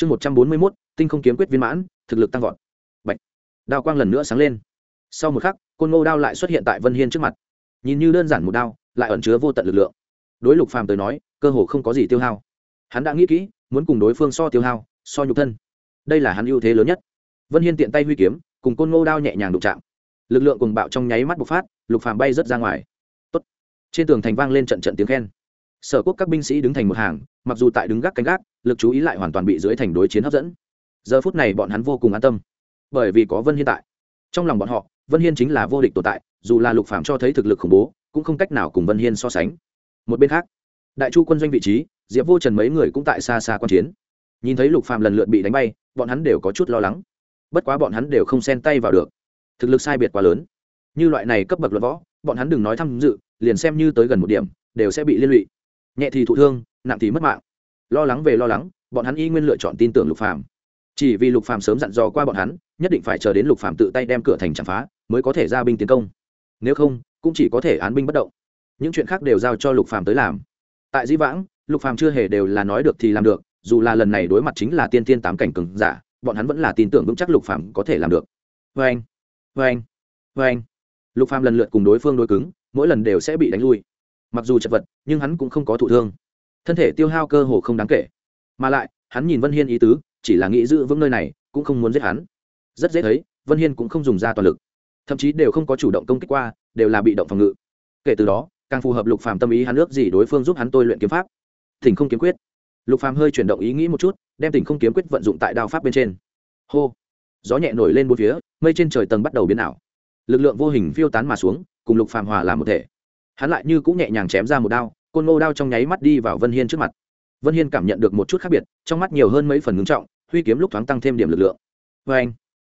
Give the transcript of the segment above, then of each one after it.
chương một trăm bốn mươi mốt, tinh không kiếm quyết viên mãn, thực lực tăng vọt. Bạch. đao quang lần nữa sáng lên. Sau một khắc, côn ngô đao lại xuất hiện tại vân hiên trước mặt. Nhìn như đơn giản một đao, lại ẩn chứa vô tận lực lượng. Đối lục phàm tới nói, cơ hồ không có gì tiêu hao. Hắn đã nghĩ kỹ, muốn cùng đối phương so tiêu hao, so nhục thân. Đây là hắn ưu thế lớn nhất. Vân hiên tiện tay huy kiếm, cùng côn ngô đao nhẹ nhàng đụng chạm. Lực lượng cùng bạo trong nháy mắt bộc phát, lục phàm bay rớt ra ngoài. Tốt. trên tường thành vang lên trận trận tiếng khen sở quốc các binh sĩ đứng thành một hàng, mặc dù tại đứng gác canh gác, lực chú ý lại hoàn toàn bị dưới thành đối chiến hấp dẫn. Giờ phút này bọn hắn vô cùng an tâm, bởi vì có vân hiên tại. Trong lòng bọn họ, vân hiên chính là vô địch tồn tại, dù là lục phạm cho thấy thực lực khủng bố, cũng không cách nào cùng vân hiên so sánh. Một bên khác, đại chu quân doanh vị trí, diệp vô trần mấy người cũng tại xa xa quan chiến. Nhìn thấy lục phạm lần lượt bị đánh bay, bọn hắn đều có chút lo lắng. Bất quá bọn hắn đều không xen tay vào được. Thực lực sai biệt quá lớn. Như loại này cấp bậc luật võ, bọn hắn đừng nói tham dự, liền xem như tới gần một điểm, đều sẽ bị liên lụy nhẹ thì thụ thương, nặng thì mất mạng. Lo lắng về lo lắng, bọn hắn y nguyên lựa chọn tin tưởng lục phàm. Chỉ vì lục phàm sớm dặn dò qua bọn hắn, nhất định phải chờ đến lục phàm tự tay đem cửa thành chạm phá, mới có thể ra binh tiến công. Nếu không, cũng chỉ có thể án binh bất động. Những chuyện khác đều giao cho lục phàm tới làm. Tại di vãng, lục phàm chưa hề đều là nói được thì làm được, dù là lần này đối mặt chính là tiên tiên tám cảnh cường giả, bọn hắn vẫn là tin tưởng vững chắc lục phàm có thể làm được. Vê anh vê anh vê anh lục phàm lần lượt cùng đối phương đối cứng, mỗi lần đều sẽ bị đánh lui mặc dù chật vật, nhưng hắn cũng không có thụ thương. Thân thể tiêu hao cơ hồ không đáng kể. Mà lại, hắn nhìn vân hiên ý tứ, chỉ là nghĩ giữ vững nơi này, cũng không muốn giết hắn. Rất dễ thấy, vân hiên cũng không dùng ra toàn lực. Thậm chí đều không có chủ động công kích qua, đều là bị động phòng ngự. Kể từ đó, càng phù hợp lục phàm tâm ý hắn ước gì đối phương giúp hắn tôi luyện kiếm pháp. Thỉnh không kiếm quyết. Lục phàm hơi chuyển động ý nghĩ một chút, đem tỉnh không kiếm quyết vận dụng tại đao pháp bên trên. Hô. Gió nhẹ nổi lên bốn phía, mây trên trời tầng bắt đầu biến ảo. Lực lượng vô hình phiêu tán mà xuống, cùng lục phàm hòa làm một thể hắn lại như cũng nhẹ nhàng chém ra một đao, côn ngô đao trong nháy mắt đi vào vân hiên trước mặt. Vân hiên cảm nhận được một chút khác biệt, trong mắt nhiều hơn mấy phần ngưng trọng, huy kiếm lúc thoáng tăng thêm điểm lực lượng. Vê anh,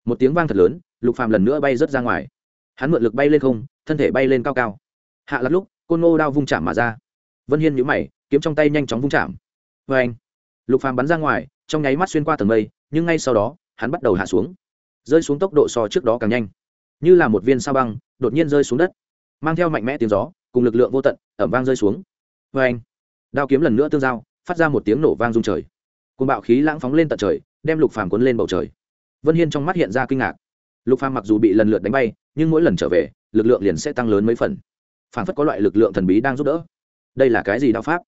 một tiếng vang thật lớn, lục phàm lần nữa bay rớt ra ngoài. Hắn mượn lực bay lên không, thân thể bay lên cao cao. Hạ lát lúc, côn ngô đao vung chạm mà ra. Vân hiên nhíu mày, kiếm trong tay nhanh chóng vung chạm. Vê anh, lục phàm bắn ra ngoài, trong nháy mắt xuyên qua tầng mây, nhưng ngay sau đó, hắn bắt đầu hạ xuống. Rơi xuống tốc độ so trước đó càng nhanh. Như là một viên sao băng, đột nhiên rơi xuống đất. Mang theo mạnh mẽ tiếng gió cùng lực lượng vô tận, ẩm vang rơi xuống. Vê anh, đao kiếm lần nữa tương giao, phát ra một tiếng nổ vang rung trời. Cùng bạo khí lãng phóng lên tận trời, đem lục phàm cuốn lên bầu trời. Vân hiên trong mắt hiện ra kinh ngạc. Lục phàm mặc dù bị lần lượt đánh bay, nhưng mỗi lần trở về, lực lượng liền sẽ tăng lớn mấy phần. Phản phất có loại lực lượng thần bí đang giúp đỡ. Đây là cái gì đao pháp?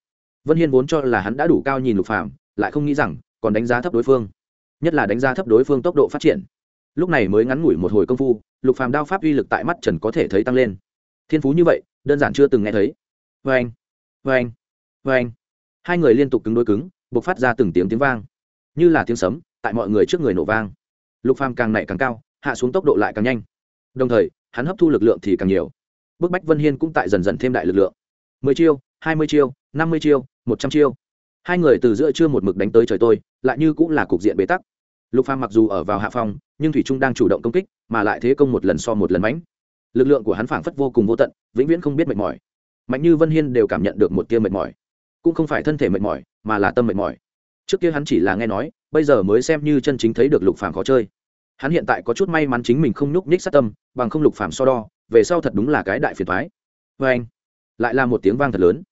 Vân hiên vốn cho là hắn đã đủ cao nhìn lục phàm, lại không nghĩ rằng, còn đánh giá thấp đối phương. Nhất là đánh giá thấp đối phương tốc độ phát triển. Lúc này mới ngắn ngủi một hồi công phu, lục phàm đao pháp uy lực tại mắt trần có thể thấy tăng lên. Thiên phú như vậy đơn giản chưa từng nghe thấy. Vê anh vê anh vê anh. Hai người liên tục cứng đôi cứng buộc phát ra từng tiếng tiếng vang. Như là tiếng sấm, tại mọi người trước người nổ vang. Lục phàm càng nảy càng cao, hạ xuống tốc độ lại càng nhanh. Đồng thời, hắn hấp thu lực lượng thì càng nhiều. Bức bách vân hiên cũng tại dần dần thêm đại lực lượng. Mười chiêu, hai mươi chiêu, năm mươi chiêu, một trăm chiêu. Hai người từ giữa trưa một mực đánh tới trời tôi, lại như cũng là cục diện bế tắc. Lục phàm mặc dù ở vào hạ phòng, nhưng thủy trung đang chủ động công kích, mà lại thế công một lần so một lần mãnh lực lượng của hắn phảng phất vô cùng vô tận, vĩnh viễn không biết mệt mỏi. Mạnh như vân hiên đều cảm nhận được một tia mệt mỏi. Cũng không phải thân thể mệt mỏi, mà là tâm mệt mỏi. Trước kia hắn chỉ là nghe nói, bây giờ mới xem như chân chính thấy được lục phàm khó chơi. Hắn hiện tại có chút may mắn chính mình không nhúc nhích sát tâm, bằng không lục phàm so đo, về sau thật đúng là cái đại phiền thoái vê anh, lại là một tiếng vang thật lớn.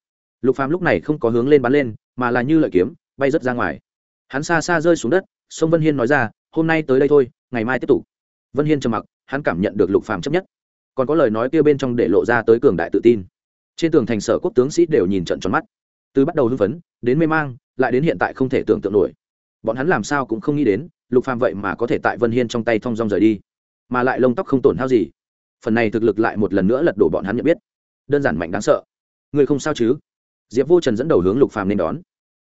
Lục phàm lúc này không có hướng lên bắn lên, mà là như lợi kiếm, bay rất ra ngoài. Hắn xa xa rơi xuống đất, sông vân hiên nói ra, hôm nay tới đây thôi, ngày mai tiếp tục. Vân hiên trầm mặc, hắn cảm nhận được lục phàm chấp nhất còn có lời nói kia bên trong để lộ ra tới cường đại tự tin. Trên tường thành sở quốc tướng sĩ đều nhìn trận tròn mắt. Từ bắt đầu hưng phấn, đến mê mang, lại đến hiện tại không thể tưởng tượng nổi. Bọn hắn làm sao cũng không nghĩ đến, lục phàm vậy mà có thể tại vân hiên trong tay thong dong rời đi. Mà lại lông tóc không tổn hao gì. Phần này thực lực lại một lần nữa lật đổ bọn hắn nhận biết. Đơn giản mạnh đáng sợ. Người không sao chứ? Diệp vô trần dẫn đầu hướng lục phàm nên đón.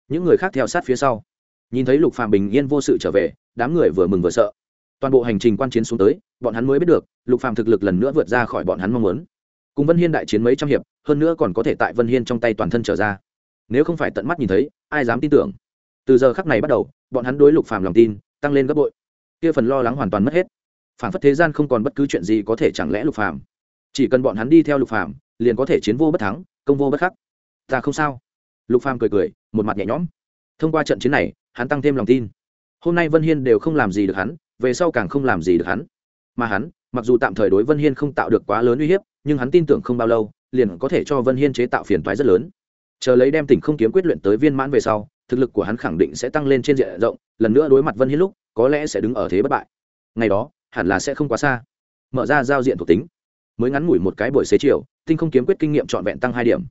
Những người khác theo sát phía sau. Nhìn thấy lục phàm bình yên vô sự trở về, đám người vừa mừng vừa sợ. Toàn bộ hành trình quan chiến xuống tới bọn hắn mới biết được, lục phàm thực lực lần nữa vượt ra khỏi bọn hắn mong muốn. Cùng vân hiên đại chiến mấy trăm hiệp, hơn nữa còn có thể tại vân hiên trong tay toàn thân trở ra. Nếu không phải tận mắt nhìn thấy, ai dám tin tưởng? Từ giờ khắc này bắt đầu, bọn hắn đối lục phàm lòng tin tăng lên gấp bội. Kia phần lo lắng hoàn toàn mất hết. Phản phất thế gian không còn bất cứ chuyện gì có thể chẳng lẽ lục phàm? Chỉ cần bọn hắn đi theo lục phàm, liền có thể chiến vô bất thắng, công vô bất khắc. Ta không sao. Lục phàm cười cười, một mặt nhẹ nhõm. Thông qua trận chiến này, hắn tăng thêm lòng tin. Hôm nay vân hiên đều không làm gì được hắn, về sau càng không làm gì được hắn mà hắn, mặc dù tạm thời đối vân hiên không tạo được quá lớn uy hiếp, nhưng hắn tin tưởng không bao lâu, liền có thể cho vân hiên chế tạo phiền toái rất lớn. Chờ lấy đem tỉnh không kiếm quyết luyện tới viên mãn về sau, thực lực của hắn khẳng định sẽ tăng lên trên diện rộng, lần nữa đối mặt vân hiên lúc, có lẽ sẽ đứng ở thế bất bại. Ngày đó, hẳn là sẽ không quá xa. Mở ra giao diện thuộc tính. Mới ngắn ngủi một cái buổi xế chiều, tinh không kiếm quyết kinh nghiệm trọn vẹn tăng hai điểm.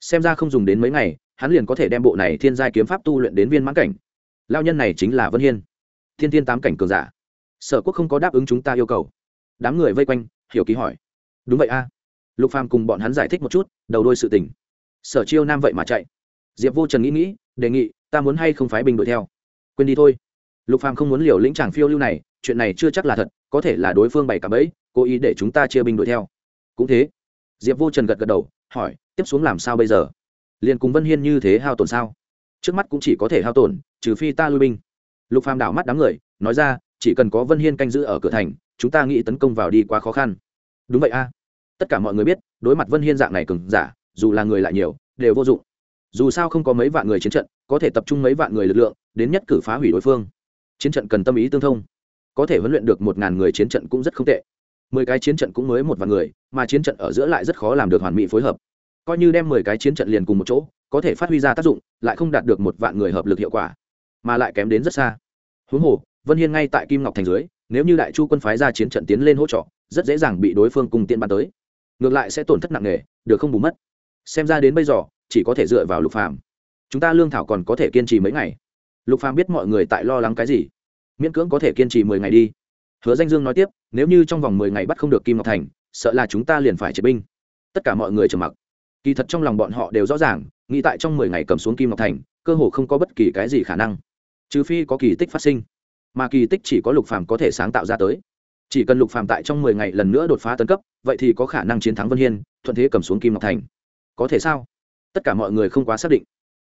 Xem ra không dùng đến mấy ngày, hắn liền có thể đem bộ này thiên giai kiếm pháp tu luyện đến viên mãn cảnh. Lao nhân này chính là vân hiên. Thiên thiên tám cảnh cường giả sở quốc không có đáp ứng chúng ta yêu cầu. Đám người vây quanh, hiểu ký hỏi. Đúng vậy a. Lục phàm cùng bọn hắn giải thích một chút, đầu đôi sự tình. Sở chiêu nam vậy mà chạy. Diệp vô trần nghĩ nghĩ, đề nghị, ta muốn hay không phái binh đuổi theo? Quên đi thôi. Lục phàm không muốn liều lĩnh chàng phiêu lưu này, chuyện này chưa chắc là thật, có thể là đối phương bày cả bẫy, cố ý để chúng ta chia binh đuổi theo. Cũng thế. Diệp vô trần gật gật đầu, hỏi, tiếp xuống làm sao bây giờ? Liền cùng vân hiên như thế hao tổn sao? Trước mắt cũng chỉ có thể hao tổn, trừ phi ta lui binh. Lục phàm đảo mắt đám người, nói ra chỉ cần có vân hiên canh giữ ở cửa thành, chúng ta nghĩ tấn công vào đi quá khó khăn. Đúng vậy a. Tất cả mọi người biết, đối mặt vân hiên dạng này cường giả, dù là người lại nhiều, đều vô dụng. Dù sao không có mấy vạn người chiến trận, có thể tập trung mấy vạn người lực lượng, đến nhất cử phá hủy đối phương. Chiến trận cần tâm ý tương thông. Có thể huấn luyện được một ngàn người chiến trận cũng rất không tệ. Mười cái chiến trận cũng mới một vạn người, mà chiến trận ở giữa lại rất khó làm được hoàn mỹ phối hợp. Coi như đem mười cái chiến trận liền cùng một chỗ, có thể phát huy ra tác dụng, lại không đạt được một vạn người hợp lực hiệu quả, mà lại kém đến rất xa. Huống hồ vân hiên ngay tại kim ngọc thành dưới, nếu như đại chu quân phái ra chiến trận tiến lên hỗ trợ, rất dễ dàng bị đối phương cùng tiện bắn tới. Ngược lại sẽ tổn thất nặng nề, được không bù mất. Xem ra đến bây giờ, chỉ có thể dựa vào lục phàm. Chúng ta lương thảo còn có thể kiên trì mấy ngày. Lục phàm biết mọi người tại lo lắng cái gì. Miễn cưỡng có thể kiên trì mười ngày đi. Hứa danh dương nói tiếp, nếu như trong vòng mười ngày bắt không được kim ngọc thành, sợ là chúng ta liền phải triệt binh. Tất cả mọi người trầm mặc. Kỳ thật trong lòng bọn họ đều rõ ràng, nghĩ tại trong mười ngày cầm xuống kim ngọc thành, cơ hồ không có bất kỳ cái gì khả năng. Trừ phi có kỳ tích phát sinh mà kỳ tích chỉ có lục phàm có thể sáng tạo ra tới. Chỉ cần lục phàm tại trong mười ngày lần nữa đột phá tấn cấp, vậy thì có khả năng chiến thắng vân hiên, thuận thế cầm xuống kim ngọc thành. Có thể sao? Tất cả mọi người không quá xác định.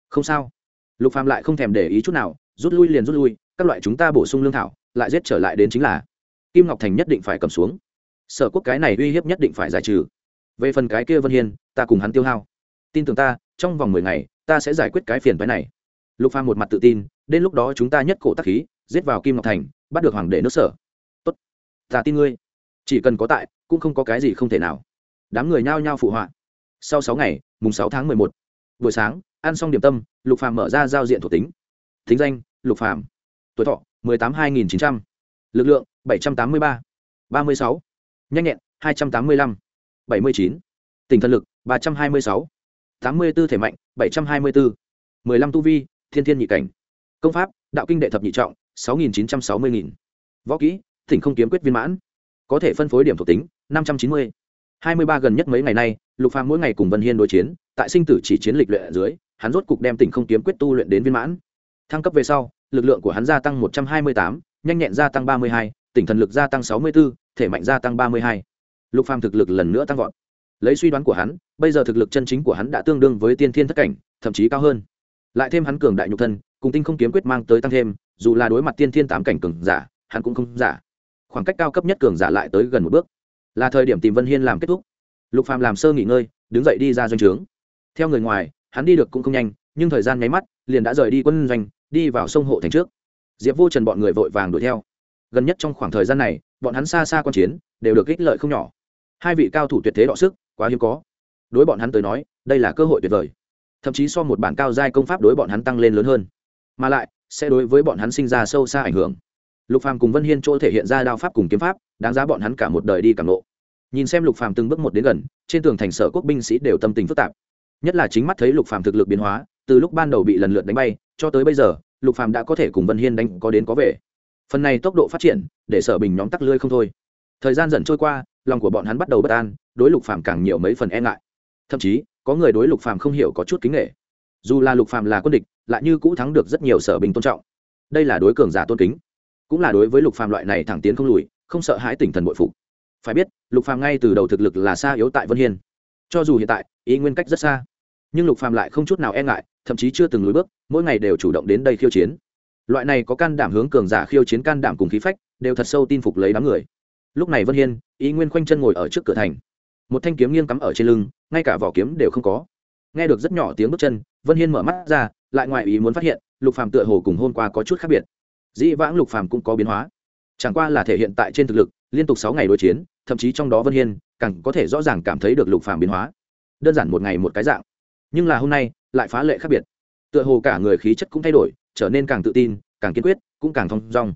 Không sao. Lục phàm lại không thèm để ý chút nào, rút lui liền rút lui, các loại chúng ta bổ sung lương thảo, lại giết trở lại đến chính là kim ngọc thành nhất định phải cầm xuống. Sở quốc cái này uy hiếp nhất định phải giải trừ. Về phần cái kia vân hiên, ta cùng hắn tiêu hao. Tin tưởng ta, trong vòng mười ngày, ta sẽ giải quyết cái phiền phái này. Lục phàm một mặt tự tin, đến lúc đó chúng ta nhất cổ tắc khí giết vào kim ngọc thành, bắt được hoàng đệ nước sở. Tốt, ta tin ngươi. Chỉ cần có tại, cũng không có cái gì không thể nào. Đám người nhao nhao phụ họa. Sau sáu ngày, mùng sáu tháng mười một, buổi sáng, ăn xong điểm tâm, lục phàm mở ra giao diện thuộc tính. Thính danh, lục phàm. Tuổi thọ, mười tám hai nghìn chín trăm. Lực lượng, bảy trăm tám mươi ba. ba mươi sáu. Nhanh nhẹn, hai trăm tám mươi lăm. bảy mươi chín. Tỉnh thần lực, ba trăm hai mươi sáu. tám mươi b ố thể mạnh, bảy trăm hai mươi bốn mười lăm tu vi, thiên thiên nhị cảnh. Công pháp, đạo kinh đệ thập nhị trọng sáu nghìn chín trăm sáu mươi nghìn. Võ kỹ, thỉnh không kiếm quyết viên mãn. Có thể phân phối điểm thuộc tính, năm trăm chín mươi. hai mươi ba gần nhất mấy ngày nay, lục phàm mỗi ngày cùng vân hiên đối chiến, tại sinh tử chỉ chiến lịch luyện ở dưới, hắn rốt cục đem tỉnh không kiếm quyết tu luyện đến viên mãn. Thăng cấp về sau, lực lượng của hắn gia tăng một trăm hai mươi tám, nhanh nhẹn gia tăng ba mươi hai tỉnh thần lực gia tăng sáu mươi b ố thể mạnh gia tăng ba mươi hai. Lục phàm thực lực lần nữa tăng vọt. Lấy suy đoán của hắn, bây giờ thực lực chân chính của hắn đã tương đương với tiên thiên thất cảnh, thậm chí cao hơn. Lại thêm hắn cường đại nhục thân, cùng tinh không kiếm quyết mang tới tăng thêm dù là đối mặt tiên thiên tám cảnh cường giả, hắn cũng không giả. Khoảng cách cao cấp nhất cường giả lại tới gần một bước. Là thời điểm tìm vân hiên làm kết thúc. Lục phàm làm sơ nghỉ ngơi, đứng dậy đi ra doanh trướng. Theo người ngoài, hắn đi được cũng không nhanh, nhưng thời gian nháy mắt, liền đã rời đi quân doanh, đi vào sông hộ thành trước. Diệp vô trần bọn người vội vàng đuổi theo. Gần nhất trong khoảng thời gian này, bọn hắn xa xa quan chiến, đều được ích lợi không nhỏ. Hai vị cao thủ tuyệt thế đọ sức, quá hiếm có. Đối bọn hắn tới nói, đây là cơ hội tuyệt vời. Thậm chí so một bản cao giai công pháp đối bọn hắn tăng lên lớn hơn. Mà lại sẽ đối với bọn hắn sinh ra sâu xa ảnh hưởng. Lục phàm cùng vân hiên chỗ thể hiện ra đao pháp cùng kiếm pháp, đáng giá bọn hắn cả một đời đi cảm lộ nhìn xem lục phàm từng bước một đến gần, trên tường thành sở quốc binh sĩ đều tâm tình phức tạp. Nhất là chính mắt thấy lục phàm thực lực biến hóa, từ lúc ban đầu bị lần lượt đánh bay, cho tới bây giờ, lục phàm đã có thể cùng vân hiên đánh có đến có về. Phần này tốc độ phát triển, để sở bình nhóm tắc lươi không thôi. Thời gian dần trôi qua, lòng của bọn hắn bắt đầu bất an, đối lục phàm càng nhiều mấy phần e ngại. Thậm chí, có người đối lục phàm không hiểu có chút kính nghệ dù là lục phàm là quân địch, lại như cũ thắng được rất nhiều sở bình tôn trọng. Đây là đối cường giả tôn kính. Cũng là đối với lục phàm loại này thẳng tiến không lùi, không sợ hãi tỉnh thần bội phục. Phải biết, lục phàm ngay từ đầu thực lực là xa yếu tại vân hiên. Cho dù hiện tại, ý nguyên cách rất xa. Nhưng lục phàm lại không chút nào e ngại, thậm chí chưa từng lùi bước, mỗi ngày đều chủ động đến đây khiêu chiến. Loại này có can đảm hướng cường giả khiêu chiến can đảm cùng khí phách, đều thật sâu tin phục lấy đám người. Lúc này vân hiên, ý nguyên khoanh chân ngồi ở trước cửa thành. Một thanh kiếm nghiêng cắm ở trên lưng, ngay cả vỏ kiếm đều không có nghe được rất nhỏ tiếng bước chân, vân hiên mở mắt ra, lại ngoại ý muốn phát hiện, lục phàm tựa hồ cùng hôm qua có chút khác biệt. Dĩ vãng lục phàm cũng có biến hóa. Chẳng qua là thể hiện tại trên thực lực, liên tục sáu ngày đối chiến, thậm chí trong đó vân hiên, càng có thể rõ ràng cảm thấy được lục phàm biến hóa. Đơn giản một ngày một cái dạng. Nhưng là hôm nay, lại phá lệ khác biệt. Tựa hồ cả người khí chất cũng thay đổi, trở nên càng tự tin, càng kiên quyết, cũng càng thong dong.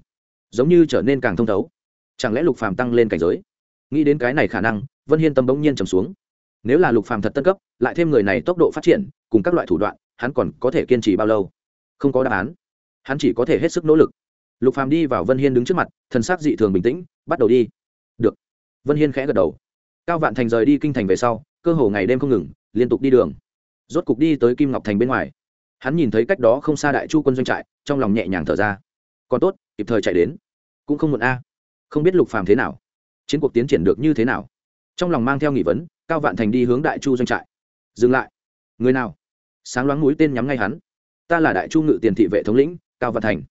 Giống như trở nên càng thông thấu. Chẳng lẽ lục phàm tăng lên cảnh giới? Nghĩ đến cái này khả năng, vân hiên tâm bỗng nhiên trầm xuống nếu là lục phàm thật tân cấp, lại thêm người này tốc độ phát triển, cùng các loại thủ đoạn, hắn còn có thể kiên trì bao lâu? Không có đáp án. Hắn chỉ có thể hết sức nỗ lực. Lục phàm đi vào vân hiên đứng trước mặt, thần sắc dị thường bình tĩnh, bắt đầu đi. Được. Vân hiên khẽ gật đầu. Cao vạn thành rời đi kinh thành về sau, cơ hồ ngày đêm không ngừng, liên tục đi đường. Rốt cục đi tới kim ngọc thành bên ngoài. Hắn nhìn thấy cách đó không xa đại chu quân doanh trại, trong lòng nhẹ nhàng thở ra. Còn tốt, kịp thời chạy đến. Cũng không muộn a. Không biết lục phàm thế nào. Chiến cuộc tiến triển được như thế nào? Trong lòng mang theo nghị vấn, cao vạn thành đi hướng đại chu doanh trại. Dừng lại. Người nào? Sáng loáng mũi tên nhắm ngay hắn. Ta là đại chu ngự tiền thị vệ thống lĩnh, cao vạn thành.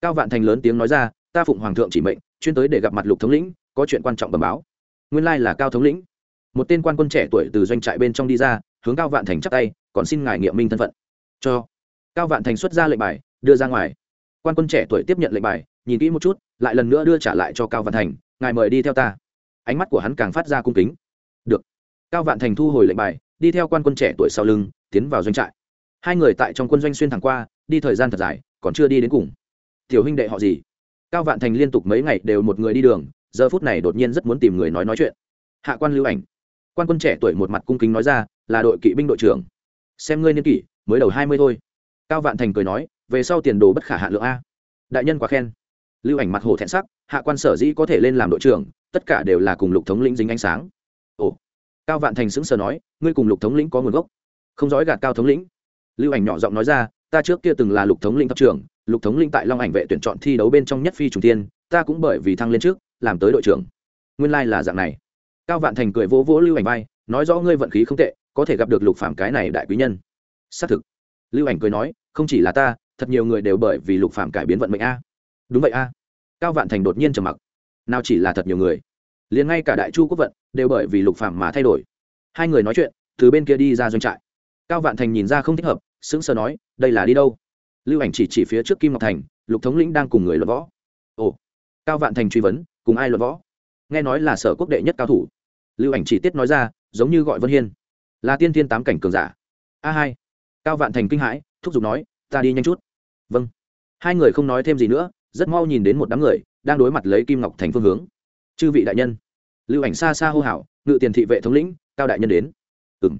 Cao vạn thành lớn tiếng nói ra, ta phụng hoàng thượng chỉ mệnh, chuyên tới để gặp mặt lục thống lĩnh, có chuyện quan trọng bẩm báo. Nguyên lai là cao thống lĩnh. Một tên quan quân trẻ tuổi từ doanh trại bên trong đi ra, hướng cao vạn thành chắp tay, còn xin ngài nghiệm minh thân phận. Cho. Cao vạn thành xuất ra lệnh bài, đưa ra ngoài. Quan quân trẻ tuổi tiếp nhận lệnh bài, nhìn kỹ một chút, lại lần nữa đưa trả lại cho cao vạn thành, ngài mời đi theo ta ánh mắt của hắn càng phát ra cung kính. Được. Cao vạn thành thu hồi lệnh bài, đi theo quan quân trẻ tuổi sau lưng, tiến vào doanh trại. Hai người tại trong quân doanh xuyên thẳng qua, đi thời gian thật dài, còn chưa đi đến cùng. Tiểu huynh đệ họ gì? Cao vạn thành liên tục mấy ngày đều một người đi đường, giờ phút này đột nhiên rất muốn tìm người nói nói chuyện. Hạ quan lưu ảnh. Quan quân trẻ tuổi một mặt cung kính nói ra, là đội kỵ binh đội trưởng. Xem ngươi niên kỷ, mới đầu hai mươi thôi. Cao vạn thành cười nói, về sau tiền đồ bất khả hạ lượng a. Đại nhân quá khen. Lưu ảnh mặt hồ thẹn sắc hạ quan sở dĩ có thể lên làm đội trưởng, tất cả đều là cùng lục thống lĩnh dính ánh sáng. Ồ, cao vạn thành sững sờ nói, ngươi cùng lục thống lĩnh có nguồn gốc. Không dõi gạt cao thống lĩnh. Lưu ảnh nhỏ giọng nói ra, ta trước kia từng là lục thống lĩnh thập trưởng, lục thống lĩnh tại long ảnh vệ tuyển chọn thi đấu bên trong nhất phi trùng tiên ta cũng bởi vì thăng lên trước, làm tới đội trưởng. Nguyên lai là dạng này. Cao vạn thành cười vỗ vỗ lưu ảnh vai, nói rõ ngươi vận khí không tệ, có thể gặp được lục phạm cái này đại quý nhân. Xác thực. Lưu ảnh cười nói, không chỉ là ta, thật nhiều người đều bởi vì lục phạm cải biến vận mệnh a. Đúng vậy a cao vạn thành đột nhiên trầm mặc. Nào chỉ là thật nhiều người, liền ngay cả đại chu quốc vận đều bởi vì lục phạm mà thay đổi. Hai người nói chuyện, từ bên kia đi ra doanh trại. Cao vạn thành nhìn ra không thích hợp, sững sờ nói, đây là đi đâu? Lưu ảnh chỉ chỉ phía trước kim ngọc thành, lục thống lĩnh đang cùng người luận võ. Ồ. Cao vạn thành truy vấn, cùng ai luận võ? Nghe nói là sở quốc đệ nhất cao thủ. Lưu ảnh chỉ tiết nói ra, giống như gọi vân hiên. Là tiên thiên tám cảnh cường giả. A hai. Cao vạn thành kinh hãi, thúc giục nói, ta đi nhanh chút. Vâng. Hai người không nói thêm gì nữa rất mau nhìn đến một đám người đang đối mặt lấy kim ngọc thành phương hướng. Chư vị đại nhân. Lưu ảnh xa xa hô hào, ngự tiền thị vệ thống lĩnh, cao đại nhân đến. Ừ m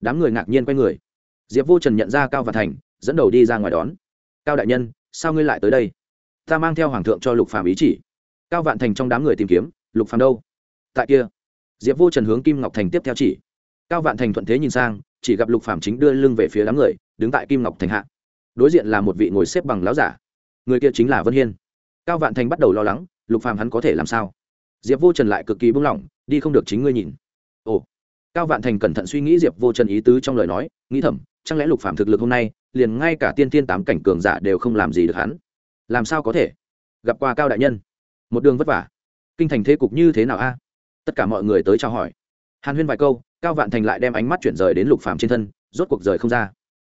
đám người ngạc nhiên quay người. Diệp vô trần nhận ra cao vạn thành, dẫn đầu đi ra ngoài đón. Cao đại nhân, sao ngươi lại tới đây? Ta mang theo hoàng thượng cho lục phàm ý chỉ. Cao vạn thành trong đám người tìm kiếm, lục phàm đâu? Tại kia. Diệp vô trần hướng kim ngọc thành tiếp theo chỉ. Cao vạn thành thuận thế nhìn sang, chỉ gặp lục phàm chính đưa lưng về phía đám người, đứng tại kim ngọc thành hạ. Đối diện là một vị ngồi xếp bằng láo giả người kia chính là vân hiên cao vạn thành bắt đầu lo lắng lục phàm hắn có thể làm sao diệp vô trần lại cực kỳ buông lỏng, đi không được chính ngươi nhìn. ồ, cao vạn thành cẩn thận suy nghĩ diệp vô trần ý tứ trong lời nói, nghĩ thầm, chẳng lẽ lục phàm thực lực hôm nay, liền ngay cả tiên tiên tám cảnh cường giả đều không làm gì được hắn? Làm sao có thể? Gặp qua cao đại nhân. Một đường vất vả. Kinh thành thế cục như thế nào a? Tất cả mọi người tới chào hỏi. Hàn huyên vài câu, cao vạn thành lại đem ánh mắt chuyển rời đến lục phàm trên thân, rốt cuộc rời không ra.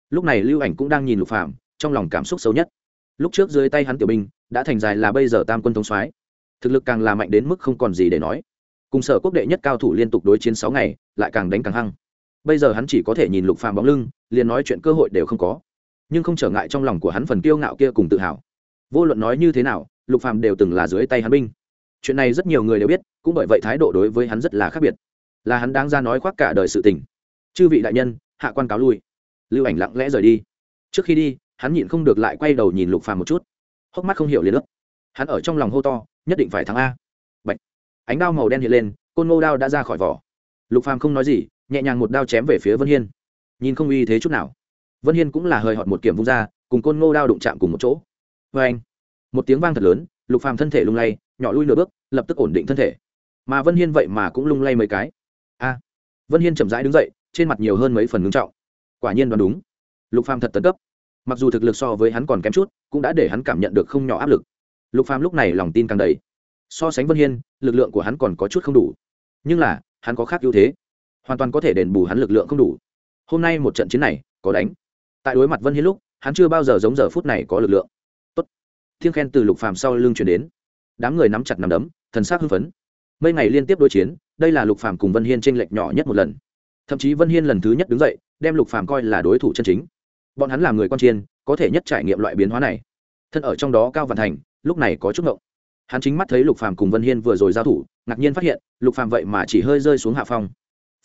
Lúc này lưu ảnh cũng đang nhìn lục phàm, trong lòng cảm xúc xấu nhất lúc trước dưới tay hắn tiểu binh, đã thành dài là bây giờ tam quân thống soái. Thực lực càng là mạnh đến mức không còn gì để nói. Cùng sở quốc đệ nhất cao thủ liên tục đối chiến sáu ngày, lại càng đánh càng hăng. Bây giờ hắn chỉ có thể nhìn lục phàm bóng lưng, liền nói chuyện cơ hội đều không có. Nhưng không trở ngại trong lòng của hắn phần kiêu ngạo kia cùng tự hào. Vô luận nói như thế nào, lục phàm đều từng là dưới tay hắn binh. Chuyện này rất nhiều người đều biết, cũng bởi vậy thái độ đối với hắn rất là khác biệt. Là hắn đáng ra nói khoác cả đời sự tình. Chư vị đại nhân, hạ quan cáo lui. Lưu ảnh lặng lẽ rời đi. Trước khi đi hắn nhịn không được lại quay đầu nhìn lục phàm một chút. Hốc mắt không hiểu liền ướp hắn ở trong lòng hô to, nhất định phải thắng a. Bạch. ánh đao màu đen hiện lên, côn ngô đao đã ra khỏi vỏ. Lục phàm không nói gì, nhẹ nhàng một đao chém về phía vân hiên. Nhìn không uy thế chút nào. Vân hiên cũng là hơi họt một kiểm vung ra, cùng côn ngô đao đụng chạm cùng một chỗ. Vê anh, một tiếng vang thật lớn, lục phàm thân thể lung lay, nhỏ lui nửa bước, lập tức ổn định thân thể. Mà vân hiên vậy mà cũng lung lay mấy cái. A. Vân hiên chậm rãi đứng dậy, trên mặt nhiều hơn mấy phần ngưng trọng. Quả nhiên đoán đúng. Lục phàm thật tấn cấp mặc dù thực lực so với hắn còn kém chút, cũng đã để hắn cảm nhận được không nhỏ áp lực. Lục phàm lúc này lòng tin càng đầy. So sánh vân hiên, lực lượng của hắn còn có chút không đủ. Nhưng là, hắn có khác ưu thế. Hoàn toàn có thể đền bù hắn lực lượng không đủ. Hôm nay một trận chiến này, có đánh. Tại đối mặt vân hiên lúc, hắn chưa bao giờ giống giờ phút này có lực lượng. Tốt. Thiêng khen từ lục phàm sau lưng chuyển đến. Đám người nắm chặt nắm đấm, thần sắc hưng phấn. Mấy ngày liên tiếp đối chiến, đây là lục phàm cùng vân hiên tranh lệch nhỏ nhất một lần. Thậm chí vân hiên lần thứ nhất đứng dậy, đem lục phàm coi là đối thủ chân chính bọn hắn là người quan chiên, có thể nhất trải nghiệm loại biến hóa này. Thân ở trong đó cao văn thành, lúc này có chút ngộng. Hắn chính mắt thấy lục phàm cùng vân hiên vừa rồi giao thủ, ngạc nhiên phát hiện, lục phàm vậy mà chỉ hơi rơi xuống hạ phong.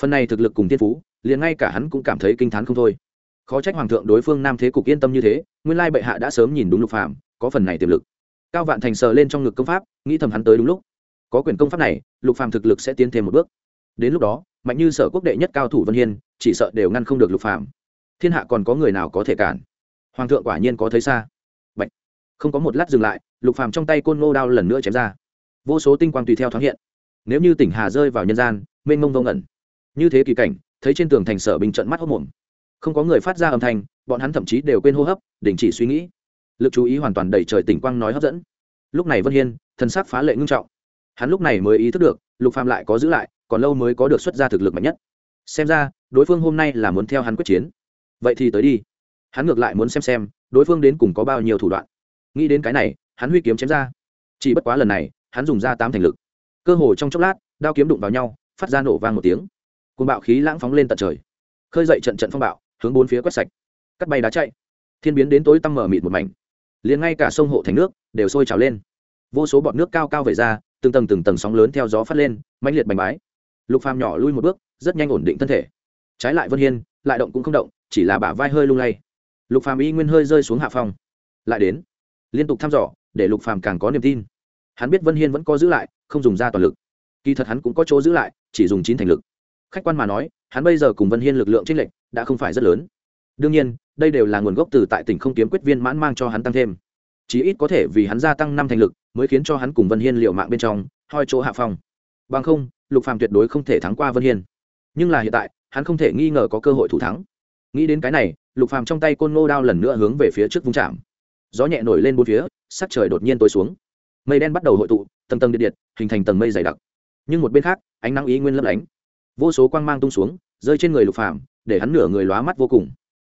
Phần này thực lực cùng tiên phú, liền ngay cả hắn cũng cảm thấy kinh t h á n không thôi. Khó trách hoàng thượng đối phương nam thế cục yên tâm như thế, nguyên lai bệ hạ đã sớm nhìn đúng lục phàm, có phần này tiềm lực. Cao vạn thành sờ lên trong ngực công pháp, nghĩ thầm hắn tới đúng lúc. Có quyền công pháp này, lục phàm thực lực sẽ tiến thêm một bước. Đến lúc đó, mạnh như sở quốc đệ nhất cao thủ vân hiên, chỉ sợ đều ngăn không được lục phàm thiên hạ còn có người nào có thể cản? Hoàng thượng quả nhiên có thấy xa. Bạch. không có một lát dừng lại, lục phàm trong tay côn ngô đao lần nữa chém ra. Vô số tinh quang tùy theo thoáng hiện. Nếu như tỉnh hà rơi vào nhân gian, mênh mông vông ẩn như thế kỳ cảnh, thấy trên tường thành sở bình trận mắt hốc mồm không có người phát ra âm thanh, bọn hắn thậm chí đều quên hô hấp, đình chỉ suy nghĩ. Lực chú ý hoàn toàn đẩy trời tỉnh quang nói hấp dẫn. Lúc này vân hiên, thân xác phá lệ ngưng trọng. Hắn lúc này mới ý thức được, lục phàm lại có giữ lại, còn lâu mới có được xuất ra thực lực mạnh nhất. Xem ra, đối phương hôm nay là muốn theo hắn quyết chiến vậy thì tới đi. Hắn ngược lại muốn xem xem, đối phương đến cùng có bao nhiêu thủ đoạn. Nghĩ đến cái này, hắn huy kiếm chém ra. Chỉ bất quá lần này, hắn dùng ra tám thành lực. Cơ hồ trong chốc lát, đao kiếm đụng vào nhau, phát ra nổ vang một tiếng. Côn bạo khí lãng phóng lên tận trời. Khơi dậy trận trận phong bạo, hướng bốn phía quét sạch. Cắt bay đá chạy. Thiên biến đến tối tăm mở mịt một mảnh. Liền ngay cả sông hộ thành nước, đều sôi trào lên. Vô số bọt nước cao cao về ra, từng tầng từng tầng sóng lớn theo gió phát lên, mãnh liệt bành bái. Lục phàm nhỏ lui một bước, rất nhanh ổn định thân thể. Trái lại vân hiên, lại động cũng không động chỉ là bả vai hơi lung lay. Lục phàm y nguyên hơi rơi xuống hạ phòng, lại đến. Liên tục thăm dò để lục phàm càng có niềm tin. Hắn biết vân hiên vẫn có giữ lại không dùng ra toàn lực. Kỳ thật hắn cũng có chỗ giữ lại chỉ dùng chín thành lực. Khách quan mà nói hắn bây giờ cùng vân hiên lực lượng trinh lệnh đã không phải rất lớn. Đương nhiên đây đều là nguồn gốc từ tại tỉnh không kiếm quyết viên mãn mang cho hắn tăng thêm. Chí ít có thể vì hắn gia tăng năm thành lực mới khiến cho hắn cùng vân hiên liệu mạng bên trong hoi chỗ hạ phong bằng không lục phàm tuyệt đối không thể thắng qua vân hiên. Nhưng là hiện tại hắn không thể nghi ngờ có cơ hội thủ thắng nghĩ đến cái này, lục phàm trong tay côn ngô đao lần nữa hướng về phía trước vung chạm. Gió nhẹ nổi lên bốn phía, sắc trời đột nhiên tối xuống. Mây đen bắt đầu hội tụ, tầng tầng điện điện, hình thành tầng mây dày đặc. Nhưng một bên khác, ánh nắng ý nguyên lấp lánh. Vô số quang mang tung xuống, rơi trên người lục phàm, để hắn nửa người lóa mắt vô cùng.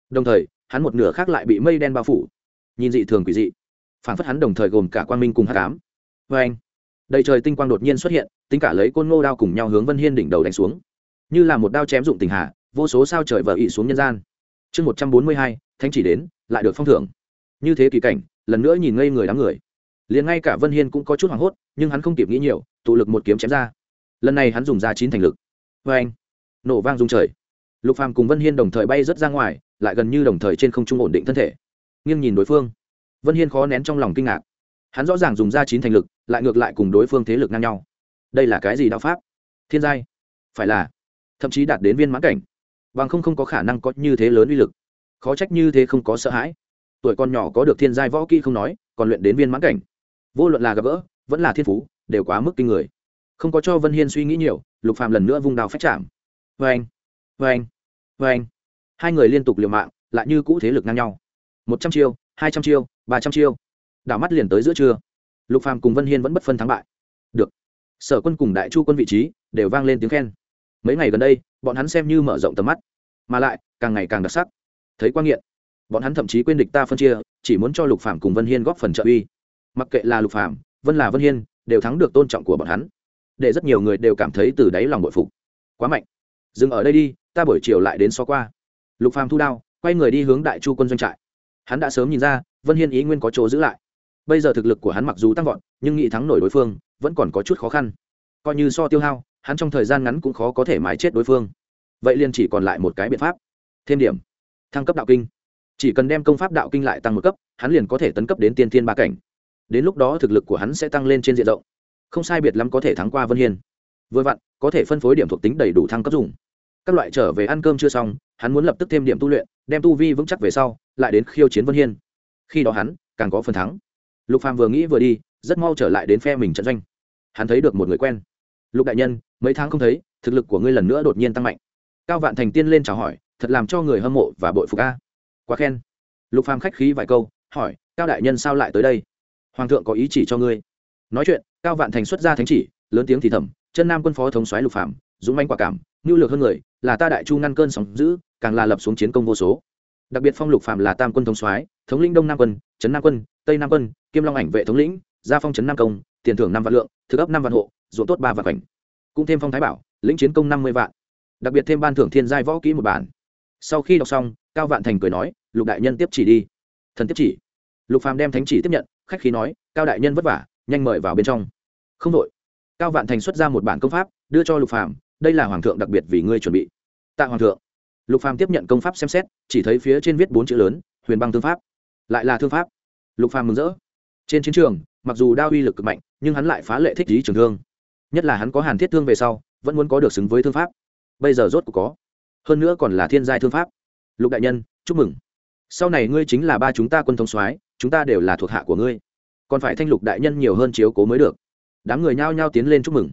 Đồng thời, hắn một nửa khác lại bị mây đen bao phủ. Nhìn dị thường quỷ dị. Phản phất hắn đồng thời gồm cả quang minh cùng hắc ám. Vê anh, đầy trời tinh quang đột nhiên xuất hiện, tính cả lấy côn ngô đao cùng nhau hướng vân hiên đỉnh đầu đánh xuống. Như là một đao chém dụng tình hạ, vô số sao trời vỡ ị xuống nhân gian chương một trăm bốn mươi hai, thánh chỉ đến, lại được phong thưởng. Như thế kỳ cảnh, lần nữa nhìn ngây người đám người. Liền ngay cả vân hiên cũng có chút hoảng hốt, nhưng hắn không kịp nghĩ nhiều, tụ lực một kiếm chém ra. Lần này hắn dùng ra chín thành lực. Vê anh, nổ vang rung trời. Lục phàm cùng vân hiên đồng thời bay rớt ra ngoài, lại gần như đồng thời trên không trung ổn định thân thể. Nghiêng nhìn đối phương, vân hiên khó nén trong lòng kinh ngạc. Hắn rõ ràng dùng ra chín thành lực, lại ngược lại cùng đối phương thế lực ngang nhau. Đây là cái gì đạo pháp? Thiên giai? Phải là, thậm chí đạt đến viên mãn cảnh bằng không không có khả năng có như thế lớn uy lực. Khó trách như thế không có sợ hãi. Tuổi con nhỏ có được thiên giai võ kỹ không nói, còn luyện đến viên mãn cảnh. Vô luận là gặp gỡ, vẫn là thiên phú, đều quá mức kinh người. Không có cho vân hiên suy nghĩ nhiều, lục phàm lần nữa vung đào phách chạm. Vê anh vê anh vê anh hai người liên tục liều mạng, lại như cũ thế lực ngang nhau. Một trăm chiêu, hai trăm chiêu, ba trăm chiêu. Đảo mắt liền tới giữa trưa. Lục phàm cùng vân hiên vẫn bất phân thắng bại. Được. Sở quân cùng đại chu quân vị trí đều vang lên tiếng khen mấy ngày gần đây, bọn hắn xem như mở rộng tầm mắt, mà lại càng ngày càng đặc sắc. Thấy quan nghiện, bọn hắn thậm chí quên địch ta phân chia, chỉ muốn cho lục phạm cùng vân hiên góp phần trợ uy. Mặc kệ là lục phạm vân là vân hiên, đều thắng được tôn trọng của bọn hắn. Để rất nhiều người đều cảm thấy từ đáy lòng bội phục. Quá mạnh. Dừng ở đây đi, ta buổi chiều lại đến xó qua. Lục phàm thu đao, quay người đi hướng đại chu quân doanh trại. Hắn đã sớm nhìn ra, vân hiên ý nguyên có chỗ giữ lại. Bây giờ thực lực của hắn mặc dù tăng vọt, nhưng nghị thắng nổi đối phương vẫn còn có chút khó khăn. Coi như so tiêu hao hắn trong thời gian ngắn cũng khó có thể mái chết đối phương. Vậy liền chỉ còn lại một cái biện pháp. Thêm điểm. Thăng cấp đạo kinh. Chỉ cần đem công pháp đạo kinh lại tăng một cấp, hắn liền có thể tấn cấp đến tiên thiên ba cảnh. Đến lúc đó thực lực của hắn sẽ tăng lên trên diện rộng. Không sai biệt lắm có thể thắng qua vân hiên. Vừa vặn, có thể phân phối điểm thuộc tính đầy đủ thăng cấp dùng. Các loại trở về ăn cơm chưa xong, hắn muốn lập tức thêm điểm tu luyện, đem tu vi vững chắc về sau, lại đến khiêu chiến vân hiên. Khi đó hắn, càng có phần thắng. Lục phàm vừa nghĩ vừa đi, rất mau trở lại đến phe mình trận doanh. Hắn thấy được một người quen lục đại nhân mấy tháng không thấy thực lực của ngươi lần nữa đột nhiên tăng mạnh. Cao vạn thành tiên lên chào hỏi thật làm cho người hâm mộ và bội phục a. Quá khen. Lục phàm khách khí vài câu hỏi cao đại nhân sao lại tới đây? Hoàng thượng có ý chỉ cho ngươi. Nói chuyện cao vạn thành xuất ra thánh chỉ lớn tiếng thì thầm chân nam quân phó thống soái lục phàm dũng manh quả cảm nhu lược hơn người là ta đại chu ngăn cơn sóng dữ, càng là lập xuống chiến công vô số. Đặc biệt phong lục phàm là tam quân thống soái thống lĩnh đông nam quân trấn nam quân tây nam quân kiêm long ảnh vệ thống lĩnh gia phong trấn nam công tiền thưởng năm vạn lượng thực ấp năm vạn hộ ruộng tốt ba vạn cảnh cũng thêm phong thái bảo, lĩnh chiến công năm mươi vạn. Đặc biệt thêm ban thưởng thiên giai võ kỹ một bản. Sau khi đọc xong, cao vạn thành cười nói, lục đại nhân tiếp chỉ đi. Thần tiếp chỉ. Lục phàm đem thánh chỉ tiếp nhận, khách khí nói, cao đại nhân vất vả, nhanh mời vào bên trong. Không đội. Cao vạn thành xuất ra một bản công pháp, đưa cho lục phàm, đây là hoàng thượng đặc biệt vì ngươi chuẩn bị. Tạ hoàng thượng. Lục phàm tiếp nhận công pháp xem xét, chỉ thấy phía trên viết bốn chữ lớn, huyền băng thương pháp. Lại là thương pháp. Lục phàm mừng rỡ. Trên chiến trường, mặc dù đao uy lực cực mạnh, nhưng hắn lại phá lệ thích lý trường thương nhất là hắn có hàn thiết thương về sau, vẫn muốn có được xứng với thương pháp. Bây giờ rốt cuộc có. Hơn nữa còn là thiên giai thương pháp. Lục đại nhân, chúc mừng. Sau này ngươi chính là ba chúng ta quân thống soái, chúng ta đều là thuộc hạ của ngươi. Còn phải thanh lục đại nhân nhiều hơn chiếu cố mới được. Đám người nhao nhao tiến lên chúc mừng.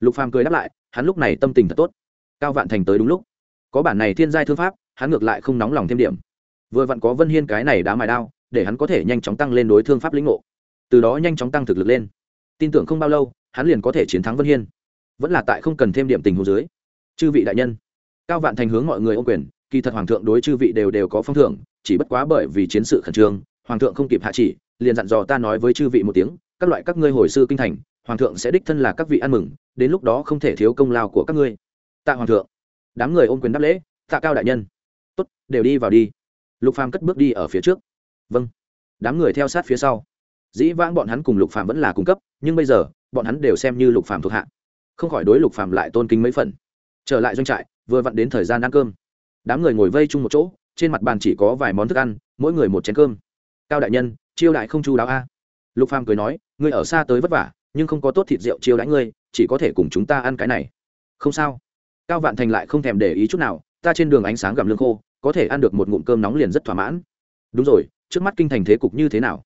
Lục phàm cười đáp lại, hắn lúc này tâm tình thật tốt. Cao vạn thành tới đúng lúc. Có bản này thiên giai thương pháp, hắn ngược lại không nóng lòng thêm điểm. Vừa vặn có vân hiên cái này đá mài đao, để hắn có thể nhanh chóng tăng lên đối thương pháp lĩnh ngộ. Từ đó nhanh chóng tăng thực lực lên. Tin tưởng không bao lâu hắn liền có thể chiến thắng vân hiên. Vẫn là tại không cần thêm điểm tình hồ dưới. Chư vị đại nhân, cao vạn thành hướng mọi người ô quyền, kỳ thật hoàng thượng đối chư vị đều đều có phong thưởng, chỉ bất quá bởi vì chiến sự khẩn trương, hoàng thượng không kịp hạ chỉ, liền dặn dò ta nói với chư vị một tiếng, các loại các ngươi hồi sư kinh thành, hoàng thượng sẽ đích thân là các vị ăn mừng, đến lúc đó không thể thiếu công lao của các ngươi. Tạ hoàng thượng, đám người ôm quyền đáp lễ, tạ cao đại nhân. Tốt, đều đi vào đi. Lục phàm cất bước đi ở phía trước. Vâng. Đám người theo sát phía sau. Dĩ vãng bọn hắn cùng lục phàm vẫn là cung cấp, nhưng bây giờ bọn hắn đều xem như lục phàm thuộc hạ. Không khỏi đối lục phàm lại tôn kính mấy phần. Trở lại doanh trại, vừa vặn đến thời gian ăn cơm. Đám người ngồi vây chung một chỗ, trên mặt bàn chỉ có vài món thức ăn, mỗi người một chén cơm. Cao đại nhân, chiêu đại không chu đáo a. Lục phàm cười nói, ngươi ở xa tới vất vả, nhưng không có tốt thịt rượu chiêu đãi ngươi, chỉ có thể cùng chúng ta ăn cái này. Không sao. Cao vạn thành lại không thèm để ý chút nào, ta trên đường ánh sáng gặm lương khô, có thể ăn được một ngụm cơm nóng liền rất thỏa mãn. Đúng rồi, trước mắt kinh thành thế cục như thế nào?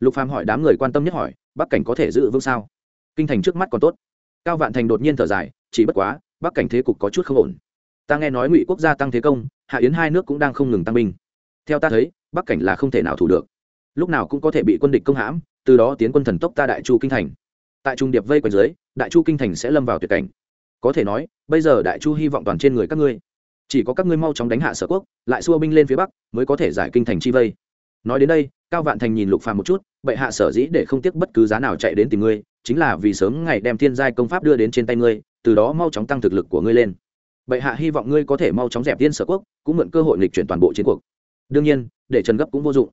Lục phàm hỏi đám người quan tâm nhất hỏi, bắc cảnh có thể giữ vững sao? Kinh thành trước mắt còn tốt. Cao vạn thành đột nhiên thở dài, chỉ bất quá, bắc cảnh thế cục có chút không ổn. Ta nghe nói ngụy quốc gia tăng thế công, hạ yến hai nước cũng đang không ngừng tăng binh. Theo ta thấy, bắc cảnh là không thể nào thủ được. Lúc nào cũng có thể bị quân địch công hãm, từ đó tiến quân thần tốc ta đại chu kinh thành. Tại trung điệp vây quanh dưới, đại chu kinh thành sẽ lâm vào tuyệt cảnh. Có thể nói, bây giờ đại chu hy vọng toàn trên người các ngươi. Chỉ có các ngươi mau chóng đánh hạ sở quốc, lại xua binh lên phía bắc, mới có thể giải kinh thành chi vây. Nói đến đây, cao vạn thành nhìn lục phàm một chút bệ hạ sở dĩ để không tiếc bất cứ giá nào chạy đến tìm ngươi, chính là vì sớm ngày đem thiên giai công pháp đưa đến trên tay ngươi, từ đó mau chóng tăng thực lực của ngươi lên. Bệ hạ hy vọng ngươi có thể mau chóng dẹp tiên sở quốc, cũng mượn cơ hội lịch chuyển toàn bộ chiến cuộc. Đương nhiên, để trần gấp cũng vô dụng.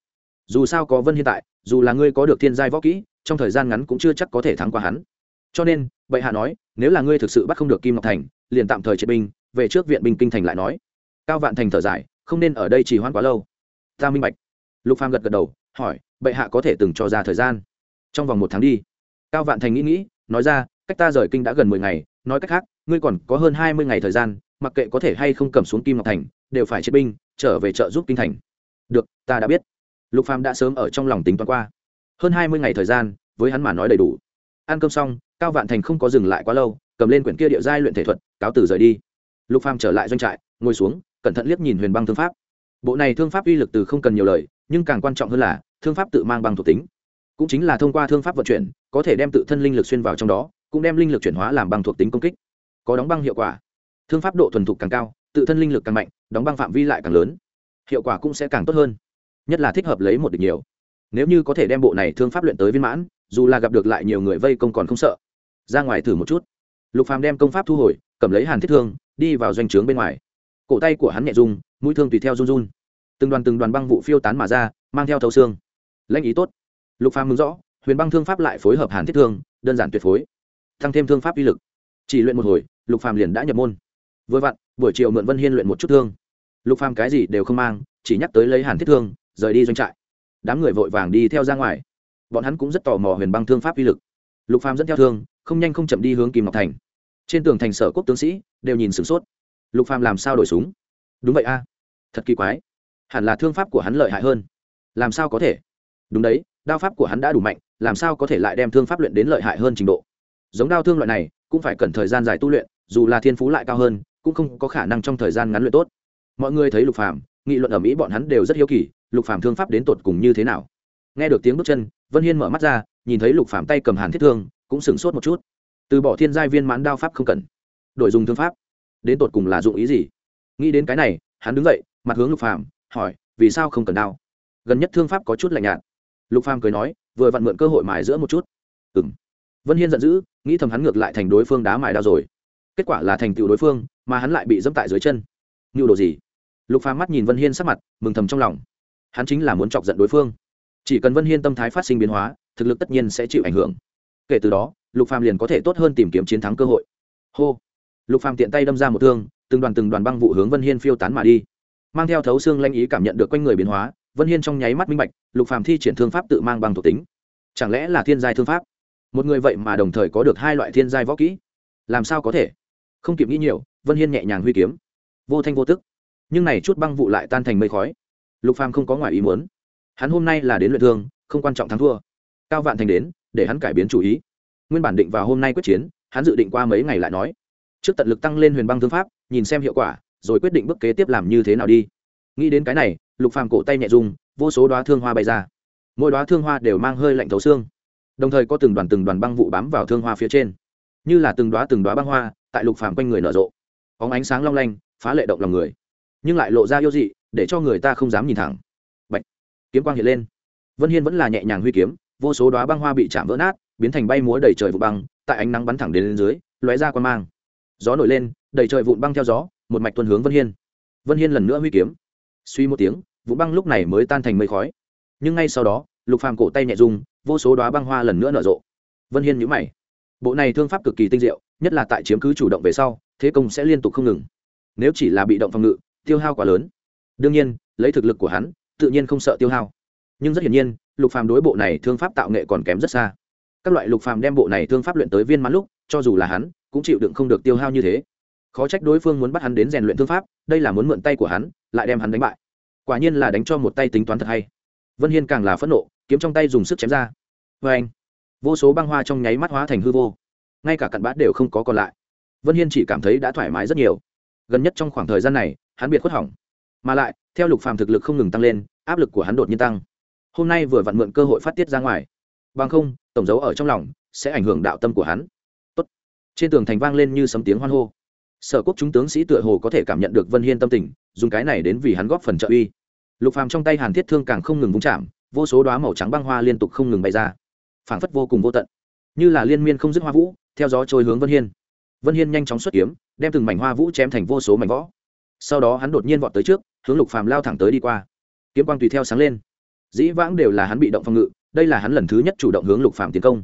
Dù sao có vân hiện tại, dù là ngươi có được thiên giai võ kỹ, trong thời gian ngắn cũng chưa chắc có thể thắng qua hắn. Cho nên, bệ hạ nói, nếu là ngươi thực sự bắt không được kim ngọc thành, liền tạm thời triệt binh, về trước viện binh kinh thành lại nói. Cao vạn thành thở dài, không nên ở đây trì hoãn quá lâu. Ta minh bạch. Lục phàm gật gật đầu hỏi, bệ hạ có thể từng cho ra thời gian? Trong vòng một tháng đi. Cao vạn thành nghĩ nghĩ, nói ra, cách ta rời kinh đã gần mười ngày, nói cách khác, ngươi còn có hơn hai mươi ngày thời gian, mặc kệ có thể hay không cầm xuống kim ngọc thành, đều phải chiến binh, trở về trợ giúp kinh thành. Được, ta đã biết. Lục phàm đã sớm ở trong lòng tính toán qua. Hơn hai mươi ngày thời gian, với hắn mà nói đầy đủ. Ăn cơm xong, cao vạn thành không có dừng lại quá lâu, cầm lên quyển kia địa giai luyện thể thuật, cáo từ rời đi. Lục phàm trở lại doanh trại, ngồi xuống, cẩn thận liếc nhìn huyền băng thương pháp. Bộ này thương pháp uy lực từ không cần nhiều lời nhưng càng quan trọng hơn là, thương pháp tự mang băng thuộc tính. Cũng chính là thông qua thương pháp vận chuyển, có thể đem tự thân linh lực xuyên vào trong đó, cũng đem linh lực chuyển hóa làm băng thuộc tính công kích. Có đóng băng hiệu quả. Thương pháp độ thuần thục càng cao, tự thân linh lực càng mạnh, đóng băng phạm vi lại càng lớn. Hiệu quả cũng sẽ càng tốt hơn. Nhất là thích hợp lấy một địch nhiều. Nếu như có thể đem bộ này thương pháp luyện tới viên mãn, dù là gặp được lại nhiều người vây công còn không sợ. Ra ngoài thử một chút. Lục phàm đem công pháp thu hồi, cầm lấy hàn thiết thương, đi vào doanh trướng bên ngoài. Cổ tay của hắn nhẹ rung, mũi thương tùy theo run run từng đoàn từng đoàn băng vụ phiêu tán mà ra, mang theo thấu xương. Lãnh ý tốt. Lục phàm mừng rõ, huyền băng thương pháp lại phối hợp hàn thiết thương, đơn giản tuyệt phối. Tăng thêm thương pháp uy lực. Chỉ luyện một hồi, lục phàm liền đã nhập môn. Vừa vặn, buổi chiều mượn vân hiên luyện một chút thương. Lục phàm cái gì đều không mang, chỉ nhắc tới lấy hàn thiết thương, rời đi doanh trại. Đám người vội vàng đi theo ra ngoài. Bọn hắn cũng rất tò mò huyền băng thương pháp uy lực. Lục phàm dẫn theo thương, không nhanh không chậm đi hướng kim ngọc thành. Trên tường thành sở quốc tướng sĩ, đều nhìn sửng sốt. Lục phàm làm sao đổi súng? Đúng vậy a. Thật kỳ quái hẳn là thương pháp của hắn lợi hại hơn. Làm sao có thể? Đúng đấy, đao pháp của hắn đã đủ mạnh, làm sao có thể lại đem thương pháp luyện đến lợi hại hơn trình độ? Giống đao thương loại này, cũng phải cần thời gian dài tu luyện, dù là thiên phú lại cao hơn, cũng không có khả năng trong thời gian ngắn luyện tốt. Mọi người thấy lục phàm, nghị luận ở mỹ bọn hắn đều rất hiếu kỳ, lục phàm thương pháp đến tột cùng như thế nào? Nghe được tiếng bước chân, vân hiên mở mắt ra, nhìn thấy lục phàm tay cầm hàn thiết thương, cũng sửng sốt một chút. Từ bỏ thiên giai viên mãn đao pháp không cần, đổi dùng thương pháp, đến tột cùng là dụng ý gì? Nghĩ đến cái này, hắn đứng dậy, mặt hướng lục phàm hỏi, vì sao không cần đao? Gần nhất thương pháp có chút lạnh nhạt. Lục phàm cười nói, vừa vặn mượn cơ hội mài giữa một chút. Ừm. Vân hiên giận dữ, nghĩ thầm hắn ngược lại thành đối phương đá mài đao rồi. Kết quả là thành tựu đối phương, mà hắn lại bị dẫm tại dưới chân. Như đồ gì? Lục phàm mắt nhìn vân hiên sắc mặt, mừng thầm trong lòng. Hắn chính là muốn chọc giận đối phương. Chỉ cần vân hiên tâm thái phát sinh biến hóa, thực lực tất nhiên sẽ chịu ảnh hưởng. Kể từ đó, lục phàm liền có thể tốt hơn tìm kiếm chiến thắng cơ hội. Hô. Lục phàm tiện tay đâm ra một thương, từng đoàn từng đoàn băng vụ hướng vân hiên phiêu tán mà đi mang theo thấu xương lanh ý cảm nhận được quanh người biến hóa, vân hiên trong nháy mắt minh bạch, lục phàm thi triển thương pháp tự mang băng thuộc tính. Chẳng lẽ là thiên giai thương pháp? Một người vậy mà đồng thời có được hai loại thiên giai võ kỹ. Làm sao có thể? Không kịp nghĩ nhiều, vân hiên nhẹ nhàng huy kiếm. Vô thanh vô tức. Nhưng này chút băng vụ lại tan thành mây khói. Lục phàm không có ngoài ý muốn. Hắn hôm nay là đến luyện thương, không quan trọng thắng thua. Cao vạn thành đến, để hắn cải biến chủ ý. Nguyên bản định vào hôm nay quyết chiến, hắn dự định qua mấy ngày lại nói. Trước tận lực tăng lên huyền băng thương pháp, nhìn xem hiệu quả rồi quyết định bước kế tiếp làm như thế nào đi. Nghĩ đến cái này, lục phàm cổ tay nhẹ dùng vô số đoá thương hoa bay ra. Mỗi đoá thương hoa đều mang hơi lạnh thấu xương. Đồng thời có từng đoàn từng đoàn băng vụ bám vào thương hoa phía trên. Như là từng đoá từng đoá băng hoa, tại lục phàm quanh người nở rộ. Óng ánh sáng long lanh, phá lệ động lòng người. Nhưng lại lộ ra yêu dị, để cho người ta không dám nhìn thẳng. Bạch. kiếm quang hiện lên. Vân hiên vẫn là nhẹ nhàng huy kiếm, vô số đoá băng hoa bị chạm vỡ nát, biến thành bay múa đầy trời vụ băng, tại ánh nắng bắn thẳng đến lên dưới, lóe ra quan mang. Gió nổi lên, đầy trời vụn băng theo gió một mạch tuân hướng vân hiên. Vân hiên lần nữa huy kiếm. Suy một tiếng vũ băng lúc này mới tan thành mây khói. Nhưng ngay sau đó, lục phàm cổ tay nhẹ rung, vô số đoá băng hoa lần nữa nở rộ. Vân hiên nhíu mày. Bộ này thương pháp cực kỳ tinh diệu, nhất là tại chiếm cứ chủ động về sau, thế công sẽ liên tục không ngừng. Nếu chỉ là bị động phòng ngự, tiêu hao quá lớn. Đương nhiên, lấy thực lực của hắn, tự nhiên không sợ tiêu hao. Nhưng rất hiển nhiên, lục phàm đối bộ này thương pháp tạo nghệ còn kém rất xa. Các loại lục phàm đem bộ này thương pháp luyện tới viên mãn lúc, cho dù là hắn, cũng chịu đựng không được tiêu hao như thế khó trách đối phương muốn bắt hắn đến rèn luyện thương pháp, đây là muốn mượn tay của hắn, lại đem hắn đánh bại. Quả nhiên là đánh cho một tay tính toán thật hay. Vân hiên càng là phẫn nộ, kiếm trong tay dùng sức chém ra. Vê anh vô số băng hoa trong nháy mắt hóa thành hư vô. Ngay cả cặn bát đều không có còn lại. Vân hiên chỉ cảm thấy đã thoải mái rất nhiều. Gần nhất trong khoảng thời gian này, hắn biệt khuất hỏng. Mà lại, theo lục phàm thực lực không ngừng tăng lên, áp lực của hắn đột nhiên tăng. Hôm nay vừa vặn mượn cơ hội phát tiết ra ngoài. Bằng không, tổng dấu ở trong lòng sẽ ảnh hưởng đạo tâm của hắn. Tốt. trên tường thành vang lên như sấm tiếng hoan hô sở quốc chúng tướng sĩ tựa hồ có thể cảm nhận được vân hiên tâm tình, dùng cái này đến vì hắn góp phần trợ uy. Lục phàm trong tay hàn thiết thương càng không ngừng vung chạm, vô số đoá màu trắng băng hoa liên tục không ngừng bay ra. Phảng phất vô cùng vô tận. Như là liên miên không dứt hoa vũ, theo gió trôi hướng vân hiên. Vân hiên nhanh chóng xuất kiếm, đem từng mảnh hoa vũ chém thành vô số mảnh võ sau đó hắn đột nhiên vọt tới trước, hướng lục phàm lao thẳng tới đi qua. Kiếm quang tùy theo sáng lên. Dĩ vãng đều là hắn bị động phòng ngự, đây là hắn lần thứ nhất chủ động hướng lục phàm tiến công.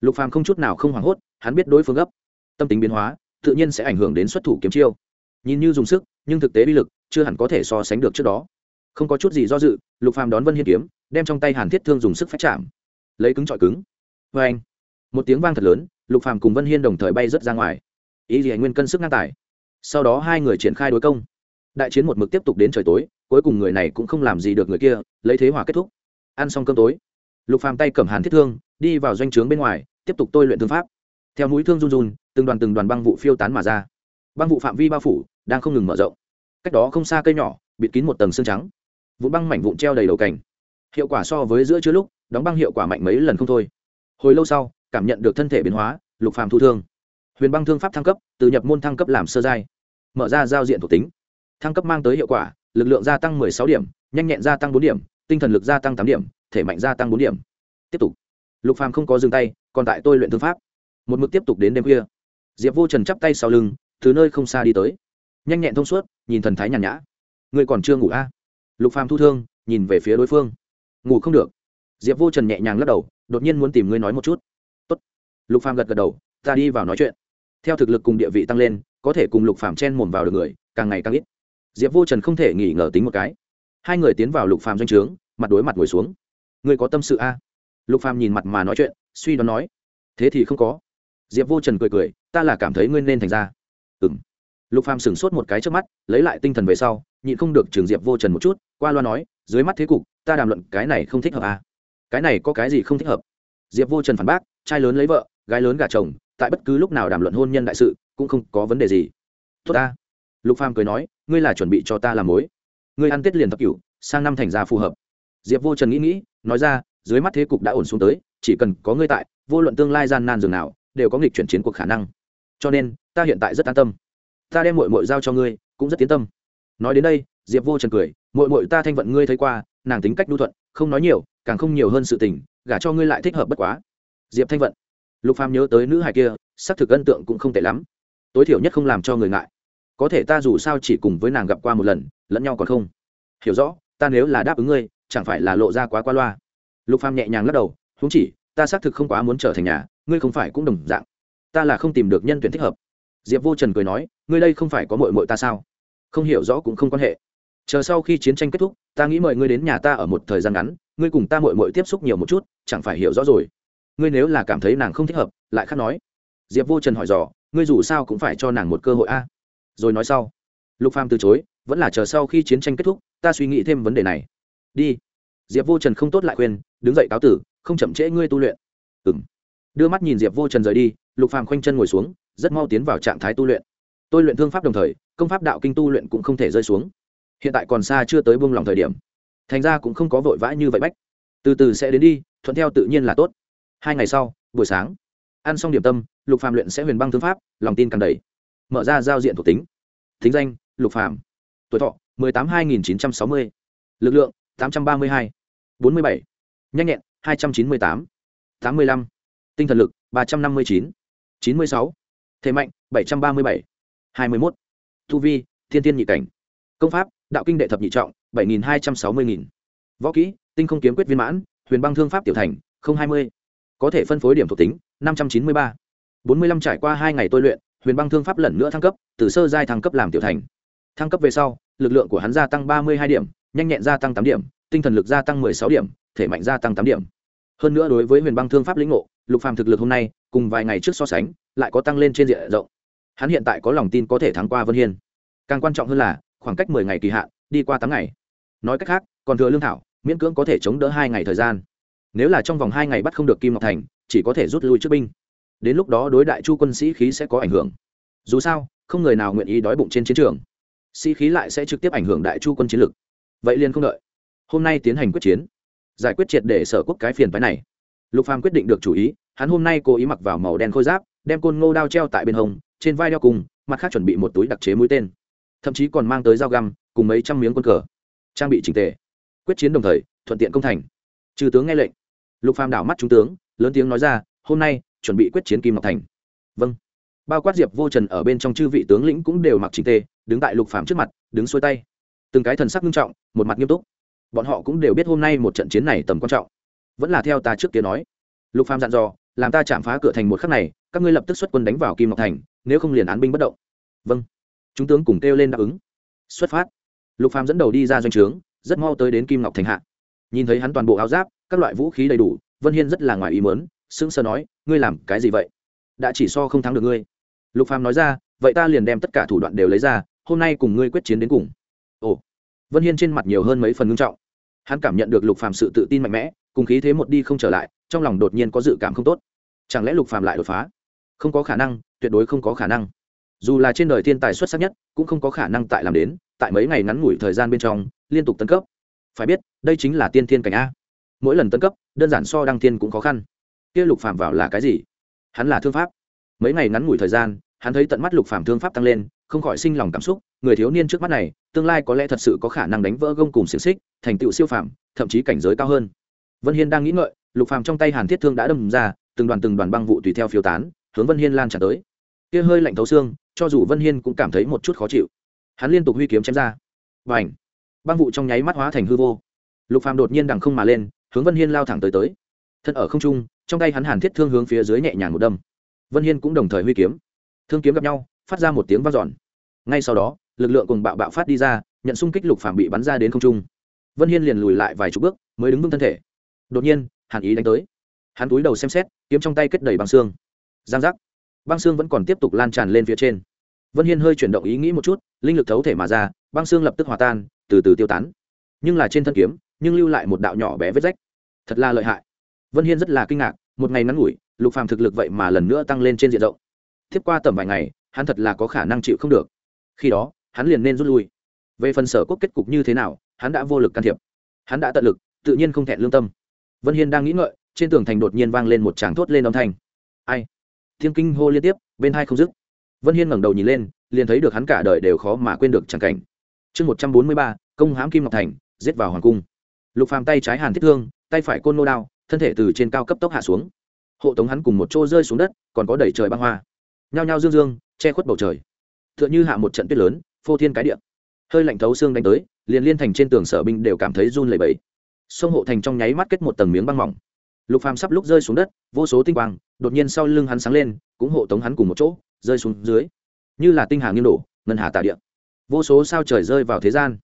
Lục phàm không chút nào không hoảng hốt, hắn biết đối phương gấp. Tâm tính biến hóa tự nhiên sẽ ảnh hưởng đến xuất thủ kiếm chiêu. Nhìn như dùng sức, nhưng thực tế uy lực chưa hẳn có thể so sánh được trước đó. Không có chút gì do dự, lục phàm đón vân hiên kiếm, đem trong tay hàn thiết thương dùng sức phách chạm. Lấy cứng trọi cứng. Vê anh, một tiếng vang thật lớn, lục phàm cùng vân hiên đồng thời bay rớt ra ngoài. Ý gì nguyên cân sức ngang tài. Sau đó hai người triển khai đối công. Đại chiến một mực tiếp tục đến trời tối, cuối cùng người này cũng không làm gì được người kia, lấy thế hòa kết thúc. Ăn xong cơm tối, lục phàm tay cầm hàn thiết thương, đi vào doanh trướng bên ngoài, tiếp tục tôi luyện thương pháp theo mũi thương run run, từng đoàn từng đoàn băng vụ phiêu tán mà ra. Băng vụ phạm vi bao phủ, đang không ngừng mở rộng. Cách đó không xa cây nhỏ, bịt kín một tầng xương trắng. Vụ băng mảnh vụn treo đầy đầu cành. Hiệu quả so với giữa chứa lúc, đóng băng hiệu quả mạnh mấy lần không thôi. Hồi lâu sau, cảm nhận được thân thể biến hóa, lục phàm thu thương. Huyền băng thương pháp thăng cấp, từ nhập môn thăng cấp làm sơ giai. Mở ra giao diện thuộc tính. Thăng cấp mang tới hiệu quả, lực lượng gia tăng 16 điểm, nhanh nhẹn gia tăng 4 điểm, tinh thần lực gia tăng 8 điểm, thể mạnh gia tăng 4 điểm. Tiếp tục. Lục phàm không có dừng tay, còn tại tôi luyện thương pháp một mực tiếp tục đến đêm khuya. Diệp vô trần chắp tay sau lưng, từ nơi không xa đi tới. Nhanh nhẹn thông suốt, nhìn thần thái nhàn nhã. Người còn chưa ngủ a à? lục phàm thu thương, nhìn về phía đối phương. Ngủ không được. Diệp vô trần nhẹ nhàng lắc đầu, đột nhiên muốn tìm ngươi nói một chút. Tốt. lục phàm gật gật đầu, ta đi vào nói chuyện. Theo thực lực cùng địa vị tăng lên, có thể cùng lục phàm chen mồm vào được người, càng ngày càng ít. Diệp vô trần không thể nghỉ ngờ tính một cái. Hai người tiến vào lục phàm doanh trướng, mặt đối mặt ngồi xuống. Ngươi có tâm sự a lục phàm nhìn mặt mà nói chuyện, suy đoán nói. Thế thì không có diệp vô trần cười cười, ta là cảm thấy ngươi nên thành ra. Ừm. Lục phàm sửng sốt một cái trước mắt, lấy lại tinh thần về sau, nhịn không được trường diệp vô trần một chút, qua loa nói, dưới mắt thế cục, ta đàm luận cái này không thích hợp à? Cái này có cái gì không thích hợp? Diệp vô trần phản bác, trai lớn lấy vợ, gái lớn gả chồng, tại bất cứ lúc nào đàm luận hôn nhân đại sự, cũng không có vấn đề gì. Tốt ta. Lục phàm cười nói, ngươi là chuẩn bị cho ta làm mối. Ngươi ăn tết liền thập cửu, sang năm thành ra phù hợp. Diệp vô trần nghĩ nghĩ, nói ra, dưới mắt thế cục đã ổn xuống tới, chỉ cần có ngươi tại, vô luận tương lai gian nan dường nào đều có nghịch chuyển chiến cuộc khả năng. Cho nên, ta hiện tại rất an tâm. Ta đem mội mội giao cho ngươi, cũng rất tiến tâm. Nói đến đây, diệp vô trần cười mội mội ta thanh vận ngươi thấy qua, nàng tính cách đu thuận, không nói nhiều, càng không nhiều hơn sự tình, gả cho ngươi lại thích hợp bất quá. Diệp thanh vận. Lục phàm nhớ tới nữ hài kia, xác thực ân tượng cũng không tệ lắm. Tối thiểu nhất không làm cho người ngại. Có thể ta dù sao chỉ cùng với nàng gặp qua một lần, lẫn nhau còn không? Hiểu rõ, ta nếu là đáp ứng ngươi, chẳng phải là lộ ra quá qua loa. Lục phàm nhẹ nhàng lắc đầu húng chỉ, ta xác thực không quá muốn trở thành nhà ngươi không phải cũng đồng dạng. Ta là không tìm được nhân tuyển thích hợp. Diệp vô trần cười nói, ngươi đây không phải có mội mội ta sao? Không hiểu rõ cũng không quan hệ. Chờ sau khi chiến tranh kết thúc, ta nghĩ mời ngươi đến nhà ta ở một thời gian ngắn, ngươi cùng ta mội mội tiếp xúc nhiều một chút, chẳng phải hiểu rõ rồi. Ngươi nếu là cảm thấy nàng không thích hợp, lại khác nói. Diệp vô trần hỏi dò, ngươi dù sao cũng phải cho nàng một cơ hội a. Rồi nói sau. Lục phàm từ chối, vẫn là chờ sau khi chiến tranh kết thúc, ta suy nghĩ thêm vấn đề này. Đi. Diệp vô trần không tốt lại khuyên, đứng dậy cáo tử, không chậm trễ ngươi tu luyện. Ừng đưa mắt nhìn diệp vô trần rời đi, lục phàm khoanh chân ngồi xuống, rất mau tiến vào trạng thái tu luyện tôi luyện thương pháp đồng thời, công pháp đạo kinh tu luyện cũng không thể rơi xuống hiện tại còn xa chưa tới buông lòng thời điểm thành ra cũng không có vội vã như vậy bách từ từ sẽ đến đi, thuận theo tự nhiên là tốt hai ngày sau, buổi sáng, ăn xong điểm tâm, lục phàm luyện sẽ huyền băng thương pháp, lòng tin càng đầy mở ra giao diện thuộc tính thính danh, lục phàm tuổi thọ 18 2960. lực lượng 832. 47. nhanh nhẹn 298. 85 tinh thần lực 359. 96. thể mạnh 737. 21. thu vi, thiên tiên nhị cảnh công pháp, đạo kinh đệ thập nhị trọng 7260.000. võ kỹ, tinh không kiếm quyết viên mãn, huyền băng thương pháp tiểu thành 020. có thể phân phối điểm thuộc tính 593. 45 trải qua hai ngày tôi luyện, huyền băng thương pháp lần nữa thăng cấp, từ sơ giai thăng cấp làm tiểu thành thăng cấp về sau, lực lượng của hắn gia tăng 32 điểm, nhanh nhẹn gia tăng 8 điểm, tinh thần lực gia tăng 16 điểm, thể mạnh gia tăng 8 điểm hơn nữa đối với huyền băng thương pháp lĩnh ngộ, lục phàm thực lực hôm nay, cùng vài ngày trước so sánh, lại có tăng lên trên diện rộng. Hắn hiện tại có lòng tin có thể thắng qua vân hiên. Càng quan trọng hơn là, khoảng cách 10 ngày kỳ hạn, đi qua tám ngày. Nói cách khác, còn thừa lương thảo, miễn cưỡng có thể chống đỡ hai ngày thời gian. Nếu là trong vòng hai ngày bắt không được kim ngọc thành, chỉ có thể rút lui trước binh. Đến lúc đó đối đại chu quân sĩ khí sẽ có ảnh hưởng. Dù sao, không người nào nguyện ý đói bụng trên chiến trường. Sĩ khí lại sẽ trực tiếp ảnh hưởng đại chu quân chiến lực. Vậy liền không đợi. Hôm nay tiến hành quyết chiến giải quyết triệt để sở quốc cái phiền phái này. Lục phàm quyết định được chủ ý, hắn hôm nay cố ý mặc vào màu đen khôi giáp, đem côn ngô đao treo tại bên hông, trên vai đeo cùng, mặt khác chuẩn bị một túi đặc chế mũi tên. Thậm chí còn mang tới dao găm, cùng mấy trăm miếng quân cờ. Trang bị chỉnh tề. Quyết chiến đồng thời, thuận tiện công thành. Trừ tướng nghe lệnh. Lục phàm đảo mắt trung tướng, lớn tiếng nói ra, hôm nay, chuẩn bị quyết chiến kim ngọc thành. Vâng. Bao quát diệp vô trần ở bên trong chư vị tướng lĩnh cũng đều mặc chỉnh tề, đứng tại lục phàm trước mặt, đứng xuôi tay. Từng cái thần sắc nghiêm trọng, một mặt nghiêm túc bọn họ cũng đều biết hôm nay một trận chiến này tầm quan trọng. Vẫn là theo ta trước kia nói. Lục phàm dặn dò, làm ta chạm phá cửa thành một khắc này, các ngươi lập tức xuất quân đánh vào kim ngọc thành, nếu không liền án binh bất động. Vâng. Chúng tướng cùng kêu lên đáp ứng. Xuất phát. Lục phàm dẫn đầu đi ra doanh trướng, rất mau tới đến kim ngọc thành hạ. Nhìn thấy hắn toàn bộ áo giáp, các loại vũ khí đầy đủ, vân hiên rất là ngoài ý mớn sững sờ nói, ngươi làm cái gì vậy? Đã chỉ so không thắng được ngươi. Lục phàm nói ra, vậy ta liền đem tất cả thủ đoạn đều lấy ra, hôm nay cùng ngươi quyết chiến đến cùng. Ồ vân hiên trên mặt nhiều hơn mấy phần ngưng trọng. Hắn cảm nhận được lục phàm sự tự tin mạnh mẽ, cùng khí thế một đi không trở lại, trong lòng đột nhiên có dự cảm không tốt. Chẳng lẽ lục phàm lại đột phá? Không có khả năng, tuyệt đối không có khả năng. Dù là trên đời thiên tài xuất sắc nhất, cũng không có khả năng tại làm đến, tại mấy ngày ngắn ngủi thời gian bên trong, liên tục tấn cấp. Phải biết, đây chính là tiên thiên cảnh a. Mỗi lần tấn cấp, đơn giản so đăng thiên cũng khó khăn. Kia lục phàm vào là cái gì? Hắn là thương pháp. Mấy ngày ngắn ngủi thời gian, hắn thấy tận mắt lục phàm thương pháp tăng lên, không khỏi sinh lòng cảm xúc, người thiếu niên trước mắt này tương lai có lẽ thật sự có khả năng đánh vỡ gông cùng xiềng xích, thành tựu siêu phàm, thậm chí cảnh giới cao hơn. Vân hiên đang nghĩ ngợi, lục phàm trong tay hàn thiết thương đã đâm ra, từng đoàn từng đoàn băng vụ tùy theo phiêu tán, hướng vân hiên lan tràn tới. Kia hơi lạnh thấu xương, cho dù vân hiên cũng cảm thấy một chút khó chịu. Hắn liên tục huy kiếm chém ra. Và ảnh băng vụ trong nháy mắt hóa thành hư vô. Lục phàm đột nhiên đằng không mà lên, hướng vân hiên lao thẳng tới tới. Thân ở không trung, trong tay hắn hàn thiết thương hướng phía dưới nhẹ nhàng một đâm. Vân hiên cũng đồng thời huy kiếm. Thương kiếm gặp nhau, phát ra một tiếng vang dọn. Ngay sau đó lực lượng cùng bạo bạo phát đi ra, nhận xung kích lục phàm bị bắn ra đến không trung. Vân hiên liền lùi lại vài chục bước, mới đứng vững thân thể. Đột nhiên, hàn ý đánh tới. Hắn túi đầu xem xét, kiếm trong tay kết đầy băng xương. Giang giác. Băng xương vẫn còn tiếp tục lan tràn lên phía trên. Vân hiên hơi chuyển động ý nghĩ một chút, linh lực thấu thể mà ra, băng xương lập tức hòa tan, từ từ tiêu tán. Nhưng là trên thân kiếm, nhưng lưu lại một đạo nhỏ bé vết rách. Thật là lợi hại. Vân hiên rất là kinh ngạc, một ngày ngắn ngủi, lục phàm thực lực vậy mà lần nữa tăng lên trên diện rộng. Tiếp qua tầm vài ngày, hắn thật là có khả năng chịu không được. Khi đó hắn liền nên rút lui. Về phần sở quốc kết cục như thế nào, hắn đã vô lực can thiệp. Hắn đã tận lực, tự nhiên không thẹn lương tâm. Vân hiên đang nghĩ ngợi, trên tường thành đột nhiên vang lên một tràng thốt lên âm thanh. Ai? Thiên kinh hô liên tiếp, bên hai không dứt. Vân hiên ngẩng đầu nhìn lên, liền thấy được hắn cả đời đều khó mà quên được tràng cảnh. Chương một trăm bốn mươi ba, công hãm kim ngọc thành, giết vào hoàng cung. Lục phàm tay trái hàn thiết thương, tay phải côn nô đao, thân thể từ trên cao cấp tốc hạ xuống. Hộ tống hắn cùng một chỗ rơi xuống đất, còn có đẩy trời băng hoa. Nhao nhao dương dương, che khuất bầu trời. Tựa như hạ một trận tuyết lớn phô thiên cái địa. Hơi lạnh thấu xương đánh tới, liền liên thành trên tường sở binh đều cảm thấy run lẩy bẩy. Sông hộ thành trong nháy mắt kết một tầng miếng băng mỏng. Lục phàm sắp lúc rơi xuống đất, vô số tinh quang, đột nhiên sau lưng hắn sáng lên, cũng hộ tống hắn cùng một chỗ, rơi xuống dưới. Như là tinh hà nghiêng đổ, ngân hà tạ địa. Vô số sao trời rơi vào thế gian.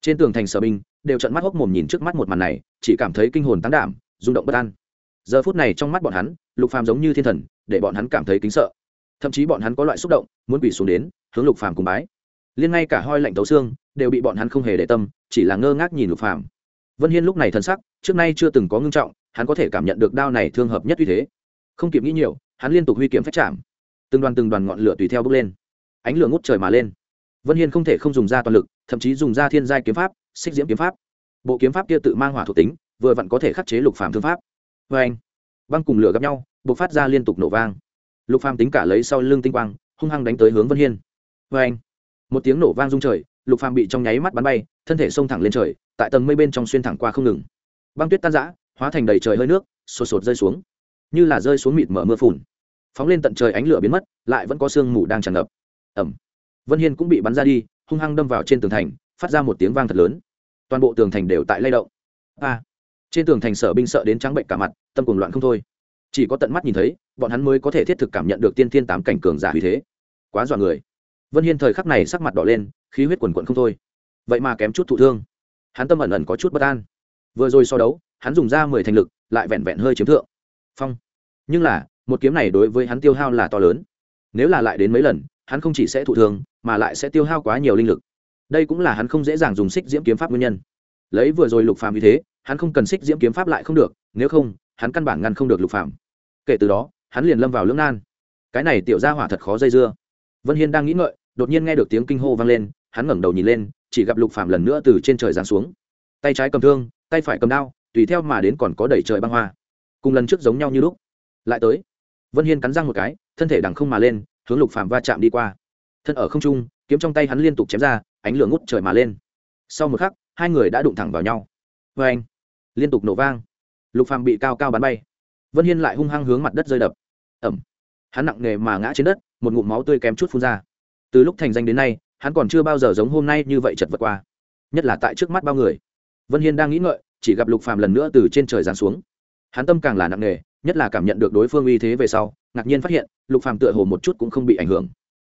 Trên tường thành sở binh, đều trận mắt hốc mồm nhìn trước mắt một màn này, chỉ cảm thấy kinh hồn tán đảm, rung động bất an. Giờ phút này trong mắt bọn hắn, lục phàm giống như thiên thần, để bọn hắn cảm thấy kính sợ. Thậm chí bọn hắn có loại xúc động, muốn quỳ xuống đến, hướng lục phàm cùng bái liên ngay cả hoi lạnh tấu xương đều bị bọn hắn không hề để tâm, chỉ là ngơ ngác nhìn lục phàm. Vân hiên lúc này thân sắc, trước nay chưa từng có ngưng trọng, hắn có thể cảm nhận được đao này thương hợp nhất uy thế. Không kịp nghĩ nhiều, hắn liên tục huy kiếm phách chạm. Từng đoàn từng đoàn ngọn lửa tùy theo bước lên. Ánh lửa ngút trời mà lên. Vân hiên không thể không dùng ra toàn lực, thậm chí dùng ra thiên giai kiếm pháp, xích diễm kiếm pháp. Bộ kiếm pháp kia tự mang hỏa thuộc tính, vừa vặn có thể khắc chế lục phàm thương pháp. Vê anh, băng cùng lửa gặp nhau, bộc phát ra liên tục nổ vang. Lục phàm tính cả lấy sau lưng tinh quang, hung hăng đánh tới hướng vân hiên. Vê anh một tiếng nổ vang rung trời, lục phàm bị trong nháy mắt bắn bay, thân thể xông thẳng lên trời, tại tầng mây bên trong xuyên thẳng qua không ngừng. Băng tuyết tan rã, hóa thành đầy trời hơi nước, sột sột rơi xuống. Như là rơi xuống mịt mở mưa phùn. Phóng lên tận trời ánh lửa biến mất, lại vẫn có sương mù đang tràn ngập. Ẩm vân hiên cũng bị bắn ra đi, hung hăng đâm vào trên tường thành, phát ra một tiếng vang thật lớn. Toàn bộ tường thành đều tại lay động. A. Trên tường thành sở binh sợ đến trắng bệnh cả mặt, tâm cuồng loạn không thôi. Chỉ có tận mắt nhìn thấy, bọn hắn mới có thể thiết thực cảm nhận được tiên thiên tám cảnh cường giả như thế. Quá dọa người vân hiên thời khắc này sắc mặt đỏ lên, khí huyết quần quận không thôi. Vậy mà kém chút thụ thương. Hắn tâm ẩn ẩn có chút bất an. Vừa rồi so đấu, hắn dùng ra mười thành lực, lại vẹn vẹn hơi chiếm thượng. Phong. Nhưng là, một kiếm này đối với hắn tiêu hao là to lớn. Nếu là lại đến mấy lần, hắn không chỉ sẽ thụ thương, mà lại sẽ tiêu hao quá nhiều linh lực. Đây cũng là hắn không dễ dàng dùng xích diễm kiếm pháp nguyên nhân. Lấy vừa rồi lục phàm như thế, hắn không cần xích diễm kiếm pháp lại không được, nếu không, hắn căn bản ngăn không được lục phàm. Kể từ đó, hắn liền lâm vào lưỡng nan. Cái này tiểu gia hỏa thật khó dây dưa. Vân hiên đang nghĩ ngợi đột nhiên nghe được tiếng kinh hô vang lên, hắn ngẩng đầu nhìn lên, chỉ gặp lục phàm lần nữa từ trên trời giáng xuống. Tay trái cầm thương, tay phải cầm đao, tùy theo mà đến còn có đẩy trời băng hoa. Cùng lần trước giống nhau như lúc. Lại tới. Vân hiên cắn răng một cái, thân thể đằng không mà lên, hướng lục phàm va chạm đi qua. Thân ở không trung, kiếm trong tay hắn liên tục chém ra, ánh lửa ngút trời mà lên. Sau một khắc, hai người đã đụng thẳng vào nhau. Vê anh, liên tục nổ vang. Lục phàm bị cao cao bắn bay. Vân hiên lại hung hăng hướng mặt đất rơi đập. Ẩm. Hắn nặng nề mà ngã trên đất, một ngụm máu tươi kém chút phun ra từ lúc thành danh đến nay, hắn còn chưa bao giờ giống hôm nay như vậy chật vật qua. Nhất là tại trước mắt bao người. Vân hiên đang nghĩ ngợi, chỉ gặp lục phàm lần nữa từ trên trời giáng xuống. Hắn tâm càng là nặng nề, nhất là cảm nhận được đối phương uy thế về sau, ngạc nhiên phát hiện, lục phàm tựa hồ một chút cũng không bị ảnh hưởng.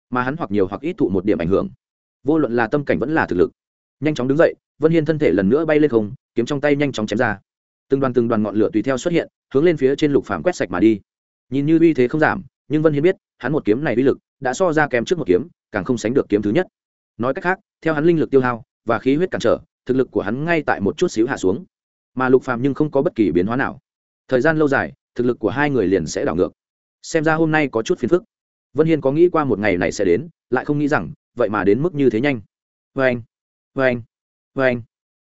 Mà hắn hoặc nhiều hoặc ít thụ một điểm ảnh hưởng. Vô luận là tâm cảnh vẫn là thực lực. Nhanh chóng đứng dậy, vân hiên thân thể lần nữa bay lên không, kiếm trong tay nhanh chóng chém ra. Từng đoàn từng đoàn ngọn lửa tùy theo xuất hiện, hướng lên phía trên lục phàm quét sạch mà đi. Nhìn như uy thế không giảm nhưng vân hiên biết, hắn một kiếm này uy lực đã so ra kém trước một kiếm, càng không sánh được kiếm thứ nhất. Nói cách khác, theo hắn linh lực tiêu hao và khí huyết cản trở, thực lực của hắn ngay tại một chút xíu hạ xuống. Mà lục phàm nhưng không có bất kỳ biến hóa nào. Thời gian lâu dài, thực lực của hai người liền sẽ đảo ngược. Xem ra hôm nay có chút phiền phức. Vân hiên có nghĩ qua một ngày này sẽ đến, lại không nghĩ rằng, vậy mà đến mức như thế nhanh. Vê anh vê anh vê anh.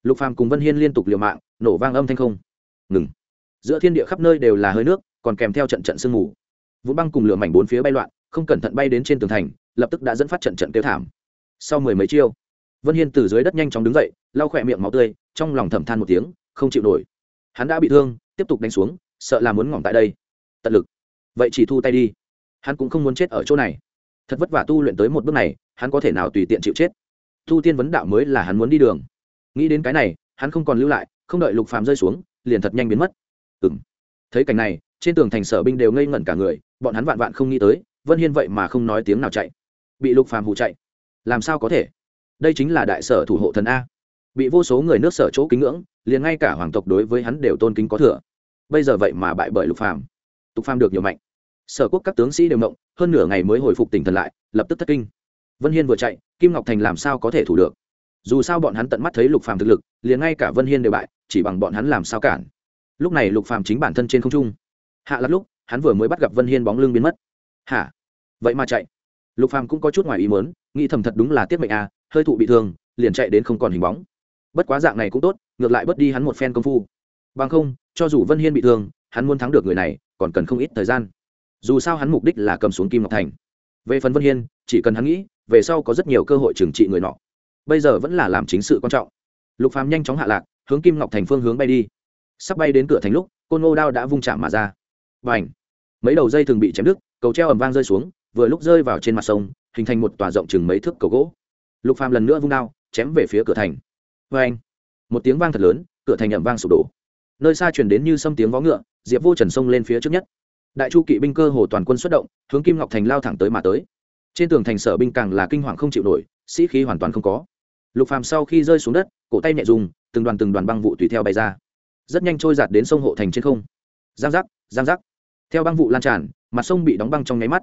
Lục phàm cùng vân hiên liên tục liều mạng, nổ vang âm thanh không. Ngừng. Giữa thiên địa khắp nơi đều là hơi nước, còn kèm theo trận trận sương mù vũ băng cùng lửa mảnh bốn phía bay loạn, không cẩn thận bay đến trên tường thành, lập tức đã dẫn phát trận trận kêu thảm. Sau mười mấy chiêu, vân hiên từ dưới đất nhanh chóng đứng dậy, lau khỏe miệng máu tươi, trong lòng thầm than một tiếng, không chịu nổi. Hắn đã bị thương, tiếp tục đánh xuống, sợ là muốn ngỏm tại đây. Tận lực. Vậy chỉ thu tay đi. Hắn cũng không muốn chết ở chỗ này. Thật vất vả tu luyện tới một bước này, hắn có thể nào tùy tiện chịu chết? Tu tiên vấn đạo mới là hắn muốn đi đường. Nghĩ đến cái này, hắn không còn lưu lại, không đợi lục phàm rơi xuống, liền thật nhanh biến mất. Ừ m thấy cảnh này, trên tường thành sở binh đều ngây ngẩn cả người bọn hắn vạn vạn không nghĩ tới, vân hiên vậy mà không nói tiếng nào chạy. Bị lục phàm hụ chạy. Làm sao có thể? Đây chính là đại sở thủ hộ thần a. Bị vô số người nước sở chỗ kính ngưỡng, liền ngay cả hoàng tộc đối với hắn đều tôn kính có thừa. Bây giờ vậy mà bại bởi lục phàm. Tục phàm được nhiều mạnh. Sở quốc các tướng sĩ đều mộng, hơn nửa ngày mới hồi phục tỉnh thần lại, lập tức thất kinh. Vân hiên vừa chạy, kim ngọc thành làm sao có thể thủ được? Dù sao bọn hắn tận mắt thấy lục phàm thực lực, liền ngay cả vân hiên đều bại, chỉ bằng bọn hắn làm sao cản. Lúc này lục phàm chính bản thân trên không trung. Hạ lắm lúc hắn vừa mới bắt gặp vân hiên bóng lưng biến mất. Hả? Vậy mà chạy. Lục phàm cũng có chút ngoài ý muốn, nghĩ thầm thật đúng là tiết mệnh à hơi thụ bị thương, liền chạy đến không còn hình bóng. Bất quá dạng này cũng tốt, ngược lại bớt đi hắn một phen công phu. Bằng không, cho dù vân hiên bị thương, hắn muốn thắng được người này, còn cần không ít thời gian. Dù sao hắn mục đích là cầm xuống kim ngọc thành. Về phần vân hiên, chỉ cần hắn nghĩ, về sau có rất nhiều cơ hội trừng trị người nọ. Bây giờ vẫn là làm chính sự quan trọng. Lục phàm nhanh chóng hạ lạc, hướng kim ngọc thành phương hướng bay đi. Sắp bay đến cửa thành lúc, côn ngô đao đã vung chạm mà ra và ảnh. Mấy đầu dây thường bị chém đứt, cầu treo ầm vang rơi xuống, vừa lúc rơi vào trên mặt sông, hình thành một tòa rộng chừng mấy thước cầu gỗ. Lục phàm lần nữa vung đao, chém về phía cửa thành. Và anh một tiếng vang thật lớn, cửa thành ẩm vang sụp đổ. Nơi xa truyền đến như xâm tiếng vó ngựa, diệp vô trần sông lên phía trước nhất. Đại chu kỵ binh cơ hồ toàn quân xuất động, hướng kim ngọc thành lao thẳng tới mà tới. Trên tường thành sở binh càng là kinh hoàng không chịu nổi, sĩ khí hoàn toàn không có. Lục phàm sau khi rơi xuống đất, cổ tay nhẹ dùng, từng đoàn từng đoàn băng vụ tùy theo bay ra. Rất nhanh trôi giạt đến sông hộ thành trên không. Giang giác giang giác. Theo băng vụ lan tràn, mặt sông bị đóng băng trong nháy mắt.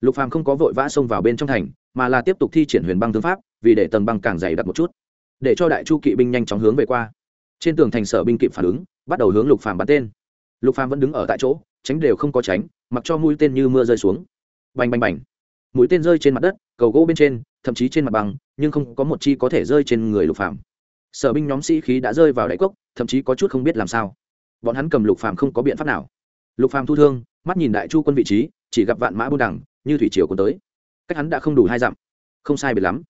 Lục phàm không có vội vã xông vào bên trong thành, mà là tiếp tục thi triển huyền băng thương pháp, vì để tầng băng càng dày đặc một chút. Để cho đại chu kỵ binh nhanh chóng hướng về qua. Trên tường thành sở binh kịp phản ứng, bắt đầu hướng lục phàm bắn tên. Lục phàm vẫn đứng ở tại chỗ, tránh đều không có tránh, mặc cho mũi tên như mưa rơi xuống. Bành bành bành. Mũi tên rơi trên mặt đất, cầu gỗ bên trên, thậm chí trên mặt bằng nhưng không có một chi có thể rơi trên người lục phàm. Sở binh nhóm sĩ khí đã rơi vào đáy cốc, thậm chí có chút không biết làm sao. Bọn hắn cầm lục phàm không có biện pháp nào lục phàm thu thương, mắt nhìn đại chu quân vị trí, chỉ gặp vạn mã buôn đẳng như thủy triều cuốn tới. Cách hắn đã không đủ hai dặm. Không sai biệt lắm.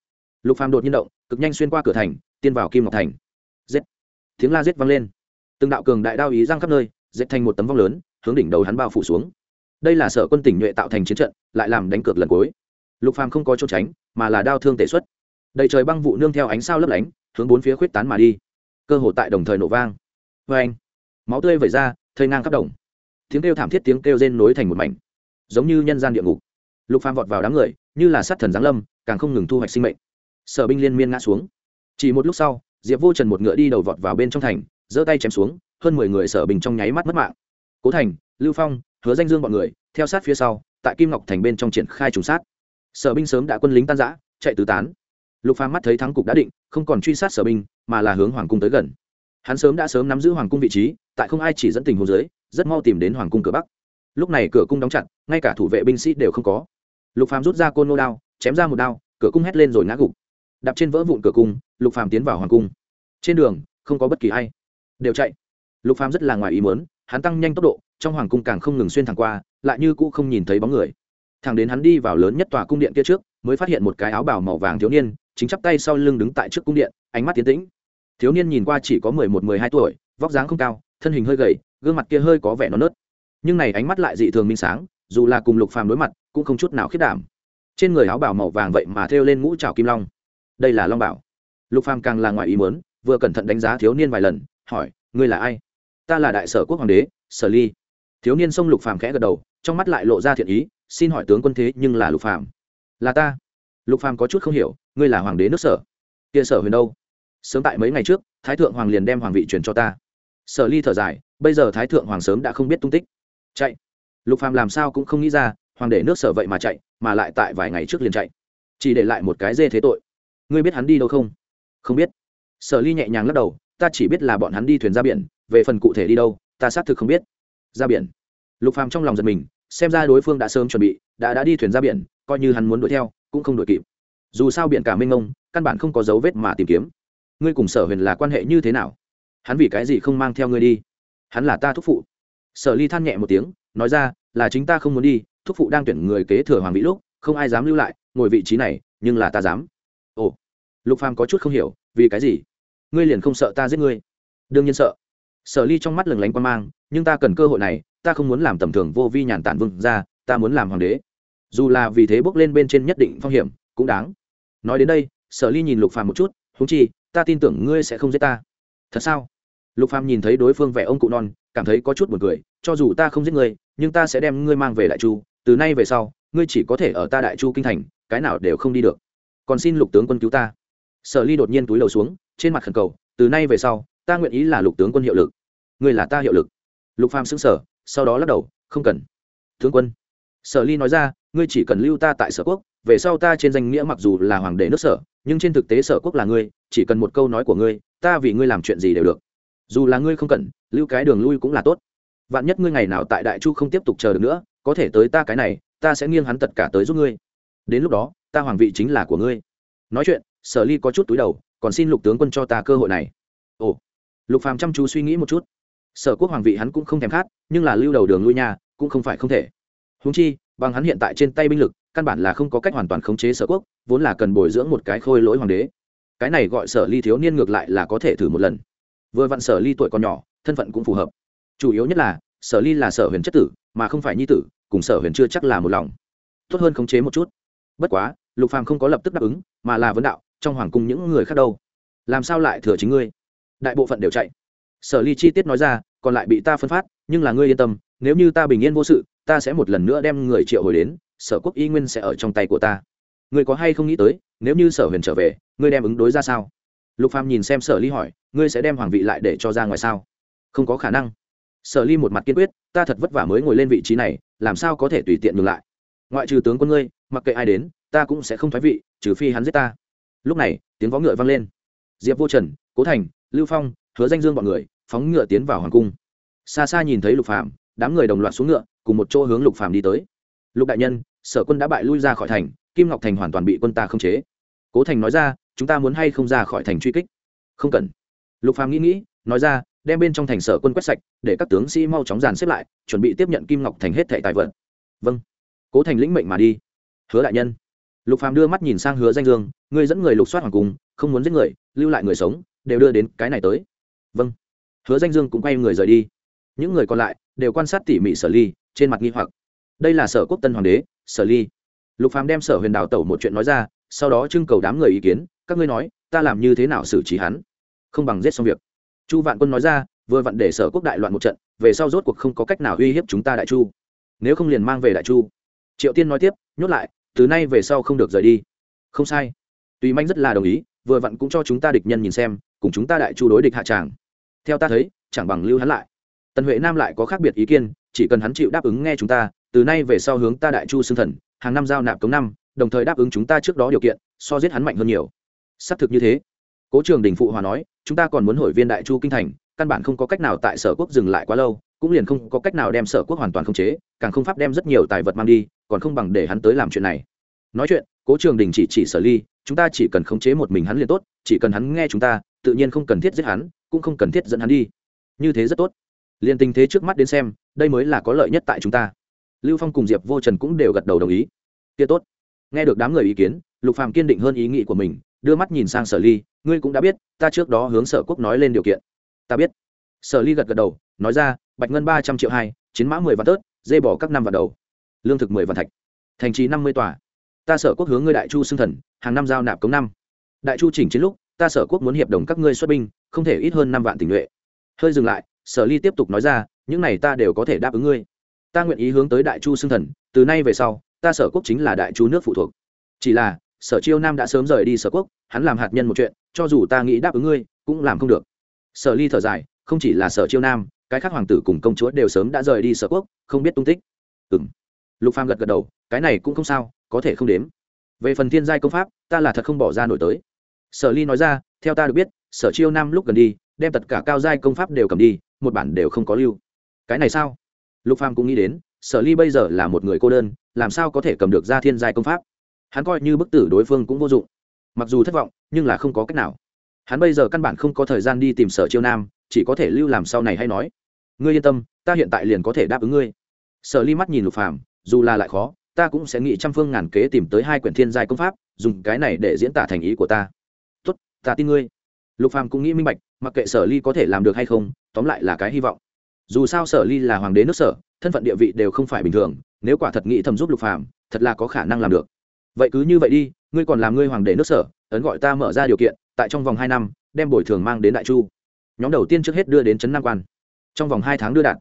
Lục phàm đột nhiên động, cực nhanh xuyên qua cửa thành, tiên vào kim ngọc thành. Giết! Tiếng la giết vang lên. Từng đạo cường đại đao ý giang khắp nơi dệt thành một tấm vong lớn, hướng đỉnh đầu hắn bao phủ xuống. Đây là sở quân tỉnh nhuệ tạo thành chiến trận, lại làm đánh cược lần cuối. Lục phàm không có chỗ tránh, mà là đao thương tể xuất. Đầy trời băng vụ nương theo ánh sao lấp lánh, hướng bốn phía khuyết tán mà đi. Cơ hồ tại đồng thời nổ vang. Vê anh máu tươi vẩy ra, thây ngang khắp đồng tiếng kêu thảm thiết tiếng kêu rên nối thành một mảnh, giống như nhân gian địa ngục. Lục phàm vọt vào đám người, như là sát thần giáng lâm, càng không ngừng thu hoạch sinh mệnh. Sở binh liên miên ngã xuống. Chỉ một lúc sau, diệp vô trần một ngựa đi đầu vọt vào bên trong thành, giơ tay chém xuống, hơn mười người sở bình trong nháy mắt mất mạng. Cố thành, lưu phong, hứa danh dương bọn người, theo sát phía sau, tại kim ngọc thành bên trong triển khai trùng sát. Sở binh sớm đã quân lính tan giã chạy tứ tán. Lục phàm mắt thấy thắng cục đã định, không còn truy sát sở binh, mà là hướng hoàng cung tới gần. Hắn sớm đã sớm nắm giữ hoàng cung vị trí, tại không ai chỉ dẫn tình hồ dưới rất mau tìm đến hoàng cung cửa bắc. Lúc này cửa cung đóng chặt, ngay cả thủ vệ binh sĩ đều không có. Lục phàm rút ra côn nô đao, chém ra một đao, cửa cung hét lên rồi ngã gục. Đạp trên vỡ vụn cửa cung, lục phàm tiến vào hoàng cung. Trên đường, không có bất kỳ ai. Đều chạy. Lục phàm rất là ngoài ý muốn, hắn tăng nhanh tốc độ, trong hoàng cung càng không ngừng xuyên thẳng qua, lại như cũ không nhìn thấy bóng người. Thằng đến hắn đi vào lớn nhất tòa cung điện kia trước, mới phát hiện một cái áo bào màu vàng thiếu niên, chính chắp tay sau lưng đứng tại trước cung điện, ánh mắt tiến tĩnh. Thiếu niên nhìn qua chỉ có mười một, mười hai tuổi, vóc dáng không cao, thân hình hơi gầy gương mặt kia hơi có vẻ non nớt. Nhưng này ánh mắt lại dị thường minh sáng, dù là cùng lục phàm đối mặt, cũng không chút nào khiết đảm. Trên người áo bào màu vàng vậy mà thêu lên ngũ trào kim long. Đây là long bảo. Lục phàm càng là ngoài ý muốn, vừa cẩn thận đánh giá thiếu niên vài lần, hỏi, ngươi là ai? Ta là đại sở quốc hoàng đế, sở ly. Thiếu niên sông lục phàm khẽ gật đầu, trong mắt lại lộ ra thiện ý, xin hỏi tướng quân thế nhưng là lục phàm? Là ta. Lục phàm có chút không hiểu, ngươi là hoàng đế nước sở? Kia sở huyền đâu? Sớm tại mấy ngày trước, thái thượng hoàng liền đem hoàng vị truyền cho ta sở ly thở dài, bây giờ thái thượng hoàng sớm đã không biết tung tích. Chạy. Lục phàm làm sao cũng không nghĩ ra, hoàng để nước sở vậy mà chạy, mà lại tại vài ngày trước liền chạy. Chỉ để lại một cái dê thế tội. Ngươi biết hắn đi đâu không? Không biết. Sở ly nhẹ nhàng lắc đầu, ta chỉ biết là bọn hắn đi thuyền ra biển, về phần cụ thể đi đâu, ta xác thực không biết. Ra biển. Lục phàm trong lòng giật mình, xem ra đối phương đã sớm chuẩn bị, đã đã đi thuyền ra biển, coi như hắn muốn đuổi theo, cũng không đuổi kịp. Dù sao biển cả mênh mông, căn bản không có dấu vết mà tìm kiếm. Ngươi cùng sở huyền là quan hệ như thế nào? Hắn vì cái gì không mang theo ngươi đi? Hắn là ta thúc phụ. Sở ly than nhẹ một tiếng, nói ra, là chính ta không muốn đi, thúc phụ đang tuyển người kế thừa hoàng vĩ lúc, không ai dám lưu lại, ngồi vị trí này, nhưng là ta dám. Ồ, lục phàm có chút không hiểu, vì cái gì? Ngươi liền không sợ ta giết ngươi? Đương nhiên sợ. Sở ly trong mắt lừng lánh quan mang, nhưng ta cần cơ hội này, ta không muốn làm tầm thường vô vi nhàn tản vương ra ta muốn làm hoàng đế. Dù là vì thế bước lên bên trên nhất định phong hiểm, cũng đáng. Nói đến đây, sở ly nhìn lục phàm một chút húng chi, ta tin tưởng ngươi sẽ không giết ta. Thật sao? Lục phàm nhìn thấy đối phương vẻ ông cụ non, cảm thấy có chút buồn cười, cho dù ta không giết ngươi, nhưng ta sẽ đem ngươi mang về đại chu, từ nay về sau, ngươi chỉ có thể ở ta đại chu kinh thành, cái nào đều không đi được. Còn xin lục tướng quân cứu ta. Sở ly đột nhiên túi lầu xuống, trên mặt khẩn cầu, từ nay về sau, ta nguyện ý là lục tướng quân hiệu lực. Ngươi là ta hiệu lực. Lục phàm sững sở sau đó lắc đầu, không cần. Tướng quân. Sở ly nói ra, ngươi chỉ cần lưu ta tại sở quốc, về sau ta trên danh nghĩa mặc dù là hoàng đế nước sở, nhưng trên thực tế sở quốc là ngươi, chỉ cần một câu nói của ngươi, ta vì ngươi làm chuyện gì đều được dù là ngươi không cần, lưu cái đường lui cũng là tốt. Vạn nhất ngươi ngày nào tại đại chu không tiếp tục chờ được nữa, có thể tới ta cái này, ta sẽ nghiêng hắn tất cả tới giúp ngươi. Đến lúc đó, ta hoàng vị chính là của ngươi. Nói chuyện, sở ly có chút túi đầu, còn xin lục tướng quân cho ta cơ hội này. Ồ, lục phàm chăm chú suy nghĩ một chút. Sở quốc hoàng vị hắn cũng không thèm khát, nhưng là lưu đầu đường lui nhà cũng không phải không thể. Húng chi, bằng hắn hiện tại trên tay binh lực, căn bản là không có cách hoàn toàn khống chế sở quốc, vốn là cần bồi dưỡng một cái khôi lỗi hoàng đế. Cái này gọi sở ly thiếu niên ngược lại là có thể thử một lần vừa vặn sở ly tuổi còn nhỏ, thân phận cũng phù hợp. Chủ yếu nhất là, sở ly là sở huyền chất tử, mà không phải nhi tử, cùng sở huyền chưa chắc là một lòng. Tốt hơn khống chế một chút. Bất quá, lục phàm không có lập tức đáp ứng, mà là vấn đạo, trong hoàng cung những người khác đâu? Làm sao lại thừa chính ngươi? Đại bộ phận đều chạy. Sở ly chi tiết nói ra, còn lại bị ta phân phát, nhưng là ngươi yên tâm, nếu như ta bình yên vô sự, ta sẽ một lần nữa đem người triệu hồi đến, sở quốc y nguyên sẽ ở trong tay của ta. Ngươi có hay không nghĩ tới, nếu như sở huyền trở về, ngươi đem ứng đối ra sao? Lục phàm nhìn xem sở ly hỏi ngươi sẽ đem hoàng vị lại để cho ra ngoài sao? Không có khả năng. Sở ly một mặt kiên quyết, ta thật vất vả mới ngồi lên vị trí này, làm sao có thể tùy tiện ngừng lại? Ngoại trừ tướng quân ngươi, mặc kệ ai đến, ta cũng sẽ không thoái vị, trừ phi hắn giết ta. Lúc này, tiếng võ ngựa vang lên. Diệp vô trần, cố thành, lưu phong, hứa danh dương bọn người, phóng ngựa tiến vào hoàng cung. Xa xa nhìn thấy lục phàm, đám người đồng loạt xuống ngựa, cùng một chỗ hướng lục phàm đi tới. Lục đại nhân, sở quân đã bại lui ra khỏi thành, kim ngọc thành hoàn toàn bị quân ta khống chế. Cố thành nói ra, chúng ta muốn hay không ra khỏi thành truy kích? Không cần lục phàm nghĩ nghĩ, nói ra, đem bên trong thành sở quân quét sạch, để các tướng sĩ mau chóng dàn xếp lại, chuẩn bị tiếp nhận kim ngọc thành hết thệ tài vật. Vâng. Cố thành lĩnh mệnh mà đi. Hứa đại nhân. Lục phàm đưa mắt nhìn sang hứa danh dương, ngươi dẫn người lục soát hoàng cung, không muốn giết người, lưu lại người sống, đều đưa đến cái này tới. Vâng. Hứa danh dương cũng quay người rời đi. Những người còn lại đều quan sát tỉ mỉ sở ly, trên mặt nghi hoặc. Đây là sở quốc tân hoàng đế, sở ly. Lục phàm đem sở huyền đào tẩu một chuyện nói ra, sau đó trưng cầu đám người ý kiến, các ngươi nói, ta làm như thế nào xử trí hắn? Không bằng giết xong việc. Chu vạn quân nói ra, vừa vặn để sở quốc đại loạn một trận, về sau rốt cuộc không có cách nào uy hiếp chúng ta đại chu. Nếu không liền mang về đại chu. Triệu tiên nói tiếp, nhốt lại, từ nay về sau không được rời đi. Không sai. Tùy manh rất là đồng ý, vừa vặn cũng cho chúng ta địch nhân nhìn xem, cùng chúng ta đại chu đối địch hạ tràng. Theo ta thấy, chẳng bằng lưu hắn lại. Tần huệ nam lại có khác biệt ý kiến, chỉ cần hắn chịu đáp ứng nghe chúng ta, từ nay về sau hướng ta đại chu xưng thần, hàng năm giao nạp cống năm, đồng thời đáp ứng chúng ta trước đó điều kiện, so giết hắn mạnh hơn nhiều. Xác thực như thế cố trường đình phụ hòa nói, chúng ta còn muốn hội viên đại chu kinh thành, căn bản không có cách nào tại sở quốc dừng lại quá lâu, cũng liền không có cách nào đem sở quốc hoàn toàn khống chế, càng không pháp đem rất nhiều tài vật mang đi, còn không bằng để hắn tới làm chuyện này. Nói chuyện, cố trường đình chỉ chỉ sở ly, chúng ta chỉ cần khống chế một mình hắn liền tốt, chỉ cần hắn nghe chúng ta, tự nhiên không cần thiết giết hắn, cũng không cần thiết dẫn hắn đi. Như thế rất tốt. Liền tình thế trước mắt đến xem, đây mới là có lợi nhất tại chúng ta. Lưu phong cùng diệp vô trần cũng đều gật đầu đồng ý. Kia tốt. Nghe được đám người ý kiến, lục phàm kiên định hơn ý nghĩ của mình, đưa mắt nhìn sang sở ly ngươi cũng đã biết, ta trước đó hướng sở quốc nói lên điều kiện. Ta biết. Sở ly gật gật đầu, nói ra, bạch ngân ba trăm triệu hai, chiến mã mười vạn tớt, dê bỏ các năm vạn đầu. Lương thực mười vạn thạch. Thành trì năm mươi tòa. Ta sở quốc hướng ngươi đại chu xưng thần, hàng năm giao nạp cống năm. Đại chu chỉnh chiến lúc, ta sở quốc muốn hiệp đồng các ngươi xuất binh, không thể ít hơn năm vạn tình nhuệ. Hơi dừng lại, sở ly tiếp tục nói ra, những này ta đều có thể đáp ứng ngươi. Ta nguyện ý hướng tới đại chu xưng thần, từ nay về sau, ta sở quốc chính là đại chu nước phụ thuộc. Chỉ là sở chiêu nam đã sớm rời đi sở quốc, hắn làm hạt nhân một chuyện, cho dù ta nghĩ đáp ứng ngươi, cũng làm không được. Sở ly thở dài, không chỉ là sở chiêu nam, cái khác hoàng tử cùng công chúa đều sớm đã rời đi sở quốc, không biết tung tích. Ừ m lục phàm gật gật đầu, cái này cũng không sao, có thể không đếm. Về phần thiên giai công pháp, ta là thật không bỏ ra nổi tới. Sở ly nói ra, theo ta được biết, sở chiêu nam lúc gần đi, đem tất cả cao giai công pháp đều cầm đi, một bản đều không có lưu. Cái này sao? Lục phàm cũng nghĩ đến, sở ly bây giờ là một người cô đơn, làm sao có thể cầm được ra thiên giai công pháp? Hắn coi như bức tử đối phương cũng vô dụng. Mặc dù thất vọng, nhưng là không có cách nào. Hắn bây giờ căn bản không có thời gian đi tìm sở chiêu nam, chỉ có thể lưu làm sau này hay nói. Ngươi yên tâm, ta hiện tại liền có thể đáp ứng ngươi. Sở ly mắt nhìn lục phàm, dù là lại khó, ta cũng sẽ nghĩ trăm phương ngàn kế tìm tới hai quyển thiên giai công pháp, dùng cái này để diễn tả thành ý của ta. Tốt, ta tin ngươi. Lục phàm cũng nghĩ minh bạch, mặc kệ sở ly có thể làm được hay không, tóm lại là cái hy vọng. Dù sao sở ly là hoàng đế nước sở, thân phận địa vị đều không phải bình thường, nếu quả thật nghĩ thầm giúp lục phàm, thật là có khả năng làm được vậy cứ như vậy đi, ngươi còn làm ngươi hoàng đế nước sở, ấn gọi ta mở ra điều kiện, tại trong vòng hai năm, đem bồi thường mang đến đại chu. Nhóm đầu tiên trước hết đưa đến trấn nam quan. Trong vòng hai tháng đưa đạt.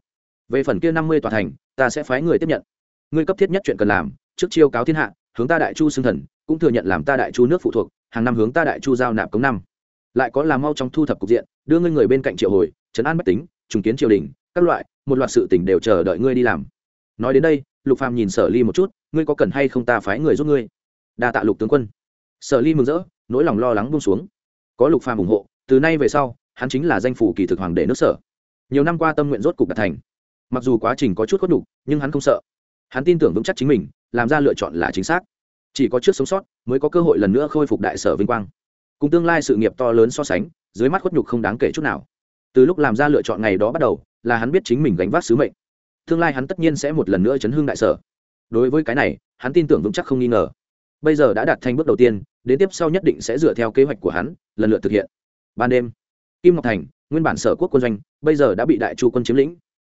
Về phần kia năm mươi tòa thành, ta sẽ phái người tiếp nhận. Ngươi cấp thiết nhất chuyện cần làm, trước chiêu cáo thiên hạ, hướng ta đại chu xưng thần, cũng thừa nhận làm ta đại chu nước phụ thuộc, hàng năm hướng ta đại chu giao nạp cống năm. Lại có làm mau trong thu thập cục diện, đưa ngươi người bên cạnh triệu hồi, trấn an bách tính, trùng kiến triều đình, các loại, một loạt sự tỉnh đều chờ đợi ngươi đi làm. Nói đến đây, lục phàm nhìn sở ly một chút, ngươi có cần hay không ta phái người giúp ngươi? Đa tạ lục tướng quân. Sở ly mừng rỡ nỗi lòng lo lắng buông xuống. Có lục phàm ủng hộ từ nay về sau hắn chính là danh phủ kỳ thực hoàng đệ nước sở. Nhiều năm qua tâm nguyện rốt cục đạt thành. Mặc dù quá trình có chút khuất đủ, nhưng hắn không sợ. Hắn tin tưởng vững chắc chính mình làm ra lựa chọn là chính xác. Chỉ có trước sống sót mới có cơ hội lần nữa khôi phục đại sở vinh quang. Cùng tương lai sự nghiệp to lớn so sánh dưới mắt khuất nhục không đáng kể chút nào. Từ lúc làm ra lựa chọn ngày đó bắt đầu là hắn biết chính mình gánh vác sứ mệnh. Tương lai hắn tất nhiên sẽ một lần nữa chấn hương đại sở. Đối với cái này hắn tin tưởng vững chắc không nghi ngờ bây giờ đã đạt thành bước đầu tiên, đến tiếp sau nhất định sẽ dựa theo kế hoạch của hắn, lần lượt thực hiện. Ban đêm, kim ngọc thành, nguyên bản sở quốc quân doanh, bây giờ đã bị đại chu quân chiếm lĩnh.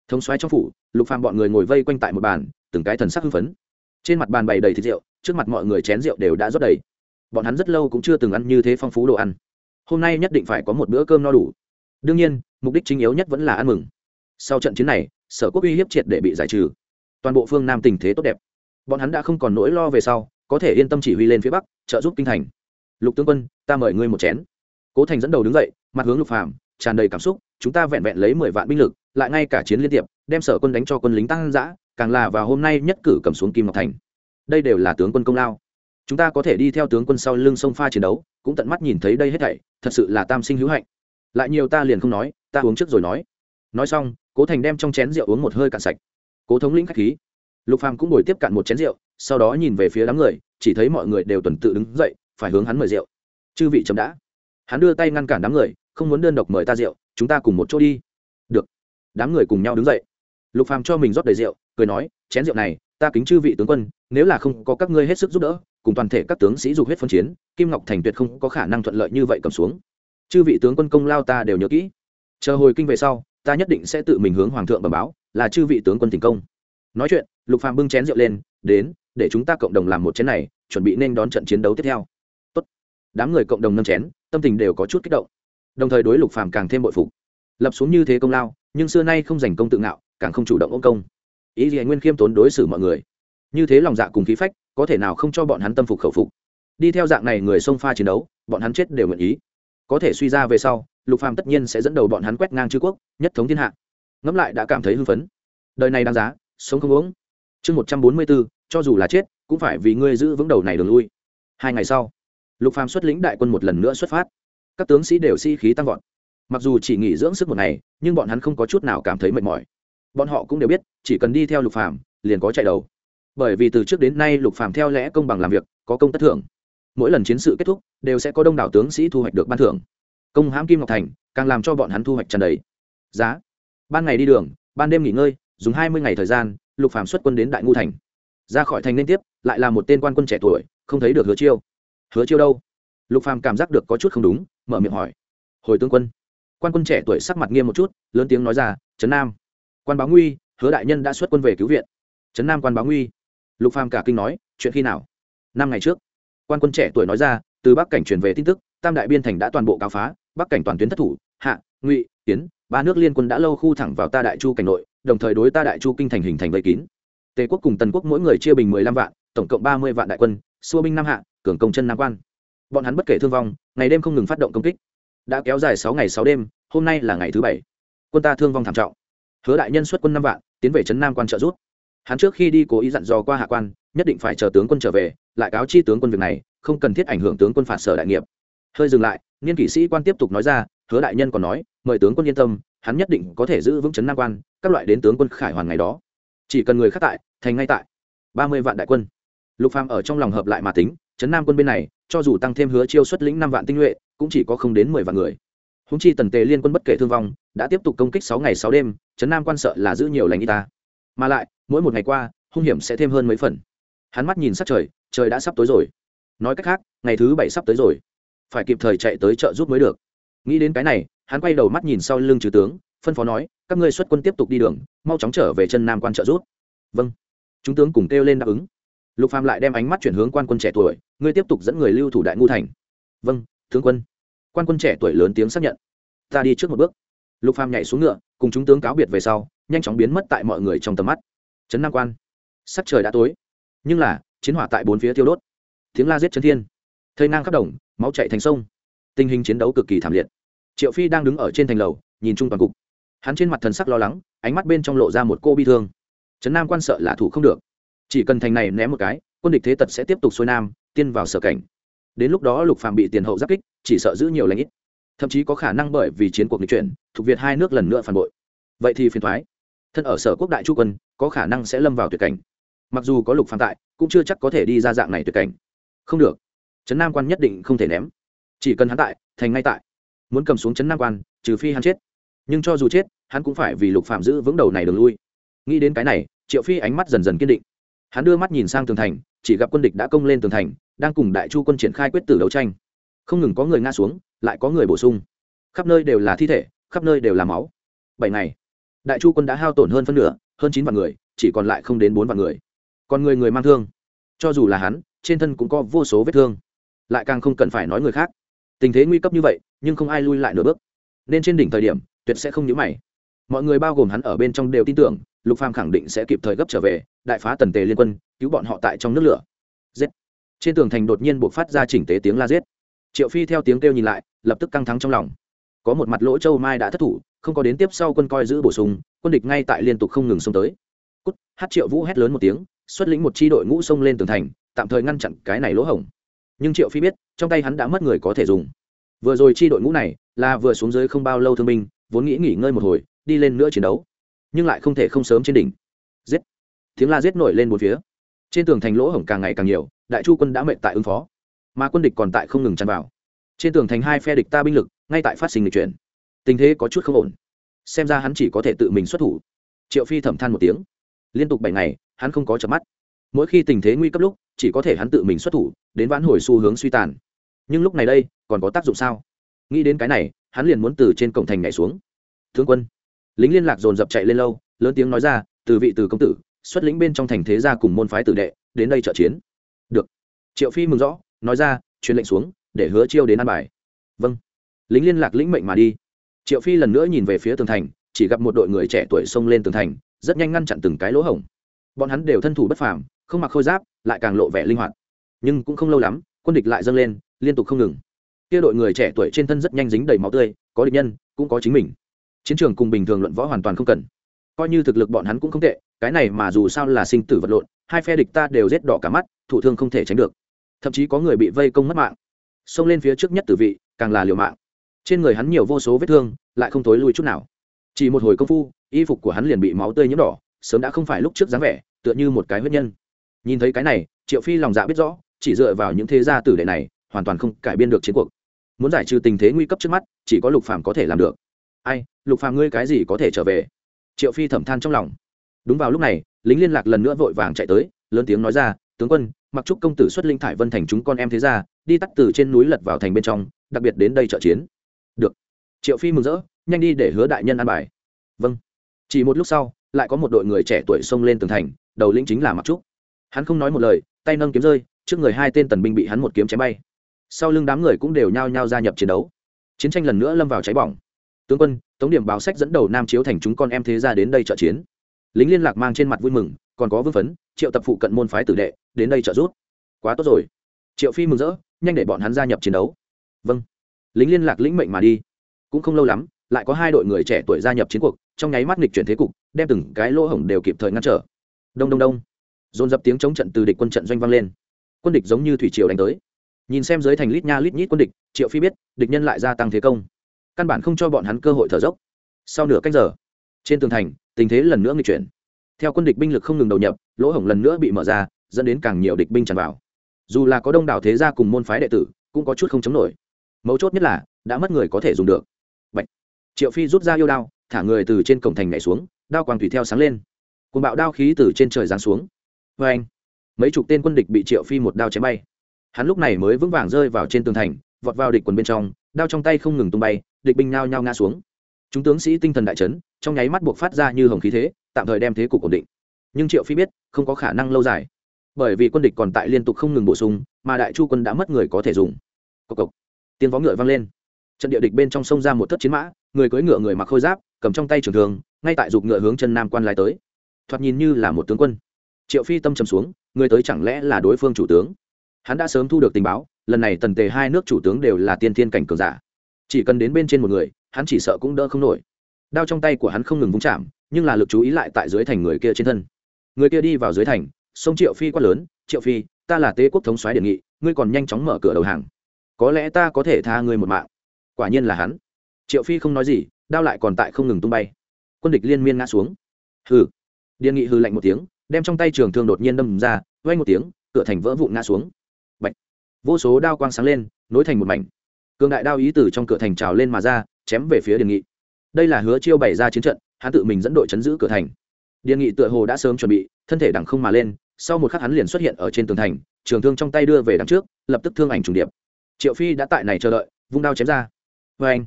Thống xoáy trong phủ, lục phàm bọn người ngồi vây quanh tại một bàn, từng cái thần sắc hưng phấn. Trên mặt bàn bày đầy thịt rượu, trước mặt mọi người chén rượu đều đã rót đầy. Bọn hắn rất lâu cũng chưa từng ăn như thế phong phú đồ ăn. Hôm nay nhất định phải có một bữa cơm no đủ. Đương nhiên, mục đích chính yếu nhất vẫn là ăn mừng. Sau trận chiến này, sở quốc uy hiếp triệt để bị giải trừ. Toàn bộ phương nam tình thế tốt đẹp. Bọn hắn đã không còn nỗi lo về sau có thể yên tâm chỉ huy lên phía bắc, trợ giúp kinh thành. Lục tướng quân, ta mời ngươi một chén. Cố thành dẫn đầu đứng dậy, mặt hướng lục phàm, tràn đầy cảm xúc, chúng ta vẹn vẹn lấy mười vạn binh lực, lại ngay cả chiến liên tiệp, đem sở quân đánh cho quân lính tăng dã, càng là vào hôm nay nhất cử cầm xuống kim ngọc thành. Đây đều là tướng quân công lao. Chúng ta có thể đi theo tướng quân sau lưng sông pha chiến đấu, cũng tận mắt nhìn thấy đây hết thảy, thật sự là tam sinh hữu hạnh. Lại nhiều ta liền không nói, ta uống trước rồi nói. Nói xong, cố thành đem trong chén rượu uống một hơi cạn sạch. Cố thống lĩnh khách khí. Lục phàm cũng bồi tiếp cạn một chén rượu sau đó nhìn về phía đám người, chỉ thấy mọi người đều tuần tự đứng dậy, phải hướng hắn mời rượu. Chư vị chấm đã. Hắn đưa tay ngăn cản đám người, không muốn đơn độc mời ta rượu, chúng ta cùng một chỗ đi. Được. Đám người cùng nhau đứng dậy. Lục phàm cho mình rót đầy rượu, cười nói, chén rượu này, ta kính chư vị tướng quân, nếu là không có các ngươi hết sức giúp đỡ, cùng toàn thể các tướng sĩ dục hết phân chiến, kim ngọc thành tuyệt không có khả năng thuận lợi như vậy cầm xuống. Chư vị tướng quân công lao ta đều nhớ kỹ. Chờ hồi kinh về sau, ta nhất định sẽ tự mình hướng hoàng thượng bẩm báo, là chư vị tướng quân thành công. Nói chuyện, lục phàm bưng chén rượu lên, đến để chúng ta cộng đồng làm một chén này, chuẩn bị nên đón trận chiến đấu tiếp theo. Tốt. đám người cộng đồng nâng chén, tâm tình đều có chút kích động. Đồng thời đối lục phàm càng thêm bội phục. Lập xuống như thế công lao, nhưng xưa nay không giành công tự ngạo, càng không chủ động ôm công. Ý gì nguyên khiêm tốn đối xử mọi người. Như thế lòng dạ cùng khí phách, có thể nào không cho bọn hắn tâm phục khẩu phục? Đi theo dạng này người xông pha chiến đấu, bọn hắn chết đều nguyện ý. Có thể suy ra về sau, lục phàm tất nhiên sẽ dẫn đầu bọn hắn quét ngang chư quốc, nhất thống thiên hạ. Ngẫm lại đã cảm thấy hưng phấn. Đời này đáng giá, sống không uống chương một trăm bốn mươi bốn, cho dù là chết, cũng phải vì ngươi giữ vững đầu này đường lui. Hai ngày sau, lục phàm xuất lĩnh đại quân một lần nữa xuất phát. Các tướng sĩ đều sĩ khí tăng vọt. Mặc dù chỉ nghỉ dưỡng sức một ngày, nhưng bọn hắn không có chút nào cảm thấy mệt mỏi. Bọn họ cũng đều biết, chỉ cần đi theo lục phàm, liền có chạy đầu. Bởi vì từ trước đến nay, lục phàm theo lẽ công bằng làm việc, có công tất thưởng. Mỗi lần chiến sự kết thúc, đều sẽ có đông đảo tướng sĩ thu hoạch được ban thưởng. Công hãm kim ngọc thành, càng làm cho bọn hắn thu hoạch tràn đầy. Giá. Ban ngày đi đường, ban đêm nghỉ ngơi, dùng hai mươi ngày thời gian lục phàm xuất quân đến đại ngu thành. Ra khỏi thành liên tiếp, lại là một tên quan quân trẻ tuổi, không thấy được hứa chiêu. Hứa chiêu đâu? Lục phàm cảm giác được có chút không đúng, mở miệng hỏi. Hồi tướng quân. Quan quân trẻ tuổi sắc mặt nghiêm một chút, lớn tiếng nói ra, trấn nam. Quan báo nguy, hứa đại nhân đã xuất quân về cứu viện. Trấn nam quan báo nguy. Lục phàm cả kinh nói, chuyện khi nào? Năm ngày trước. Quan quân trẻ tuổi nói ra, từ bắc cảnh truyền về tin tức, tam đại biên thành đã toàn bộ cáo phá, bắc cảnh toàn tuyến thất thủ, hạ, ngụy tiến ba nước liên quân đã lâu khu thẳng vào ta đại chu cảnh nội đồng thời đối ta đại chu kinh thành hình thành vây kín. Tề quốc cùng tần quốc mỗi người chia bình mười lăm vạn, tổng cộng ba mươi vạn đại quân, xua binh nam hạ, cường công chân nam quan. Bọn hắn bất kể thương vong, ngày đêm không ngừng phát động công kích. Đã kéo dài sáu ngày sáu đêm, hôm nay là ngày thứ bảy. Quân ta thương vong thảm trọng. Hứa đại nhân xuất quân năm vạn, tiến về trấn nam quan trợ rút hắn trước khi đi cố ý dặn dò qua hạ quan, nhất định phải chờ tướng quân trở về, lại cáo chi tướng quân việc này, không cần thiết ảnh hưởng tướng quân phạt sở đại nghiệp. Hơi dừng lại, niên kỷ sĩ quan tiếp tục nói ra, hứa đại nhân còn nói mời tướng quân yên tâm, hắn nhất định có thể giữ vững chấn nam quan, các loại đến tướng quân khải hoàn ngày đó. Chỉ cần người khác tại, thành ngay tại. Ba mươi vạn đại quân. Lục phàm ở trong lòng hợp lại mà tính, chấn nam quân bên này, cho dù tăng thêm hứa chiêu xuất lĩnh năm vạn tinh nhuệ, cũng chỉ có không đến mười vạn người. Húng chi tần tề liên quân bất kể thương vong, đã tiếp tục công kích sáu ngày sáu đêm, chấn nam quan sợ là giữ nhiều lành y ta. Mà lại, mỗi một ngày qua, hung hiểm sẽ thêm hơn mấy phần. Hắn mắt nhìn sát trời trời đã sắp tối rồi. Nói cách khác, ngày thứ bảy sắp tới rồi. Phải kịp thời chạy tới chợ giúp mới được nghĩ đến cái này, hắn quay đầu mắt nhìn sau lưng trừ tướng, phân phó nói, các ngươi xuất quân tiếp tục đi đường, mau chóng trở về chân nam quan trợ rút vâng. Chúng tướng cùng kêu lên đáp ứng. Lục phàm lại đem ánh mắt chuyển hướng quan quân trẻ tuổi, ngươi tiếp tục dẫn người lưu thủ đại ngu thành. Vâng tướng quân. Quan quân trẻ tuổi lớn tiếng xác nhận. Ta đi trước một bước. Lục phàm nhảy xuống ngựa, cùng chúng tướng cáo biệt về sau, nhanh chóng biến mất tại mọi người trong tầm mắt. Trấn nam quan. Sắc trời đã tối. Nhưng là, chiến hỏa tại bốn phía tiêu đốt. Tiếng la giết chân thiên. Thây nang khắp đồng, máu chạy thành sông. Tình hình chiến đấu cực kỳ thảm liệt triệu phi đang đứng ở trên thành lầu, nhìn chung toàn cục. Hắn trên mặt thần sắc lo lắng, ánh mắt bên trong lộ ra một cô bi thương. Trấn nam quan sợ là thủ không được. Chỉ cần thành này ném một cái, quân địch thế tật sẽ tiếp tục xuôi nam, tiên vào sở cảnh. Đến lúc đó lục phàm bị tiền hậu giáp kích, chỉ sợ giữ nhiều lãnh ít. Thậm chí có khả năng bởi vì chiến cuộc nghịch chuyển, thuộc việt hai nước lần nữa phản bội. Vậy thì phiền thoái thân ở sở quốc đại chu quân, có khả năng sẽ lâm vào tuyệt cảnh. Mặc dù có lục phàm tại, cũng chưa chắc có thể đi ra dạng này tuyệt cảnh. Không được. Trấn nam quan nhất định không thể ném. Chỉ cần hắn tại, thành ngay tại muốn cầm xuống chấn nam quan, trừ phi hắn chết. Nhưng cho dù chết, hắn cũng phải vì lục phạm giữ vững đầu này đường lui. Nghĩ đến cái này, triệu phi ánh mắt dần dần kiên định. Hắn đưa mắt nhìn sang tường thành, chỉ gặp quân địch đã công lên tường thành, đang cùng đại chu quân triển khai quyết tử đấu tranh. Không ngừng có người ngã xuống, lại có người bổ sung. Khắp nơi đều là thi thể, khắp nơi đều là máu. Bảy ngày, đại chu quân đã hao tổn hơn phân nửa, hơn chín vạn người, chỉ còn lại không đến bốn vạn người. Còn người người mang thương. Cho dù là hắn, trên thân cũng có vô số vết thương. Lại càng không cần phải nói người khác tình thế nguy cấp như vậy, nhưng không ai lui lại nửa bước. Nên trên đỉnh thời điểm, tuyệt sẽ không nhớ mày. Mọi người bao gồm hắn ở bên trong đều tin tưởng, lục phàm khẳng định sẽ kịp thời gấp trở về, đại phá tần tề liên quân, cứu bọn họ tại trong nước lửa. Giết. Trên tường thành đột nhiên buộc phát ra chỉnh tế tiếng la giết. Triệu phi theo tiếng kêu nhìn lại, lập tức căng thắng trong lòng. Có một mặt lỗ châu mai đã thất thủ, không có đến tiếp sau quân coi giữ bổ sung, quân địch ngay tại liên tục không ngừng xông tới. Cút, hát triệu vũ hét lớn một tiếng, xuất lĩnh một chi đội ngũ xông lên tường thành, tạm thời ngăn chặn cái này lỗ hổng nhưng triệu phi biết, trong tay hắn đã mất người có thể dùng. Vừa rồi chi đội ngũ này là vừa xuống dưới không bao lâu thương binh, vốn nghĩ nghỉ ngơi một hồi, đi lên nữa chiến đấu. Nhưng lại không thể không sớm trên đỉnh. Giết! Tiếng la giết nổi lên một phía. Trên tường thành lỗ hổng càng ngày càng nhiều, đại chu quân đã mệnh tại ứng phó. Mà quân địch còn tại không ngừng chăn vào. Trên tường thành hai phe địch ta binh lực, ngay tại phát sinh lịch chuyển. Tình thế có chút không ổn. Xem ra hắn chỉ có thể tự mình xuất thủ. Triệu phi thẩm than một tiếng. Liên tục bảy ngày, hắn không có chợp mắt. Mỗi khi tình thế nguy cấp lúc chỉ có thể hắn tự mình xuất thủ, đến vãn hồi xu hướng suy tàn. Nhưng lúc này đây, còn có tác dụng sao? Nghĩ đến cái này, hắn liền muốn từ trên cổng thành nhảy xuống. Thương quân. Lính liên lạc dồn dập chạy lên lâu, lớn tiếng nói ra, từ vị từ công tử, xuất lĩnh bên trong thành thế gia cùng môn phái tử đệ, đến đây trợ chiến. Được. Triệu phi mừng rõ, nói ra, truyền lệnh xuống, để hứa chiêu đến ăn bài. Vâng. Lính liên lạc lĩnh mệnh mà đi. Triệu phi lần nữa nhìn về phía tường thành, chỉ gặp một đội người trẻ tuổi xông lên tường thành, rất nhanh ngăn chặn từng cái lỗ hổng. Bọn hắn đều thân thủ bất phàm không mặc khôi giáp, lại càng lộ vẻ linh hoạt. Nhưng cũng không lâu lắm, quân địch lại dâng lên, liên tục không ngừng. Kia đội người trẻ tuổi trên thân rất nhanh dính đầy máu tươi, có địch nhân, cũng có chính mình. Chiến trường cùng bình thường luận võ hoàn toàn không cần. Coi như thực lực bọn hắn cũng không tệ, cái này mà dù sao là sinh tử vật lộn, hai phe địch ta đều rét đỏ cả mắt thủ thương không thể tránh được. Thậm chí có người bị vây công mất mạng. Xông lên phía trước nhất tử vị, càng là liều mạng. Trên người hắn nhiều vô số vết thương, lại không thối lui chút nào. Chỉ một hồi công phu, y phục của hắn liền bị máu tươi nhiễm đỏ, sớm đã không phải lúc trước dáng vẻ, tựa như một cái huyết nhân nhìn thấy cái này, triệu phi lòng dạ biết rõ, chỉ dựa vào những thế gia tử đệ này, hoàn toàn không cải biên được chiến cuộc. Muốn giải trừ tình thế nguy cấp trước mắt, chỉ có lục phàm có thể làm được. Ai, lục phàm ngươi cái gì có thể trở về? Triệu phi thẩm than trong lòng. Đúng vào lúc này, lính liên lạc lần nữa vội vàng chạy tới, lớn tiếng nói ra, tướng quân, mặc trúc công tử xuất linh thải vân thành chúng con em thế ra đi tắt từ trên núi lật vào thành bên trong, đặc biệt đến đây trợ chiến. Được. Triệu phi mừng rỡ, nhanh đi để hứa đại nhân ăn bài. Vâng. Chỉ một lúc sau, lại có một đội người trẻ tuổi xông lên tường thành, đầu lĩnh chính là mặc trúc hắn không nói một lời, tay nâng kiếm rơi, trước người hai tên tần binh bị hắn một kiếm chém bay. Sau lưng đám người cũng đều nhao nhao gia nhập chiến đấu. Chiến tranh lần nữa lâm vào cháy bỏng. Tướng quân, tống điểm báo sách dẫn đầu nam chiếu thành chúng con em thế ra đến đây trợ chiến. Lính liên lạc mang trên mặt vui mừng, còn có vương phấn, triệu tập phụ cận môn phái tử đệ, đến đây trợ giúp. Quá tốt rồi. Triệu phi mừng rỡ, nhanh để bọn hắn gia nhập chiến đấu. Vâng. Lính liên lạc lĩnh mệnh mà đi. Cũng không lâu lắm, lại có hai đội người trẻ tuổi gia nhập chiến cuộc, trong nháy mắt nghịch chuyển thế cục, đem từng cái lỗ hổng đều kịp thời ngăn trở. Đông đông đông dồn dập tiếng chống trận từ địch quân trận doanh vang lên. Quân địch giống như thủy triều đánh tới. Nhìn xem dưới thành lít nha lít nhít quân địch, triệu phi biết, địch nhân lại gia tăng thế công. Căn bản không cho bọn hắn cơ hội thở dốc. Sau nửa cách giờ, trên tường thành, tình thế lần nữa nghịch chuyển. Theo quân địch binh lực không ngừng đầu nhập, lỗ hổng lần nữa bị mở ra, dẫn đến càng nhiều địch binh tràn vào. Dù là có đông đảo thế gia cùng môn phái đệ tử, cũng có chút không chống nổi. Mấu chốt nhất là, đã mất người có thể dùng được. Bạch. triệu phi rút ra yêu đao, thả người từ trên cổng thành nhảy xuống, đao quang thủy theo sáng lên. Cùng bạo đao khí từ trên trời giáng xuống vê anh. Mấy chục tên quân địch bị triệu phi một đao chém bay. Hắn lúc này mới vững vàng rơi vào trên tường thành, vọt vào địch quần bên trong, đao trong tay không ngừng tung bay, địch binh nao nhao ngã xuống. Chúng tướng sĩ tinh thần đại chấn, trong nháy mắt buộc phát ra như hồng khí thế, tạm thời đem thế cục ổn định. Nhưng triệu phi biết, không có khả năng lâu dài. Bởi vì quân địch còn tại liên tục không ngừng bổ sung, mà đại chu quân đã mất người có thể dùng. Cộc cộc. Tiếng vó ngựa vang lên. Trận địa địch bên trong sông ra một thất chiến mã, người cưỡi ngựa người mặc khôi giáp, cầm trong tay trường thường ngay tại giục ngựa hướng chân nam quan lai tới. Thoạt nhìn như là một tướng quân triệu phi tâm trầm xuống, người tới chẳng lẽ là đối phương chủ tướng? Hắn đã sớm thu được tình báo, lần này tần tề hai nước chủ tướng đều là tiên thiên cảnh cường giả. Chỉ cần đến bên trên một người, hắn chỉ sợ cũng đỡ không nổi. Đao trong tay của hắn không ngừng vung chạm, nhưng là lực chú ý lại tại dưới thành người kia trên thân. Người kia đi vào dưới thành, sông triệu phi quát lớn, triệu phi, ta là tế quốc thống soái đề nghị, ngươi còn nhanh chóng mở cửa đầu hàng. Có lẽ ta có thể tha ngươi một mạng. Quả nhiên là hắn. Triệu phi không nói gì, đao lại còn tại không ngừng tung bay. Quân địch liên miên ngã xuống. Hừ. Điện nghị hư lạnh một tiếng đem trong tay trường thương đột nhiên đâm ra, vang một tiếng, cửa thành vỡ vụn ngã xuống. Bạch. vô số đao quang sáng lên, nối thành một mảnh. Cường đại đao ý từ trong cửa thành trào lên mà ra, chém về phía điện nghị. Đây là hứa chiêu bày ra chiến trận, hắn tự mình dẫn đội chấn giữ cửa thành. Điện nghị tựa hồ đã sớm chuẩn bị, thân thể đằng không mà lên, sau một khắc hắn liền xuất hiện ở trên tường thành, trường thương trong tay đưa về đằng trước, lập tức thương ảnh trùng điệp. Triệu phi đã tại này chờ đợi, vung đao chém ra. Vê anh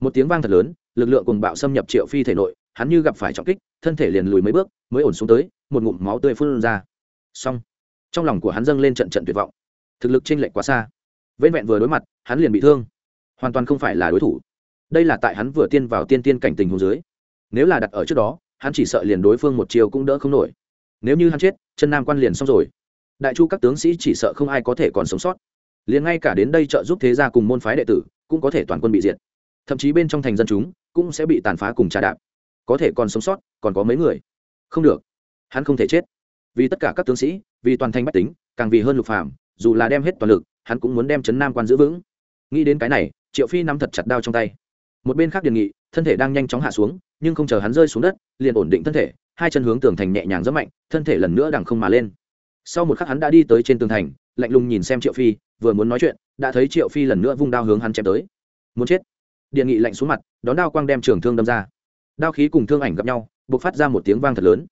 một tiếng vang thật lớn, lực lượng cùng bạo xâm nhập triệu phi thể nội hắn như gặp phải trọng kích, thân thể liền lùi mấy bước, mới ổn xuống tới, một ngụm máu tươi phun ra. Xong, trong lòng của hắn dâng lên trận trận tuyệt vọng. Thực lực chênh lệch quá xa. Vễn vẹn vừa đối mặt, hắn liền bị thương. Hoàn toàn không phải là đối thủ. Đây là tại hắn vừa tiên vào tiên tiên cảnh tình hồ dưới. Nếu là đặt ở trước đó, hắn chỉ sợ liền đối phương một chiều cũng đỡ không nổi. Nếu như hắn chết, chân nam quan liền xong rồi. Đại chu các tướng sĩ chỉ sợ không ai có thể còn sống sót. Liền ngay cả đến đây trợ giúp thế gia cùng môn phái đệ tử, cũng có thể toàn quân bị diệt. Thậm chí bên trong thành dân chúng cũng sẽ bị tàn phá cùng trà đạp có thể còn sống sót, còn có mấy người. Không được. Hắn không thể chết. Vì tất cả các tướng sĩ, vì toàn thành bách tính, càng vì hơn lục phàm, dù là đem hết toàn lực, hắn cũng muốn đem trấn nam quan giữ vững. Nghĩ đến cái này, triệu phi nắm thật chặt đao trong tay. Một bên khác đề nghị, thân thể đang nhanh chóng hạ xuống, nhưng không chờ hắn rơi xuống đất, liền ổn định thân thể, hai chân hướng tường thành nhẹ nhàng rất mạnh, thân thể lần nữa đằng không mà lên. Sau một khắc hắn đã đi tới trên tường thành, lạnh lùng nhìn xem triệu phi, vừa muốn nói chuyện, đã thấy triệu phi lần nữa vung đao hướng hắn chém tới. Muốn chết. Điện nghị lạnh xuống mặt, đón đao quang đem trường thương đâm ra đao khí cùng thương ảnh gặp nhau buộc phát ra một tiếng vang thật lớn.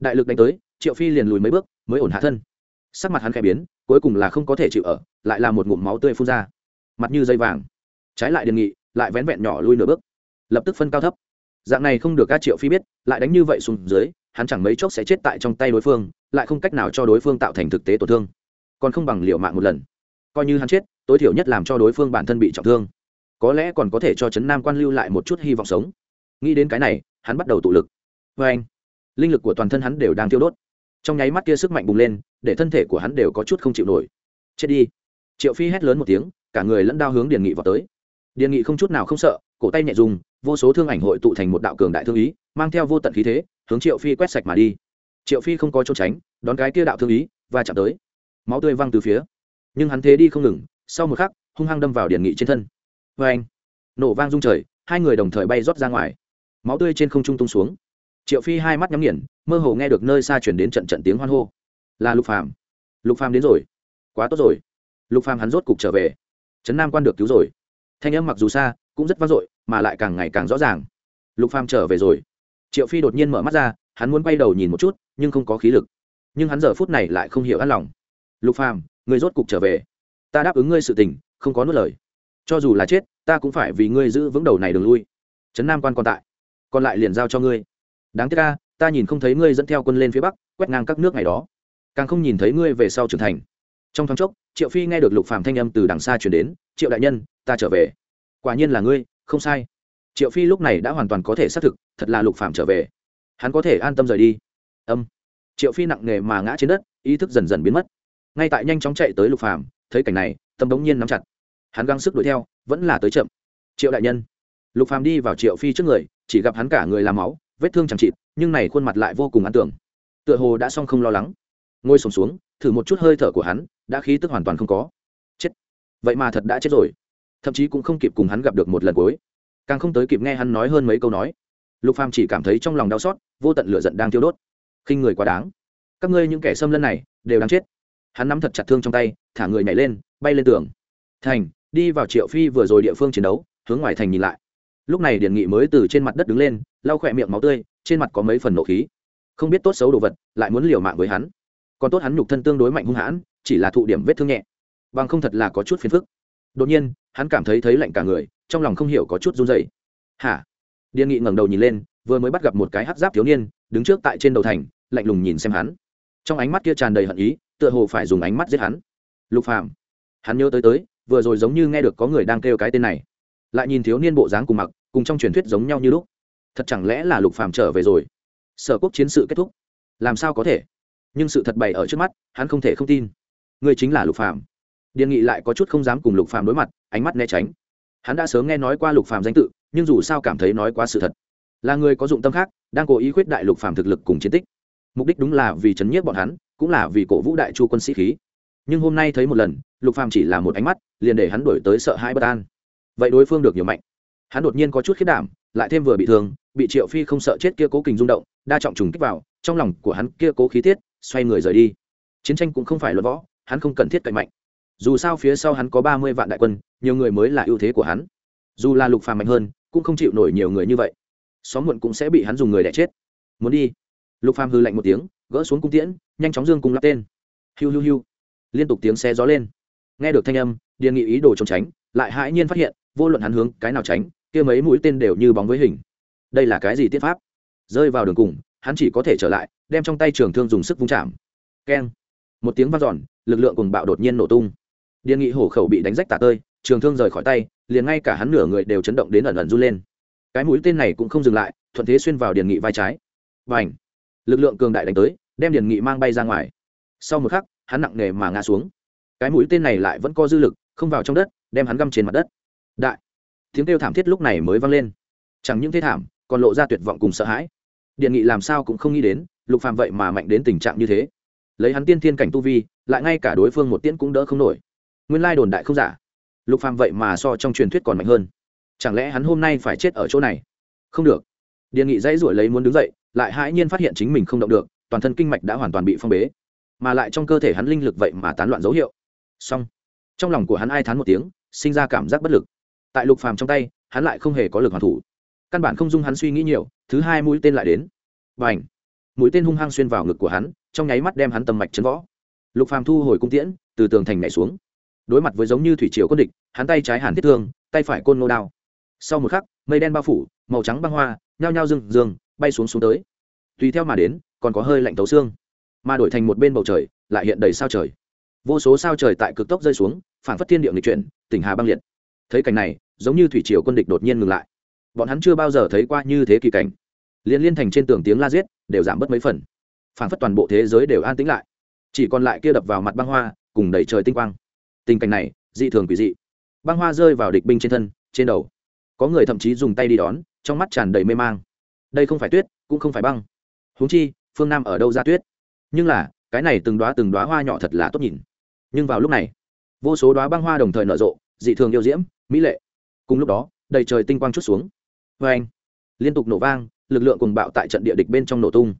Đại lực đánh tới, triệu phi liền lùi mấy bước, mới ổn hạ thân. Sắc mặt hắn khẽ biến, cuối cùng là không có thể chịu ở, lại là một ngụm máu tươi phun ra. Mặt như dây vàng. Trái lại điện nghị, lại vén vẹn nhỏ lui nửa bước. Lập tức phân cao thấp. Dạng này không được các triệu phi biết, lại đánh như vậy xuống dưới, hắn chẳng mấy chốc sẽ chết tại trong tay đối phương, lại không cách nào cho đối phương tạo thành thực tế tổn thương. Còn không bằng liệu mạng một lần. Coi như hắn chết, tối thiểu nhất làm cho đối phương bản thân bị trọng thương. Có lẽ còn có thể cho trấn nam quan lưu lại một chút hy vọng sống nghĩ đến cái này, hắn bắt đầu tụ lực. Vê anh, linh lực của toàn thân hắn đều đang tiêu đốt. Trong nháy mắt kia sức mạnh bùng lên, để thân thể của hắn đều có chút không chịu nổi. Chết đi. Triệu phi hét lớn một tiếng, cả người lẫn đao hướng điền nghị vào tới. Điền nghị không chút nào không sợ, cổ tay nhẹ dùng, vô số thương ảnh hội tụ thành một đạo cường đại thương ý, mang theo vô tận khí thế, hướng triệu phi quét sạch mà đi. Triệu phi không có chỗ tránh, đón cái kia đạo thương ý và chạm tới. Máu tươi văng từ phía. Nhưng hắn thế đi không ngừng, sau một khắc, hung hăng đâm vào điền nghị trên thân. Vê anh, nổ vang rung trời, hai người đồng thời bay rót ra ngoài máu tươi trên không trung tung xuống. Triệu phi hai mắt nhắm nghiền, mơ hồ nghe được nơi xa chuyển đến trận trận tiếng hoan hô. Là lục phàm. Lục phàm đến rồi. Quá tốt rồi. Lục phàm hắn rốt cục trở về. Trấn nam quan được cứu rồi. Thanh âm mặc dù xa, cũng rất vang dội, mà lại càng ngày càng rõ ràng. Lục phàm trở về rồi. Triệu phi đột nhiên mở mắt ra, hắn muốn quay đầu nhìn một chút, nhưng không có khí lực. Nhưng hắn giờ phút này lại không hiểu an lòng. Lục phàm, người rốt cục trở về. Ta đáp ứng ngươi sự tình, không có nuốt lời. Cho dù là chết, ta cũng phải vì ngươi giữ vững đầu này đường lui. Trấn nam quan còn tại còn lại liền giao cho ngươi. Đáng tiếc ca ta nhìn không thấy ngươi dẫn theo quân lên phía bắc, quét ngang các nước ngày đó. Càng không nhìn thấy ngươi về sau trưởng thành. Trong thoáng chốc, triệu phi nghe được lục phàm thanh âm từ đằng xa chuyển đến, triệu đại nhân, ta trở về. Quả nhiên là ngươi, không sai. Triệu phi lúc này đã hoàn toàn có thể xác thực, thật là lục phàm trở về. Hắn có thể an tâm rời đi. Âm. Triệu phi nặng nề mà ngã trên đất, ý thức dần dần biến mất. Ngay tại nhanh chóng chạy tới lục phàm, thấy cảnh này, tâm đống nhiên nắm chặt. Hắn gắng sức đuổi theo, vẫn là tới chậm. Triệu đại nhân lục phàm đi vào triệu phi trước người chỉ gặp hắn cả người làm máu vết thương chẳng chịt nhưng này khuôn mặt lại vô cùng ấn tượng tựa hồ đã xong không lo lắng. Ngồi sồn xuống, xuống thử một chút hơi thở của hắn đã khí tức hoàn toàn không có. Chết. Vậy mà thật đã chết rồi. Thậm chí cũng không kịp cùng hắn gặp được một lần cuối. Càng không tới kịp nghe hắn nói hơn mấy câu nói. Lục phàm chỉ cảm thấy trong lòng đau xót vô tận lửa giận đang thiêu đốt. Khinh người quá đáng. Các ngươi những kẻ xâm lân này đều đáng chết. Hắn nắm thật chặt thương trong tay thả người nhảy lên bay lên tường. Thành đi vào triệu phi vừa rồi địa phương chiến đấu hướng ngoài thành nhìn lại lúc này điển nghị mới từ trên mặt đất đứng lên, lau khỏe miệng máu tươi, trên mặt có mấy phần nộ khí. Không biết tốt xấu đồ vật, lại muốn liều mạng với hắn. Còn tốt hắn nhục thân tương đối mạnh hung hãn, chỉ là thụ điểm vết thương nhẹ. Bằng không thật là có chút phiền phức. Đột nhiên, hắn cảm thấy thấy lạnh cả người, trong lòng không hiểu có chút run dày hả? Điền nghị ngẩng đầu nhìn lên, vừa mới bắt gặp một cái hắc giáp thiếu niên, đứng trước tại trên đầu thành, lạnh lùng nhìn xem hắn. Trong ánh mắt kia tràn đầy hận ý, tựa hồ phải dùng ánh mắt giết hắn. Lục phàm, hắn nhớ tới tới, vừa rồi giống như nghe được có người đang kêu cái tên này lại nhìn thiếu niên bộ dáng cùng mặc, cùng trong truyền thuyết giống nhau như lúc. Thật chẳng lẽ là lục phàm trở về rồi? Sở quốc chiến sự kết thúc. Làm sao có thể? Nhưng sự thật bày ở trước mắt, hắn không thể không tin. Người chính là lục phàm. Điền nghị lại có chút không dám cùng lục phàm đối mặt, ánh mắt né tránh. Hắn đã sớm nghe nói qua lục phàm danh tự, nhưng dù sao cảm thấy nói quá sự thật. Là người có dụng tâm khác, đang cố ý khuyết đại lục phàm thực lực cùng chiến tích. Mục đích đúng là vì chấn nhiếp bọn hắn, cũng là vì cổ vũ đại chu quân sĩ khí. Nhưng hôm nay thấy một lần, lục phàm chỉ là một ánh mắt, liền để hắn đổi tới sợ hãi bất an vậy đối phương được nhiều mạnh. Hắn đột nhiên có chút khiết đảm, lại thêm vừa bị thương, bị triệu phi không sợ chết kia cố kình rung động, đa trọng trùng kích vào, trong lòng của hắn kia cố khí tiết, xoay người rời đi. Chiến tranh cũng không phải luận võ, hắn không cần thiết cạnh mạnh. Dù sao phía sau hắn có ba mươi vạn đại quân, nhiều người mới là ưu thế của hắn. Dù là lục phàm mạnh hơn, cũng không chịu nổi nhiều người như vậy. Xóm muộn cũng sẽ bị hắn dùng người đẻ chết. Muốn đi. Lục phàm hư lạnh một tiếng, gỡ xuống cung tiễn, nhanh chóng dương cung lắp tên. Hiu hiu hiu. Liên tục tiếng xe gió lên. Nghe được thanh âm, điền nghị ý đồ trốn tránh, lại hãi nhiên phát hiện vô luận hắn hướng cái nào tránh, kia mấy mũi tên đều như bóng với hình. Đây là cái gì tiết pháp? Rơi vào đường cùng, hắn chỉ có thể trở lại, đem trong tay trường thương dùng sức vung chạm. Keng. Một tiếng vang giòn lực lượng cùng bạo đột nhiên nổ tung. Điền nghị hổ khẩu bị đánh rách tả tơi, trường thương rời khỏi tay, liền ngay cả hắn nửa người đều chấn động đến ẩn ẩn run lên. Cái mũi tên này cũng không dừng lại, thuận thế xuyên vào điền nghị vai trái. Và ảnh lực lượng cường đại đánh tới, đem điền nghị mang bay ra ngoài. Sau một khắc, hắn nặng nề mà ngã xuống. Cái mũi tên này lại vẫn có dư lực, không vào trong đất, đem hắn găm trên mặt đất đại. Tiếng kêu thảm thiết lúc này mới vang lên. Chẳng những thế thảm, còn lộ ra tuyệt vọng cùng sợ hãi. Điện nghị làm sao cũng không nghĩ đến, lục phàm vậy mà mạnh đến tình trạng như thế. Lấy hắn tiên thiên cảnh tu vi, lại ngay cả đối phương một tiễn cũng đỡ không nổi. Nguyên lai đồn đại không giả. Lục phàm vậy mà so trong truyền thuyết còn mạnh hơn. Chẳng lẽ hắn hôm nay phải chết ở chỗ này? Không được. Điện nghị dãy ruổi lấy muốn đứng dậy, lại hãi nhiên phát hiện chính mình không động được, toàn thân kinh mạch đã hoàn toàn bị phong bế. Mà lại trong cơ thể hắn linh lực vậy mà tán loạn dấu hiệu. Song trong lòng của hắn ai thán một tiếng, sinh ra cảm giác bất lực tại lục phàm trong tay, hắn lại không hề có lực hoàn thủ. Căn bản không dung hắn suy nghĩ nhiều, thứ hai mũi tên lại đến. Và ảnh mũi tên hung hăng xuyên vào ngực của hắn, trong nháy mắt đem hắn tầm mạch chấn võ. Lục phàm thu hồi cung tiễn, từ tường thành nhảy xuống. Đối mặt với giống như thủy triều quân địch, hắn tay trái hàn thiết thương, tay phải côn nô đao. Sau một khắc, mây đen bao phủ, màu trắng băng hoa, nhao nhao rừng rừng bay xuống xuống tới. Tùy theo mà đến, còn có hơi lạnh tấu xương. Mà đổi thành một bên bầu trời, lại hiện đầy sao trời. Vô số sao trời tại cực tốc rơi xuống phản phất thiên địa nghịch chuyển, tỉnh hà băng liệt thấy cảnh này, giống như thủy triều quân địch đột nhiên ngừng lại. Bọn hắn chưa bao giờ thấy qua như thế kỳ cảnh. Liên liên thành trên tường tiếng la giết, đều giảm bớt mấy phần. Phản phất toàn bộ thế giới đều an tĩnh lại. Chỉ còn lại kia đập vào mặt băng hoa, cùng đẩy trời tinh quang. Tình cảnh này, dị thường quỷ dị. Băng hoa rơi vào địch binh trên thân, trên đầu. Có người thậm chí dùng tay đi đón, trong mắt tràn đầy mê mang. Đây không phải tuyết, cũng không phải băng. Huống chi, phương nam ở đâu ra tuyết? Nhưng là, cái này từng đoá từng đoá hoa nhỏ thật là tốt nhìn. Nhưng vào lúc này, vô số đoá băng hoa đồng thời nở rộ, dị thường yêu diễm mỹ lệ. Cùng lúc đó, đầy trời tinh quang chút xuống. Vê anh, liên tục nổ vang, lực lượng cùng bạo tại trận địa địch bên trong nổ tung.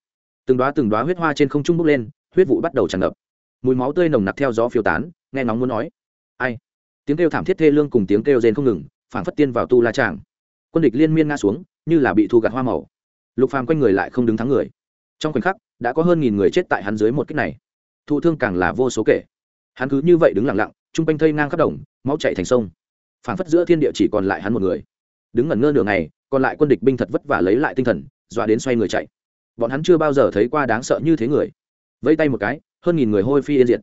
Từng đoá từng đoá huyết hoa trên không trung bốc lên, huyết vụ bắt đầu tràn ngập. Mùi máu tươi nồng nặc theo gió phiêu tán, nghe nóng muốn nói. Ai? Tiếng kêu thảm thiết thê lương cùng tiếng kêu rên không ngừng phản phất tiên vào tu la tràng. Quân địch liên miên ngã xuống, như là bị thu gặt hoa màu. Lục phàm quanh người lại không đứng thắng người. Trong khoảnh khắc, đã có hơn nghìn người chết tại hắn dưới một kích này. Thụ thương càng là vô số kể. Hắn cứ như vậy đứng lặng lặng, chung quanh thây ngang khắp đồng, máu chạy thành sông phản phất giữa thiên địa chỉ còn lại hắn một người. Đứng ngẩn ngơ nửa ngày, còn lại quân địch binh thật vất vả lấy lại tinh thần, dọa đến xoay người chạy. Bọn hắn chưa bao giờ thấy qua đáng sợ như thế người. Vẫy tay một cái, hơn nghìn người hôi phi yên diệt.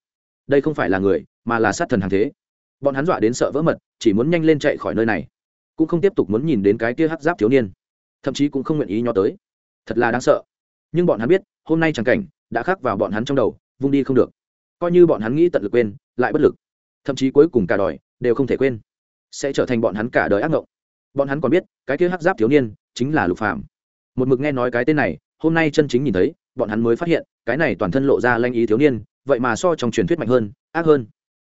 Đây không phải là người, mà là sát thần hàng thế. Bọn hắn dọa đến sợ vỡ mật, chỉ muốn nhanh lên chạy khỏi nơi này. Cũng không tiếp tục muốn nhìn đến cái kia hắc giáp thiếu niên. Thậm chí cũng không nguyện ý nhó tới. Thật là đáng sợ. Nhưng bọn hắn biết, hôm nay chẳng cảnh, đã khắc vào bọn hắn trong đầu, vung đi không được. Coi như bọn hắn nghĩ tận lực quên, lại bất lực. Thậm chí cuối cùng cả đòi, đều không thể quên sẽ trở thành bọn hắn cả đời ác ngộng. Bọn hắn còn biết, cái kia hắc giáp thiếu niên chính là lục phàm. một mực nghe nói cái tên này, hôm nay chân chính nhìn thấy, bọn hắn mới phát hiện, cái này toàn thân lộ ra lanh ý thiếu niên, vậy mà so trong truyền thuyết mạnh hơn, ác hơn.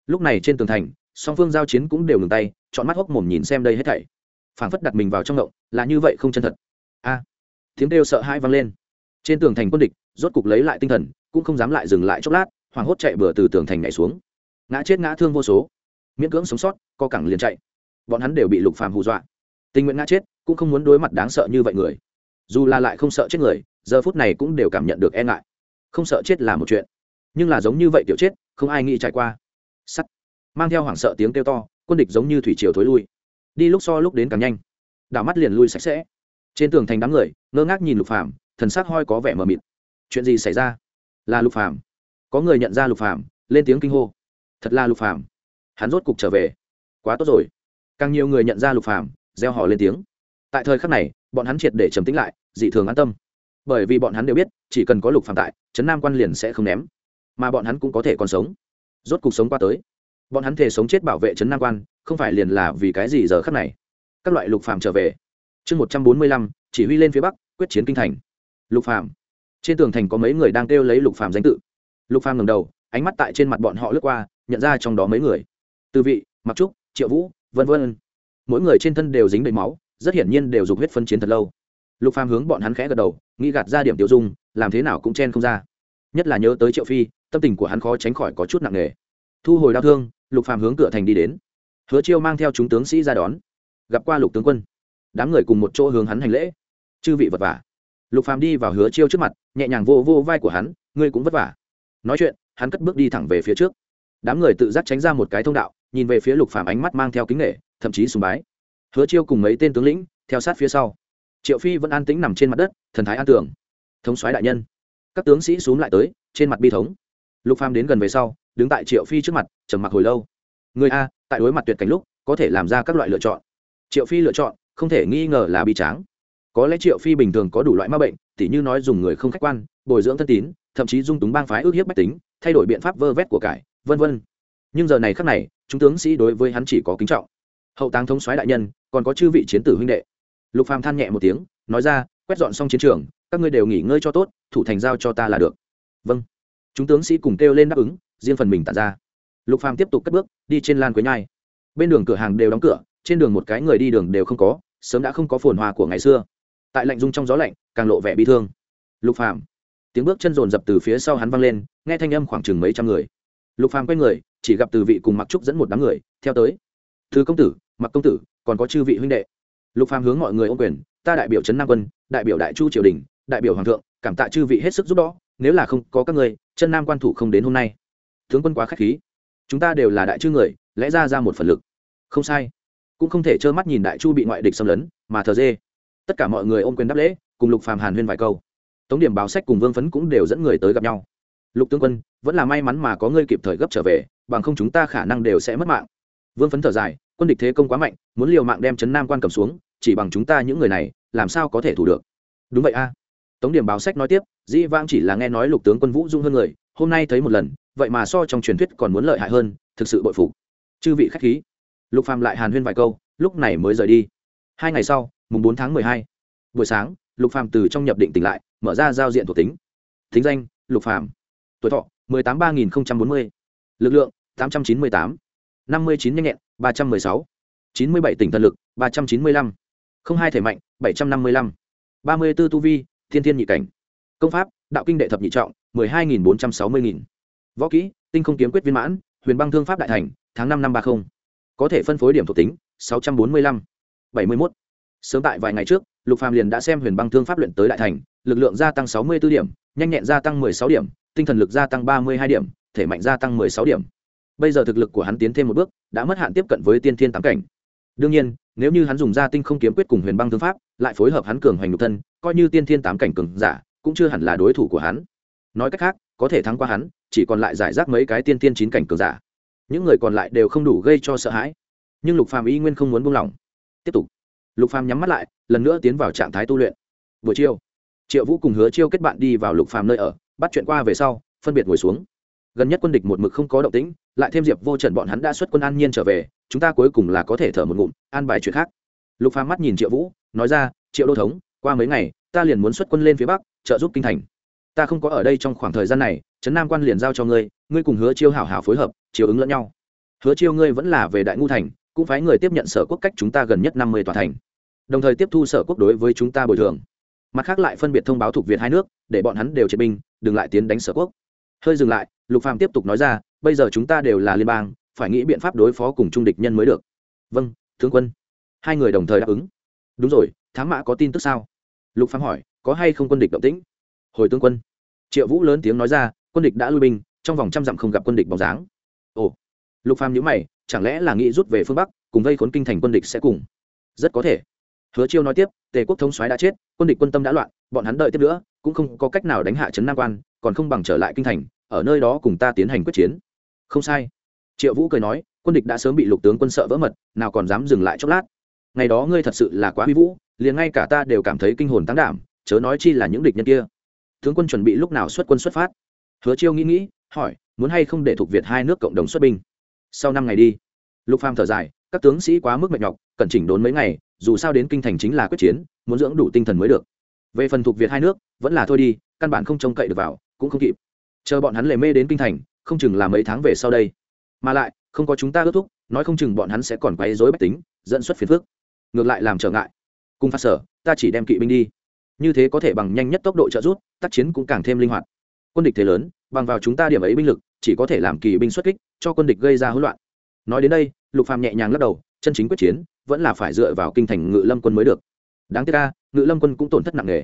Lúc này trên tường thành, song phương giao chiến cũng đều ngừng tay chọn mắt hốc mồm nhìn xem đây hết thảy. Phảng phất đặt mình vào trong động là như vậy không chân thật. A! Tiếng kêu sợ hãi vang lên. Trên tường thành quân địch, rốt cục lấy lại tinh thần, cũng không dám lại dừng lại chốc lát, hoảng hốt chạy bừa từ tường thành nhảy xuống. Ngã chết ngã thương vô số miễn cưỡng sống sót, co cẳng liền chạy. Bọn hắn đều bị lục phàm hù dọa. Tình nguyện ngã chết, cũng không muốn đối mặt đáng sợ như vậy người. Dù là lại không sợ chết người, giờ phút này cũng đều cảm nhận được e ngại. Không sợ chết là một chuyện, nhưng là giống như vậy tiểu chết, không ai nghĩ trải qua. Sắt. Mang theo hoảng sợ tiếng kêu to, quân địch giống như thủy triều thối lui. Đi lúc so lúc đến càng nhanh. Đảo mắt liền lui sạch sẽ. Trên tường thành đám người, ngơ ngác nhìn lục phàm, thần sắc hoi có vẻ mờ mịt. Chuyện gì xảy ra? Là lục phàm. Có người nhận ra lục phàm, lên tiếng kinh hô. Thật là lục phàm hắn rốt cục trở về. Quá tốt rồi. Càng nhiều người nhận ra lục phàm gieo họ lên tiếng. Tại thời khắc này, bọn hắn triệt để trầm tĩnh lại, dị thường an tâm. Bởi vì bọn hắn đều biết, chỉ cần có lục phàm tại, trấn nam quan liền sẽ không ném. Mà bọn hắn cũng có thể còn sống. Rốt cuộc sống qua tới. Bọn hắn thể sống chết bảo vệ trấn nam quan, không phải liền là vì cái gì giờ khắc này? Các loại lục phàm trở về. Chương một trăm bốn mươi lăm, chỉ huy lên phía bắc, quyết chiến kinh thành. Lục phàm. Trên tường thành có mấy người đang kêu lấy lục phàm danh tự. Lục phàm ngẩng đầu, ánh mắt tại trên mặt bọn họ lướt qua, nhận ra trong đó mấy người từ vị, mặc trúc, triệu vũ, vân vân. Mỗi người trên thân đều dính đầy máu, rất hiển nhiên đều dùng huyết phân chiến thật lâu. Lục phàm hướng bọn hắn khẽ gật đầu, nghĩ gạt ra điểm tiêu dung, làm thế nào cũng chen không ra. Nhất là nhớ tới triệu phi, tâm tình của hắn khó tránh khỏi có chút nặng nề. Thu hồi đau thương, lục phàm hướng cửa thành đi đến. Hứa chiêu mang theo chúng tướng sĩ ra đón. Gặp qua lục tướng quân, đám người cùng một chỗ hướng hắn hành lễ. Chư vị vất vả. Lục phàm đi vào hứa chiêu trước mặt, nhẹ nhàng vô vô vai của hắn, ngươi cũng vất vả. Nói chuyện, hắn cất bước đi thẳng về phía trước. Đám người tự giác tránh ra một cái thông đạo nhìn về phía lục phàm ánh mắt mang theo kính nghệ, thậm chí sùng bái. Hứa chiêu cùng mấy tên tướng lĩnh, theo sát phía sau. Triệu phi vẫn an tĩnh nằm trên mặt đất, thần thái an tưởng thống soái đại nhân, các tướng sĩ xuống lại tới, trên mặt bi thống. Lục phàm đến gần về sau, đứng tại triệu phi trước mặt, trầm mặc hồi lâu. Người a, tại đối mặt tuyệt cảnh lúc, có thể làm ra các loại lựa chọn. Triệu phi lựa chọn, không thể nghi ngờ là bi tráng. Có lẽ triệu phi bình thường có đủ loại ma bệnh, tỉ như nói dùng người không khách quan, bồi dưỡng thân tín, thậm chí dung túng bang phái ước hiếp bách tính, thay đổi biện pháp vơ vét của cải, vân vân nhưng giờ này khắc này, chúng tướng sĩ đối với hắn chỉ có kính trọng. Hậu táng thống soái đại nhân, còn có chư vị chiến tử huynh đệ. Lục phàm than nhẹ một tiếng, nói ra, quét dọn xong chiến trường, các ngươi đều nghỉ ngơi cho tốt, thủ thành giao cho ta là được. Vâng. Chúng tướng sĩ cùng kêu lên đáp ứng, riêng phần mình tản ra. Lục phàm tiếp tục cất bước, đi trên lan quế nhai. Bên đường cửa hàng đều đóng cửa, trên đường một cái người đi đường đều không có, sớm đã không có phồn hoa của ngày xưa. Tại lạnh rung trong gió lạnh, càng lộ vẻ bi thương. Lục phàm. Tiếng bước chân rồn rập từ phía sau hắn vang lên, nghe thanh âm khoảng chừng mấy trăm người. Lục phàm quay người chỉ gặp từ vị cùng mặc trúc dẫn một đám người, theo tới. Thứ công tử, mặc công tử, còn có chư vị huynh đệ. Lục phàm hướng mọi người ô quyền, ta đại biểu trấn nam quân, đại biểu đại chu triều đình, đại biểu hoàng thượng, cảm tạ chư vị hết sức giúp đỡ, nếu là không có các người chân nam quan thủ không đến hôm nay. Tướng quân quá khách khí. Chúng ta đều là đại chư người, lẽ ra ra một phần lực. Không sai. Cũng không thể trơ mắt nhìn đại chu bị ngoại địch xâm lấn, mà thờ dê. Tất cả mọi người ôm quyền đáp lễ, cùng lục phàm hàn huyên vài câu. Tống điểm báo sách cùng vương phấn cũng đều dẫn người tới gặp nhau lục tướng quân, vẫn là may mắn mà có ngươi kịp thời gấp trở về, bằng không chúng ta khả năng đều sẽ mất mạng. Vương phấn thở dài, quân địch thế công quá mạnh, muốn liều mạng đem trấn nam quan cầm xuống, chỉ bằng chúng ta những người này, làm sao có thể thủ được? Đúng vậy a. Tống điểm báo sách nói tiếp, dĩ vãng chỉ là nghe nói lục tướng quân vũ dung hơn người, hôm nay thấy một lần, vậy mà so trong truyền thuyết còn muốn lợi hại hơn, thực sự bội phục. Chư vị khách khí. Lục phàm lại hàn huyên vài câu, lúc này mới rời đi. Hai ngày sau, mùng bốn tháng mười hai, buổi sáng, lục phàm từ trong nhập định tỉnh lại, mở ra giao diện thuộc tính. Thính danh, lục phàm tuổi thọ 18 3040, lực lượng 898, 59 nhanh nhẹn 316, 97 tỉnh thần lực 395, không hai thể mạnh 755, 34 tu vi, thiên thiên nhị cảnh. Công pháp, đạo kinh đệ thập nhị trọng, 12.460.000, Võ kỹ, tinh không kiếm quyết viên mãn, huyền băng thương pháp đại thành, tháng 5 năm 30. Có thể phân phối điểm thuộc tính, 645, 71. Sớm tại vài ngày trước, Lục Phàm liền đã xem huyền băng thương pháp luyện tới đại thành, lực lượng gia tăng 64 điểm, nhanh nhẹn gia tăng 16 điểm, tinh thần lực gia tăng ba mươi hai điểm, thể mạnh gia tăng mười sáu điểm. Bây giờ thực lực của hắn tiến thêm một bước, đã mất hạn tiếp cận với tiên thiên tám cảnh. Đương nhiên, nếu như hắn dùng ra tinh không kiếm quyết cùng huyền băng thương pháp, lại phối hợp hắn cường hoành nhục thân, coi như tiên thiên tám cảnh cường giả, cũng chưa hẳn là đối thủ của hắn. Nói cách khác, có thể thắng qua hắn, chỉ còn lại giải rác mấy cái tiên thiên chín cảnh cường giả. Những người còn lại đều không đủ gây cho sợ hãi. Nhưng lục phàm y nguyên không muốn buông lỏng. Tiếp tục. Lục phàm nhắm mắt lại, lần nữa tiến vào trạng thái tu luyện. Buổi chiều, triệu vũ cùng hứa chiêu kết bạn đi vào lục phàm nơi ở bắt chuyện qua về sau, phân biệt ngồi xuống. Gần nhất quân địch một mực không có động tĩnh, lại thêm diệp vô trần bọn hắn đã xuất quân an nhiên trở về, chúng ta cuối cùng là có thể thở một ngụm, an bài chuyện khác. Lục phá mắt nhìn triệu vũ, nói ra, triệu đô thống, qua mấy ngày, ta liền muốn xuất quân lên phía bắc, trợ giúp kinh thành. Ta không có ở đây trong khoảng thời gian này, trấn nam quan liền giao cho ngươi ngươi cùng hứa chiêu hảo hảo phối hợp, chiều ứng lẫn nhau. Hứa chiêu ngươi vẫn là về đại ngu thành, cũng phái người tiếp nhận sở quốc cách chúng ta gần nhất năm mươi tòa thành. Đồng thời tiếp thu sở quốc đối với chúng ta bồi thường mặt khác lại phân biệt thông báo thuộc việt hai nước, để bọn hắn đều triệt binh đừng lại tiến đánh sở quốc. Hơi dừng lại, lục phàm tiếp tục nói ra, bây giờ chúng ta đều là liên bang, phải nghĩ biện pháp đối phó cùng trung địch nhân mới được. Vâng tướng quân. Hai người đồng thời đáp ứng. Đúng rồi, thám mã có tin tức sao? Lục phàm hỏi, có hay không quân địch động tĩnh? Hồi tướng quân. Triệu vũ lớn tiếng nói ra, quân địch đã lui binh, trong vòng trăm dặm không gặp quân địch bóng dáng. Ồ. Lục phàm nhíu mày, chẳng lẽ là nghĩ rút về phương bắc, cùng vây khốn kinh thành quân địch sẽ cùng? Rất có thể hứa chiêu nói tiếp, tề quốc thống soái đã chết, quân địch quân tâm đã loạn, bọn hắn đợi tiếp nữa, cũng không có cách nào đánh hạ trấn nam quan, còn không bằng trở lại kinh thành, ở nơi đó cùng ta tiến hành quyết chiến. Không sai. Triệu vũ cười nói, quân địch đã sớm bị lục tướng quân sợ vỡ mật, nào còn dám dừng lại chốc lát. Ngày đó ngươi thật sự là quá huy vũ, liền ngay cả ta đều cảm thấy kinh hồn tăng đảm, chớ nói chi là những địch nhân kia. Tướng quân chuẩn bị lúc nào xuất quân xuất phát? Hứa chiêu nghĩ nghĩ, hỏi, muốn hay không để thuộc việt hai nước cộng đồng xuất binh? Sau năm ngày đi. Lục phàm thở dài các tướng sĩ quá mức mệt nhọc cần chỉnh đốn mấy ngày, dù sao đến kinh thành chính là quyết chiến, muốn dưỡng đủ tinh thần mới được. Về phần thuộc việt hai nước, vẫn là thôi đi, căn bản không trông cậy được vào, cũng không kịp. Chờ bọn hắn lề mê đến kinh thành, không chừng là mấy tháng về sau đây. Mà lại, không có chúng ta ước thúc, nói không chừng bọn hắn sẽ còn quấy rối bách tính, dẫn xuất phiền phức. ngược lại làm trở ngại. Cùng phát sở, ta chỉ đem kỵ binh đi. Như thế có thể bằng nhanh nhất tốc độ trợ rút tác chiến cũng càng thêm linh hoạt. Quân địch thế lớn, bằng vào chúng ta điểm ấy binh lực, chỉ có thể làm kỳ binh xuất kích, cho quân địch gây ra hỗn loạn. Nói đến đây lục phàm nhẹ nhàng lắc đầu, chân chính quyết chiến vẫn là phải dựa vào kinh thành ngự lâm quân mới được. Đáng tiếc ca ngự lâm quân cũng tổn thất nặng nề.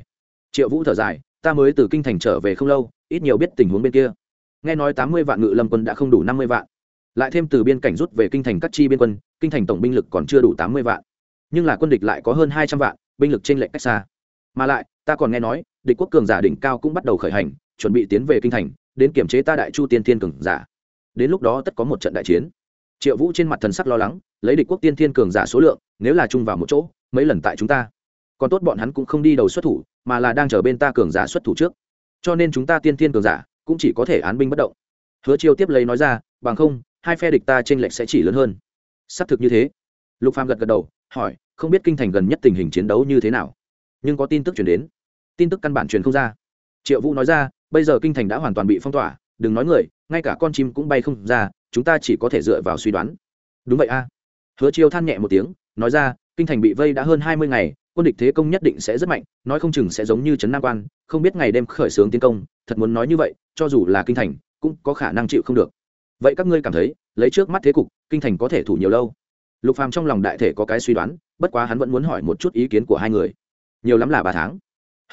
Triệu vũ thở dài, ta mới từ kinh thành trở về không lâu, ít nhiều biết tình huống bên kia. Nghe nói tám mươi vạn ngự lâm quân đã không đủ năm mươi vạn. Lại thêm từ biên cảnh rút về kinh thành các chi biên quân, kinh thành tổng binh lực còn chưa đủ tám mươi vạn. Nhưng là quân địch lại có hơn hai trăm vạn, binh lực trên lệnh cách xa. Mà lại, ta còn nghe nói, địch quốc cường giả đỉnh cao cũng bắt đầu khởi hành, chuẩn bị tiến về kinh thành, đến kiểm chế ta đại chu tiên thiên cường giả. Đến lúc đó tất có một trận đại chiến triệu vũ trên mặt thần sắc lo lắng, lấy địch quốc tiên thiên cường giả số lượng, nếu là chung vào một chỗ, mấy lần tại chúng ta, còn tốt bọn hắn cũng không đi đầu xuất thủ, mà là đang chờ bên ta cường giả xuất thủ trước. Cho nên chúng ta tiên thiên cường giả cũng chỉ có thể án binh bất động. Hứa chiêu tiếp lấy nói ra, bằng không, hai phe địch ta t r ê n lệch sẽ chỉ lớn hơn. Xác thực như thế. Lục phàm gật gật đầu, hỏi, không biết kinh thành gần nhất tình hình chiến đấu như thế nào? Nhưng có tin tức chuyển đến. Tin tức căn bản truyền không ra. Triệu vũ nói ra, bây giờ kinh thành đã hoàn toàn bị phong tỏa, đừng nói người, ngay cả con chim cũng bay không ra chúng ta chỉ có thể dựa vào suy đoán. Đúng vậy a. Hứa chiêu than nhẹ một tiếng, nói ra, kinh thành bị vây đã hơn hai mươi ngày, quân địch thế công nhất định sẽ rất mạnh, nói không chừng sẽ giống như trấn nam quan, không biết ngày đêm khởi xướng tiến công, thật muốn nói như vậy, cho dù là kinh thành, cũng có khả năng chịu không được. Vậy các ngươi cảm thấy, lấy trước mắt thế cục, kinh thành có thể thủ nhiều lâu? Lục phàm trong lòng đại thể có cái suy đoán, bất quá hắn vẫn muốn hỏi một chút ý kiến của hai người. Nhiều lắm là ba tháng.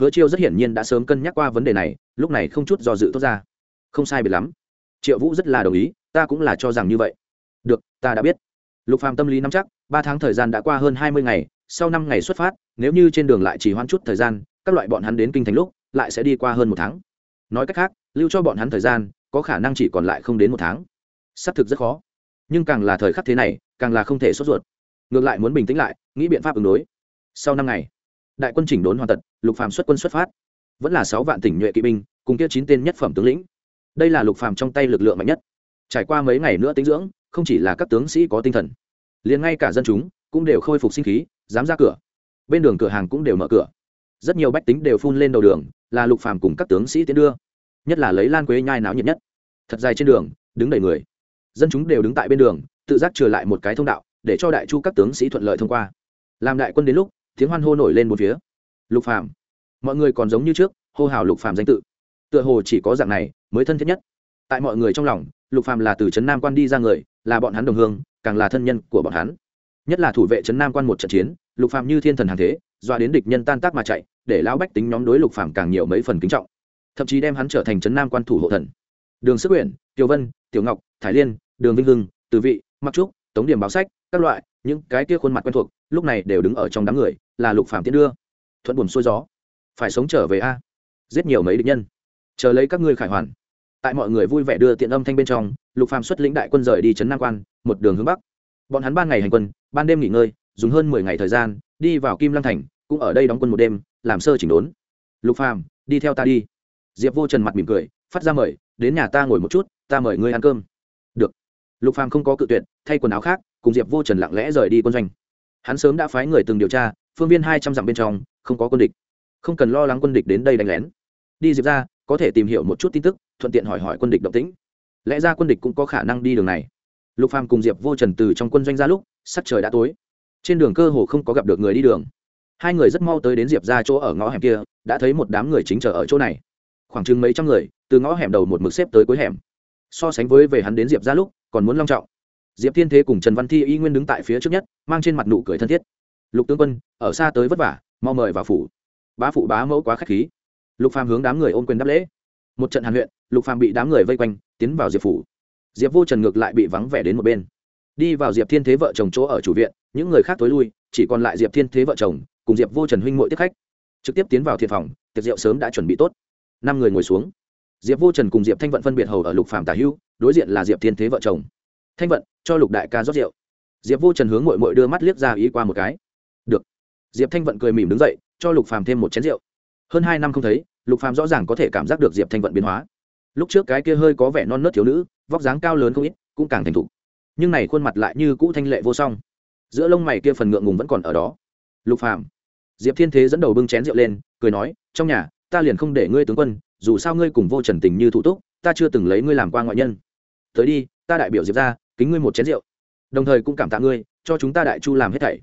Hứa chiêu rất hiển nhiên đã sớm cân nhắc qua vấn đề này, lúc này không chút do dự tốt ra. Không sai biệt lắm. Triệu vũ rất là đồng ý ta cũng là cho rằng như vậy. Được, ta đã biết. Lục phàm tâm lý nắm chắc, ba tháng thời gian đã qua hơn hai mươi ngày, sau năm ngày xuất phát, nếu như trên đường lại chỉ hoãn chút thời gian, các loại bọn hắn đến kinh thành lúc, lại sẽ đi qua hơn một tháng. Nói cách khác, lưu cho bọn hắn thời gian, có khả năng chỉ còn lại không đến một tháng. Xác thực rất khó. Nhưng càng là thời khắc thế này, càng là không thể sốt ruột. Ngược lại muốn bình tĩnh lại, nghĩ biện pháp ứng đối. Sau năm ngày, đại quân chỉnh đốn hoàn tật lục phàm xuất quân xuất phát. Vẫn là sáu vạn tỉnh nhuệ kỵ binh, cùng kia chín tên nhất phẩm tướng lĩnh. Đây là lục phàm trong tay lực lượng mạnh nhất trải qua mấy ngày nữa tính dưỡng, không chỉ là các tướng sĩ có tinh thần, liền ngay cả dân chúng cũng đều khôi phục sinh khí, dám ra cửa. Bên đường cửa hàng cũng đều mở cửa. Rất nhiều bách tính đều phun lên đầu đường, là lục phàm cùng các tướng sĩ tiến đưa. Nhất là lấy lan quế nhai náo nhiệt nhất. Thật dài trên đường, đứng đầy người. Dân chúng đều đứng tại bên đường, tự giác trừ lại một cái thông đạo, để cho đại chu các tướng sĩ thuận lợi thông qua. Làm đại quân đến lúc, tiếng hoan hô nổi lên một phía. Lục phàm. Mọi người còn giống như trước, hô hào lục phàm danh tự. Tựa hồ chỉ có dạng này mới thân thiết nhất. Tại mọi người trong lòng lục phàm là từ trấn nam quan đi ra người, là bọn hắn đồng hương, càng là thân nhân của bọn hắn. Nhất là thủ vệ trấn nam quan một trận chiến, lục phàm như thiên thần hàng thế, doa đến địch nhân tan tác mà chạy, để lão bách tính nhóm đối lục phàm càng nhiều mấy phần kính trọng. Thậm chí đem hắn trở thành trấn nam quan thủ hộ thần. Đường sức quyển tiểu vân, tiểu ngọc Thái liên, đường vinh hưng, từ vị mặc trúc, tống điểm báo sách, các loại, những cái kia khuôn mặt quen thuộc, lúc này đều đứng ở trong đám người, là lục phàm tiến đưa. Thuận buồn xuôi gió. Phải sống trở về a. Giết nhiều mấy địch nhân. Chờ lấy các ngươi khải hoàn tại mọi người vui vẻ đưa tiện âm thanh bên trong, lục phàm xuất lĩnh đại quân rời đi trấn nam quan, một đường hướng bắc. Bọn hắn ban ngày hành quân, ban đêm nghỉ ngơi, dùng hơn mười ngày thời gian, đi vào kim lăng thành, cũng ở đây đóng quân một đêm, làm sơ chỉnh đốn. Lục phàm, đi theo ta đi. Diệp vô trần mặt mỉm cười, phát ra mời, đến nhà ta ngồi một chút, ta mời ngươi ăn cơm. Được. Lục phàm không có cự tuyệt, thay quần áo khác, cùng diệp vô trần lặng lẽ rời đi quân doanh. Hắn sớm đã phái người từng điều tra, phương viên hai trăm dặm bên trong, không có quân địch. Không cần lo lắng quân địch đến đây đánh lén. Đi diệp ra, có thể tìm hiểu một chút tin tức thuận tiện hỏi hỏi quân địch động tĩnh. Lẽ ra quân địch cũng có khả năng đi đường này. Lục phàm cùng diệp vô trần từ trong quân doanh ra lúc, sắc trời đã tối. Trên đường cơ hồ không có gặp được người đi đường. Hai người rất mau tới đến diệp ra chỗ ở ngõ hẻm kia, đã thấy một đám người chính chờ ở chỗ này. Khoảng chừng mấy trăm người, từ ngõ hẻm đầu một mực xếp tới cuối hẻm. So sánh với về hắn đến diệp ra lúc, còn muốn long trọng. Diệp thiên thế cùng trần văn thi y nguyên đứng tại phía trước nhất, mang trên mặt nụ cười thân thiết. Lục tướng quân, ở xa tới vất vả, mau mời vào phủ. Bá phụ bá mẫu quá k h á c h khí. Lục phàm hướng đám người ôm quyền đáp lễ một trận hàn huyện, lục phàm bị đám người vây quanh, tiến vào diệp phủ. Diệp vô trần ngược lại bị vắng vẻ đến một bên. Đi vào diệp thiên thế vợ chồng chỗ ở chủ viện, những người khác tối lui, chỉ còn lại diệp thiên thế vợ chồng, cùng diệp vô trần huynh mỗi tiếp khách. Trực tiếp tiến vào thiệt phòng, tiệc rượu sớm đã chuẩn bị tốt. Năm người ngồi xuống. Diệp vô trần cùng diệp thanh vận phân biệt hầu ở lục phàm tả hưu đối diện là diệp thiên thế vợ chồng. Thanh vận, cho lục đại ca rót rượu. Diệp vô trần hướng mội mội đưa mắt liếc ra ý qua một cái. Được. Diệp thanh vận cười mỉm đứng dậy, cho lục phàm thêm một chén rượu. Hơn hai năm không thấy lục phàm rõ ràng có thể cảm giác được diệp thanh vận biến hóa. Lúc trước cái kia hơi có vẻ non nớt thiếu nữ, vóc dáng cao lớn không ít, cũng càng thành thục. Nhưng này khuôn mặt lại như cũ thanh lệ vô song. Giữa lông mày kia phần ngượng ngùng vẫn còn ở đó. Lục phàm. Diệp thiên thế dẫn đầu bưng chén rượu lên, cười nói, trong nhà, ta liền không để ngươi tướng quân, dù sao ngươi cùng vô trần tình như thủ túc, ta chưa từng lấy ngươi làm qua ngoại nhân. Tới đi, ta đại biểu diệp ra kính ngươi một chén rượu. Đồng thời cũng cảm tạ ngươi, cho chúng ta đại chu làm hết thảy.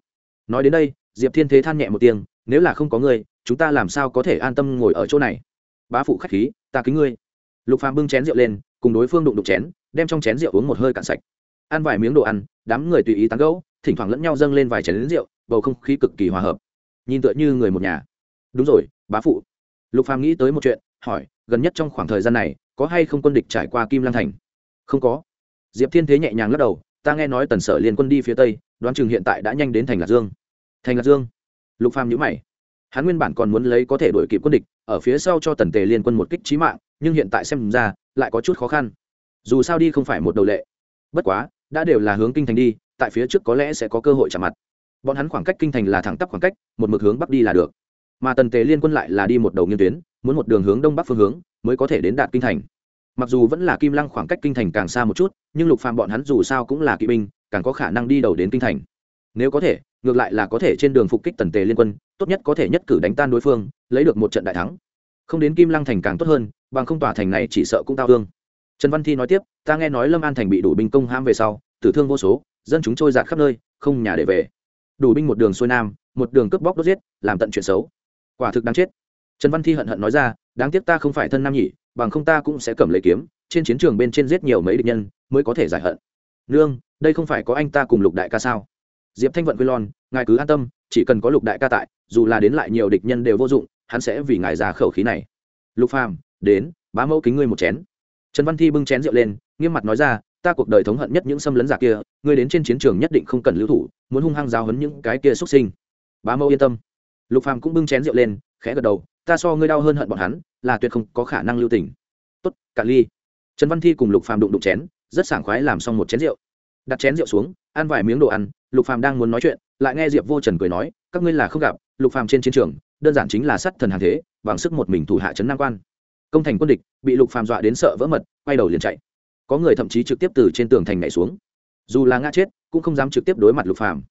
Nói đến đây diệp thiên thế than nhẹ một tiếng, nếu là không có ngươi, chúng ta làm sao có thể an tâm ngồi ở chỗ này? Bá phụ khách khí, ta kính ngươi. Lục phàm bưng chén rượu lên, cùng đối phương đụng đụng chén, đem trong chén rượu uống một hơi cạn sạch. Ăn vài miếng đồ ăn, đám người tùy ý tán gẫu, thỉnh thoảng lẫn nhau dâng lên vài chén lính rượu, bầu không khí cực kỳ hòa hợp. Nhìn tựa như người một nhà. Đúng rồi, bá phụ. Lục phàm nghĩ tới một chuyện, hỏi, gần nhất trong khoảng thời gian này, có hay không quân địch trải qua kim lan thành? Không có. Diệp thiên thế nhẹ nhàng lắc đầu, ta nghe nói tần sở liên quân đi phía tây, đoán chừng hiện tại đã nhanh đến thành lạc dương thành lạc dương. Lục phàm nhíu mày. Hắn nguyên bản còn muốn lấy có thể đuổi kịp quân địch, ở phía sau cho tần tề liên quân một kích trí mạng, nhưng hiện tại xem ra, lại có chút khó khăn. Dù sao đi không phải một đầu lệ. Bất quá, đã đều là hướng kinh thành đi, tại phía trước có lẽ sẽ có cơ hội chạm mặt. Bọn hắn khoảng cách kinh thành là thẳng tắp khoảng cách, một mực hướng bắc đi là được. Mà tần tề liên quân lại là đi một đầu nghiên tuyến, muốn một đường hướng đông bắc phương hướng, mới có thể đến đạt kinh thành. Mặc dù vẫn là kim lăng khoảng cách kinh thành càng xa một chút, nhưng lục phàm bọn hắn dù sao cũng là kỵ binh, càng có khả năng đi đầu đến kinh thành nếu có thể, ngược lại là có thể trên đường phục kích tần tề liên quân, tốt nhất có thể nhất cử đánh tan đối phương, lấy được một trận đại thắng. Không đến kim lăng thành càng tốt hơn, bằng không tỏa thành này chỉ sợ cũng tao thương. Trần văn thi nói tiếp, ta nghe nói lâm an thành bị đủ binh công ham về sau, tử thương vô số, dân chúng trôi giạt khắp nơi, không nhà để về. Đủ binh một đường xuôi nam, một đường cướp bóc đốt giết, làm tận chuyện xấu. Quả thực đáng chết. Trần văn thi hận hận nói ra, đáng tiếc ta không phải thân nam nhỉ bằng không ta cũng sẽ cầm lấy kiếm, trên chiến trường bên trên giết nhiều mấy địch nhân, mới có thể giải hận. Nương, đây không phải có anh ta cùng lục đại ca sao? Diệp thanh vận quy lon, ngài cứ an tâm, chỉ cần có lục đại ca tại, dù là đến lại nhiều địch nhân đều vô dụng, hắn sẽ vì ngài ra khẩu khí này. Lục phàm, đến, bá mẫu kính ngươi một chén. Trần văn thi bưng chén rượu lên, nghiêm mặt nói ra, ta cuộc đời thống hận nhất những xâm lấn giả kia, ngươi đến trên chiến trường nhất định không cần lưu thủ, muốn hung hăng giáo hấn những cái kia xuất sinh. Bá mẫu yên tâm. Lục phàm cũng bưng chén rượu lên, khẽ gật đầu, ta so ngươi đau hơn hận bọn hắn, là tuyệt không có khả năng lưu tình. Tốt cả ly. Trần văn thi cùng lục phàm đụng đụng chén, rất sảng khoái làm xong một chén rượu đặt chén rượu xuống, ăn vài miếng đồ ăn, lục phàm đang muốn nói chuyện, lại nghe diệp vô trần cười nói, các ngươi là không gặp, lục phàm trên chiến trường, đơn giản chính là sắt thần hàng thế, bằng sức một mình thủ hạ trấn nam quan. Công thành quân địch, bị lục phàm dọa đến sợ vỡ mật, quay đầu liền chạy. Có người thậm chí trực tiếp từ trên tường thành nhảy xuống. Dù là ngã chết, cũng không dám trực tiếp đối mặt lục phàm.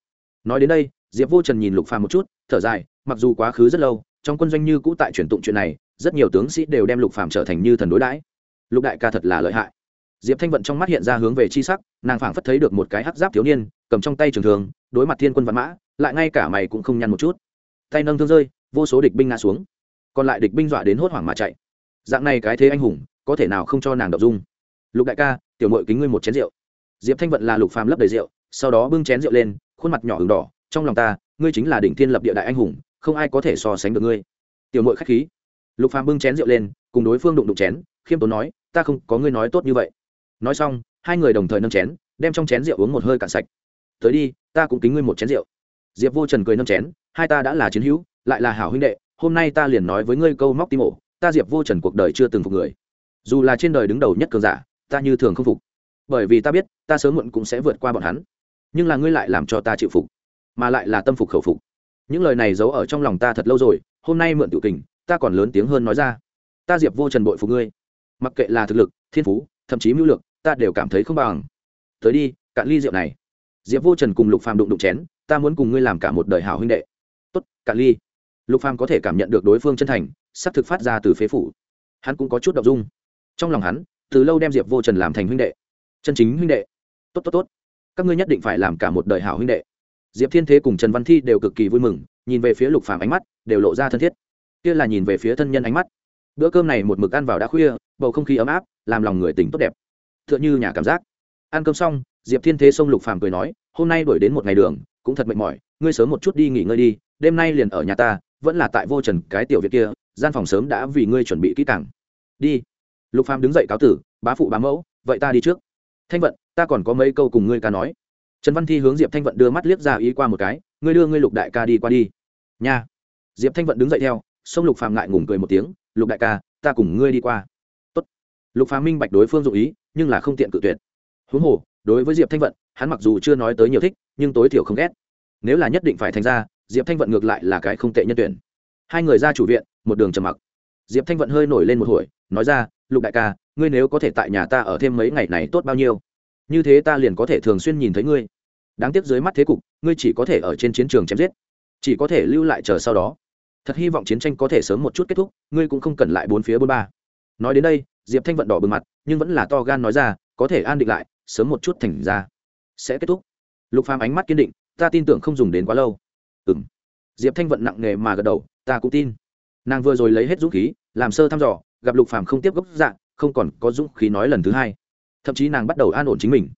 Nói đến đây, diệp vô trần nhìn lục phàm một chút, thở dài, mặc dù quá khứ rất lâu, trong quân doanh như cũ tại truyền tụng chuyện này, rất nhiều tướng sĩ đều đem lục phàm trở thành như thần đối đãi. Lục đại ca thật là lợi hại diệp thanh vận trong mắt hiện ra hướng về chi sắc, nàng phảng phất thấy được một cái hắc giáp thiếu niên, cầm trong tay trường thường đối mặt thiên quân văn mã, lại ngay cả mày cũng không nhăn một chút. Tay nâng thương rơi, vô số địch binh ngã xuống. Còn lại địch binh dọa đến hốt hoảng mà chạy. Dạng này cái thế anh hùng, có thể nào không cho nàng đậu dung? Lục đại ca, tiểu mội kính ngươi một chén rượu. Diệp thanh vận là lục phàm lấp đầy rượu, sau đó bưng chén rượu lên, khuôn mặt nhỏ hừng đỏ, trong lòng ta, ngươi chính là đỉnh thiên lập địa đại anh hùng, không ai có thể so sánh được ngươi. Tiểu mội khách khí. Lục phàm bưng chén rượu lên, cùng đối phương đụng đụng chén, khiêm tốn nói, ta không có ngươi nói tốt như vậy nói xong, hai người đồng thời nâng chén, đem trong chén rượu uống một hơi cạn sạch. Tới đi, ta cũng kính ngươi một chén rượu. Diệp vô trần cười nâng chén, hai ta đã là chiến hữu, lại là hảo huynh đệ, hôm nay ta liền nói với ngươi câu móc tim ổ, ta diệp vô trần cuộc đời chưa từng phục người. Dù là trên đời đứng đầu nhất cường giả, ta như thường không phục. Bởi vì ta biết, ta sớm muộn cũng sẽ vượt qua bọn hắn. Nhưng là ngươi lại làm cho ta chịu phục, mà lại là tâm phục khẩu phục. Những lời này giấu ở trong lòng ta thật lâu rồi, hôm nay mượn tiểu tình ta còn lớn tiếng hơn nói ra. Ta diệp vô trần bội phục ngươi. Mặc kệ là thực lực, thiên phú, thậm chí mưu lược ta đều cảm thấy không bằng. Tới đi, cạn ly rượu này. Diệp vô trần cùng lục phàm đụng đụng chén, ta muốn cùng ngươi làm cả một đời hảo huynh đệ. Tốt, cạn ly. Lục phàm có thể cảm nhận được đối phương chân thành, sắp thực phát ra từ phế phủ. Hắn cũng có chút đ ộ n g dung. Trong lòng hắn, từ lâu đem diệp vô trần làm thành huynh đệ. Chân chính huynh đệ. Tốt tốt tốt. Các ngươi nhất định phải làm cả một đời hảo huynh đệ. Diệp thiên thế cùng trần văn thi đều cực kỳ vui mừng, nhìn về phía lục phàm ánh mắt, đều lộ ra thân thiết. Kia là nhìn về phía thân nhân ánh mắt. Bữa cơm này một mực ăn vào đã khuya, bầu không khí ấm áp, làm lòng người tỉnh tốt đẹp tựa như nhà cảm giác. Ăn cơm xong, diệp thiên thế xông lục phàm cười nói, hôm nay đuổi đến một ngày đường, cũng thật mệt mỏi, ngươi sớm một chút đi nghỉ ngơi đi, đêm nay liền ở nhà ta, vẫn là tại vô trần cái tiểu việt kia, gian phòng sớm đã vì ngươi chuẩn bị kỹ càng. Đi. Lục phàm đứng dậy cáo tử, bá phụ, bá mẫu, vậy ta đi trước. Thanh vận, ta còn có mấy câu cùng ngươi ca nói. Trần văn thi hướng diệp thanh vận đưa mắt liếc ra ý qua một cái, ngươi đưa ngươi lục đại ca đi qua đi. Nha. Diệp thanh vận đứng dậy theo, xông lục phàm ngại ngùng cười một tiếng, lục đại ca, ta cùng ngươi đi qua lục phá minh bạch đối phương dụ ý, nhưng là không tiện cự tuyệt. Huống hồ, đối với diệp thanh vận, hắn mặc dù chưa nói tới nhiều thích, nhưng tối thiểu không ghét. Nếu là nhất định phải thành ra, diệp thanh vận ngược lại là cái không tệ nhân tuyển. Hai người ra chủ viện, một đường trầm mặc. Diệp thanh vận hơi nổi lên một hồi, nói ra, lục đại ca, ngươi nếu có thể tại nhà ta ở thêm mấy ngày này tốt bao nhiêu? Như thế ta liền có thể thường xuyên nhìn thấy ngươi. Đáng tiếc dưới mắt thế cục, ngươi chỉ có thể ở trên chiến trường chém giết, chỉ có thể lưu lại chờ sau đó. Thật hy vọng chiến tranh có thể sớm một chút kết thúc, ngươi cũng không cần lại bốn phía bốn ba. Nói đến đây diệp thanh vận đỏ bừng mặt, nhưng vẫn là to gan nói ra, có thể an định lại, sớm một chút thành ra, sẽ kết thúc. Lục phàm ánh mắt kiên định, ta tin tưởng không dùng đến quá lâu. Ừm. Diệp thanh vận nặng nề mà gật đầu, ta cũng tin. Nàng vừa rồi lấy hết dũng khí, làm sơ thăm dò, gặp lục phàm không tiếp gốc dạng, không còn có dũng khí nói lần thứ hai. Thậm chí nàng bắt đầu an ổn chính mình.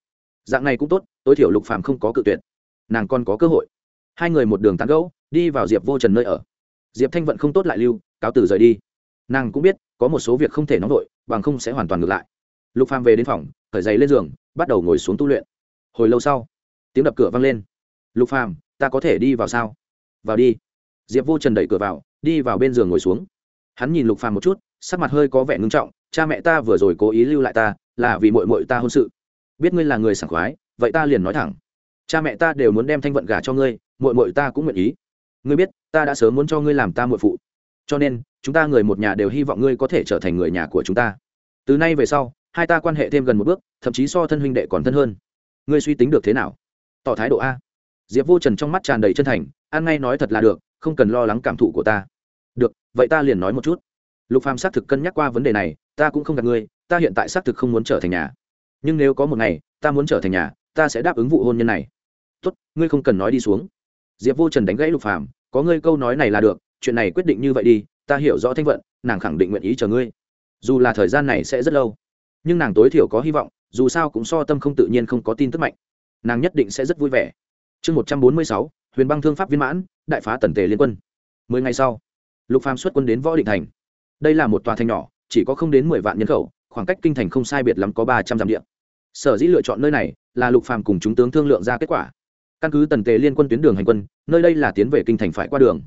Dạng này cũng tốt, tối thiểu lục phàm không có cự tuyệt. Nàng còn có cơ hội. Hai người một đường tán gẫu, đi vào diệp vô trần nơi ở. Diệp thanh vận không tốt lại lưu, cáo từ rời đi. Nàng cũng biết, có một số việc không thể nóng vội bằng không sẽ hoàn toàn ngược lại. Lục phàm về đến phòng khởi giày lên giường, bắt đầu ngồi xuống tu luyện. Hồi lâu sau, tiếng đập cửa vang lên. Lục phàm, ta có thể đi vào sao? Vào đi. Diệp vô trần đẩy cửa vào, đi vào bên giường ngồi xuống. Hắn nhìn lục phàm một chút, sắc mặt hơi có vẻ ngưng trọng, cha mẹ ta vừa rồi cố ý lưu lại ta, là vì mội mội ta hôn sự. Biết ngươi là người sảng khoái, vậy ta liền nói thẳng. Cha mẹ ta đều muốn đem thanh vận gả cho ngươi, muội muội ta cũng nguyện ý. Ngươi biết, ta đã sớm muốn cho ngươi làm ta muội phụ cho nên, chúng ta người một nhà đều hy vọng ngươi có thể trở thành người nhà của chúng ta. Từ nay về sau, hai ta quan hệ thêm gần một bước, thậm chí so thân huynh đệ còn thân hơn. Ngươi suy tính được thế nào? Tỏ thái độ a. Diệp vô trần trong mắt tràn đầy chân thành an ngay nói thật là được, không cần lo lắng cảm thụ của ta. Được, vậy ta liền nói một chút. Lục phàm xác thực cân nhắc qua vấn đề này, ta cũng không gặp ngươi, ta hiện tại xác thực không muốn trở thành nhà. Nhưng nếu có một ngày, ta muốn trở thành nhà, ta sẽ đáp ứng vụ hôn nhân này. Tốt, ngươi không cần nói đi xuống. Diệp vô trần đánh gãy lục phàm, có ngươi câu nói này là được chuyện này quyết định như vậy đi, ta hiểu rõ thanh vận, nàng khẳng định nguyện ý chờ ngươi. Dù là thời gian này sẽ rất lâu, nhưng nàng tối thiểu có hy vọng, dù sao cũng so tâm không tự nhiên không có tin tức mạnh. Nàng nhất định sẽ rất vui vẻ. Chương một trăm bốn mươi sáu, huyền băng thương pháp viên mãn, đại phá tần tề liên quân. Mười ngày sau, lục phàm xuất quân đến võ định thành. Đây là một tòa thành nhỏ, chỉ có không đến mười vạn nhân khẩu, khoảng cách kinh thành không sai biệt lắm có ba trăm dặm địa. Sở dĩ lựa chọn nơi này là lục phàm cùng chúng tướng thương lượng ra kết quả. Căn cứ tần tề liên quân tuyến đường hành quân, nơi đây là tiến về kinh thành phải qua đường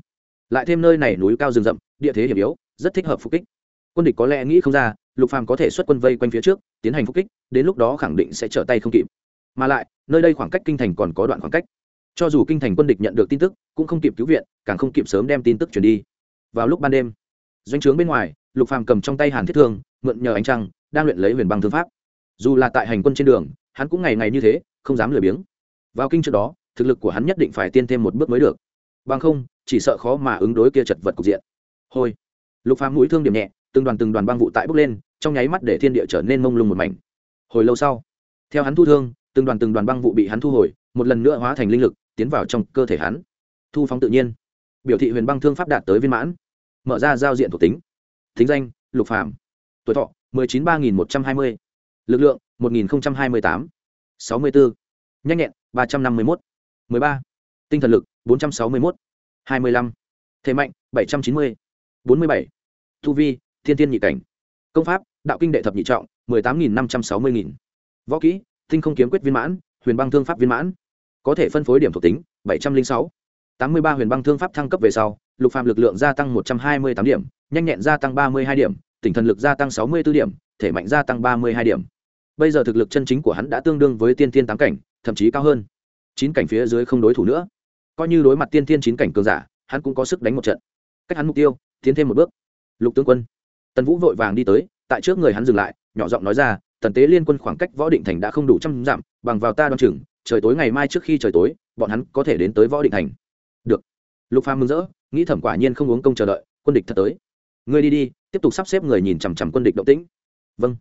lại thêm nơi này núi cao rừng rậm, địa thế hiểm yếu, rất thích hợp phục kích. Quân địch có lẽ nghĩ không ra, lục phàm có thể xuất quân vây quanh phía trước, tiến hành phục kích, đến lúc đó khẳng định sẽ trở tay không kịp. Mà lại, nơi đây khoảng cách kinh thành còn có đoạn khoảng cách. Cho dù kinh thành quân địch nhận được tin tức, cũng không kịp cứu viện, càng không kịp sớm đem tin tức truyền đi. Vào lúc ban đêm, doanh trướng bên ngoài, lục phàm cầm trong tay hàn thiết thương, mượn nhờ ánh trăng, đang luyện lấy huyền băng thương pháp. Dù là tại hành quân trên đường, hắn cũng ngày ngày như thế, không dám lười biếng. Vào kinh trước đó, thực lực của hắn nhất định phải tiên thêm một bước mới được bằng không, chỉ sợ khó mà ứng đối kia chật vật cục diện. Hôi. Lục phàm mũi thương điểm nhẹ, từng đoàn từng đoàn băng vụ tại bốc lên, trong nháy mắt để thiên địa trở nên mông lung một mảnh. Hồi lâu sau, theo hắn thu thương, từng đoàn từng đoàn băng vụ bị hắn thu hồi, một lần nữa hóa thành linh lực, tiến vào trong cơ thể hắn. Thu phóng tự nhiên. Biểu thị huyền băng thương pháp đạt tới viên mãn. Mở ra giao diện thuộc tính. Thính danh, lục phàm. Tuổi thọ, mười chín ba nghìn một trăm hai mươi. Lực lượng, một nghìn hai mươi tám. Sáu mươi bốn nhanh nhẹn, ba trăm năm mươi mốt. Mười ba tinh thần lực 461, 25, thể mạnh 790, 47, tu vi thiên tiên nhị cảnh. Công pháp đạo kinh đệ thập nhị trọng 18.560.000. võ kỹ tinh không kiếm quyết viên mãn huyền băng thương pháp viên mãn. Có thể phân phối điểm thuộc tính 706, 83 huyền băng thương pháp thăng cấp về sau lục phàm lực lượng gia tăng 128 điểm nhanh nhẹn gia tăng 32 điểm tinh thần lực gia tăng 64 điểm thể mạnh gia tăng 32 điểm. Bây giờ thực lực chân chính của hắn đã tương đương với tiên tiên tám cảnh thậm chí cao hơn. Chín cảnh phía dưới không đối thủ nữa coi như đối mặt tiên thiên chín cảnh cường giả, hắn cũng có sức đánh một trận. Cách hắn mục tiêu, tiến thêm một bước. Lục tướng quân. Tần vũ vội vàng đi tới, tại trước người hắn dừng lại, nhỏ giọng nói ra, tần tế liên quân khoảng cách võ định thành đã không đủ trăm dặm, bằng vào ta đoan chừng, trời tối ngày mai trước khi trời tối, bọn hắn có thể đến tới võ định thành. Được. Lục phàm mừng rỡ, nghĩ thẩm quả nhiên không uống công chờ đợi, quân địch thật tới. Ngươi đi đi, tiếp tục sắp xếp người nhìn chằm chằm quân địch động tĩnh. Vâng.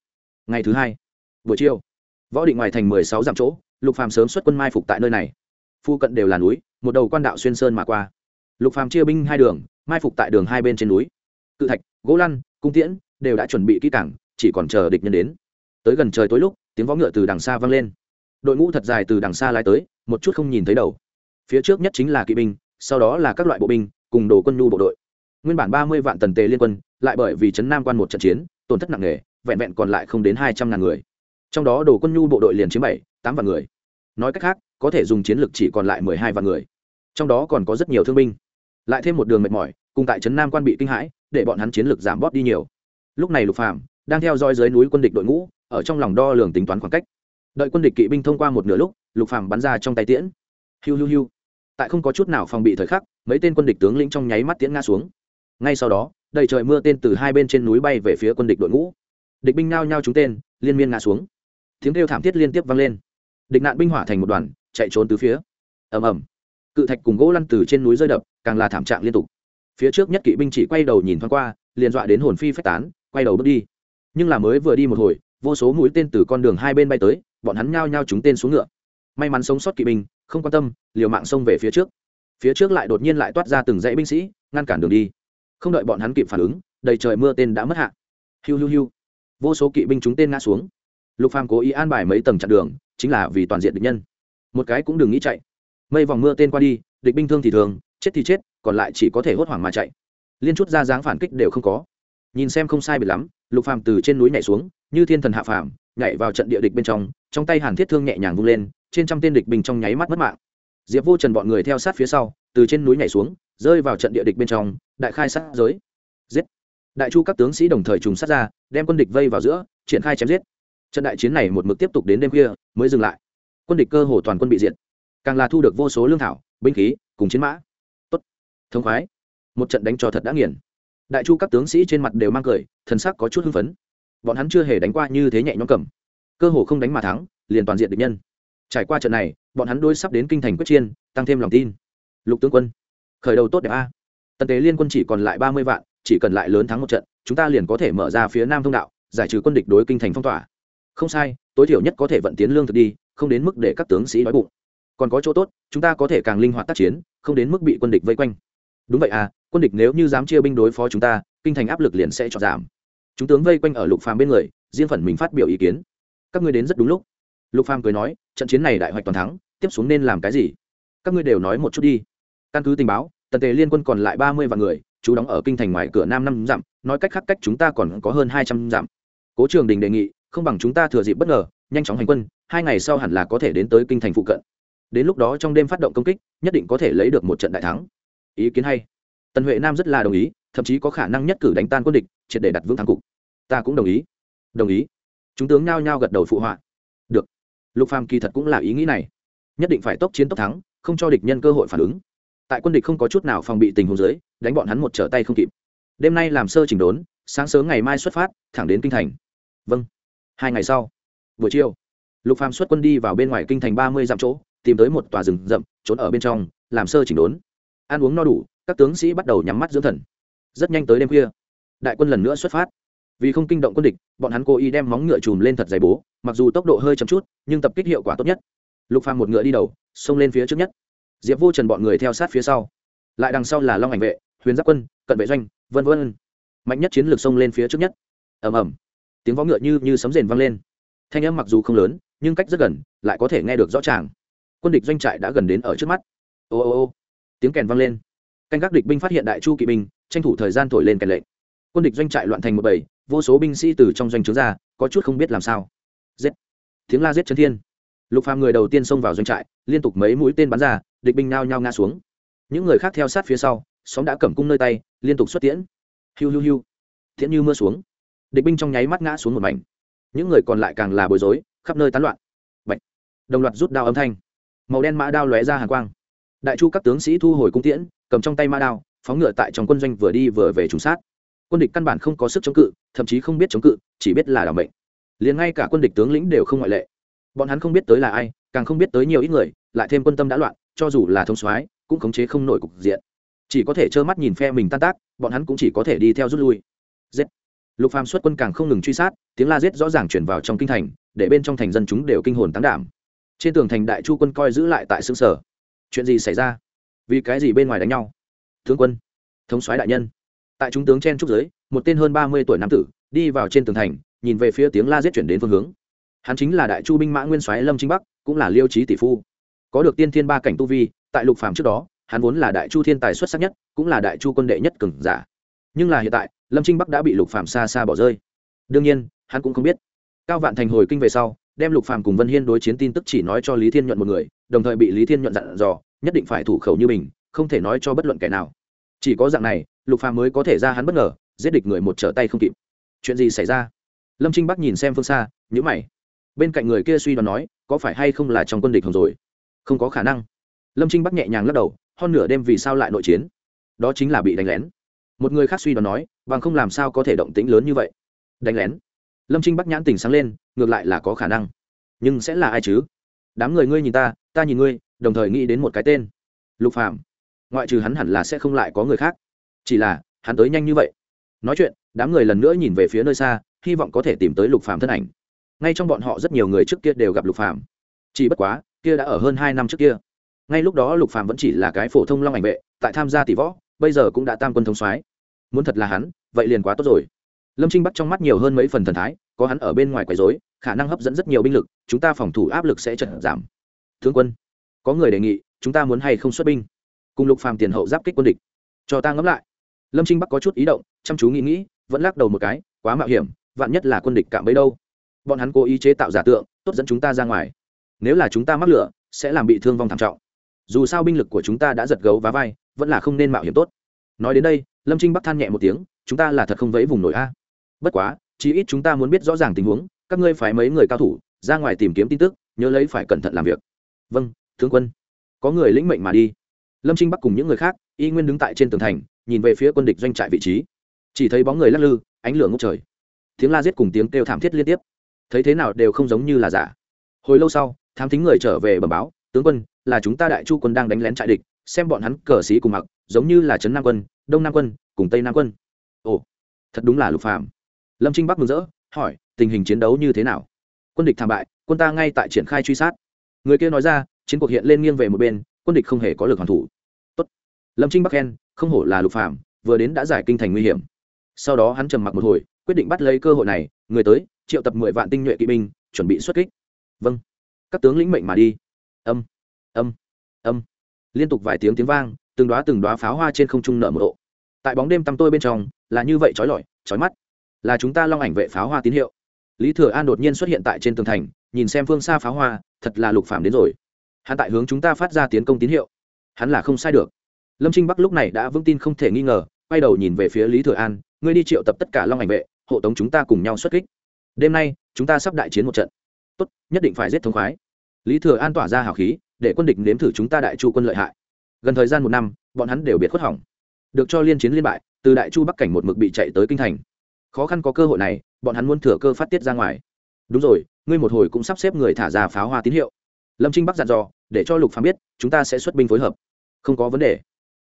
Ngày thứ hai, buổi chiều, võ định ngoài thành mười sáu dặm chỗ, lục phàm sớm xuất quân mai phục tại nơi này. Phu cận đều là núi một đầu quan đạo xuyên sơn mà qua. Lục phàm chia binh hai đường, mai phục tại đường hai bên trên núi. Cự thạch, gỗ lăn, cung tiễn đều đã chuẩn bị kỹ cảng chỉ còn chờ địch nhân đến. Tới gần trời tối lúc, tiếng võ ngựa từ đằng xa vang lên. Đội ngũ thật dài từ đằng xa lái tới, một chút không nhìn thấy đầu. Phía trước nhất chính là kỵ binh, sau đó là các loại bộ binh, cùng đồ quân nhu bộ đội. Nguyên bản ba mươi vạn tần tề liên quân, lại bởi vì trấn nam quan một trận chiến, tổn thất nặng nề, vẹn vẹn còn lại không đến hai trăm ngàn người. Trong đó đồ quân nhu bộ đội liền chiếm bảy, tám vạn người. Nói cách khác, có thể dùng chiến lược chỉ còn lại mười hai vạn người trong đó còn có rất nhiều thương binh. Lại thêm một đường mệt mỏi, cùng tại trấn nam quan bị kinh hãi, để bọn hắn chiến lược giảm bóp đi nhiều. Lúc này lục phạm đang theo dõi dưới núi quân địch đội ngũ, ở trong lòng đo lường tính toán khoảng cách. Đợi quân địch kỵ binh thông qua một nửa lúc, lục phạm bắn ra trong tay tiễn. Hiu hiu hiu. Tại không có chút nào phòng bị thời khắc, mấy tên quân địch tướng lĩnh trong nháy mắt tiễn ngã xuống. Ngay sau đó, đầy trời mưa tên từ hai bên trên núi bay về phía quân địch đội ngũ. Địch binh nao nhao trúng tên, liên miên ngã xuống. Tiếng kêu thảm thiết liên tiếp vang lên. Địch nạn binh hỏa thành một đoàn, chạy trốn từ phía. Ầm ầm cự thạch cùng gỗ lăn từ trên núi rơi đập, càng là thảm trạng liên tục. Phía trước nhất kỵ binh chỉ quay đầu nhìn thoáng qua, liền dọa đến hồn phi phách tán, quay đầu bước đi. Nhưng là mới vừa đi một hồi, vô số mũi tên từ con đường hai bên bay tới, bọn hắn nhao nhao trúng tên xuống ngựa. May mắn sống sót kỵ binh, không quan tâm, liều mạng xông về phía trước. Phía trước lại đột nhiên lại toát ra từng dãy binh sĩ, ngăn cản đường đi. Không đợi bọn hắn kịp phản ứng, đầy trời mưa tên đã mất hạ. Hiu hiu hiu. Vô số kỵ binh chúng tên ngã xuống. Lục phàm cố ý an bài mấy tầng chặn đường, chính là vì toàn diện địch nhân. Một cái cũng đừng nghĩ chạy mây vòng mưa tên qua đi, địch binh thương thì thường, chết thì chết, còn lại chỉ có thể hốt hoảng mà chạy. Liên chút ra dáng phản kích đều không có. Nhìn xem không sai biệt lắm, lục phàm từ trên núi nhảy xuống, như thiên thần hạ phàm, nhảy vào trận địa địch bên trong trong tay hàn thiết thương nhẹ nhàng vung lên, trên trăm tên địch binh trong nháy mắt mất mạng. Diệp vô trần bọn người theo sát phía sau, từ trên núi nhảy xuống, rơi vào trận địa địch bên trong, đại khai sát giới. Giết! Đại chu các tướng sĩ đồng thời trùng sát ra, đem quân địch vây vào giữa, triển khai chém giết. Trận đại chiến này một mực tiếp tục đến đêm khuya, mới dừng lại. Quân địch cơ hồ toàn quân bị diệt càng là thu được vô số lương thảo, binh khí, cùng chiến mã. Tốt. Thông khoái. Một trận đánh cho thật đã nghiền. Đại chu các tướng sĩ trên mặt đều mang cười, thần sắc có chút hưng phấn. Bọn hắn chưa hề đánh qua như thế nhẹ nhõm cầm. Cơ hồ không đánh mà thắng, liền toàn diện địch nhân. Trải qua trận này, bọn hắn đôi sắp đến kinh thành quyết chiên tăng thêm lòng tin. Lục tướng quân, khởi đầu tốt đẹp a. Tần tế liên quân chỉ còn lại ba mươi vạn, chỉ cần lại lớn thắng một trận, chúng ta liền có thể mở ra phía nam thông đạo, giải trừ quân địch đối kinh thành phong tỏa. Không sai, tối thiểu nhất có thể vận tiến lương thực đi, không đến mức để các tướng sĩ đói bụng còn có chỗ tốt, chúng ta có thể càng linh hoạt tác chiến, không đến mức bị quân địch vây quanh. Đúng vậy à quân địch nếu như dám chia binh đối phó chúng ta, kinh thành áp lực liền sẽ cho giảm. Chúng tướng vây quanh ở lục phàm bên người, riêng phần mình phát biểu ý kiến. Các ngươi đến rất đúng lúc. Lục phàm cười nói, trận chiến này đại hoạch toàn thắng, tiếp xuống nên làm cái gì? Các ngươi đều nói một chút đi. Căn cứ tình báo, tần tề liên quân còn lại ba mươi vạn người chú đóng ở kinh thành ngoài cửa nam năm dặm, nói cách khác cách chúng ta còn có hơn hai trăm dặm. Cố trường đình đề nghị, không bằng chúng ta thừa dịp bất ngờ, nhanh chóng hành quân, hai ngày sau hẳn là có thể đến tới kinh thành phụ cận đến lúc đó trong đêm phát động công kích, nhất định có thể lấy được một trận đại thắng. Ý kiến hay. Tần huệ nam rất là đồng ý, thậm chí có khả năng nhất cử đánh tan quân địch, triệt để đặt vững thắng cục. Ta cũng đồng ý. Đồng ý. Chúng tướng nhao nhao gật đầu phụ họa. Được. Lục phàm kỳ thật cũng là ý nghĩ này. Nhất định phải tốc chiến tốc thắng, không cho địch nhân cơ hội phản ứng. Tại quân địch không có chút nào phòng bị tình huống dưới, đánh bọn hắn một trở tay không kịp. Đêm nay làm sơ chỉnh đốn, sáng sớm ngày mai xuất phát, thẳng đến kinh thành. Vâng. Hai ngày sau, buổi chiều, lục phàm xuất quân đi vào bên ngoài kinh thành ba mươi dặm chỗ tìm tới một tòa rừng rậm, trốn ở bên trong, làm sơ chỉnh đốn. Ăn uống no đủ, các tướng sĩ bắt đầu nhắm mắt dưỡng thần. Rất nhanh tới đêm khuya, đại quân lần nữa xuất phát. Vì không kinh động quân địch, bọn hắn cố ý đem móng ngựa chùm lên thật dày bố, mặc dù tốc độ hơi chậm chút, nhưng tập kích hiệu quả tốt nhất. Lục phàm một ngựa đi đầu, xông lên phía trước nhất. Diệp vô trần bọn người theo sát phía sau. Lại đằng sau là long ảnh vệ, huyền giáp quân, cận vệ doanh, vân vân. Mạnh nhất chiến lược xông lên phía trước nhất. Ầm ầm. Tiếng võ ngựa như như sấm rền vang lên. Thanh âm mặc dù không lớn, nhưng cách rất gần, lại có thể nghe được rõ ràng quân địch doanh trại đã gần đến ở trước mắt. Ô ô ô. Tiếng kèn vang lên. Canh gác địch binh phát hiện đại chu kỵ binh, tranh thủ thời gian thổi lên kèn lệnh. Quân địch doanh trại loạn thành một bầy, vô số binh sĩ từ trong doanh trướng ra, có chút không biết làm sao. Giết. Tiếng la giết chân thiên. Lục phàm người đầu tiên xông vào doanh trại, liên tục mấy mũi tên bắn ra, địch binh nao nhao ngã xuống. Những người khác theo sát phía sau, sóng đã cầm cung nơi tay, liên tục xuất tiễn. Hiu hiu hiu. Tiễn như mưa xuống. Địch binh trong nháy mắt ngã xuống một mảnh. Những người còn lại càng là bối rối, khắp nơi tán loạn. Bạch. đồng loạt rút đao âm thanh màu đen mã đao lóe ra hàng quang. Đại chu các tướng sĩ thu hồi cung tiễn, cầm trong tay mã đao, phóng ngựa tại trong quân doanh vừa đi vừa về trùng sát. Quân địch căn bản không có sức chống cự, thậm chí không biết chống cự, chỉ biết là đảm bệnh liền ngay cả quân địch tướng lĩnh đều không ngoại lệ. Bọn hắn không biết tới là ai, càng không biết tới nhiều ít người, lại thêm quân tâm đã loạn, cho dù là thông soái, cũng khống chế không nổi cục diện. Chỉ có thể trơ mắt nhìn phe mình tan tác, bọn hắn cũng chỉ có thể đi theo rút lui. Giết. Lục phàm xuất quân càng không ngừng truy sát, tiếng la giết rõ ràng chuyển vào trong kinh thành, để bên trong thành dân chúng đều kinh hồn tán đảm trên tường thành đại chu quân coi giữ lại tại xương sở. Chuyện gì xảy ra? Vì cái gì bên ngoài đánh nhau? Tướng quân, thống soái đại nhân. Tại chúng tướng chen trúc giới một tên hơn ba mươi tuổi nam tử đi vào trên tường thành, nhìn về phía tiếng la giết chuyển đến phương hướng. Hắn chính là đại chu binh mã nguyên soái lâm trinh bắc, cũng là liêu trí tỷ phu. Có được tiên thiên ba cảnh tu vi, tại lục phàm trước đó, hắn vốn là đại chu thiên tài xuất sắc nhất, cũng là đại chu quân đệ nhất cường giả. Nhưng là hiện tại, lâm trinh bắc đã bị lục phàm xa xa bỏ rơi. Đương nhiên, hắn cũng không biết. Cao vạn thành hồi kinh về sau đem lục phàm cùng vân hiên đối chiến tin tức chỉ nói cho lý thiên nhuận một người, đồng thời bị lý thiên nhuận dặn dò, nhất định phải thủ khẩu như mình, không thể nói cho bất luận kẻ nào. Chỉ có dạng này, lục phàm mới có thể ra hắn bất ngờ, giết địch người một trở tay không kịp. Chuyện gì xảy ra? Lâm trinh bắc nhìn xem phương xa nhữ mày. Bên cạnh người kia suy đoán nói, có phải hay không là trong quân địch hồng rồi? Không có khả năng. Lâm trinh bắc nhẹ nhàng lắc đầu hơn nửa đêm vì sao lại nội chiến? Đó chính là bị đánh lén. Một người khác suy đoán nói, bằng không làm sao có thể động tĩnh lớn như vậy? Đánh lén? Lâm trinh bắc nhãn tỉnh sáng lên, ngược lại là có khả năng. Nhưng sẽ là ai chứ? Đám người ngươi nhìn ta ta nhìn ngươi, đồng thời nghĩ đến một cái tên. Lục phạm ngoại trừ hắn hẳn là sẽ không lại có người khác. Chỉ là, hắn tới nhanh như vậy. Nói chuyện, đám người lần nữa nhìn về phía nơi xa, hy vọng có thể tìm tới lục phạm thân ảnh. Ngay trong bọn họ rất nhiều người trước kia đều gặp lục phạm chỉ bất quá, kia đã ở hơn hai năm trước kia. Ngay lúc đó lục phạm vẫn chỉ là cái phổ thông long ảnh vệ, tại tham gia tỷ võ, bây giờ cũng đã tam quân thống soái. Muốn thật là hắn, vậy liền quá tốt rồi. Lâm trinh bắt trong mắt nhiều hơn mấy phần thần thái có hắn ở bên ngoài quấy rối, khả năng hấp dẫn rất nhiều binh lực chúng ta phòng thủ áp lực sẽ chật giảm. Thượng quân có người đề nghị chúng ta muốn hay không xuất binh? Cùng lục phàm tiền hậu giáp kích quân địch. Cho ta ngẫm lại. Lâm trinh bắc có chút ý động chăm chú nghĩ nghĩ vẫn lắc đầu một cái quá mạo hiểm vạn nhất là quân địch cạm bấy đâu? Bọn hắn cố ý chế tạo giả tượng tốt dẫn chúng ta ra ngoài. Nếu là chúng ta mắc lửa sẽ làm bị thương vong thảm trọng. Dù sao binh lực của chúng ta đã giật gấu vá vai vẫn là không nên mạo hiểm tốt. Nói đến đây lâm trinh bắc than nhẹ một tiếng chúng ta là thật không vẫy vùng nổi a. Bất quá chí ít chúng ta muốn biết rõ ràng tình huống, các ngươi phải mấy người cao thủ, ra ngoài tìm kiếm tin tức, nhớ lấy phải cẩn thận làm việc. Vâng tướng quân. Có người lĩnh mệnh mà đi. Lâm trinh bắc cùng những người khác, y nguyên đứng tại trên tường thành, nhìn về phía quân địch doanh trại vị trí. Chỉ thấy bóng người lắc lư, ánh lửa ngốc trời. Tiếng la giết cùng tiếng kêu thảm thiết liên tiếp. Thấy thế nào đều không giống như là giả. Hồi lâu sau, thám thính người trở về bẩm báo, tướng quân, là chúng ta đại chu quân đang đánh lén trại địch, xem bọn hắn cờ xí cùng mặc, giống như là trấn nam quân, đông nam quân, cùng tây nam quân. Ồ, thật đúng là lục phạm lâm trinh bắc mừng rỡ, hỏi, tình hình chiến đấu như thế nào? Quân địch thảm bại, quân ta ngay tại triển khai truy sát. Người kia nói ra, chiến cuộc hiện lên nghiêng về một bên, quân địch không hề có lực hoàn thủ. Tốt. lâm trinh bắc khen, không hổ là lục phạm vừa đến đã giải kinh thành nguy hiểm. Sau đó hắn trầm mặc một hồi, quyết định bắt lấy cơ hội này, người tới, triệu tập mười vạn tinh nhuệ kỵ binh, chuẩn bị xuất kích. Vâng. Các tướng lĩnh mệnh mà đi. Âm. Âm. Âm. Liên tục vài tiếng tiếng vang, từng đoá từng đoá pháo hoa trên không trung nở một độ tại bóng đêm tăm tôi bên trong, là như vậy trói lọi, trói mắt là chúng ta long ảnh vệ pháo hoa tín hiệu. Lý thừa an đột nhiên xuất hiện tại trên tường thành, nhìn xem phương xa pháo hoa, thật là lục phạm đến rồi. Hắn tại hướng chúng ta phát ra tiến công tín hiệu. Hắn là không sai được. Lâm trinh bắc lúc này đã vững tin không thể nghi ngờ, quay đầu nhìn về phía lý thừa an, ngươi đi triệu tập tất cả long ảnh vệ, hộ tống chúng ta cùng nhau xuất kích. Đêm nay, chúng ta sắp đại chiến một trận. Tốt, nhất định phải giết thống khoái. Lý thừa an tỏa ra hào khí, để quân địch nếm thử chúng ta đại chu quân lợi hại. Gần thời gian một năm, bọn hắn đều biệt khuất hỏng. Được cho liên chiến liên bại, từ đại chu bắc cảnh một mực bị chạy tới kinh thành khó khăn có cơ hội này, bọn hắn muốn thừa cơ phát tiết ra ngoài. Đúng rồi, ngươi một hồi cũng sắp xếp người thả ra pháo hoa tín hiệu. Lâm trinh bắc dặn dò, để cho lục phàm biết, chúng ta sẽ xuất binh phối hợp. Không có vấn đề.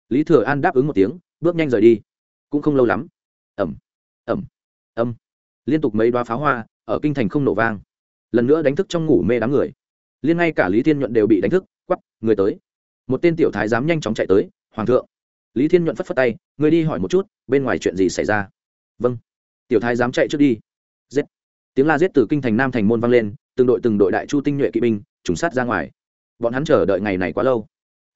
Lý thừa an đáp ứng một tiếng, bước nhanh rời đi. Cũng không lâu lắm. Ẩm ẩm âm liên tục mấy đoá pháo hoa, ở kinh thành không nổ vang. Lần nữa đánh thức trong ngủ mê đám người. Liên ngay cả lý thiên nhuận đều bị đánh thức quắp người tới. Một tên tiểu thái dám nhanh chóng chạy tới, hoàng thượng. Lý thiên nhuận phất phất tay người đi hỏi một chút, bên ngoài chuyện gì xảy ra? Vâng tiểu thái dám chạy trước đi. Giết. Tiếng la giết từ kinh thành nam thành môn vang lên, từng đội từng đội đại chu tinh nhuệ kỵ binh, trùng sát ra ngoài. Bọn hắn chờ đợi ngày này quá lâu.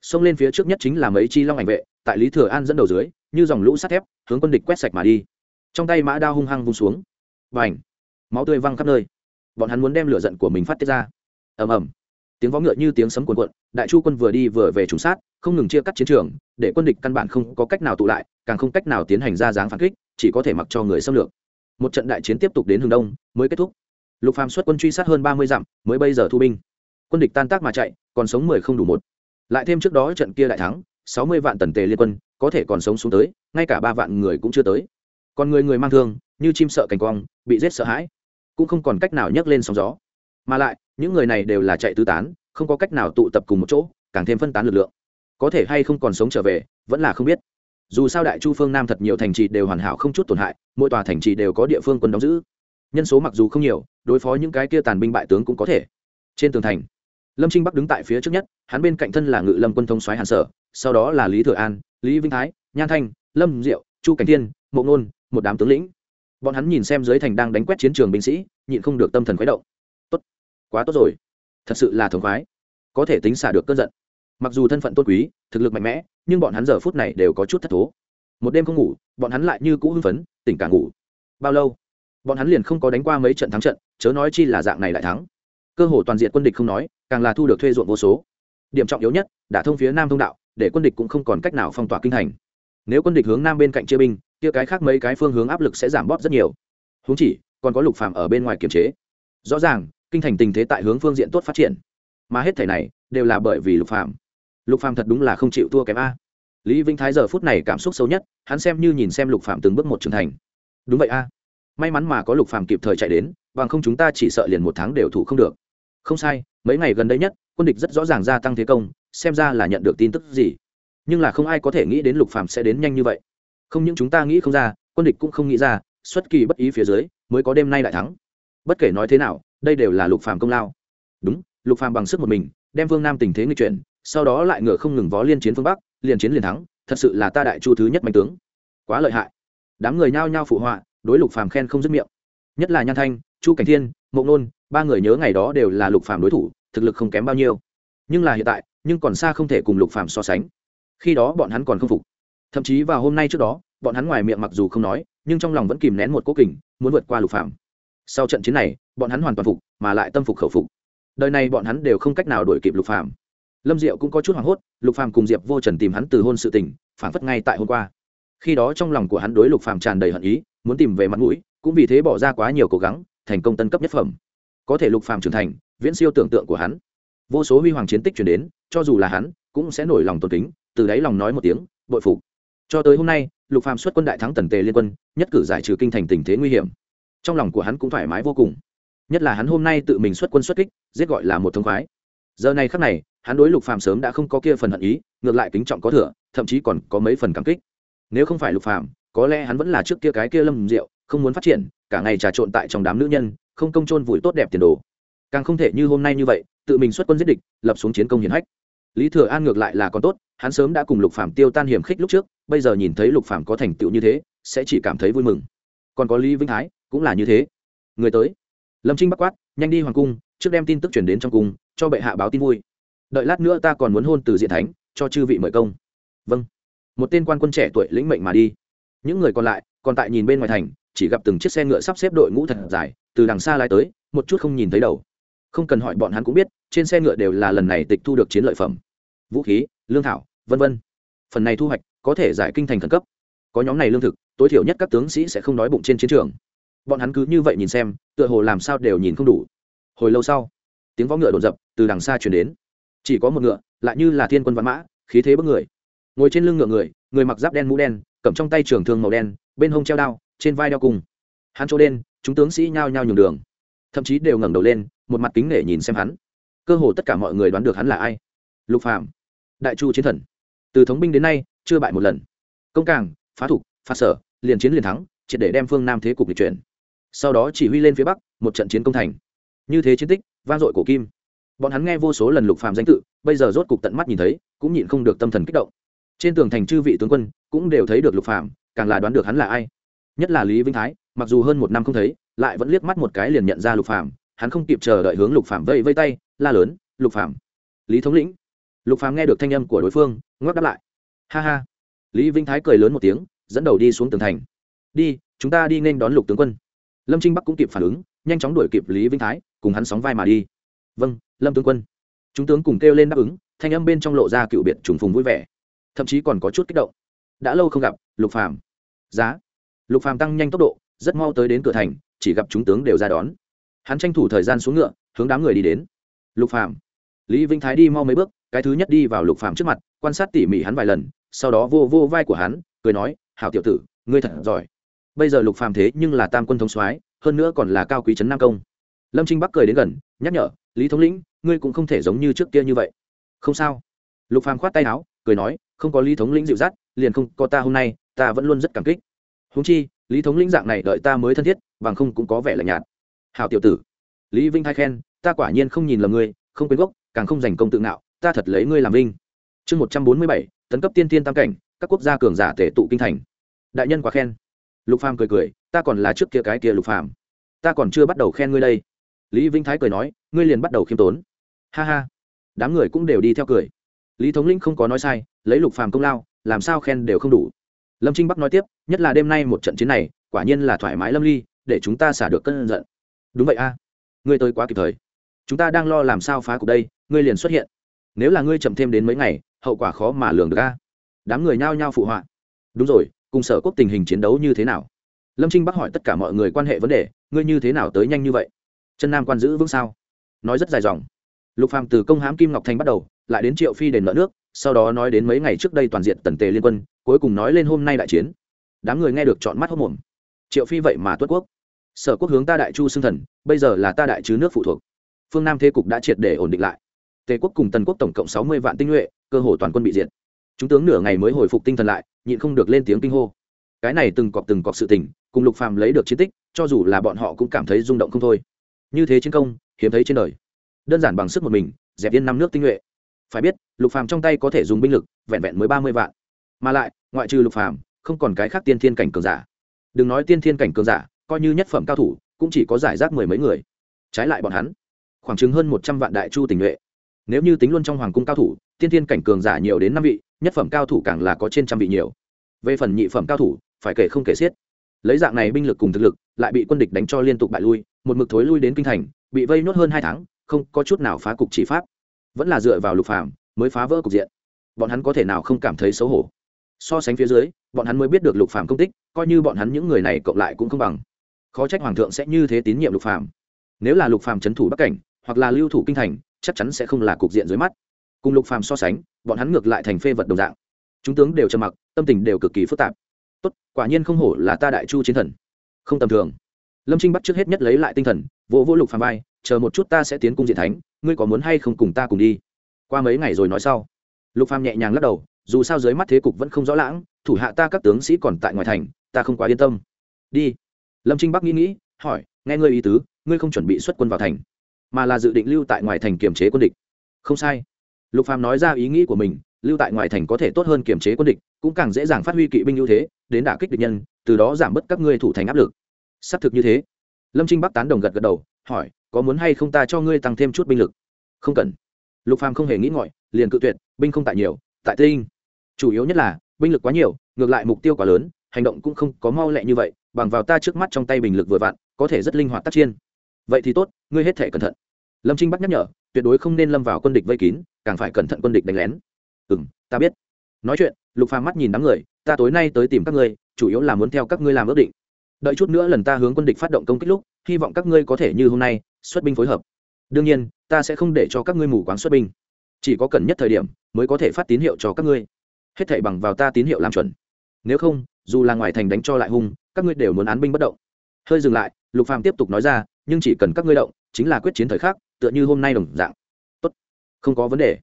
Xông lên phía trước nhất chính là mấy chi long ảnh vệ, tại lý thừa an dẫn đầu dưới, như dòng lũ sắt thép, hướng quân địch quét sạch mà đi. Trong tay mã đao hung hăng vung xuống. Và ảnh máu tươi văng khắp nơi. Bọn hắn muốn đem lửa giận của mình phát tiết ra. Ầm ầm. Tiếng vó ngựa như tiếng sấm cuồn cuộn, đại chu quân vừa đi vừa về trùng sát, không ngừng chia cắt chiến trường, để quân địch căn bản không có cách nào tụ lại, càng không cách nào tiến hành ra dáng phản kích, chỉ có thể mặc cho người xâm lược một trận đại chiến tiếp tục đến hướng đông, mới kết thúc. Lục phàm xuất quân truy sát hơn ba mươi dặm, mới bây giờ thu binh. Quân địch tan tác mà chạy, còn sống mười không đủ một. Lại thêm trước đó trận kia đại thắng, sáu mươi vạn tần tề liên quân, có thể còn sống xuống tới, ngay cả ba vạn người cũng chưa tới. Còn người người mang thương, như chim sợ cành quong bị giết sợ hãi, cũng không còn cách nào nhấc lên sóng gió. Mà lại, những người này đều là chạy tứ tán, không có cách nào tụ tập cùng một chỗ, càng thêm phân tán lực lượng. Có thể hay không còn sống trở về, vẫn là không biết dù sao đại chu phương nam thật nhiều thành trì đều hoàn hảo không chút tổn hại, mỗi tòa thành trì đều có địa phương quân đóng giữ. Nhân số mặc dù không nhiều, đối phó những cái kia tàn binh bại tướng cũng có thể. Trên tường thành, lâm trinh bắc đứng tại phía trước nhất, hắn bên cạnh thân là ngự lâm quân thông soái hàn sở, sau đó là lý thừa an, lý vinh thái, nhan thanh, lâm diệu, chu cảnh thiên, mộ ngôn một đám tướng lĩnh. Bọn hắn nhìn xem dưới thành đang đánh quét chiến trường binh sĩ, nhịn không được tâm thần khuấy động. Tốt, quá tốt rồi. Thật sự là thống khoái. Có thể tính xả được cơn giận mặc dù thân phận tốt quý, thực lực mạnh mẽ, nhưng bọn hắn giờ phút này đều có chút thất thố. Một đêm không ngủ, bọn hắn lại như cũ hưng phấn, tỉnh cả ngủ. Bao lâu? Bọn hắn liền không có đánh qua mấy trận thắng trận, chớ nói chi là dạng này lại thắng. Cơ hồ toàn diện quân địch không nói, càng là thu được thuê ruộng vô số. Điểm trọng yếu nhất, đã thông phía nam thông đạo, để quân địch cũng không còn cách nào phong tỏa kinh thành. Nếu quân địch hướng nam bên cạnh chia binh, kia cái khác mấy cái phương hướng áp lực sẽ giảm bóp rất nhiều. Húng chỉ, còn có lục phạm ở bên ngoài kiềm chế. Rõ ràng, kinh thành tình thế tại hướng phương diện tốt phát triển. Mà hết thể này, đều là bởi vì lục phạm lục phàm thật đúng là không chịu thua kém a. Lý vĩnh thái giờ phút này cảm xúc sâu nhất, hắn xem như nhìn xem lục Phàm từng bước một trưởng thành. Đúng vậy a. May mắn mà có lục Phàm kịp thời chạy đến, bằng không chúng ta chỉ sợ liền một tháng đều thủ không được. Không sai, mấy ngày gần đây nhất, quân địch rất rõ ràng gia tăng thế công, xem ra là nhận được tin tức gì. Nhưng là không ai có thể nghĩ đến lục Phàm sẽ đến nhanh như vậy. Không những chúng ta nghĩ không ra, quân địch cũng không nghĩ ra, xuất kỳ bất ý phía dưới, mới có đêm nay đại thắng. Bất kể nói thế nào, đây đều là lục phàm công lao. Đúng, lục phàm bằng sức một mình, đem vương nam tình thế nghịch chuyển sau đó lại ngựa không ngừng vó liên chiến phương bắc liền chiến liền thắng, thật sự là ta đại chu thứ nhất mạnh tướng. Quá lợi hại. Đám người nhao nhao phụ họa, đối lục phàm khen không dứt miệng. Nhất là nhan thanh, chu cảnh thiên mộng nôn, ba người nhớ ngày đó đều là lục phàm đối thủ, thực lực không kém bao nhiêu. Nhưng là hiện tại, nhưng còn xa không thể cùng lục phàm so sánh. Khi đó bọn hắn còn không phục. Thậm chí vào hôm nay trước đó, bọn hắn ngoài miệng mặc dù không nói, nhưng trong lòng vẫn kìm nén một cố kình, muốn vượt qua lục phàm. Sau trận chiến này, bọn hắn hoàn toàn phục, mà lại tâm phục khẩu phục. Đời này bọn hắn đều không cách nào đuổi kịp lục phàm lâm diệu cũng có chút hoảng hốt, lục Phàm cùng diệp vô trần tìm hắn từ hôn sự tình phản phất ngay tại hôm qua. Khi đó trong lòng của hắn đối lục Phàm tràn đầy hận ý, muốn tìm về mặt mũi, cũng vì thế bỏ ra quá nhiều cố gắng, thành công tân cấp nhất phẩm. Có thể lục Phàm trưởng thành, viễn siêu tưởng tượng của hắn. Vô số huy hoàng chiến tích chuyển đến, cho dù là hắn, cũng sẽ nổi lòng tôn kính, từ đáy lòng nói một tiếng, bội phục. Cho tới hôm nay, lục phàm xuất quân đại thắng tần tề liên quân, nhất cử giải trừ kinh thành tình thế nguy hiểm. Trong lòng của hắn cũng thoải mái vô cùng. Nhất là hắn hôm nay tự mình xuất quân xuất kích, giết gọi là một thông khoái. Giờ này khắc này hắn đối lục phàm sớm đã không có kia phần hận ý, ngược lại kính trọng có thừa, thậm chí còn có mấy phần cảm kích. Nếu không phải lục phàm, có lẽ hắn vẫn là trước kia cái kia lâm rượu không muốn phát triển, cả ngày trà trộn tại trong đám nữ nhân, không công chôn vùi tốt đẹp tiền đồ. Càng không thể như hôm nay như vậy, tự mình xuất quân giết địch, lập xuống chiến công hiển hách. Lý thừa an ngược lại là còn tốt, hắn sớm đã cùng lục phàm tiêu tan hiểm khích lúc trước, bây giờ nhìn thấy lục phàm có thành tựu như thế, sẽ chỉ cảm thấy vui mừng. Còn có lý Vĩnh thái, cũng là như thế. Người tới. Lâm trinh bắc quát, nhanh đi hoàng cung, trước đem tin tức chuyển đến trong cung, cho bệ hạ báo tin vui đợi lát nữa ta còn muốn hôn từ diện thánh, cho chư vị mời công. Vâng. Một tên quan quân trẻ tuổi lĩnh mệnh mà đi. Những người còn lại, còn tại nhìn bên ngoài thành, chỉ gặp từng chiếc xe ngựa sắp xếp đội ngũ thật dài, từ đằng xa lai tới, một chút không nhìn thấy đầu. Không cần hỏi bọn hắn cũng biết, trên xe ngựa đều là lần này tịch thu được chiến lợi phẩm. Vũ khí, lương thảo, vân vân. Phần này thu hoạch, có thể giải kinh thành khẩn cấp. Có nhóm này lương thực, tối thiểu nhất các tướng sĩ sẽ không đói bụng trên chiến trường. Bọn hắn cứ như vậy nhìn xem, tựa hồ làm sao đều nhìn không đủ. Hồi lâu sau, tiếng võ ngựa đột dập, từ đằng xa chuyển đến chỉ có một ngựa, lại như là thiên quân văn mã, khí thế bức người. Ngồi trên lưng ngựa người người mặc giáp đen mũ đen, cầm trong tay trường thương màu đen, bên hông treo đao, trên vai đeo cùng hắn chỗ đen, chúng tướng sĩ nhao nhao nhường đường. Thậm chí đều ngẩng đầu lên, một mặt kính nể nhìn xem hắn. Cơ hồ tất cả mọi người đoán được hắn là ai. Lục phạm đại chu chiến thần. Từ thống binh đến nay, chưa bại một lần. Công càng, phá thục, phá sở, liền chiến liền thắng, triệt để đem phương nam thế cục lịch chuyển. Sau đó chỉ huy lên phía bắc, một trận chiến công thành. Như thế chiến tích, vang dội cổ kim bọn hắn nghe vô số lần lục phàm danh tự, bây giờ rốt cục tận mắt nhìn thấy, cũng nhịn không được tâm thần kích động. Trên tường thành chư vị tướng quân cũng đều thấy được lục phàm, càng là đoán được hắn là ai. Nhất là lý vĩnh thái, mặc dù hơn một năm không thấy, lại vẫn liếc mắt một cái liền nhận ra lục phàm, hắn không kịp chờ đợi hướng lục phàm vây vây tay, la lớn, lục phàm. Lý thống lĩnh. Lục phàm nghe được thanh âm của đối phương, ngoắc đáp lại. Ha ha. Lý vĩnh thái cười lớn một tiếng, dẫn đầu đi xuống tường thành. Đi, chúng ta đi nên đón lục tướng quân. Lâm trinh bắc cũng kịp phản ứng, nhanh chóng đuổi kịp lý vĩnh thái, cùng hắn sóng vai mà đi vâng lâm tướng quân. Chúng tướng cùng kêu lên đáp ứng, thanh âm bên trong lộ ra cựu biệt trùng phùng vui vẻ. Thậm chí còn có chút kích động. Đã lâu không gặp, lục phàm. Giá. Lục phàm tăng nhanh tốc độ, rất mau tới đến cửa thành, chỉ gặp chúng tướng đều ra đón. Hắn tranh thủ thời gian xuống ngựa, hướng đám người đi đến. Lục phàm. Lý vĩnh thái đi mau mấy bước, cái thứ nhất đi vào lục phàm trước mặt, quan sát tỉ mỉ hắn vài lần, sau đó vô vô vai của hắn, cười nói, hảo tiểu tử, ngươi thật giỏi. Bây giờ lục phàm thế nhưng là tam quân thống soái, hơn nữa còn là cao quý trấn nam công. Lâm trinh bắc cười đến gần, nhắc nhở lý thống lĩnh, ngươi cũng không thể giống như trước kia như vậy. Không sao. Lục phàm khoát tay áo, cười nói, không có lý thống lĩnh dịu dắt, liền không có ta hôm nay, ta vẫn luôn rất cảm kích. Húng chi, lý thống lĩnh dạng này đợi ta mới thân thiết, bằng không cũng có vẻ lạnh nhạt. Hào tiểu tử. Lý vinh thái khen, ta quả nhiên không nhìn lầm ngươi, không quên gốc, càng không giành công tự ngạo, ta thật lấy ngươi làm vinh. Chương một trăm bốn mươi bảy, tấn cấp tiên tiên tam cảnh, các quốc gia cường giả tể tụ kinh thành. Đại nhân quá khen. Lục phàm cười cười, ta còn là trước kia cái kia lục phàm. Ta còn chưa bắt đầu khen ngươi đây lý vĩnh thái cười nói, ngươi liền bắt đầu khiêm tốn. Ha ha. Đám người cũng đều đi theo cười. Lý thống lĩnh không có nói sai, lấy lục phàm công lao, làm sao khen đều không đủ. Lâm trinh bắc nói tiếp, nhất là đêm nay một trận chiến này, quả nhiên là thoải mái lâm ly, để chúng ta xả được cơn giận. Đúng vậy a. Ngươi tới quá kịp thời. Chúng ta đang lo làm sao phá cục đây, ngươi liền xuất hiện. Nếu là ngươi chậm thêm đến mấy ngày, hậu quả khó mà lường được a. Đám người nhao nhao phụ họa. Đúng rồi, cùng sở quốc tình hình chiến đấu như thế nào? Lâm trinh bắc hỏi tất cả mọi người quan hệ vấn đề, ngươi như thế nào tới nhanh như vậy? Chân nam quan giữ vững sao? Nói rất dài dòng. Lục phàm từ công hãm kim ngọc thành bắt đầu, lại đến triệu phi đền nợ nước, sau đó nói đến mấy ngày trước đây toàn diện tần tề liên quân, cuối cùng nói lên hôm nay đại chiến. Đám người nghe được chọn mắt hốc mồm triệu phi vậy mà tuất quốc. Sở quốc hướng ta đại chu xưng thần, bây giờ là ta đại chứ nước phụ thuộc. Phương nam thế cục đã triệt để ổn định lại. Tề quốc cùng tần quốc tổng cộng sáu mươi vạn tinh nhuệ, cơ hồ toàn quân bị diệt. Chúng tướng nửa ngày mới hồi phục tinh thần lại, nhịn không được lên tiếng kinh hô. Cái này từng cọp từng cọp sự tình, cùng lục phàm lấy được chiến tích, cho dù là bọn họ cũng cảm thấy rung động không thôi như thế chiến công, hiếm thấy trên đời. Đơn giản bằng sức một mình, dẹp yên năm nước tinh nhuệ. Phải biết, lục phàm trong tay có thể dùng binh lực, vẹn vẹn mới ba mươi vạn. Mà lại, ngoại trừ lục phàm, không còn cái khác tiên thiên cảnh cường giả. Đừng nói tiên thiên cảnh cường giả, coi như nhất phẩm cao thủ, cũng chỉ có giải rác mười mấy người. Trái lại bọn hắn, khoảng chừng hơn một trăm vạn đại chu tình nhuệ. Nếu như tính luôn trong hoàng cung cao thủ, tiên thiên cảnh cường giả nhiều đến năm vị, nhất phẩm cao thủ càng là có trên trăm vị nhiều. Về phần nhị phẩm cao thủ, phải kể không kể xiết. Lấy dạng này binh lực cùng thực lực, lại bị quân địch đánh cho liên tục bại lui một mực thối lui đến kinh thành, bị vây nốt hơn hai tháng, không có chút nào phá cục chỉ pháp. Vẫn là dựa vào lục phàm mới phá vỡ cục diện. Bọn hắn có thể nào không cảm thấy xấu hổ? So sánh phía dưới, bọn hắn mới biết được lục phàm công tích, coi như bọn hắn những người này cộng lại cũng không bằng. Khó trách hoàng thượng sẽ như thế tín nhiệm lục phàm. Nếu là lục phàm chấn thủ bắc cảnh, hoặc là lưu thủ kinh thành, chắc chắn sẽ không là cục diện dưới mắt. Cùng lục phàm so sánh, bọn hắn ngược lại thành phê vật đồng dạng. Chúng tướng đều trầm mặc, tâm tình đều cực kỳ phức tạp. Tốt, quả nhiên không hổ là ta đại chu chiến thần. Không tầm thường lâm trinh bắt trước hết nhất lấy lại tinh thần, vỗ vỗ lục phàm vai, chờ một chút ta sẽ tiến cung diện thánh, ngươi có muốn hay không cùng ta cùng đi? Qua mấy ngày rồi nói sau, lục phàm nhẹ nhàng lắc đầu, dù sao dưới mắt thế cục vẫn không rõ lãng, thủ hạ ta các tướng sĩ còn tại ngoài thành, ta không quá yên tâm. Đi. Lâm trinh bắc nghĩ nghĩ, hỏi, nghe ngươi ý tứ, ngươi không chuẩn bị xuất quân vào thành, mà là dự định lưu tại ngoài thành kiềm chế quân địch. Không sai. Lục phàm nói ra ý nghĩ của mình, lưu tại ngoài thành có thể tốt hơn kiềm chế quân địch, cũng càng dễ dàng phát huy kỵ binh ưu thế, đến đả kích địch nhân, từ đó giảm bớt các ngươi thủ thành áp lực xác thực như thế. Lâm trinh bắc tán đồng gật gật đầu, hỏi, có muốn hay không ta cho ngươi tăng thêm chút binh lực? Không cần. Lục phàm không hề nghĩ ngợi liền cự tuyệt, binh không tại nhiều, tại tinh. Chủ yếu nhất là, binh lực quá nhiều, ngược lại mục tiêu quá lớn, hành động cũng không có mau lẹ như vậy, bằng vào ta trước mắt trong tay bình lực vừa vặn, có thể rất linh hoạt tác chiên vậy thì tốt, ngươi hết thể cẩn thận. Lâm trinh bắc nhắc nhở, tuyệt đối không nên lâm vào quân địch vây kín, càng phải cẩn thận quân địch đánh lén. Ừ m ta biết. Nói chuyện, lục phàm mắt nhìn đám người, ta tối nay tới tìm các ngươi, chủ yếu là muốn theo các ngươi làm ước định đợi chút nữa lần ta hướng quân địch phát động công kích lúc, hy vọng các ngươi có thể như hôm nay, xuất binh phối hợp. Đương nhiên, ta sẽ không để cho các ngươi mù quáng xuất binh. Chỉ có cần nhất thời điểm, mới có thể phát tín hiệu cho các ngươi. Hết thảy bằng vào ta tín hiệu làm chuẩn. Nếu không, dù là ngoài thành đánh cho lại hung, các ngươi đều muốn án binh bất động. Hơi dừng lại, lục phàm tiếp tục nói ra, nhưng chỉ cần các ngươi động, chính là quyết chiến thời khắc, tựa như hôm nay đồng dạng. Tốt, không có vấn đề.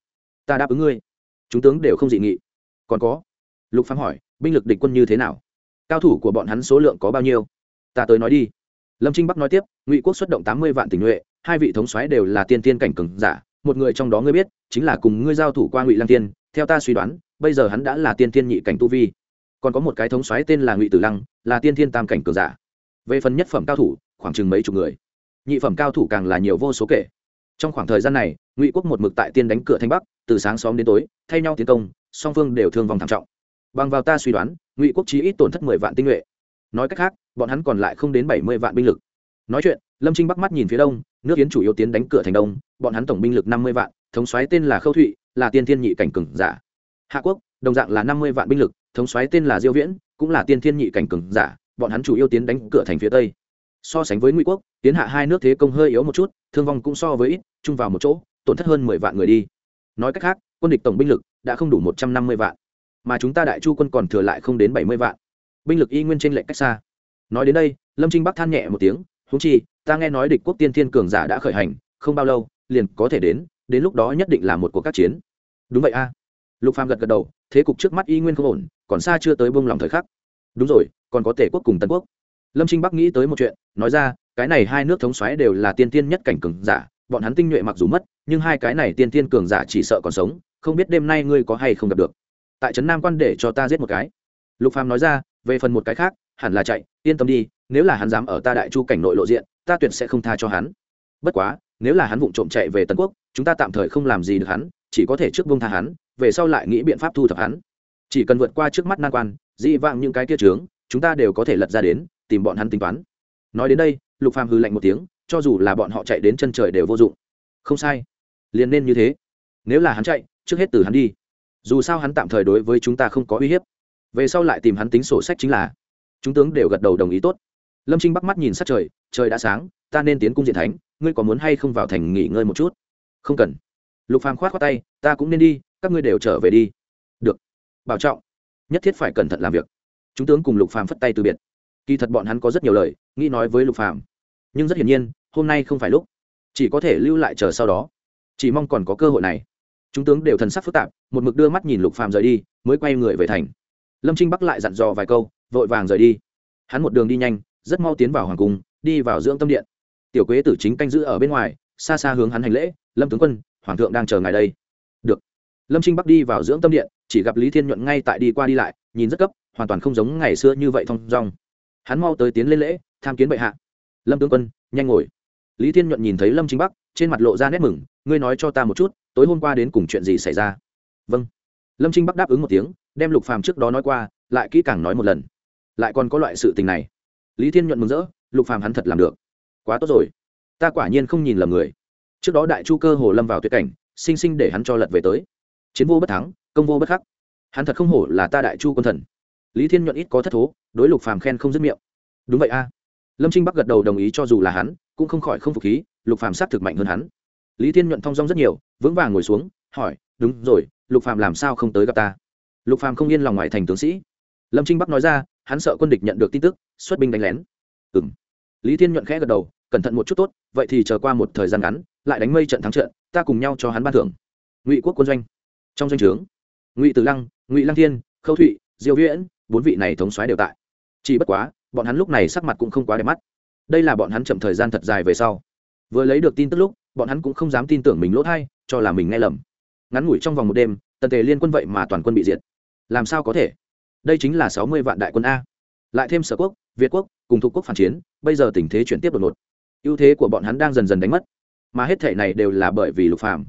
Ta đáp ứng ngươi. Chúng tướng đều không dị nghị. Còn có? Lục phàm hỏi, binh lực địch quân như thế nào? Cao thủ của bọn hắn số lượng có bao nhiêu? Ta tới nói đi. Lâm trinh bắc nói tiếp, ngụy quốc xuất động tám mươi vạn tình nhuệ, hai vị thống soái đều là tiên tiên cảnh cường giả, một người trong đó ngươi biết, chính là cùng ngươi giao thủ qua ngụy lăng tiên theo ta suy đoán, bây giờ hắn đã là tiên tiên nhị cảnh tu vi. Còn có một cái thống soái tên là ngụy tử lăng, là tiên thiên tam cảnh cường giả. Về phần nhất phẩm cao thủ, khoảng chừng mấy chục người. Nhị phẩm cao thủ càng là nhiều vô số kể. Trong khoảng thời gian này, ngụy quốc một mực tại tiên đánh cửa thanh bắc, từ sáng xóm đến tối, thay nhau tiến công, song phương đều thương vong thảm trọng bằng vào ta suy đoán, ngụy quốc chí ít tổn thất mười vạn tinh nhuệ. Nói cách khác, bọn hắn còn lại không đến bảy mươi vạn binh lực. Nói chuyện, lâm trinh bắc mắt nhìn phía đông, nước yến chủ yếu tiến đánh cửa thành đông, bọn hắn tổng binh lực năm mươi vạn, thống soái tên là khâu thụy, là tiên thiên nhị cảnh cường giả. Hạ quốc, đồng dạng là năm mươi vạn binh lực, thống soái tên là diêu viễn, cũng là tiên thiên nhị cảnh cường giả, bọn hắn chủ yếu tiến đánh cửa thành phía tây. So sánh với ngụy quốc, tiến hạ hai nước thế công hơi yếu một chút, thương vong cũng so với ít, chung vào một chỗ, tổn thất hơn mười vạn người đi. Nói cách khác, quân địch tổng binh lực đã không đủ một trăm năm mươi vạn mà chúng ta đại chu quân còn thừa lại không đến bảy mươi vạn. Binh lực y nguyên trên lệch cách xa. Nói đến đây, lâm trinh bắc than nhẹ một tiếng húng chi, ta nghe nói địch quốc tiên thiên cường giả đã khởi hành, không bao lâu, liền có thể đến đến lúc đó nhất định là một cuộc các chiến. Đúng vậy a. Lục phàm gật gật đầu, thế cục trước mắt y nguyên không ổn, còn xa chưa tới bông lòng thời khắc. Đúng rồi, còn có tể quốc cùng tân quốc. Lâm trinh bắc nghĩ tới một chuyện, nói ra, cái này hai nước thống xoáy đều là tiên tiên nhất cảnh cường giả, bọn hắn tinh nhuệ mặc dù mất, nhưng hai cái này tiên tiên cường giả chỉ sợ còn sống, không biết đêm nay ngươi có hay không gặp được tại trấn nam quan để cho ta giết một cái. Lục phàm nói ra, về phần một cái khác, hẳn là chạy, yên tâm đi, nếu là hắn dám ở ta đại chu cảnh nội lộ diện, ta tuyệt sẽ không tha cho hắn. Bất quá, nếu là hắn vụng trộm chạy về tân quốc, chúng ta tạm thời không làm gì được hắn, chỉ có thể trước bông tha hắn, về sau lại nghĩ biện pháp thu thập hắn. Chỉ cần vượt qua trước mắt nan quan, dị vạng những cái kia trướng, chúng ta đều có thể lật ra đến, tìm bọn hắn tính toán. Nói đến đây, lục phàm hư lạnh một tiếng, cho dù là bọn họ chạy đến chân trời đều vô dụng. Không sai. Liền nên như thế. Nếu là hắn chạy, trước hết từ hắn đi dù sao hắn tạm thời đối với chúng ta không có uy hiếp. Về sau lại tìm hắn tính sổ sách chính là, chúng tướng đều gật đầu đồng ý tốt. Lâm trinh bắt mắt nhìn sát trời trời đã sáng, ta nên tiến cung diện thánh, ngươi có muốn hay không vào thành nghỉ ngơi một chút? Không cần. Lục phàm khoát khoát tay, ta cũng nên đi, các ngươi đều trở về đi. Được. Bảo trọng. Nhất thiết phải cẩn thận làm việc. Chúng tướng cùng lục phàm phất tay từ biệt. Kỳ thật bọn hắn có rất nhiều lời, nghĩ nói với lục phàm. Nhưng rất hiển nhiên, hôm nay không phải lúc. Chỉ có thể lưu lại chờ sau đó. Chỉ mong còn có cơ hội này chúng tướng đều thần sắc phức tạp, một mực đưa mắt nhìn lục phàm rời đi, mới quay người về thành. Lâm trinh bắc lại dặn dò vài câu, vội vàng rời đi. Hắn một đường đi nhanh, rất mau tiến vào hoàng cung, đi vào dưỡng tâm điện. Tiểu quế tử chính canh giữ ở bên ngoài, xa xa hướng hắn hành lễ, lâm tướng quân, hoàng thượng đang chờ ngài đây. Được. Lâm trinh bắc đi vào dưỡng tâm điện, chỉ gặp lý thiên nhuận ngay tại đi qua đi lại, nhìn rất cấp, hoàn toàn không giống ngày xưa như vậy thong dong. Hắn mau tới tiến lên lễ, tham kiến bệ hạ. Lâm tướng quân, nhanh ngồi. Lý thiên nhuận nhìn thấy lâm trinh bắc, trên mặt lộ ra nét mừng, ngươi nói cho ta một chút tối hôm qua đến cùng chuyện gì xảy ra? Vâng. Lâm trinh bắc đáp ứng một tiếng, đem lục phàm trước đó nói qua, lại kỹ càng nói một lần. Lại còn có loại sự tình này. Lý thiên nhuận mừng rỡ, lục phàm hắn thật làm được. Quá tốt rồi. Ta quả nhiên không nhìn lầm người. Trước đó đại chu cơ hồ lâm vào tuyệt cảnh, sinh sinh để hắn cho lật về tới. Chiến vô bất thắng, công vô bất khắc. Hắn thật không hổ là ta đại chu quân thần. Lý thiên nhuận ít có thất thố, đối lục phàm khen không dứt miệng. Đúng vậy a. Lâm trinh bắc gật đầu đồng ý cho dù là hắn, cũng không khỏi không phục khí, lục phàm sát thực mạnh hơn hắn. Lý thiên nhuận thong dong rất nhiều vững vàng ngồi xuống, hỏi, đúng rồi, lục phạm làm sao không tới gặp ta? Lục phạm không yên lòng ngoài thành tướng sĩ. Lâm trinh bắc nói ra, hắn sợ quân địch nhận được tin tức, xuất binh đánh lén. Ừ m lý thiên nhuận khẽ gật đầu, cẩn thận một chút tốt, vậy thì chờ qua một thời gian ngắn, lại đánh mây trận thắng trận, ta cùng nhau cho hắn ban thưởng. Ngụy quốc quân doanh. Trong doanh trướng, ngụy tử lăng, ngụy lăng thiên, khâu thụy, diêu viễn, bốn vị này thống soái đều tại. Chỉ bất quá, bọn hắn lúc này sắc mặt cũng không quá đẹp mắt. Đây là bọn hắn chậm thời gian thật dài về sau vừa lấy được tin tức lúc, bọn hắn cũng không dám tin tưởng mình lỗ thay cho là mình nghe lầm. Ngắn ngủi trong vòng một đêm, tần tề liên quân vậy mà toàn quân bị diệt. Làm sao có thể? Đây chính là sáu mươi vạn đại quân a. Lại thêm sở quốc, việt quốc, cùng thuộc quốc phản chiến, bây giờ tình thế chuyển tiếp đột ngột. Ưu thế của bọn hắn đang dần dần đánh mất. Mà hết thể này đều là bởi vì lục phàm.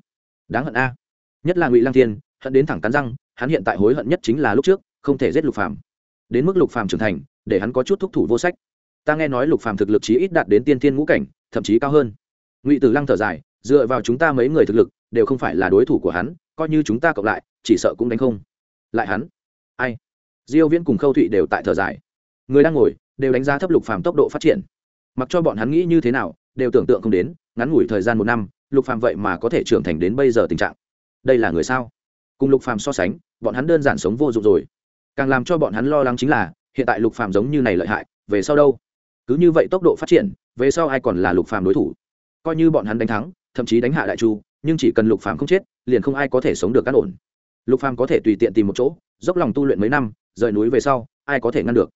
Đáng hận a. Nhất là ngụy lang thiên, hận đến thẳng cắn răng, hắn hiện tại hối hận nhất chính là lúc trước, không thể giết lục phàm. Đến mức lục phàm trưởng thành, để hắn có chút thúc thủ vô sách. Ta nghe nói lục phàm thực lực chí ít đạt đến tiên thiên ngũ cảnh, thậm chí cao hơn ngụy tử lăng thở dài, dựa vào chúng ta mấy người thực lực, đều không phải là đối thủ của hắn, coi như chúng ta cộng lại, chỉ sợ cũng đánh không lại hắn. Ai? Diêu viễn cùng khâu thụy đều tại thở dài. Người đang ngồi, đều đánh giá thấp lục phàm tốc độ phát triển. Mặc cho bọn hắn nghĩ như thế nào, đều tưởng tượng không đến, ngắn ngủi thời gian một năm, lục phàm vậy mà có thể trưởng thành đến bây giờ tình trạng. Đây là người sao? Cùng lục phàm so sánh, bọn hắn đơn giản sống vô dụng rồi. Càng làm cho bọn hắn lo lắng chính là, hiện tại lục phàm giống như này lợi hại, về sau đâu? Cứ như vậy tốc độ phát triển, về sau ai còn là lục phàm đối thủ? Coi như bọn hắn đánh thắng, thậm chí đánh hạ đại chu, nhưng chỉ cần lục phàm không chết, liền không ai có thể sống được cát ổn. Lục phàm có thể tùy tiện tìm một chỗ, dốc lòng tu luyện mấy năm, rời núi về sau, ai có thể ngăn được.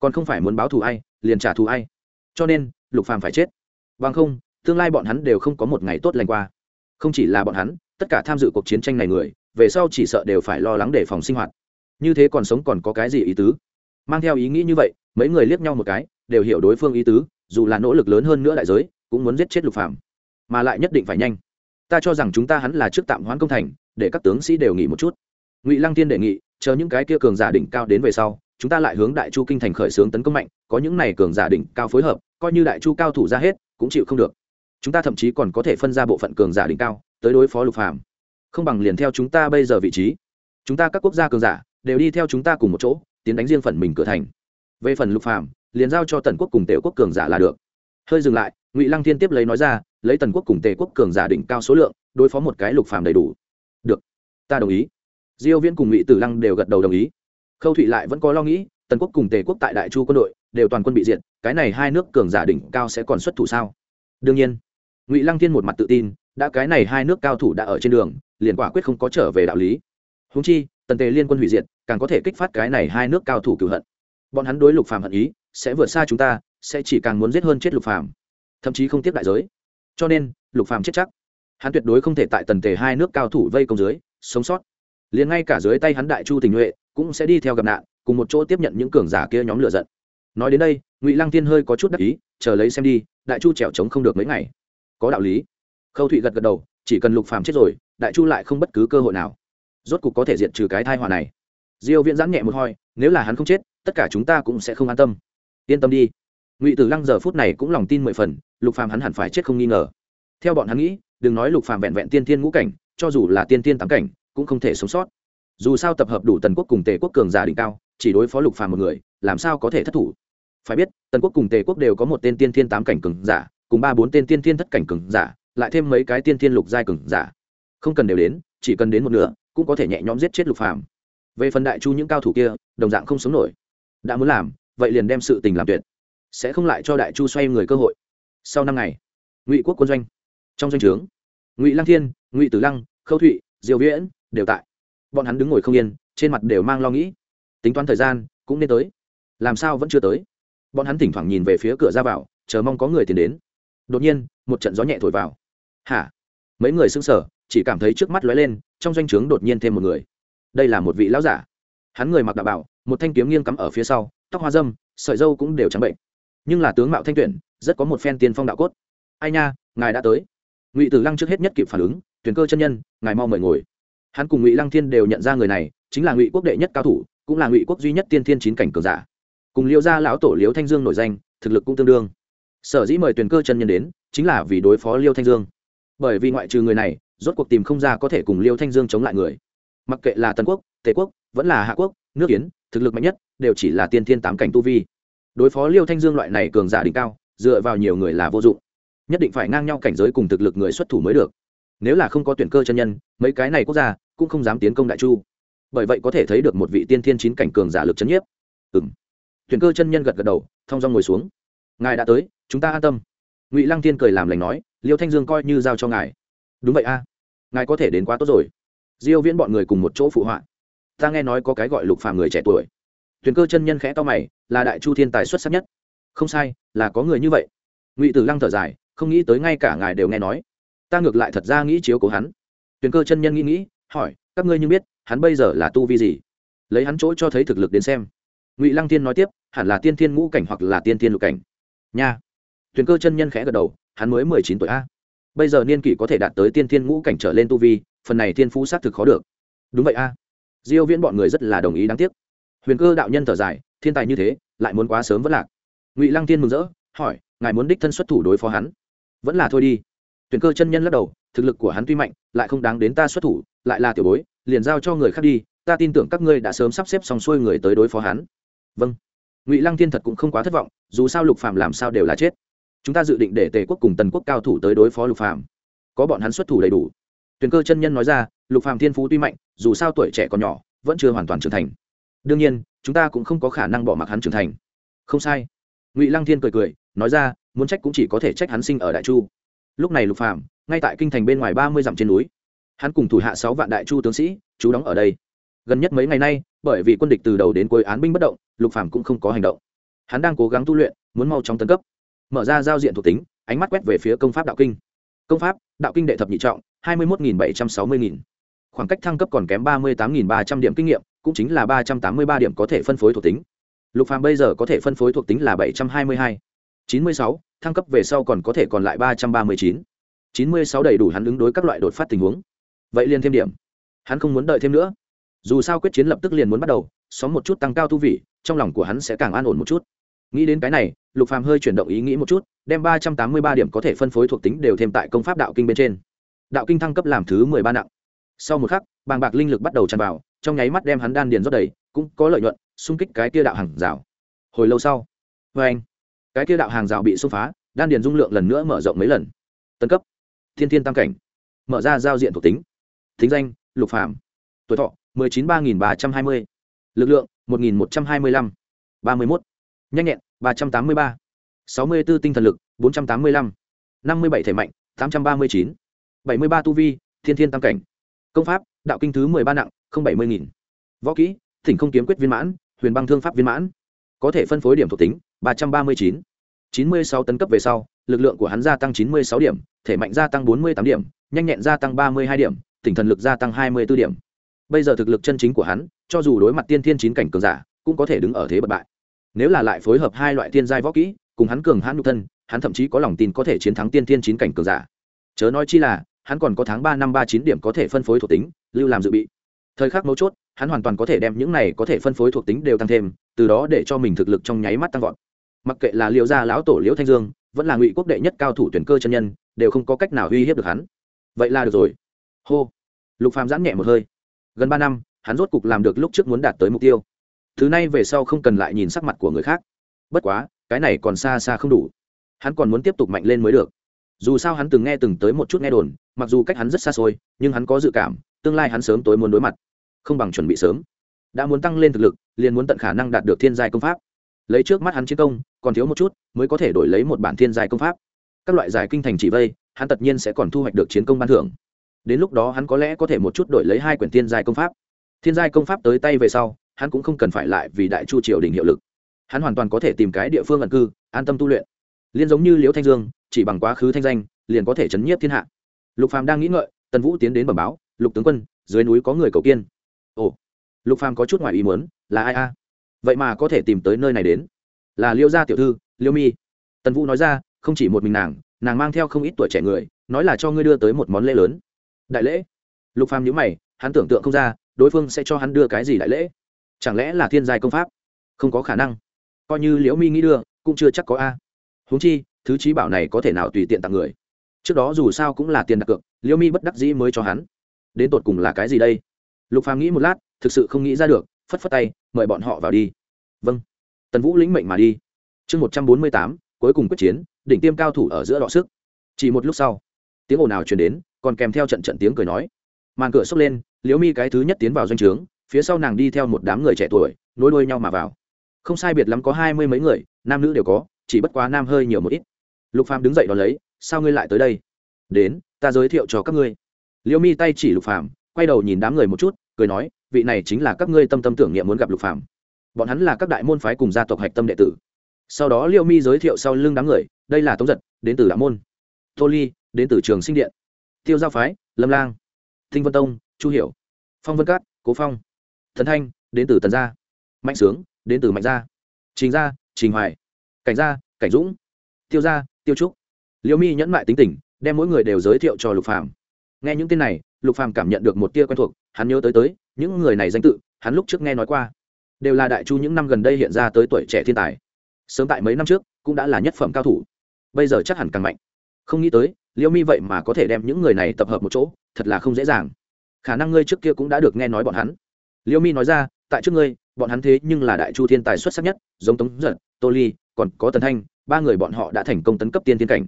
Còn không phải muốn báo thù ai, liền trả thù ai. Cho nên, lục phàm phải chết. Bằng không, tương lai bọn hắn đều không có một ngày tốt lành qua. Không chỉ là bọn hắn, tất cả tham dự cuộc chiến tranh này người, về sau chỉ sợ đều phải lo lắng để phòng sinh hoạt. Như thế còn sống còn có cái gì ý tứ? Mang theo ý nghĩ như vậy, mấy người liếc nhau một cái, đều hiểu đối phương ý tứ, dù là nỗ lực lớn hơn nữa đại giới cũng muốn giết chết lục phạm mà lại nhất định phải nhanh. Ta cho rằng chúng ta hắn là trước tạm hoãn công thành, để các tướng sĩ đều nghỉ một chút. Ngụy lăng tiên đề nghị, chờ những cái kia cường giả đỉnh cao đến về sau, chúng ta lại hướng đại chu kinh thành khởi xướng tấn công mạnh, có những này cường giả đỉnh cao phối hợp, coi như đại chu cao thủ ra hết, cũng chịu không được. Chúng ta thậm chí còn có thể phân ra bộ phận cường giả đỉnh cao, tới đối phó lục phàm. Không bằng liền theo chúng ta bây giờ vị trí. Chúng ta các quốc gia cường giả, đều đi theo chúng ta cùng một chỗ, tiến đánh riêng phần mình cửa thành. Về phần lục phàm, liền giao cho tần quốc cùng tề quốc cường giả là được hơi dừng lại, ngụy lăng thiên tiếp lấy nói ra, lấy tần quốc cùng tề quốc cường giả đỉnh cao số lượng, đối phó một cái lục phàm đầy đủ. Được, ta đồng ý. Diêu viễn cùng ngụy tử lăng đều gật đầu đồng ý. Khâu thụy lại vẫn có lo nghĩ, tần quốc cùng tề quốc tại đại chu quân đội đều toàn quân bị diệt, cái này hai nước cường giả đỉnh cao sẽ còn xuất thủ sao? Đương nhiên. Ngụy lăng thiên một mặt tự tin, đã cái này hai nước cao thủ đã ở trên đường, liền quả quyết không có trở về đạo lý. Húng chi, tần tề liên quân hủy diệt, càng có thể kích phát cái này hai nước cao thủ cửu hận. Bọn hắn đối lục phàm hận ý, sẽ vượt xa chúng ta sẽ chỉ càng muốn giết hơn chết lục phàm, thậm chí không tiếp đại giới. Cho nên, lục phàm chết chắc. Hắn tuyệt đối không thể tại tần tề hai nước cao thủ vây công dưới, sống sót. Liền ngay cả dưới tay hắn đại chu tình nhuệ cũng sẽ đi theo gặp nạn, cùng một chỗ tiếp nhận những cường giả kia nhóm lửa giận. Nói đến đây, ngụy lăng tiên hơi có chút đắc ý, chờ lấy xem đi, đại chu trèo trống không được mấy ngày. Có đạo lý. Khâu thụy gật gật đầu, chỉ cần lục phàm chết rồi, đại chu lại không bất cứ cơ hội nào. Rốt cục có thể diệt trừ cái thai họa này. Diêu viễn giãn nhẹ một hoi, nếu là hắn không chết, tất cả chúng ta cũng sẽ không an tâm. Yên tâm đi ngụy tử lăng giờ phút này cũng lòng tin mười phần, lục phàm hắn hẳn phải chết không nghi ngờ. Theo bọn hắn nghĩ, đừng nói lục phàm vẹn vẹn tiên thiên ngũ cảnh, cho dù là tiên thiên tám cảnh, cũng không thể sống sót. Dù sao tập hợp đủ tần quốc cùng tề quốc cường giả đỉnh cao, chỉ đối phó lục phàm một người, làm sao có thể thất thủ? Phải biết, tần quốc cùng tề quốc đều có một tên tiên thiên tám cảnh cường giả, cùng ba bốn tên tiên thiên thất cảnh cường giả, lại thêm mấy cái tiên thiên lục giai cường giả. Không cần đều đến, chỉ cần đến một nửa, cũng có thể nhẹ nhõm giết chết lục phàm. Về phần đại chu những cao thủ kia, đồng dạng không sống nổi. Đã muốn làm, vậy liền đem sự tình làm tuyệt sẽ không lại cho đại chu xoay người cơ hội. Sau năm ngày, ngụy quốc quân doanh, trong doanh trướng, ngụy lăng thiên, ngụy tử lăng, khâu thụy diều viễn đều tại. Bọn hắn đứng ngồi không yên, trên mặt đều mang lo nghĩ. Tính toán thời gian, cũng nên tới. Làm sao vẫn chưa tới? Bọn hắn thỉnh thoảng nhìn về phía cửa ra vào, chờ mong có người tìm đến. Đột nhiên, một trận gió nhẹ thổi vào. Hả? Mấy người sững sờ, chỉ cảm thấy trước mắt lóe lên, trong doanh trướng đột nhiên thêm một người. Đây là một vị lão giả. Hắn người mặc đạo bảo, một thanh kiếm nghiêng cắm ở phía sau, tóc hoa dâm, sợi dâu cũng đều trắng bệnh nhưng là tướng mạo thanh tuyển, rất có một phen tiên phong đạo cốt. Ai nha, ngài đã tới. Ngụy tử lăng trước hết nhất kịp phản ứng, tuyển cơ chân nhân, ngài mau mời ngồi. Hắn cùng ngụy lăng thiên đều nhận ra người này, chính là ngụy quốc đệ nhất cao thủ, cũng là ngụy quốc duy nhất tiên thiên chín cảnh cường giả. Cùng liêu gia lão tổ liêu thanh dương nổi danh, thực lực cũng tương đương. Sở dĩ mời tuyển cơ chân nhân đến, chính là vì đối phó liêu thanh dương. Bởi vì ngoại trừ người này, rốt cuộc tìm không ra có thể cùng liêu thanh dương chống lại người. Mặc kệ là Tần quốc, tề quốc, vẫn là hạ quốc, nước yến, thực lực mạnh nhất, đều chỉ là tiên thiên tám cảnh tu vi đối phó liêu thanh dương loại này cường giả đỉnh cao, dựa vào nhiều người là vô dụng. Nhất định phải ngang nhau cảnh giới cùng thực lực người xuất thủ mới được. Nếu là không có tuyển cơ chân nhân, mấy cái này quốc gia cũng không dám tiến công đại chu. Bởi vậy có thể thấy được một vị tiên thiên chín cảnh cường giả lực c h ấ n nhiếp. Ừ m tuyển cơ chân nhân gật gật đầu, thong dong ngồi xuống. Ngài đã tới, chúng ta an tâm. Ngụy lăng tiên cười làm lành nói, liêu thanh dương coi như giao cho ngài. Đúng vậy a. Ngài có thể đến quá tốt rồi. Diêu viễn bọn người cùng một chỗ phụ họa. Ta nghe nói có cái gọi lục phàm người trẻ tuổi. Tuyển cơ chân nhân khẽ to mày là đại chu thiên tài xuất sắc nhất. Không sai, là có người như vậy. Ngụy tử lăng thở dài, không nghĩ tới ngay cả ngài đều nghe nói. Ta ngược lại thật ra nghĩ chiếu cố hắn. Tuyền cơ chân nhân nghĩ nghĩ, hỏi, các ngươi như biết, hắn bây giờ là tu vi gì? Lấy hắn chỗ cho thấy thực lực đến xem. Ngụy lăng tiên nói tiếp, hẳn là tiên thiên ngũ cảnh hoặc là tiên thiên lục cảnh. Nha. Tuyền cơ chân nhân khẽ gật đầu, hắn mới mười chín tuổi a. Bây giờ niên kỷ có thể đạt tới tiên thiên ngũ cảnh trở lên tu vi, phần này thiên phú xác thực khó được. Đúng vậy a. Diêu viễn bọn người rất là đồng ý đáng tiếc. Huyền cơ đạo nhân thở dài thiên tài như thế, lại muốn quá sớm vẫn lạc. Ngụy lăng tiên mừng rỡ, hỏi, ngài muốn đích thân xuất thủ đối phó hắn? Vẫn là thôi đi. Tuyển cơ chân nhân lắc đầu, thực lực của hắn tuy mạnh, lại không đáng đến ta xuất thủ, lại là tiểu bối, liền giao cho người khác đi, ta tin tưởng các ngươi đã sớm sắp xếp xong xuôi người tới đối phó hắn. Vâng. Ngụy lăng thiên thật cũng không quá thất vọng, dù sao lục phàm làm sao đều là chết. Chúng ta dự định để tề quốc cùng tần quốc cao thủ tới đối phó lục phàm. Có bọn hắn xuất thủ đầy đủ. Tuyền cơ chân nhân nói ra, lục phàm thiên phú tuy mạnh, dù sao tuổi trẻ còn nhỏ, vẫn chưa hoàn toàn trưởng thành đương nhiên, chúng ta cũng không có khả năng bỏ mặc hắn trưởng thành. Không sai. Ngụy lăng thiên cười cười, nói ra, muốn trách cũng chỉ có thể trách hắn sinh ở đại chu. Lúc này lục phàm, ngay tại kinh thành bên ngoài ba mươi dặm trên núi. Hắn cùng thủ hạ sáu vạn đại chu tướng sĩ chú đóng ở đây. Gần nhất mấy ngày nay, bởi vì quân địch từ đầu đến cuối án binh bất động, lục phàm cũng không có hành động. Hắn đang cố gắng tu luyện, muốn mau chóng tấn cấp. Mở ra giao diện thuộc tính, ánh mắt quét về phía công pháp đạo kinh. Công pháp, đạo kinh đệ thập nhị trọng, hai mươi một bảy trăm sáu mươi khoảng cách thăng cấp còn kém ba mươi tám ba trăm điểm kinh nghiệm cũng chính là ba trăm tám mươi ba điểm có thể phân phối thuộc tính. Lục phàm bây giờ có thể phân phối thuộc tính là bảy trăm hai mươi hai. chín mươi sáu, thăng cấp về sau còn có thể còn lại ba trăm ba mươi chín. chín mươi sáu đầy đủ hắn ứng đối các loại đột phát tình huống. Vậy liền thêm điểm. Hắn không muốn đợi thêm nữa. Dù sao quyết chiến lập tức liền muốn bắt đầu xóm một chút tăng cao tu vị, trong lòng của hắn sẽ càng an ổn một chút. Nghĩ đến cái này, lục phàm hơi chuyển động ý nghĩ một chút, đem ba trăm tám mươi ba điểm có thể phân phối thuộc tính đều thêm tại công pháp đạo kinh bên trên. Đạo kinh thăng cấp làm thứ mười ba nặng. Sau một khắc, bàng bạc linh lực bắt đầu tràn vào trong nháy mắt đem hắn đan điền rót đầy, cũng có lợi nhuận, xung kích cái kia đạo hàng rào. Hồi lâu sau vê anh, cái kia đạo hàng rào bị xung phá, đan điền dung lượng lần nữa mở rộng mấy lần. Tân cấp, thiên thiên tam cảnh, mở ra giao diện thuộc tính, thính danh, lục phạm tuổi thọ, mười chín ba nghìn ba trăm hai mươi, lực lượng, một nghìn một trăm hai mươi lăm, ba mươi mốt, nhanh nhẹn, ba trăm tám mươi ba, sáu mươi b ố tinh thần lực, bốn trăm tám mươi lăm, năm mươi bảy thể mạnh, tám trăm ba mươi chín, bảy mươi ba tu vi, thiên thiên tam cảnh. Công pháp, đạo kinh thứ mười ba nặng không bảy mươi nghìn. Võ kỹ, thỉnh không kiếm quyết viên mãn, huyền băng thương pháp viên mãn. Có thể phân phối điểm thuộc tính, ba trăm ba mươi chín. chín mươi sáu tấn cấp về sau, lực lượng của hắn gia tăng chín mươi sáu điểm, thể mạnh gia tăng bốn mươi tám điểm, nhanh nhẹn gia tăng ba mươi hai điểm tỉnh thần lực gia tăng hai mươi b ố điểm. Bây giờ thực lực chân chính của hắn, cho dù đối mặt tiên thiên chín cảnh cường giả, cũng có thể đứng ở thế bật bại. Nếu là lại phối hợp hai loại tiên giai võ kỹ, cùng hắn cường hãn nhục thân, hắn thậm chí có lòng tin có thể chiến thắng tiên thiên chín cảnh cường giả. Chớ nói chi là, hắn còn có tháng ba năm ba chín điểm có thể phân phối thuộc tính, lưu làm dự bị thời khắc mấu chốt, hắn hoàn toàn có thể đem những này có thể phân phối thuộc tính đều tăng thêm, từ đó để cho mình thực lực trong nháy mắt tăng vọt. Mặc kệ là liệu gia lão tổ liễu thanh dương, vẫn là ngụy quốc đệ nhất cao thủ tuyển cơ chân nhân, đều không có cách nào uy hiếp được hắn. Vậy là được rồi. Hô. Lục phàm giãn nhẹ một hơi. Gần ba năm, hắn rốt cục làm được lúc trước muốn đạt tới mục tiêu. Thứ này về sau không cần lại nhìn sắc mặt của người khác. Bất quá, cái này còn xa xa không đủ. Hắn còn muốn tiếp tục mạnh lên mới được. Dù sao hắn từng nghe từng tới một chút nghe đồn, mặc dù cách hắn rất xa xôi, nhưng hắn có dự cảm tương lai hắn sớm tối muốn đối mặt. Không bằng chuẩn bị sớm. Đã muốn tăng lên thực lực, liền muốn tận khả năng đạt được thiên giai công pháp. Lấy trước mắt hắn chiến công, còn thiếu một chút, mới có thể đổi lấy một bản thiên giai công pháp. Các loại giải kinh thành chỉ vây, hắn tất nhiên sẽ còn thu hoạch được chiến công ban thưởng. Đến lúc đó hắn có lẽ có thể một chút đổi lấy hai quyển thiên giai công pháp. Thiên giai công pháp tới tay về sau, hắn cũng không cần phải lại vì đại chu triều đình hiệu lực. Hắn hoàn toàn có thể tìm cái địa phương ẩn cư, an tâm tu luyện. Liên giống như liễu thanh dương, chỉ bằng quá khứ thanh danh, liền có thể chấn nhiếp thiên hạ. Lục phàm đang nghĩ ngợi, tần vũ tiến đến bẩm báo lục tướng quân, dưới núi có người cầu kiên ồ, lục phàm có chút ngoài ý muốn, là ai a? Vậy mà có thể tìm tới nơi này đến. Là liêu gia tiểu thư, liêu mi. Tần vũ nói ra, không chỉ một mình nàng nàng mang theo không ít tuổi trẻ người, nói là cho ngươi đưa tới một món lễ lớn. Đại lễ? Lục phàm nhíu mày, hắn tưởng tượng không ra, đối phương sẽ cho hắn đưa cái gì đại lễ. Chẳng lẽ là thiên giai công pháp? Không có khả năng. Coi như liễu mi nghĩ đưa, cũng chưa chắc có a. Huống chi, thứ trí bảo này có thể nào tùy tiện tặng người. Trước đó dù sao cũng là tiền đặt cược, liễu mi bất đắc dĩ mới cho hắn đến tột cùng là cái gì đây? Lục phàm nghĩ một lát, thực sự không nghĩ ra được, phất phất tay, mời bọn họ vào đi. Vâng. Tần vũ lĩnh mệnh mà đi. Chương một trăm bốn mươi tám, cuối cùng quyết chiến, đỉnh tiêm cao thủ ở giữa đọ sức. Chỉ một lúc sau, tiếng ồn nào truyền đến, còn kèm theo trận trận tiếng cười nói. Màn cửa xốc lên, liễu mi cái thứ nhất tiến vào doanh trướng, phía sau nàng đi theo một đám người trẻ tuổi, nối đuôi nhau mà vào. Không sai biệt lắm có hai mươi mấy người, nam nữ đều có, chỉ bất quá nam hơi nhiều một ít. Lục phàm đứng dậy đón lấy, sao ngươi lại tới đây? Đến, ta giới thiệu cho các ngươi liễu mi tay chỉ lục phàm, quay đầu nhìn đám người một chút, cười nói, vị này chính là các ngươi tâm tâm tưởng niệm muốn gặp lục phàm. Bọn hắn là các đại môn phái cùng gia tộc hạch tâm đệ tử. Sau đó liễu mi giới thiệu sau lưng đám người, đây là tống giật, đến từ đạo môn. Tô ly, đến từ trường sinh điện. Tiêu giao phái, lâm lang. Tinh vân tông, chu hiểu. Phong vân cát, cố phong. Thần thanh, đến từ tần gia. Mạnh sướng, đến từ mạnh gia. Trình gia, trình hoài. Cảnh gia, cảnh dũng. Tiêu gia, tiêu trúc. Liễu mi nhẫn mại tính tình, đem mỗi người đều giới thiệu cho lục phàm nghe những tên này, lục phàm cảm nhận được một tia quen thuộc, hắn nhớ tới tới, những người này danh tự, hắn lúc trước nghe nói qua. Đều là đại chu những năm gần đây hiện ra tới tuổi trẻ thiên tài. Sớm tại mấy năm trước, cũng đã là nhất phẩm cao thủ. Bây giờ chắc hẳn càng mạnh. Không nghĩ tới liễu mi vậy mà có thể đem những người này tập hợp một chỗ, thật là không dễ dàng. Khả năng ngươi trước kia cũng đã được nghe nói bọn hắn. Liễu mi nói ra, tại trước ngươi, bọn hắn thế nhưng là đại chu thiên tài xuất sắc nhất, giống tống giật tô ly, còn có tần thanh, ba người bọn họ đã thành công tấn cấp tiên thiên cảnh.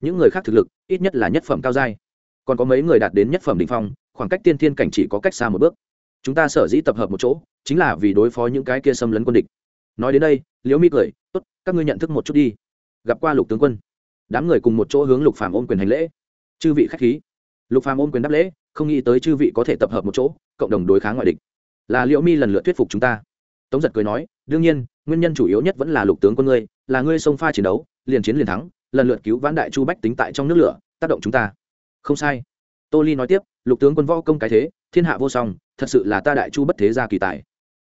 Những người khác thực lực, ít nhất là nhất phẩm cao giai còn có mấy người đạt đến nhất phẩm đỉnh phong, khoảng cách tiên thiên cảnh chỉ có cách xa một bước. Chúng ta sở dĩ tập hợp một chỗ, chính là vì đối phó những cái kia xâm lấn quân địch. Nói đến đây, liễu mi cười, tốt, các ngươi nhận thức một chút đi. Gặp qua lục tướng quân. Đám người cùng một chỗ hướng lục phàm ôm quyền hành lễ. Chư vị khách khí. Lục phàm ôm quyền đáp lễ, không nghĩ tới chư vị có thể tập hợp một chỗ, cộng đồng đối kháng ngoại địch. Là liễu mi lần lượt thuyết phục chúng ta. Tống giật cười nói, đương nhiên, nguyên nhân chủ yếu nhất vẫn là lục tướng quân ngươi, là ngươi sông pha chiến đấu, liền chiến liền thắng, lần lượt cứu vãn đại chu bách tính tại trong nước lửa, tác động chúng ta không sai. Tô ly nói tiếp, lục tướng quân võ công cái thế, thiên hạ vô song, thật sự là ta đại chu bất thế gia kỳ tài.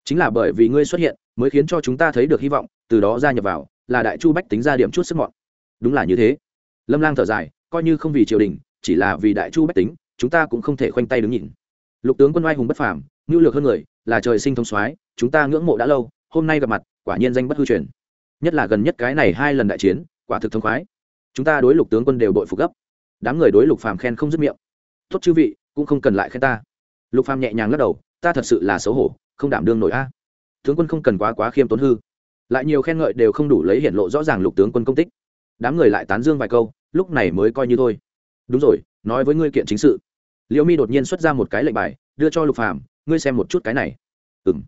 Chính là bởi vì ngươi xuất hiện, mới khiến cho chúng ta thấy được hy vọng, từ đó gia nhập vào, là đại chu bách tính ra điểm chút sức mọn. Đúng là như thế. Lâm lang thở dài, coi như không vì triều đình, chỉ là vì đại chu bách tính, chúng ta cũng không thể khoanh tay đứng nhìn. Lục tướng quân oai hùng bất phàm ngưu lược hơn người, là trời sinh thông soái, chúng ta ngưỡng mộ đã lâu, hôm nay gặp mặt, quả nhiên danh bất hư truyền. Nhất là gần nhất cái này hai lần đại chiến, quả thực thông khoái. Chúng ta đối lục tướng quân đều đội phục gấp đám người đối lục phàm khen không dứt miệng. Tốt chư vị, cũng không cần lại khen ta. Lục phàm nhẹ nhàng lắc đầu, ta thật sự là xấu hổ, không đảm đương nổi a. Tướng quân không cần quá quá khiêm tốn hư. Lại nhiều khen ngợi đều không đủ lấy hiện lộ rõ ràng lục tướng quân công tích. Đám người lại tán dương vài câu, lúc này mới coi như thôi. Đúng rồi, nói với ngươi kiện chính sự. Liễu mi đột nhiên xuất ra một cái lệnh bài, đưa cho lục phàm, ngươi xem một chút cái này. Ừm.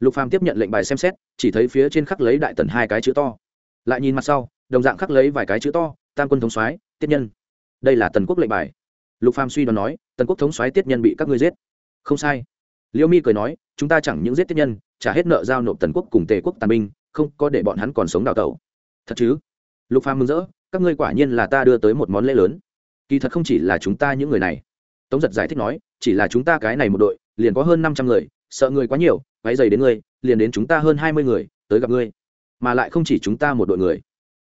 lục phàm tiếp nhận lệnh bài xem xét, chỉ thấy phía trên khắc lấy đại tần hai cái chữ to. Lại nhìn mặt sau, đồng dạng khắc lấy vài cái chữ to, tam quân thống soái, tiết nhân đây là tần quốc lệnh bài. Lục phàm suy đoán nói, tần quốc thống soái tiết nhân bị các ngươi giết. Không sai. Liễu mi cười nói, chúng ta chẳng những giết tiết nhân, trả hết nợ giao nộp tần quốc cùng tề quốc tàn binh, không có để bọn hắn còn sống đào tẩu. Thật chứ? Lục phàm mừng rỡ, các ngươi quả nhiên là ta đưa tới một món lễ lớn. Kỳ thật không chỉ là chúng ta những người này. Tống giật giải thích nói, chỉ là chúng ta cái này một đội, liền có hơn năm trăm người, sợ người quá nhiều váy dày đến ngươi, liền đến chúng ta hơn hai mươi người, tới gặp ngươi. Mà lại không chỉ chúng ta một đội người.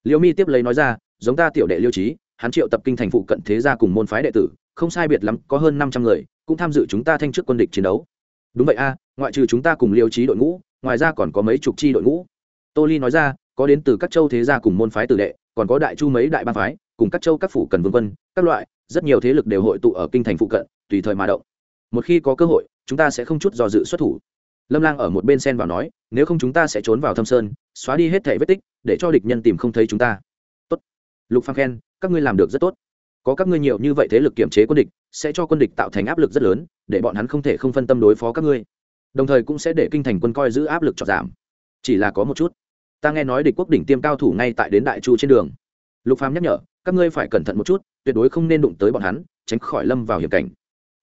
Liễu mi tiếp lấy nói ra, giống ta tiểu đệ liêu trí hắn triệu tập kinh thành phụ cận thế gia cùng môn phái đệ tử, không sai biệt lắm, có hơn năm trăm người, cũng tham dự chúng ta thanh trước quân địch chiến đấu. Đúng vậy a, ngoại trừ chúng ta cùng liêu trí đội ngũ, ngoài ra còn có mấy chục chi đội ngũ. Tô ly nói ra, có đến từ các châu thế gia cùng môn phái tử đệ, còn có đại chu mấy đại ban phái, cùng các châu các phủ cần vương quân, các loại, rất nhiều thế lực đều hội tụ ở kinh thành phụ cận, tùy thời mà động. Một khi có cơ hội, chúng ta sẽ không chút do dự xuất thủ. Lâm lang ở một bên sen vào nói, nếu không chúng ta sẽ trốn vào thâm sơn, xóa đi hết thẻ vết tích, để cho địch nhân tìm không thấy chúng ta lục phang khen, các ngươi làm được rất tốt. Có các ngươi nhiều như vậy thế lực kiểm chế quân địch, sẽ cho quân địch tạo thành áp lực rất lớn, để bọn hắn không thể không phân tâm đối phó các ngươi. Đồng thời cũng sẽ để kinh thành quân coi giữ áp lực cho giảm. Chỉ là có một chút. Ta nghe nói địch quốc đỉnh tiêm cao thủ ngay tại đến đại chu trên đường. Lục phàm nhắc nhở, các ngươi phải cẩn thận một chút, tuyệt đối không nên đụng tới bọn hắn, tránh khỏi lâm vào hiểm cảnh.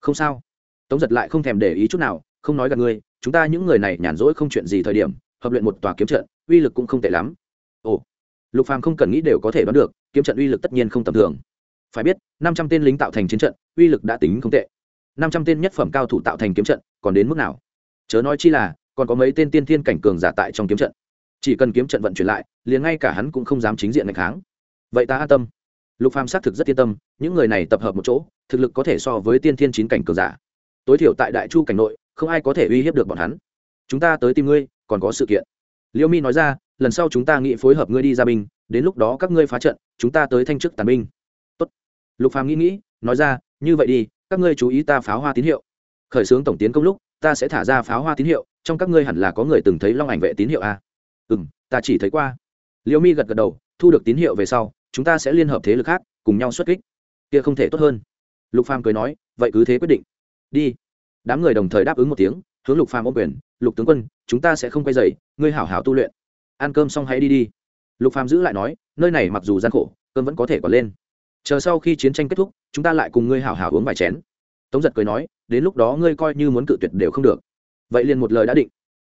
Không sao. Tống giật lại không thèm để ý chút nào, không nói gặp ngươi, chúng ta những người này nhàn rỗi không chuyện gì thời điểm, hợp luyện một tòa kiếm trận, uy lực cũng không tệ lắm lục phàm không cần nghĩ đều có thể đoán được, kiếm trận uy lực tất nhiên không tầm thường. Phải biết, năm trăm tên lính tạo thành chiến trận, uy lực đã tính không tệ. Năm trăm tên nhất phẩm cao thủ tạo thành kiếm trận, còn đến mức nào? Chớ nói chi là, còn có mấy tên tiên thiên cảnh cường giả tại trong kiếm trận. Chỉ cần kiếm trận vận chuyển lại, liền ngay cả hắn cũng không dám chính diện ngày kháng. Vậy ta an tâm. Lục phàm xác thực rất yên tâm, những người này tập hợp một chỗ, thực lực có thể so với tiên thiên chín cảnh cường giả. Tối thiểu tại đại chu cảnh nội, không ai có thể uy hiếp được bọn hắn. Chúng ta tới tìm ngươi, còn có sự kiện. Liễu mi nói ra lần sau chúng ta nghĩ phối hợp ngươi đi ra binh, đến lúc đó các ngươi phá trận, chúng ta tới thanh chức tàn binh. Tốt. lục phàm nghĩ nghĩ, nói ra, như vậy đi, các ngươi chú ý ta pháo hoa tín hiệu. Khởi xướng tổng tiến công lúc, ta sẽ thả ra pháo hoa tín hiệu, trong các ngươi hẳn là có người từng thấy long ảnh vệ tín hiệu a à? ừ m ta chỉ thấy qua. Liễu mi gật gật đầu, thu được tín hiệu về sau, chúng ta sẽ liên hợp thế lực khác, cùng nhau xuất kích. Kia không thể tốt hơn. Lục phàm cười nói, vậy cứ thế quyết định. Đi. Đám người đồng thời đáp ứng một tiếng, hướng lục phàm ôm quyền, lục tướng quân, chúng ta sẽ không quay dày ngươi hảo hảo tu luyện ăn cơm xong hãy đi đi. Lục phàm giữ lại nói, nơi này mặc dù gian khổ, cơm vẫn có thể còn lên. Chờ sau khi chiến tranh kết thúc, chúng ta lại cùng ngươi hảo hảo uống vài chén. Tống giật cười nói, đến lúc đó ngươi coi như muốn cự tuyệt đều không được. Vậy liền một lời đã định.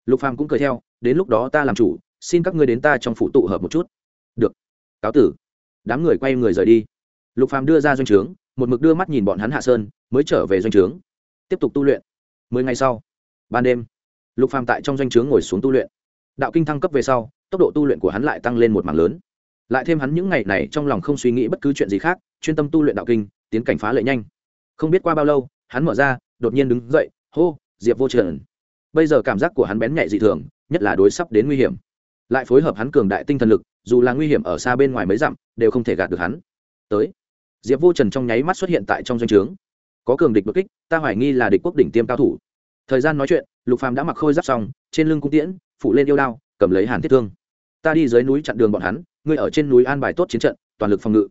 Lục phàm cũng cười theo, đến lúc đó ta làm chủ, xin các ngươi đến ta trong phụ tụ hợp một chút. Được. Cáo tử. Đám người quay người rời đi. Lục phàm đưa ra doanh trướng, một mực đưa mắt nhìn bọn hắn hạ sơn, mới trở về doanh trướng. Tiếp tục tu luyện. Mười ngày sau, ban đêm, lục phàm tại trong doanh trướng ngồi xuống tu luyện. Đạo kinh thăng cấp về sau tốc độ tu luyện của hắn lại tăng lên một mảng lớn. Lại thêm hắn những ngày này trong lòng không suy nghĩ bất cứ chuyện gì khác, chuyên tâm tu luyện đạo kinh, tiến cảnh phá lệ nhanh. Không biết qua bao lâu, hắn mở ra, đột nhiên đứng dậy, hô, diệp vô trần. Bây giờ cảm giác của hắn bén nhạy dị thường, nhất là đối sắp đến nguy hiểm. Lại phối hợp hắn cường đại tinh thần lực, dù là nguy hiểm ở xa bên ngoài mấy dặm, đều không thể gạt được hắn. Tới. Diệp vô trần trong nháy mắt xuất hiện tại trong doanh trướng. Có cường địch bất kích, ta hoài nghi là địch quốc đỉnh tiêm cao thủ. Thời gian nói chuyện, lục phàm đã mặc khôi giáp xong, trên lưng cung tiễn phụ lên yêu đao, cầm lấy hàn thiết thương ta đi dưới núi chặn đường bọn hắn, ngươi ở trên núi an bài tốt chiến trận, toàn lực phòng ngự.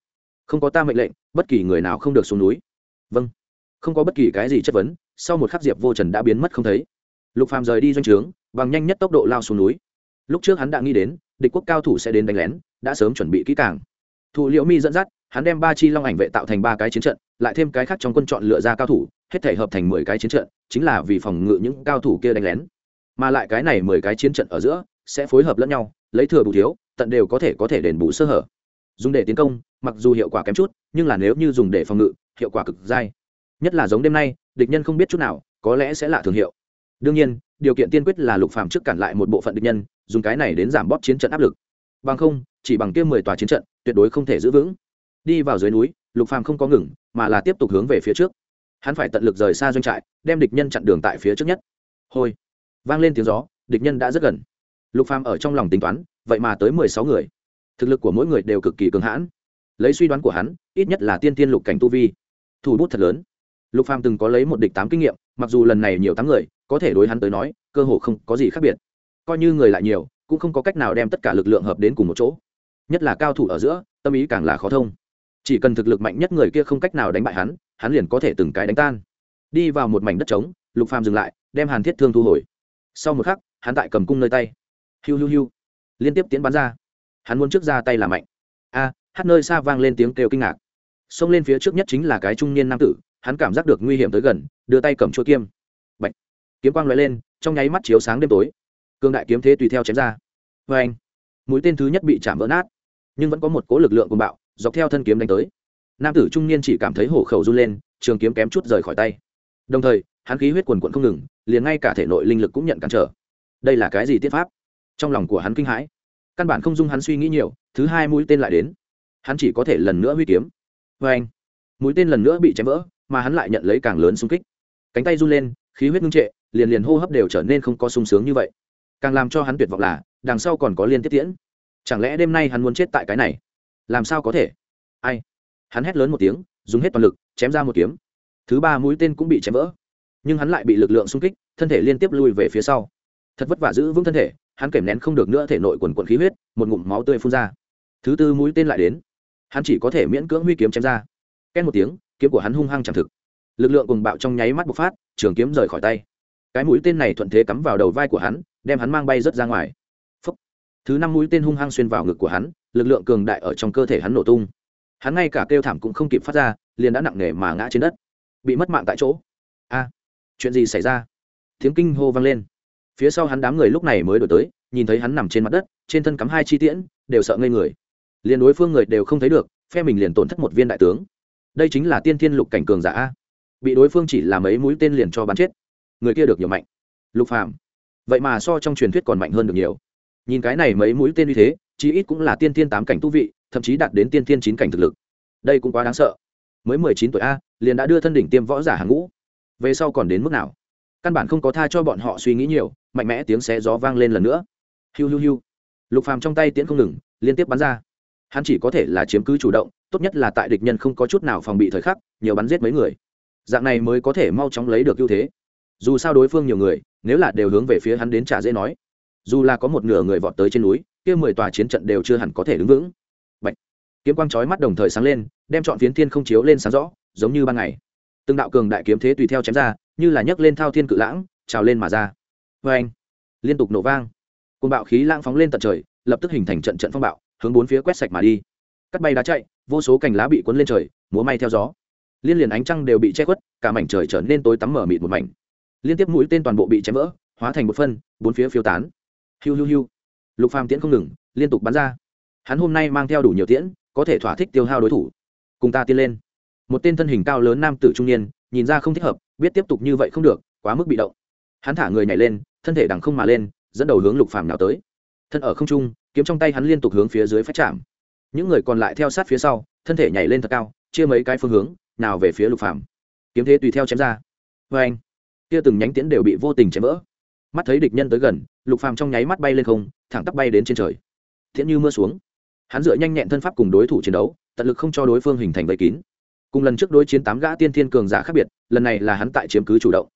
Không có ta mệnh lệnh, bất kỳ người nào không được xuống núi. Vâng. Không có bất kỳ cái gì chất vấn, sau một khắc diệp vô trần đã biến mất không thấy. Lục phàm rời đi doanh trướng, bằng nhanh nhất tốc độ lao xuống núi. Lúc trước hắn đã nghĩ đến, địch quốc cao thủ sẽ đến đánh lén, đã sớm chuẩn bị kỹ càng. Thụ liễu mi dẫn dắt, hắn đem ba chi long ảnh vệ tạo thành ba cái chiến trận, lại thêm cái khác trong quân chọn lựa ra cao thủ, hết thể hợp thành mười cái chiến trận, chính là vì phòng ngự những cao thủ kia đánh lén. Mà lại cái này mười cái chiến trận ở giữa sẽ phối hợp lẫn nhau lấy thừa bù thiếu, tận đều có thể có thể đền bù sơ hở. Dùng để tiến công, mặc dù hiệu quả kém chút, nhưng là nếu như dùng để phòng ngự, hiệu quả cực dai. Nhất là giống đêm nay, địch nhân không biết chút nào, có lẽ sẽ là thường hiệu. Đương nhiên, điều kiện tiên quyết là lục phàm trước cản lại một bộ phận địch nhân, dùng cái này đến giảm bóp chiến trận áp lực. Bằng không, chỉ bằng kia mười tòa chiến trận, tuyệt đối không thể giữ vững. Đi vào dưới núi, lục phàm không có ngừng, mà là tiếp tục hướng về phía trước. Hắn phải tận lực rời xa doanh trại, đem địch nhân chặn đường tại phía trước nhất. Hôi! Vang lên tiếng gió, địch nhân đã rất gần lục phàm ở trong lòng tính toán, vậy mà tới mười sáu người. Thực lực của mỗi người đều cực kỳ cường hãn. Lấy suy đoán của hắn, ít nhất là tiên tiên lục cảnh tu vi. Thủ bút thật lớn. Lục phàm từng có lấy một địch tám kinh nghiệm, mặc dù lần này nhiều tám người, có thể đối hắn tới nói, cơ hồ không có gì khác biệt. Coi như người lại nhiều, cũng không có cách nào đem tất cả lực lượng hợp đến cùng một chỗ. Nhất là cao thủ ở giữa, tâm ý càng là khó thông. Chỉ cần thực lực mạnh nhất người kia không cách nào đánh bại hắn hắn liền có thể từng cái đánh tan. Đi vào một mảnh đất trống, lục phàm dừng lại, đem hàn thiết thương thu hồi. Sau một khắc, hắn tại cầm cung nơi tay hiu hiu hiu. Liên tiếp tiến bắn ra. Hắn muốn trước ra tay là mạnh. A, hát nơi xa vang lên tiếng kêu kinh ngạc. Xông lên phía trước nhất chính là cái trung niên nam tử, hắn cảm giác được nguy hiểm tới gần, đưa tay cầm chuôi kiêm Bạch. kiếm quang lóe lên, trong nháy mắt chiếu sáng đêm tối. Cương đại kiếm thế tùy theo chém ra. Vê anh. Mũi tên thứ nhất bị chạm vỡ nát, nhưng vẫn có một cố lực lượng cuồng bạo, dọc theo thân kiếm đánh tới. Nam tử trung niên chỉ cảm thấy hổ khẩu run lên, trường kiếm kém chút rời khỏi tay. Đồng thời, hắn khí huyết quần quận không ngừng, liền ngay cả thể nội linh lực cũng nhận cản trở. Đây là cái gì tiết pháp? Trong lòng của hắn kinh hãi. Căn bản không dung hắn suy nghĩ nhiều, thứ hai mũi tên lại đến. Hắn chỉ có thể lần nữa huy kiếm. Vê anh, mũi tên lần nữa bị chém vỡ, mà hắn lại nhận lấy càng lớn xung kích. Cánh tay run lên, khí huyết ngưng trệ, liền liền hô hấp đều trở nên không có sung sướng như vậy. Càng làm cho hắn tuyệt vọng là, đằng sau còn có liên tiếp tiễn. Chẳng lẽ đêm nay hắn muốn chết tại cái này? Làm sao có thể? Ai? Hắn hét lớn một tiếng, dùng hết toàn lực, chém ra một kiếm. Thứ ba mũi tên cũng bị chém vỡ. Nhưng hắn lại bị lực lượng xung kích, thân thể liên tiếp lui về phía sau. Thật vất vả giữ vững thân thể hắn kèm nén không được nữa thể nội quần quần khí huyết, một ngụm máu tươi phun ra. Thứ tư mũi tên lại đến. Hắn chỉ có thể miễn cưỡng huy kiếm chém ra. Két một tiếng, kiếm của hắn hung hăng chẳng thực. Lực lượng cùng bạo trong nháy mắt bộc phát, trường kiếm rời khỏi tay. Cái mũi tên này thuận thế cắm vào đầu vai của hắn, đem hắn mang bay rớt ra ngoài. Phúc. thứ năm mũi tên hung hăng xuyên vào ngực của hắn, lực lượng cường đại ở trong cơ thể hắn nổ tung. Hắn ngay cả kêu thảm cũng không kịp phát ra, liền đã nặng nề mà ngã trên đất. Bị mất mạng tại chỗ. A. Chuyện gì xảy ra? Tiếng kinh hô vang lên phía sau hắn đám người lúc này mới đổi tới, nhìn thấy hắn nằm trên mặt đất, trên thân cắm hai chi tiễn, đều sợ ngây người. Liền đối phương người đều không thấy được, phe mình liền tổn thất một viên đại tướng. Đây chính là tiên thiên lục cảnh cường giả a. Bị đối phương chỉ là mấy mũi tên liền cho bắn chết. Người kia được nhiều mạnh. Lục phàm. Vậy mà so trong truyền thuyết còn mạnh hơn được nhiều. Nhìn cái này mấy mũi tên như thế, chí ít cũng là tiên thiên tám cảnh tu vị, thậm chí đạt đến tiên thiên chín cảnh thực lực. Đây cũng quá đáng sợ. Mới mười chín tuổi a, liền đã đưa thân đỉnh tiêm võ giả hàng ngũ. Về sau còn đến mức nào? Căn bản không có tha cho bọn họ suy nghĩ nhiều, mạnh mẽ tiếng xé gió vang lên lần nữa. Hiu hiu hiu. Lục phàm trong tay tiễn không ngừng, liên tiếp bắn ra. Hắn chỉ có thể là chiếm cứ chủ động, tốt nhất là tại địch nhân không có chút nào phòng bị thời khắc, nhiều bắn giết mấy người. Dạng này mới có thể mau chóng lấy được ưu thế. Dù sao đối phương nhiều người, nếu là đều hướng về phía hắn đến trả dễ nói. Dù là có một nửa người vọt tới trên núi, kia mười tòa chiến trận đều chưa hẳn có thể đứng vững. Bạch. kiếm quang chói mắt đồng thời sáng lên, đem chọn phiến thiên không chiếu lên sáng rõ, giống như ban ngày. Từng đạo cường đại kiếm thế tùy theo chém ra như là nhấc lên thao thiên cự lãng, trào lên mà ra. Vê anh, liên tục nổ vang. Côn bạo khí lãng phóng lên tận trời, lập tức hình thành trận trận phong bạo, hướng bốn phía quét sạch mà đi. Cắt bay đá chạy, vô số cành lá bị cuốn lên trời, múa may theo gió. Liên liền ánh trăng đều bị che khuất, cả mảnh trời trở nên tối tắm mở mịt một mảnh. Liên tiếp mũi tên toàn bộ bị chém vỡ, hóa thành một phân, bốn phía phiêu tán. Hiu hiu hiu. Lục phàm tiễn không ngừng, liên tục bắn ra. Hắn hôm nay mang theo đủ nhiều tiễn, có thể thỏa thích tiêu hao đối thủ. Cùng ta tiến lên. Một tên thân hình cao lớn nam tử trung niên nhìn ra không thích hợp, biết tiếp tục như vậy không được, quá mức bị động. Hắn thả người nhảy lên, thân thể đằng không mà lên, dẫn đầu hướng lục phàm nào tới. Thân ở không trung, kiếm trong tay hắn liên tục hướng phía dưới phát chạm. Những người còn lại theo sát phía sau, thân thể nhảy lên thật cao, chia mấy cái phương hướng, nào về phía lục phàm. Kiếm thế tùy theo chém ra. Vê anh, kia từng nhánh tiễn đều bị vô tình chém vỡ. Mắt thấy địch nhân tới gần, lục phàm trong nháy mắt bay lên không, thẳng tắp bay đến trên trời. Thiện như mưa xuống. Hắn dựa nhanh nhẹn thân pháp cùng đối thủ chiến đấu, tận lực không cho đối phương hình thành vây kín cùng lần trước đối chiến tám gã tiên thiên cường giả khác biệt, lần này là hắn tại chiếm cứ chủ động.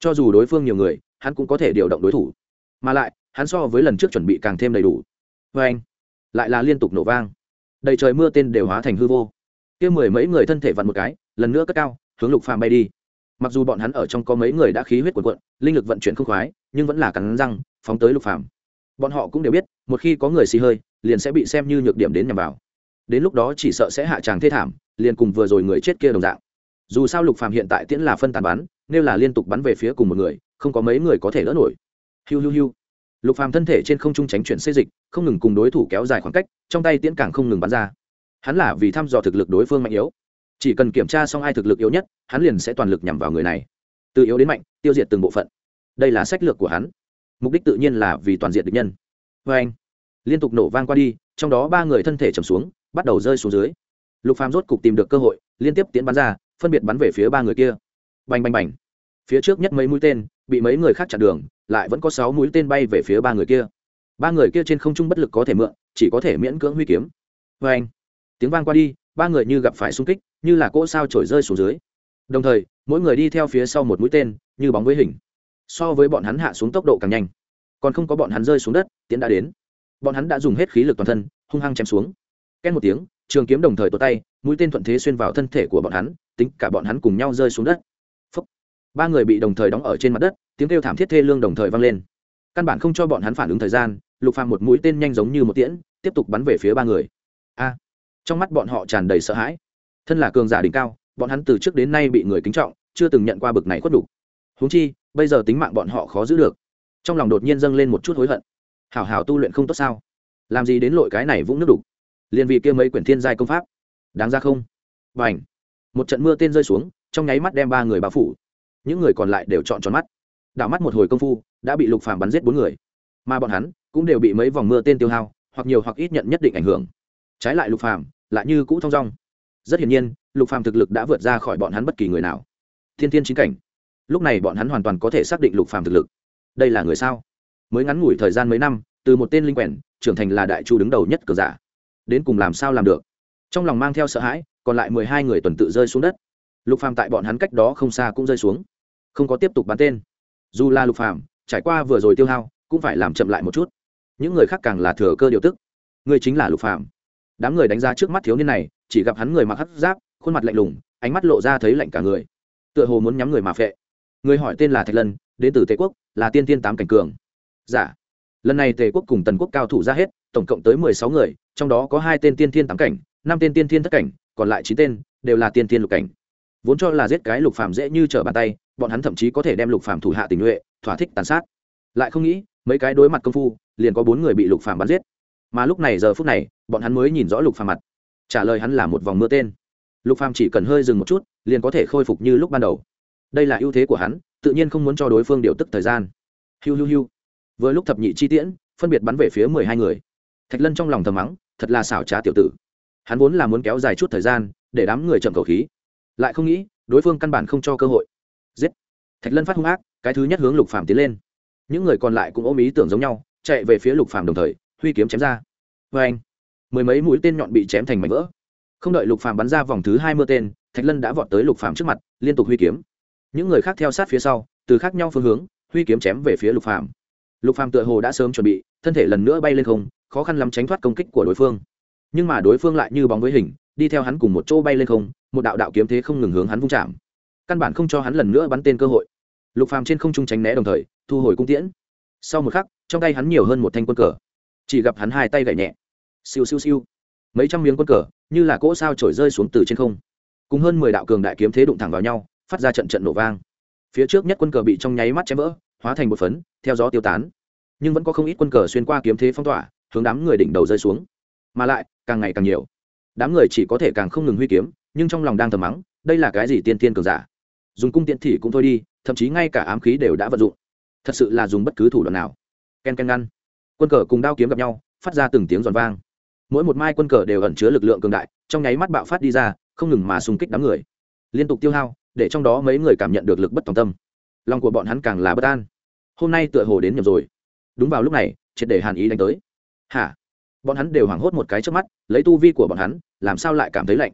Cho dù đối phương nhiều người, hắn cũng có thể điều động đối thủ. Mà lại, hắn so với lần trước chuẩn bị càng thêm đầy đủ. Vê anh, lại là liên tục nổ vang. Đầy trời mưa tên đều hóa thành hư vô. Kia mười mấy người thân thể vặn một cái, lần nữa cất cao, hướng lục phàm bay đi. Mặc dù bọn hắn ở trong có mấy người đã khí huyết cuộn cuộn, linh lực vận chuyển không khoái, nhưng vẫn là cắn răng, phóng tới lục phàm. Bọn họ cũng đều biết, một khi có người xì hơi, liền sẽ bị xem như nhược điểm đến nhằm vào. Đến lúc đó chỉ sợ sẽ hạ tràng thê thảm liền cùng vừa rồi người chết kia đồng dạng. Dù sao lục phàm hiện tại tiễn là phân tán bắn, nếu là liên tục bắn về phía cùng một người, không có mấy người có thể đỡ nổi. Hiu hiu hiu. Lục phàm thân thể trên không trung tránh chuyển xê dịch, không ngừng cùng đối thủ kéo dài khoảng cách, trong tay tiễn càng không ngừng bắn ra. Hắn là vì thăm dò thực lực đối phương mạnh yếu. Chỉ cần kiểm tra xong ai thực lực yếu nhất, hắn liền sẽ toàn lực nhằm vào người này. Từ yếu đến mạnh, tiêu diệt từng bộ phận. Đây là sách lược của hắn. Mục đích tự nhiên là vì toàn diện địch nhân. Vê anh liên tục nổ vang qua đi, trong đó ba người thân thể trầm xuống, bắt đầu rơi xuống dưới lục phàm rốt cục tìm được cơ hội, liên tiếp tiến bắn ra, phân biệt bắn về phía ba người kia. Bành bành bành. Phía trước nhất mấy mũi tên, bị mấy người khác chặn đường, lại vẫn có sáu mũi tên bay về phía ba người kia. Ba người kia trên không trung bất lực có thể mượn, chỉ có thể miễn cưỡng huy kiếm. Vê anh tiếng vang qua đi, ba người như gặp phải xung kích, như là cỗ sao trổi rơi xuống dưới. Đồng thời, mỗi người đi theo phía sau một mũi tên, như bóng với hình. So với bọn hắn hạ xuống tốc độ càng nhanh. Còn không có bọn hắn rơi xuống đất, tiến đã đến. Bọn hắn đã dùng hết khí lực toàn thân, hung hăng chém xuống. Ken một tiếng trường kiếm đồng thời tột tay, mũi tên thuận thế xuyên vào thân thể của bọn hắn, tính cả bọn hắn cùng nhau rơi xuống đất. Phúc. ba người bị đồng thời đóng ở trên mặt đất, tiếng kêu thảm thiết thê lương đồng thời vang lên. Căn bản không cho bọn hắn phản ứng thời gian, lục phàm một mũi tên nhanh giống như một tiễn, tiếp tục bắn về phía ba người. A. Trong mắt bọn họ tràn đầy sợ hãi. Thân là cường giả đỉnh cao, bọn hắn từ trước đến nay bị người kính trọng, chưa từng nhận qua bực này khuất đủ. huống chi, bây giờ tính mạng bọn họ khó giữ được. Trong lòng đột nhiên dâng lên một chút hối hận. Hảo hảo tu luyện không tốt sao? Làm gì đến lội cái này vũng nước đục? Liền vì kia mấy quyển thiên giai công pháp. Đáng ra không? Và ảnh một trận mưa tên rơi xuống, trong nháy mắt đem ba người bao phủ. Những người còn lại đều chọn tròn mắt. Đảo mắt một hồi công phu, đã bị lục phàm bắn giết bốn người. Mà bọn hắn cũng đều bị mấy vòng mưa tên tiêu hao, hoặc nhiều hoặc ít nhận nhất định ảnh hưởng. Trái lại lục phàm lại như cũ thong dong. Rất hiển nhiên, lục phàm thực lực đã vượt ra khỏi bọn hắn bất kỳ người nào. Thiên thiên chính cảnh. Lúc này bọn hắn hoàn toàn có thể xác định lục phàm thực lực. Đây là người sao? Mới ngắn ngủi thời gian mấy năm, từ một tên linh quèn, trưởng thành là đại chu đứng đầu nhất cờ giả đến cùng làm sao làm được. Trong lòng mang theo sợ hãi, còn lại mười hai người tuần tự rơi xuống đất. Lục phàm tại bọn hắn cách đó không xa cũng rơi xuống. Không có tiếp tục bắn tên. Dù là lục phàm, trải qua vừa rồi tiêu hao, cũng phải làm chậm lại một chút. Những người khác càng là thừa cơ điều tức. Người chính là lục phàm. Đám người đánh ra trước mắt thiếu niên này, chỉ gặp hắn người mặc hắt giáp, khuôn mặt lạnh lùng, ánh mắt lộ ra thấy lạnh cả người. Tựa hồ muốn nhắm người mà phệ. Người hỏi tên là thạch lân, đến từ tề quốc, là tiên tiên tám cảnh cường. Giả dạ. lần này tề quốc cùng tần quốc cao thủ ra hết tổng cộng tới mười sáu người, trong đó có hai tên tiên thiên tám cảnh, năm tên tiên thiên thất cảnh, còn lại chín tên đều là tiên thiên lục cảnh. Vốn cho là giết cái lục phàm dễ như trở bàn tay, bọn hắn thậm chí có thể đem lục phàm thủ hạ tình nhuệ, thỏa thích tàn sát. Lại không nghĩ, mấy cái đối mặt công phu, liền có bốn người bị lục phàm bắn giết. Mà lúc này giờ phút này, bọn hắn mới nhìn rõ lục phàm mặt. Trả lời hắn là một vòng mưa tên. Lục phàm chỉ cần hơi dừng một chút, liền có thể khôi phục như lúc ban đầu. Đây là ưu thế của hắn, tự nhiên không muốn cho đối phương điều tức thời gian. Hiu hiu hiu. Vừa lúc thập nhị chi tiễn, phân biệt bắn về phía mười hai người thạch lân trong lòng thầm mắng, thật là xảo trá tiểu tử. Hắn vốn là muốn kéo dài chút thời gian, để đám người chậm cầu khí. Lại không nghĩ, đối phương căn bản không cho cơ hội. Giết! Thạch lân phát hung ác, cái thứ nhất hướng lục phàm tiến lên. Những người còn lại cũng ôm ý tưởng giống nhau, chạy về phía lục phàm đồng thời, huy kiếm chém ra. Vê anh mười mấy mũi tên nhọn bị chém thành mảnh vỡ. Không đợi lục phàm bắn ra vòng thứ hai mươi tên, thạch lân đã vọt tới lục phàm trước mặt, liên tục huy kiếm. Những người khác theo sát phía sau, từ khác nhau phương hướng, huy kiếm chém về phía lục phàm. Lục phàm tựa hồ đã sớm chuẩn bị, thân thể lần nữa bay lên không khó khăn lắm tránh thoát công kích của đối phương. Nhưng mà đối phương lại như bóng với hình, đi theo hắn cùng một chỗ bay lên không, một đạo đạo kiếm thế không ngừng hướng hắn vung chạm. Căn bản không cho hắn lần nữa bắn tên cơ hội. Lục phàm trên không trung tránh né đồng thời, thu hồi cung tiễn. Sau một khắc, trong tay hắn nhiều hơn một thanh quân cờ. Chỉ gặp hắn hai tay gảy nhẹ. Siêu siêu siêu. Mấy trăm miếng quân cờ, như là cỗ sao trổi rơi xuống từ trên không. Cùng hơn mười đạo cường đại kiếm thế đụng thẳng vào nhau, phát ra trận trận nổ vang. Phía trước nhất quân cờ bị trong nháy mắt chém vỡ, hóa thành một phấn, theo gió tiêu tán. Nhưng vẫn có không ít quân cờ xuyên qua kiếm thế phong tỏa hướng đám người đỉnh đầu rơi xuống. Mà lại, càng ngày càng nhiều. Đám người chỉ có thể càng không ngừng huy kiếm, nhưng trong lòng đang thầm mắng, đây là cái gì tiên tiên cường giả? Dùng cung tiện thì cũng thôi đi, thậm chí ngay cả ám khí đều đã vận dụng. Thật sự là dùng bất cứ thủ đoạn nào. Ken ken ngăn. Quân cờ cùng đao kiếm gặp nhau, phát ra từng tiếng giòn vang. Mỗi một mai quân cờ đều ẩn chứa lực lượng cường đại, trong nháy mắt bạo phát đi ra, không ngừng mà xung kích đám người. Liên tục tiêu hao, để trong đó mấy người cảm nhận được lực bất tòng tâm. Lòng của bọn hắn càng là bất an. Hôm nay tựa hồ đến nhầm rồi. Đúng vào lúc này, triệt để hàn ý đánh tới hả? Bọn hắn đều hoảng hốt một cái trước mắt, lấy tu vi của bọn hắn, làm sao lại cảm thấy lạnh?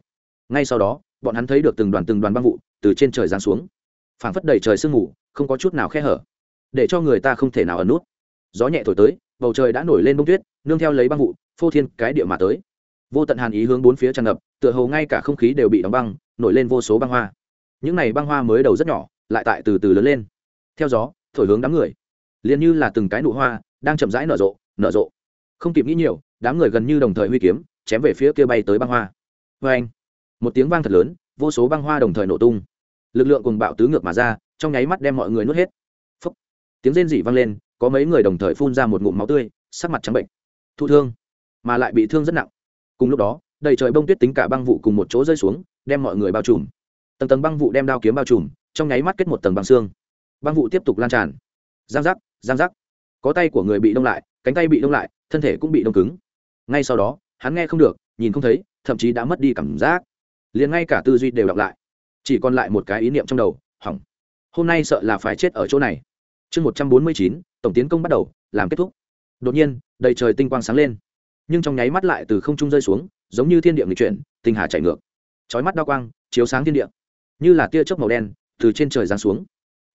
Ngay sau đó, bọn hắn thấy được từng đoàn từng đoàn băng vụ từ trên trời giáng xuống. Phảng phất đầy trời sương mù, không có chút nào khe hở. Để cho người ta không thể nào ẩn nút. Gió nhẹ thổi tới, bầu trời đã nổi lên bông tuyết, nương theo lấy băng vụ, phô thiên cái địa mà tới. Vô tận hàn ý hướng bốn phía tràn ngập, tựa hồ ngay cả không khí đều bị đóng băng, nổi lên vô số băng hoa. Những này băng hoa mới đầu rất nhỏ, lại tại từ từ lớn lên. Theo gió, thổi hướng đám người. Liền như là từng cái nụ hoa, đang chậm rãi nở rộ nở rộ không kịp nghĩ nhiều, đám người gần như đồng thời huy kiếm, chém về phía kia bay tới băng hoa. Vê anh, một tiếng vang thật lớn, vô số băng hoa đồng thời nổ tung. Lực lượng cùng bạo tứ ngược mà ra, trong nháy mắt đem mọi người nuốt hết. Phúc. tiếng rên rỉ vang lên, có mấy người đồng thời phun ra một ngụm máu tươi, sắc mặt trắng bệnh. Thụ thương, mà lại bị thương rất nặng. Cùng lúc đó, đầy trời bông tuyết tính cả băng vụ cùng một chỗ rơi xuống, đem mọi người bao trùm. Tầng tầng băng vụ đem đao kiếm bao trùm, trong nháy mắt kết một tầng băng xương. Băng vụ tiếp tục lan tràn. Giang giác giang giác. Có tay của người bị đông lại, cánh tay bị đông lại thân thể cũng bị đông cứng. Ngay sau đó, hắn nghe không được, nhìn không thấy, thậm chí đã mất đi cảm giác. Liền ngay cả tư duy đều đọc lại. Chỉ còn lại một cái ý niệm trong đầu, hỏng. Hôm nay sợ là phải chết ở chỗ này. Chương một trăm bốn mươi chín, tổng tiến công bắt đầu, làm kết thúc. Đột nhiên, đầy trời tinh quang sáng lên. Nhưng trong nháy mắt lại từ không trung rơi xuống, giống như thiên địa nghịch chuyển, tinh hà chạy ngược. Trói mắt đao quang, chiếu sáng thiên địa. Như là tia chớp màu đen, từ trên trời giáng xuống.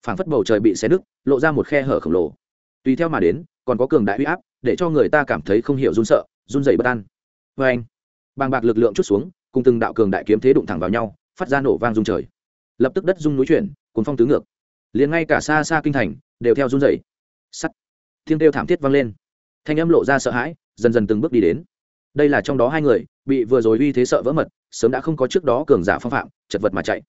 Phảng phất bầu trời bị xé nứt, lộ ra một khe hở khổng lồ. Tùy theo mà đến, còn có cường đại huy áp để cho người ta cảm thấy không hiểu run sợ, run dày bất an. Vê anh, bàng bạc lực lượng chút xuống, cùng từng đạo cường đại kiếm thế đụng thẳng vào nhau, phát ra nổ vang rung trời. Lập tức đất rung núi chuyển, cuốn phong tứ ngược. Liền ngay cả xa xa kinh thành, đều theo run dày sắt. Thiên kêu thảm thiết vang lên. Thanh âm lộ ra sợ hãi, dần dần từng bước đi đến. Đây là trong đó hai người, bị vừa rồi uy thế sợ vỡ mật, sớm đã không có trước đó cường giả phong phạm, chật vật mà chạy.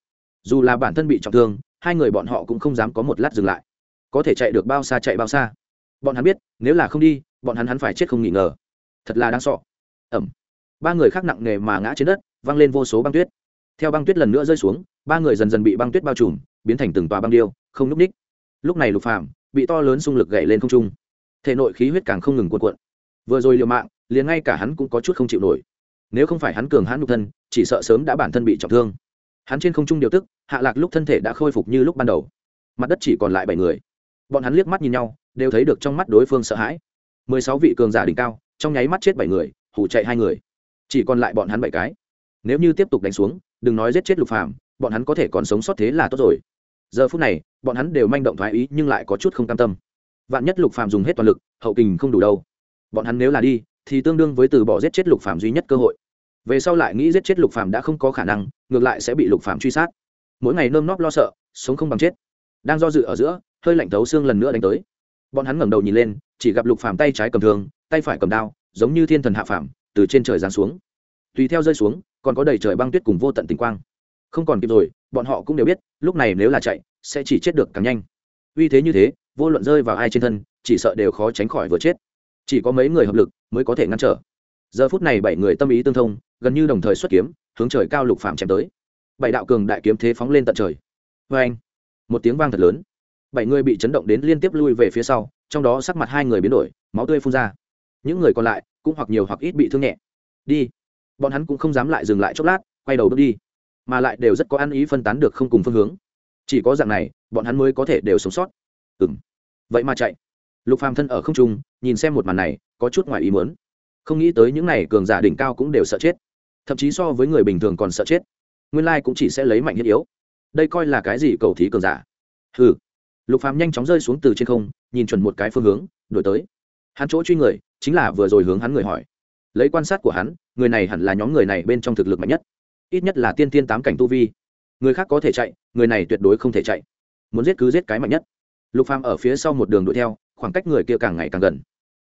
Dù là bản thân bị trọng thương, hai người bọn họ cũng không dám có một lát dừng lại. Có thể chạy được bao xa chạy bao xa. Bọn hắn biết, nếu là không đi bọn hắn hắn phải chết không nghỉ ngờ. Thật là đáng sọ ẩm. Ba người khác nặng nề mà ngã trên đất văng lên vô số băng tuyết. Theo băng tuyết lần nữa rơi xuống, ba người dần dần bị băng tuyết bao trùm, biến thành từng tòa băng điêu, không núp ních. Lúc này lục phàm bị to lớn xung lực gậy lên không trung. Thể nội khí huyết càng không ngừng cuộn cuộn. Vừa rồi liều mạng, liền ngay cả hắn cũng có chút không chịu nổi. Nếu không phải hắn cường hãn nhục thân, chỉ sợ sớm đã bản thân bị trọng thương. Hắn trên không trung điều tức, hạ lạc lúc thân thể đã khôi phục như lúc ban đầu. Mặt đất chỉ còn lại bảy người. Bọn hắn liếc mắt nhìn nhau, đều thấy được trong mắt đối phương sợ hãi mười sáu vị cường giả đỉnh cao, trong nháy mắt chết bảy người hủ chạy hai người. Chỉ còn lại bọn hắn bảy cái. Nếu như tiếp tục đánh xuống, đừng nói giết chết lục phàm, bọn hắn có thể còn sống sót thế là tốt rồi. Giờ phút này, bọn hắn đều manh động thoái ý nhưng lại có chút không cam tâm. Vạn nhất lục phàm dùng hết toàn lực, hậu kình không đủ đâu. Bọn hắn nếu là đi, thì tương đương với từ bỏ giết chết lục phàm duy nhất cơ hội. Về sau lại nghĩ giết chết lục phàm đã không có khả năng, ngược lại sẽ bị lục phàm truy sát. Mỗi ngày nơm nóp lo sợ, sống không bằng chết. Đang do dự ở giữa, hơi lạnh thấu xương lần nữa đánh tới bọn hắn ngẩng đầu nhìn lên, chỉ gặp lục phàm tay trái cầm thương, tay phải cầm đao, giống như thiên thần hạ phàm, từ trên trời giáng xuống. Tùy theo rơi xuống, còn có đầy trời băng tuyết cùng vô tận tình quang. Không còn kịp rồi, bọn họ cũng đều biết, lúc này nếu là chạy, sẽ chỉ chết được càng nhanh. Uy thế như thế, vô luận rơi vào ai trên thân, chỉ sợ đều khó tránh khỏi vừa chết. Chỉ có mấy người hợp lực mới có thể ngăn trở. Giờ phút này bảy người tâm ý tương thông, gần như đồng thời xuất kiếm, hướng trời cao lục phạm chém tới. Bảy đạo cường đại kiếm thế phóng lên tận trời. Vê anh một tiếng vang thật lớn bảy người bị chấn động đến liên tiếp lui về phía sau, trong đó sắc mặt hai người biến đổi, máu tươi phun ra. Những người còn lại cũng hoặc nhiều hoặc ít bị thương nhẹ. Đi. Bọn hắn cũng không dám lại dừng lại chốc lát, quay đầu bước đi. Mà lại đều rất có ăn ý phân tán được không cùng phương hướng. Chỉ có dạng này, bọn hắn mới có thể đều sống sót. Ừ m vậy mà chạy. Lục phàm thân ở không trung, nhìn xem một màn này, có chút ngoài ý muốn. Không nghĩ tới những n à y cường giả đỉnh cao cũng đều sợ chết. Thậm chí so với người bình thường còn sợ chết. Nguyên lai cũng chỉ sẽ lấy mạnh thiết yếu. Đây coi là cái gì cầu thí cường giả? Ừ lục phàm nhanh chóng rơi xuống từ trên không, nhìn chuẩn một cái phương hướng đổi tới. Hắn chỗ truy người, chính là vừa rồi hướng hắn người hỏi. Lấy quan sát của hắn, người này hẳn là nhóm người này bên trong thực lực mạnh nhất. Ít nhất là tiên tiên tám cảnh tu vi. Người khác có thể chạy, người này tuyệt đối không thể chạy. Muốn giết cứ giết cái mạnh nhất. Lục phàm ở phía sau một đường đuổi theo, khoảng cách người kia càng ngày càng gần.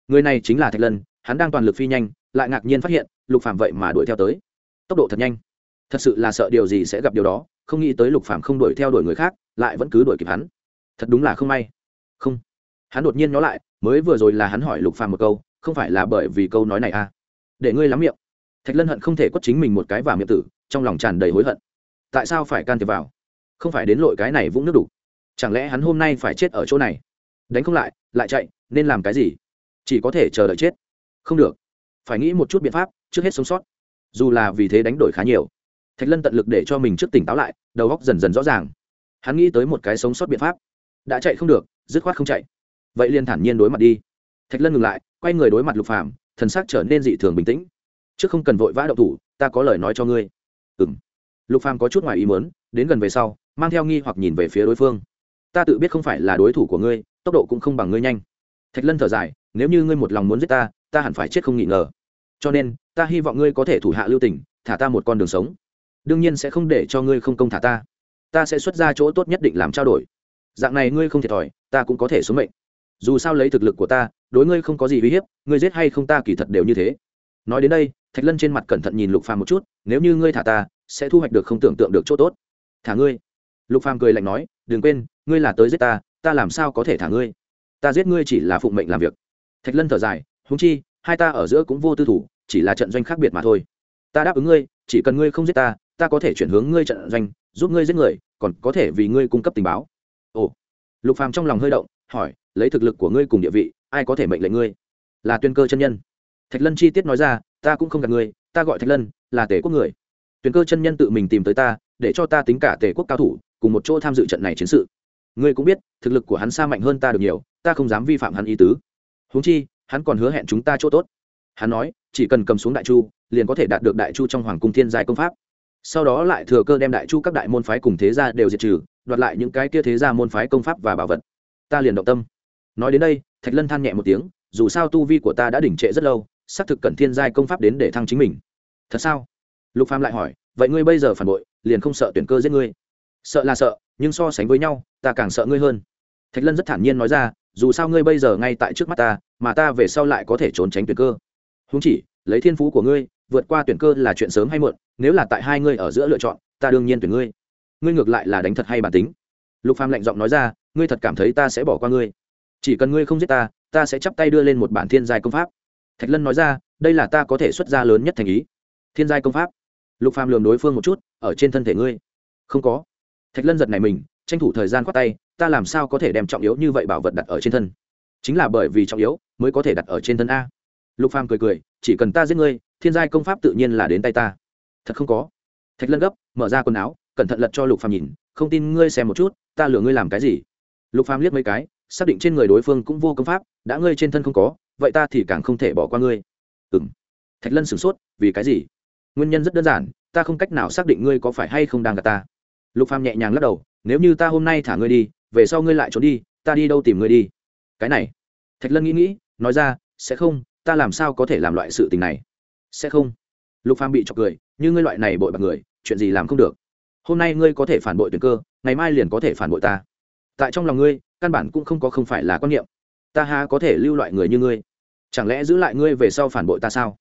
Người này chính là thạch lân, hắn đang toàn lực phi nhanh, lại ngạc nhiên phát hiện, lục phàm vậy mà đuổi theo tới. Tốc độ thật nhanh. Thật sự là sợ điều gì sẽ gặp điều đó, không nghĩ tới lục phàm không đuổi theo đuổi người khác, lại vẫn cứ đuổi kịp hắn thật đúng là không may. Không. Hắn đột nhiên nhó lại, mới vừa rồi là hắn hỏi lục phàm một câu, không phải là bởi vì câu nói này à? Để ngươi lắm miệng. Thạch lân hận không thể quất chính mình một cái vào miệng tử, trong lòng tràn đầy hối hận. Tại sao phải can thiệp vào? Không phải đến lội cái này vũng nước đủ. Chẳng lẽ hắn hôm nay phải chết ở chỗ này? Đánh không lại lại chạy, nên làm cái gì? Chỉ có thể chờ đợi chết. Không được. Phải nghĩ một chút biện pháp, trước hết sống sót. Dù là vì thế đánh đổi khá nhiều. Thạch lân tận lực để cho mình trước tỉnh táo lại, đầu óc dần dần rõ ràng. Hắn nghĩ tới một cái sống sót biện pháp đã chạy không được, dứt khoát không chạy. Vậy liền thản nhiên đối mặt đi. Thạch lân ngừng lại, quay người đối mặt lục phàm, thần sắc trở nên dị thường bình tĩnh. Trước không cần vội vã động thủ, ta có lời nói cho ngươi. Ừ m lục phàm có chút ngoài ý muốn, đến gần về sau, mang theo nghi hoặc nhìn về phía đối phương. Ta tự biết không phải là đối thủ của ngươi, tốc độ cũng không bằng ngươi nhanh. Thạch lân thở dài, nếu như ngươi một lòng muốn giết ta ta hẳn phải chết không nghi ngờ. Cho nên, ta hy vọng ngươi có thể thủ hạ lưu tình thả ta một con đường sống. Đương nhiên sẽ không để cho ngươi không công thả ta. Ta sẽ xuất ra chỗ tốt nhất định làm trao đổi dạng này ngươi không thiệt thòi, ta cũng có thể xuống mệnh. Dù sao lấy thực lực của ta, đối ngươi không có gì uy hiếp, ngươi giết hay không ta kỳ thật đều như thế. Nói đến đây, thạch lân trên mặt cẩn thận nhìn lục phàm một chút, nếu như ngươi thả ta, sẽ thu hoạch được không tưởng tượng được chỗ tốt. Thả ngươi. Lục phàm cười lạnh nói, đừng quên, ngươi là tới giết ta ta làm sao có thể thả ngươi? Ta giết ngươi chỉ là phụng mệnh làm việc. Thạch lân thở dài húng chi, hai ta ở giữa cũng vô tư thủ, chỉ là trận doanh khác biệt mà thôi. Ta đáp ứng ngươi, chỉ cần ngươi không giết ta ta có thể chuyển hướng ngươi trận doanh, giúp ngươi giết người, còn có thể vì ngươi cung cấp tình báo lục phàm trong lòng hơi động, hỏi, lấy thực lực của ngươi cùng địa vị, ai có thể mệnh lệnh ngươi? Là tuyên cơ chân nhân. Thạch lân chi tiết nói ra, ta cũng không gặp ngươi, ta gọi thạch lân, là tể quốc người. Tuyên cơ chân nhân tự mình tìm tới ta, để cho ta tính cả tể quốc cao thủ, cùng một chỗ tham dự trận này chiến sự. Ngươi cũng biết, thực lực của hắn xa mạnh hơn ta được nhiều, ta không dám vi phạm hắn ý tứ. Huống chi, hắn còn hứa hẹn chúng ta chỗ tốt. Hắn nói, chỉ cần cầm xuống đại chu, liền có thể đạt được đại chu trong hoàng cung thiên giai công pháp. Sau đó lại thừa cơ đem đại chu các đại môn phái cùng thế gia đều diệt trừ đoạt lại những cái kia thế gia môn phái công pháp và bảo vật. Ta liền động tâm. Nói đến đây, thạch lân than nhẹ một tiếng, dù sao tu vi của ta đã đỉnh trệ rất lâu, xác thực cần thiên giai công pháp đến để thăng chính mình. Thật sao? Lục phàm lại hỏi, vậy ngươi bây giờ phản bội, liền không sợ tuyển cơ giết ngươi? Sợ là sợ, nhưng so sánh với nhau, ta càng sợ ngươi hơn. Thạch lân rất thản nhiên nói ra, dù sao ngươi bây giờ ngay tại trước mắt ta, mà ta về sau lại có thể trốn tránh tuyển cơ. Húng chỉ, lấy thiên phú của ngươi, vượt qua tuyển cơ là chuyện sớm hay muộn, nếu là tại hai ngươi ở giữa lựa chọn, ta đương nhiên tuyển ngươi ngươi ngược lại là đánh thật hay bản tính. Lục phàm lạnh giọng nói ra, ngươi thật cảm thấy ta sẽ bỏ qua ngươi. Chỉ cần ngươi không giết ta ta sẽ chắp tay đưa lên một bản thiên giai công pháp. Thạch lân nói ra, đây là ta có thể xuất ra lớn nhất thành ý. Thiên giai công pháp. Lục phàm lường đối phương một chút, ở trên thân thể ngươi. Không có. Thạch lân giật này mình, tranh thủ thời gian khoát tay, ta làm sao có thể đem trọng yếu như vậy bảo vật đặt ở trên thân? Chính là bởi vì trọng yếu, mới có thể đặt ở trên thân a. Lục phàm cười cười, chỉ cần ta giết ngươi, thiên giai công pháp tự nhiên là đến tay ta. Thật không có. Thạch lân gấp, mở ra quần áo cẩn thận lật cho lục phàm nhìn, không tin ngươi xem một chút, ta lừa ngươi làm cái gì? Lục phàm liếc mấy cái, xác định trên người đối phương cũng vô công pháp, đã ngươi trên thân không có, vậy ta thì càng không thể bỏ qua ngươi. Ừm. Thạch lân sửng sốt, vì cái gì? Nguyên nhân rất đơn giản, ta không cách nào xác định ngươi có phải hay không đang gặp ta. Lục phàm nhẹ nhàng lắc đầu, nếu như ta hôm nay thả ngươi đi, về sau ngươi lại trốn đi, ta đi đâu tìm ngươi đi? Cái này. Thạch lân nghĩ nghĩ, nói ra, sẽ không, ta làm sao có thể làm loại sự tình này? Sẽ không. Lục phàm bị chọc cười, như ngươi loại này bội bạc người, chuyện gì làm không được? Hôm nay ngươi có thể phản bội tuyển cơ, ngày mai liền có thể phản bội ta. Tại trong lòng ngươi, căn bản cũng không có không phải là quan niệm. Ta há có thể lưu loại người như ngươi? Chẳng lẽ giữ lại ngươi về sau phản bội ta sao?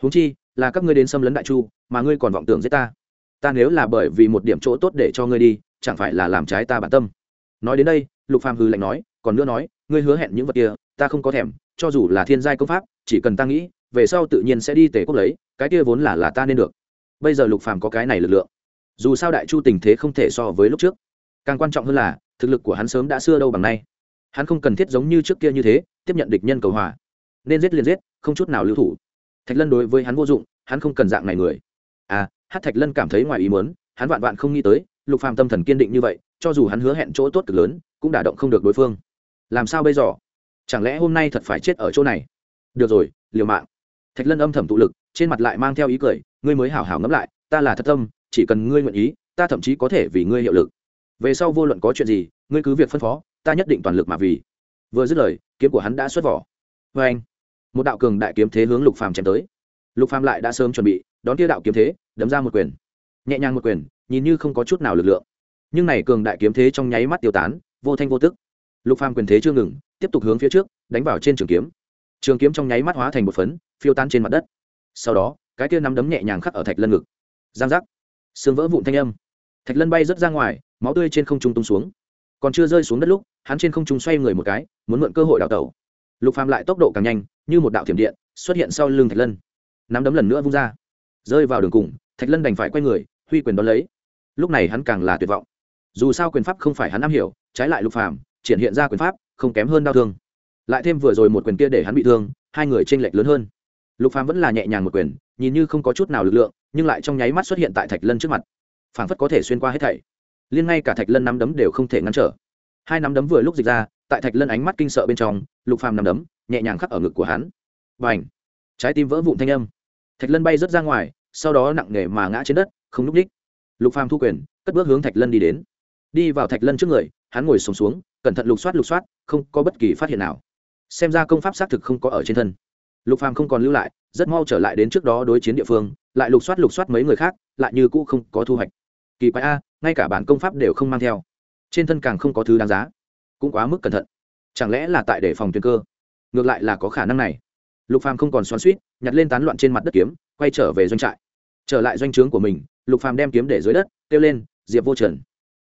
Huống chi, là các ngươi đến xâm lấn đại chu, mà ngươi còn vọng tưởng giết ta. Ta nếu là bởi vì một điểm chỗ tốt để cho ngươi đi, chẳng phải là làm trái ta bản tâm? Nói đến đây, lục phàm hư lạnh nói, còn nữa nói, ngươi hứa hẹn những vật kia, ta không có thèm, cho dù là thiên giai công pháp, chỉ cần ta nghĩ, về sau tự nhiên sẽ đi tề quốc lấy, cái kia vốn là là ta nên được. Bây giờ lục phàm có cái này lực lượng dù sao đại chu tình thế không thể so với lúc trước. Càng quan trọng hơn là, thực lực của hắn sớm đã xưa đâu bằng nay. Hắn không cần thiết giống như trước kia như thế, tiếp nhận địch nhân cầu hòa. Nên giết liền giết, không chút nào lưu thủ. Thạch lân đối với hắn vô dụng, hắn không cần dạng này người. À hát thạch lân cảm thấy ngoài ý muốn, hắn vạn vạn không nghĩ tới, lục phàm tâm thần kiên định như vậy, cho dù hắn hứa hẹn chỗ tốt cực lớn, cũng đả động không được đối phương. Làm sao bây giờ? Chẳng lẽ hôm nay thật phải chết ở chỗ này? Được rồi, liều mạng. Thạch lân âm thầm tụ lực, trên mặt lại mang theo ý cười, ngươi mới hảo hảo ngẫm lại, ta là thật tâm chỉ cần ngươi nguyện ý, ta thậm chí có thể vì ngươi hiệu lực. Về sau vô luận có chuyện gì, ngươi cứ việc phân phó, ta nhất định toàn lực mà vì. Vừa dứt lời, kiếm của hắn đã xuất vỏ. Vê anh, một đạo cường đại kiếm thế hướng lục phàm chém tới. Lục phàm lại đã sớm chuẩn bị, đón kia đạo kiếm thế, đấm ra một quyền. Nhẹ nhàng một quyền, nhìn như không có chút nào lực lượng. Nhưng này cường đại kiếm thế trong nháy mắt tiêu tán, vô thanh vô tức. Lục phàm quyền thế chưa ngừng, tiếp tục hướng phía trước, đánh vào trên trường kiếm. Trường kiếm trong nháy mắt hóa thành một phấn, phiêu tan trên mặt đất. Sau đó, cái kia nắm đấm nhẹ nhàng khắc ở thạch lân ngực. Giang giác xương vỡ vụn thanh âm. Thạch lân bay rớt ra ngoài, máu tươi trên không trung tung xuống. Còn chưa rơi xuống đất lúc, hắn trên không trung xoay người một cái, muốn mượn cơ hội đào tẩu. Lục phàm lại tốc độ càng nhanh, như một đạo thiểm điện xuất hiện sau lưng thạch lân. Nắm đấm lần nữa vung ra. Rơi vào đường cùng, thạch lân đành phải quay người, huy quyền đón lấy. Lúc này hắn càng là tuyệt vọng. Dù sao quyền pháp không phải hắn am hiểu, trái lại lục phàm triển hiện ra quyền pháp, không kém hơn đau thương. Lại thêm vừa rồi một quyền kia để hắn bị thương, hai người tranh lệch lớn hơn. Lục phàm vẫn là nhẹ nhàng một quyền nhìn như không có chút nào lực lượng nhưng lại trong nháy mắt xuất hiện tại thạch lân trước mặt. Phảng phất có thể xuyên qua hết thảy. Liên ngay cả thạch lân nắm đấm đều không thể ngăn trở. Hai nắm đấm vừa lúc dịch ra tại thạch lân ánh mắt kinh sợ bên trong lục phàm nắm đấm nhẹ nhàng khắc ở ngực của hắn. Và ảnh trái tim vỡ vụn thanh âm. Thạch lân bay rớt ra ngoài sau đó nặng nề mà ngã trên đất không núp đích lục phàm thu quyền cất bước hướng thạch lân đi đến. Đi vào thạch lân trước người hắn ngồi sùng xuống, xuống cẩn thận lục soát lục soát không có bất kỳ phát hiện nào. Xem ra công pháp xác thực không có ở trên thân lục phàm không còn lưu lại, rất mau trở lại đến trước đó đối chiến địa phương, lại lục soát lục soát mấy người khác, lại như cũ không có thu hoạch. Kỳ quái a, ngay cả bản công pháp đều không mang theo. Trên thân càng không có thứ đáng giá. Cũng quá mức cẩn thận. Chẳng lẽ là tại để phòng tuyên cơ? Ngược lại là có khả năng này. Lục phàm không còn xoắn suýt nhặt lên tán loạn trên mặt đất kiếm, quay trở về doanh trại. Trở lại doanh trướng của mình, lục phàm đem kiếm để dưới đất, kêu lên, diệp vô trần,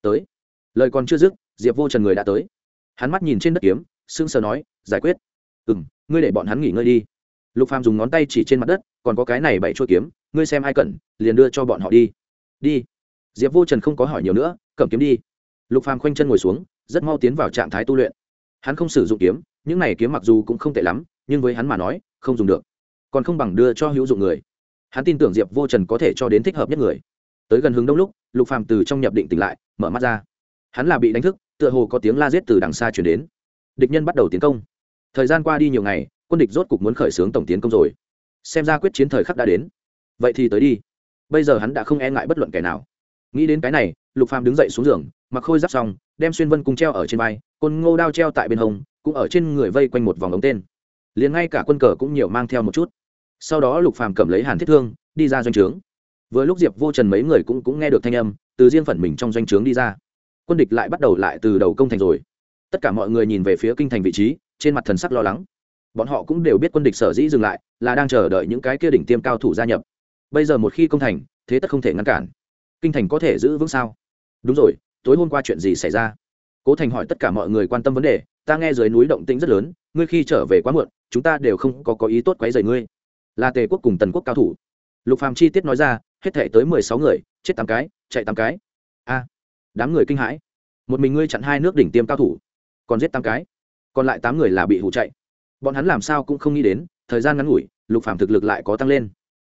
tới. Lời còn chưa dứt, diệp vô trần người đã tới. Hắn mắt nhìn trên đất kiếm, sững sờ nói, giải quyết. Ừ ngươi để bọn hắn nghỉ ngơi đi lục phàm dùng ngón tay chỉ trên mặt đất, còn có cái này bảy chuôi kiếm, ngươi xem ai cần, liền đưa cho bọn họ đi. Đi. Diệp vô trần không có hỏi nhiều nữa, cầm kiếm đi. Lục phàm khoanh chân ngồi xuống, rất mau tiến vào trạng thái tu luyện. Hắn không sử dụng kiếm, những này kiếm mặc dù cũng không tệ lắm, nhưng với hắn mà nói, không dùng được. Còn không bằng đưa cho hữu dụng người. Hắn tin tưởng diệp vô trần có thể cho đến thích hợp nhất người. Tới gần hướng đông lúc, lục phàm từ trong nhập định tỉnh lại, mở mắt ra. Hắn là bị đánh thức, tựa hồ có tiếng la giết từ đằng xa chuyển đến. Địch nhân bắt đầu tiến công. Thời gian qua đi nhiều ngày quân địch rốt cục muốn khởi xướng tổng tiến công rồi. Xem ra quyết chiến thời khắc đã đến. Vậy thì tới đi. Bây giờ hắn đã không e ngại bất luận kẻ nào. Nghĩ đến cái này, lục phàm đứng dậy xuống giường, mặc khôi giáp xong, đem xuyên vân cung treo ở trên vai, côn ngô đao treo tại bên hông, cũng ở trên người vây quanh một vòng ống tên. Liền ngay cả quân cờ cũng nhiều mang theo một chút. Sau đó lục phàm cầm lấy hàn thiết thương, đi ra doanh trướng. Vừa lúc diệp vô trần mấy người cũng cũng nghe được thanh âm, từ riêng phần mình trong doanh trướng đi ra. Quân địch lại bắt đầu lại từ đầu công thành rồi. Tất cả mọi người nhìn về phía kinh thành vị trí, trên mặt thần sắc lo lắng bọn họ cũng đều biết quân địch sở dĩ dừng lại, là đang chờ đợi những cái kia đỉnh tiêm cao thủ gia nhập. Bây giờ một khi công thành, thế tất không thể ngăn cản. Kinh thành có thể giữ vững sao? Đúng rồi, tối hôm qua chuyện gì xảy ra? Cố thành hỏi tất cả mọi người quan tâm vấn đề, ta nghe dưới núi động tĩnh rất lớn, ngươi khi trở về quá muộn, chúng ta đều không có có ý tốt quấy rầy ngươi. Là tề quốc cùng tần quốc cao thủ. Lục phàm chi tiết nói ra, hết thể tới mười sáu người, chết tám cái, chạy tám cái. A à, đám người kinh hãi. Một mình ngươi chặn hai nước đỉnh tiêm cao thủ, còn giết tám cái. Còn lại tám người là bị hụ chạy bọn hắn làm sao cũng không nghĩ đến, thời gian ngắn ngủi, lục phàm thực lực lại có tăng lên.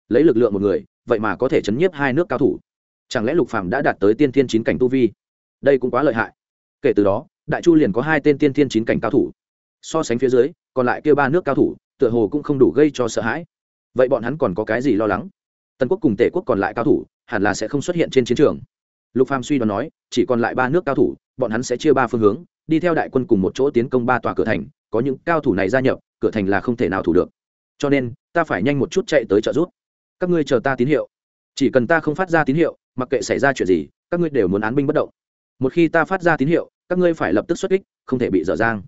Lấy lực lượng một người, vậy mà có thể chấn nhiếp hai nước cao thủ. Chẳng lẽ lục phàm đã đạt tới tiên thiên chín cảnh tu vi? Đây cũng quá lợi hại. Kể từ đó, đại chu liền có hai tên tiên thiên chín cảnh cao thủ. So sánh phía dưới, còn lại kia ba nước cao thủ, tựa hồ cũng không đủ gây cho sợ hãi. Vậy bọn hắn còn có cái gì lo lắng? Tần quốc cùng tể quốc còn lại cao thủ, hẳn là sẽ không xuất hiện trên chiến trường. Lục phàm suy đoán nói, chỉ còn lại ba nước cao thủ, bọn hắn sẽ chia ba phương hướng, đi theo đại quân cùng một chỗ tiến công ba tòa cửa thành có những cao thủ này gia nhập, cửa thành là không thể nào thủ được. Cho nên, ta phải nhanh một chút chạy tới trợ giúp. Các ngươi chờ ta tín hiệu. Chỉ cần ta không phát ra tín hiệu, mặc kệ xảy ra chuyện gì, các ngươi đều muốn án binh bất động. Một khi ta phát ra tín hiệu, các ngươi phải lập tức xuất kích, không thể bị dở dang.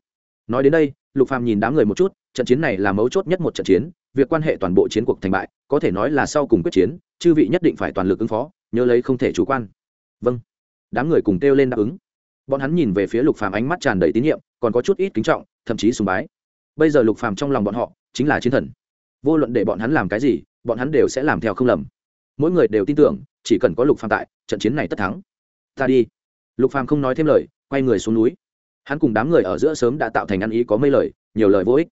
Nói đến đây, lục phàm nhìn đám người một chút, trận chiến này là mấu chốt nhất một trận chiến, việc quan hệ toàn bộ chiến cuộc thành bại, có thể nói là sau cùng quyết chiến, chư vị nhất định phải toàn lực ứng phó, nhớ lấy không thể chủ quan. Vâng. Đám người cùng kêu lên đáp ứng. Bọn hắn nhìn về phía lục phàm ánh mắt tràn đầy tín nhiệm, còn có chút ít kính trọng thậm chí sùng bái. Bây giờ lục phàm trong lòng bọn họ chính là chiến thần. Vô luận để bọn hắn làm cái gì, bọn hắn đều sẽ làm theo không lầm. Mỗi người đều tin tưởng, chỉ cần có lục phàm tại, trận chiến này tất thắng. Ta đi. Lục phàm không nói thêm lời, quay người xuống núi. Hắn cùng đám người ở giữa sớm đã tạo thành ăn ý có mấy lời, nhiều lời vô ích.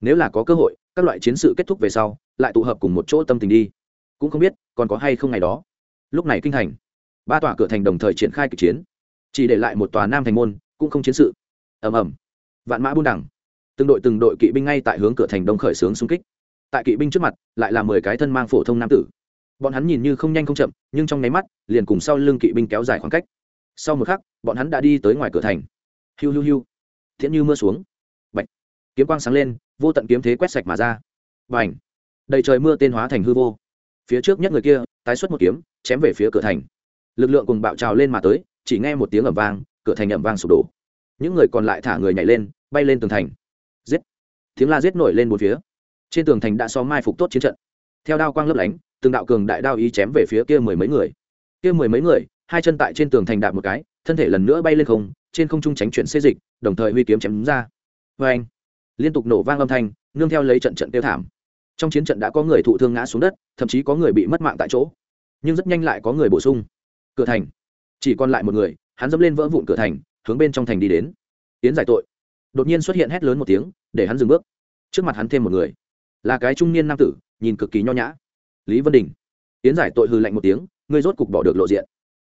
Nếu là có cơ hội, các loại chiến sự kết thúc về sau, lại tụ hợp cùng một chỗ tâm tình đi. Cũng không biết, còn có hay không ngày đó. Lúc này kinh thành, ba tòa cửa thành đồng thời triển khai kịch chiến. Chỉ để lại một tòa nam thành môn, cũng không chiến sự. Ầm ầm vạn mã buôn đẳng từng đội từng đội kỵ binh ngay tại hướng cửa thành đông khởi xướng xung kích. Tại kỵ binh trước mặt, lại là mười cái thân mang phổ thông nam tử. Bọn hắn nhìn như không nhanh không chậm, nhưng trong nháy mắt, liền cùng sau lưng kỵ binh kéo dài khoảng cách. Sau một khắc, bọn hắn đã đi tới ngoài cửa thành. Hiu hiu hiu. Thiện như mưa xuống. Bạch. kiếm quang sáng lên, vô tận kiếm thế quét sạch mà ra. Và ảnh đầy trời mưa tên hóa thành hư vô. Phía trước nhất người kia, tái xuất một kiếm, chém về phía cửa thành. Lực lượng cùng bạo trào lên mà tới, chỉ nghe một tiếng ẩm vang, cửa thành ẩm vang sụp đổ. Những người còn lại thả người nhảy lên bay lên tường thành. Giết. Tiếng la giết nổi lên một phía. Trên tường thành đã so mai phục tốt chiến trận. Theo đao quang lấp lánh, từng đạo cường đại đao ý chém về phía kia mười mấy người. Kia mười mấy người, hai chân tại trên tường thành đạp một cái, thân thể lần nữa bay lên không, trên không trung tránh chuyển xê dịch, đồng thời huy kiếm chém ra. Vê anh liên tục nổ vang âm thanh, nương theo lấy trận trận tiêu thảm. Trong chiến trận đã có người thụ thương ngã xuống đất, thậm chí có người bị mất mạng tại chỗ. Nhưng rất nhanh lại có người bổ sung. Cửa thành. Chỉ còn lại một người, hắn dẫm lên vỡ vụn cửa thành, hướng bên trong thành đi đến. Tiến giải tội đột nhiên xuất hiện hét lớn một tiếng, để hắn dừng bước. Trước mặt hắn thêm một người, là cái trung niên nam tử, nhìn cực kỳ nho nhã. Lý vân đình. Tiến giải tội hư lạnh một tiếng, ngươi rốt cục bỏ được lộ diện.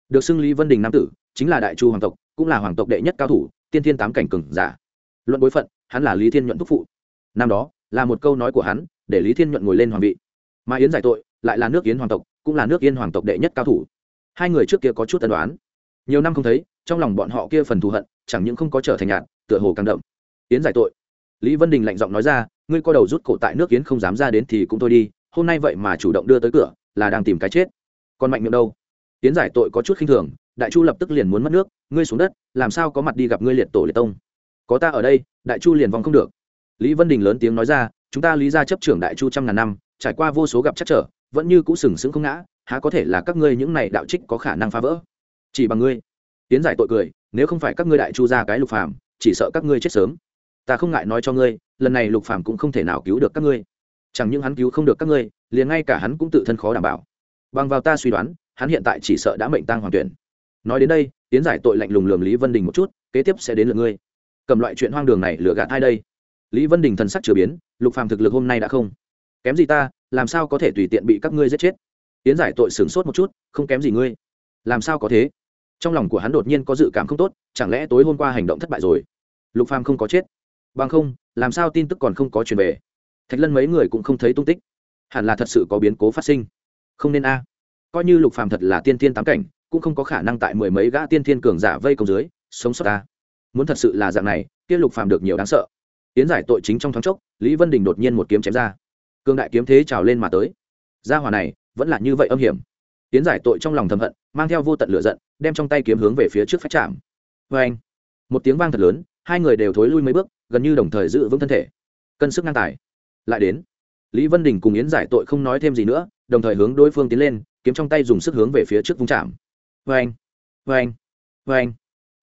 Được xưng lý vân đình nam tử, chính là đại chu hoàng tộc, cũng là hoàng tộc đệ nhất cao thủ, tiên thiên tám cảnh cừng giả. Luận bối phận, hắn là lý thiên nhuận thúc phụ. Năm đó, là một câu nói của hắn, để lý thiên nhuận ngồi lên hoàng vị. Mà yến giải tội, lại là nước yến hoàng tộc, cũng là nước yên hoàng tộc đệ nhất cao thủ. Hai người trước kia có chút tân đoán nhiều năm không thấy, trong lòng bọn họ kia phần thù hận, chẳng những không có trở thành nhạt, tựa hồ càng đậm yến giải tội. Lý vân đình lạnh giọng nói ra, ngươi co đầu rút cổ tại nước yến không dám ra đến thì cũng thôi đi, hôm nay vậy mà chủ động đưa tới cửa, là đang tìm cái chết. Còn mạnh miệng đâu? Yến giải tội có chút khinh thường, đại chu lập tức liền muốn mất nước, ngươi xuống đất, làm sao có mặt đi gặp ngươi liệt tổ liệt tông? Có ta ở đây, đại chu liền vong không được. Lý vân đình lớn tiếng nói ra, chúng ta lý ra chấp trưởng đại chu trăm ngàn năm, trải qua vô số gặp chắc trở, vẫn như cũ sừng sững không ngã, há có thể là các ngươi những này đạo trích có khả năng phá vỡ? Chỉ bằng ngươi. Tiến giải tội cười, nếu không phải các ngươi đại chu ra cái lục phàm, chỉ sợ các ngươi chết sớm ta không ngại nói cho ngươi, lần này lục phàm cũng không thể nào cứu được các ngươi. Chẳng những hắn cứu không được các ngươi, liền ngay cả hắn cũng tự thân khó đảm bảo. Bằng vào ta suy đoán, hắn hiện tại chỉ sợ đã mệnh tang hoàng tuyển. Nói đến đây tiến giải tội lạnh lùng lườm lý vân đình một chút, kế tiếp sẽ đến lượt ngươi. Cầm loại chuyện hoang đường này lừa gạt ai đây? Lý vân đình thần sắc chưa biến, lục phàm thực lực hôm nay đã không kém gì ta, làm sao có thể tùy tiện bị các ngươi giết chết? Tiến giải tội sửng sốt một chút, không kém gì ngươi. Làm sao có thế? Trong lòng của hắn đột nhiên có dự cảm không tốt, chẳng lẽ tối hôm qua hành động thất bại rồi? Lục phàm không có chết bằng không, làm sao tin tức còn không có truyền về? Thạch lân mấy người cũng không thấy tung tích. Hẳn là thật sự có biến cố phát sinh. Không nên a. Coi như lục phàm thật là tiên thiên tám cảnh, cũng không có khả năng tại mười mấy gã tiên thiên cường giả vây công dưới, sống sót ta. Muốn thật sự là dạng này, kia lục phàm được nhiều đáng sợ. Tiến giải tội chính trong thoáng chốc, lý vân đình đột nhiên một kiếm chém ra. Cương đại kiếm thế trào lên mà tới. Gia hỏa này, vẫn là như vậy âm hiểm. Tiến giải tội trong lòng thầm hận, mang theo vô tận lửa giận, đem trong tay kiếm hướng về phía trước phát chạm. Vê anh một tiếng vang thật lớn hai người đều thối lui mấy bước, gần như đồng thời giữ vững thân thể. Cân sức ngang tài. Lại đến, lý vân đình cùng yến giải tội không nói thêm gì nữa, đồng thời hướng đối phương tiến lên, kiếm trong tay dùng sức hướng về phía trước vung chạm. Vê anh vê anh vê anh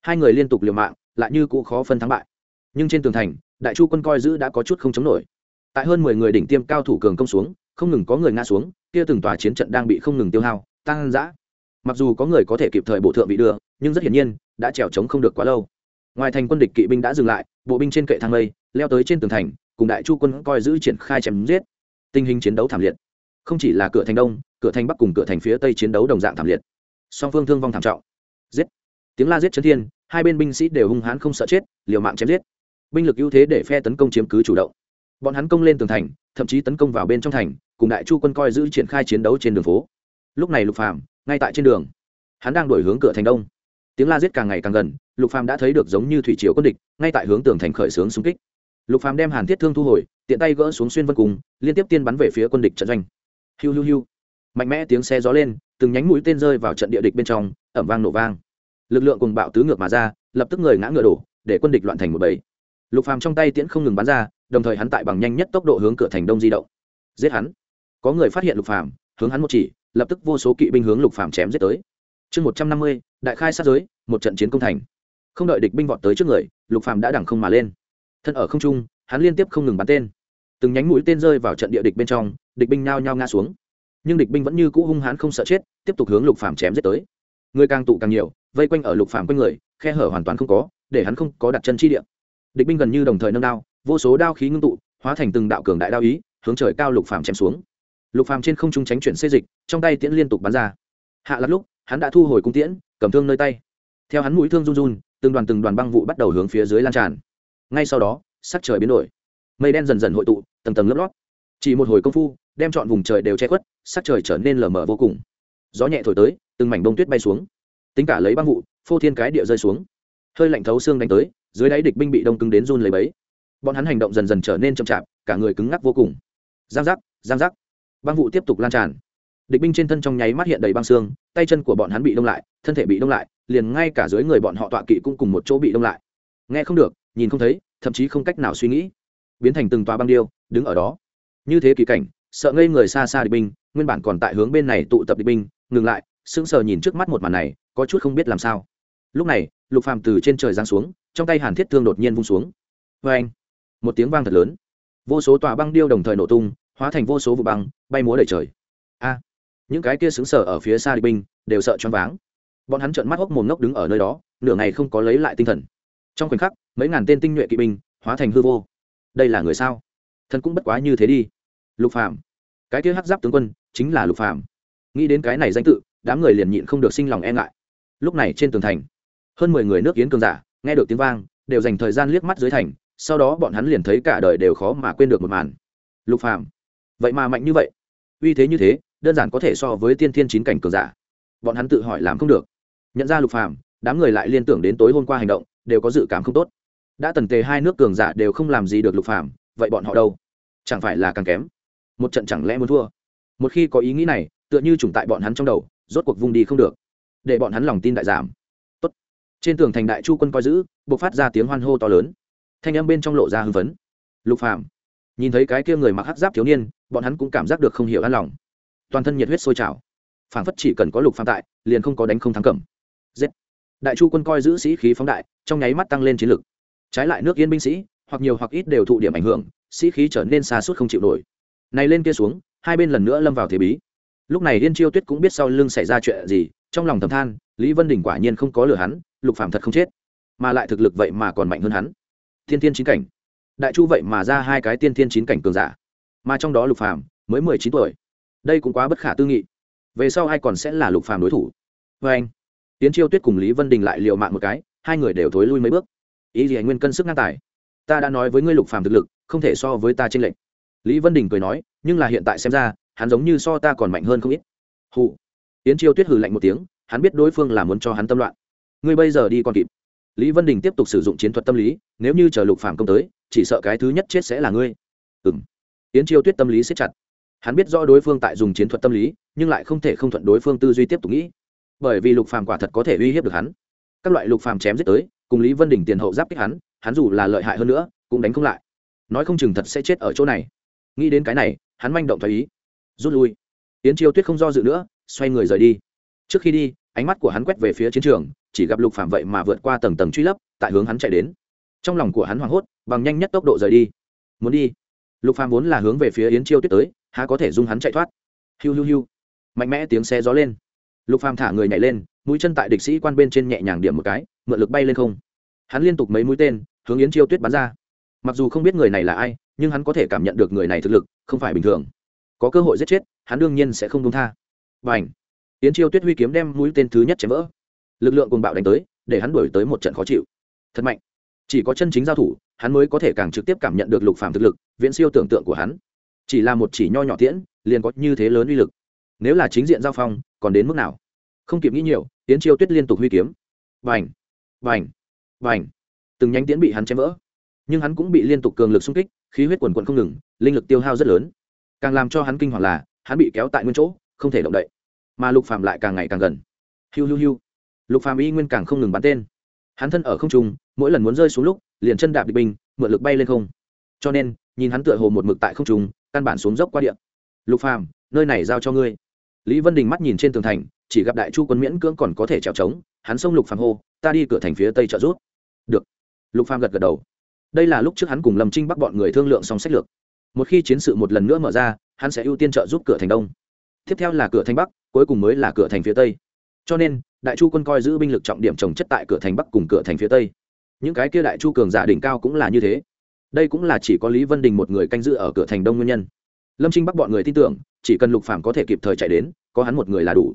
hai người liên tục liều mạng, lại như cụ khó phân thắng bại. Nhưng trên tường thành, đại chu quân coi giữ đã có chút không chống nổi. Tại hơn mười người đỉnh tiêm cao thủ cường công xuống, không ngừng có người ngã xuống, kia từng tòa chiến trận đang bị không ngừng tiêu hao tăng giã mặc dù có người có thể kịp thời bổ thượng bị đưa, nhưng rất hiển nhiên, đã trèo trống không được quá lâu ngoài thành quân địch kỵ binh đã dừng lại, bộ binh trên kệ thang lây leo tới trên tường thành, cùng đại chu quân coi giữ triển khai chém giết. Tình hình chiến đấu thảm liệt. Không chỉ là cửa thành đông, cửa thành bắc cùng cửa thành phía tây chiến đấu đồng dạng thảm liệt. Song phương thương vong thảm trọng. Giết. Tiếng la giết chấn thiên, hai bên binh sĩ đều hung hãn không sợ chết, liều mạng chém giết. Binh lực ưu thế để phe tấn công chiếm cứ chủ động. Bọn hắn công lên tường thành, thậm chí tấn công vào bên trong thành, cùng đại chu quân coi giữ triển khai chiến đấu trên đường phố. Lúc này lục phàm, ngay tại trên đường. Hắn đang đổi hướng cửa thành đông tiếng la giết càng ngày càng gần, lục phàm đã thấy được giống như thủy triều quân địch, ngay tại hướng tường thành khởi xướng xung kích. Lục phàm đem hàn thiết thương thu hồi, tiện tay gỡ xuống xuyên vân cùng liên tiếp tiên bắn về phía quân địch trận doanh. Hiu hiu hiu. Mạnh mẽ tiếng xe gió lên, từng nhánh mũi tên rơi vào trận địa địch bên trong, ẩm vang nổ vang. Lực lượng cùng bạo tứ ngược mà ra, lập tức người ngã ngựa đổ, để quân địch loạn thành một bầy. Lục phàm trong tay tiễn không ngừng bắn ra, đồng thời hắn tại bằng nhanh nhất tốc độ hướng cửa thành đông di động. Giết hắn. Có người phát hiện lục phàm, hướng hắn một chỉ, lập tức vô số kỵ binh hướng lục phàm chém giết tới chương một trăm năm mươi, đại khai sát giới, một trận chiến công thành. Không đợi địch binh vọt tới trước người, lục phàm đã đằng không mà lên. Thân ở không trung, hắn liên tiếp không ngừng bắn tên. Từng nhánh mũi tên rơi vào trận địa địch bên trong, địch binh nhao nhao ngã xuống. Nhưng địch binh vẫn như cũ hung hãn không sợ chết, tiếp tục hướng lục phàm chém giết tới. Người càng tụ càng nhiều, vây quanh ở lục phàm quanh người, khe hở hoàn toàn không có, để hắn không có đặt chân chi địa. Địch binh gần như đồng thời nâng đao, vô số đao khí ngưng tụ, hóa thành từng đạo cường đại đao ý, hướng trời cao lục phàm chém xuống. Lục phàm trên không trung tránh chuyển xê dịch, trong tay tiễn liên tục bắn ra. Hạ lắc lúc hắn đã thu hồi cung tiễn, cầm thương nơi tay. Theo hắn mũi thương run run, từng đoàn từng đoàn băng vụ bắt đầu hướng phía dưới lan tràn. Ngay sau đó, sắc trời biến đổi. Mây đen dần dần hội tụ, tầng tầng lớp lót. Chỉ một hồi công phu, đem chọn vùng trời đều che khuất, sắc trời trở nên lờ mờ vô cùng. Gió nhẹ thổi tới, từng mảnh bông tuyết bay xuống. Tính cả lấy băng vụ, phô thiên cái địa rơi xuống. Hơi lạnh thấu xương đánh tới, dưới đáy địch binh bị đông cứng đến run lấy bấy bọn hắn hành động dần dần trở nên chậm chạp, cả người cứng ngắc vô cùng. Giang giác giang giác. Băng vụ tiếp tục lan tràn địch binh trên thân trong nháy mắt hiện đầy băng xương, tay chân của bọn hắn bị đông lại, thân thể bị đông lại, liền ngay cả dưới người bọn họ tọa kỵ cũng cùng một chỗ bị đông lại. Nghe không được, nhìn không thấy, thậm chí không cách nào suy nghĩ. Biến thành từng tòa băng điêu, đứng ở đó. Như thế kỳ cảnh, sợ ngây người xa xa địch binh, nguyên bản còn tại hướng bên này tụ tập địch binh, ngừng lại, sững sờ nhìn trước mắt một màn này, có chút không biết làm sao. Lúc này, lục phàm từ trên trời giáng xuống, trong tay hàn thiết thương đột nhiên vung xuống. Vê anh, một tiếng vang thật lớn. Vô số tòa băng điêu đồng thời nổ tung, hóa thành vô số vụ băng, bay múa đầy trời. A! Những cái kia xứng sở ở phía xa địch binh đều sợ choáng váng. Bọn hắn trợn mắt hốc mồm ngốc đứng ở nơi đó, nửa ngày không có lấy lại tinh thần. Trong khoảnh khắc, mấy ngàn tên tinh nhuệ kỵ binh hóa thành hư vô. Đây là người sao? Thần cũng bất quá như thế đi. Lục phạm cái kia hắc giáp tướng quân chính là lục phạm nghĩ đến cái này danh tự, đám người liền nhịn không được sinh lòng e ngại. Lúc này trên tường thành, hơn mười người nước yến cường giả nghe được tiếng vang, đều dành thời gian liếc mắt dưới thành, sau đó bọn hắn liền thấy cả đời đều khó mà quên được một màn. Lục phạm vậy mà mạnh như vậy. Uy thế như thế đơn giản có thể so với tiên thiên chín cảnh cường giả. Bọn hắn tự hỏi làm không được. Nhận ra lục phàm, đám người lại liên tưởng đến tối hôm qua hành động, đều có dự cảm không tốt. Đã tần tề hai nước cường giả đều không làm gì được lục phàm, vậy bọn họ đâu? Chẳng phải là càng kém? Một trận chẳng lẽ muốn thua? Một khi có ý nghĩ này, tựa như trùng tại bọn hắn trong đầu, rốt cuộc vung đi không được. Để bọn hắn lòng tin đại giảm. Tốt. trên tường thành đại chu quân coi giữ buộc phát ra tiếng hoan hô to lớn. Thanh âm bên trong lộ ra hưng phấn. Lục phàm, nhìn thấy cái kia người mặc hắc giáp thiếu niên, bọn hắn cũng cảm giác được không hiểu an lòng toàn thân nhiệt huyết sôi trào. Phảng phất chỉ cần có lục phàm tại, liền không có đánh không thắng cẩm. Giết. Đại chu quân coi giữ sĩ khí phóng đại, trong nháy mắt tăng lên chiến lực. Trái lại nước yên binh sĩ, hoặc nhiều hoặc ít đều thụ điểm ảnh hưởng, sĩ khí trở nên xa suốt không chịu nổi. Này lên kia xuống, hai bên lần nữa lâm vào thế bí. Lúc này yên chiêu tuyết cũng biết sau lưng xảy ra chuyện gì, trong lòng thầm than, lý vân đình quả nhiên không có lừa hắn, lục phàm thật không chết. Mà lại thực lực vậy mà còn mạnh hơn hắn. Thiên thiên chín cảnh. Đại chu vậy mà ra hai cái tiên thiên chín cảnh cường giả. Mà trong đó lục phàm mới mười chín tuổi đây cũng quá bất khả tư nghị. Về sau ai còn sẽ là lục phàm đối thủ? Vê anh tiến chiêu tuyết cùng lý vân đình lại liều mạng một cái, hai người đều thối lui mấy bước. Ý gì anh nguyên cân sức ngang tài. Ta đã nói với ngươi lục phàm thực lực, không thể so với ta trên lệnh lý vân đình cười nói, nhưng là hiện tại xem ra, hắn giống như so ta còn mạnh hơn không ít. Hụ tiến chiêu tuyết hừ lạnh một tiếng, hắn biết đối phương là muốn cho hắn tâm loạn. Ngươi bây giờ đi còn kịp. Lý vân đình tiếp tục sử dụng chiến thuật tâm lý, nếu như chờ lục phàm công tới, chỉ sợ cái thứ nhất chết sẽ là ngươi. Ừ m tiến chiêu tuyết tâm lý siết chặt hắn biết rõ đối phương tại dùng chiến thuật tâm lý, nhưng lại không thể không thuận đối phương tư duy tiếp tục nghĩ. Bởi vì lục phàm quả thật có thể uy hiếp được hắn. Các loại lục phàm chém giết tới, cùng lý vân đình tiền hậu giáp kích hắn hắn dù là lợi hại hơn nữa, cũng đánh không lại. Nói không chừng thật sẽ chết ở chỗ này. Nghĩ đến cái này, hắn manh động thoái ý. Rút lui. Yến chiêu tuyết không do dự nữa, xoay người rời đi. Trước khi đi, ánh mắt của hắn quét về phía chiến trường, chỉ gặp lục phạm vậy mà vượt qua tầng tầng truy lấp, tại hướng hắn chạy đến. Trong lòng của hắn hoảng hốt, bằng nhanh nhất tốc độ rời đi. Muốn đi. Lục phạm vốn là hướng về phía yến chiêu tuyết tới há có thể dung hắn chạy thoát. Hiu hiu hiu. Mạnh mẽ tiếng xe gió lên. Lục phàm thả người nhảy lên, mũi chân tại địch sĩ quan bên trên nhẹ nhàng điểm một cái, mượn lực bay lên không. Hắn liên tục mấy mũi tên, hướng yến chiêu tuyết bắn ra. Mặc dù không biết người này là ai, nhưng hắn có thể cảm nhận được người này thực lực, không phải bình thường. Có cơ hội giết chết, hắn đương nhiên sẽ không công tha. Và ảnh yến chiêu tuyết huy kiếm đem mũi tên thứ nhất chém vỡ. Lực lượng cùng bạo đánh tới, để hắn đuổi tới một trận khó chịu. Thật mạnh! Chỉ có chân chính giao thủ, hắn mới có thể càng trực tiếp cảm nhận được lục phàm thực lực, viễn siêu tưởng tượng của hắn chỉ là một chỉ nho nhỏ tiễn, liền có như thế lớn uy lực. Nếu là chính diện giao phong, còn đến mức nào? Không kịp nghĩ nhiều tiến chiêu tuyết liên tục huy kiếm. Vành vành vành từng nhánh tiễn bị hắn chém vỡ. Nhưng hắn cũng bị liên tục cường lực xung kích, khí huyết quần quận không ngừng, linh lực tiêu hao rất lớn. Càng làm cho hắn kinh hoàng là, hắn bị kéo tại nguyên chỗ, không thể động đậy. Mà lục phàm lại càng ngày càng gần. Hiu hiu hiu. Lục phàm y nguyên càng không ngừng bắn tên. Hắn thân ở không trung, mỗi lần muốn rơi xuống lúc, liền chân đạp địch binh, mượn lực bay lên không. Cho nên, nhìn hắn tựa hồ một mực tại không trung căn bản xuống dốc qua điện lục phàm, nơi này giao cho ngươi. Lý vân đình mắt nhìn trên tường thành, chỉ gặp đại chu quân miễn cưỡng còn có thể trèo trống, hắn xông lục phàm hô, ta đi cửa thành phía tây trợ rút được. Lục phàm gật gật đầu. Đây là lúc trước hắn cùng lâm trinh bắt bọn người thương lượng xong sách lược. Một khi chiến sự một lần nữa mở ra, hắn sẽ ưu tiên trợ giúp cửa thành đông. Tiếp theo là cửa thành bắc, cuối cùng mới là cửa thành phía tây. Cho nên, đại chu quân coi giữ binh lực trọng điểm trồng chất tại cửa thành bắc cùng cửa thành phía tây. Những cái kia đại chu cường giả đỉnh cao cũng là như thế đây cũng là chỉ có lý vân đình một người canh giữ ở cửa thành đông nguyên nhân lâm trinh bắt bọn người tin tưởng chỉ cần lục phàm có thể kịp thời chạy đến có hắn một người là đủ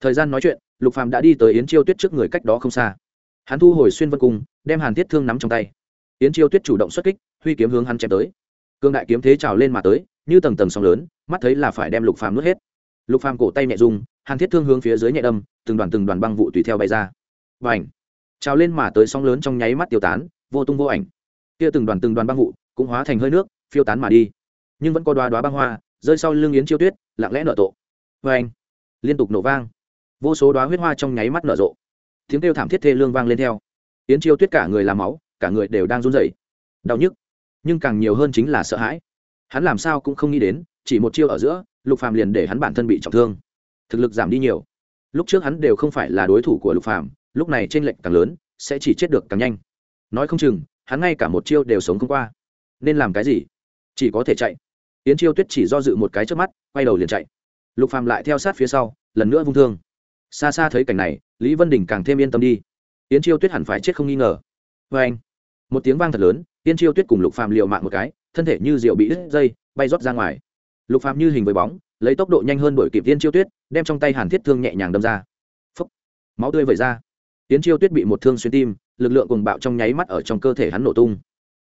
thời gian nói chuyện lục phàm đã đi tới yến chiêu tuyết trước người cách đó không xa hắn thu hồi xuyên vân cung đem hàn thiết thương nắm trong tay yến chiêu tuyết chủ động xuất kích huy kiếm hướng hắn chém tới cương đại kiếm thế trào lên mà tới như tầng tầng sóng lớn mắt thấy là phải đem lục phàm nuốt hết lục phàm cổ tay nhẹ rung hàn thiết thương hướng phía dưới nhẹ đâm từng đoàn từng đoàn băng vụ tùy theo bay ra và ảnh trào lên mà tới sóng lớn trong nháy mắt tiêu tán vô tung vô ảnh kia từng đoàn từng đoàn băng vụ cũng hóa thành hơi nước, phiêu tán mà đi. Nhưng vẫn có đoá đoá băng hoa, rơi sau lưng yến chiêu tuyết, lặng lẽ nở tổ vê anh, liên tục nổ vang. Vô số đoá huyết hoa trong nháy mắt nở rộ. Tiếng kêu thảm thiết thê lương vang lên theo. Yến chiêu tuyết cả người làm máu, cả người đều đang run rẩy. Đau nhức, nhưng càng nhiều hơn chính là sợ hãi. Hắn làm sao cũng không nghĩ đến, chỉ một chiêu ở giữa, lục phàm liền để hắn bản thân bị trọng thương. Thực lực giảm đi nhiều. Lúc trước hắn đều không phải là đối thủ của lục phàm, lúc này trên lệnh càng lớn, sẽ chỉ chết được càng nhanh. Nói không chừng hắn ngay cả một chiêu đều sống không qua. Nên làm cái gì? Chỉ có thể chạy. Yến chiêu tuyết chỉ do dự một cái trước mắt, quay đầu liền chạy. Lục phàm lại theo sát phía sau, lần nữa vung thương. Xa xa thấy cảnh này, lý vân đình càng thêm yên tâm đi. Yến chiêu tuyết hẳn phải chết không nghi ngờ. Vê anh, một tiếng vang thật lớn, yến chiêu tuyết cùng lục phàm liều mạng một cái, thân thể như rượu bị đứt dây, bay rót ra ngoài. Lục phàm như hình với bóng, lấy tốc độ nhanh hơn đuổi kịp yến chiêu tuyết, đem trong tay hàn thiết thương nhẹ nhàng đâm ra. Phúc. máu tươi vẩy ra. Yến chiêu tuyết bị một thương xuyên tim lực lượng cùng bạo trong nháy mắt ở trong cơ thể hắn nổ tung.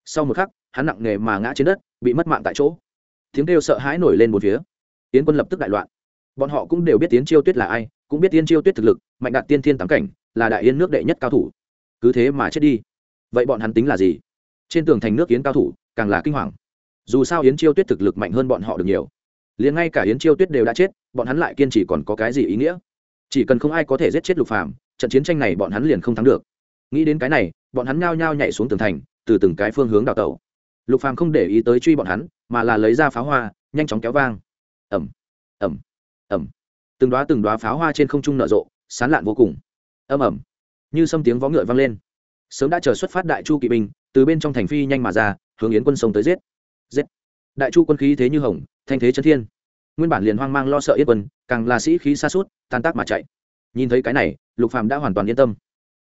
Sau một khắc, hắn nặng nề mà ngã trên đất, bị mất mạng tại chỗ. Tiếng kêu sợ hãi nổi lên một phía. Yến quân lập tức đại loạn. Bọn họ cũng đều biết tiến chiêu tuyết là ai, cũng biết tiên chiêu tuyết thực lực, mạnh đạt tiên thiên tám cảnh, là đại yên nước đệ nhất cao thủ. Cứ thế mà chết đi. Vậy bọn hắn tính là gì? Trên tường thành nước yến cao thủ, càng là kinh hoàng. Dù sao yến chiêu tuyết thực lực mạnh hơn bọn họ được nhiều. Liền ngay cả yến chiêu tuyết đều đã chết, bọn hắn lại kiên trì còn có cái gì ý nghĩa? Chỉ cần không ai có thể giết chết lục phàm, trận chiến tranh này bọn hắn liền không thắng được nghĩ đến cái này bọn hắn nhao nhao nhảy xuống tường thành từ từng cái phương hướng đào tẩu. Lục phàm không để ý tới truy bọn hắn mà là lấy ra pháo hoa nhanh chóng kéo vang. Ẩm ẩm ẩm từng đoá từng đoá pháo hoa trên không trung nở rộ sán lạn vô cùng. Ầm ầm, như xâm tiếng vó ngựa vang lên. Sớm đã chờ xuất phát đại chu kỵ binh từ bên trong thành phi nhanh mà ra hướng yến quân sông tới giết. Giết. Đại chu quân khí thế như hồng thanh thế chân thiên. Nguyên bản liền hoang mang lo sợ yết quân càng là sĩ khí xa suốt tan tác mà chạy. Nhìn thấy cái này lục phàm đã hoàn toàn yên tâm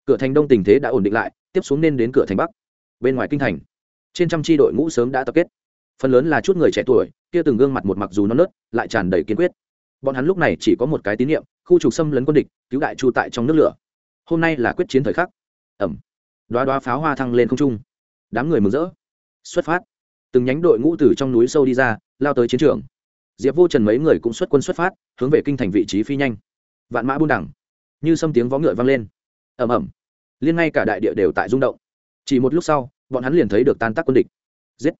cửa thành đông tình thế đã ổn định lại, tiếp xuống nên đến cửa thành bắc. Bên ngoài kinh thành, trên trăm tri đội ngũ sớm đã tập kết. Phần lớn là chút người trẻ tuổi, kia từng gương mặt một mặc dù non nớt, lại tràn đầy kiên quyết. Bọn hắn lúc này chỉ có một cái tín nhiệm, khu trục xâm lấn quân địch, cứu đại chu tại trong nước lửa. Hôm nay là quyết chiến thời khắc. Ẩm. Đoá đoá pháo hoa thăng lên không trung. Đám người mừng rỡ. Xuất phát. Từng nhánh đội ngũ từ trong núi sâu đi ra, lao tới chiến trường. Diệp vô trần mấy người cũng xuất quân xuất phát, hướng về kinh thành vị trí phi nhanh. Vạn mã buôn đẳng như xâm tiếng vó ngựa vang lên. Ẩm ẩm liên ngay cả đại địa đều tại rung động. Chỉ một lúc sau, bọn hắn liền thấy được tan tác quân địch. Giết!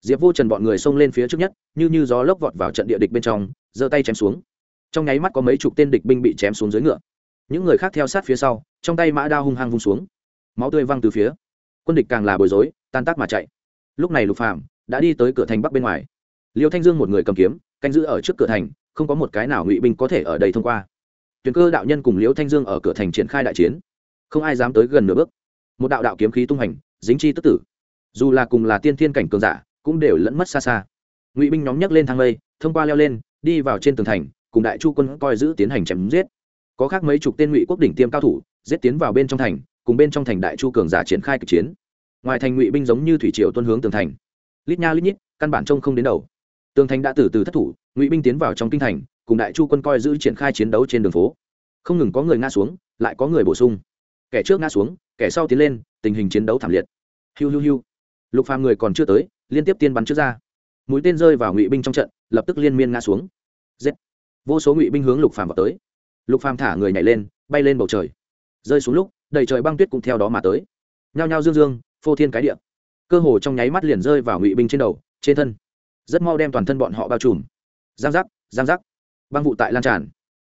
Diệp vô trần bọn người xông lên phía trước nhất, như như gió lốc vọt vào trận địa địch bên trong, giơ tay chém xuống. Trong nháy mắt có mấy chục tên địch binh bị chém xuống dưới ngựa. Những người khác theo sát phía sau, trong tay mã đao hung hăng vung xuống. Máu tươi văng từ phía. Quân địch càng là bối rối, tan tác mà chạy. Lúc này lục phạm đã đi tới cửa thành bắc bên ngoài. Liêu thanh dương một người cầm kiếm, canh giữ ở trước cửa thành, không có một cái nào ngụy binh có thể ở đây thông qua. Tuyền cơ đạo nhân cùng liêu thanh dương ở cửa thành triển khai đại chiến không ai dám tới gần nửa bước. Một đạo đạo kiếm khí tung hành, dính chi tức tử. Dù là cùng là tiên thiên cảnh cường giả, cũng đều lẫn mất xa xa. Ngụy binh nhóm nhấc lên thang lây thông qua leo lên, đi vào trên tường thành, cùng đại chu quân coi giữ tiến hành chém giết. Có khác mấy chục tên ngụy quốc đỉnh tiêm cao thủ, giết tiến vào bên trong thành, cùng bên trong thành đại chu cường giả triển khai kịch chiến. Ngoài thành ngụy binh giống như thủy triều tuân hướng tường thành. Lít nha lít nhít, căn bản trông không đến đầu. Tường thành đã từ từ thất thủ, ngụy binh tiến vào trong kinh thành, cùng đại chu quân coi giữ triển khai chiến đấu trên đường phố. Không ngừng có người ngã xuống, lại có người bổ sung kẻ trước ngã xuống, kẻ sau tiến lên, tình hình chiến đấu thảm liệt. Hiu hiu hiu. Lục phàm người còn chưa tới, liên tiếp tiên bắn trước ra. Mũi tên rơi vào ngụy binh trong trận, lập tức liên miên ngã xuống. Giết. Vô số ngụy binh hướng lục phàm vào tới. Lục phàm thả người nhảy lên, bay lên bầu trời. Rơi xuống lúc, đầy trời băng tuyết cũng theo đó mà tới. Nhao nhao dương dương, phô thiên cái địa. Cơ hồ trong nháy mắt liền rơi vào ngụy binh trên đầu, trên thân. Rất mau đem toàn thân bọn họ bao trùm. Giang giác giang giác. Băng vụ tại lan tràn.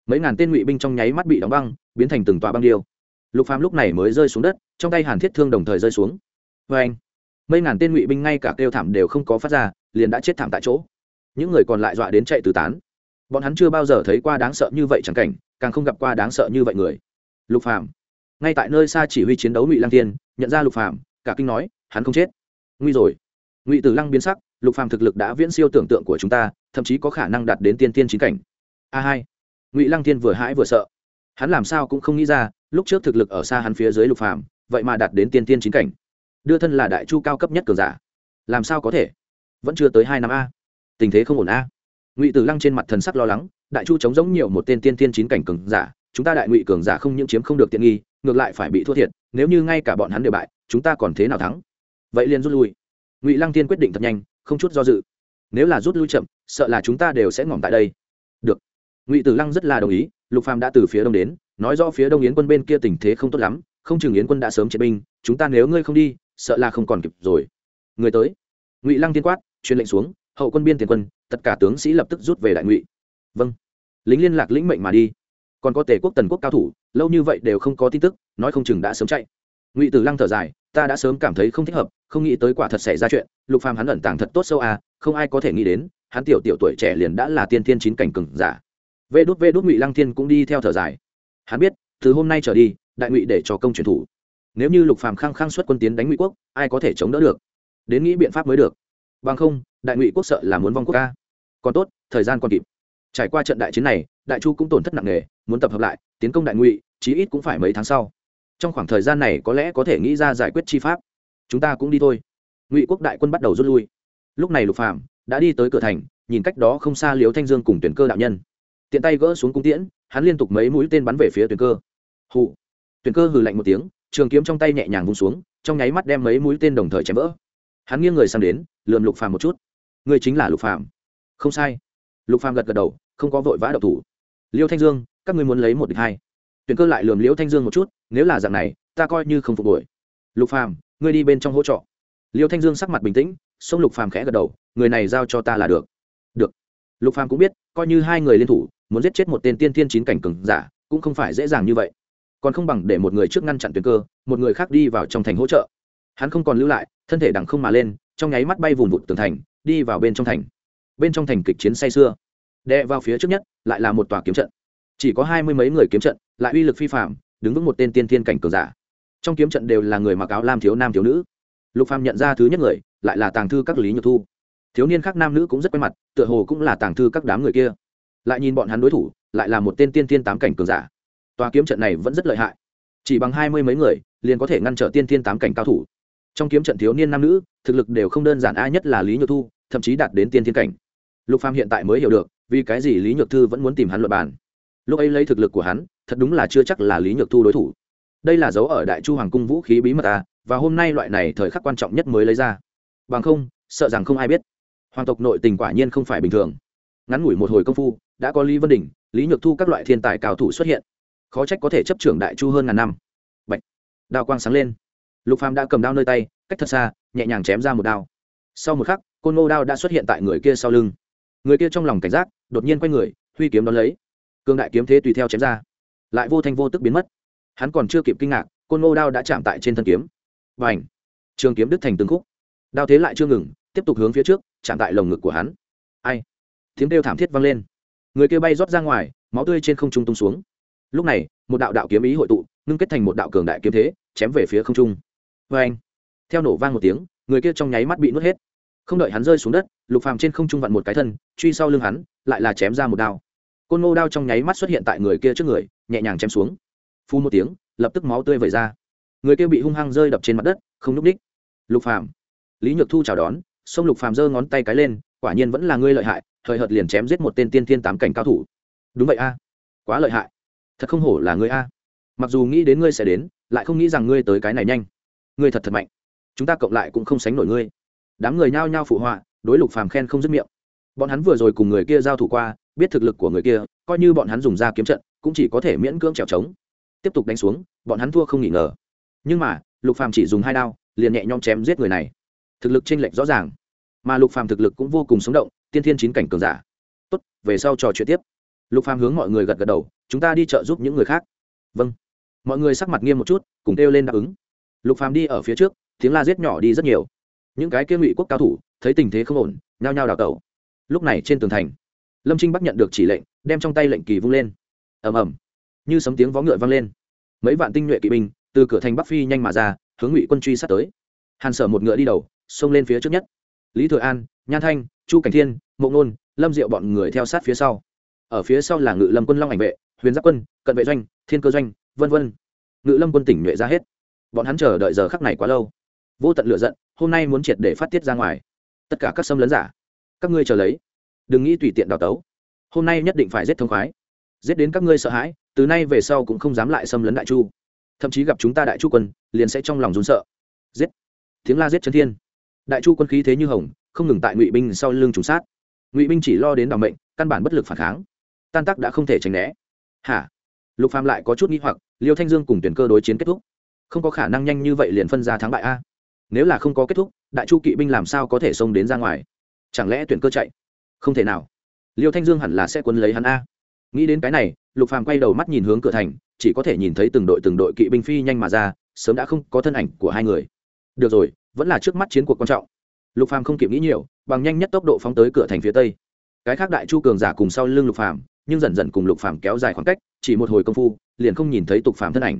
Mấy ngàn tên ngụy binh trong nháy mắt bị đóng băng, biến thành từng tòa băng điêu lục phàm lúc này mới rơi xuống đất, trong tay hàn thiết thương đồng thời rơi xuống. Vê anh, mấy ngàn tên ngụy binh ngay cả kêu thảm đều không có phát ra, liền đã chết thảm tại chỗ. Những người còn lại dọa đến chạy tứ tán. Bọn hắn chưa bao giờ thấy qua đáng sợ như vậy chẳng cảnh, càng không gặp qua đáng sợ như vậy người. Lục phàm, ngay tại nơi xa chỉ huy chiến đấu ngụy lang tiên nhận ra lục phàm, cả kinh nói, hắn không chết. Nguy rồi. Ngụy tử lăng biến sắc, lục phàm thực lực đã viễn siêu tưởng tượng của chúng ta, thậm chí có khả năng đạt đến tiên tiên chính cảnh. A hai, ngụy lăng tiên vừa hãi vừa sợ. Hắn làm sao cũng không nghĩ ra lúc trước thực lực ở xa hắn phía dưới lục phàm, vậy mà đạt đến tiên tiên chính cảnh. Đưa thân là đại chu cao cấp nhất cường giả. Làm sao có thể? Vẫn chưa tới hai năm a. Tình thế không ổn a. Ngụy tử lăng trên mặt thần sắc lo lắng, đại chu chống giống nhiều một tên tiên tiên chín cảnh cường giả, chúng ta đại ngụy cường giả không những chiếm không được tiện nghi, ngược lại phải bị thua thiệt, nếu như ngay cả bọn hắn đều bại, chúng ta còn thế nào thắng? Vậy liền rút lui. Ngụy lăng tiên quyết định thật nhanh, không chút do dự. Nếu là rút lui chậm, sợ là chúng ta đều sẽ ngỏm tại đây. Được. Ngụy tử lăng rất là đồng ý, lục phàm đã từ phía đông đến nói rõ phía đông yến quân bên kia tình thế không tốt lắm, không chừng yến quân đã sớm triệt binh, chúng ta nếu ngươi không đi, sợ là không còn kịp rồi. Người tới. Ngụy lăng tiên quát, truyền lệnh xuống, hậu quân biên tiền quân, tất cả tướng sĩ lập tức rút về đại ngụy. Vâng. Lính liên lạc lĩnh mệnh mà đi. Còn có tề quốc tần quốc cao thủ, lâu như vậy đều không có tin tức, nói không chừng đã sớm chạy. Ngụy tử lăng thở dài, ta đã sớm cảm thấy không thích hợp, không nghĩ tới quả thật xảy ra chuyện, lục phàm hắn ẩn tàng thật tốt sâu à không ai có thể nghĩ đến, hắn tiểu tiểu tuổi trẻ liền đã là tiên thiên chín cảnh cừng giả. Vê đút vê đút ngụy lăng thiên cũng đi theo thở dài hắn biết, từ hôm nay trở đi, đại ngụy để cho công truyền thủ. Nếu như lục phàm khăng khăng xuất quân tiến đánh ngụy quốc, ai có thể chống đỡ được? Đến nghĩ biện pháp mới được. Bằng không, đại ngụy quốc sợ là muốn vong quốc ca. Còn tốt, thời gian còn kịp. Trải qua trận đại chiến này, đại chu cũng tổn thất nặng nề, muốn tập hợp lại, tiến công đại ngụy, chí ít cũng phải mấy tháng sau. Trong khoảng thời gian này có lẽ có thể nghĩ ra giải quyết chi pháp. Chúng ta cũng đi thôi. Ngụy quốc đại quân bắt đầu rút lui. Lúc này lục phạm đã đi tới cửa thành, nhìn cách đó không xa liếu thanh dương cùng tuyển cơ đạo nhân. Tiện tay gỡ xuống cung tiễn hắn liên tục mấy mũi tên bắn về phía tuyển cơ. Hụ tuyển cơ hừ lạnh một tiếng, trường kiếm trong tay nhẹ nhàng vung xuống, trong nháy mắt đem mấy mũi tên đồng thời chém vỡ. Hắn nghiêng người sang đến, lườm lục phàm một chút. Người chính là lục phàm. Không sai. Lục phàm gật gật đầu, không có vội vã độc thủ. Liêu thanh dương, các ngươi muốn lấy một địch hai. Tuyển cơ lại lườm liễu thanh dương một chút, nếu là dạng này, ta coi như không phục đuổi. Lục phàm, ngươi đi bên trong hỗ trợ liêu thanh dương sắc mặt bình tĩnh, sông lục phàm khẽ gật đầu, người này giao cho ta là được. Được. Lục phàm cũng biết, coi như hai người liên thủ muốn giết chết một tên tiên tiên chín cảnh cường giả, cũng không phải dễ dàng như vậy. Còn không bằng để một người trước ngăn chặn tuyến cơ, một người khác đi vào trong thành hỗ trợ. Hắn không còn lưu lại, thân thể đằng không mà lên, trong nháy mắt bay vùn vụt tường thành, đi vào bên trong thành. Bên trong thành kịch chiến say xưa đệ vào phía trước nhất, lại là một tòa kiếm trận. Chỉ có hai mươi mấy người kiếm trận, lại uy lực phi phạm đứng vững một tên tiên thiên cảnh cường giả. Trong kiếm trận đều là người mặc áo lam thiếu nam thiếu nữ. Lục phàm nhận ra thứ nhất người, lại là tàng thư các lý nhược thu. Thiếu niên khác nam nữ cũng rất quen mặt, tựa hồ cũng là tàng thư các đám người kia lại nhìn bọn hắn đối thủ, lại là một tên tiên tiên tám cảnh cường giả. Tòa kiếm trận này vẫn rất lợi hại. Chỉ bằng hai mươi mấy người, liền có thể ngăn trở tiên tiên tám cảnh cao thủ. Trong kiếm trận thiếu niên nam nữ, thực lực đều không đơn giản, ai nhất là lý nhược thu, thậm chí đạt đến tiên thiên cảnh. Lục phàm hiện tại mới hiểu được, vì cái gì lý nhược thư vẫn muốn tìm hắn luận bàn. Lúc ấy lấy thực lực của hắn, thật đúng là chưa chắc là lý nhược thu đối thủ. Đây là dấu ở đại chu hoàng cung vũ khí bí mật à và hôm nay loại này thời khắc quan trọng nhất mới lấy ra. Bằng không, sợ rằng không ai biết. Hoàng tộc nội tình quả nhiên không phải bình thường ngắn ngủi một hồi công phu, đã có lý vân đình, lý nhược thu các loại thiên tài cao thủ xuất hiện. Khó trách có thể chấp trưởng đại chu hơn ngàn năm. Bạch. đao quang sáng lên. Lục phàm đã cầm đao nơi tay, cách thật xa, nhẹ nhàng chém ra một đao. Sau một khắc, côn ngô đao đã xuất hiện tại người kia sau lưng. Người kia trong lòng cảnh giác, đột nhiên quay người, huy kiếm đón lấy. Cương đại kiếm thế tùy theo chém ra, lại vô thanh vô tức biến mất. Hắn còn chưa kịp kinh ngạc, côn ngô đao đã chạm tại trên thân kiếm. Và ảnh trường kiếm đứt thành từng khúc. Đao thế lại chưa ngừng, tiếp tục hướng phía trước, chạm tại lồng ngực của hắn. Ai? Tiếng kêu thảm thiết vang lên. Người kia bay rót ra ngoài, máu tươi trên không trung tung xuống. Lúc này, một đạo đạo kiếm ý hội tụ, ngưng kết thành một đạo cường đại kiếm thế, chém về phía không trung. Vê anh theo nổ vang một tiếng, người kia trong nháy mắt bị nuốt hết. Không đợi hắn rơi xuống đất, lục phàm trên không trung vặn một cái thân, truy sau lưng hắn, lại là chém ra một đao. Côn ngô đao trong nháy mắt xuất hiện tại người kia trước người, nhẹ nhàng chém xuống. Phu một tiếng, lập tức máu tươi vẩy ra. Người kia bị hung hăng rơi đập trên mặt đất, không núp đích lục phàm, lý nhược thu chào đón sông lục phàm giơ ngón tay cái lên, quả nhiên vẫn là ngươi lợi hại thời hợt liền chém giết một tên tiên thiên tám cảnh cao thủ. Đúng vậy a. Quá lợi hại. Thật không hổ là ngươi a. Mặc dù nghĩ đến ngươi sẽ đến, lại không nghĩ rằng ngươi tới cái này nhanh. Ngươi thật thật mạnh. Chúng ta cộng lại cũng không sánh nổi ngươi. Đám người nhao nhao phụ họa, đối lục phàm khen không dứt miệng. Bọn hắn vừa rồi cùng người kia giao thủ qua, biết thực lực của người kia, coi như bọn hắn dùng ra kiếm trận, cũng chỉ có thể miễn cưỡng trèo trống. Tiếp tục đánh xuống, bọn hắn thua không nghỉ ngờ. Nhưng mà, lục phàm chỉ dùng hai đao, liền nhẹ nhõm chém giết người này thực lực chênh lệch rõ ràng. Mà lục phàm thực lực cũng vô cùng sống động, tiên thiên chín cảnh cường giả. Tốt, về sau trò chuyện tiếp. Lục phàm hướng mọi người gật gật đầu, chúng ta đi chợ giúp những người khác. Vâng. Mọi người sắc mặt nghiêm một chút, cùng kêu lên đáp ứng. Lục phàm đi ở phía trước, tiếng la giết nhỏ đi rất nhiều. Những cái kia ngụy quốc cao thủ, thấy tình thế không ổn, nhao nhao đào tẩu. Lúc này trên tường thành, lâm trinh bắc nhận được chỉ lệnh, đem trong tay lệnh kỳ vung lên. Ầm ầm. Như sấm tiếng vó ngựa vang lên. Mấy vạn tinh nhuệ kỵ binh, từ cửa thành bắc phi nhanh mà ra, hướng ngụy quân truy sát tới. Hàn sở một ngựa đi đầu xông lên phía trước nhất. Lý thừa an, nhan thanh, chu cảnh thiên, mộ nôn lâm diệu bọn người theo sát phía sau. Ở phía sau là ngự lâm quân long ảnh vệ, huyền giáp quân, cận vệ doanh, thiên cơ doanh, vân vân. Ngự lâm quân tỉnh nhuệ ra hết. Bọn hắn chờ đợi giờ khắc này quá lâu. Vô tận lựa giận, hôm nay muốn triệt để phát tiết ra ngoài. Tất cả các xâm lấn giả, các ngươi chờ lấy. Đừng nghĩ tùy tiện đào tấu. Hôm nay nhất định phải giết thông khoái. Giết đến các ngươi sợ hãi, từ nay về sau cũng không dám lại xâm lấn đại chu. Thậm chí gặp chúng ta đại chu quân, liền sẽ trong lòng run sợ. Giết. Tiếng la giết chân thiên đại chu quân khí thế như hồng, không ngừng tại ngụy binh sau lưng trùng sát. Ngụy binh chỉ lo đến đ ỏ n mệnh, căn bản bất lực phản kháng. Tan tắc đã không thể tránh né. Hả? Lục phàm lại có chút nghĩ hoặc, liêu thanh dương cùng tuyển cơ đối chiến kết thúc. Không có khả năng nhanh như vậy liền phân ra thắng bại a. Nếu là không có kết thúc, đại chu kỵ binh làm sao có thể xông đến ra ngoài? Chẳng lẽ tuyển cơ chạy? Không thể nào. Liêu thanh dương hẳn là sẽ quấn lấy hắn a. Nghĩ đến cái này, lục phàm quay đầu mắt nhìn hướng cửa thành, chỉ có thể nhìn thấy từng đội từng đội kỵ binh phi nhanh mà ra, sớm đã không có thân ảnh của hai người. Được rồi vẫn là trước mắt chiến cuộc quan trọng. Lục phàm không kịp nghĩ nhiều, bằng nhanh nhất tốc độ phóng tới cửa thành phía tây. Cái khác đại chu cường giả cùng sau lưng lục phàm, nhưng dần dần cùng lục phàm kéo dài khoảng cách, chỉ một hồi công phu, liền không nhìn thấy tục phàm thân ảnh.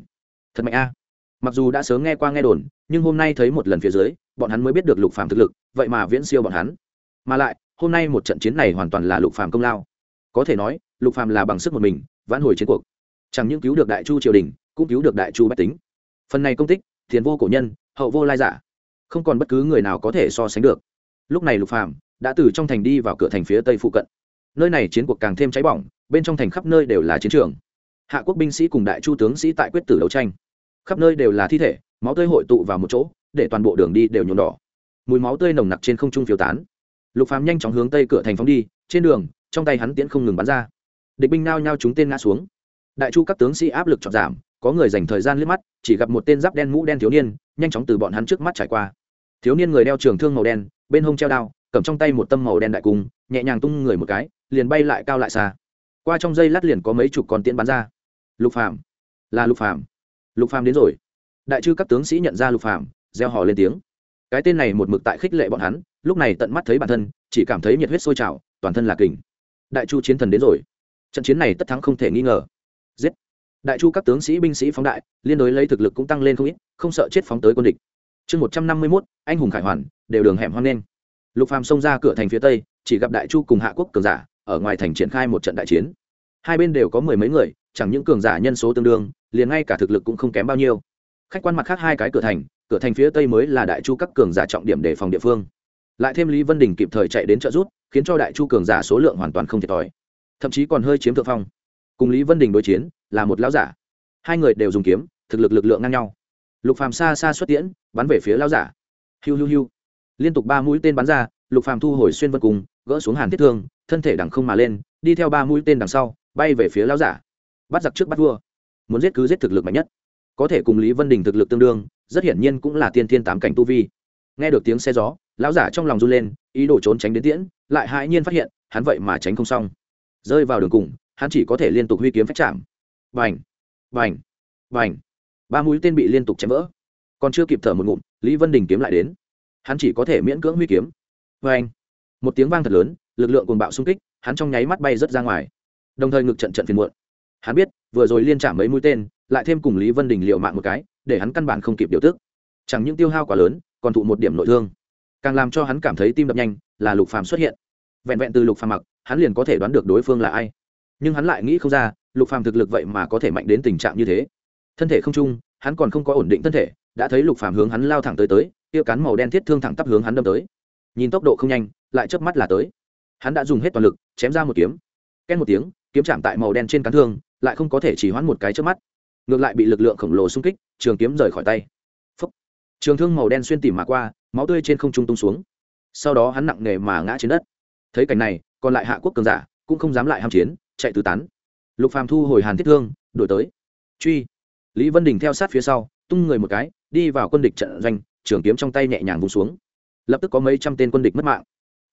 Thật mạnh a. Mặc dù đã sớm nghe qua nghe đồn, nhưng hôm nay thấy một lần phía dưới, bọn hắn mới biết được lục phàm thực lực, vậy mà viễn siêu bọn hắn. Mà lại, hôm nay một trận chiến này hoàn toàn là lục phàm công lao. Có thể nói, lục phàm là bằng sức một mình, vãn hồi chiến cuộc. Chẳng những cứu được đại chu triều đình, cũng cứu được đại chu bách tính. Phần này công tích tiền vô cổ nhân, hậu vô lai giả không còn bất cứ người nào có thể so sánh được. Lúc này lục phàm đã từ trong thành đi vào cửa thành phía tây phụ cận. Nơi này chiến cuộc càng thêm cháy bỏng, bên trong thành khắp nơi đều là chiến trường. Hạ quốc binh sĩ cùng đại chu tướng sĩ tại quyết tử đấu tranh. Khắp nơi đều là thi thể, máu tươi hội tụ vào một chỗ, để toàn bộ đường đi đều nhuộm đỏ. Mùi máu tươi nồng nặc trên không trung phiêu tán. Lục phàm nhanh chóng hướng tây cửa thành phóng đi, trên đường, trong tay hắn tiễn không ngừng bắn ra. Địch binh nao nhao chúng tên ngã xuống. Đại chu các tướng sĩ áp lực chọn giảm, có người dành thời gian liếc mắt, chỉ gặp một tên giáp đen mũ đen thiếu niên, nhanh chóng từ bọn hắn trước mắt trải qua thiếu niên người đeo trường thương màu đen, bên hông treo đao, cầm trong tay một tâm màu đen đại cung, nhẹ nhàng tung người một cái, liền bay lại cao lại xa. Qua trong dây lát liền có mấy chục con tiễn bắn ra. Lục phàm, là lục phàm. Lục phàm đến rồi. Đại chư các tướng sĩ nhận ra lục phàm gieo hò lên tiếng. Cái tên này một mực tại khích lệ bọn hắn, lúc này tận mắt thấy bản thân, chỉ cảm thấy nhiệt huyết sôi trào, toàn thân là kình. Đại chu chiến thần đến rồi. Trận chiến này tất thắng không thể nghi ngờ. Giết. Đại chu các tướng sĩ binh sĩ phóng đại, liên đối lấy thực lực cũng tăng lên không ít, không sợ chết phóng tới quân địch chương một trăm năm mươi mốt, anh hùng khải hoàn, đều đường hẻm hoang lên lục phàm xông ra cửa thành phía tây, chỉ gặp đại chu cùng hạ quốc cường giả, ở ngoài thành triển khai một trận đại chiến. Hai bên đều có mười mấy người, chẳng những cường giả nhân số tương đương, liền ngay cả thực lực cũng không kém bao nhiêu. Khách quan mặt khác hai cái cửa thành cửa thành phía tây mới là đại chu các cường giả trọng điểm đề phòng địa phương. Lại thêm lý vân đình kịp thời chạy đến trợ rút khiến cho đại chu cường giả số lượng hoàn toàn không thiệt thòi. Thậm chí còn hơi chiếm thượng phong. Cùng lý vân đình đối chiến, là một lão giả. Hai người đều dùng kiếm, thực lực lực lượng ngang nhau lục phàm xa xa xuất tiễn, bắn về phía lão giả. Hiu hiu hiu. Liên tục ba mũi tên bắn ra, lục phàm thu hồi xuyên vân cùng, gỡ xuống hàn thiết thương, thân thể đằng không mà lên, đi theo ba mũi tên đằng sau, bay về phía lão giả. Bắt giặc trước bắt vua. Muốn giết cứ giết thực lực mạnh nhất. Có thể cùng lý vân đình thực lực tương đương, rất hiển nhiên cũng là tiên thiên tám cảnh tu vi. Nghe được tiếng xe gió, lão giả trong lòng run lên, ý đồ trốn tránh đến tiễn, lại hãi nhiên phát hiện, hắn vậy mà tránh không xong. Rơi vào đường cùng, hắn chỉ có thể liên tục huy kiếm phách chạm. Vành vành vành ba mũi tên bị liên tục chém vỡ. Còn chưa kịp thở một ngụm, lý vân đình kiếm lại đến. Hắn chỉ có thể miễn cưỡng huy kiếm. Vành một tiếng vang thật lớn, lực lượng cuồng bạo xung kích, hắn trong nháy mắt bay rớt ra ngoài. Đồng thời ngực trận trận phiền muộn. Hắn biết, vừa rồi liên trả mấy mũi tên, lại thêm cùng lý vân đình liệu mạng một cái, để hắn căn bản không kịp điều tức. Chẳng những tiêu hao quá lớn, còn thụ một điểm nội thương. Càng làm cho hắn cảm thấy tim đập nhanh, là lục phàm xuất hiện. Vẹn vẹn từ lục phàm mặc, hắn liền có thể đoán được đối phương là ai. Nhưng hắn lại nghĩ không ra, lục phàm thực lực vậy mà có thể mạnh đến tình trạng như thế thân thể không trung, hắn còn không có ổn định thân thể, đã thấy lục phàm hướng hắn lao thẳng tới tới, kia cán màu đen thiết thương thẳng tắp hướng hắn đâm tới. Nhìn tốc độ không nhanh, lại chớp mắt là tới. Hắn đã dùng hết toàn lực, chém ra một kiếm. Két một tiếng, kiếm chạm tại màu đen trên cán thương, lại không có thể chỉ hoãn một cái chớp mắt. Ngược lại bị lực lượng khổng lồ xung kích, trường kiếm rời khỏi tay. Phúc. trường thương màu đen xuyên tìm mà qua, máu tươi trên không trung tung xuống. Sau đó hắn nặng nề mà ngã trên đất. Thấy cảnh này, còn lại hạ quốc cường giả cũng không dám lại ham chiến, chạy tứ tán. Lục phàm thu hồi hàn thiết thương, đổi tới. Truy lý vân đình theo sát phía sau, tung người một cái, đi vào quân địch trận doanh, trường kiếm trong tay nhẹ nhàng vùng xuống. Lập tức có mấy trăm tên quân địch mất mạng.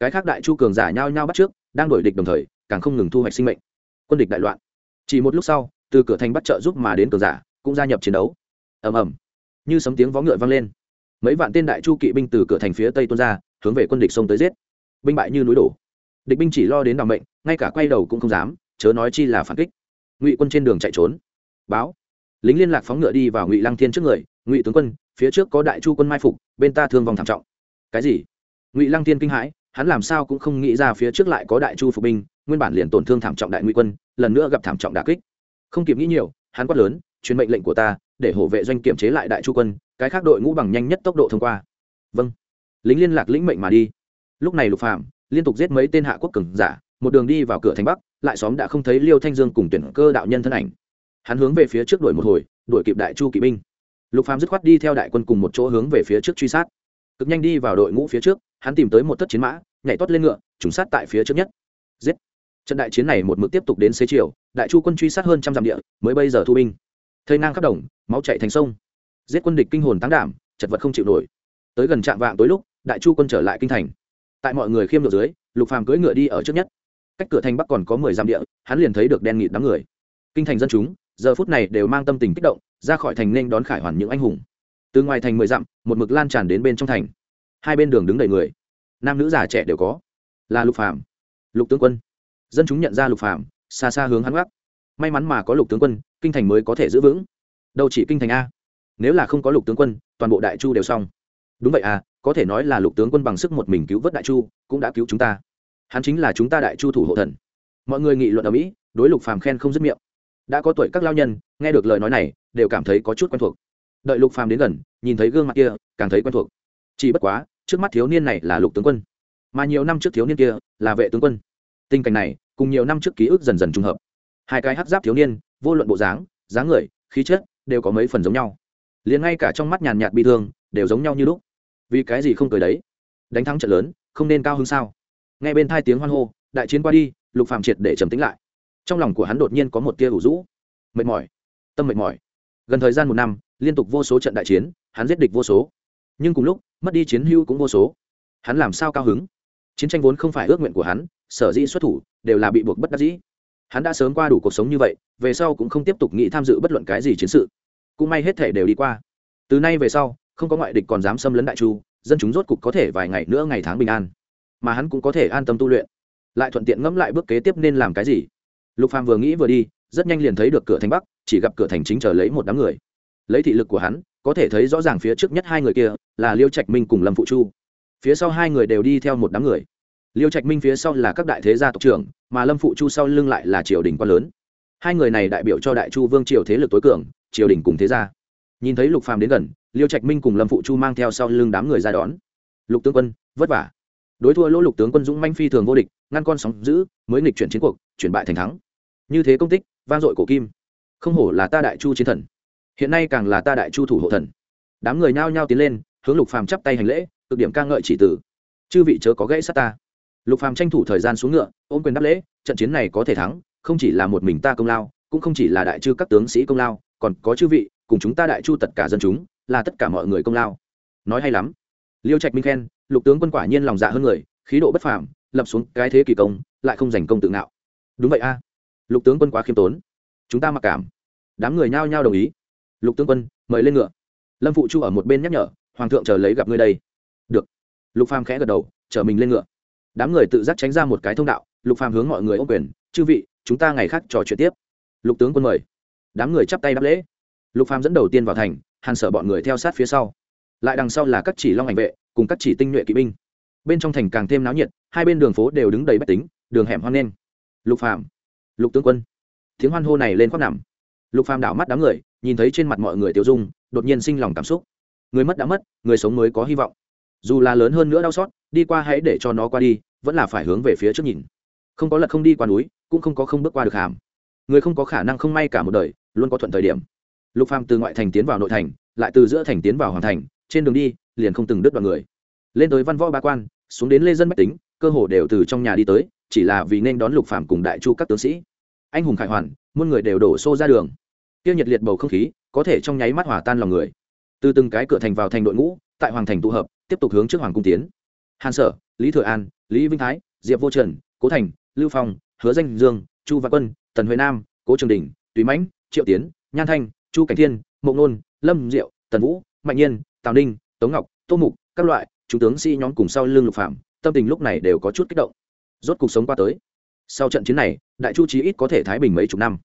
Cái khác đại chu cường giả nhao nhao bắt trước, đang đổi địch đồng thời, càng không ngừng thu hoạch sinh mệnh. Quân địch đại loạn. Chỉ một lúc sau, từ cửa thành bắt trợ giúp mà đến cường giả, cũng gia nhập chiến đấu. Ầm ầm. Như sấm tiếng vó ngựa vang lên. Mấy vạn tên đại chu kỵ binh từ cửa thành phía tây tuôn ra, hướng về quân địch xông tới giết. Binh bại như núi đổ. Địch binh chỉ lo đến đ mệnh, ngay cả quay đầu cũng không dám, chớ nói chi là phản kích. Ngụy quân trên đường chạy trốn. Báo lính liên lạc phóng ngựa đi vào ngụy lăng thiên trước người ngụy tướng quân phía trước có đại chu quân mai phục bên ta thương vong thảm trọng cái gì ngụy lăng thiên kinh hãi hắn làm sao cũng không nghĩ ra phía trước lại có đại chu phục binh nguyên bản liền tổn thương thảm trọng đại ngụy quân lần nữa gặp thảm trọng đà kích không kịp nghĩ nhiều hắn quát lớn truyền mệnh lệnh của ta để hổ vệ doanh kiểm chế lại đại chu quân cái khác đội ngũ bằng nhanh nhất tốc độ thông qua vâng lính liên lạc lĩnh mệnh mà đi lúc này lục phạm liên tục giết mấy tên hạ quốc cường giả một đường đi vào cửa thành bắc lại xóm đã không thấy liêu thanh dương cùng tuyển cơ đạo nhân thân ảnh hắn hướng về phía trước đuổi một hồi, đuổi kịp đại chu kỵ binh. Lục phàm dứt khoát đi theo đại quân cùng một chỗ hướng về phía trước truy sát. Cực nhanh đi vào đội ngũ phía trước, hắn tìm tới một tất chiến mã, nhảy tót lên ngựa, trùng sát tại phía trước nhất. Giết! Trận đại chiến này một mực tiếp tục đến xế chiều, đại chu quân truy sát hơn trăm dặm địa, mới bây giờ thu binh. Thây nang khắp đồng, máu chạy thành sông. Giết quân địch kinh hồn tăng đảm, chật vật không chịu nổi. Tới gần trạm vạng tối lúc, đại chu quân trở lại kinh thành. Tại mọi người khiêm được dưới, lục phàm cưỡi ngựa đi ở trước nhất. Cách cửa thành bắc còn có mười dặm địa, hắn liền thấy được đen nghịt đám người. Kinh thành dân chúng giờ phút này đều mang tâm tình kích động, ra khỏi thành nên đón khải hoàn những anh hùng. Từ ngoài thành mười dặm, một mực lan tràn đến bên trong thành. Hai bên đường đứng đầy người. Nam nữ già trẻ đều có. Là lục phạm lục tướng quân. Dân chúng nhận ra lục phạm xa xa hướng hắn gác may mắn mà có lục tướng quân, kinh thành mới có thể giữ vững. Đâu chỉ kinh thành a. Nếu là không có lục tướng quân, toàn bộ đại chu đều xong. Đúng vậy à có thể nói là lục tướng quân bằng sức một mình cứu vớt đại chu, cũng đã cứu chúng ta. Hắn chính là chúng ta đại chu thủ hộ thần. Mọi người nghị luận ở mỹ, đối lục phàm khen không dứt miệng đã có tuổi các lao nhân, nghe được lời nói này, đều cảm thấy có chút quen thuộc. Đợi lục phàm đến gần, nhìn thấy gương mặt kia, càng thấy quen thuộc. Chỉ bất quá, trước mắt thiếu niên này là lục tướng quân. Mà nhiều năm trước thiếu niên kia là vệ tướng quân. Tình cảnh này, cùng nhiều năm trước ký ức dần dần trùng hợp. Hai cái hắc giáp thiếu niên, vô luận bộ dáng dáng người, khí chất, đều có mấy phần giống nhau. Liền ngay cả trong mắt nhàn nhạt bị thương, đều giống nhau như lúc. Vì cái gì không cười đấy? Đánh thắng trận lớn, không nên cao hơn sao? Nghe bên thai tiếng hoan hô, đại chiến qua đi, lục phàm triệt để trầm tĩnh lại trong lòng của hắn đột nhiên có một tia ủ rũ. Mệt mỏi. Tâm mệt mỏi. Gần thời gian một năm, liên tục vô số trận đại chiến, hắn giết địch vô số. Nhưng cùng lúc, mất đi chiến hưu cũng vô số. Hắn làm sao cao hứng? Chiến tranh vốn không phải ước nguyện của hắn, sở dĩ xuất thủ đều là bị buộc bất đắc dĩ. Hắn đã sớm qua đủ cuộc sống như vậy, về sau cũng không tiếp tục nghĩ tham dự bất luận cái gì chiến sự. Cũng may hết thể đều đi qua. Từ nay về sau, không có ngoại địch còn dám xâm lấn đại chu, dân chúng rốt cục có thể vài ngày nữa ngày tháng bình an. Mà hắn cũng có thể an tâm tu luyện. Lại thuận tiện ngẫm lại bước kế tiếp nên làm cái gì? Lục phàm vừa nghĩ vừa đi, rất nhanh liền thấy được cửa thành bắc, chỉ gặp cửa thành chính chờ lấy một đám người. Lấy thị lực của hắn, có thể thấy rõ ràng phía trước nhất hai người kia là liêu trạch minh cùng lâm phụ chu. Phía sau hai người đều đi theo một đám người. Liêu trạch minh phía sau là các đại thế gia tộc trưởng, mà lâm phụ chu sau lưng lại là triều đình quan lớn. Hai người này đại biểu cho đại chu vương triều thế lực tối cường, triều đình cùng thế gia. Nhìn thấy lục phàm đến gần, liêu trạch minh cùng lâm phụ chu mang theo sau lưng đám người ra đón. Lục tướng quân, vất vả. Đối thua lỗ lục tướng quân dũng manh phi thường vô địch, ngăn con sóng giữ, mới nghịch chuyển chiến cuộc, chuyển bại thành thắng như thế công tích, vang dội cổ kim. Không hổ là ta đại chu chiến thần. Hiện nay càng là ta đại chu thủ hộ thần. Đám người nhao nhao tiến lên, hướng lục phàm chắp tay hành lễ, cực điểm ca ngợi chỉ tử. Chư vị chớ có gãy sát ta. Lục phàm tranh thủ thời gian xuống ngựa, ôm quyền đáp lễ, trận chiến này có thể thắng, không chỉ là một mình ta công lao, cũng không chỉ là đại chư các tướng sĩ công lao, còn có chư vị, cùng chúng ta đại chu tất cả dân chúng, là tất cả mọi người công lao. Nói hay lắm. Liêu trạch minh khen, lục tướng quân quả nhiên lòng dạ hơn người, khí độ bất phàm, lập xuống cái thế kỳ công, lại không giành công tự ngạo. Đúng vậy a lục tướng quân quá khiêm tốn. Chúng ta mặc cảm. Đám người nhao nhao đồng ý. Lục tướng quân, mời lên ngựa. Lâm phụ chu ở một bên nhắc nhở, hoàng thượng chờ lấy gặp ngươi đây. Được. Lục phàm khẽ gật đầu chờ mình lên ngựa. Đám người tự giác tránh ra một cái thông đạo, lục phàm hướng mọi người ô quyền, chư vị, chúng ta ngày khác trò chuyện tiếp. Lục tướng quân mời. Đám người chắp tay đáp lễ. Lục phàm dẫn đầu tiên vào thành, hàn sở bọn người theo sát phía sau. Lại đằng sau là các chỉ long ảnh vệ, cùng các chỉ tinh nhuệ kỵ binh. Bên trong thành càng thêm náo nhiệt, hai bên đường phố đều đứng đầy bách tính, đường hẻm hoang lên lục phàm lục tướng quân. Tiếng hoan hô này lên khoác nằm. Lục phàm đảo mắt đám người, nhìn thấy trên mặt mọi người tiêu dung, đột nhiên sinh lòng cảm xúc. Người mất đã mất, người sống mới có hy vọng. Dù là lớn hơn nữa đau xót, đi qua hãy để cho nó qua đi, vẫn là phải hướng về phía trước nhìn. Không có lật không đi qua núi, cũng không có không bước qua được hàm. Người không có khả năng không may cả một đời, luôn có thuận thời điểm. Lục phàm từ ngoại thành tiến vào nội thành, lại từ giữa thành tiến vào hoàng thành, trên đường đi, liền không từng đứt đoạn người. Lên tới văn võ ba quan, xuống đến lê dân bách tính, cơ hồ đều từ trong nhà đi tới, chỉ là vì nên đón lục phàm cùng đại chu các tướng sĩ anh hùng khải hoàn, muôn người đều đổ xô ra đường. Tiêu nhiệt liệt bầu không khí, có thể trong nháy mắt hòa tan lòng người. Từ từng cái cửa thành vào thành đội ngũ, tại hoàng thành tụ hợp, tiếp tục hướng trước hoàng cung tiến. Hàn sở, lý thừa an, lý vinh thái, diệp vô trần, cố thành, lưu phong, hứa danh dương, chu văn quân, tần huệ nam, cố trường đình, tùy mãnh, triệu tiến, nhan thanh, chu cảnh thiên mộng nôn, lâm diệu, tần vũ, mạnh nhiên, tào ninh, tống ngọc, tô mục, các loại, chúng tướng sĩ nhóm cùng sau lưng lục phạm, tâm tình lúc này đều có chút kích động. Rốt cuộc sống qua tới sau trận chiến này, đại chu chí ít có thể thái bình mấy chục năm,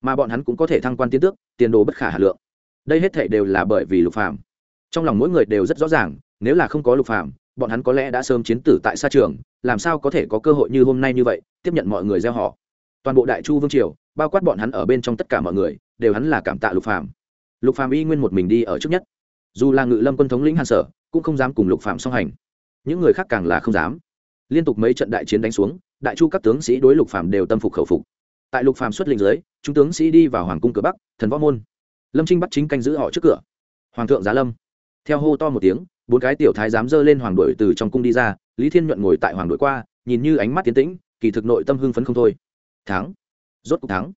mà bọn hắn cũng có thể thăng quan tiến tước, tiền đồ bất khả hà lượng. Đây hết thể đều là bởi vì lục phạm trong lòng mỗi người đều rất rõ ràng, nếu là không có lục phạm bọn hắn có lẽ đã sớm chiến tử tại xa trường, làm sao có thể có cơ hội như hôm nay như vậy, tiếp nhận mọi người gieo họ. Toàn bộ đại chu vương triều, bao quát bọn hắn ở bên trong tất cả mọi người, đều hắn là cảm tạ lục phạm lục phạm y nguyên một mình đi ở trước nhất. Dù là ngự lâm quân thống lĩnh hàn sở, cũng không dám cùng lục phạm song hành. Những người khác càng là không dám liên tục mấy trận đại chiến đánh xuống, đại chu các tướng sĩ đối lục phàm đều tâm phục khẩu phục. Tại lục phàm xuất lĩnh dưới, chúng tướng sĩ đi vào hoàng cung cửa bắc, thần võ môn. Lâm trinh bắt chính canh giữ họ trước cửa. Hoàng thượng giá lâm. Theo hô to một tiếng, bốn cái tiểu thái dám dơ lên hoàng đội từ trong cung đi ra, lý thiên nhuận ngồi tại hoàng đội qua, nhìn như ánh mắt tiến tĩnh, kỳ thực nội tâm hưng phấn không thôi. Thắng. Rốt cuộc thắng.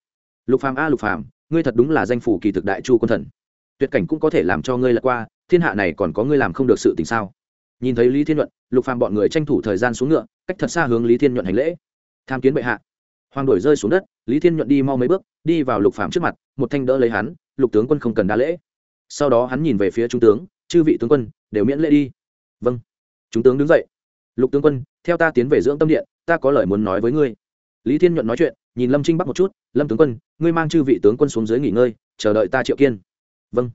Lục phàm a lục phàm, ngươi thật đúng là danh phủ kỳ thực đại chu quân thần. Tuyệt cảnh cũng có thể làm cho ngươi lật qua, thiên hạ này còn có ngươi làm không được sự tình sao? Nhìn thấy lý thiên nhuận lục phàm bọn người tranh thủ thời gian xuống ngựa, cách thật xa hướng lý thiên nhuận hành lễ. Tham kiến bệ hạ. Hoàng đổi rơi xuống đất, lý thiên nhuận đi mau mấy bước, đi vào lục phàm trước mặt, một thanh đỡ lấy hắn, lục tướng quân không cần đa lễ. Sau đó hắn nhìn về phía trung tướng, chư vị tướng quân, đều miễn lễ đi. Vâng. Trung tướng đứng dậy. Lục tướng quân, theo ta tiến về dưỡng tâm điện, ta có lời muốn nói với ngươi. Lý thiên nhuận nói chuyện, nhìn lâm trinh bắc một chút, lâm tướng quân, ngươi mang chư vị tướng quân xuống dưới nghỉ ngơi, chờ đợi ta triệu kiên. Vâng.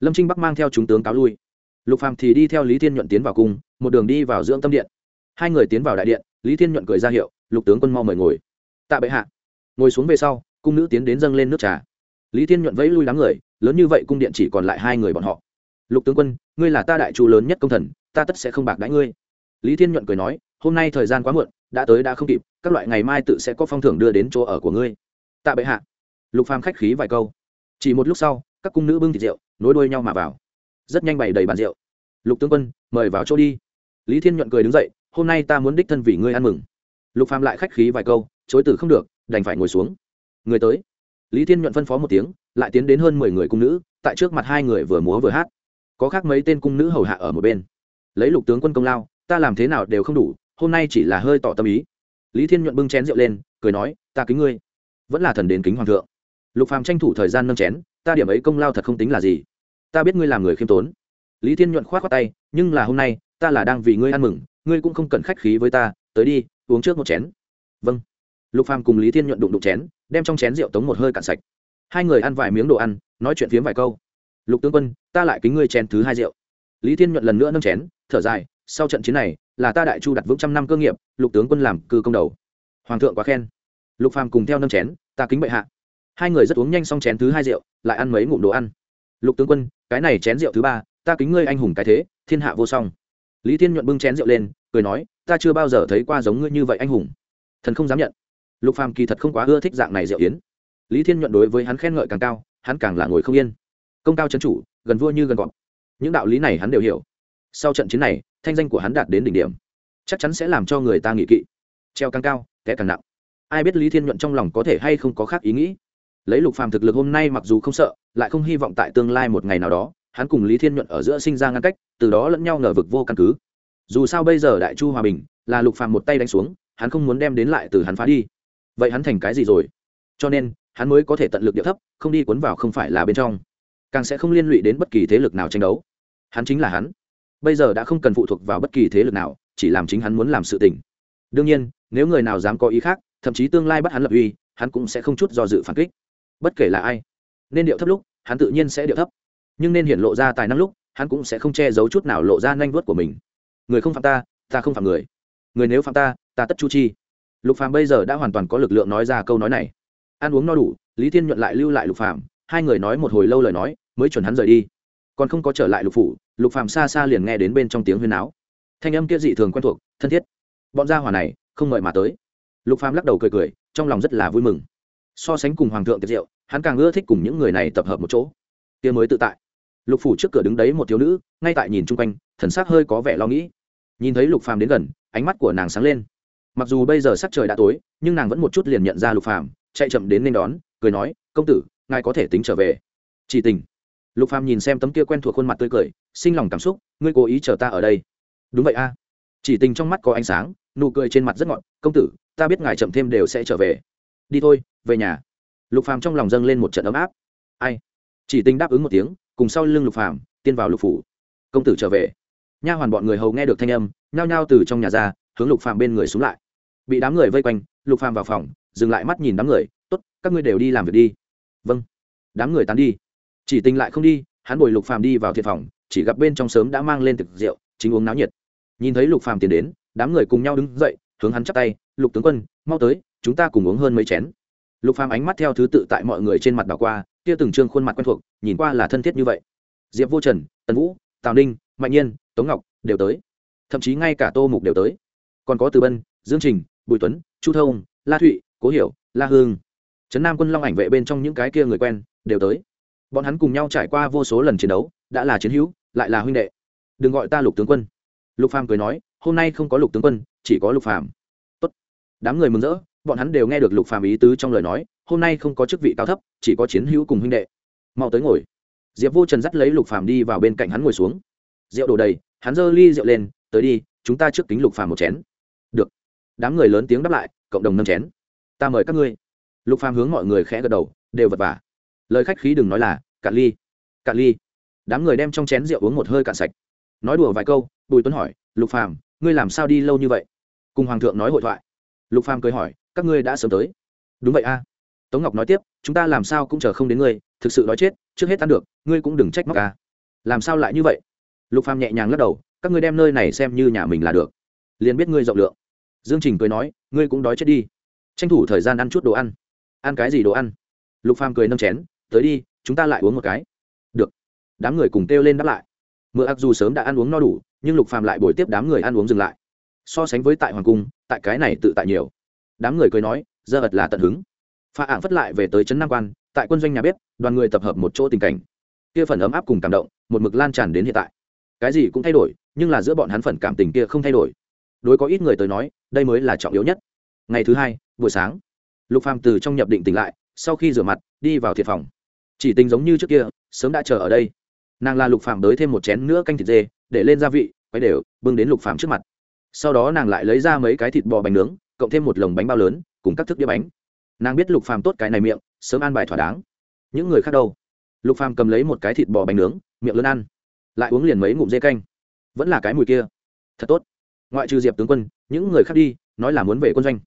Lâm trinh bắc mang theo chúng tướng cáo lui lục phàm thì đi theo lý thiên nhuận tiến vào cung, một đường đi vào dưỡng tâm điện. Hai người tiến vào đại điện, lý thiên nhuận cười ra hiệu, lục tướng quân mau mời ngồi. Tạ bệ hạ. Ngồi xuống về sau, cung nữ tiến đến dâng lên nước trà. Lý thiên nhuận vẫy lui đám người, lớn như vậy cung điện chỉ còn lại hai người bọn họ. Lục tướng quân, ngươi là ta đại chủ lớn nhất công thần, ta tất sẽ không bạc đãi ngươi. Lý thiên nhuận cười nói, hôm nay thời gian quá muộn, đã tới đã không kịp, các loại ngày mai tự sẽ có phong thưởng đưa đến chỗ ở của ngươi. Tạ bệ hạ. Lục phàm khách khí vài câu. Chỉ một lúc sau, các cung nữ bưng thịt rượu, nối đuôi nhau mà vào rất nhanh bày đầy bàn rượu. Lục tướng quân, mời vào chỗ đi. Lý thiên nhuận cười đứng dậy, hôm nay ta muốn đích thân vì ngươi ăn mừng. Lục phàm lại khách khí vài câu, chối từ không được, đành phải ngồi xuống. Người tới. Lý thiên nhuận phân phó một tiếng, lại tiến đến hơn mười người cung nữ, tại trước mặt hai người vừa múa vừa hát. Có khác mấy tên cung nữ hầu hạ ở một bên. Lấy lục tướng quân công lao, ta làm thế nào đều không đủ, hôm nay chỉ là hơi tỏ tâm ý. Lý thiên nhuận bưng chén rượu lên, cười nói, ta kính ngươi. Vẫn là thần đến kính hoàng thượng. Lục phàm tranh thủ thời gian nâng chén, ta điểm ấy công lao thật không tính là gì ta biết ngươi làm người khiêm tốn. Lý thiên nhuận khoát khoát tay, nhưng là hôm nay, ta là đang vì ngươi ăn mừng, ngươi cũng không cần khách khí với ta, tới đi, uống trước một chén. Vâng. Lục phàm cùng lý thiên nhuận đụng đụng chén, đem trong chén rượu tống một hơi cạn sạch. Hai người ăn vài miếng đồ ăn, nói chuyện phiếm vài câu. Lục tướng quân, ta lại kính ngươi chén thứ hai rượu. Lý thiên nhuận lần nữa nâng chén, thở dài, sau trận chiến này, là ta đại chu đặt vững trăm năm cơ nghiệp, lục tướng quân làm cư công đầu. Hoàng thượng quá khen. Lục phàm cùng theo nâng chén, ta kính bệ hạ. Hai người rất uống nhanh xong chén thứ hai rượu, lại ăn mấy ngụm đồ ăn lục tướng quân, cái này chén rượu thứ ba, ta kính ngươi anh hùng cái thế, thiên hạ vô song. Lý thiên nhuận bưng chén rượu lên, cười nói, ta chưa bao giờ thấy qua giống ngươi như vậy anh hùng. Thần không dám nhận. Lục phàm kỳ thật không quá ưa thích dạng này rượu yến. Lý thiên nhuận đối với hắn khen ngợi càng cao, hắn càng là ngồi không yên. Công cao chấn chủ, gần vua như gần gọn những đạo lý này hắn đều hiểu. Sau trận chiến này, thanh danh của hắn đạt đến đỉnh điểm. Chắc chắn sẽ làm cho người ta nghị kỵ. Treo càng cao té càng nặng. Ai biết lý thiên nhuận trong lòng có thể hay không có khác ý nghĩ? Lấy lục phàm thực lực hôm nay mặc dù không sợ, lại không hy vọng tại tương lai một ngày nào đó, hắn cùng lý thiên nhuận ở giữa sinh ra ngăn cách, từ đó lẫn nhau ngờ vực vô căn cứ. Dù sao bây giờ đại chu hòa bình là lục phàm một tay đánh xuống, hắn không muốn đem đến lại từ hắn phá đi. Vậy hắn thành cái gì rồi? Cho nên, hắn mới có thể tận lực địa thấp, không đi cuốn vào không phải là bên trong. Càng sẽ không liên lụy đến bất kỳ thế lực nào tranh đấu. Hắn chính là hắn. Bây giờ đã không cần phụ thuộc vào bất kỳ thế lực nào, chỉ làm chính hắn muốn làm sự tình. Đương nhiên, nếu người nào dám có ý khác, thậm chí tương lai bắt hắn lập uy, hắn cũng sẽ không chút do dự phản kích bất kể là ai, nên điệu thấp lúc, hắn tự nhiên sẽ điệu thấp. Nhưng nên hiện lộ ra tài năng lúc, hắn cũng sẽ không che giấu chút nào lộ ra nanh vuốt của mình. Người không phạm ta ta không phạm người. Người nếu phạm ta ta tất chu chi. Lục phàm bây giờ đã hoàn toàn có lực lượng nói ra câu nói này. Ăn uống no đủ, lý thiên nhuận lại lưu lại lục phàm, hai người nói một hồi lâu lời nói, mới chuẩn hắn rời đi. Còn không có trở lại lục phủ, lục phàm xa xa liền nghe đến bên trong tiếng huyên áo thanh âm kia dị thường quen thuộc, thân thiết. Bọn gia hỏa này, không ngợi mà tới. Lục phàm lắc đầu cười cười, trong lòng rất là vui mừng so sánh cùng hoàng thượng tiệc rượu, hắn càng ưa thích cùng những người này tập hợp một chỗ. Kia mới tự tại. Lục phủ trước cửa đứng đấy một thiếu nữ, ngay tại nhìn chung quanh, thần sắc hơi có vẻ lo nghĩ. Nhìn thấy lục phàm đến gần, ánh mắt của nàng sáng lên. Mặc dù bây giờ sắc trời đã tối, nhưng nàng vẫn một chút liền nhận ra lục phàm, chạy chậm đến nên đón, cười nói, công tử, ngài có thể tính trở về. Chỉ tình. Lục phàm nhìn xem tấm kia quen thuộc khuôn mặt tươi cười, sinh lòng cảm xúc, ngươi cố ý chờ ta ở đây. Đúng vậy a. Chỉ tình trong mắt có ánh sáng, nụ cười trên mặt rất ngọt, công tử, ta biết ngài chậm thêm đều sẽ trở về đi thôi, về nhà. Lục phàm trong lòng dâng lên một trận ấm áp. Ai? Chỉ Tinh đáp ứng một tiếng, cùng sau lưng lục phàm tiên vào lục phủ. Công tử trở về. Nha hoàn bọn người hầu nghe được thanh âm, nhao nhao từ trong nhà ra, hướng lục phàm bên người xuống lại. Bị đám người vây quanh, lục phàm vào phòng, dừng lại mắt nhìn đám người, tốt, các ngươi đều đi làm việc đi. Vâng. Đám người tán đi. Chỉ tình lại không đi, hắn bồi lục phàm đi vào thiệt phòng, chỉ gặp bên trong sớm đã mang lên thực rượu, chính uống náo nhiệt. Nhìn thấy lục phàm tiến đến, đám người cùng nhau đứng dậy, hướng hắn chắp tay, lục tướng quân mau tới, chúng ta cùng uống hơn mấy chén. Lục phàm ánh mắt theo thứ tự tại mọi người trên mặt đảo qua, kia từng trương khuôn mặt quen thuộc, nhìn qua là thân thiết như vậy. Diệp vô trần, tần vũ, tào ninh, mạnh nhiên, tống ngọc đều tới. Thậm chí ngay cả tô mục đều tới. Còn có từ bân, dương trình, bùi tuấn, chu thông, la thụy, cố hiểu, la hương. Trấn nam quân long ảnh vệ bên trong những cái kia người quen đều tới. Bọn hắn cùng nhau trải qua vô số lần chiến đấu, đã là chiến hữu, lại là huynh đệ. Đừng gọi ta lục tướng quân. Lục phàm cười nói, hôm nay không có lục tướng quân, chỉ có lục phàm đám người mừng rỡ, bọn hắn đều nghe được lục phàm ý tứ trong lời nói, hôm nay không có chức vị cao thấp, chỉ có chiến hữu cùng huynh đệ. Mau tới ngồi. Diệp vô trần dắt lấy lục phàm đi vào bên cạnh hắn ngồi xuống. Rượu đổ đầy, hắn giơ ly rượu lên, tới đi, chúng ta trước kính lục phàm một chén. Được. Đám người lớn tiếng đáp lại, cộng đồng nâng chén. Ta mời các ngươi. Lục phàm hướng mọi người khẽ gật đầu, đều vật vả. Lời khách khí đừng nói là, cạn ly cạn ly. Đám người đem trong chén rượu uống một hơi cạn sạch. Nói đùa vài câu, bùi tuấn hỏi, lục phàm, ngươi làm sao đi lâu như vậy? Cùng hoàng thượng nói hội thoại lục phàm cười hỏi, các ngươi đã sớm tới. Đúng vậy a. Tống ngọc nói tiếp, chúng ta làm sao cũng chờ không đến ngươi, thực sự nói chết, trước hết ăn được, ngươi cũng đừng trách móc a. Làm sao lại như vậy? Lục phàm nhẹ nhàng lắc đầu, các ngươi đem nơi này xem như nhà mình là được, liền biết ngươi rộng lượng. Dương trình cười nói, ngươi cũng đói chết đi, tranh thủ thời gian ăn chút đồ ăn. Ăn cái gì đồ ăn? Lục phàm cười nâng chén, tới đi, chúng ta lại uống một cái. Được. Đám người cùng kêu lên đáp lại. Mưa ác dù sớm đã ăn uống no đủ, nhưng lục phàm lại bồi tiếp đám người ăn uống dừng lại so sánh với tại hoàng cung, tại cái này tự tại nhiều. Đám người cười nói, giờ ật là tận hứng. Pha ạng phất lại về tới trấn nam quan, tại quân doanh nhà bếp, đoàn người tập hợp một chỗ tình cảnh. Kia phần ấm áp cùng cảm động, một mực lan tràn đến hiện tại. Cái gì cũng thay đổi, nhưng là giữa bọn hắn phần cảm tình kia không thay đổi. Đối có ít người tới nói, đây mới là trọng yếu nhất. Ngày thứ hai, buổi sáng, lục phàm từ trong nhập định tỉnh lại, sau khi rửa mặt, đi vào thiệt phòng. Chỉ tình giống như trước kia, sớm đã chờ ở đây. Nàng là lục phàm đới thêm một chén nữa canh thịt dê, để lên gia vị quay đều, bưng đến lục phàm trước mặt sau đó nàng lại lấy ra mấy cái thịt bò bánh nướng, cộng thêm một lồng bánh bao lớn, cùng các thức đĩa bánh. Nàng biết lục phàm tốt cái này miệng, sớm ăn bài thỏa đáng. Những người khác đâu? Lục phàm cầm lấy một cái thịt bò bánh nướng, miệng lớn ăn. Lại uống liền mấy ngụm dê canh. Vẫn là cái mùi kia. Thật tốt. Ngoại trừ diệp tướng quân, những người khác đi, nói là muốn về quân doanh.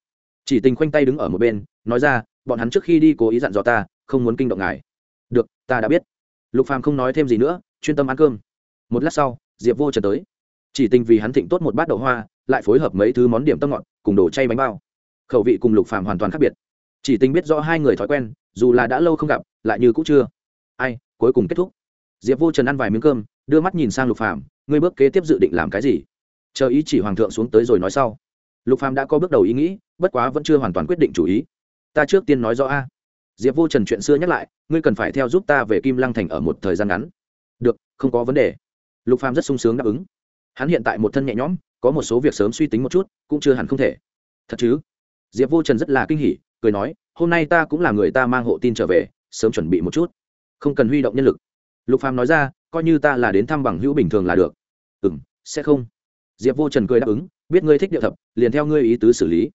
Chỉ tình khoanh tay đứng ở một bên, nói ra, bọn hắn trước khi đi cố ý dặn dò ta, không muốn kinh động ngài. Được, ta đã biết. Lục phàm không nói thêm gì nữa, chuyên tâm ăn cơm. Một lát sau, diệp vô trần tới. Chỉ tình vì hắn thịnh tốt một bát đậu hoa lại phối hợp mấy thứ món điểm tâm ngọt, cùng đồ chay bánh bao. Khẩu vị cùng lục phàm hoàn toàn khác biệt. Chỉ tình biết rõ hai người thói quen, dù là đã lâu không gặp, lại như cũng chưa. Ai, cuối cùng kết thúc. Diệp vô trần ăn vài miếng cơm, đưa mắt nhìn sang lục phàm, ngươi bước kế tiếp dự định làm cái gì? Chờ ý chỉ hoàng thượng xuống tới rồi nói sau. Lục phàm đã có bước đầu ý nghĩ, bất quá vẫn chưa hoàn toàn quyết định chủ ý. Ta trước tiên nói rõ a. Diệp vô trần chuyện xưa nhắc lại, ngươi cần phải theo giúp ta về kim lăng thành ở một thời gian ngắn. Được, không có vấn đề. Lục phàm rất sung sướng đáp ứng. Hắn hiện tại một thân nhẹ nhõm có một số việc sớm suy tính một chút, cũng chưa hẳn không thể. Thật chứ? Diệp vô trần rất là kinh hỉ, cười nói, hôm nay ta cũng là người ta mang hộ tin trở về, sớm chuẩn bị một chút. Không cần huy động nhân lực. Lục phàm nói ra, coi như ta là đến thăm bằng hữu bình thường là được. Ừ m sẽ không. Diệp vô trần cười đáp ứng, biết ngươi thích điệu thập, liền theo ngươi ý tứ xử lý.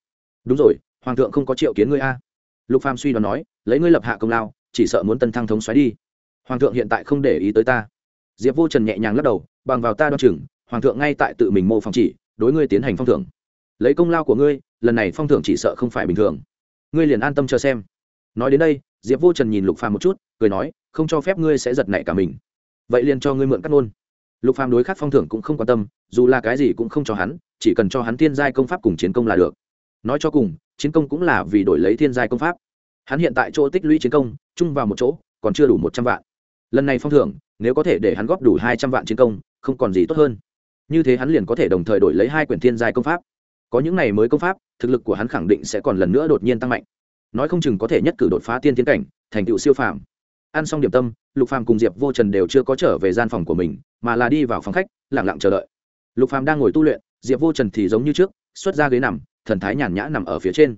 Đúng rồi, hoàng thượng không có triệu kiến ngươi a. Lục phàm suy đoán nói, lấy ngươi lập hạ công lao, chỉ sợ muốn tân thăng thống xoáy đi. Hoàng thượng hiện tại không để ý tới ta. Diệp vô trần nhẹ nhàng lắc đầu, bằng vào ta đo chừng, hoàng thượng ngay tại tự mình mô phòng chỉ đối ngươi tiến hành phong thưởng. Lấy công lao của ngươi, lần này phong thưởng chỉ sợ không phải bình thường. Ngươi liền an tâm chờ xem. Nói đến đây, diệp vô trần nhìn lục phàm một chút, cười nói, không cho phép ngươi sẽ giật nảy cả mình. Vậy liền cho ngươi mượn cắt ngôn. Lục phàm đối khắc phong thưởng cũng không quan tâm, dù là cái gì cũng không cho hắn, chỉ cần cho hắn thiên giai công pháp cùng chiến công là được. Nói cho cùng, chiến công cũng là vì đổi lấy thiên giai công pháp. Hắn hiện tại chỗ tích lũy chiến công, chung vào một chỗ, còn chưa đủ một trăm vạn. Lần này phong thưởng, nếu có thể để hắn góp đủ hai trăm vạn chiến công, không còn gì tốt hơn như thế hắn liền có thể đồng thời đổi lấy hai quyển thiên giai công pháp. Có những này mới công pháp, thực lực của hắn khẳng định sẽ còn lần nữa đột nhiên tăng mạnh. Nói không chừng có thể nhất cử đột phá tiên tiến cảnh, thành tựu siêu phàm. Ăn xong điểm tâm, lục phàm cùng diệp vô trần đều chưa có trở về gian phòng của mình, mà là đi vào phòng khách, lặng lặng chờ đợi. Lục phàm đang ngồi tu luyện, diệp vô trần thì giống như trước, xuất ra ghế nằm, thần thái nhàn nhã nằm ở phía trên.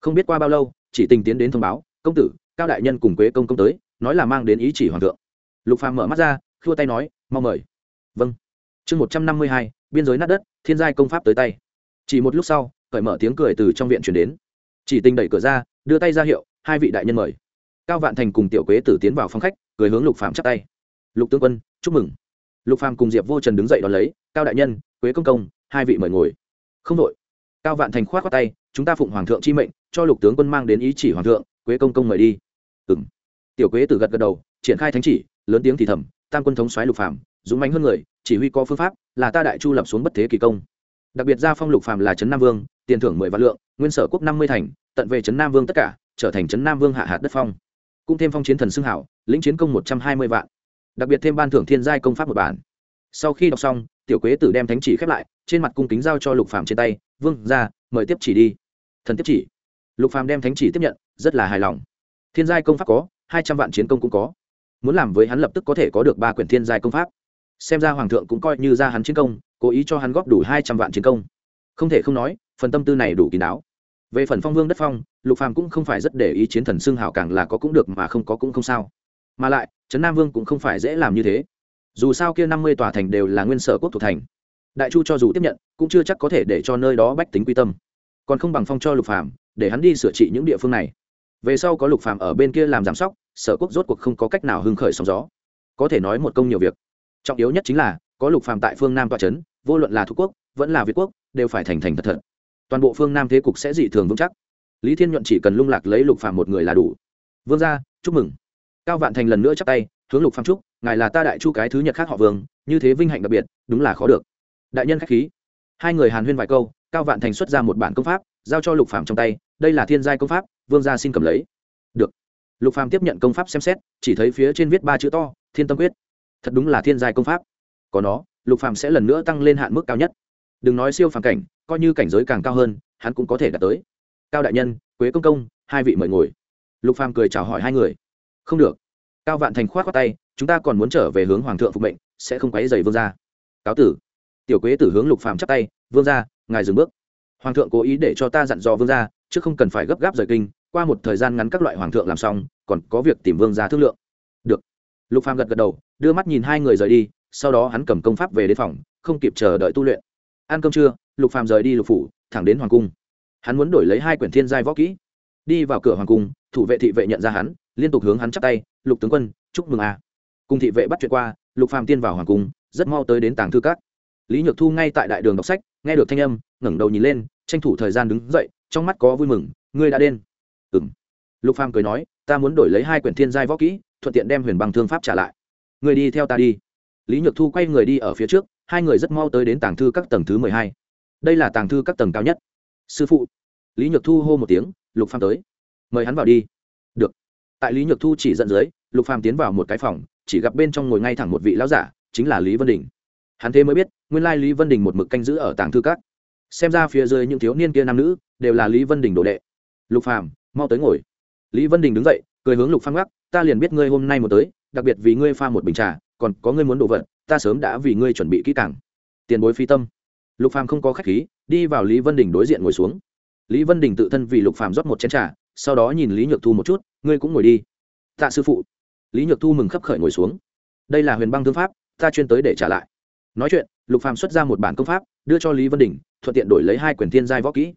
Không biết qua bao lâu, chỉ tình tiến đến thông báo, công tử, cao đại nhân cùng quế công công tới, nói là mang đến ý chỉ hoàng thượng. Lục phàm mở mắt ra, khua tay nói, mau mời. Vâng chương một trăm năm mươi hai, biên giới nát đất, thiên giai công pháp tới tay. Chỉ một lúc sau, cởi mở tiếng cười từ trong viện chuyển đến. Chỉ tình đẩy cửa ra, đưa tay ra hiệu, hai vị đại nhân mời. Cao vạn thành cùng tiểu quế tử tiến vào phòng khách, cười hướng lục phàm chắp tay. Lục tướng quân, chúc mừng. Lục phàm cùng diệp vô trần đứng dậy đón lấy, cao đại nhân, quế công công, hai vị mời ngồi. Không đội. Cao vạn thành khoát khoát tay, chúng ta phụng hoàng thượng chi mệnh, cho lục tướng quân mang đến ý chỉ hoàng thượng, quế công công mời đi. Ừ m tiểu quế tử gật gật đầu, triển khai thánh chỉ, lớn tiếng thì thầm, tam quân thống xoáy lục phàm, dũng mãnh hơn người chỉ huy có phương pháp là ta đại chu lập xuống bất thế kỳ công. Đặc biệt ra phong lục phàm là trấn nam vương, tiền thưởng mười vạn lượng, nguyên sở quốc năm mươi thành, tận về trấn nam vương tất cả, trở thành trấn nam vương hạ hạt đất phong. Cũng thêm phong chiến thần xưng hảo, lĩnh chiến công một trăm hai mươi vạn. Đặc biệt thêm ban thưởng thiên giai công pháp một bản. Sau khi đọc xong, tiểu quế tử đem thánh chỉ khép lại, trên mặt cung kính giao cho lục phàm trên tay, vương, ra, mời tiếp chỉ đi. Thần tiếp chỉ. Lục phàm đem thánh chỉ tiếp nhận, rất là hài lòng. Thiên giai công pháp có, hai trăm vạn chiến công cũng có. Muốn làm với hắn lập tức có thể có được ba quyển thiên giai công pháp xem ra hoàng thượng cũng coi như ra hắn chiến công, cố ý cho hắn góp đủ hai trăm vạn chiến công. Không thể không nói, phần tâm tư này đủ kín đáo. Về phần phong vương đất phong, lục phàm cũng không phải rất để ý chiến thần xưng hào càng là có cũng được mà không có cũng không sao. Mà lại, trấn nam vương cũng không phải dễ làm như thế. Dù sao kia năm mươi tòa thành đều là nguyên sở quốc thuộc thành. Đại chu cho dù tiếp nhận, cũng chưa chắc có thể để cho nơi đó bách tính quy tâm. Còn không bằng phong cho lục phàm, để hắn đi sửa trị những địa phương này. Về sau có lục phàm ở bên kia làm giám sóc, sở quốc rốt cuộc không có cách nào hưng khởi sóng gió. Có thể nói một công nhiều việc trọng yếu nhất chính là, có lục phàm tại phương nam tọa trấn vô luận là thuộc quốc, vẫn là việt quốc, đều phải thành thành thật thật. Toàn bộ phương nam thế cục sẽ dị thường vững chắc. Lý thiên nhuận chỉ cần lung lạc lấy lục phàm một người là đủ. Vương gia, chúc mừng. Cao vạn thành lần nữa chắp tay, hướng lục phàm chúc, ngài là ta đại chu cái thứ nhật khác họ vương, như thế vinh hạnh đặc biệt, đúng là khó được. Đại nhân khách khí. Hai người hàn huyên vài câu, cao vạn thành xuất ra một bản công pháp, giao cho lục phàm trong tay, đây là thiên giai công pháp, vương gia xin cầm lấy. Được. Lục phàm tiếp nhận công pháp xem xét, chỉ thấy phía trên viết ba chữ to, thiên tâm quyết thật đúng là thiên giai công pháp. Có nó, lục phàm sẽ lần nữa tăng lên hạn mức cao nhất. Đừng nói siêu phàm cảnh, coi như cảnh giới càng cao hơn, hắn cũng có thể đạt tới. Cao đại nhân, quế công công, hai vị mời ngồi. Lục phàm cười chào hỏi hai người. Không được. Cao vạn thành khoát qua tay, chúng ta còn muốn trở về hướng hoàng thượng phục mệnh, sẽ không quấy dày vương gia. Cáo tử. Tiểu quế tử hướng lục phàm chắp tay, vương gia, ngài dừng bước. Hoàng thượng cố ý để cho ta dặn dò vương gia, chứ không cần phải gấp gáp rời kinh, qua một thời gian ngắn các loại hoàng thượng làm xong, còn có việc tìm vương gia thương lượng. Được. Lục phàm gật gật đầu đưa mắt nhìn hai người rời đi, sau đó hắn cầm công pháp về đến phòng, không kịp chờ đợi tu luyện. Ăn cơm trưa, lục phàm rời đi lục phủ, thẳng đến hoàng cung. Hắn muốn đổi lấy hai quyển thiên giai võ kỹ. Đi vào cửa hoàng cung, thủ vệ thị vệ nhận ra hắn, liên tục hướng hắn chắp tay, lục tướng quân, chúc mừng a. À. cùng thị vệ bắt chuyện qua, lục phàm tiên vào hoàng cung, rất mau tới đến tàng thư các. Lý nhược thu ngay tại đại đường đọc sách, nghe được thanh âm, ngẩng đầu nhìn lên, tranh thủ thời gian đứng dậy, trong mắt có vui mừng, ngươi đã đến. Ừm. Lục phàm cười nói, ta muốn đổi lấy hai quyển thiên giai võ kỹ, thuận tiện đem huyền băng thương pháp trả lại người đi theo ta đi. Lý nhược thu quay người đi ở phía trước, hai người rất mau tới đến tàng thư các tầng thứ mười hai. Đây là tàng thư các tầng cao nhất. Sư phụ. Lý nhược thu hô một tiếng, lục phàm tới. Mời hắn vào đi. Được. Tại lý nhược thu chỉ dẫn dưới, lục phàm tiến vào một cái phòng, chỉ gặp bên trong ngồi ngay thẳng một vị lão giả, chính là lý vân đình. Hắn thế mới biết, nguyên lai lý vân đình một mực canh giữ ở tàng thư các. Xem ra phía dưới những thiếu niên kia nam nữ, đều là lý vân đình đồ đệ. Lục phàm, mau tới ngồi. Lý vân đình đứng dậy, cười hướng lục phàm gác ta liền biết ngươi hôm nay một tới đặc biệt vì ngươi pha một bình trà, còn có ngươi muốn đồ vật, ta sớm đã vì ngươi chuẩn bị kỹ càng. Tiền bối phi tâm. Lục phàm không có khách khí, đi vào lý vân đình đối diện ngồi xuống. Lý vân đình tự thân vì lục phàm rót một chén trà, sau đó nhìn lý nhược thu một chút, ngươi cũng ngồi đi. Tạ sư phụ. Lý nhược thu mừng khấp khởi ngồi xuống. Đây là huyền băng thương pháp, ta chuyên tới để trả lại. Nói chuyện, lục phàm xuất ra một bản công pháp, đưa cho lý vân đình, thuận tiện đổi lấy hai quyển thiên giai võ kỹ.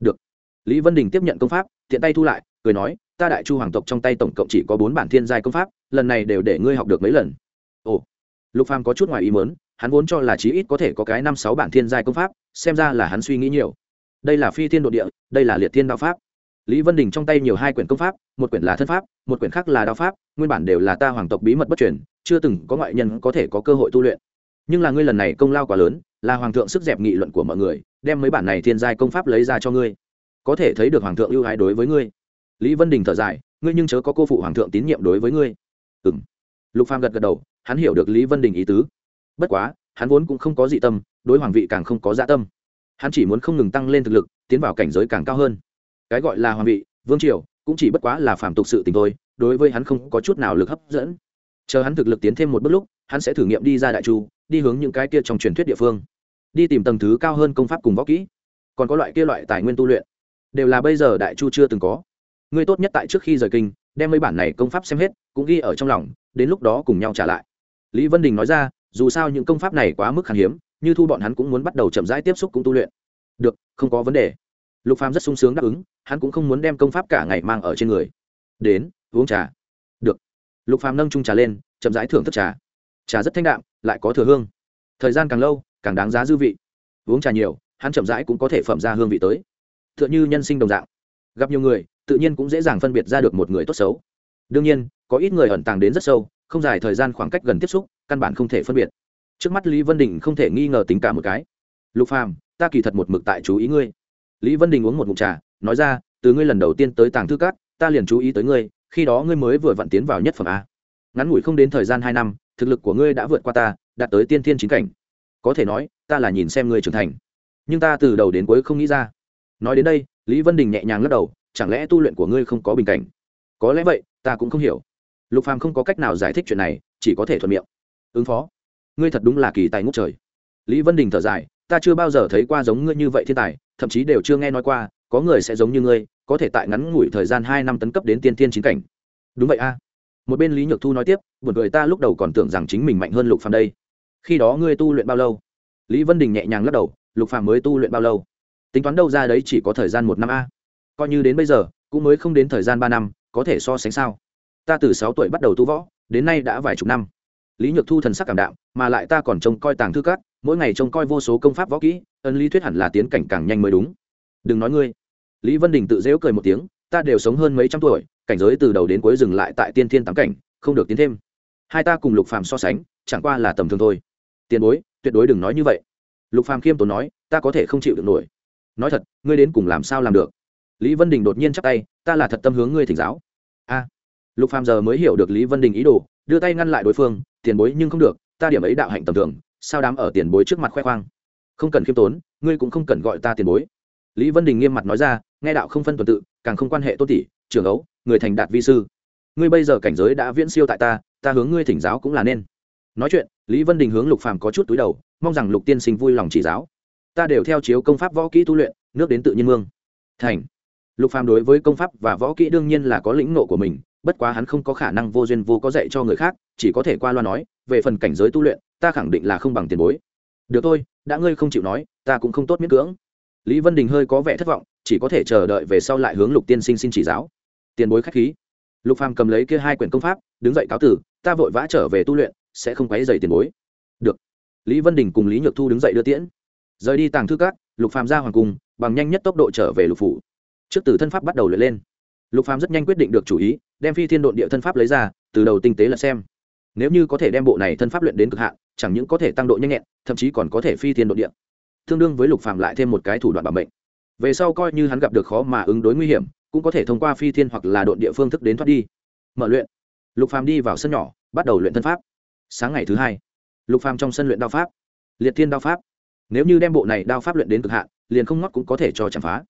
Được. Lý vân đình tiếp nhận công pháp, tiện tay thu lại cười nói, ta đại chu hoàng tộc trong tay tổng cộng chỉ có bốn bản thiên giai công pháp, lần này đều để ngươi học được mấy lần. Ồ. Lục phàm có chút ngoài ý mớn hắn vốn cho là chí ít có thể có cái năm sáu bản thiên giai công pháp, xem ra là hắn suy nghĩ nhiều. Đây là phi thiên độ địa, đây là liệt thiên đạo pháp. Lý vân đình trong tay nhiều hai quyển công pháp, một quyển là thân pháp, một quyển khác là đạo pháp, nguyên bản đều là ta hoàng tộc bí mật bất truyền, chưa từng có ngoại nhân có thể có cơ hội tu luyện. Nhưng là ngươi lần này công lao quá lớn, là hoàng thượng sức dẹp nghị luận của mọi người, đem mấy bản này thiên giai công pháp lấy ra cho ngươi. Có thể thấy được hoàng thượng ưu ái đối với ngươi lý vân đình thở dài, ngươi nhưng chớ có cô phụ hoàng thượng tín nhiệm đối với ngươi. Ừ m lục phàm gật gật đầu, hắn hiểu được lý vân đình ý tứ. Bất quá, hắn vốn cũng không có dị tâm, đối hoàng vị càng không có dạ tâm. Hắn chỉ muốn không ngừng tăng lên thực lực, tiến vào cảnh giới càng cao hơn. Cái gọi là hoàng vị, vương triều, cũng chỉ bất quá là phàm tục sự tình thôi, đối với hắn không có chút nào lực hấp dẫn. Chờ hắn thực lực tiến thêm một bước lúc, hắn sẽ thử nghiệm đi ra đại chu, đi hướng những cái kia trong truyền thuyết địa phương. Đi tìm tầng thứ cao hơn công pháp cùng võ kỹ. Còn có loại kia loại tài nguyên tu luyện, đều là bây giờ đại chu chưa từng có ngươi tốt nhất tại trước khi rời kinh, đem mấy bản này công pháp xem hết, cũng ghi ở trong lòng, đến lúc đó cùng nhau trả lại. Lý vân đình nói ra, dù sao những công pháp này quá mức khan hiếm, như thu bọn hắn cũng muốn bắt đầu chậm rãi tiếp xúc cũng tu luyện. Được, không có vấn đề. Lục phàm rất sung sướng đáp ứng, hắn cũng không muốn đem công pháp cả ngày mang ở trên người. Đến, uống trà. Được. Lục phàm nâng chung trà lên, chậm rãi thưởng thức trà. Trà rất thanh đạm, lại có thừa hương. Thời gian càng lâu, càng đáng giá dư vị. Uống trà nhiều, hắn chậm rãi cũng có thể phẩm ra hương vị tới. Tựa như nhân sinh đồng dạng. Gặp nhiều người tự nhiên cũng dễ dàng phân biệt ra được một người tốt xấu. Đương nhiên, có ít người ẩn tàng đến rất sâu, không dài thời gian khoảng cách gần tiếp xúc, căn bản không thể phân biệt. Trước mắt lý vân đình không thể nghi ngờ tính cả một cái. Lục phàm, ta kỳ thật một mực tại chú ý ngươi. Lý vân đình uống một ngụm trà, nói ra, từ ngươi lần đầu tiên tới tàng thư cát ta liền chú ý tới ngươi, khi đó ngươi mới vừa vặn tiến vào nhất phẩm a. Ngắn ngủi không đến thời gian hai năm, thực lực của ngươi đã vượt qua ta, đạt tới tiên thiên chính cảnh. Có thể nói, ta là nhìn xem ngươi trưởng thành. Nhưng ta từ đầu đến cuối không nghĩ ra. Nói đến đây, lý vân đình nhẹ nhàng lắc đầu chẳng lẽ tu luyện của ngươi không có bình cảnh? Có lẽ vậy, ta cũng không hiểu. Lục phàm không có cách nào giải thích chuyện này, chỉ có thể thuận miệng. Ứng phó. Ngươi thật đúng là kỳ tài ngút trời. Lý vân đình thở dài, ta chưa bao giờ thấy qua giống ngươi như vậy thiên tài, thậm chí đều chưa nghe nói qua, có người sẽ giống như ngươi, có thể tại ngắn ngủi thời gian hai năm tấn cấp đến tiên tiên chính cảnh. Đúng vậy a. Một bên lý nhược thu nói tiếp một người ta lúc đầu còn tưởng rằng chính mình mạnh hơn lục phàm đây. Khi đó ngươi tu luyện bao lâu? Lý vân đình nhẹ nhàng lắc đầu, lục phàm mới tu luyện bao lâu? Tính toán đâu ra đấy chỉ có thời gian một năm a coi như đến bây giờ, cũng mới không đến thời gian ba năm, có thể so sánh sao? Ta từ sáu tuổi bắt đầu tu võ, đến nay đã vài chục năm. Lý nhược thu thần sắc cảm đạo mà lại ta còn trông coi tàng thư cát mỗi ngày trông coi vô số công pháp võ kỹ, ân lý thuyết hẳn là tiến cảnh càng nhanh mới đúng. Đừng nói ngươi. Lý vân đình tự dễu cười một tiếng, ta đều sống hơn mấy trăm tuổi, cảnh giới từ đầu đến cuối dừng lại tại tiên thiên tám cảnh, không được tiến thêm. Hai ta cùng lục phàm so sánh, chẳng qua là tầm thường thôi. Tiền bối, tuyệt đối đừng nói như vậy. Lục phàm khiêm tốn nói, ta có thể không chịu được nổi. Nói thật, ngươi đến cùng làm sao làm được? Lý vân đình đột nhiên chắp tay, ta là thật tâm hướng ngươi thỉnh giáo. A. Lục phàm giờ mới hiểu được lý vân đình ý đồ, đưa tay ngăn lại đối phương, tiền bối nhưng không được, ta điểm ấy đạo hạnh tầm thường, sao đám ở tiền bối trước mặt khoe khoang? Không cần khiêm tốn, ngươi cũng không cần gọi ta tiền bối. Lý vân đình nghiêm mặt nói ra, nghe đạo không phân tuần tự, càng không quan hệ tôn tỷ trường ấu, người thành đạt vi sư. Ngươi bây giờ cảnh giới đã viễn siêu tại ta ta hướng ngươi thỉnh giáo cũng là nên. Nói chuyện, lý vân đình hướng lục phàm có chút túi đầu, mong rằng lục tiên sinh vui lòng chỉ giáo. Ta đều theo chiếu công pháp võ kỹ tu luyện, nước đến tự nhiên mương. Thành lục phàm đối với công pháp và võ kỹ đương nhiên là có lĩnh nộ của mình, bất quá hắn không có khả năng vô duyên vô có dạy cho người khác, chỉ có thể qua loa nói, về phần cảnh giới tu luyện, ta khẳng định là không bằng tiền bối. Được thôi, đã ngươi không chịu nói, ta cũng không tốt miễn cưỡng. Lý vân đình hơi có vẻ thất vọng, chỉ có thể chờ đợi về sau lại hướng lục tiên sinh xin chỉ giáo. Tiền bối khách khí. Lục phàm cầm lấy kia hai quyển công pháp, đứng dậy cáo tử, ta vội vã trở về tu luyện, sẽ không quấy dày tiền bối. Được. Lý vân đình cùng lý nhược thu đứng dậy đưa tiễn. Rời đi tàng thư cát lục phàm ra hoàng cung, bằng nhanh nhất tốc độ trở về lục phủ trước từ thân pháp bắt đầu luyện lên. Lục phàm rất nhanh quyết định được chủ ý, đem phi thiên độn địa thân pháp lấy ra, từ đầu tinh tế là xem. Nếu như có thể đem bộ này thân pháp luyện đến cực hạn, chẳng những có thể tăng độ nhanh nhẹn, thậm chí còn có thể phi thiên độn địa. Tương đương với lục phàm lại thêm một cái thủ đoạn bảo mệnh. Về sau coi như hắn gặp được khó mà ứng đối nguy hiểm, cũng có thể thông qua phi thiên hoặc là độn địa phương thức đến thoát đi. Mở luyện. Lục phàm đi vào sân nhỏ, bắt đầu luyện thân pháp. Sáng ngày thứ hai, lục phàm trong sân luyện đao pháp. Liệt thiên đao pháp. Nếu như đem bộ này đao pháp luyện đến cực hạn, liền không ngót cũng có thể cho chạm phá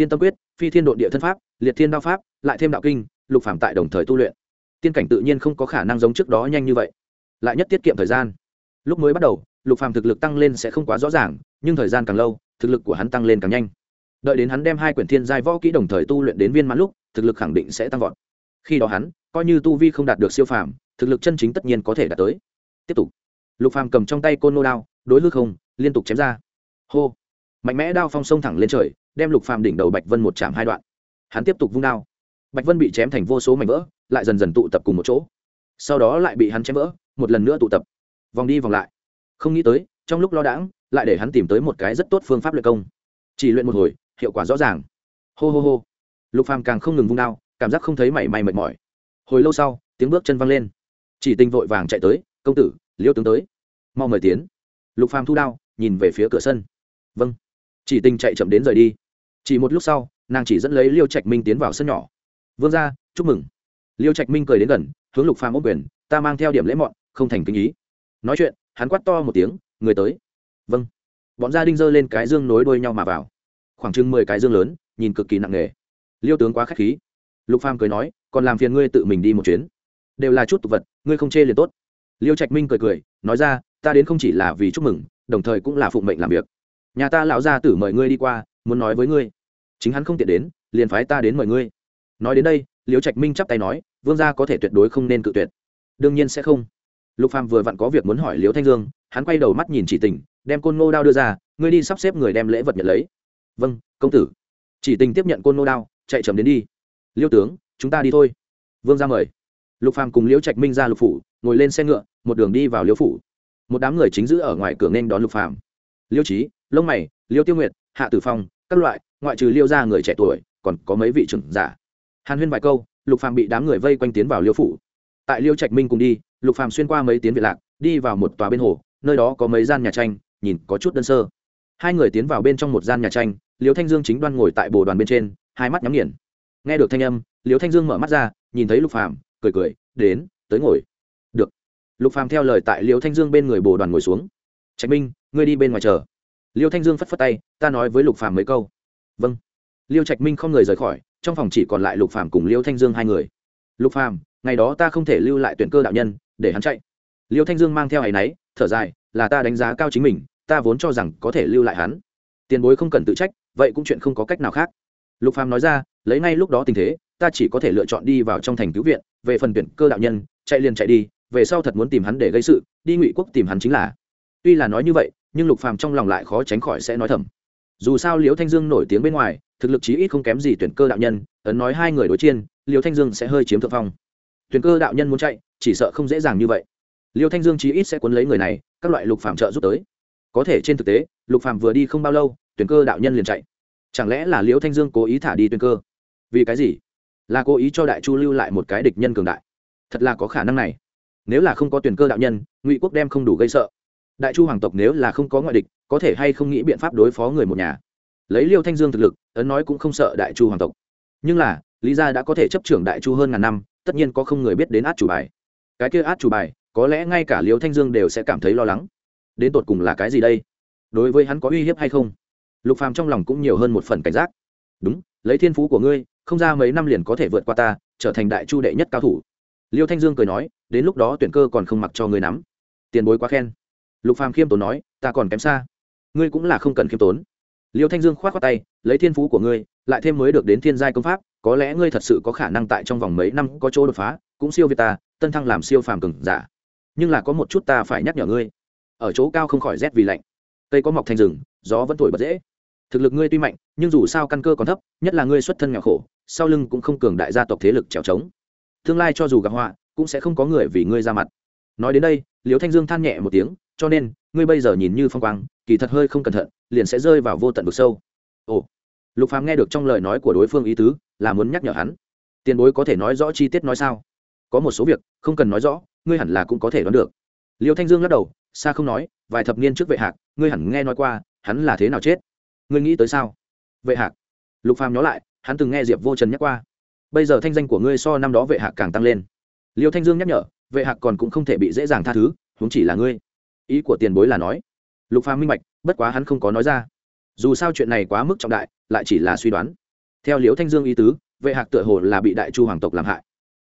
thiên tâm quyết, phi thiên độn địa thân pháp, liệt thiên đao pháp, lại thêm đạo kinh, lục phàm tại đồng thời tu luyện. Tiên cảnh tự nhiên không có khả năng giống trước đó nhanh như vậy. Lại nhất tiết kiệm thời gian. Lúc mới bắt đầu, lục phàm thực lực tăng lên sẽ không quá rõ ràng, nhưng thời gian càng lâu, thực lực của hắn tăng lên càng nhanh. Đợi đến hắn đem hai quyển thiên giai võ kỹ đồng thời tu luyện đến viên mãn lúc, thực lực khẳng định sẽ tăng vọt. Khi đó hắn, coi như tu vi không đạt được siêu phàm, thực lực chân chính tất nhiên có thể đạt tới. Tiếp tục. Lục phàm cầm trong tay côn nô đao, đối hư không, liên tục chém ra. Hô. Mạnh mẽ đao phong sông thẳng lên trời đem lục phàm đỉnh đầu bạch vân một chạm hai đoạn. Hắn tiếp tục vung đao. Bạch vân bị chém thành vô số mảnh vỡ, lại dần dần tụ tập cùng một chỗ. Sau đó lại bị hắn chém vỡ, một lần nữa tụ tập. Vòng đi vòng lại. Không nghĩ tới, trong lúc lo đãng, lại để hắn tìm tới một cái rất tốt phương pháp luyện công. Chỉ luyện một hồi, hiệu quả rõ ràng. Hô hô hô. Lục phàm càng không ngừng vung đao, cảm giác không thấy mảy may mệt mỏi. Hồi lâu sau, tiếng bước chân văng lên. Chỉ tình vội vàng chạy tới, công tử, liêu tướng tới. Mau mời tiến. Lục phàm thu đao, nhìn về phía cửa sân. Vâng chỉ tình chạy chậm đến rời đi. Chỉ một lúc sau, nàng chỉ dẫn lấy liêu trạch minh tiến vào sân nhỏ. Vương ra chúc mừng. Liêu trạch minh cười đến gần, hướng lục phàm ốc quyền, ta mang theo điểm lễ mọn, không thành kinh ý. Nói chuyện, hắn quát to một tiếng, người tới. Vâng. Bọn gia đinh giơ lên cái dương nối đuôi nhau mà vào. Khoảng chừng mười cái dương lớn, nhìn cực kỳ nặng nề. Liêu tướng quá k h á c h khí. Lục phàm cười nói, còn làm phiền ngươi tự mình đi một chuyến. Đều là chút tục vật, ngươi không chê liền tốt. Liêu trạch minh cười cười, nói ra, ta đến không chỉ là vì chúc mừng, đồng thời cũng là phụng mệnh làm việc nhà ta lão gia tử mời ngươi đi qua, muốn nói với ngươi. Chính hắn không tiện đến, liền phái ta đến mời ngươi. Nói đến đây, Liễu trạch minh chắp tay nói, vương gia có thể tuyệt đối không nên cự tuyệt. Đương nhiên sẽ không. Lục phàm vừa vặn có việc muốn hỏi Liễu thanh dương, hắn quay đầu mắt nhìn chỉ tình, đem côn ngô đao đưa ra, ngươi đi sắp xếp người đem lễ vật nhận lấy. Vâng công tử. Chỉ tình tiếp nhận côn ngô đao, chạy chậm đến đi. Liêu tướng, chúng ta đi thôi. Vương ra mời. Lục phàm cùng liễu trạch minh ra lục phủ, ngồi lên xe ngựa, một đường đi vào liễu phủ. Một đám người chính giữ ở ngoài cửa nên đón lục phàm. Liêu trí lông mày, liêu tiêu nguyệt, hạ tử phong, các loại, ngoại trừ liêu ra người trẻ tuổi, còn có mấy vị trưởng giả. Hàn huyên vài câu, lục phàm bị đám người vây quanh tiến vào liêu phủ. Tại liêu trạch minh cùng đi, lục phàm xuyên qua mấy tiếng viện lạc, đi vào một tòa bên hồ, nơi đó có mấy gian nhà tranh, nhìn có chút đơn sơ. Hai người tiến vào bên trong một gian nhà tranh, liêu thanh dương chính đoan ngồi tại bồ đoàn bên trên, hai mắt nhắm nghiền. Nghe được thanh âm, liêu thanh dương mở mắt ra, nhìn thấy lục phàm, cười cười, đến, tới ngồi. Được. Lục phàm theo lời tại liêu thanh dương bên người bồ đoàn ngồi xuống. Trạch minh, ngươi đi bên ngoài chờ liêu thanh dương phất phất tay, ta nói với lục phàm mấy câu. Vâng. Liêu trạch minh không người rời khỏi, trong phòng chỉ còn lại lục phàm cùng liêu thanh dương hai người. Lục phàm, ngày đó ta không thể lưu lại tuyển cơ đạo nhân, để hắn chạy. Liêu thanh dương mang theo áy náy, thở dài, là ta đánh giá cao chính mình, ta vốn cho rằng có thể lưu lại hắn. Tiền bối không cần tự trách, vậy cũng chuyện không có cách nào khác. Lục phàm nói ra, lấy ngay lúc đó tình thế, ta chỉ có thể lựa chọn đi vào trong thành cứu viện, về phần tuyển cơ đạo nhân, chạy liền chạy đi, về sau thật muốn tìm hắn để gây sự, đi ngụy quốc tìm hắn chính là. Tuy là nói như vậy nhưng lục phàm trong lòng lại khó tránh khỏi sẽ nói thầm. Dù sao liễu thanh dương nổi tiếng bên ngoài, thực lực chí ít không kém gì tuyển cơ đạo nhân, ấn nói hai người đối chiên liễu thanh dương sẽ hơi chiếm thượng phong. Tuyển cơ đạo nhân muốn chạy, chỉ sợ không dễ dàng như vậy. Liễu thanh dương chí ít sẽ cuốn lấy người này, các loại lục phàm trợ giúp tới. Có thể trên thực tế, lục phàm vừa đi không bao lâu, tuyển cơ đạo nhân liền chạy. Chẳng lẽ là liễu thanh dương cố ý thả đi tuyển cơ? Vì cái gì? Là cố ý cho đại chu lưu lại một cái địch nhân cường đại. Thật là có khả năng này. Nếu là không có tuyển cơ đạo nhân, ngụy quốc đem không đủ gây sợ đại chu hoàng tộc nếu là không có ngoại địch, có thể hay không nghĩ biện pháp đối phó người một nhà. Lấy liêu thanh dương thực lực, ấn nói cũng không sợ đại chu hoàng tộc. Nhưng là, lý gia đã có thể chấp trưởng đại chu hơn ngàn năm, tất nhiên có không người biết đến át chủ bài. Cái kia át chủ bài, có lẽ ngay cả liêu thanh dương đều sẽ cảm thấy lo lắng. Đến tột cùng là cái gì đây? Đối với hắn có uy hiếp hay không? Lục phàm trong lòng cũng nhiều hơn một phần cảnh giác. Đúng, lấy thiên phú của ngươi, không ra mấy năm liền có thể vượt qua ta, trở thành đại chu đệ nhất cao thủ. Liêu thanh dương cười nói, đến lúc đó tuyển cơ còn không mặc cho ngươi nắm. Tiền bối quá khen lục phàm khiêm tốn nói, ta còn kém xa. Ngươi cũng là không cần khiêm tốn. Liêu thanh dương khoát khoát tay, lấy thiên phú của ngươi, lại thêm mới được đến thiên giai công pháp, có lẽ ngươi thật sự có khả năng tại trong vòng mấy năm có chỗ đột phá, cũng siêu việt ta, tân thăng làm siêu phàm cường giả. Nhưng là có một chút ta phải nhắc nhở ngươi. Ở chỗ cao không khỏi rét vì lạnh. Cây có mọc thành rừng, gió vẫn thổi bật dễ. Thực lực ngươi tuy mạnh, nhưng dù sao căn cơ còn thấp, nhất là ngươi xuất thân nghèo khổ, sau lưng cũng không cường đại gia tộc thế lực trèo trống. Tương lai cho dù gặp họa, cũng sẽ không có người vì ngươi ra mặt nói đến đây liêu thanh dương than nhẹ một tiếng, cho nên, ngươi bây giờ nhìn như phong quang, kỳ thật hơi không cẩn thận, liền sẽ rơi vào vô tận vực sâu. Ồ. Lục phàm nghe được trong lời nói của đối phương ý tứ, là muốn nhắc nhở hắn. Tiền bối có thể nói rõ chi tiết nói sao? Có một số việc, không cần nói rõ, ngươi hẳn là cũng có thể đoán được. Liêu thanh dương lắc đầu, xa không nói, vài thập niên trước vệ hạc, ngươi hẳn nghe nói qua, hắn là thế nào chết? Ngươi nghĩ tới sao? Vệ hạc. Lục phàm nhớ lại, hắn từng nghe diệp vô trần nhắc qua. Bây giờ thanh danh của ngươi so năm đó vệ hạc càng tăng lên. Liêu thanh dương nhắc nhở vệ hạc còn cũng không thể bị dễ dàng tha thứ, huống chỉ là ngươi. Ý của tiền bối là nói. Lục phàm minh bạch, bất quá hắn không có nói ra. Dù sao chuyện này quá mức trọng đại, lại chỉ là suy đoán. Theo liễu thanh dương ý tứ, vệ hạc tựa hồ là bị đại chu hoàng tộc làm hại.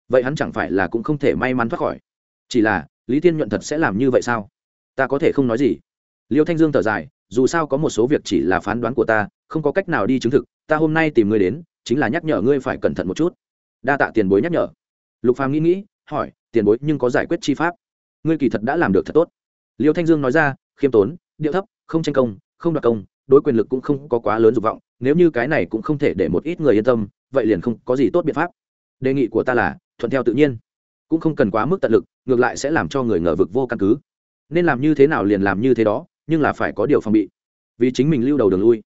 Vậy hắn chẳng phải là cũng không thể may mắn thoát khỏi? Chỉ là, lý thiên nhuận thật sẽ làm như vậy sao? Ta có thể không nói gì. Liêu thanh dương thở dài, dù sao có một số việc chỉ là phán đoán của ta, không có cách nào đi chứng thực, ta hôm nay tìm ngươi đến, chính là nhắc nhở ngươi phải cẩn thận một chút. Đa tạ tiền bối nhắc nhở. Lục phàm nghĩ nghĩ, hỏi tiền bối nhưng có giải quyết chi pháp. Ngươi kỳ thật đã làm được thật tốt. Liêu thanh dương nói ra, khiêm tốn, điệu thấp, không tranh công, không đoạt công, đối quyền lực cũng không có quá lớn dục vọng, nếu như cái này cũng không thể để một ít người yên tâm, vậy liền không có gì tốt biện pháp. Đề nghị của ta là, thuận theo tự nhiên. Cũng không cần quá mức tận lực, ngược lại sẽ làm cho người ngờ vực vô căn cứ. Nên làm như thế nào liền làm như thế đó, nhưng là phải có điều phòng bị. Vì chính mình lưu đầu đường lui.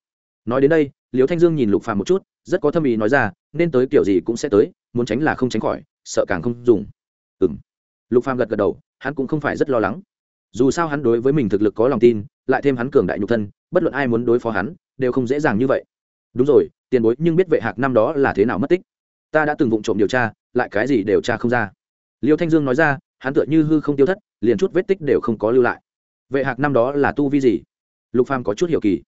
Nói đến đây, liêu thanh dương nhìn lục phàm một chút, rất có thâm ý nói ra, nên tới kiểu gì cũng sẽ tới, muốn tránh là không tránh khỏi, sợ càng không dùng ừm. Lục phàm gật gật đầu, hắn cũng không phải rất lo lắng. Dù sao hắn đối với mình thực lực có lòng tin, lại thêm hắn cường đại nhục thân, bất luận ai muốn đối phó hắn, đều không dễ dàng như vậy. Đúng rồi, tiền bối, nhưng biết vệ hạc năm đó là thế nào mất tích? Ta đã từng vụng trộm điều tra, lại cái gì đều tra không ra. Liêu thanh dương nói ra, hắn tựa như hư không tiêu thất, liền chút vết tích đều không có lưu lại. Vệ hạc năm đó là tu vi gì? Lục phàm có chút hiểu kỳ.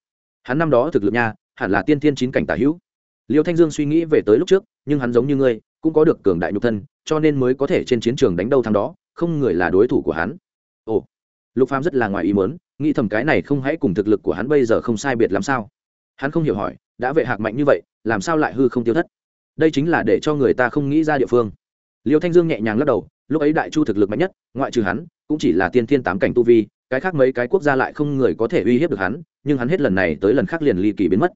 Hắn năm đó thực lực nha, hẳn là tiên thiên chín cảnh tả hữu. Liêu thanh dương suy nghĩ về tới lúc trước, nhưng hắn giống như ngươi cũng có được cường đại nhục thân, cho nên mới có thể trên chiến trường đánh đâu thắng đó, không người là đối thủ của hắn. Ồ, lục phàm rất là ngoài ý muốn, nghĩ thầm cái này không hãy cùng thực lực của hắn bây giờ không sai biệt làm sao? Hắn không hiểu hỏi, đã vệ hạc mạnh như vậy, làm sao lại hư không tiêu thất? Đây chính là để cho người ta không nghĩ ra địa phương. Liêu thanh dương nhẹ nhàng lắc đầu, lúc ấy đại chu thực lực mạnh nhất, ngoại trừ hắn, cũng chỉ là tiên thiên tám cảnh tu vi, cái khác mấy cái quốc gia lại không người có thể uy hiếp được hắn, nhưng hắn hết lần này tới lần khác liền ly kỳ biến mất.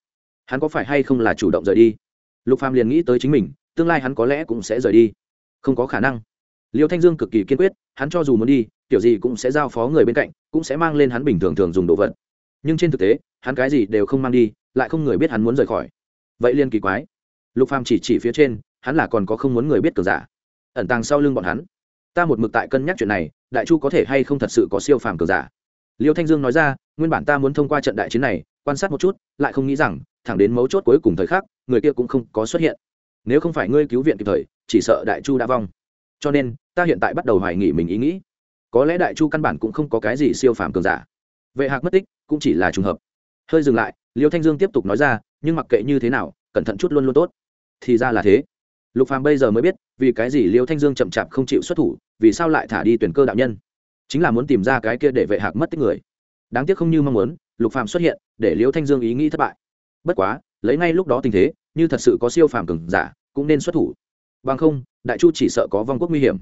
Hắn có phải hay không là chủ động rời đi? Lục phàm liền nghĩ tới chính mình tương lai hắn có lẽ cũng sẽ rời đi. Không có khả năng. Liêu thanh dương cực kỳ kiên quyết, hắn cho dù muốn đi, kiểu gì cũng sẽ giao phó người bên cạnh, cũng sẽ mang lên hắn bình thường thường dùng đồ vật. Nhưng trên thực tế, hắn cái gì đều không mang đi, lại không người biết hắn muốn rời khỏi. Vậy liên kỳ quái. Lục phàm chỉ chỉ phía trên, hắn là còn có không muốn người biết cờ giả. Ẩn tàng sau lưng bọn hắn. Ta một mực tại cân nhắc chuyện này, đại chu có thể hay không thật sự có siêu phàm cờ giả? Liêu thanh dương nói ra, nguyên bản ta muốn thông qua trận đại chiến này, quan sát một chút, lại không nghĩ rằng, thẳng đến mấu chốt cuối cùng thời khắc, người kia cũng không có xuất hiện nếu không phải ngươi cứu viện kịp thời, chỉ sợ đại chu đã vong. Cho nên, ta hiện tại bắt đầu hoài nghỉ mình ý nghĩ. Có lẽ đại chu căn bản cũng không có cái gì siêu phàm cường giả. Vệ hạc mất tích, cũng chỉ là trùng hợp. Hơi dừng lại, liêu thanh dương tiếp tục nói ra, nhưng mặc kệ như thế nào, cẩn thận chút luôn luôn tốt. Thì ra là thế. Lục phàm bây giờ mới biết, vì cái gì liêu thanh dương chậm chạp không chịu xuất thủ, vì sao lại thả đi tuyển cơ đạo nhân? Chính là muốn tìm ra cái kia để vệ hạc mất tích người. Đáng tiếc không như mong muốn, lục phàm xuất hiện, để liêu thanh dương ý nghĩ thất bại. Bất quá, lấy ngay lúc đó tình thế như thật sự có siêu phàm cường giả, cũng nên xuất thủ. Bằng không, đại chu chỉ sợ có vong quốc nguy hiểm.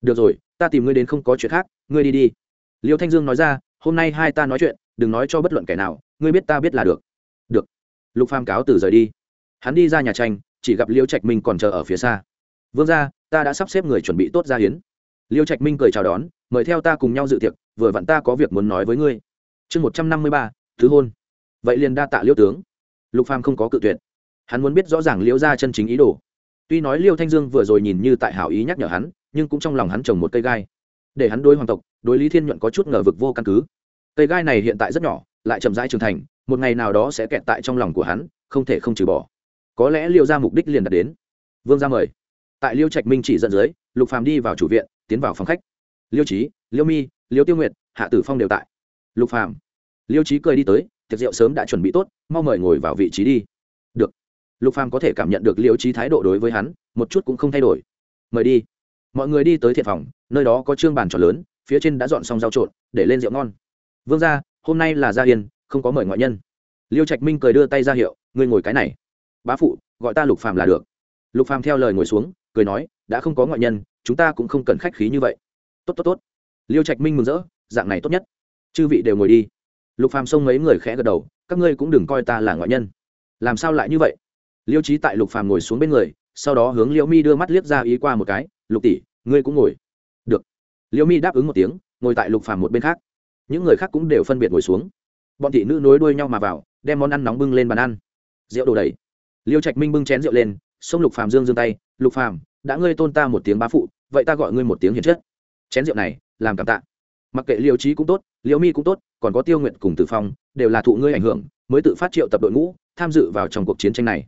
Được rồi, ta tìm ngươi đến không có chuyện khác, ngươi đi đi. Liêu thanh dương nói ra, hôm nay hai ta nói chuyện, đừng nói cho bất luận kẻ nào, ngươi biết ta biết là được. Được. Lục phàm cáo từ rời đi. Hắn đi ra nhà tranh, chỉ gặp liêu trạch minh còn chờ ở phía xa. Vương ra ta đã sắp xếp người chuẩn bị tốt ra hiến. Liêu trạch minh cười chào đón, mời theo ta cùng nhau dự tiệc, vừa vặn ta có việc muốn nói với ngươi. Chương một trăm năm mươi ba, thứ hôn. Vậy liền đa tạ liêu tướng. Lục phàm không có cự tuyệt hắn muốn biết rõ ràng liễu ra chân chính ý đồ. Tuy nói liêu thanh dương vừa rồi nhìn như tại hảo ý nhắc nhở hắn, nhưng cũng trong lòng hắn trồng một cây gai. Để hắn đối hoàng tộc, đối lý thiên nhuận có chút ngờ vực vô căn cứ. Cây gai này hiện tại rất nhỏ, lại chậm rãi trưởng thành, một ngày nào đó sẽ kẹt tại trong lòng của hắn, không thể không trừ bỏ. Có lẽ liêu ra mục đích liền đạt đến. Vương ra mời. Tại liêu trạch minh chỉ dẫn dưới, lục phàm đi vào chủ viện, tiến vào phòng khách. Liêu trí liêu mi, liêu tiêu nguyệt, hạ tử phong đều tại. Lục phàm. Liêu trí cười đi tới, tiệc rượu sớm đã chuẩn bị tốt, mau mời ngồi vào vị trí đi. Được lục phàm có thể cảm nhận được liễu trí thái độ đối với hắn một chút cũng không thay đổi. Mời đi. Mọi người đi tới thiện phòng nơi đó có trương bàn tròn lớn phía trên đã dọn xong rau trộn để lên rượu ngon. Vương gia hôm nay là gia hiền, không có mời ngoại nhân. Liêu trạch minh cười đưa tay ra hiệu ngươi ngồi cái này. Bá phụ gọi ta lục phàm là được. Lục phàm theo lời ngồi xuống cười nói đã không có ngoại nhân chúng ta cũng không cần khách khí như vậy. Tốt tốt tốt. Liêu trạch minh mừng rỡ dạng này tốt nhất. Chư vị đều ngồi đi. Lục phàm xông mấy người khẽ gật đầu các ngươi cũng đừng coi ta là ngoại nhân. Làm sao lại như vậy? Liêu trí tại lục phàm ngồi xuống bên người, sau đó hướng liêu mi đưa mắt liếc ra ý qua một cái, lục tỷ, ngươi cũng ngồi. Được. Liêu mi đáp ứng một tiếng, ngồi tại lục phàm một bên khác. Những người khác cũng đều phân biệt ngồi xuống. Bọn thị nữ nối đuôi nhau mà vào, đem món ăn nóng bưng lên bàn ăn. Rượu đổ đầy liêu trạch minh bưng chén rượu lên, xông lục phàm dương dương tay, lục phàm, đã ngươi tôn ta một tiếng bá phụ, vậy ta gọi ngươi một tiếng hiền chất. Chén rượu này, làm cảm tạ. Mặc kệ liêu trí cũng tốt liêu mi cũng tốt, còn có tiêu nguyện cùng tử phong, đều là thụ ngươi ảnh hưởng, mới tự phát triệu tập đội ngũ, tham dự vào trong cuộc chiến tranh này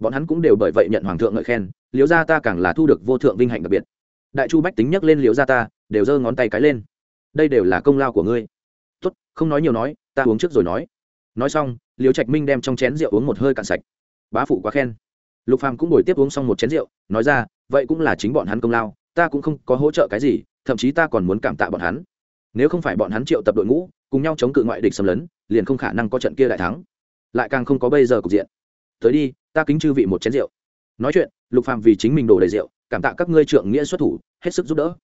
bọn hắn cũng đều bởi vậy nhận hoàng thượng ngợi khen, liễu gia ta càng là thu được vô thượng vinh hạnh đặc biệt. Đại chu bách tính nhắc lên liễu gia ta, đều giơ ngón tay cái lên. Đây đều là công lao của ngươi. Tốt, không nói nhiều nói, ta uống trước rồi nói. Nói xong, liễu trạch minh đem trong chén rượu uống một hơi cạn sạch. Bá phụ quá khen. Lục phàm cũng ngồi tiếp uống xong một chén rượu, nói ra, vậy cũng là chính bọn hắn công lao, ta cũng không có hỗ trợ cái gì, thậm chí ta còn muốn cảm tạ bọn hắn. Nếu không phải bọn hắn triệu tập đội ngũ, cùng nhau chống cự ngoại địch xâm lấn, liền không khả năng có trận kia đại thắng. Lại càng không có bây giờ cục diện. Tới đi ta kính chư vị một chén rượu. Nói chuyện, lục phàm vì chính mình đổ đầy rượu, cảm tạ các ngươi trượng nghĩa xuất thủ, hết sức giúp đỡ.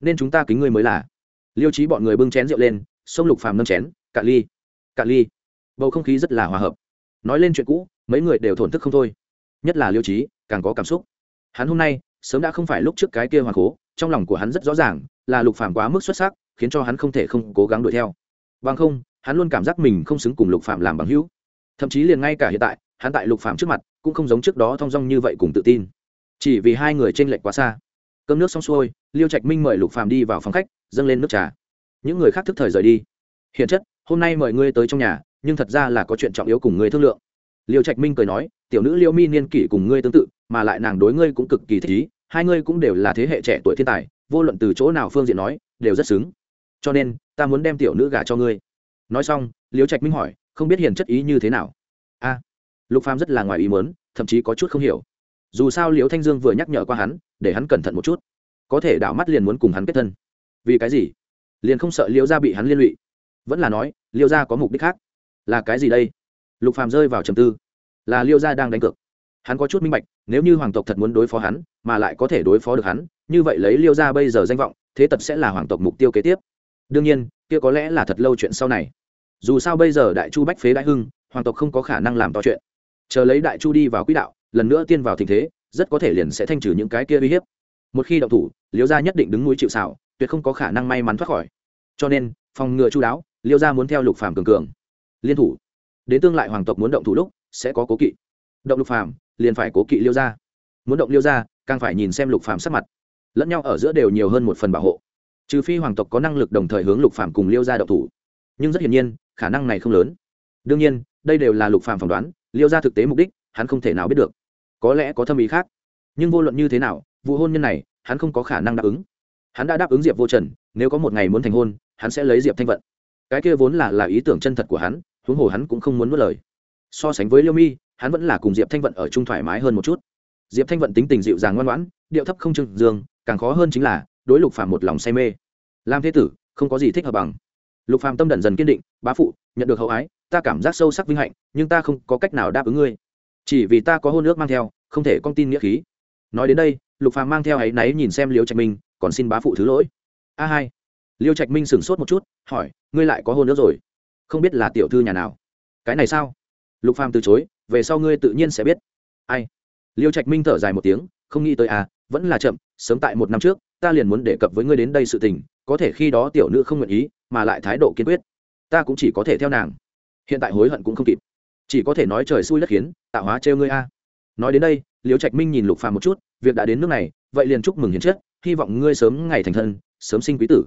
Nên chúng ta kính ngươi mới là. Liêu trí bọn người bưng chén rượu lên, xông lục phàm nâng chén cạn ly cạn ly. Bầu không khí rất là hòa hợp. Nói lên chuyện cũ, mấy người đều thổn thức không thôi. Nhất là liêu trí càng có cảm xúc. Hắn hôm nay, sớm đã không phải lúc trước cái kia hoàng cố, trong lòng của hắn rất rõ ràng, là lục phàm quá mức xuất sắc, khiến cho hắn không thể không cố gắng đuổi theo. Bằng không, hắn luôn cảm giác mình không xứng cùng lục phạm làm bằng hữu. Thậm chí liền ngay cả hiện tại hắn tại lục phạm trước mặt cũng không giống trước đó thong dong như vậy cùng tự tin. Chỉ vì hai người t r ê n lệch quá xa. Cơm nước xong xuôi, liêu trạch minh mời lục phạm đi vào phòng khách, dâng lên nước trà. Những người khác thức thời rời đi. Hiện chất, hôm nay mời ngươi tới trong nhà, nhưng thật ra là có chuyện trọng yếu cùng ngươi thương lượng. Liêu trạch minh cười nói, tiểu nữ liêu mi niên kỷ cùng ngươi tương tự, mà lại nàng đối ngươi cũng cực kỳ thích ý, hai ngươi cũng đều là thế hệ trẻ tuổi thiên tài, vô luận từ chỗ nào phương diện nói, đều rất xứng. Cho nên, ta muốn đem tiểu nữ gả cho ngươi. Nói xong, liêu trạch minh hỏi, không biết hiền chất ý như thế nào? A lục phàm rất là ngoài ý muốn, thậm chí có chút không hiểu. Dù sao Liễu thanh dương vừa nhắc nhở qua hắn, để hắn cẩn thận một chút. Có thể đảo mắt liền muốn cùng hắn kết thân. Vì cái gì? Liền không sợ Liễu gia bị hắn liên lụy. Vẫn là nói, Liễu gia có mục đích khác. Là cái gì đây? Lục phàm rơi vào trầm tư. Là Liễu gia đang đánh cược. Hắn có chút minh bạch, nếu như hoàng tộc thật muốn đối phó hắn, mà lại có thể đối phó được hắn, như vậy lấy liêu gia bây giờ danh vọng, thế tật sẽ là hoàng tộc mục tiêu kế tiếp. Đương nhiên, kia có lẽ là thật lâu chuyện sau này. Dù sao bây giờ đại chu bách phế đại hưng, hoàng tộc không có khả năng làm to chuyện chờ lấy đại chu đi vào quỹ đạo, lần nữa tiên vào tình thế, rất có thể liền sẽ thanh trừ những cái kia uy hiếp. Một khi động thủ, liêu gia nhất định đứng núi chịu xảo tuyệt không có khả năng may mắn thoát khỏi. Cho nên, phòng ngừa chu đáo, liêu gia muốn theo lục phàm cường cường. Liên thủ. Đến tương lại hoàng tộc muốn động thủ lúc, sẽ có cố kỵ. Động lục phàm, liền phải cố kỵ liêu gia. Muốn động liêu gia, càng phải nhìn xem lục phàm sắc mặt. Lẫn nhau ở giữa đều nhiều hơn một phần bảo hộ. Trừ phi hoàng tộc có năng lực đồng thời hướng lục phàm cùng liêu gia động thủ. Nhưng rất hiển nhiên, khả năng này không lớn. Đương nhiên, đây đều là lục phàm phỏng đoán liêu gia thực tế mục đích, hắn không thể nào biết được. Có lẽ có thâm ý khác. Nhưng vô luận như thế nào, vụ hôn nhân này, hắn không có khả năng đáp ứng. Hắn đã đáp ứng diệp vô trần, nếu có một ngày muốn thành hôn, hắn sẽ lấy diệp thanh vận. Cái kia vốn là là ý tưởng chân thật của hắn, huống hồ hắn cũng không muốn nuốt lời. So sánh với liêu mi, hắn vẫn là cùng diệp thanh vận ở chung thoải mái hơn một chút. Diệp thanh vận tính tình dịu dàng ngoan ngoãn, điệu thấp không trừng dương, càng khó hơn chính là, đối lục phàm một lòng say mê. Làm thế tử, không có gì thích hợp bằng. Lục phàm tâm đần dần kiên định, bá phụ, nhận được hậu ái ta cảm giác sâu sắc vinh hạnh, nhưng ta không có cách nào đáp ứng ngươi. Chỉ vì ta có hôn ước mang theo, không thể con tin nghĩa khí. Nói đến đây, lục phàm mang theo ấy náy nhìn xem liêu trạch minh, còn xin bá phụ thứ lỗi. A hai. Liêu trạch minh sửng sốt một chút, hỏi, ngươi lại có hôn ước rồi? Không biết là tiểu thư nhà nào? Cái này sao? Lục phàm từ chối, về sau ngươi tự nhiên sẽ biết. Ai? Liêu trạch minh thở dài một tiếng, không nghĩ tới à vẫn là chậm, sớm tại một năm trước, ta liền muốn đề cập với ngươi đến đây sự tình, có thể khi đó tiểu nữ không nguyện ý, mà lại thái độ kiên quyết. Ta cũng chỉ có thể theo nàng hiện tại hối hận cũng không kịp. Chỉ có thể nói trời xui đất khiến, tạo hóa trêu ngươi a. Nói đến đây liêu trạch minh nhìn lục phàm một chút, việc đã đến nước này, vậy liền chúc mừng hiến chết hy vọng ngươi sớm ngày thành thân, sớm sinh quý tử.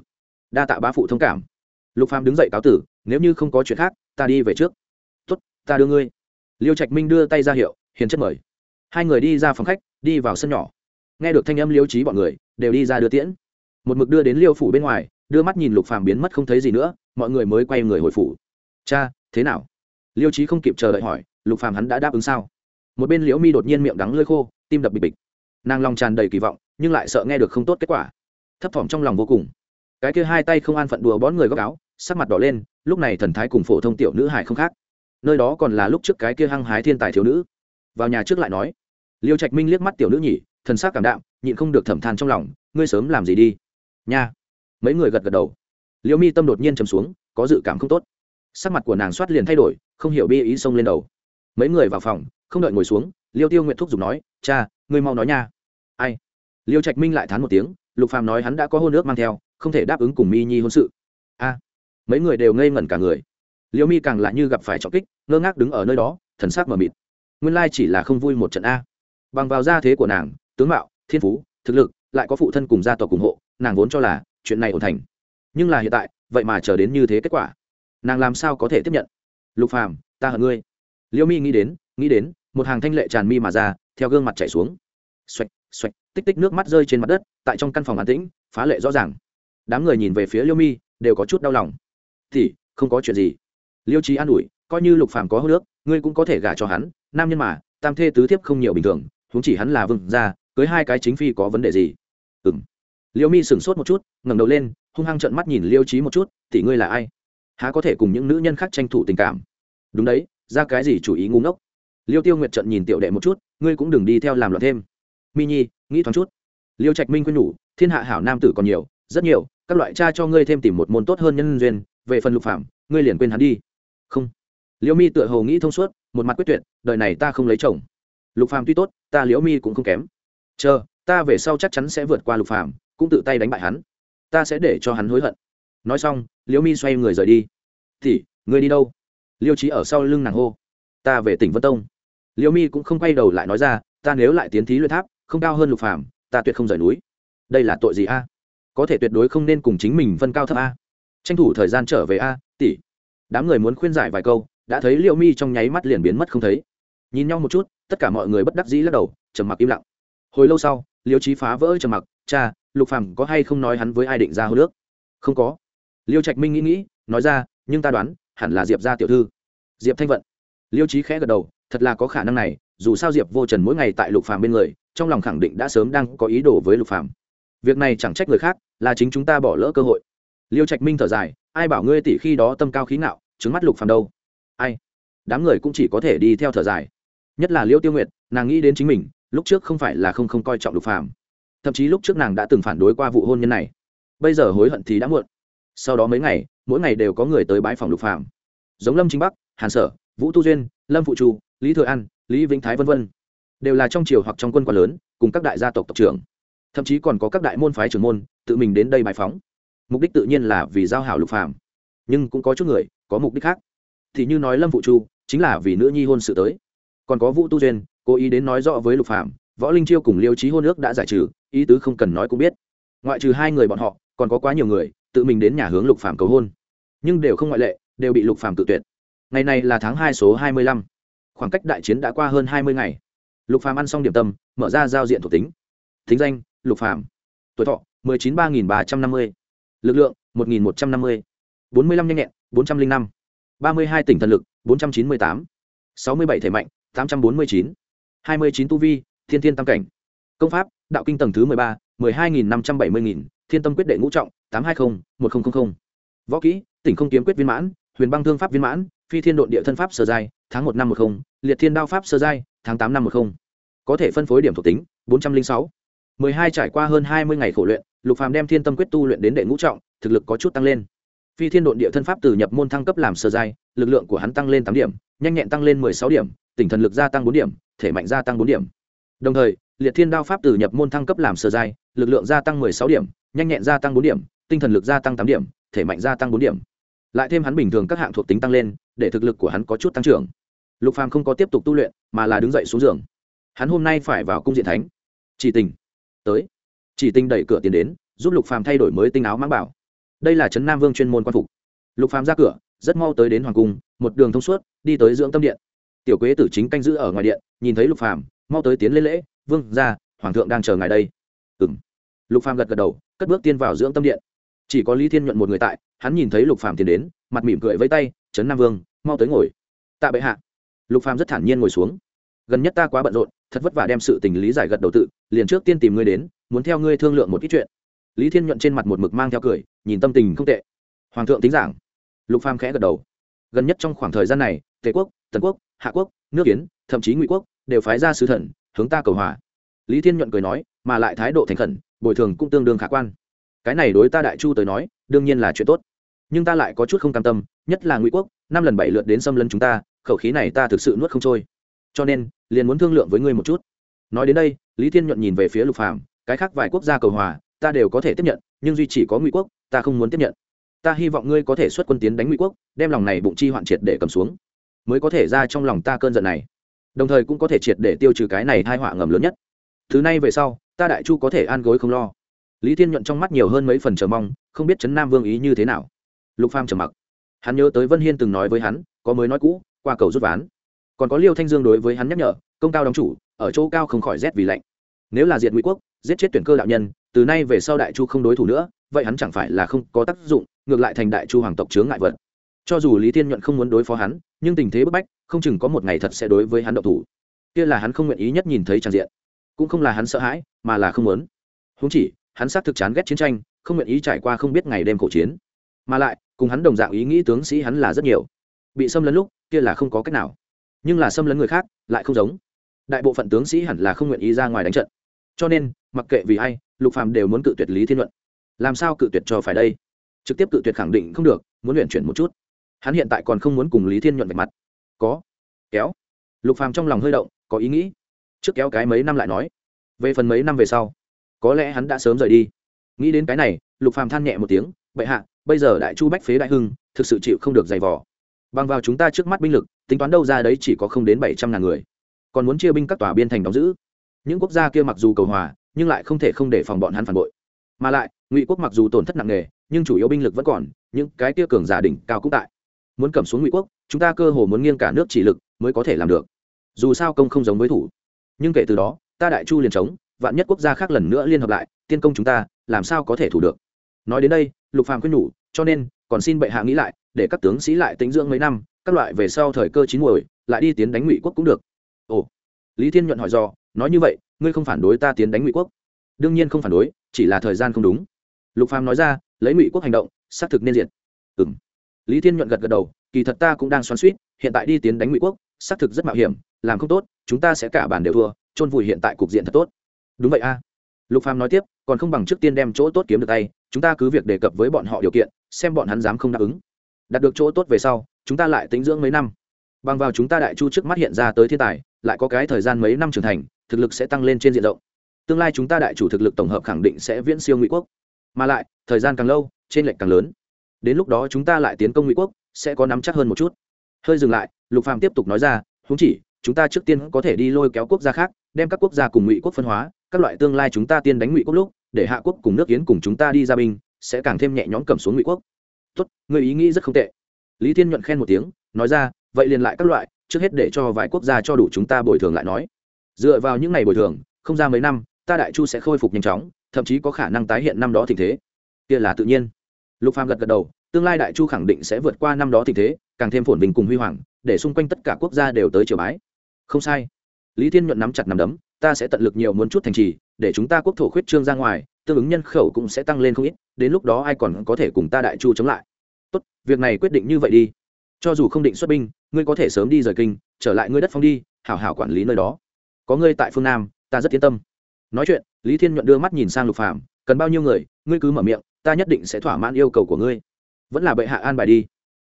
Đa tạ bá phụ thông cảm. Lục phàm đứng dậy cáo tử, nếu như không có chuyện khác, ta đi về trước. Tốt, ta đưa ngươi. Liêu trạch minh đưa tay ra hiệu, hiền chất mời. Hai người đi ra phòng khách, đi vào sân nhỏ. Nghe được thanh âm liêu trí bọn người, đều đi ra đưa tiễn. Một mực đưa đến liêu phủ bên ngoài, đưa mắt nhìn lục phàm biến mất không thấy gì nữa, mọi người mới quay người hồi phủ. Cha thế nào? Liêu trí không kịp chờ đợi hỏi, lục phàm hắn đã đáp ứng sao? Một bên liễu mi đột nhiên miệng đắng lơi khô, tim đập bịch bịch. Nàng lòng tràn đầy kỳ vọng, nhưng lại sợ nghe được không tốt kết quả. Thấp thỏm trong lòng vô cùng. Cái kia hai tay không an phận đùa bón người góc áo, sắc mặt đỏ lên, lúc này thần thái cùng phổ thông tiểu nữ hải không khác. Nơi đó còn là lúc trước cái kia hăng hái thiên tài thiếu nữ. Vào nhà trước lại nói. Liêu trạch minh liếc mắt tiểu nữ nhỉ, thần sắc cảm đạm, nhịn không được thẩm than trong lòng, ngươi sớm làm gì đi? Nha. Mấy người gật gật đầu. Liêu mi tâm đột nhiên trầm xuống, có dự cảm không tốt sắc mặt của nàng soát liền thay đổi, không hiểu bi ý xông lên đầu. Mấy người vào phòng, không đợi ngồi xuống, liêu tiêu nguyện thúc giục nói, cha, ngươi mau nói nha. Ai? Liêu trạch minh lại thán một tiếng, lục phàm nói hắn đã có hôn ước mang theo, không thể đáp ứng cùng mi nhi hôn sự. A, mấy người đều ngây ngẩn cả người. Liêu mi càng lại như gặp phải trọng kích, ngơ ngác đứng ở nơi đó, thần sắc mờ mịt. Nguyên lai chỉ là không vui một trận a. Bằng vào gia thế của nàng, tướng mạo, thiên phú, thực lực, lại có phụ thân cùng gia tộc ủng hộ, nàng vốn cho là chuyện này ổn thành. Nhưng là hiện tại, vậy mà chờ đến như thế kết quả nàng làm sao có thể tiếp nhận? Lục phàm, ta hận ngươi. Liêu mi nghĩ đến nghĩ đến, một hàng thanh lệ tràn mi mà ra, theo gương mặt chảy xuống. Xoạch xoạch, tích tích nước mắt rơi trên mặt đất, tại trong căn phòng an tĩnh, phá lệ rõ ràng. Đám người nhìn về phía liêu mi, đều có chút đau lòng. Thì, không có chuyện gì. Liêu trí an ủi, coi như lục phàm có hô nước ngươi cũng có thể gả cho hắn, nam nhân mà, tam thê tứ thiếp không nhiều bình thường, huống chỉ hắn là vừng ra cưới hai cái chính phi có vấn đề gì? Ừm. liêu mi sửng sốt một chút, ngẩng đầu lên, hung hăng trợn mắt nhìn liêu trí một chút, tỷ ngươi là ai? Há có thể cùng những nữ nhân khác tranh thủ tình cảm. Đúng đấy, ra cái gì chủ ý ngu ngốc? Liêu tiêu nguyệt trận nhìn tiểu đệ một chút, ngươi cũng đừng đi theo làm loạn thêm. Mi nhi, nghĩ thoáng chút. Liêu trạch minh khuyên nhủ, thiên hạ hảo nam tử còn nhiều, rất nhiều, các loại cha cho ngươi thêm tìm một môn tốt hơn nhân duyên, về phần lục phạm, ngươi liền quên hắn đi. Không. Liễu mi tựa hồ nghĩ thông suốt, một mặt quyết tuyệt, đời này ta không lấy chồng. Lục phàm tuy tốt, ta liễu mi cũng không kém. Chờ, ta về sau chắc chắn sẽ vượt qua lục phàm cũng tự tay đánh bại hắn. Ta sẽ để cho hắn hối hận nói xong, liễu mi xoay người rời đi. Thì ngươi đi đâu? Liêu trí ở sau lưng nàng hô. Ta về tỉnh vân tông. Liễu mi cũng không quay đầu lại nói ra, ta nếu lại tiến thí luyện tháp, không cao hơn lục phàm, ta tuyệt không rời núi. Đây là tội gì a? Có thể tuyệt đối không nên cùng chính mình phân cao thấp a. Tranh thủ thời gian trở về a, tỷ. Đám người muốn khuyên giải vài câu, đã thấy liệu mi trong nháy mắt liền biến mất không thấy. Nhìn nhau một chút, tất cả mọi người bất đắc dĩ lắc đầu, trầm mặc im lặng. Hồi lâu sau, liêu trí phá vỡ trầm mặc, cha, lục phàm có hay không nói hắn với ai định ra hô nước? Không có liêu trạch minh nghĩ nghĩ, nói ra, nhưng ta đoán, hẳn là diệp gia tiểu thư. Diệp thanh vận. Liêu trí khẽ gật đầu, thật là có khả năng này, dù sao diệp vô trần mỗi ngày tại lục phàm bên người, trong lòng khẳng định đã sớm đang có ý đồ với lục phàm. Việc này chẳng trách người khác, là chính chúng ta bỏ lỡ cơ hội. Liêu trạch minh thở dài, ai bảo ngươi tỷ khi đó tâm cao khí ngạo trứng mắt lục phàm đâu? Ai? Đám người cũng chỉ có thể đi theo thở dài. Nhất là liêu tiêu nguyệt, nàng nghĩ đến chính mình, lúc trước không phải là không không coi trọng lục phàm. Thậm chí lúc trước nàng đã từng phản đối qua vụ hôn nhân này. Bây giờ hối hận thì đã muộn sau đó mấy ngày, mỗi ngày đều có người tới bãi phòng lục phàm. Giống lâm chính bắc, hàn sở, vũ tu duyên, lâm phụ trù lý thừa an, lý vĩnh thái vân vân. Đều là trong triều hoặc trong quân quá lớn, cùng các đại gia tộc tộc trưởng. Thậm chí còn có các đại môn phái trưởng môn, tự mình đến đây bài phóng mục đích tự nhiên là vì giao hảo lục phàm. Nhưng cũng có chút người, có mục đích khác. Thì như nói lâm phụ chu, chính là vì nữ nhi hôn sự tới. Còn có vũ tu duyên, cố ý đến nói rõ với lục phàm, võ linh chiêu cùng liêu trí hôn ước đã giải trừ, ý tứ không cần nói cũng biết. Ngoại trừ hai người bọn họ, còn có quá nhiều người tự mình đến nhà hướng lục phàm cầu hôn. Nhưng đều không ngoại lệ, đều bị lục phàm tự tuyệt. Ngày này là tháng hai số hai mươi lăm. Khoảng cách đại chiến đã qua hơn hai mươi ngày. Lục phàm ăn xong điểm tâm, mở ra giao diện thuộc tính. Thính danh, lục phàm. Tuổi thọ, mười chín ba nghìn ba trăm năm mươi. Lực lượng, một nghìn một trăm năm mươi. bốn mươi lăm nhanh nhẹn, bốn trăm linh năm. ba mươi hai tỉnh thần lực, bốn trăm chín mươi tám. sáu mươi bảy thể mạnh, tám trăm bốn mươi chín. hai mươi chín tu vi, thiên thiên tam cảnh. Công pháp, đạo kinh tầng thứ mười ba, mười hai nghìn năm trăm bảy mươi nghìn thiên tâm quyết đệ ngũ trọng, tám trăm hai mươi một nghìn võ kỹ, tỉnh không kiếm quyết viên mãn, huyền băng thương pháp viên mãn, phi thiên đội địa thân pháp sơ giai, tháng một năm một không, liệt thiên đao pháp sơ giai, tháng tám năm một không. Có thể phân phối điểm thuộc tính, bốn trăm linh sáu. Mười hai trải qua hơn hai mươi ngày khổ luyện, lục phàm đem thiên tâm quyết tu luyện đến đệ ngũ trọng, thực lực có chút tăng lên. Phi thiên đội địa thân pháp từ nhập môn thăng cấp làm sơ giai, lực lượng của hắn tăng lên tám điểm, nhanh nhẹn tăng lên mười sáu điểm, tỉnh thần lực gia tăng bốn điểm, thể mạnh gia tăng bốn điểm. Đồng thời, liệt thiên đao pháp từ nhập môn thăng cấp làm sơ giai, lực lượng gia tăng mười sáu điểm nhanh nhẹn gia tăng bốn điểm, tinh thần lực gia tăng tám điểm, thể mạnh gia tăng bốn điểm. Lại thêm hắn bình thường các hạng thuộc tính tăng lên, để thực lực của hắn có chút tăng trưởng. Lục phàm không có tiếp tục tu luyện, mà là đứng dậy xuống giường. Hắn hôm nay phải vào cung diện thánh. Chỉ tình. Tới. Chỉ tình đẩy cửa tiến đến, giúp lục phàm thay đổi mới tinh áo mang bảo. Đây là trấn nam vương chuyên môn quan phục. Lục phàm ra cửa, rất mau tới đến hoàng cung, một đường thông suốt, đi tới dưỡng tâm điện. Tiểu quế tử chính canh giữ ở ngoài điện, nhìn thấy lục phàm, mau tới tiến lên lễ, vương ra hoàng thượng đang chờ ngài đây. Ừm. Lục phàm gật gật đầu cất bước tiên vào dưỡng tâm điện. Chỉ có lý thiên nhuận một người tại, hắn nhìn thấy lục phàm tiến đến, mặt mỉm cười với tay, trấn nam vương, mau tới ngồi. Tạ bệ hạ. Lục phàm rất thản nhiên ngồi xuống. Gần nhất ta quá bận rộn, thật vất vả đem sự tình lý giải gật đầu tự, liền trước tiên tìm ngươi đến, muốn theo ngươi thương lượng một ít chuyện. Lý thiên nhuận trên mặt một mực mang theo cười, nhìn tâm tình không tệ. Hoàng thượng tính giảng. Lục phàm khẽ gật đầu. Gần nhất trong khoảng thời gian này, tề quốc, tần quốc, hạ quốc, nước kiến thậm chí ngụy quốc đều phái ra sứ thần, hướng ta cầu hòa. Lý thiên nhuận cười nói mà lại thái độ thành khẩn, bồi thường cũng tương đương khả quan. Cái này đối ta đại chu tới nói, đương nhiên là chuyện tốt. Nhưng ta lại có chút không cam tâm, nhất là ngụy quốc, năm lần bảy lượt đến xâm lấn chúng ta, khẩu khí này ta thực sự nuốt không trôi. Cho nên, liền muốn thương lượng với ngươi một chút. Nói đến đây, lý thiên nhuận nhìn về phía lục phàm, cái khác vài quốc gia cầu hòa, ta đều có thể tiếp nhận, nhưng duy chỉ có ngụy quốc, ta không muốn tiếp nhận. Ta hy vọng ngươi có thể xuất quân tiến đánh ngụy quốc, đem lòng này bụng chi hoạn triệt để cầm xuống, mới có thể ra trong lòng ta cơn giận này. Đồng thời cũng có thể triệt để tiêu trừ cái này hai họa ngầm lớn nhất thứ nay về sau, ta đại chu có thể an gối không lo. Lý thiên nhuận trong mắt nhiều hơn mấy phần chờ mong, không biết trấn nam vương ý như thế nào. Lục pham trầm mặc. Hắn nhớ tới vân hiên từng nói với hắn, có mới nói cũ, qua cầu rút ván. Còn có liêu thanh dương đối với hắn nhắc nhở, công cao đóng chủ, ở chỗ cao không khỏi rét vì lạnh. Nếu là diệt ngụy quốc, giết chết tuyển cơ đạo nhân, từ nay về sau đại chu không đối thủ nữa, vậy hắn chẳng phải là không có tác dụng, ngược lại thành đại chu hoàng tộc chướng ngại vật. Cho dù lý thiên nhuận không muốn đối phó hắn, nhưng tình thế bức bách, không chừng có một ngày thật sẽ đối với hắn động thủ. Kia là hắn không nguyện ý nhất nhìn thấy trang diện cũng không là hắn sợ hãi, mà là không muốn. Húng chỉ, hắn xác thực chán ghét chiến tranh, không nguyện ý trải qua không biết ngày đêm khổ chiến. Mà lại, cùng hắn đồng dạng ý nghĩ tướng sĩ hắn là rất nhiều. Bị xâm lấn lúc, kia là không có cách nào. Nhưng là xâm lấn người khác, lại không giống. Đại bộ phận tướng sĩ hẳn là không nguyện ý ra ngoài đánh trận. Cho nên, mặc kệ vì ai, lục phàm đều muốn cự tuyệt lý thiên luận. Làm sao cự tuyệt cho phải đây? Trực tiếp cự tuyệt khẳng định không được, muốn luyện chuyển một chút. Hắn hiện tại còn không muốn cùng lý thiên nhuận vạch mặt. Có. Kéo. Lục phàm trong lòng hơi động, có ý nghĩ trước kéo cái mấy năm lại nói, về phần mấy năm về sau, có lẽ hắn đã sớm rời đi. Nghĩ đến cái này, lục phàm than nhẹ một tiếng, bệ hạ, bây giờ đại chu bách phế đại hưng, thực sự chịu không được giày vò. Bằng vào chúng ta trước mắt binh lực, tính toán đâu ra đấy chỉ có không đến bảy trăm ngàn người. Còn muốn chia binh các tòa biên thành đóng giữ. Những quốc gia kia mặc dù cầu hòa, nhưng lại không thể không để phòng bọn hắn phản bội. Mà lại, ngụy quốc mặc dù tổn thất nặng nề, nhưng chủ yếu binh lực vẫn còn, những cái kia cường giả đỉnh cao cũng tại. Muốn cầm xuống ngụy quốc, chúng ta cơ hồ muốn nghiêng cả nước chỉ lực mới có thể làm được. Dù sao công không giống với thủ nhưng kể từ đó, ta đại chu liền chống, vạn nhất quốc gia khác lần nữa liên hợp lại, tiên công chúng ta, làm sao có thể thủ được? Nói đến đây, lục phàm khuyên nhủ, cho nên, còn xin bệ hạ nghĩ lại, để các tướng sĩ lại tính dưỡng mấy năm, các loại về sau thời cơ chín muồi, lại đi tiến đánh ngụy quốc cũng được. Ồ, lý thiên nhuận hỏi do nói như vậy, ngươi không phản đối ta tiến đánh ngụy quốc? Đương nhiên không phản đối, chỉ là thời gian không đúng. Lục phàm nói ra, lấy ngụy quốc hành động, xác thực nên diện ừm. Lý thiên nhuận gật gật đầu, kỳ thật ta cũng đang xoắn suýt hiện tại đi tiến đánh ngụy quốc xác thực rất mạo hiểm, làm không tốt, chúng ta sẽ cả bàn đều thua, chôn vùi hiện tại cục diện thật tốt. Đúng vậy a. Lục phàm nói tiếp, còn không bằng trước tiên đem chỗ tốt kiếm được tay, chúng ta cứ việc đề cập với bọn họ điều kiện, xem bọn hắn dám không đáp ứng. Đạt được chỗ tốt về sau, chúng ta lại tính dưỡng mấy năm. Bằng vào chúng ta đại chu trước mắt hiện ra tới thiên tài, lại có cái thời gian mấy năm trưởng thành, thực lực sẽ tăng lên trên diện rộng. Tương lai chúng ta đại chủ thực lực tổng hợp khẳng định sẽ viễn siêu ngụy quốc. Mà lại, thời gian càng lâu trên lệnh càng lớn. Đến lúc đó chúng ta lại tiến công ngụy quốc, sẽ có nắm chắc hơn một chút hơi dừng lại, lục phàm tiếp tục nói ra, huống chỉ, chúng ta trước tiên có thể đi lôi kéo quốc gia khác, đem các quốc gia cùng ngụy quốc phân hóa, các loại tương lai chúng ta tiên đánh ngụy quốc lúc, để hạ quốc cùng nước yến cùng chúng ta đi ra binh, sẽ càng thêm nhẹ nhõm cầm xuống ngụy quốc. Tốt người ý nghĩ rất không tệ. Lý thiên nhuận khen một tiếng, nói ra, vậy liền lại các loại, trước hết để cho vài quốc gia cho đủ chúng ta bồi thường lại nói. Dựa vào những ngày bồi thường, không ra mấy năm, ta đại chu sẽ khôi phục nhanh chóng, thậm chí có khả năng tái hiện năm đó tình thế. Kia là tự nhiên. Lục phàm gật gật đầu tương lai đại chu khẳng định sẽ vượt qua năm đó tình thế, càng thêm phồn bình cùng huy hoàng, để xung quanh tất cả quốc gia đều tới triều bái. Không sai. Lý thiên nhuận nắm chặt nắm đấm, ta sẽ tận lực nhiều muốn chút thành trì, để chúng ta quốc thổ khuyết trương ra ngoài, tương ứng nhân khẩu cũng sẽ tăng lên không ít, đến lúc đó ai còn có thể cùng ta đại chu chống lại. Tốt, việc này quyết định như vậy đi. Cho dù không định xuất binh, ngươi có thể sớm đi rời kinh, trở lại ngươi đất phong đi, hảo hảo quản lý nơi đó. Có ngươi tại phương nam, ta rất yên tâm. Nói chuyện, lý thiên nhuận đưa mắt nhìn sang lục phàm, cần bao nhiêu người, ngươi cứ mở miệng, ta nhất định sẽ thỏa mãn yêu cầu của ngươi vẫn là bệ hạ an bài đi.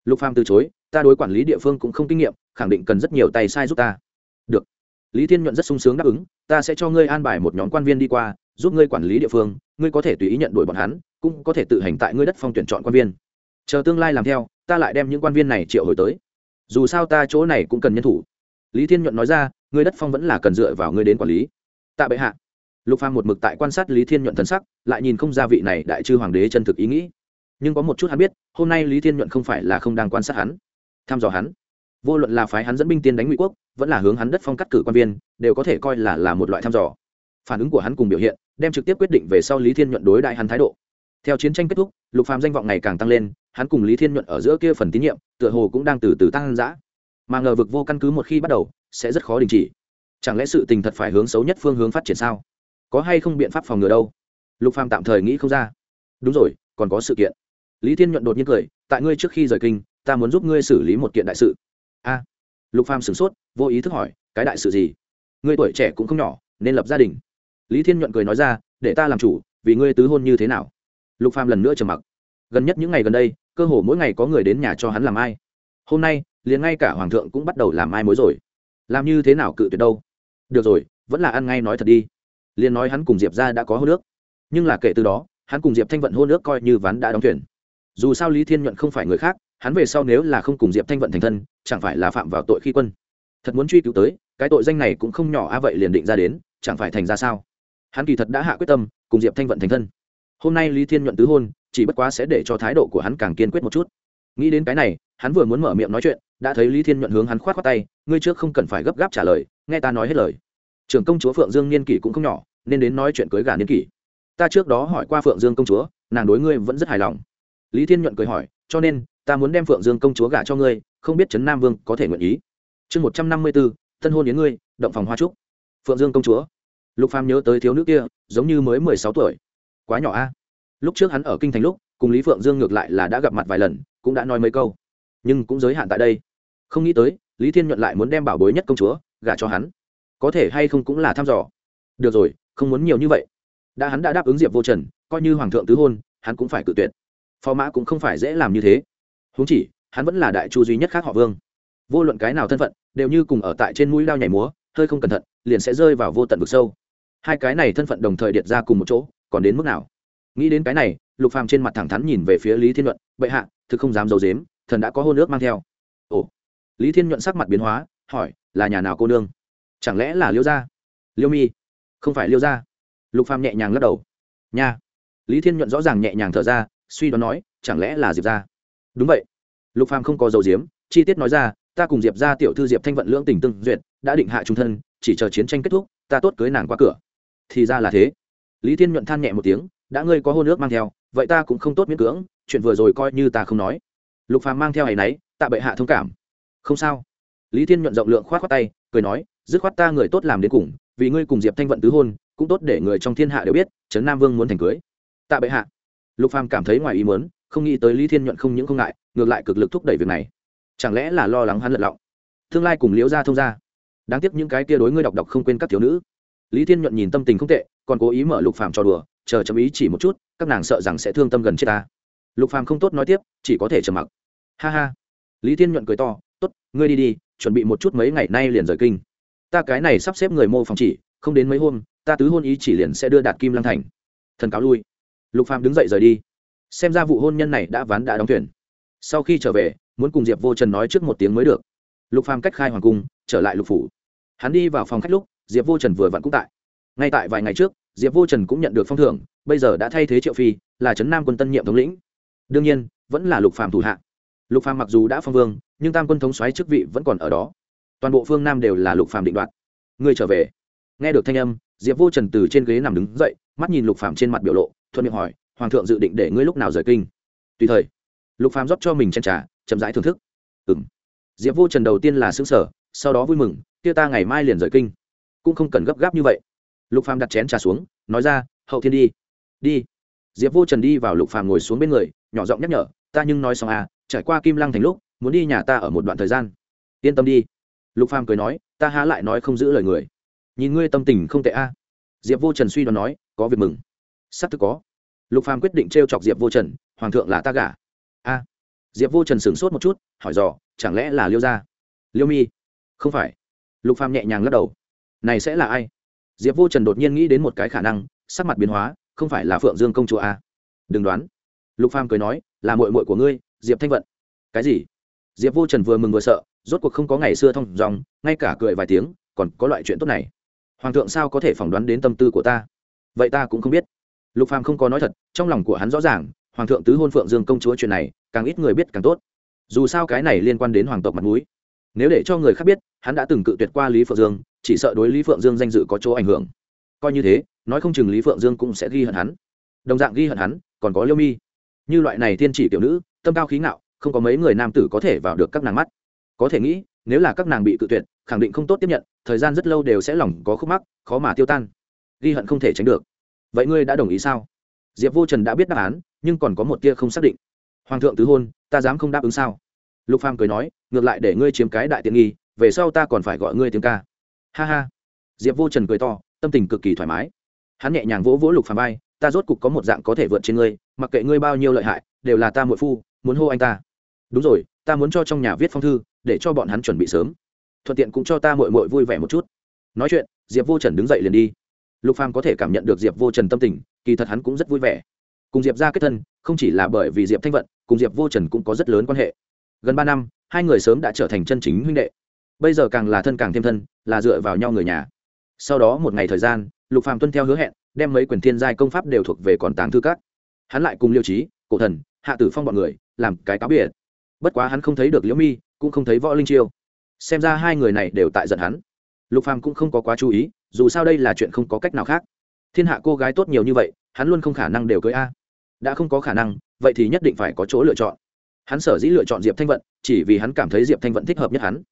Lục phàm từ chối, ta đối quản lý địa phương cũng không kinh nghiệm, khẳng định cần rất nhiều tay sai giúp ta. Được. Lý thiên nhuận rất sung sướng đáp ứng, ta sẽ cho ngươi an bài một nhóm quan viên đi qua, giúp ngươi quản lý địa phương, ngươi có thể tùy ý nhận đổi bọn hắn, cũng có thể tự hành tại ngươi đất phong tuyển chọn quan viên. Chờ tương lai làm theo, ta lại đem những quan viên này triệu hồi tới. Dù sao ta chỗ này cũng cần nhân thủ. Lý thiên nhuận nói ra, ngươi đất phong vẫn là cần dựa vào ngươi đến quản lý. Tạ bệ hạ. Lục phàm một mực tại quan sát lý thiên nhuận thân sắc, lại nhìn không ra vị này đại chư hoàng đế chân thực ý nghĩ nhưng có một chút hắn biết, hôm nay lý thiên nhuận không phải là không đang quan sát hắn, thăm dò hắn. Vô luận là phái hắn dẫn binh tiên đánh ngụy quốc, vẫn là hướng hắn đất phong cắt cử quan viên, đều có thể coi là là một loại thăm dò. Phản ứng của hắn cùng biểu hiện, đem trực tiếp quyết định về sau lý thiên nhuận đối đại hắn thái độ. Theo chiến tranh kết thúc, lục phàm danh vọng ngày càng tăng lên, hắn cùng lý thiên nhuận ở giữa kia phần tín nhiệm, tựa hồ cũng đang từ từ tăng dã. Mà ngờ vực vô căn cứ một khi bắt đầu, sẽ rất khó đình chỉ. Chẳng lẽ sự tình thật phải hướng xấu nhất phương hướng phát triển sao? Có hay không biện pháp phòng ngừa đâu? Lục phàm tạm thời nghĩ không ra. Đúng rồi, còn có sự kiện lý thiên nhuận đột nhiên cười, tại ngươi trước khi rời kinh, ta muốn giúp ngươi xử lý một kiện đại sự. A? Lục phàm sửng sốt, vô ý thức hỏi, cái đại sự gì? Ngươi tuổi trẻ cũng không nhỏ, nên lập gia đình. Lý thiên nhuận cười nói ra, để ta làm chủ, vì ngươi tứ hôn như thế nào? Lục phàm lần nữa trầm mặc. Gần nhất những ngày gần đây, cơ hồ mỗi ngày có người đến nhà cho hắn làm ai. Hôm nay, liền ngay cả hoàng thượng cũng bắt đầu làm ai mối rồi. Làm như thế nào cự tuyệt đâu? Được rồi, vẫn là ăn ngay nói thật đi. Liền nói hắn cùng diệp ra đã có hô nước nhưng là kể từ đó, hắn cùng diệp thanh vận hô nước coi như ván đã đóng thuyền dù sao lý thiên nhuận không phải người khác, hắn về sau nếu là không cùng diệp thanh vận thành thân, chẳng phải là phạm vào tội khi quân. Thật muốn truy cứu tới, cái tội danh này cũng không nhỏ a, vậy liền định ra đến, chẳng phải thành ra sao? Hắn kỳ thật đã hạ quyết tâm, cùng diệp thanh vận thành thân. Hôm nay lý thiên nhuận tứ hôn, chỉ bất quá sẽ để cho thái độ của hắn càng kiên quyết một chút. Nghĩ đến cái này, hắn vừa muốn mở miệng nói chuyện, đã thấy lý thiên nhuận hướng hắn k h o á t k tay, ngươi trước không cần phải gấp gáp trả lời, nghe ta nói hết lời. Trưởng công chúa phượng dương niên kỷ cũng không nhỏ, nên đến nói chuyện cưới gà niên kỷ. Ta trước đó hỏi qua phượng dương công chúa, nàng đối ngươi vẫn rất hài lòng lý thiên nhuận cười hỏi, cho nên, ta muốn đem phượng dương công chúa gả cho ngươi, không biết trấn nam vương có thể nguyện ý? Chương một trăm năm mươi b ố tân hôn yến ngươi, động phòng hoa trúc. Phượng dương công chúa. Lục phàm nhớ tới thiếu nữ kia, giống như mới mười sáu tuổi. Quá nhỏ a. Lúc trước hắn ở kinh thành lúc, cùng lý phượng dương ngược lại là đã gặp mặt vài lần, cũng đã nói mấy câu. Nhưng cũng giới hạn tại đây. Không nghĩ tới, lý thiên nhuận lại muốn đem bảo bối nhất công chúa gả cho hắn. Có thể hay không cũng là thăm dò. Được rồi, không muốn nhiều như vậy. Đã hắn đã đáp ứng diệp vô trần, coi như hoàng thượng tứ hôn, hắn cũng phải cự tuyệt phò mã cũng không phải dễ làm như thế. Huống chỉ, hắn vẫn là đại chu duy nhất khác họ vương. Vô luận cái nào thân phận, đều như cùng ở tại trên mũi lao nhảy múa, hơi không cẩn thận, liền sẽ rơi vào vô tận vực sâu. Hai cái này thân phận đồng thời điệt ra cùng một chỗ, còn đến mức nào? Nghĩ đến cái này, lục phàm trên mặt thẳng thắn nhìn về phía lý thiên nhuận, bệ hạ, thực không dám giấu dếm thần đã có hôn ước mang theo. Ồ. Lý thiên nhuận sắc mặt biến hóa, hỏi, là nhà nào cô nương? Chẳng lẽ là liêu gia? Liêu mi. Không phải liêu gia. Lục phàm nhẹ nhàng lắc đầu. Nha. Lý thiên nhuận rõ ràng nhẹ nhàng thở ra suy đoán nói, chẳng lẽ là diệp gia? Đúng vậy. Lục phàm không có dầu diếm chi tiết nói ra, ta cùng diệp gia tiểu thư diệp thanh vận lưỡng tình tương duyệt đã định hạ trung thân, chỉ chờ chiến tranh kết thúc, ta tốt cưới nàng qua cửa. Thì ra là thế. Lý thiên nhuận than nhẹ một tiếng, đã ngươi có hôn ước mang theo, vậy ta cũng không tốt miễn cưỡng, chuyện vừa rồi coi như ta không nói. Lục phàm mang theo ngày nấy, tạ bệ hạ thông cảm. Không sao. Lý thiên nhuận rộng lượng khoát khoát tay, cười nói, dứt khoát ta người tốt làm đến cùng, vì ngươi cùng diệp thanh vận tứ hôn, cũng tốt để người trong thiên hạ đều biết, trấn nam vương muốn thành cưới. Tạ bệ hạ lục phàm cảm thấy ngoài ý muốn, không nghĩ tới lý thiên nhuận không những không ngại, ngược lại cực lực thúc đẩy việc này. Chẳng lẽ là lo lắng hắn lật lọng? Tương lai cùng liễu gia thông gia. Đáng tiếc những cái kia đối ngươi đọc đọc không quên các thiếu nữ. Lý thiên nhuận nhìn tâm tình không tệ, còn cố ý mở lục phàm cho đùa, chờ chấm ý chỉ một chút, các nàng sợ rằng sẽ thương tâm gần chết ta. Lục phàm không tốt nói tiếp, chỉ có thể trầm mặc. Ha ha. Lý thiên nhuận cười to, tốt, ngươi đi đi, chuẩn bị một chút mấy ngày nay liền rời kinh. Ta cái này sắp xếp người mô phòng chỉ, không đến mấy hôm, ta tứ hôn ý chỉ liền sẽ đưa đạt kim lăng thành. Thần cáo lui lục phàm đứng dậy rời đi. Xem ra vụ hôn nhân này đã ván đã đóng thuyền. sau khi trở về, muốn cùng diệp vô trần nói trước một tiếng mới được. Lục phàm cách khai hoàng cung, trở lại lục phủ. Hắn đi vào phòng khách lúc, diệp vô trần vừa vặn cũng tại. Ngay tại vài ngày trước, diệp vô trần cũng nhận được phong thưởng, bây giờ đã thay thế triệu phi, là trấn nam quân tân nhiệm thống lĩnh. Đương nhiên, vẫn là lục Phàm thủ hạ. Lục Phàm mặc dù đã phong vương, nhưng tam quân thống xoáy chức vị vẫn còn ở đó. Toàn bộ phương nam đều là lục Phàm định đoạt. Người trở về nghe được thanh âm, diệp vô trần từ trên ghế nằm đứng dậy, mắt nhìn lục phạm trên mặt biểu lộ, thuận miệng hỏi, hoàng thượng dự định để ngươi lúc nào rời kinh? Tùy thời. Lục phạm rót cho mình chen trả chậm rãi thưởng thức. Ừm. diệp vô trần đầu tiên là xứng sở sau đó vui mừng, kia ta ngày mai liền rời kinh. Cũng không cần gấp gáp như vậy. Lục phàm đặt chén trà xuống, nói ra, hậu thiên đi. Đi. Diệp vô trần đi vào lục phàm ngồi xuống bên người, nhỏ giọng nhắc nhở, ta nhưng nói xong à trải qua kim lăng thành lúc, muốn đi nhà ta ở một đoạn thời gian. Yên tâm đi. Lục phàm cười nói, ta há lại nói không giữ lời người nhìn ngươi tâm tình không tệ a. À. diệp vô trần suy đoán nói, có việc mừng. Sắp thực có. Lục phàm quyết định t chọc diệp vô trần, hoàng thượng là ta gả. A. Diệp vô trần sửng sốt một chút, hỏi dò, chẳng lẽ là liêu gia? Liêu mi. Không phải. Lục phàm nhẹ nhàng lắc đầu. Này sẽ là ai? Diệp vô trần đột nhiên nghĩ đến một cái khả năng, sắc mặt biến hóa, không phải là phượng dương công chúa à? đừng đoán. Lục phàm cười nói, là muội muội của ngươi, diệp thanh vận. Cái gì? Diệp vô trần vừa mừng vừa sợ, rốt cuộc không có ngày xưa thông dòng, ngay cả cười vài tiếng, còn có loại chuyện tốt này hoàng thượng sao có thể phỏng đoán đến tâm tư của ta? Vậy ta cũng không biết. Lục phàm không có nói thật, trong lòng của hắn rõ ràng, hoàng thượng tứ hôn phượng dương công chúa chuyện này, càng ít người biết càng tốt. Dù sao cái này liên quan đến hoàng tộc mặt mũi. Nếu để cho người khác biết, hắn đã từng cự tuyệt qua lý phượng dương, chỉ sợ đối lý phượng dương danh dự có chỗ ảnh hưởng. Coi như thế, nói không chừng lý phượng dương cũng sẽ ghi hận hắn. Đồng dạng ghi hận hắn, còn có liêu mi. Như loại này tiên chỉ tiểu nữ, tâm cao khí ngạo, không có mấy người nam tử có thể vào được các nàng mắt. Có thể nghĩ, nếu là các nàng bị cự tuyệt khẳng định không tốt tiếp nhận, thời gian rất lâu đều sẽ lòng có khúc mắc, khó mà tiêu tan. Ghi hận không thể tránh được. Vậy ngươi đã đồng ý sao? Diệp vô trần đã biết đáp án, nhưng còn có một tia không xác định. Hoàng thượng tứ hôn, ta dám không đáp ứng sao? Lục phàm cười nói, ngược lại để ngươi chiếm cái đại tiện nghi, về sau ta còn phải gọi ngươi tiếng ca. Ha ha. Diệp vô trần cười to, tâm tình cực kỳ thoải mái. Hắn nhẹ nhàng vỗ vỗ lục phàm bay ta rốt cục có một dạng có thể vượt trên ngươi, mặc kệ ngươi bao nhiêu lợi hại, đều là ta muội phu, muốn hô anh ta. Đúng rồi, ta muốn cho trong nhà viết phong thư, để cho bọn hắn chuẩn bị sớm thuận tiện cũng cho ta muội muội vui vẻ một chút. Nói chuyện, diệp vô trần đứng dậy liền đi. Lục phàm có thể cảm nhận được diệp vô trần tâm tình, kỳ thật hắn cũng rất vui vẻ. Cùng diệp ra kết thân, không chỉ là bởi vì diệp thanh vận, cùng diệp vô trần cũng có rất lớn quan hệ. Gần ba năm, hai người sớm đã trở thành chân chính huynh đệ. Bây giờ càng là thân càng thêm thân, là dựa vào nhau người nhà. Sau đó một ngày thời gian, lục phàm tuân theo hứa hẹn, đem mấy quyền thiên giai công pháp đều thuộc về còn tàng thư các. Hắn lại cùng liêu trí cổ thần, hạ tử phong bọn người, làm cái cáo biệt. Bất quá hắn không thấy được liễu mi, cũng không thấy võ linh chiêu xem ra hai người này đều tại giận hắn. Lục phàm cũng không có quá chú ý, dù sao đây là chuyện không có cách nào khác. Thiên hạ cô gái tốt nhiều như vậy, hắn luôn không khả năng đều cưới a. Đã không có khả năng, vậy thì nhất định phải có chỗ lựa chọn. Hắn sở dĩ lựa chọn diệp thanh vận, chỉ vì hắn cảm thấy diệp thanh vận thích hợp nhất hắn.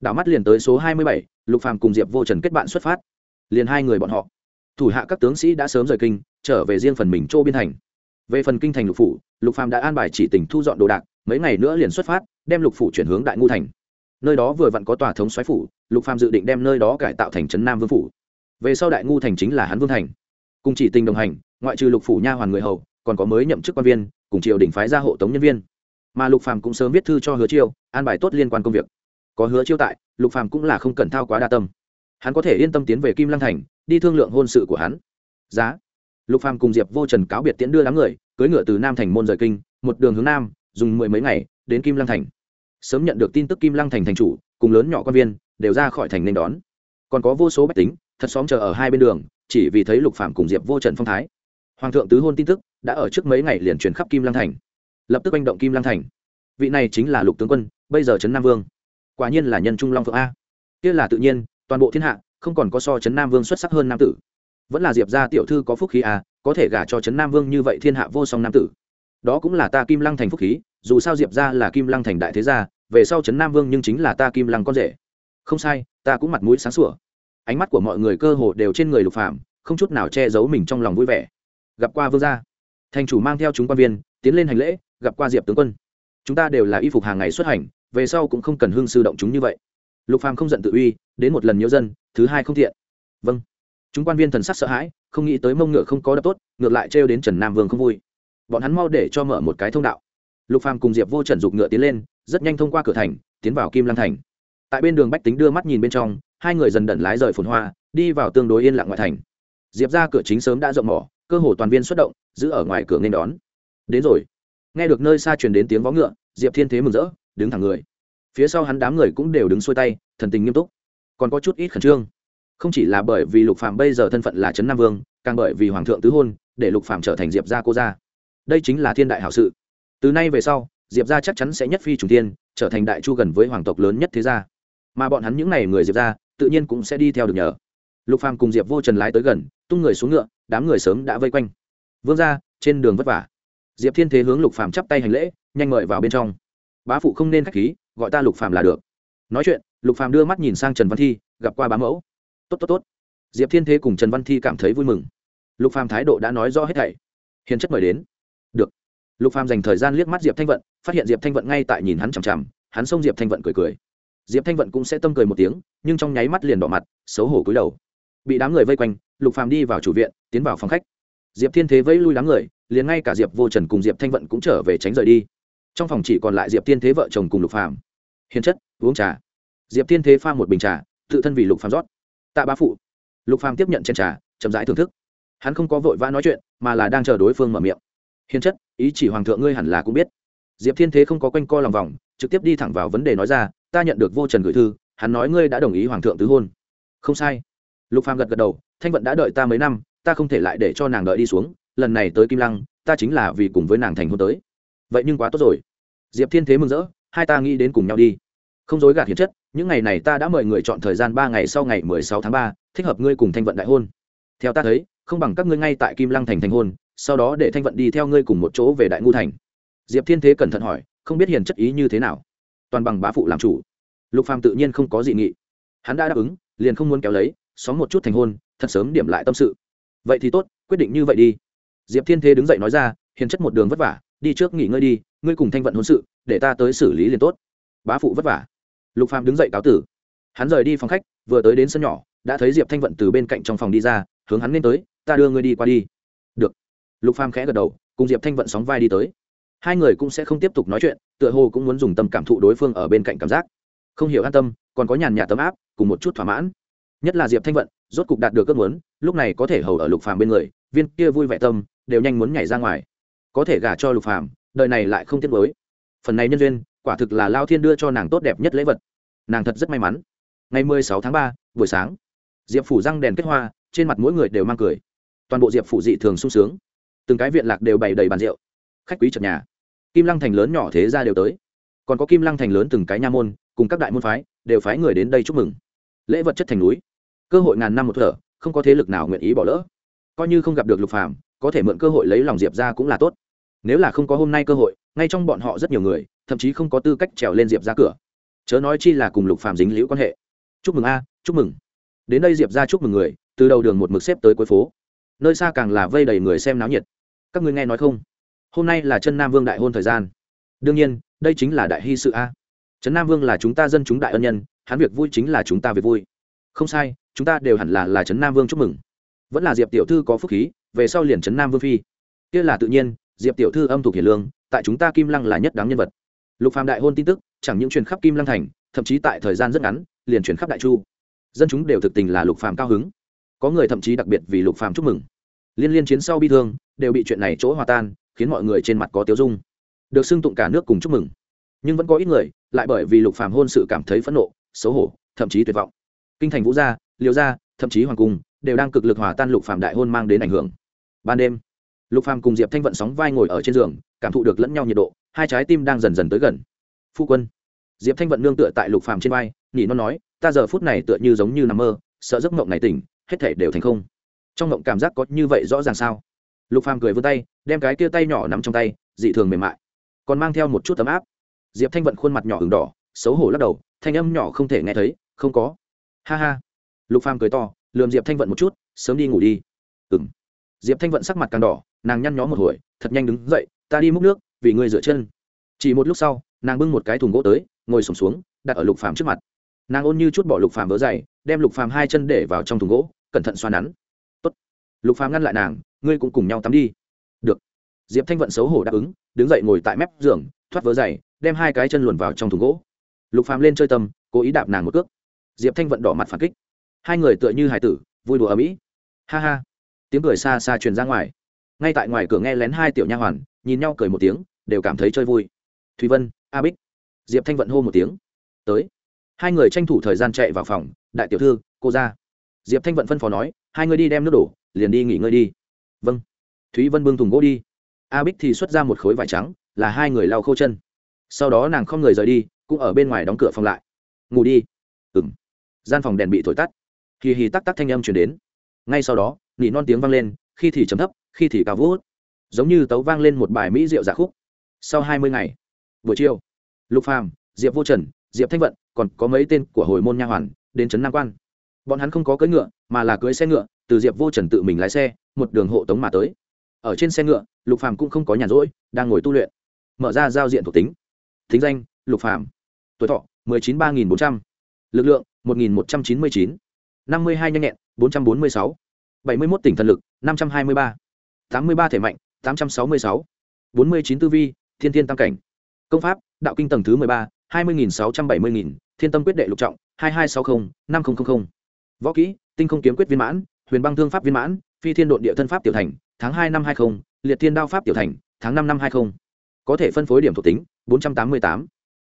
Đảo mắt liền tới số hai mươi bảy, lục phàm cùng diệp vô trần kết bạn xuất phát. Liền hai người bọn họ. Thủ hạ các tướng sĩ đã sớm rời kinh, trở về riêng phần mình châu biên thành. Về phần kinh thành lục phủ, lục phàm đã an bài chỉ tỉnh thu dọn đồ đạc, mấy ngày nữa liền xuất phát, đem lục phủ chuyển hướng đại ngu thành nơi đó vừa vặn có tòa thống xoáy phủ, lục phàm dự định đem nơi đó cải tạo thành trấn nam vương phủ. Về sau đại ngu thành chính là hắn vương thành. Cùng chỉ tình đồng hành, ngoại trừ lục phủ nha hoàn người hầu, còn có mới nhậm chức quan viên, cùng triều đình phái ra hộ tống nhân viên. Mà lục phàm cũng sớm viết thư cho hứa chiêu, an bài tốt liên quan công việc. Có hứa chiêu tại, lục phàm cũng là không cần thao quá đa tâm. Hắn có thể yên tâm tiến về kim lăng thành, đi thương lượng hôn sự của hắn. Giá. Lục phàm cùng diệp vô trần cáo biệt tiễn đưa đám người, cưỡi ngựa từ nam thành môn rời kinh, một đường hướng nam, dùng mười mấy ngày, đến kim lăng thành sớm nhận được tin tức kim lăng thành thành chủ, cùng lớn nhỏ quan viên, đều ra khỏi thành nên đón. Còn có vô số bách tính, thật xóm chờ ở hai bên đường, chỉ vì thấy lục phạm cùng diệp vô trần phong thái. Hoàng thượng tứ hôn tin tức, đã ở trước mấy ngày liền truyền khắp kim lăng thành. Lập tức manh động kim lăng thành. Vị này chính là lục tướng quân, bây giờ trấn nam vương. Quả nhiên là nhân trung long phượng a. Kia là tự nhiên, toàn bộ thiên hạ, không còn có so trấn nam vương xuất sắc hơn nam tử. Vẫn là diệp gia tiểu thư có phúc khí a, có thể gả cho trấn nam vương như vậy thiên hạ vô song nam tử. Đó cũng là ta kim lăng thành phúc khí, dù sao diệp gia là kim lăng thành đại thế gia về sau trấn nam vương nhưng chính là ta kim lăng con rể. Không sai, ta cũng mặt mũi sáng sủa. Ánh mắt của mọi người cơ hồ đều trên người lục phạm không chút nào che giấu mình trong lòng vui vẻ. Gặp qua vương gia. Thành chủ mang theo chúng quan viên, tiến lên hành lễ, gặp qua diệp tướng quân. Chúng ta đều là y phục hàng ngày xuất hành, về sau cũng không cần hương sư động chúng như vậy. Lục phàm không giận tự uy, đến một lần nhiễu dân, thứ hai không thiện. Vâng. Chúng quan viên thần sắc sợ hãi, không nghĩ tới mông ngựa không có đập tốt, ngược lại trêu đến trần nam vương không vui. Bọn hắn mau để cho mở một cái thông đạo. Lục phàm cùng diệp vô trần dục ngựa tiến lên rất nhanh thông qua cửa thành, tiến vào kim lăng thành. Tại bên đường bách tính đưa mắt nhìn bên trong, hai người dần đẩn lái rời phồn hoa, đi vào tương đối yên lặng ngoại thành. Diệp ra cửa chính sớm đã rộng mỏ cơ hồ toàn viên xuất động, giữ ở ngoài cửa nên đón. Đến rồi. Nghe được nơi xa truyền đến tiếng vó ngựa, diệp thiên thế mừng rỡ, đứng thẳng người. Phía sau hắn đám người cũng đều đứng xuôi tay, thần tình nghiêm túc. Còn có chút ít khẩn trương. Không chỉ là bởi vì lục phạm bây giờ thân phận là trấn nam vương, càng bởi vì hoàng thượng tứ hôn, để lục phạm trở thành diệp gia cô gia. Đây chính là thiên đại hảo sự. Từ nay về sau diệp gia chắc chắn sẽ nhất phi trùng tiên trở thành đại chu gần với hoàng tộc lớn nhất thế gia. Mà bọn hắn những n à y người diệp gia, tự nhiên cũng sẽ đi theo được nhờ. Lục phàm cùng diệp vô trần lái tới gần, tung người xuống ngựa, đám người sớm đã vây quanh. Vương ra trên đường vất vả. Diệp thiên thế hướng lục phàm chắp tay hành lễ, nhanh mời vào bên trong. Bá phụ không nên k h á c h khí, gọi ta lục phàm là được. Nói chuyện, lục phàm đưa mắt nhìn sang trần văn thi, gặp qua bá mẫu. Tốt tốt tốt. Diệp thiên thế cùng trần văn thi cảm thấy vui mừng. Lục phàm thái độ đã nói rõ hết thảy. Hiền chất mời đến. Được. Lục phàm dành thời gian liếc mắt diệp thanh vận phát hiện diệp thanh vận ngay tại nhìn hắn chằm chằm, hắn xông diệp thanh vận cười cười. Diệp thanh vận cũng sẽ tâm cười một tiếng, nhưng trong nháy mắt liền đỏ mặt, xấu hổ cúi đầu. Bị đám người vây quanh, lục phàm đi vào chủ viện, tiến vào phòng khách. Diệp thiên thế vẫy lui đám người, liền ngay cả diệp vô trần cùng diệp thanh vận cũng trở về tránh rời đi. Trong phòng chỉ còn lại diệp thiên thế vợ chồng cùng lục phàm. Hiền chất, uống trà. Diệp thiên thế pha một bình trà, tự thân vì lục phàm rót. Tạ bá phụ. Lục phàm tiếp nhận chén trà, chậm rãi thưởng thức. Hắn không có vội vã nói chuyện, mà là đang chờ đối phương mở miệng. Hiền chất, ý chỉ hoàng thượng ngươi hẳn là cũng biết diệp thiên thế không có quanh co lòng vòng, trực tiếp đi thẳng vào vấn đề nói ra, ta nhận được vô trần gửi thư, hắn nói ngươi đã đồng ý hoàng thượng tứ hôn. Không sai. Lục phàm gật gật đầu, thanh vận đã đợi ta mấy năm, ta không thể lại để cho nàng đợi đi xuống, lần này tới kim lăng, ta chính là vì cùng với nàng thành hôn tới. Vậy nhưng quá tốt rồi. Diệp thiên thế mừng rỡ, hai ta nghĩ đến cùng nhau đi. Không dối gạt hiền chất, những ngày này ta đã mời người chọn thời gian ba ngày sau ngày mười sáu tháng ba, thích hợp ngươi cùng thanh vận đại hôn. Theo ta thấy, không bằng các ngươi ngay tại kim lăng thành thành hôn, sau đó để thanh vận đi theo ngươi cùng một chỗ về đại ngu thành diệp thiên thế cẩn thận hỏi, không biết hiền chất ý như thế nào? Toàn bằng bá phụ làm chủ. Lục phàm tự nhiên không có dị nghị. Hắn đã đáp ứng, liền không muốn kéo lấy, xóm một chút thành hôn, thật sớm điểm lại tâm sự. Vậy thì tốt, quyết định như vậy đi. Diệp thiên thế đứng dậy nói ra, hiền chất một đường vất vả, đi trước nghỉ ngơi đi, ngươi cùng thanh vận hôn sự, để ta tới xử lý liền tốt. Bá phụ vất vả. Lục phàm đứng dậy cáo tử. Hắn rời đi phòng khách, vừa tới đến sân nhỏ, đã thấy diệp thanh vận từ bên cạnh trong phòng đi ra, hướng hắn lên tới, ta đưa ngươi đi qua đi. Được. Lục phàm khẽ gật đầu, cùng diệp thanh vận sóng vai đi tới hai người cũng sẽ không tiếp tục nói chuyện, tựa hồ cũng muốn dùng tâm cảm thụ đối phương ở bên cạnh cảm giác. Không hiểu an tâm, còn có nhàn nhạt tấm áp, cùng một chút thỏa mãn. Nhất là diệp thanh vận, rốt cục đạt được ước muốn, lúc này có thể hầu ở lục phàm bên người, viên kia vui vẻ tâm, đều nhanh muốn nhảy ra ngoài. Có thể gả cho lục phàm, đời này lại không tiếc với phần này nhân duyên, quả thực là lao thiên đưa cho nàng tốt đẹp nhất lễ vật. Nàng thật rất may mắn. Ngày mười sáu tháng ba, buổi sáng, diệp phủ răng đèn kết hoa, trên mặt mỗi người đều mang cười. Toàn bộ diệp phủ dị thường sung sướng. Từng cái viện lạc đều bày đầy bàn rượu khách quý trật nhà. Kim lăng thành lớn nhỏ thế ra đều tới. Còn có kim lăng thành lớn từng cái nha môn, cùng các đại môn phái, đều phái người đến đây chúc mừng. Lễ vật chất thành núi. Cơ hội ngàn năm một thở, không có thế lực nào nguyện ý bỏ lỡ. Coi như không gặp được lục phàm, có thể mượn cơ hội lấy lòng diệp ra cũng là tốt. Nếu là không có hôm nay cơ hội, ngay trong bọn họ rất nhiều người, thậm chí không có tư cách trèo lên diệp ra cửa. Chớ nói chi là cùng lục phàm dính liễu quan hệ. Chúc mừng a, chúc mừng. Đến đây diệp ra chúc mừng người, từ đầu đường một mực xếp tới cuối phố. Nơi xa càng là vây đầy người xem náo nhiệt. Các ngươi nghe nói không? Hôm nay là chân nam vương đại hôn thời gian. Đương nhiên, đây chính là đại hy sự a. Trấn nam vương là chúng ta dân chúng đại ân nhân, hắn việc vui chính là chúng ta việc vui. Không sai, chúng ta đều hẳn là là trấn nam vương chúc mừng. Vẫn là diệp tiểu thư có phúc khí, về sau liền trấn nam vương phi. Kia là tự nhiên, diệp tiểu thư âm thuộc hiền lương, tại chúng ta kim lăng là nhất đáng nhân vật. Lục phàm đại hôn tin tức, chẳng những truyền khắp kim lăng thành, thậm chí tại thời gian rất ngắn, liền truyền khắp đại chu. Dân chúng đều thực tình là lục phàm cao hứng. Có người thậm chí đặc biệt vì lục phàm chúc mừng. Liên liên chiến sau bi thương, đều bị chuyện này chỗ hòa tan khiến mọi người trên mặt có tiêu dung. Được xưng tụng cả nước cùng chúc mừng. Nhưng vẫn có ít người, lại bởi vì lục phàm hôn sự cảm thấy phẫn nộ, xấu hổ, thậm chí tuyệt vọng. Kinh thành vũ gia, liêu gia, thậm chí hoàng cung đều đang cực lực hòa tan lục phàm đại hôn mang đến ảnh hưởng. Ban đêm, lục phàm cùng diệp thanh vận sóng vai ngồi ở trên giường, cảm thụ được lẫn nhau nhiệt độ, hai trái tim đang dần dần tới gần. Phu quân, diệp thanh vận nương tựa tại lục phàm trên vai nhị nó nói, ta giờ phút này tựa như giống như nằm mơ, sợ giấc mộng này tỉnh, hết thể đều thành không. Trong mộng cảm giác có như vậy rõ ràng sao? Lục phàm cười vươn tay đem cái kia tay nhỏ nắm trong tay dị thường mềm mại còn mang theo một chút tấm áp. Diệp thanh vận khuôn mặt nhỏ ửng đỏ xấu hổ lắc đầu thanh âm nhỏ không thể nghe thấy không có. Ha ha. Lục phàm cười to lườm diệp thanh vận một chút sớm đi ngủ đi. Ừm. diệp thanh vận sắc mặt càng đỏ nàng nhăn nhó một hồi thật nhanh đứng dậy ta đi múc nước vì ngươi rửa chân. Chỉ một lúc sau nàng bưng một cái thùng gỗ tới ngồi sổm xuống, xuống đặt ở lục phàm trước mặt. Nàng ôn như chút bỏ lục phàm vớ dày đem lục phàm hai chân để vào trong thùng gỗ cẩn thận xoa nắn. Tốt. lục phàm ngăn lại nàng ngươi cũng cùng nhau tắm đi được. Diệp thanh vận xấu hổ đáp ứng, đứng dậy ngồi tại mép giường, thoát vớ dày đem hai cái chân luồn vào trong thùng gỗ. Lục phàm lên chơi tâm, cố ý đạp nàng một cước. Diệp thanh vận đỏ mặt phản kích. Hai người tựa như hải tử, vui đùa ở mỹ ha ha. Tiếng cười xa xa truyền ra ngoài. Ngay tại ngoài cửa nghe lén hai tiểu nha hoàn, nhìn nhau cười một tiếng, đều cảm thấy chơi vui. Thùy vân, a bích. Diệp thanh vận hô một tiếng. Tới. Hai người tranh thủ thời gian chạy vào phòng, đại tiểu thư, cô ra. Diệp thanh vận phân phó nói, hai người đi đem nước đổ, liền đi nghỉ ngơi đi. Vâng thúy vân bưng thùng gỗ đi. A bích thì xuất ra một khối vải trắng, là hai người lau khô chân. Sau đó nàng không người rời đi, cũng ở bên ngoài đóng cửa phòng lại. Ngủ đi. Ừng gian phòng đèn bị thổi tắt. Hì hì tắc tắc thanh âm chuyển đến. Ngay sau đó, nỉ non tiếng vang lên, khi thì chấm thấp, khi thì cao vút. Giống như tấu vang lên một bài mỹ rượu giả dạ khúc. Sau hai mươi ngày, buổi chiều, lục phàm, diệp vô trần, diệp thanh vận, còn có mấy tên của hồi môn nha hoàn, đến trấn nam quan. Bọn hắn không có cưỡi ngựa, mà là cưỡi xe ngựa, từ diệp vô trần tự mình lái xe, một đường hộ tống mà tới ở trên xe ngựa, lục phàm cũng không có nhàn rỗi, đang ngồi tu luyện. Mở ra giao diện thuộc tính. Thính danh, lục phàm. Tuổi thọ, mười chín ba nghìn bốn trăm. Lực lượng, một nghìn một trăm chín mươi chín. năm mươi hai nhanh nhẹn, bốn trăm bốn mươi sáu. bảy mươi tỉnh thần lực, năm trăm hai mươi ba. tám mươi ba thể mạnh, tám trăm sáu mươi sáu. bốn mươi chín tư vi, thiên thiên tam cảnh. Công pháp, đạo kinh tầng thứ mười ba, hai mươi nghìn sáu trăm bảy mươi nghìn. Thiên tâm quyết đệ lục trọng, hai hai sáu mươi năm nghìn võ kỹ, tinh không kiếm quyết viên mãn, huyền băng thương pháp viên mãn, phi thiên độn địa thân pháp tiểu thành tháng hai năm hai mươi liệt thiên đao pháp tiểu thành, tháng năm năm hai mươi có thể phân phối điểm thuộc tính, bốn trăm tám mươi tám,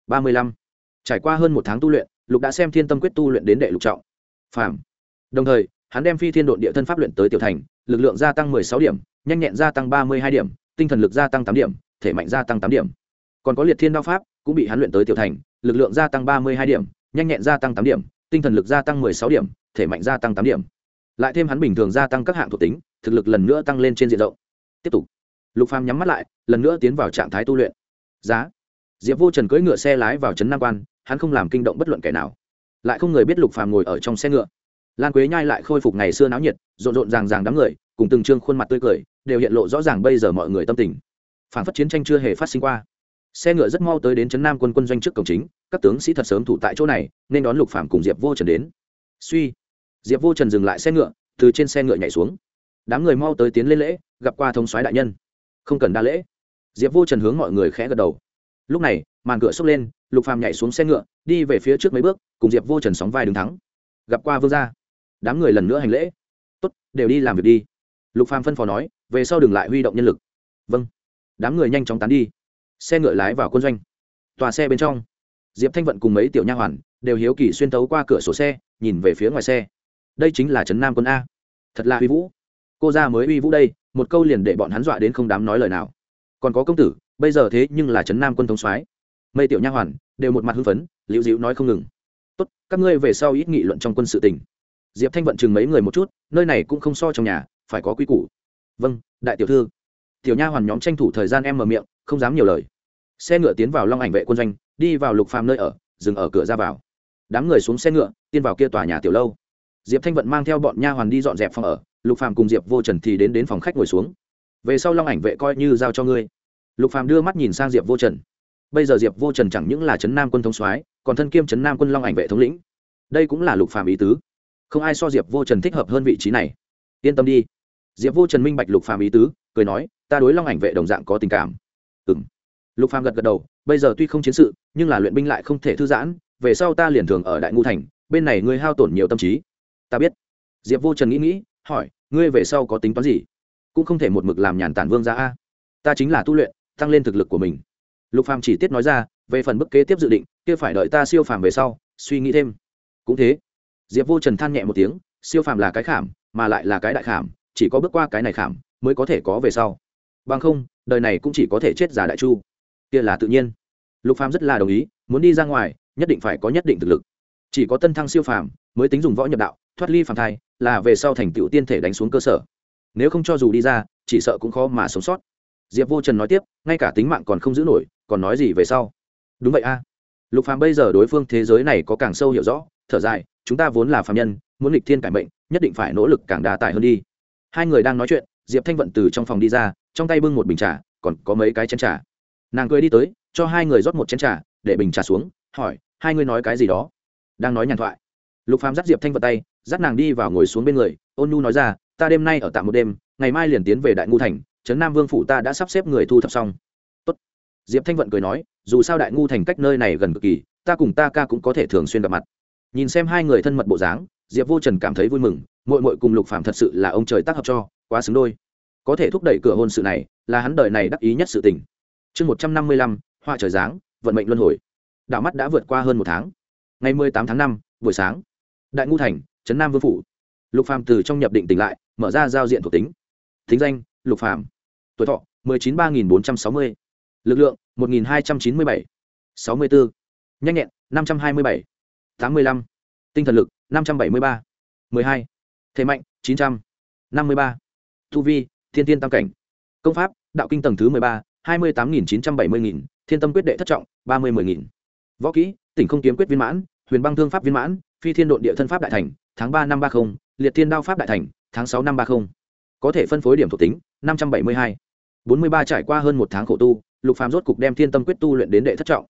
ba mươi lăm. Trải qua hơn một tháng tu luyện, lục đã xem thiên tâm quyết tu luyện đến đệ lục trọng. Phàm. Đồng thời, hắn đem phi thiên độn địa thân pháp luyện tới tiểu thành, lực lượng gia tăng mười sáu điểm, nhanh nhẹn gia tăng ba mươi hai điểm, tinh thần lực gia tăng tám điểm, thể mạnh gia tăng tám điểm. Còn có liệt thiên đao pháp cũng bị hắn luyện tới tiểu thành, lực lượng gia tăng ba mươi hai điểm, nhanh nhẹn gia tăng tám điểm, tinh thần lực gia tăng mười sáu điểm, thể mạnh gia tăng tám điểm. Lại thêm hắn bình thường gia tăng các hạng thuộc tính thực lực lần nữa tăng lên trên diện rộng. Tiếp tục. Lục phàm nhắm mắt lại, lần nữa tiến vào trạng thái tu luyện. Giá. Diệp vô trần cưỡi ngựa xe lái vào trấn nam quan, hắn không làm kinh động bất luận kẻ nào. Lại không người biết lục phàm ngồi ở trong xe ngựa. Lan quế nhai lại khôi phục ngày xưa náo nhiệt, rộn rộn ràng ràng đám người, cùng từng trương khuôn mặt tươi cười, đều hiện lộ rõ ràng bây giờ mọi người tâm tình. Phản phất chiến tranh chưa hề phát sinh qua. Xe ngựa rất mau tới đến trấn nam quân quân doanh trước cổng chính, các tướng sĩ thật sớm thủ tại chỗ này, nên đón lục phàm cùng diệp vô trần đến. Suy. Diệp vô trần dừng lại xe ngựa, từ trên xe ngựa nhảy xuống đám người mau tới tiến lên lễ, gặp qua thống soái đại nhân. Không cần đa lễ. Diệp vô trần hướng mọi người khẽ gật đầu. Lúc này, màn cửa xốc lên, lục phàm nhảy xuống xe ngựa, đi về phía trước mấy bước, cùng diệp vô trần sóng vai đứng thắng gặp qua vương gia. Đám người lần nữa hành lễ. Tốt, đều đi làm việc đi. Lục phàm phân phó nói, về sau đừng lại huy động nhân lực. Vâng. Đám người nhanh chóng tán đi. Xe ngựa lái vào quân doanh. Tòa xe bên trong, diệp thanh vận cùng mấy tiểu nha hoàn đều hiếu kỳ xuyên tấu qua cửa sổ xe, nhìn về phía ngoài xe. Đây chính là trấn nam quân a. Thật là huy vũ cô ra mới uy vũ đây, một câu liền để bọn hắn dọa đến không dám nói lời nào. Còn có công tử, bây giờ thế nhưng là trấn nam quân thống soái. Mây tiểu nha hoàn, đều một mặt hưng phấn, liễu dịu nói không ngừng. Tốt, các ngươi về sau ít nghị luận trong quân sự tình. Diệp thanh vận chừng mấy người một chút, nơi này cũng không so trong nhà, phải có quy củ. Vâng đại tiểu thư. Tiểu nha hoàn nhóm tranh thủ thời gian em mở miệng, không dám nhiều lời. Xe ngựa tiến vào long ảnh vệ quân doanh, đi vào lục phàm nơi ở, dừng ở cửa ra vào. Đám người xuống xe ngựa tiên vào kia tòa nhà tiểu lâu. Diệp thanh vận mang theo bọn nha hoàn đi dọn dẹp phòng ở lục phàm cùng diệp vô trần thì đến đến phòng khách ngồi xuống. Về sau long ảnh vệ coi như giao cho ngươi. Lục phàm đưa mắt nhìn sang diệp vô trần. Bây giờ diệp vô trần chẳng những là trấn nam quân thống soái, còn thân kiêm trấn nam quân long ảnh vệ thống lĩnh. Đây cũng là lục phàm ý tứ. Không ai so diệp vô trần thích hợp hơn vị trí này. Yên tâm đi. Diệp vô trần minh bạch lục phàm ý tứ, cười nói, ta đối long ảnh vệ đồng dạng có tình cảm. Ừng lục phàm gật gật đầu, bây giờ tuy không chiến sự, nhưng là luyện binh lại không thể thư giãn, về sau ta liền thường ở đại ngũ thành, bên này ngươi hao tổn nhiều tâm trí. Ta biết. Diệp vô trần nghĩ nghĩ, hỏi ngươi về sau có tính toán gì? Cũng không thể một mực làm nhàn tản vương ra a. Ta chính là tu luyện, tăng lên thực lực của mình. Lục phàm chỉ tiết nói ra, về phần bức kế tiếp dự định, kia phải đợi ta siêu phàm về sau, suy nghĩ thêm. Cũng thế. Diệp vô trần than nhẹ một tiếng, siêu phàm là cái khảm, mà lại là cái đại khảm, chỉ có bước qua cái này khảm, mới có thể có về sau. Bằng không, đời này cũng chỉ có thể chết giả đại chu. Kia là tự nhiên. Lục phàm rất là đồng ý, muốn đi ra ngoài, nhất định phải có nhất định thực lực. Chỉ có tân thăng siêu phàm mới tính dùng võ nhập đạo, thoát ly phàm thai, là về sau thành tựu tiên thể đánh xuống cơ sở. Nếu không cho dù đi ra, chỉ sợ cũng khó mà sống sót. Diệp vô trần nói tiếp, ngay cả tính mạng còn không giữ nổi, còn nói gì về sau? Đúng vậy a. Lục phàm bây giờ đối phương thế giới này có càng sâu hiểu rõ, thở dài, chúng ta vốn là phàm nhân, muốn lịch thiên cải mệnh, nhất định phải nỗ lực càng đa tài hơn đi. Hai người đang nói chuyện, diệp thanh vận từ trong phòng đi ra, trong tay bưng một bình trà, còn có mấy cái chén trà. Nàng cười đi tới, cho hai người rót một chén trà, để bình trà xuống, hỏi, hai người nói cái gì đó? Đang nói nhàn thoại lục phàm dắt diệp thanh vận tay, dắt nàng đi vào ngồi xuống bên người, ôn nu nói ra, ta đêm nay ở tạm một đêm, ngày mai liền tiến về đại ngu thành, trấn nam vương phủ ta đã sắp xếp người thu thập xong. Tốt. diệp thanh vận cười nói, dù sao đại ngu thành cách nơi này gần cực kỳ, ta cùng ta ca cũng có thể thường xuyên gặp mặt. Nhìn xem hai người thân mật bộ dáng, diệp vô trần cảm thấy vui mừng mội mội cùng lục phạm thật sự là ông trời tác hợp cho, quá xứng đôi. Có thể thúc đẩy cửa hôn sự này, là hắn đời này đắc ý nhất sự tình. Chương một trăm năm mươi lăm, hoa trời giáng, vận mệnh luân hồi. Đảo mắt đã vượt qua hơn một tháng. Ngày mười tám tháng năm, buổi sáng đại ngu thành, trấn nam vương phủ. Lục phàm từ trong nhập định tỉnh lại, mở ra giao diện thuộc tính. Thính danh, lục phàm. Tuổi thọ, mười chín ba nghìn bốn trăm sáu mươi. Lực lượng, một nghìn hai trăm chín mươi bảy. sáu mươi bốn nhanh nhẹn, năm trăm hai mươi bảy. tám mươi lăm. Tinh thần lực, năm trăm bảy mươi ba. mười hai. Thế mạnh, chín trăm. năm mươi ba. Thu vi, thiên tiên tam cảnh. Công pháp, đạo kinh tầng thứ mười ba, hai mươi tám nghìn chín trăm bảy mươi nghìn. Thiên tâm quyết đệ thất trọng, ba mươi mười nghìn. Võ kỹ, tỉnh không kiếm quyết viên mãn huyền băng thương pháp viên mãn, phi thiên độn địa thân pháp đại thành, tháng ba năm ba mươi liệt thiên đao pháp đại thành, tháng sáu năm ba mươi có thể phân phối điểm thuộc tính, năm trăm bảy mươi hai. Bốn mươi ba trải qua hơn một tháng khổ tu, lục phàm rốt cục đem thiên tâm quyết tu luyện đến đệ thất trọng.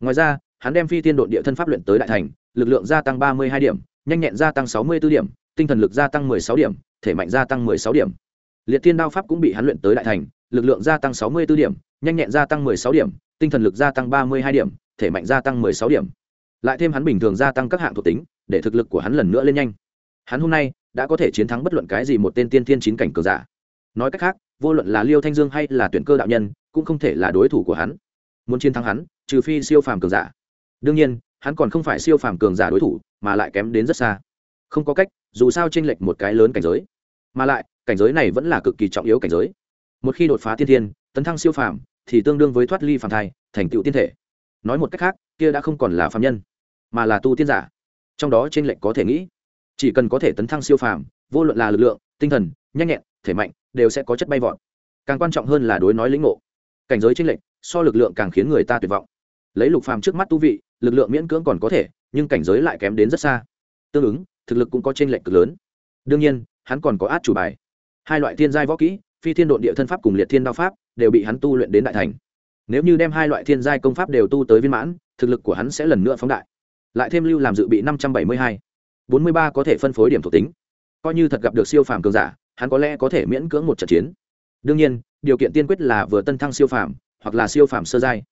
Ngoài ra, hắn đem phi thiên độn địa thân pháp luyện tới đại thành, lực lượng gia tăng ba mươi hai điểm, nhanh nhẹn gia tăng sáu mươi 64 điểm, tinh thần lực gia tăng mười sáu điểm, thể mạnh gia tăng mười sáu điểm. Liệt thiên đao pháp cũng bị hắn luyện tới đại thành, lực lượng gia tăng sáu mươi 64 điểm, nhanh nhẹn gia tăng mười sáu điểm, tinh thần lực gia tăng ba mươi hai điểm, thể mạnh gia tăng mười sáu điểm lại thêm hắn bình thường gia tăng các hạng thuộc tính, để thực lực của hắn lần nữa lên nhanh. Hắn hôm nay đã có thể chiến thắng bất luận cái gì một tên tiên thiên chín cảnh cường giả. Nói cách khác, vô luận là liêu thanh dương hay là tuyển cơ đạo nhân, cũng không thể là đối thủ của hắn. Muốn chiến thắng hắn, trừ phi siêu phàm cường giả. Đương nhiên, hắn còn không phải siêu phàm cường giả đối thủ, mà lại kém đến rất xa. Không có cách, dù sao tranh lệch một cái lớn cảnh giới. Mà lại, cảnh giới này vẫn là cực kỳ trọng yếu cảnh giới. Một khi đột phá tiên thiên, tấn thăng siêu phàm, thì tương đương với thoát ly phàm thai, thành tựu tiên thể. Nói một cách khác, kia đã không còn là phàm nhân mà là tu tiên giả. Trong đó trên lệch có thể nghĩ, chỉ cần có thể tấn thăng siêu phàm, vô luận là lực lượng, tinh thần, nhanh nhẹn, thể mạnh, đều sẽ có chất bay vọt. Càng quan trọng hơn là đối nói lĩnh ngộ. Cảnh giới trên lệch so lực lượng càng khiến người ta tuyệt vọng. Lấy lục phàm trước mắt tu vị, lực lượng miễn cưỡng còn có thể, nhưng cảnh giới lại kém đến rất xa. Tương ứng, thực lực cũng có trên lệch cực lớn. Đương nhiên, hắn còn có át chủ bài. Hai loại thiên giai võ kỹ, phi thiên độn địa thân pháp cùng liệt thiên đao pháp, đều bị hắn tu luyện đến đại thành. Nếu như đem hai loại thiên giai công pháp đều tu tới viên mãn, thực lực của hắn sẽ lần nữa phóng đại lại thêm lưu làm dự bị năm trăm bảy mươi hai. Bốn mươi ba có thể phân phối điểm thuộc tính. Coi như thật gặp được siêu phàm cường giả, hắn có lẽ có thể miễn cưỡng một trận chiến. Đương nhiên, điều kiện tiên quyết là vừa tân thăng siêu phàm, hoặc là siêu phàm sơ giai.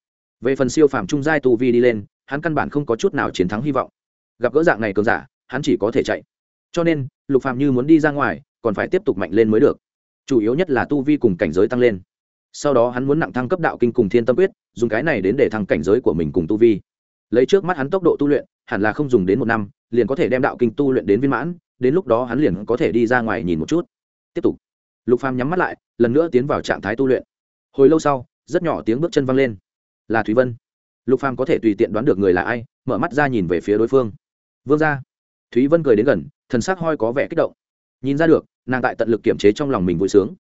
Về phần siêu phàm trung giai tu vi đi lên, hắn căn bản không có chút nào chiến thắng hy vọng. Gặp gỡ dạng này cường giả, hắn chỉ có thể chạy. Cho nên, lục phàm như muốn đi ra ngoài, còn phải tiếp tục mạnh lên mới được. Chủ yếu nhất là tu vi cùng cảnh giới tăng lên. Sau đó hắn muốn nặng thăng cấp đạo kinh cùng thiên tâm quyết, dùng cái này đến để thăng cảnh giới của mình cùng tu vi lấy trước mắt hắn tốc độ tu luyện, hẳn là không dùng đến một năm, liền có thể đem đạo kinh tu luyện đến viên mãn, đến lúc đó hắn liền có thể đi ra ngoài nhìn một chút. Tiếp tục. Lục phàm nhắm mắt lại, lần nữa tiến vào trạng thái tu luyện. Hồi lâu sau, rất nhỏ tiếng bước chân văng lên. Là thúy vân. Lục phàm có thể tùy tiện đoán được người là ai, mở mắt ra nhìn về phía đối phương. Vương gia. Thúy vân cười đến gần, thần sắc hoi có vẻ kích động. Nhìn ra được, nàng tại tận lực kiểm chế trong lòng mình vui sướng.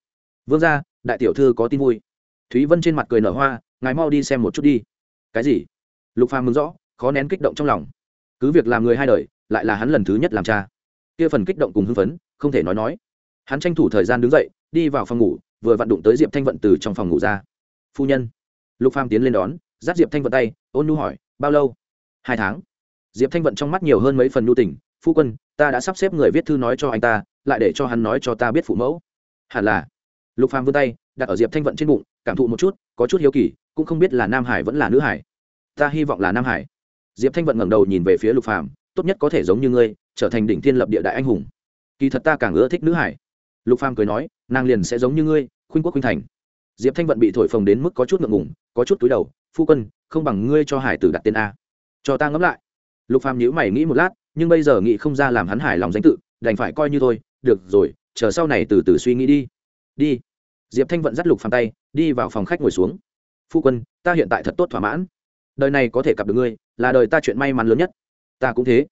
Vương gia, đại tiểu thư có tin vui. Thúy vân trên mặt cười nở hoa, ngài mau đi xem một chút đi. Cái gì? Lục phàm mừng rõ, khó nén kích động trong lòng. Cứ việc làm người hai đời, lại là hắn lần thứ nhất làm cha. Kia phần kích động cùng hưng phấn, không thể nói nói. Hắn tranh thủ thời gian đứng dậy, đi vào phòng ngủ, vừa vặn đụng tới diệp thanh vận từ trong phòng ngủ ra. Phu nhân. Lục phàm tiến lên đón giáp diệp thanh vận tay, ôn nhu hỏi, bao lâu? Hai tháng. Diệp thanh vận trong mắt nhiều hơn mấy phần nhu tình, phu quân, ta đã sắp xếp người viết thư nói cho anh ta, lại để cho hắn nói cho ta biết phụ mẫu. Hẳn là. Lục phàm vươn tay, đặt ở diệp thanh vận trên bụng, cảm thụ một chút, có chút hiếu kỳ, cũng không biết là nam hải vẫn là nữ hải ta hy vọng là nam hải. Diệp thanh vận ngẩng đầu nhìn về phía lục phàm, tốt nhất có thể giống như ngươi, trở thành đỉnh thiên lập địa đại anh hùng. Kỳ thật ta càng ưa thích nữ hải. Lục phàm cười nói, nàng liền sẽ giống như ngươi, khuynh quốc khuynh thành. Diệp thanh vận bị thổi phồng đến mức có chút ngượng ngùng, có chút túi đầu, phu quân, không bằng ngươi cho hải tử đặt tên a. Cho ta ngẫm lại. Lục phàm nhíu mày nghĩ một lát, nhưng bây giờ nghĩ không ra làm hắn hài lòng danh tự, đành phải coi như thôi, được rồi, chờ sau này từ từ suy nghĩ đi. Đi. Diệp thanh vận dắt lục phàm tay, đi vào phòng khách ngồi xuống. Phu quân, ta hiện tại thật tốt thỏa mãn đời này có thể gặp được ngươi, là đời ta chuyện may mắn lớn nhất. Ta cũng thế.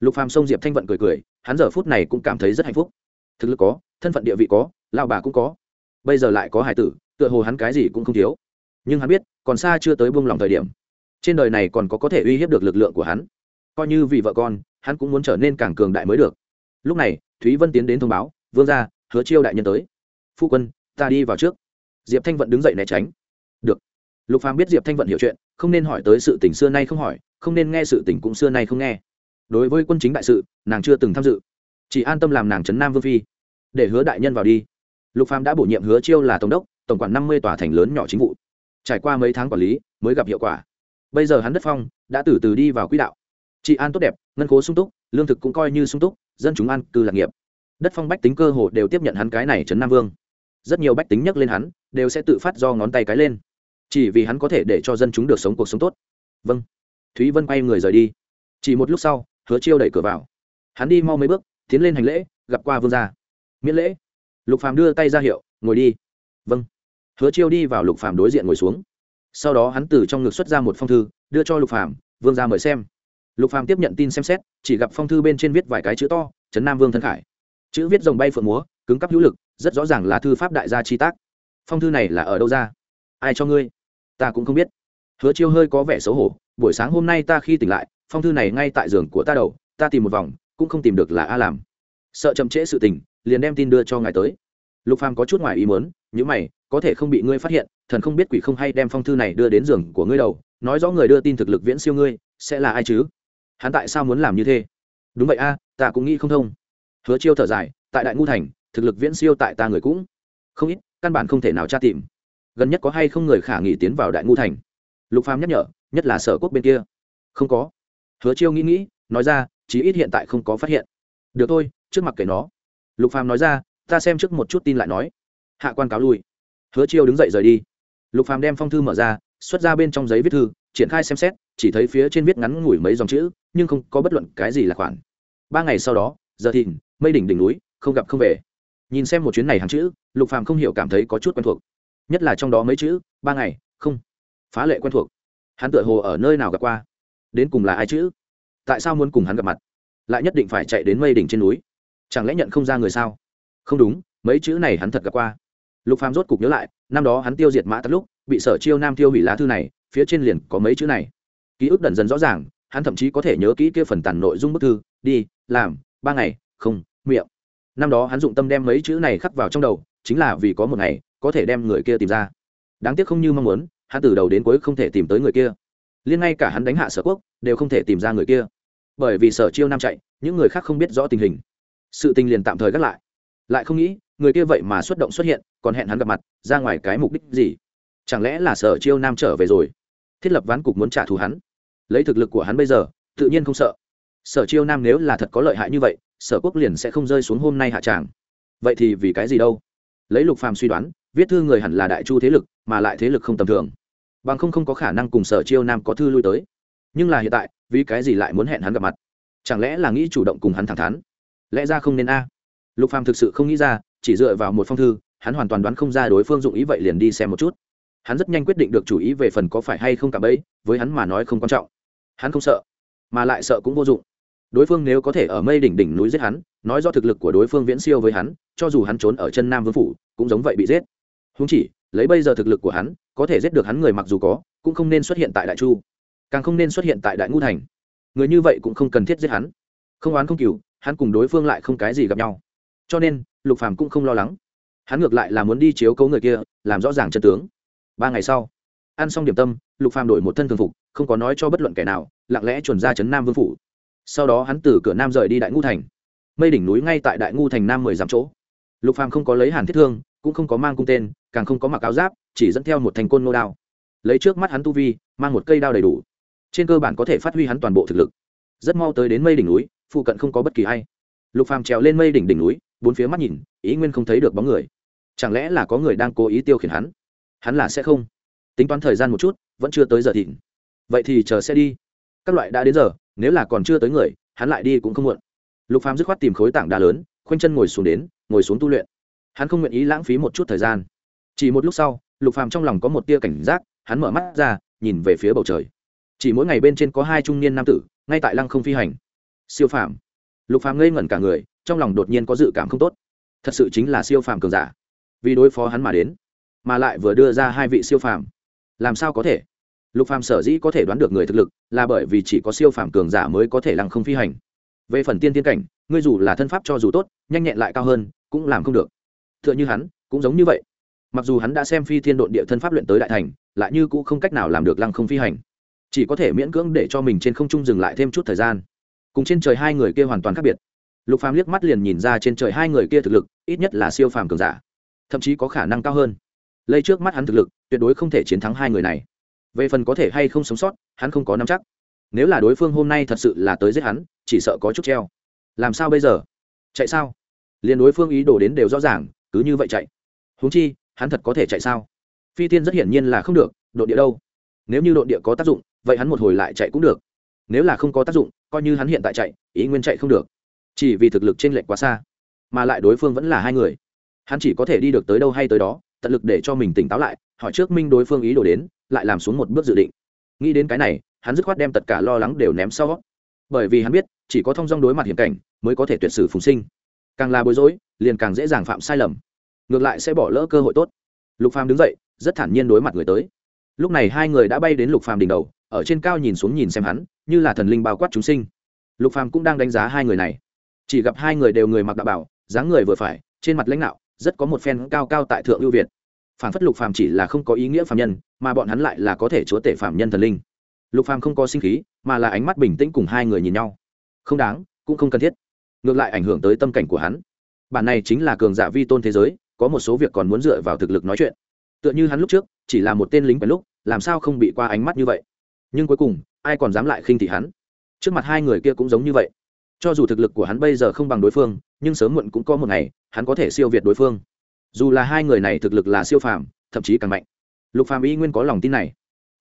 Lục phàm Sông diệp thanh vận cười cười, hắn giờ phút này cũng cảm thấy rất hạnh phúc. Thực lực có, thân phận địa vị có lao bà cũng có. Bây giờ lại có hải tử, tựa hồ hắn cái gì cũng không thiếu. Nhưng hắn biết, còn xa chưa tới buông lòng thời điểm. Trên đời này còn có có thể uy hiếp được lực lượng của hắn. Coi như vì vợ con, hắn cũng muốn trở nên càng cường đại mới được. Lúc này, thúy vân tiến đến thông báo, vương ra hứa chiêu đại nhân tới. Phu quân, ta đi vào trước. Diệp thanh vận đứng dậy né tránh lục phàm biết diệp thanh vận hiểu chuyện, không nên hỏi tới sự tình xưa nay không hỏi, không nên nghe sự tình cũng xưa nay không nghe. Đối với quân chính đại sự, nàng chưa từng tham dự. Chỉ an tâm làm nàng trấn nam vương phi. Để hứa đại nhân vào đi. Lục phàm đã bổ nhiệm hứa chiêu là tổng đốc, tổng quản năm mươi tòa thành lớn nhỏ chính vụ. Trải qua mấy tháng quản lý, mới gặp hiệu quả. Bây giờ hắn đất phong, đã từ từ đi vào quỹ đạo. Trị an tốt đẹp, ngân khố sung túc, lương thực cũng coi như sung túc, dân chúng ăn cư lạc nghiệp. Đất phong bách tính cơ hồ đều tiếp nhận hắn cái này trấn nam vương. Rất nhiều bách tính nhắc lên hắn, đều sẽ tự phát do ngón tay cái lên chỉ vì hắn có thể để cho dân chúng được sống cuộc sống tốt. Vâng. Thúy vân quay người rời đi. Chỉ một lúc sau, hứa chiêu đẩy cửa vào. Hắn đi mau mấy bước, tiến lên hành lễ, gặp qua vương gia. Miễn lễ. Lục phàm đưa tay ra hiệu, ngồi đi. Vâng. Hứa chiêu đi vào lục phàm đối diện ngồi xuống. Sau đó hắn từ trong ngực xuất ra một phong thư, đưa cho lục phàm, vương gia mời xem. Lục phàm tiếp nhận tin xem xét, chỉ gặp phong thư bên trên viết vài cái chữ to, trấn nam vương thân khải. Chữ viết rồng bay phượng múa, cứng cắp hữu lực, rất rõ ràng là thư pháp đại gia chi tác. Phong thư này là ở đâu ra? Ai cho ngươi? Ta cũng không biết. Hứa chiêu hơi có vẻ xấu hổ, buổi sáng hôm nay ta khi tỉnh lại, phong thư này ngay tại giường của ta đầu, ta tìm một vòng, cũng không tìm được là a làm. Sợ chậm trễ sự tình, liền đem tin đưa cho ngài tới. Lục phàm có chút ngoài ý muốn những mày, có thể không bị ngươi phát hiện, thần không biết quỷ không hay đem phong thư này đưa đến giường của ngươi đầu, nói rõ người đưa tin thực lực viễn siêu ngươi, sẽ là ai chứ? Hắn tại sao muốn làm như thế? Đúng vậy a, ta cũng nghĩ không thông. Hứa chiêu thở dài, tại đại ngu thành, thực lực viễn siêu tại ta người cũng không ít, căn bản không thể nào tra tìm gần nhất có hay không người khả nghỉ tiến vào đại ngu thành? Lục phàm nhắc nhở, nhất là sở quốc bên kia. Không có. Hứa chiêu nghĩ nghĩ, nói ra, chí ít hiện tại không có phát hiện. Được thôi, trước mặt kể nó. Lục phàm nói ra, ta xem trước một chút tin lại nói. Hạ quan cáo lui. Hứa chiêu đứng dậy rời đi. Lục phàm đem phong thư mở ra, xuất ra bên trong giấy viết thư, triển khai xem xét, chỉ thấy phía trên viết ngắn ngủi mấy dòng chữ, nhưng không có bất luận cái gì là khoản. Ba ngày sau đó, giờ thìn, mây đỉnh đỉnh núi, không gặp không về. Nhìn xem một chuyến này hàng chữ, lục phàm không hiểu cảm thấy có chút quen thuộc nhất là trong đó mấy chữ, ba ngày, không. Phá lệ quen thuộc. Hắn tựa hồ ở nơi nào gặp qua? Đến cùng là ai chữ tại sao muốn cùng hắn gặp mặt? Lại nhất định phải chạy đến mây đỉnh trên núi. Chẳng lẽ nhận không ra người sao? Không đúng, mấy chữ này hắn thật gặp qua. Lục phàm rốt cục nhớ lại, năm đó hắn tiêu diệt mã tắt lúc, bị sở chiêu nam tiêu hủy lá thư này, phía trên liền có mấy chữ này. Ký ức dần dần rõ ràng, hắn thậm chí có thể nhớ kỹ kia phần tàn nội dung bức thư, đi, làm, ba ngày, không, miệng. Năm đó hắn dụng tâm đem mấy chữ này khắc vào trong đầu, chính là vì có một ngày có thể đem người kia tìm ra. Đáng tiếc không như mong muốn, hắn từ đầu đến cuối không thể tìm tới người kia. Liên ngay cả hắn đánh hạ sở quốc, đều không thể tìm ra người kia. Bởi vì sở chiêu nam chạy, những người khác không biết rõ tình hình. Sự tình liền tạm thời gác lại. Lại không nghĩ, người kia vậy mà xuất động xuất hiện, còn hẹn hắn gặp mặt, ra ngoài cái mục đích gì? Chẳng lẽ là sở chiêu nam trở về rồi? Thiết lập ván cục muốn trả thù hắn. Lấy thực lực của hắn bây giờ, tự nhiên không sợ. Sở chiêu nam nếu là thật có lợi hại như vậy, sở quốc liền sẽ không rơi xuống hôm nay hạ tràng. Vậy thì vì cái gì đâu? Lấy lục phàm suy đoán, viết thư người hẳn là đại chu thế lực, mà lại thế lực không tầm thường. Bằng không không có khả năng cùng sở chiêu nam có thư lui tới. Nhưng là hiện tại, vì cái gì lại muốn hẹn hắn gặp mặt? Chẳng lẽ là nghĩ chủ động cùng hắn thẳng thắn? Lẽ ra không nên a. Lục phàm thực sự không nghĩ ra, chỉ dựa vào một phong thư, hắn hoàn toàn đoán không ra đối phương dụng ý vậy liền đi xem một chút. Hắn rất nhanh quyết định được chủ ý về phần có phải hay không cả bấy với hắn mà nói không quan trọng. Hắn không sợ, mà lại sợ cũng vô dụng. Đối phương nếu có thể ở mây đỉnh đỉnh núi giết hắn, nói do thực lực của đối phương viễn siêu với hắn, cho dù hắn trốn ở chân nam vương phủ cũng giống vậy bị giết. Húng chỉ, lấy bây giờ thực lực của hắn, có thể giết được hắn người mặc dù có, cũng không nên xuất hiện tại đại chu. Càng không nên xuất hiện tại đại ngũ thành. Người như vậy cũng không cần thiết giết hắn. Không oán không cừu, hắn cùng đối phương lại không cái gì gặp nhau. Cho nên, lục phàm cũng không lo lắng. Hắn ngược lại là muốn đi chiếu cấu người kia, làm rõ ràng chân tướng. Ba ngày sau, ăn xong điểm tâm, lục phàm đổi một thân thường phục, không có nói cho bất luận kẻ nào, lặng lẽ chuẩn ra trấn nam vương phủ. Sau đó hắn từ cửa nam rời đi đại ngu thành. Mây đỉnh núi ngay tại đại ngu thành nam mười dặm chỗ lục phàm không có lấy hàn thiết thương, cũng không có mang cung tên, càng không có mặc áo giáp, chỉ dẫn theo một thành côn nô đao. Lấy trước mắt hắn tu vi, mang một cây đao đầy đủ. Trên cơ bản có thể phát huy hắn toàn bộ thực lực. Rất mau tới đến mây đỉnh núi, phụ cận không có bất kỳ ai. Lục phàm trèo lên mây đỉnh đỉnh núi, bốn phía mắt nhìn, ý nguyên không thấy được bóng người. Chẳng lẽ là có người đang cố ý tiêu khiển hắn? Hắn là sẽ không. Tính toán thời gian một chút, vẫn chưa tới giờ thịnh. Vậy thì chờ xe đi. Các loại đã đến giờ, nếu là còn chưa tới người, hắn lại đi cũng không muộn. Lục phàm dứt khoát tìm khối tảng đá lớn, khoanh chân ngồi xuống đến ngồi xuống tu luyện. Hắn không nguyện ý lãng phí một chút thời gian. Chỉ một lúc sau, lục phàm trong lòng có một tia cảnh giác, hắn mở mắt ra, nhìn về phía bầu trời. Chỉ mỗi ngày bên trên có hai trung niên nam tử, ngay tại lăng không phi hành. Siêu phàm. Lục phàm ngây ngẩn cả người, trong lòng đột nhiên có dự cảm không tốt. Thật sự chính là siêu phàm cường giả. Vì đối phó hắn mà đến, mà lại vừa đưa ra hai vị siêu phàm. Làm sao có thể? Lục phàm sở dĩ có thể đoán được người thực lực, là bởi vì chỉ có siêu phàm cường giả mới có thể lăng không phi hành. Về phần tiên tiên cảnh, ngươi dù là thân pháp cho dù tốt, nhanh nhẹn lại cao hơn cũng làm không được. Tựa như hắn, cũng giống như vậy. Mặc dù hắn đã xem phi thiên độn địa thân pháp luyện tới đại thành, lại như cũng không cách nào làm được lăng không phi hành. Chỉ có thể miễn cưỡng để cho mình trên không trung dừng lại thêm chút thời gian. Cùng trên trời hai người kia hoàn toàn khác biệt. Lục phàm liếc mắt liền nhìn ra trên trời hai người kia thực lực, ít nhất là siêu phàm cường giả, thậm chí có khả năng cao hơn. Lây trước mắt hắn thực lực, tuyệt đối không thể chiến thắng hai người này. Về phần có thể hay không sống sót, hắn không có nắm chắc. Nếu là đối phương hôm nay thật sự là tới giết hắn, chỉ sợ có chút treo. Làm sao bây giờ? Chạy sao? Liền đối phương ý đồ đến đều rõ ràng, cứ như vậy chạy. Huống chi, hắn thật có thể chạy sao? Phi tiên rất hiển nhiên là không được, độ địa đâu? Nếu như độ địa có tác dụng, vậy hắn một hồi lại chạy cũng được. Nếu là không có tác dụng, coi như hắn hiện tại chạy, ý nguyên chạy không được. Chỉ vì thực lực t r ê n lệch quá xa, mà lại đối phương vẫn là hai người. Hắn chỉ có thể đi được tới đâu hay tới đó, tận lực để cho mình tỉnh táo lại, hỏi trước minh đối phương ý đồ đến, lại làm xuống một bước dự định. Nghĩ đến cái này, hắn dứt khoát đem tất cả lo lắng đều ném sau. Bởi vì hắn biết, chỉ có thông dong đối mặt hiểm cảnh, mới có thể tuyệt sử phùng sinh càng là bối rối, liền càng dễ dàng phạm sai lầm. Ngược lại sẽ bỏ lỡ cơ hội tốt. Lục phàm đứng dậy, rất thản nhiên đối mặt người tới. Lúc này hai người đã bay đến lục phàm đỉnh đầu, ở trên cao nhìn xuống nhìn xem hắn, như là thần linh bao quát chúng sinh. Lục phàm cũng đang đánh giá hai người này. Chỉ gặp hai người đều người mặc đạo bảo, dáng người vừa phải, trên mặt lãnh đạo rất có một phen cao cao tại thượng ưu việt. Phản phất lục phàm chỉ là không có ý nghĩa phàm nhân, mà bọn hắn lại là có thể chúa tể phàm nhân thần linh. Lục phàm không có sinh khí, mà là ánh mắt bình tĩnh cùng hai người nhìn nhau. Không đáng, cũng không cần thiết ngược lại ảnh hưởng tới tâm cảnh của hắn. Bản này chính là cường giả vi tôn thế giới, có một số việc còn muốn dựa vào thực lực nói chuyện. Tựa như hắn lúc trước, chỉ là một tên lính quèn lúc, làm sao không bị qua ánh mắt như vậy? Nhưng cuối cùng, ai còn dám lại khinh thị hắn? Trước mặt hai người kia cũng giống như vậy. Cho dù thực lực của hắn bây giờ không bằng đối phương, nhưng sớm muộn cũng có một ngày, hắn có thể siêu việt đối phương. Dù là hai người này thực lực là siêu phàm, thậm chí càng mạnh. Lục phàm y nguyên có lòng tin này.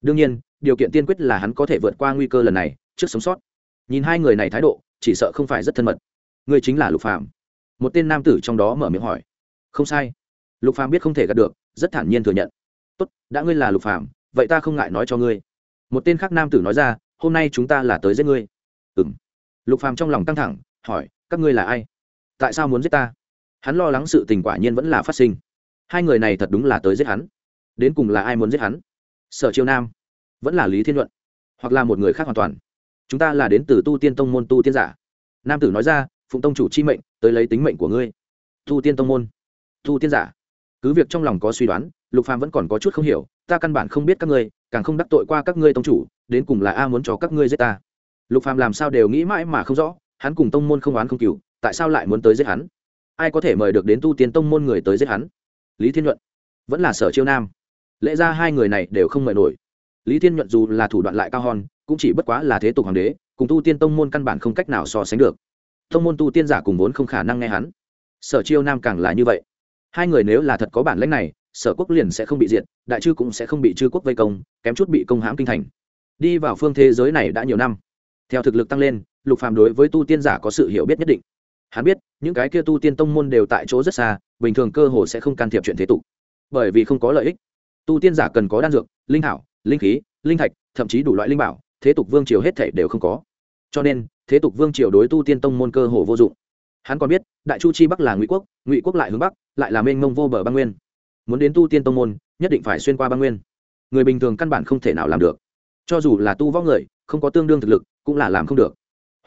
Đương nhiên, điều kiện tiên quyết là hắn có thể vượt qua nguy cơ lần này, trước sống sót. Nhìn hai người này thái độ, chỉ sợ không phải rất thân mật. Ngươi chính là lục phàm một tên nam tử trong đó mở miệng hỏi không sai lục phàm biết không thể gạt được rất thản nhiên thừa nhận tốt đã ngươi là lục phàm vậy ta không ngại nói cho ngươi một tên khác nam tử nói ra hôm nay chúng ta là tới giết ngươi ừ m lục phàm trong lòng căng thẳng hỏi các ngươi là ai tại sao muốn giết ta hắn lo lắng sự tình quả nhiên vẫn là phát sinh hai người này thật đúng là tới giết hắn đến cùng là ai muốn giết hắn sở chiêu nam vẫn là lý thiên luận hoặc là một người khác hoàn toàn chúng ta là đến từ tu tiên tông môn tu tiên giả nam tử nói ra phụng tông chủ chi mệnh, tới lấy tính mệnh của ngươi. Thu tiên tông môn. Thu tiên giả. Cứ việc trong lòng có suy đoán, lục phàm vẫn còn có chút không hiểu, ta căn bản không biết các ngươi, càng không đắc tội qua các ngươi tông chủ, đến cùng là a muốn cho các ngươi giết ta. Lục phàm làm sao đều nghĩ mãi mà không rõ, hắn cùng tông môn không oán không cừu, tại sao lại muốn tới giết hắn? Ai có thể mời được đến tu tiên tông môn người tới giết hắn? Lý thiên nhuận. Vẫn là sở chiêu nam. Lẽ ra hai người này đều không mời nổi. Lý thiên nhuận dù là thủ đoạn lại cao hòn, cũng chỉ bất quá là thế tục hoàng đế, cùng tu tiên tông môn căn bản không cách nào so sánh được tông môn tu tiên giả cùng vốn không khả năng nghe hắn. Sở chiêu nam càng là như vậy. Hai người nếu là thật có bản lãnh này, sở quốc liền sẽ không bị diệt, đại chư cũng sẽ không bị chư quốc vây công, kém chút bị công hãm kinh thành. Đi vào phương thế giới này đã nhiều năm. Theo thực lực tăng lên, lục phàm đối với tu tiên giả có sự hiểu biết nhất định. Hắn biết, những cái kia tu tiên tông môn đều tại chỗ rất xa, bình thường cơ hồ sẽ không can thiệp chuyện thế tục. Bởi vì không có lợi ích. Tu tiên giả cần có đan dược, linh hảo, linh khí, linh thạch, thậm chí đủ loại linh bảo, thế tục vương triều hết thể đều không có. Cho nên thế tục vương triều đối tu tiên tông môn cơ hồ vô dụng. Hắn còn biết, đại chu chi bắc là ngụy quốc ngụy quốc lại hướng bắc, lại là mênh mông vô bờ băng nguyên. Muốn đến tu tiên tông môn, nhất định phải xuyên qua băng nguyên. Người bình thường căn bản không thể nào làm được. Cho dù là tu võ người, không có tương đương thực lực, cũng là làm không được.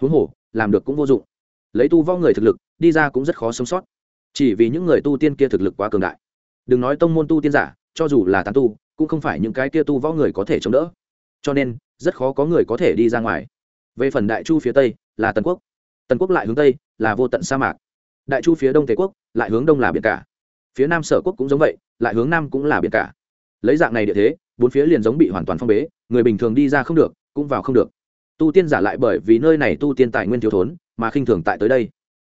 Huống hồ, làm được cũng vô dụng. Lấy tu võ người thực lực, đi ra cũng rất khó sống sót. Chỉ vì những người tu tiên kia thực lực quá cường đại. Đừng nói tông môn tu tiên giả, cho dù là tán tu, cũng không phải những cái kia tu võ người có thể chống đỡ. Cho nên, rất khó có người có thể đi ra ngoài về phần đại chu phía tây, là tần quốc. Tần quốc lại hướng tây, là vô tận sa mạc. Đại chu phía đông tề quốc, lại hướng đông là biển cả. Phía nam sở quốc cũng giống vậy, lại hướng nam cũng là biển cả. Lấy dạng này địa thế, bốn phía liền giống bị hoàn toàn phong bế, người bình thường đi ra không được, cũng vào không được. Tu tiên giả lại bởi vì nơi này tu tiên tài nguyên thiếu thốn, mà khinh thường tại tới đây.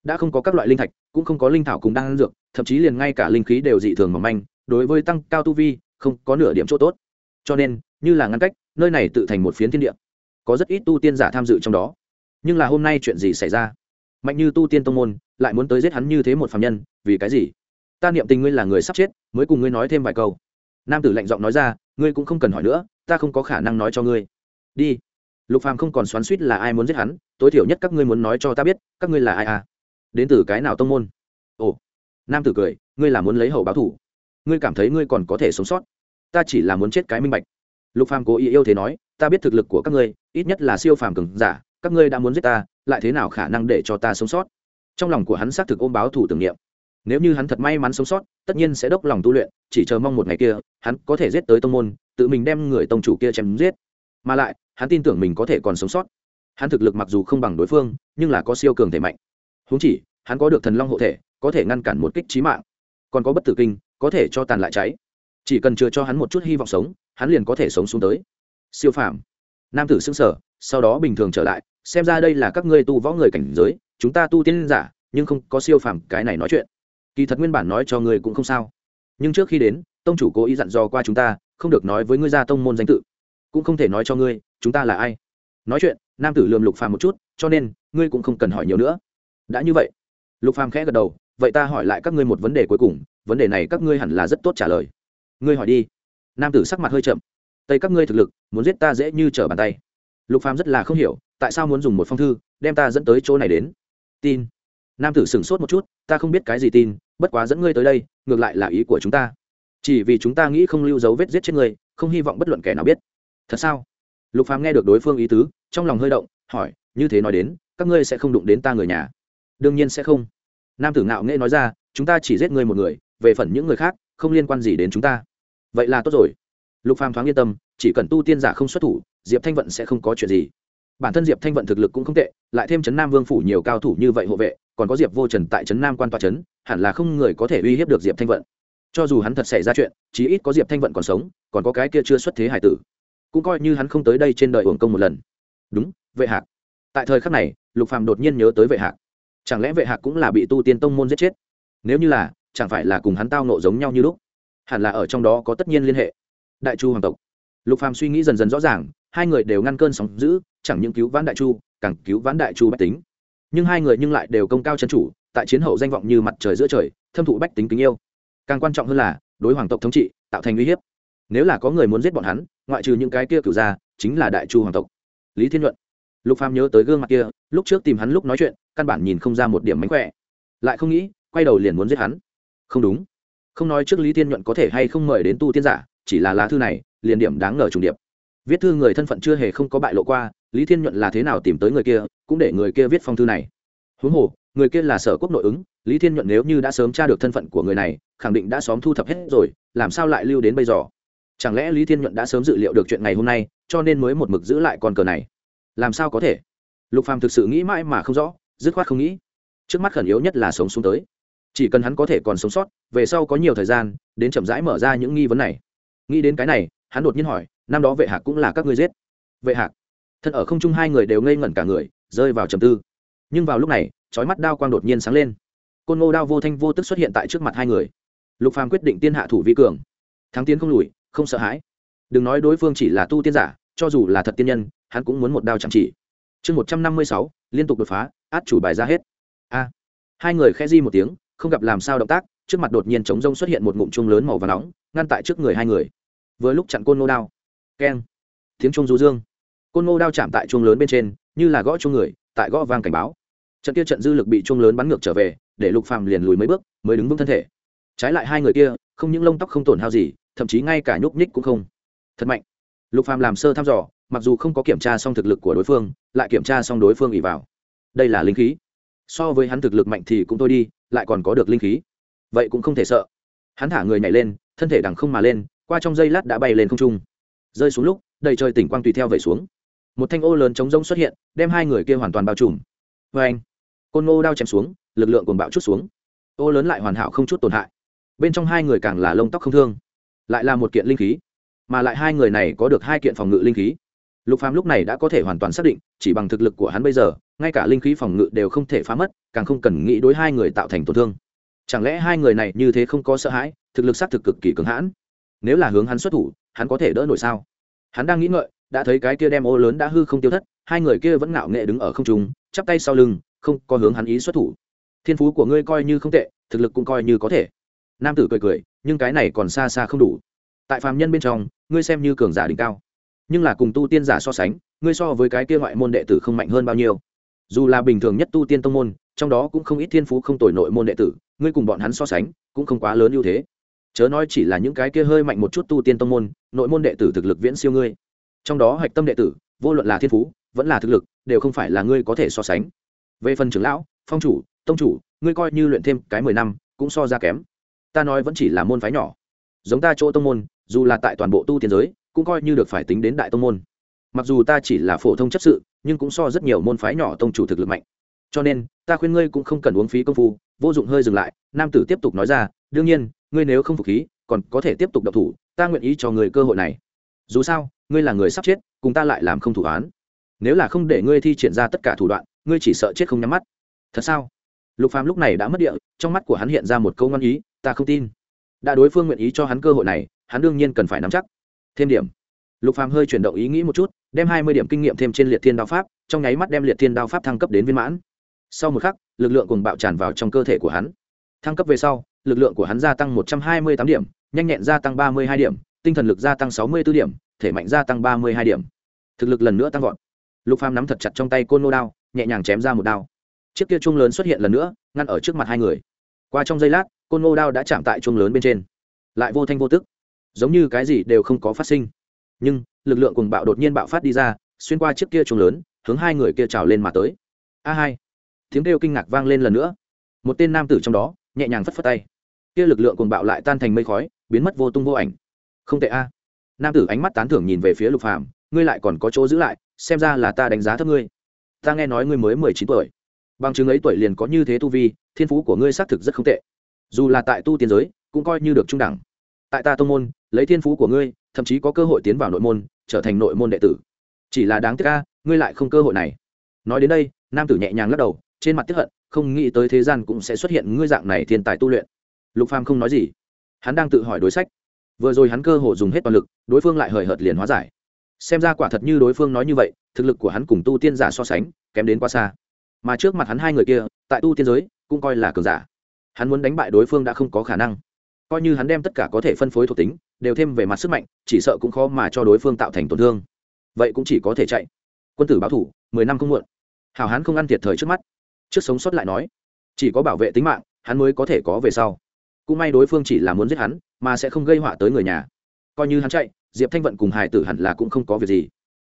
Đã không có các loại linh thạch, cũng không có linh thảo cùng đan dược, thậm chí liền ngay cả linh khí đều dị thường mỏng manh, đối với tăng cao tu vi, không có nửa điểm chỗ tốt. Cho nên, như là ngăn cách, nơi này tự thành một phiến thiên địa có rất ít tu tiên giả tham dự trong đó. Nhưng là hôm nay chuyện gì xảy ra? Mạnh như tu tiên tông môn lại muốn tới giết hắn như thế một phạm nhân, vì cái gì? Ta niệm tình ngươi là người sắp chết, mới cùng ngươi nói thêm vài câu. Nam tử lạnh giọng nói ra, ngươi cũng không cần hỏi nữa, ta không có khả năng nói cho ngươi. Đi. Lục phàm không còn xoắn suýt là ai muốn giết hắn, tối thiểu nhất các ngươi muốn nói cho ta biết, các ngươi là ai à? Đến từ cái nào tông môn? Ồ. Nam tử cười, ngươi là muốn lấy hậu báo thủ. Ngươi cảm thấy ngươi còn có thể sống sót. Ta chỉ là muốn chết cái minh bạch lục phàm cố ý yêu thế nói, ta biết thực lực của các ngươi, ít nhất là siêu phàm cường giả, các ngươi đã muốn giết ta, lại thế nào khả năng để cho ta sống sót? Trong lòng của hắn xác thực ôm báo thủ tưởng niệm. Nếu như hắn thật may mắn sống sót, tất nhiên sẽ đốc lòng tu luyện, chỉ chờ mong một ngày kia, hắn có thể giết tới tông môn, tự mình đem người tông chủ kia chém giết. Mà lại, hắn tin tưởng mình có thể còn sống sót. Hắn thực lực mặc dù không bằng đối phương, nhưng là có siêu cường thể mạnh. Húng chỉ, hắn có được thần long hộ thể, có thể ngăn cản một kích trí mạng. Còn có bất tử kinh, có thể cho tàn lại cháy. Chỉ cần chừa cho hắn một chút hy vọng sống hắn liền có thể sống xuống tới. Siêu phàm. Nam tử xưng sở sau đó bình thường trở lại, xem ra đây là các ngươi tu võ người cảnh giới, chúng ta tu tiên giả, nhưng không có siêu phàm, cái này nói chuyện. Kỳ thật nguyên bản nói cho ngươi cũng không sao. Nhưng trước khi đến, tông chủ cố ý dặn dò qua chúng ta, không được nói với ngươi gia tông môn danh tự. Cũng không thể nói cho ngươi, chúng ta là ai. Nói chuyện, nam tử lườm lục phàm một chút, cho nên, ngươi cũng không cần hỏi nhiều nữa. Đã như vậy. Lục phàm khẽ gật đầu, vậy ta hỏi lại các ngươi một vấn đề cuối cùng, vấn đề này các ngươi hẳn là rất tốt trả lời. Ngươi hỏi đi nam tử sắc mặt hơi chậm. Tây các ngươi thực lực, muốn giết ta dễ như trở bàn tay. Lục phàm rất là không hiểu, tại sao muốn dùng một phong thư, đem ta dẫn tới chỗ này đến. Tin. Nam tử sửng sốt một chút, ta không biết cái gì tin, bất quá dẫn ngươi tới đây, ngược lại là ý của chúng ta. Chỉ vì chúng ta nghĩ không lưu dấu vết giết chết ngươi, không hy vọng bất luận kẻ nào biết. Thật sao? Lục phàm nghe được đối phương ý tứ, trong lòng hơi động, hỏi, như thế nói đến, các ngươi sẽ không đụng đến ta người nhà? Đương nhiên sẽ không. Nam tử ngạo nghễ nói ra, chúng ta chỉ giết ngươi một người, về phần những người khác, không liên quan gì đến chúng ta vậy là tốt rồi. Lục phàm thoáng yên tâm, chỉ cần tu tiên giả không xuất thủ, diệp thanh vận sẽ không có chuyện gì. Bản thân diệp thanh vận thực lực cũng không tệ, lại thêm trấn nam vương phủ nhiều cao thủ như vậy hộ vệ, còn có diệp vô trần tại trấn nam quan tòa trấn, hẳn là không người có thể uy hiếp được diệp thanh vận. Cho dù hắn thật xảy ra chuyện, chí ít có diệp thanh vận còn sống, còn có cái kia chưa xuất thế hải tử. Cũng coi như hắn không tới đây trên đời hưởng công một lần. Đúng, vệ hạc. Tại thời khắc này, lục phàm đột nhiên nhớ tới vệ hạc. Chẳng lẽ vệ hạc cũng là bị tu tiên tông môn giết chết? Nếu như là, chẳng phải là cùng hắn tao nộ giống nhau như lúc? Hẳn là ở trong đó có tất nhiên liên hệ. Đại chu hoàng tộc. Lục phàm suy nghĩ dần dần rõ ràng, hai người đều ngăn cơn sóng dữ, chẳng những cứu vãn đại chu, càng cứu vãn đại chu bách tính. Nhưng hai người nhưng lại đều công cao chân chủ, tại chiến hậu danh vọng như mặt trời giữa trời, thâm thụ bách tính kính yêu. Càng quan trọng hơn là, đối hoàng tộc thống trị, tạo thành uy hiếp. Nếu là có người muốn giết bọn hắn, ngoại trừ những cái kia cửu ra chính là đại chu hoàng tộc. Lý thiên luận. Lục phàm nhớ tới gương mặt kia, lúc trước tìm hắn lúc nói chuyện, căn bản nhìn không ra một điểm mánh khỏe. Lại không nghĩ, quay đầu liền muốn giết hắn. Không đúng không nói trước lý thiên nhuận có thể hay không mời đến tu tiên giả, chỉ là lá thư này, liền điểm đáng ngờ trùng điệp. Viết thư người thân phận chưa hề không có bại lộ qua, lý thiên nhuận là thế nào tìm tới người kia, cũng để người kia viết phong thư này. Huống hồ, người kia là sở quốc nội ứng, lý thiên nhuận nếu như đã sớm tra được thân phận của người này, khẳng định đã xóm thu thập hết rồi, làm sao lại lưu đến bây giờ? Chẳng lẽ lý thiên nhuận đã sớm dự liệu được chuyện ngày hôm nay, cho nên mới một mực giữ lại con cờ này? Làm sao có thể? Lục phàm thực sự nghĩ mãi mà không rõ, dứt khoát không nghĩ. Trước mắt khẩn yếu nhất là sống xuống tới chỉ cần hắn có thể còn sống sót, về sau có nhiều thời gian, đến chậm rãi mở ra những nghi vấn này. Nghĩ đến cái này, hắn đột nhiên hỏi, năm đó vệ hạc cũng là các ngươi giết? Vệ hạc? Thân ở không trung hai người đều ngây ngẩn cả người, rơi vào trầm tư. Nhưng vào lúc này trói mắt đao quang đột nhiên sáng lên. Côn ngô đao vô thanh vô tức xuất hiện tại trước mặt hai người. Lục phàm quyết định tiên hạ thủ vi cường. Thắng tiến không lùi, không sợ hãi. Đừng nói đối phương chỉ là tu tiên giả, cho dù là thật tiên nhân, hắn cũng muốn một đao chạm chỉ. Chương một trăm năm mươi sáu, liên tục đột phá, át chủ bài ra hết. A. Hai người khẽ di một tiếng không gặp làm sao động tác, trước mặt đột nhiên chống rông xuất hiện một ngụm chuông lớn màu và nóng, ngăn tại trước người hai người. Vừa lúc chặn côn ngô đao. Keng. Tiếng chuông du dương. Côn ngô đao chạm tại chuông lớn bên trên, như là gõ chuông người, tại gõ vang cảnh báo. Trận kia trận dư lực bị chuông lớn bắn ngược trở về, để lục phàm liền lùi mấy bước, mới đứng vững thân thể. Trái lại hai người kia, không những lông tóc không tổn hao gì, thậm chí ngay cả nhúc nhích cũng không. Thật mạnh. Lục phàm làm sơ thăm dò, mặc dù không có kiểm tra xong thực lực của đối phương, lại kiểm tra xong đối phương ỉ vào. Đây là linh khí. So với hắn thực lực mạnh thì cũng thôi đi lại còn có được linh khí. Vậy cũng không thể sợ. Hắn thả người nhảy lên, thân thể đằng không mà lên, qua trong giây lát đã bay lên không trung. Rơi xuống lúc, đầy trời tỉnh quang tùy theo vẩy xuống. Một thanh ô lớn chống rông xuất hiện, đem hai người kia hoàn toàn bao trùm. Vê anh, côn ngô đao chém xuống, lực lượng cuồng bạo chút xuống. Ô lớn lại hoàn hảo không chút tổn hại. Bên trong hai người càng là lông tóc không thương. Lại là một kiện linh khí, mà lại hai người này có được hai kiện phòng ngự linh khí. Lục phàm lúc này đã có thể hoàn toàn xác định, chỉ bằng thực lực của hắn bây giờ ngay cả linh khí phòng ngự đều không thể phá mất, càng không cần nghĩ đối hai người tạo thành tổn thương. Chẳng lẽ hai người này như thế không có sợ hãi, thực lực xác thực cực kỳ cưỡng hãn? Nếu là hướng hắn xuất thủ, hắn có thể đỡ nổi sao? Hắn đang nghĩ ngợi, đã thấy cái kia đem ô lớn đã hư không tiêu thất, hai người kia vẫn ngạo nghệ đứng ở không trung, chắp tay sau lưng, không có hướng hắn ý xuất thủ. Thiên phú của ngươi coi như không tệ, thực lực cũng coi như có thể. Nam tử cười cười, nhưng cái này còn xa xa không đủ. Tại phàm nhân bên trong, ngươi xem như cường giả đỉnh cao. Nhưng là cùng tu tiên giả so sánh, ngươi so với cái kia ngoại môn đệ tử không mạnh hơn bao nhiêu dù là bình thường nhất tu tiên tông môn, trong đó cũng không ít thiên phú không tồi nội môn đệ tử, ngươi cùng bọn hắn so sánh, cũng không quá lớn ưu thế. Chớ nói chỉ là những cái kia hơi mạnh một chút tu tiên tông môn, nội môn đệ tử thực lực viễn siêu ngươi. Trong đó hạch tâm đệ tử, vô luận là thiên phú, vẫn là thực lực, đều không phải là ngươi có thể so sánh. Về phần trưởng lão, phong chủ, tông chủ, ngươi coi như luyện thêm cái mười năm, cũng so ra kém. Ta nói vẫn chỉ là môn phái nhỏ. Giống ta chỗ tông môn, dù là tại toàn bộ tu tiên giới, cũng coi như được phải tính đến đại tông môn. Mặc dù ta chỉ là phổ thông chấp sự nhưng cũng so rất nhiều môn phái nhỏ tông chủ thực lực mạnh. Cho nên, ta khuyên ngươi cũng không cần uống phí công phu, vô dụng hơi dừng lại, nam tử tiếp tục nói ra, đương nhiên, ngươi nếu không phục khí, còn có thể tiếp tục độc thủ, ta nguyện ý cho người cơ hội này. Dù sao, ngươi là người sắp chết, cùng ta lại làm không thủ án nếu là không để ngươi thi triển ra tất cả thủ đoạn, ngươi chỉ sợ chết không nhắm mắt. Thật sao? Lục phàm lúc này đã mất địa, trong mắt của hắn hiện ra một câu ngon ý, ta không tin. Đã đối phương nguyện ý cho hắn cơ hội này, hắn đương nhiên cần phải nắm chắc. Thêm điểm. Lục phàm hơi chuyển động ý nghĩ một chút đem hai mươi điểm kinh nghiệm thêm trên liệt thiên đao pháp, trong nháy mắt đem liệt thiên đao pháp thăng cấp đến viên mãn. Sau một khắc, lực lượng cùng bạo tràn vào trong cơ thể của hắn. Thăng cấp về sau, lực lượng của hắn gia tăng một trăm hai mươi tám điểm, nhanh nhẹn gia tăng ba mươi hai điểm, tinh thần lực gia tăng sáu mươi b ố điểm, thể mạnh gia tăng ba mươi hai điểm. Thực lực lần nữa tăng vọt. Lục phàm nắm thật chặt trong tay côn nô đao, nhẹ nhàng chém ra một đao. Chiếc kia chuông lớn xuất hiện lần nữa, ngăn ở trước mặt hai người. Qua trong giây lát, côn nô đao đã chạm tại chuông lớn bên trên. Lại vô thanh vô tức. Giống như cái gì đều không có phát sinh nhưng lực lượng cùng bạo đột nhiên bạo phát đi ra, xuyên qua chiếc kia trùng lớn, hướng hai người kia trào lên mà tới. A hai, tiếng kêu kinh ngạc vang lên lần nữa. Một tên nam tử trong đó, nhẹ nhàng phất phất tay. Kia lực lượng cùng bạo lại tan thành mây khói, biến mất vô tung vô ảnh. Không tệ a. Nam tử ánh mắt tán thưởng nhìn về phía lục phàm, ngươi lại còn có chỗ giữ lại, xem ra là ta đánh giá thấp ngươi. Ta nghe nói ngươi mới mười chín tuổi. Bằng chứng ấy tuổi liền có như thế tu vi, thiên phú của ngươi xác thực rất không tệ. Dù là tại tu tiên giới, cũng coi như được trung đẳng. Tại ta tông môn, lấy thiên phú của ngươi thậm chí có cơ hội tiến vào nội môn, trở thành nội môn đệ tử. Chỉ là đáng tiếc ca ngươi lại không cơ hội này. Nói đến đây, nam tử nhẹ nhàng lắc đầu, trên mặt tiếp hận, không nghĩ tới thế gian cũng sẽ xuất hiện ngươi dạng này thiên tài tu luyện. Lục phàm không nói gì. Hắn đang tự hỏi đối sách. Vừa rồi hắn cơ hồ dùng hết toàn lực, đối phương lại hời hợt liền hóa giải. Xem ra quả thật như đối phương nói như vậy, thực lực của hắn cùng tu tiên giả so sánh, kém đến quá xa. Mà trước mặt hắn hai người kia, tại tu tiên giới, cũng coi là cường giả. Hắn muốn đánh bại đối phương đã không có khả năng. Coi như hắn đem tất cả có thể phân phối thuộc tính đều thêm về mặt sức mạnh, chỉ sợ cũng khó mà cho đối phương tạo thành tổn thương. Vậy cũng chỉ có thể chạy. Quân tử báo thủ, mười năm không muộn. Hào hán không ăn thiệt thời trước mắt. Trước sống sót lại nói, chỉ có bảo vệ tính mạng, hắn mới có thể có về sau. Cũng may đối phương chỉ là muốn giết hắn, mà sẽ không gây họa tới người nhà. Coi như hắn chạy, diệp thanh vận cùng hải tử hẳn là cũng không có việc gì.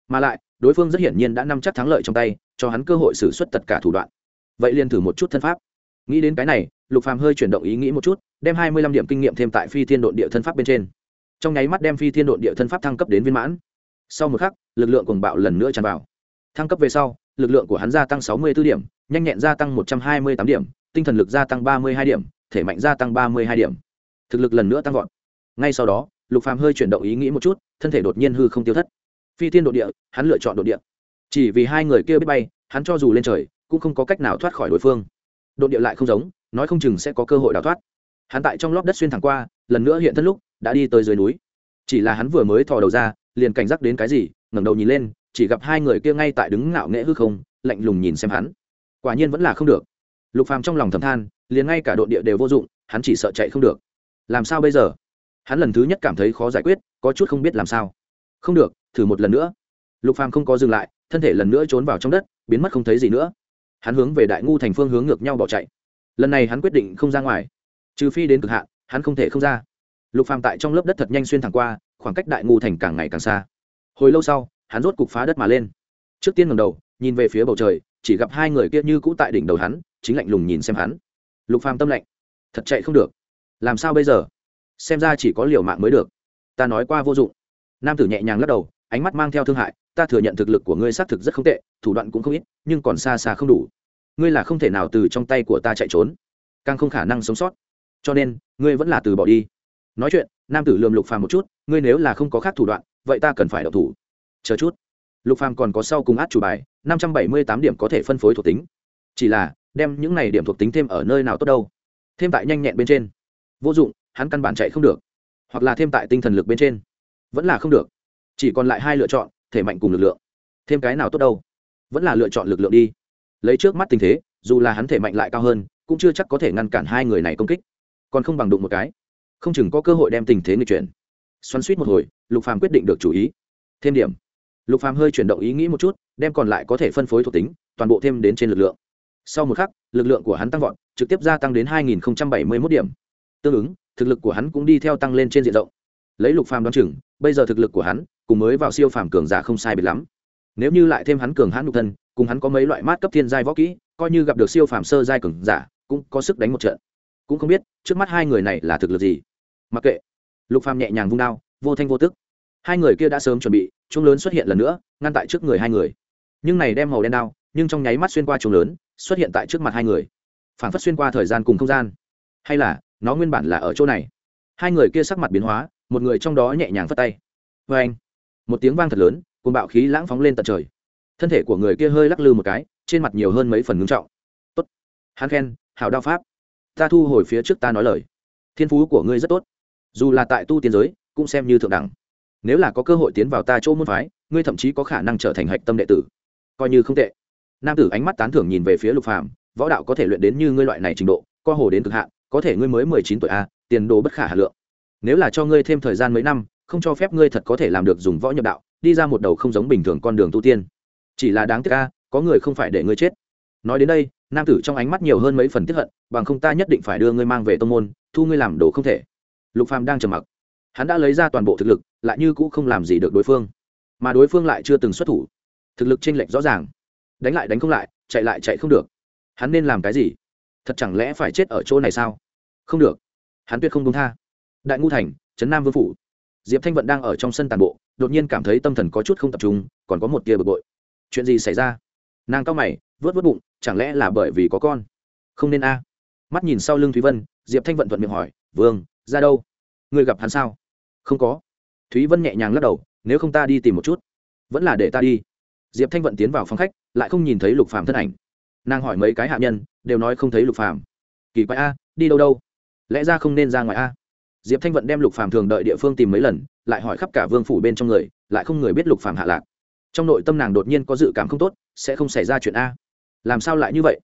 Mà lại, đối phương rất hiển nhiên đã nắm chắc thắng lợi trong tay, cho hắn cơ hội xử suất tất cả thủ đoạn. Vậy liền thử một chút thân pháp. Nghĩ đến cái này, lục phàm hơi chuyển động ý nghĩ một chút, đem hai mươi lăm điểm kinh nghiệm thêm tại phi thiên độn địa thân pháp bên trên trong nháy mắt đem phi thiên độn địa thân pháp thăng cấp đến viên mãn. Sau một khắc, lực lượng cùng bạo lần nữa tràn vào. Thăng cấp về sau, lực lượng của hắn gia tăng sáu mươi 64 điểm, nhanh nhẹn gia tăng một trăm hai mươi tám điểm, tinh thần lực gia tăng ba mươi hai điểm, thể mạnh gia tăng ba mươi hai điểm. Thực lực lần nữa tăng vọt. Ngay sau đó, lục phàm hơi chuyển động ý nghĩ một chút, thân thể đột nhiên hư không tiêu thất. Phi thiên độ địa, hắn lựa chọn độ địa. Chỉ vì hai người kia biết bay, hắn cho dù lên trời, cũng không có cách nào thoát khỏi đối phương. Độ địa lại không giống, nói không chừng sẽ có cơ hội đào thoát. Hắn tại trong lót đất xuyên thẳng qua lần nữa hiện thân lúc, đã đi tới dưới núi. Chỉ là hắn vừa mới thò đầu ra, liền cảnh giác đến cái gì, ngẩng đầu nhìn lên, chỉ gặp hai người kia ngay tại đứng ngạo nghễ hư không, lạnh lùng nhìn xem hắn. Quả nhiên vẫn là không được. Lục phàm trong lòng thầm than, liền ngay cả đội địa đều vô dụng, hắn chỉ sợ chạy không được. Làm sao bây giờ? Hắn lần thứ nhất cảm thấy khó giải quyết, có chút không biết làm sao. Không được, thử một lần nữa. Lục phàm không có dừng lại, thân thể lần nữa trốn vào trong đất, biến mất không thấy gì nữa. Hắn hướng về đại ngu thành phương hướng ngược nhau bỏ chạy. Lần này hắn quyết định không ra ngoài, trừ phi đến cực hạn hắn không thể không ra. Lục phàm tại trong lớp đất thật nhanh xuyên thẳng qua, khoảng cách đại ngu thành càng ngày càng xa. Hồi lâu sau, hắn rốt cục phá đất mà lên. Trước tiên ngẩng đầu, nhìn về phía bầu trời, chỉ gặp hai người kia như cũ tại đỉnh đầu hắn, chính lạnh lùng nhìn xem hắn. Lục phàm tâm lạnh. Thật chạy không được. Làm sao bây giờ? Xem ra chỉ có liều mạng mới được. Ta nói qua vô dụng. Nam tử nhẹ nhàng lắc đầu, ánh mắt mang theo thương hại. Ta thừa nhận thực lực của ngươi xác thực rất không tệ, thủ đoạn cũng không ít, nhưng còn xa xa không đủ. Ngươi là không thể nào từ trong tay của ta chạy trốn. Càng không khả năng sống sót cho nên, ngươi vẫn là từ bỏ đi. Nói chuyện, nam tử lườm lục phàm một chút, ngươi nếu là không có khác thủ đoạn, vậy ta cần phải đọc thủ. Chờ chút. Lục phàm còn có sau cùng át chủ bài, năm trăm bảy mươi tám điểm có thể phân phối thuộc tính. Chỉ là, đem những này điểm thuộc tính thêm ở nơi nào tốt đâu. Thêm tại nhanh nhẹn bên trên. Vô dụng, hắn căn bản chạy không được. Hoặc là thêm tại tinh thần lực bên trên. Vẫn là không được. Chỉ còn lại hai lựa chọn, thể mạnh cùng lực lượng. Thêm cái nào tốt đâu. Vẫn là lựa chọn lực lượng đi. Lấy trước mắt tình thế, dù là hắn thể mạnh lại cao hơn, cũng chưa chắc có thể ngăn cản hai người này công kích còn không bằng đụng một cái. Không chừng có cơ hội đem tình thế người chuyển. Xoắn suýt một hồi, lục phàm quyết định được chủ ý. Thêm điểm. Lục phàm hơi chuyển động ý nghĩ một chút, đem còn lại có thể phân phối thuộc tính, toàn bộ thêm đến trên lực lượng. Sau một khắc, lực lượng của hắn tăng vọt, trực tiếp gia tăng đến 2071 điểm. Tương ứng, thực lực của hắn cũng đi theo tăng lên trên diện rộng. Lấy lục phàm đoán chừng, bây giờ thực lực của hắn, cùng mới vào siêu phàm cường giả không sai biệt lắm. Nếu như lại thêm hắn cường hãn nhục thân, cùng hắn có mấy loại mát cấp thiên giai võ kỹ, coi như gặp được siêu phàm sơ giai cường giả, cũng có sức đánh một trận cũng không biết trước mắt hai người này là thực lực gì. Mặc kệ, lục phàm nhẹ nhàng vung đao, vô thanh vô tức. Hai người kia đã sớm chuẩn bị chung lớn xuất hiện lần nữa, ngăn tại trước người hai người. Nhưng này đem màu đen đao, nhưng trong nháy mắt xuyên qua chung lớn, xuất hiện tại trước mặt hai người. Phản phất xuyên qua thời gian cùng không gian. Hay là, nó nguyên bản là ở chỗ này. Hai người kia sắc mặt biến hóa, một người trong đó nhẹ nhàng phất tay. Vê anh một tiếng vang thật lớn cùng bạo khí lãng phóng lên tận trời. Thân thể của người kia hơi lắc lư một cái, trên mặt nhiều hơn mấy phần ngưng trọng. Tốt! Hắn khen hào đao pháp ta thu hồi phía trước ta nói lời. Thiên phú của ngươi rất tốt. Dù là tại tu tiên giới cũng xem như thượng đẳng. Nếu là có cơ hội tiến vào ta chỗ môn phái ngươi thậm chí có khả năng trở thành hạch tâm đệ tử. Coi như không tệ. Nam tử ánh mắt tán thưởng nhìn về phía lục phàm võ đạo có thể luyện đến như ngươi loại này trình độ co hồ đến cực hạn có thể ngươi mới mười chín tuổi a tiền đồ bất khả hà lượng. Nếu là cho ngươi thêm thời gian mấy năm không cho phép ngươi thật có thể làm được dùng võ nhập đạo đi ra một đầu không giống bình thường con đường tu tiên. Chỉ là đáng tiếc a, có người không phải để ngươi chết. Nói đến đây nam tử trong ánh mắt nhiều hơn mấy phần tiếp hận, bằng không ta nhất định phải đưa ngươi mang về tông môn, thu ngươi làm đồ không thể. Lục phàm đang trầm mặc. Hắn đã lấy ra toàn bộ thực lực, lại như cũ không làm gì được đối phương. Mà đối phương lại chưa từng xuất thủ. Thực lực chênh lệch rõ ràng. Đánh lại đánh không lại, chạy lại chạy không được. Hắn nên làm cái gì? Thật chẳng lẽ phải chết ở chỗ này sao? Không được. Hắn tuyệt không đúng tha. Đại ngu thành, trấn nam vương phủ. Diệp thanh vận đang ở trong sân tàn bộ, đột nhiên cảm thấy tâm thần có chút không tập trung, còn có một tia bực bội. Chuyện gì xảy ra? Nàng cao mày vớt vớt bụng chẳng lẽ là bởi vì có con? Không nên a. Mắt nhìn sau lưng thúy vân, diệp thanh vận thuận miệng hỏi, vương, ra đâu? Người gặp hắn sao? Không có. Thúy vân nhẹ nhàng lắc đầu, nếu không ta đi tìm một chút. Vẫn là để ta đi. Diệp thanh vận tiến vào phòng khách, lại không nhìn thấy lục phàm thân ảnh. Nàng hỏi mấy cái hạ nhân, đều nói không thấy lục phàm. Kỳ quái a, đi đâu đâu? Lẽ ra không nên ra ngoài a? Diệp thanh vận đem lục phàm thường đợi địa phương tìm mấy lần, lại hỏi khắp cả vương phủ bên trong người, lại không người biết lục phàm hạ lạc. Trong nội tâm nàng đột nhiên có dự cảm không tốt, sẽ không xảy ra chuyện a làm sao lại như vậy?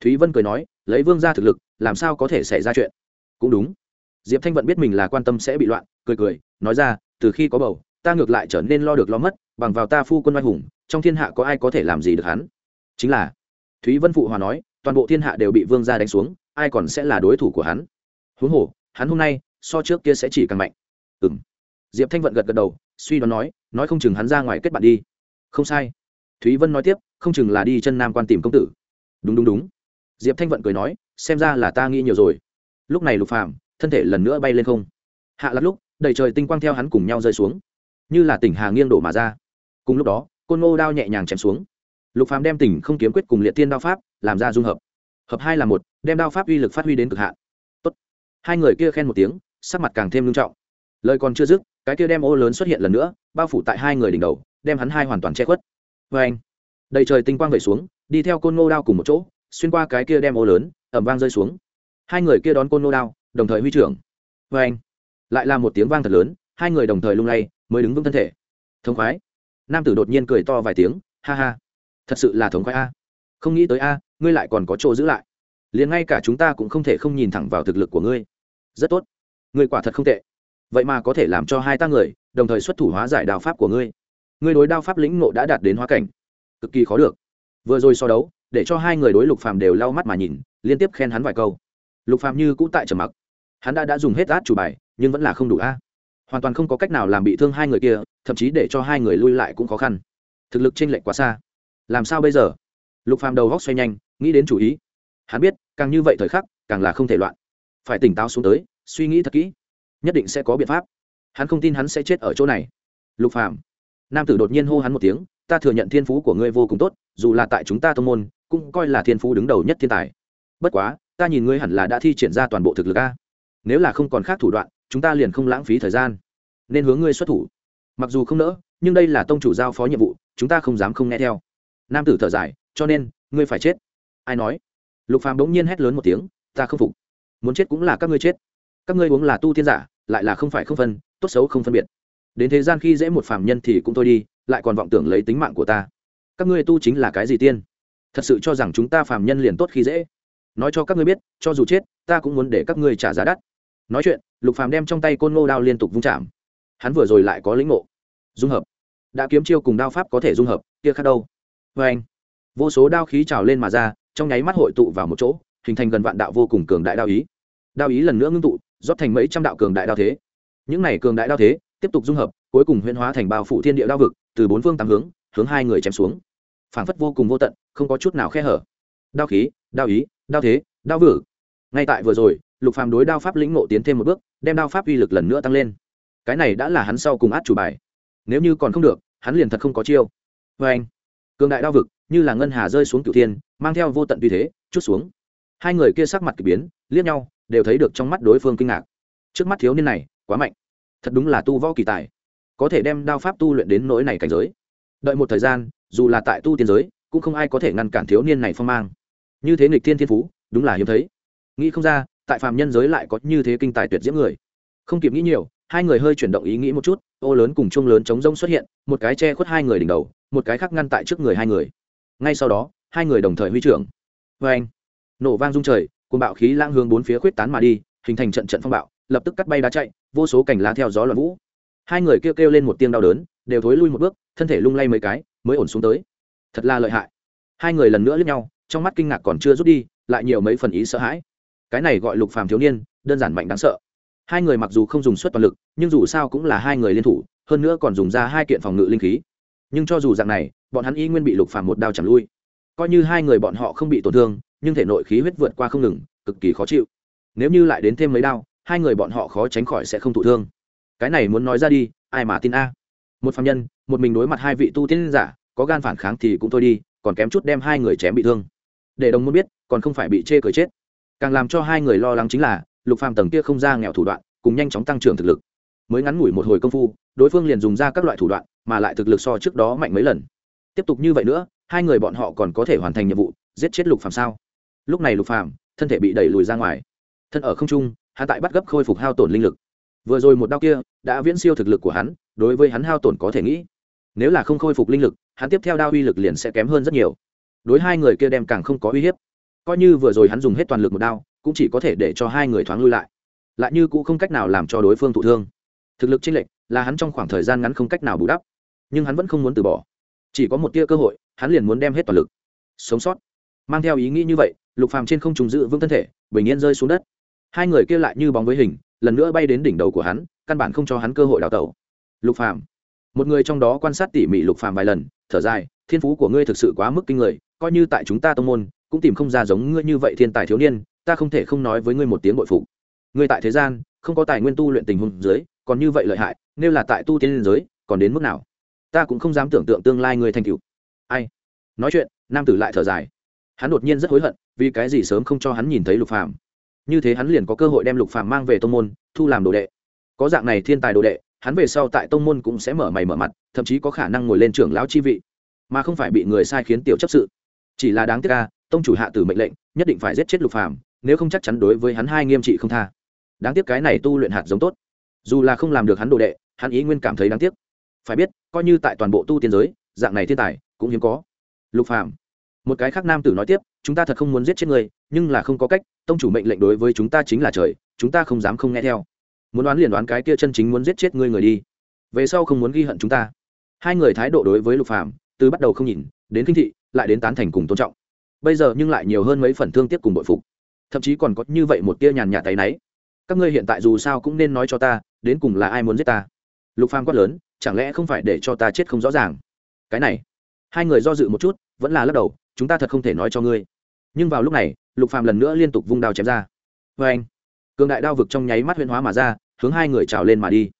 Thúy vân cười nói, lấy vương ra thực lực, làm sao có thể xảy ra chuyện? Cũng đúng. Diệp thanh vận biết mình là quan tâm sẽ bị loạn, cười cười, nói ra, từ khi có bầu, ta ngược lại trở nên lo được lo mất, bằng vào ta phu quân oai hùng, trong thiên hạ có ai có thể làm gì được hắn? Chính là, thúy vân phụ hòa nói, toàn bộ thiên hạ đều bị vương gia đánh xuống, ai còn sẽ là đối thủ của hắn? Huống hồ, hắn hôm nay, so trước kia sẽ chỉ càng mạnh. Ừ m diệp thanh vận gật gật đầu, suy đoán nói nói không chừng hắn ra ngoài kết bạn đi. Không sai thúy vân nói tiếp, không chừng là đi chân nam quan tìm công tử. Đúng đúng đúng. Diệp thanh vận cười nói, xem ra là ta nghĩ nhiều rồi. Lúc này lục phàm, thân thể lần nữa bay lên không. Hạ lát lúc, đầy trời tinh quang theo hắn cùng nhau rơi xuống. Như là tỉnh hà nghiêng đổ mà ra. Cùng lúc đó, côn ngô đao nhẹ nhàng chém xuống. Lục phàm đem tỉnh không kiếm quyết cùng liệt tiên đao pháp làm ra dung hợp. Hợp hai là một, đem đao pháp uy lực phát huy đến cực hạn. Tốt. hai người kia khen một tiếng, sắc mặt càng thêm nghiêm trọng. Lời còn chưa dứt, cái kia đem ô lớn xuất hiện lần nữa, bao phủ tại hai người đỉnh đầu, đem hắn hai hoàn toàn che khuất vê anh. Đầy trời tinh quang vẩy xuống, đi theo côn ngô đao cùng một chỗ, xuyên qua cái kia đem ô lớn, ẩm vang rơi xuống. Hai người kia đón côn ngô đao, đồng thời huy trưởng. Vê anh. Lại là một tiếng vang thật lớn, hai người đồng thời lung lay, mới đứng vững thân thể. Thống khoái. Nam tử đột nhiên cười to vài tiếng, ha ha. Thật sự là thống khoái a. Không nghĩ tới a, ngươi lại còn có chỗ giữ lại. Liền ngay cả chúng ta cũng không thể không nhìn thẳng vào thực lực của ngươi. Rất tốt. Ngươi quả thật không tệ. Vậy mà có thể làm cho hai ta người, đồng thời xuất thủ hóa giải đạo pháp của ngươi ngươi đối đao pháp lĩnh ngộ đã đạt đến hóa cảnh. Cực kỳ khó được. Vừa rồi so đấu, để cho hai người đối lục phàm đều lau mắt mà nhìn, liên tiếp khen hắn vài câu. Lục phàm như cũ tại trầm mặc. Hắn đã đã dùng hết át chủ bài, nhưng vẫn là không đủ a. Hoàn toàn không có cách nào làm bị thương hai người kia, thậm chí để cho hai người lui lại cũng khó khăn. Thực lực chênh lệch quá xa. Làm sao bây giờ? Lục phàm đầu góc xoay nhanh, nghĩ đến chủ ý. Hắn biết, càng như vậy thời khắc, càng là không thể loạn. Phải tỉnh táo xuống tới, suy nghĩ thật kỹ. Nhất định sẽ có biện pháp. Hắn không tin hắn sẽ chết ở chỗ này. Lục phàm nam tử đột nhiên hô hắn một tiếng, ta thừa nhận thiên phú của ngươi vô cùng tốt, dù là tại chúng ta thông môn, cũng coi là thiên phú đứng đầu nhất thiên tài. Bất quá, ta nhìn ngươi hẳn là đã thi triển ra toàn bộ thực lực a. Nếu là không còn khác thủ đoạn, chúng ta liền không lãng phí thời gian. Nên hướng ngươi xuất thủ. Mặc dù không nỡ, nhưng đây là tông chủ giao phó nhiệm vụ, chúng ta không dám không nghe theo. Nam tử thở dài, cho nên, ngươi phải chết. Ai nói? Lục phàm bỗng nhiên hét lớn một tiếng, ta không phục. Muốn chết cũng là các ngươi chết. Các ngươi uống là tu tiên giả, lại là không phải không phân, tốt xấu không phân biệt đến thế gian khi dễ một phàm nhân thì cũng thôi đi, lại còn vọng tưởng lấy tính mạng của ta. Các ngươi tu chính là cái gì tiên? Thật sự cho rằng chúng ta phàm nhân liền tốt khi dễ. Nói cho các ngươi biết, cho dù chết, ta cũng muốn để các ngươi trả giá đắt. Nói chuyện, lục phàm đem trong tay côn ngô đao liên tục vung chạm. Hắn vừa rồi lại có lĩnh ngộ. Dung hợp. Đã kiếm chiêu cùng đao pháp có thể dung hợp, kia khác đâu. Vê anh, vô số đao khí trào lên mà ra, trong nháy mắt hội tụ vào một chỗ, hình thành gần vạn đạo vô cùng cường đại đao ý. Đao ý lần nữa ngưng tụ, rót thành mấy trăm đạo cường đại đao thế. Những này cường đại đao thế tiếp tục dung hợp, cuối cùng huyễn hóa thành bao phủ thiên địa đao vực, từ bốn phương tám hướng hướng hai người chém xuống. Phảng phất vô cùng vô tận, không có chút nào khe hở. Đao khí, đao ý, đao thế, đao vử. Ngay tại vừa rồi, lục phàm đối đao pháp lĩnh ngộ tiến thêm một bước, đem đao pháp uy lực lần nữa tăng lên. Cái này đã là hắn sau cùng át chủ bài. Nếu như còn không được, hắn liền thật không có chiêu. Vê anh, cường đại đao vực, như là ngân hà rơi xuống cửu thiên, mang theo vô tận uy thế, chút xuống. Hai người kia sắc mặt kỳ biến, liếc nhau, đều thấy được trong mắt đối phương kinh ngạc. Trước mắt thiếu niên này, quá mạnh thật đúng là tu võ kỳ tài. Có thể đem đao pháp tu luyện đến nỗi này cảnh giới. Đợi một thời gian, dù là tại tu tiên giới, cũng không ai có thể ngăn cản thiếu niên này phong mang. Như thế nghịch thiên thiên phú, đúng là hiếm thấy. Nghĩ không ra, tại phàm nhân giới lại có như thế kinh tài tuyệt diễm người. Không kịp nghĩ nhiều, hai người hơi chuyển động ý nghĩ một chút, ô lớn cùng chung lớn chống rông xuất hiện, một cái che khuất hai người đỉnh đầu, một cái khác ngăn tại trước người hai người. Ngay sau đó, hai người đồng thời huy trưởng. Vê anh nổ vang rung trời cùng bạo khí lang hướng bốn phía khuyết tán mà đi, hình thành trận trận phong bạo lập tức cắt bay đá chạy, vô số cành lá theo gió loạn vũ. Hai người kêu kêu lên một tiếng đau đớn, đều thối lui một bước, thân thể lung lay mấy cái, mới ổn xuống tới. Thật là lợi hại. Hai người lần nữa lướt nhau, trong mắt kinh ngạc còn chưa rút đi, lại nhiều mấy phần ý sợ hãi. Cái này gọi lục phàm thiếu niên, đơn giản mạnh đáng sợ. Hai người mặc dù không dùng suất toàn lực, nhưng dù sao cũng là hai người liên thủ, hơn nữa còn dùng ra hai kiện phòng ngự linh khí. Nhưng cho dù dạng này, bọn hắn y nguyên bị lục phàm một đao chạm lui. Coi như hai người bọn họ không bị tổn thương, nhưng thể nội khí huyết vượt qua không ngừng, cực kỳ khó chịu. Nếu như lại đến thêm mấy đao hai người bọn họ khó tránh khỏi sẽ không thụ thương. Cái này muốn nói ra đi, ai mà tin a? Một phạm nhân, một mình đối mặt hai vị tu tiên giả, có gan phản kháng thì cũng thôi đi, còn kém chút đem hai người chém bị thương. Để đồng muốn biết, còn không phải bị chê cười chết. Càng làm cho hai người lo lắng chính là, lục phàm tầng kia không ra nghèo thủ đoạn, cùng nhanh chóng tăng trưởng thực lực. Mới ngắn ngủi một hồi công phu, đối phương liền dùng ra các loại thủ đoạn, mà lại thực lực so trước đó mạnh mấy lần. Tiếp tục như vậy nữa, hai người bọn họ còn có thể hoàn thành nhiệm vụ, giết chết lục phàm sao? Lúc này lục phàm, thân thể bị đẩy lùi ra ngoài. Thân ở không trung hắn tại bắt gấp khôi phục hao tổn linh lực. Vừa rồi một đao kia đã viễn siêu thực lực của hắn, đối với hắn hao tổn có thể nghĩ. Nếu là không khôi phục linh lực, hắn tiếp theo đao uy lực liền sẽ kém hơn rất nhiều. Đối hai người kia đem càng không có uy hiếp. Coi như vừa rồi hắn dùng hết toàn lực một đao, cũng chỉ có thể để cho hai người thoáng lui lại. Lại như cũng không cách nào làm cho đối phương thụ thương. Thực lực chênh lệch là hắn trong khoảng thời gian ngắn không cách nào bù đắp, nhưng hắn vẫn không muốn từ bỏ. Chỉ có một tia cơ hội, hắn liền muốn đem hết toàn lực. Sống sót. Mang theo ý nghĩ như vậy, lục phàm trên không trùng giữ vững thân thể, bình yên rơi xuống đất hai người kia lại như bóng với hình, lần nữa bay đến đỉnh đầu của hắn, căn bản không cho hắn cơ hội đào tẩu. Lục phàm. Một người trong đó quan sát tỉ mỉ lục phàm vài lần, thở dài, thiên phú của ngươi thực sự quá mức kinh người, coi như tại chúng ta tông môn, cũng tìm không ra giống ngươi như vậy thiên tài thiếu niên, ta không thể không nói với ngươi một tiếng bội phục. Ngươi tại thế gian, không có tài nguyên tu luyện tình huống dưới, còn như vậy lợi hại, nếu là tại tu tiên liên giới, còn đến mức nào? Ta cũng không dám tưởng tượng tương lai ngươi thành cựu ai? Nói chuyện, nam tử lại thở dài. Hắn đột nhiên rất hối hận, vì cái gì sớm không cho hắn nhìn thấy lục phàm? Như thế hắn liền có cơ hội đem lục phàm mang về tông môn, thu làm đồ đệ. Có dạng này thiên tài đồ đệ, hắn về sau tại tông môn cũng sẽ mở mày mở mặt, thậm chí có khả năng ngồi lên trưởng lão chi vị, mà không phải bị người sai khiến tiểu chấp sự. Chỉ là đáng tiếc ca tông chủ hạ tử mệnh lệnh, nhất định phải giết chết lục phàm, nếu không chắc chắn đối với hắn hai nghiêm trị không tha. Đáng tiếc cái này tu luyện hạt giống tốt. Dù là không làm được hắn đồ đệ, hắn ý nguyên cảm thấy đáng tiếc. Phải biết, coi như tại toàn bộ tu tiên giới, dạng này thiên tài cũng hiếm có. Lục phàm một cái khác nam tử nói tiếp, chúng ta thật không muốn giết chết người nhưng là không có cách, tông chủ mệnh lệnh đối với chúng ta chính là trời, chúng ta không dám không nghe theo. Muốn đoán liền đoán cái kia chân chính muốn giết chết ngươi người đi. Về sau không muốn ghi hận chúng ta. Hai người thái độ đối với lục phàm từ bắt đầu không nhìn, đến kinh thị, lại đến tán thành cùng tôn trọng. Bây giờ nhưng lại nhiều hơn mấy phần thương tiếc cùng bội phục. Thậm chí còn có như vậy một tia nhàn nhạt tay náy. Các ngươi hiện tại dù sao cũng nên nói cho ta, đến cùng là ai muốn giết ta? Lục phàm quát lớn, chẳng lẽ không phải để cho ta chết không rõ ràng? Cái này, hai người do dự một chút, vẫn là lắc đầu chúng ta thật không thể nói cho ngươi. Nhưng vào lúc này, lục phàm lần nữa liên tục vung đao chém ra. Vê anh, cường đại đao vực trong nháy mắt huyễn hóa mà ra, hướng hai người trào lên mà đi.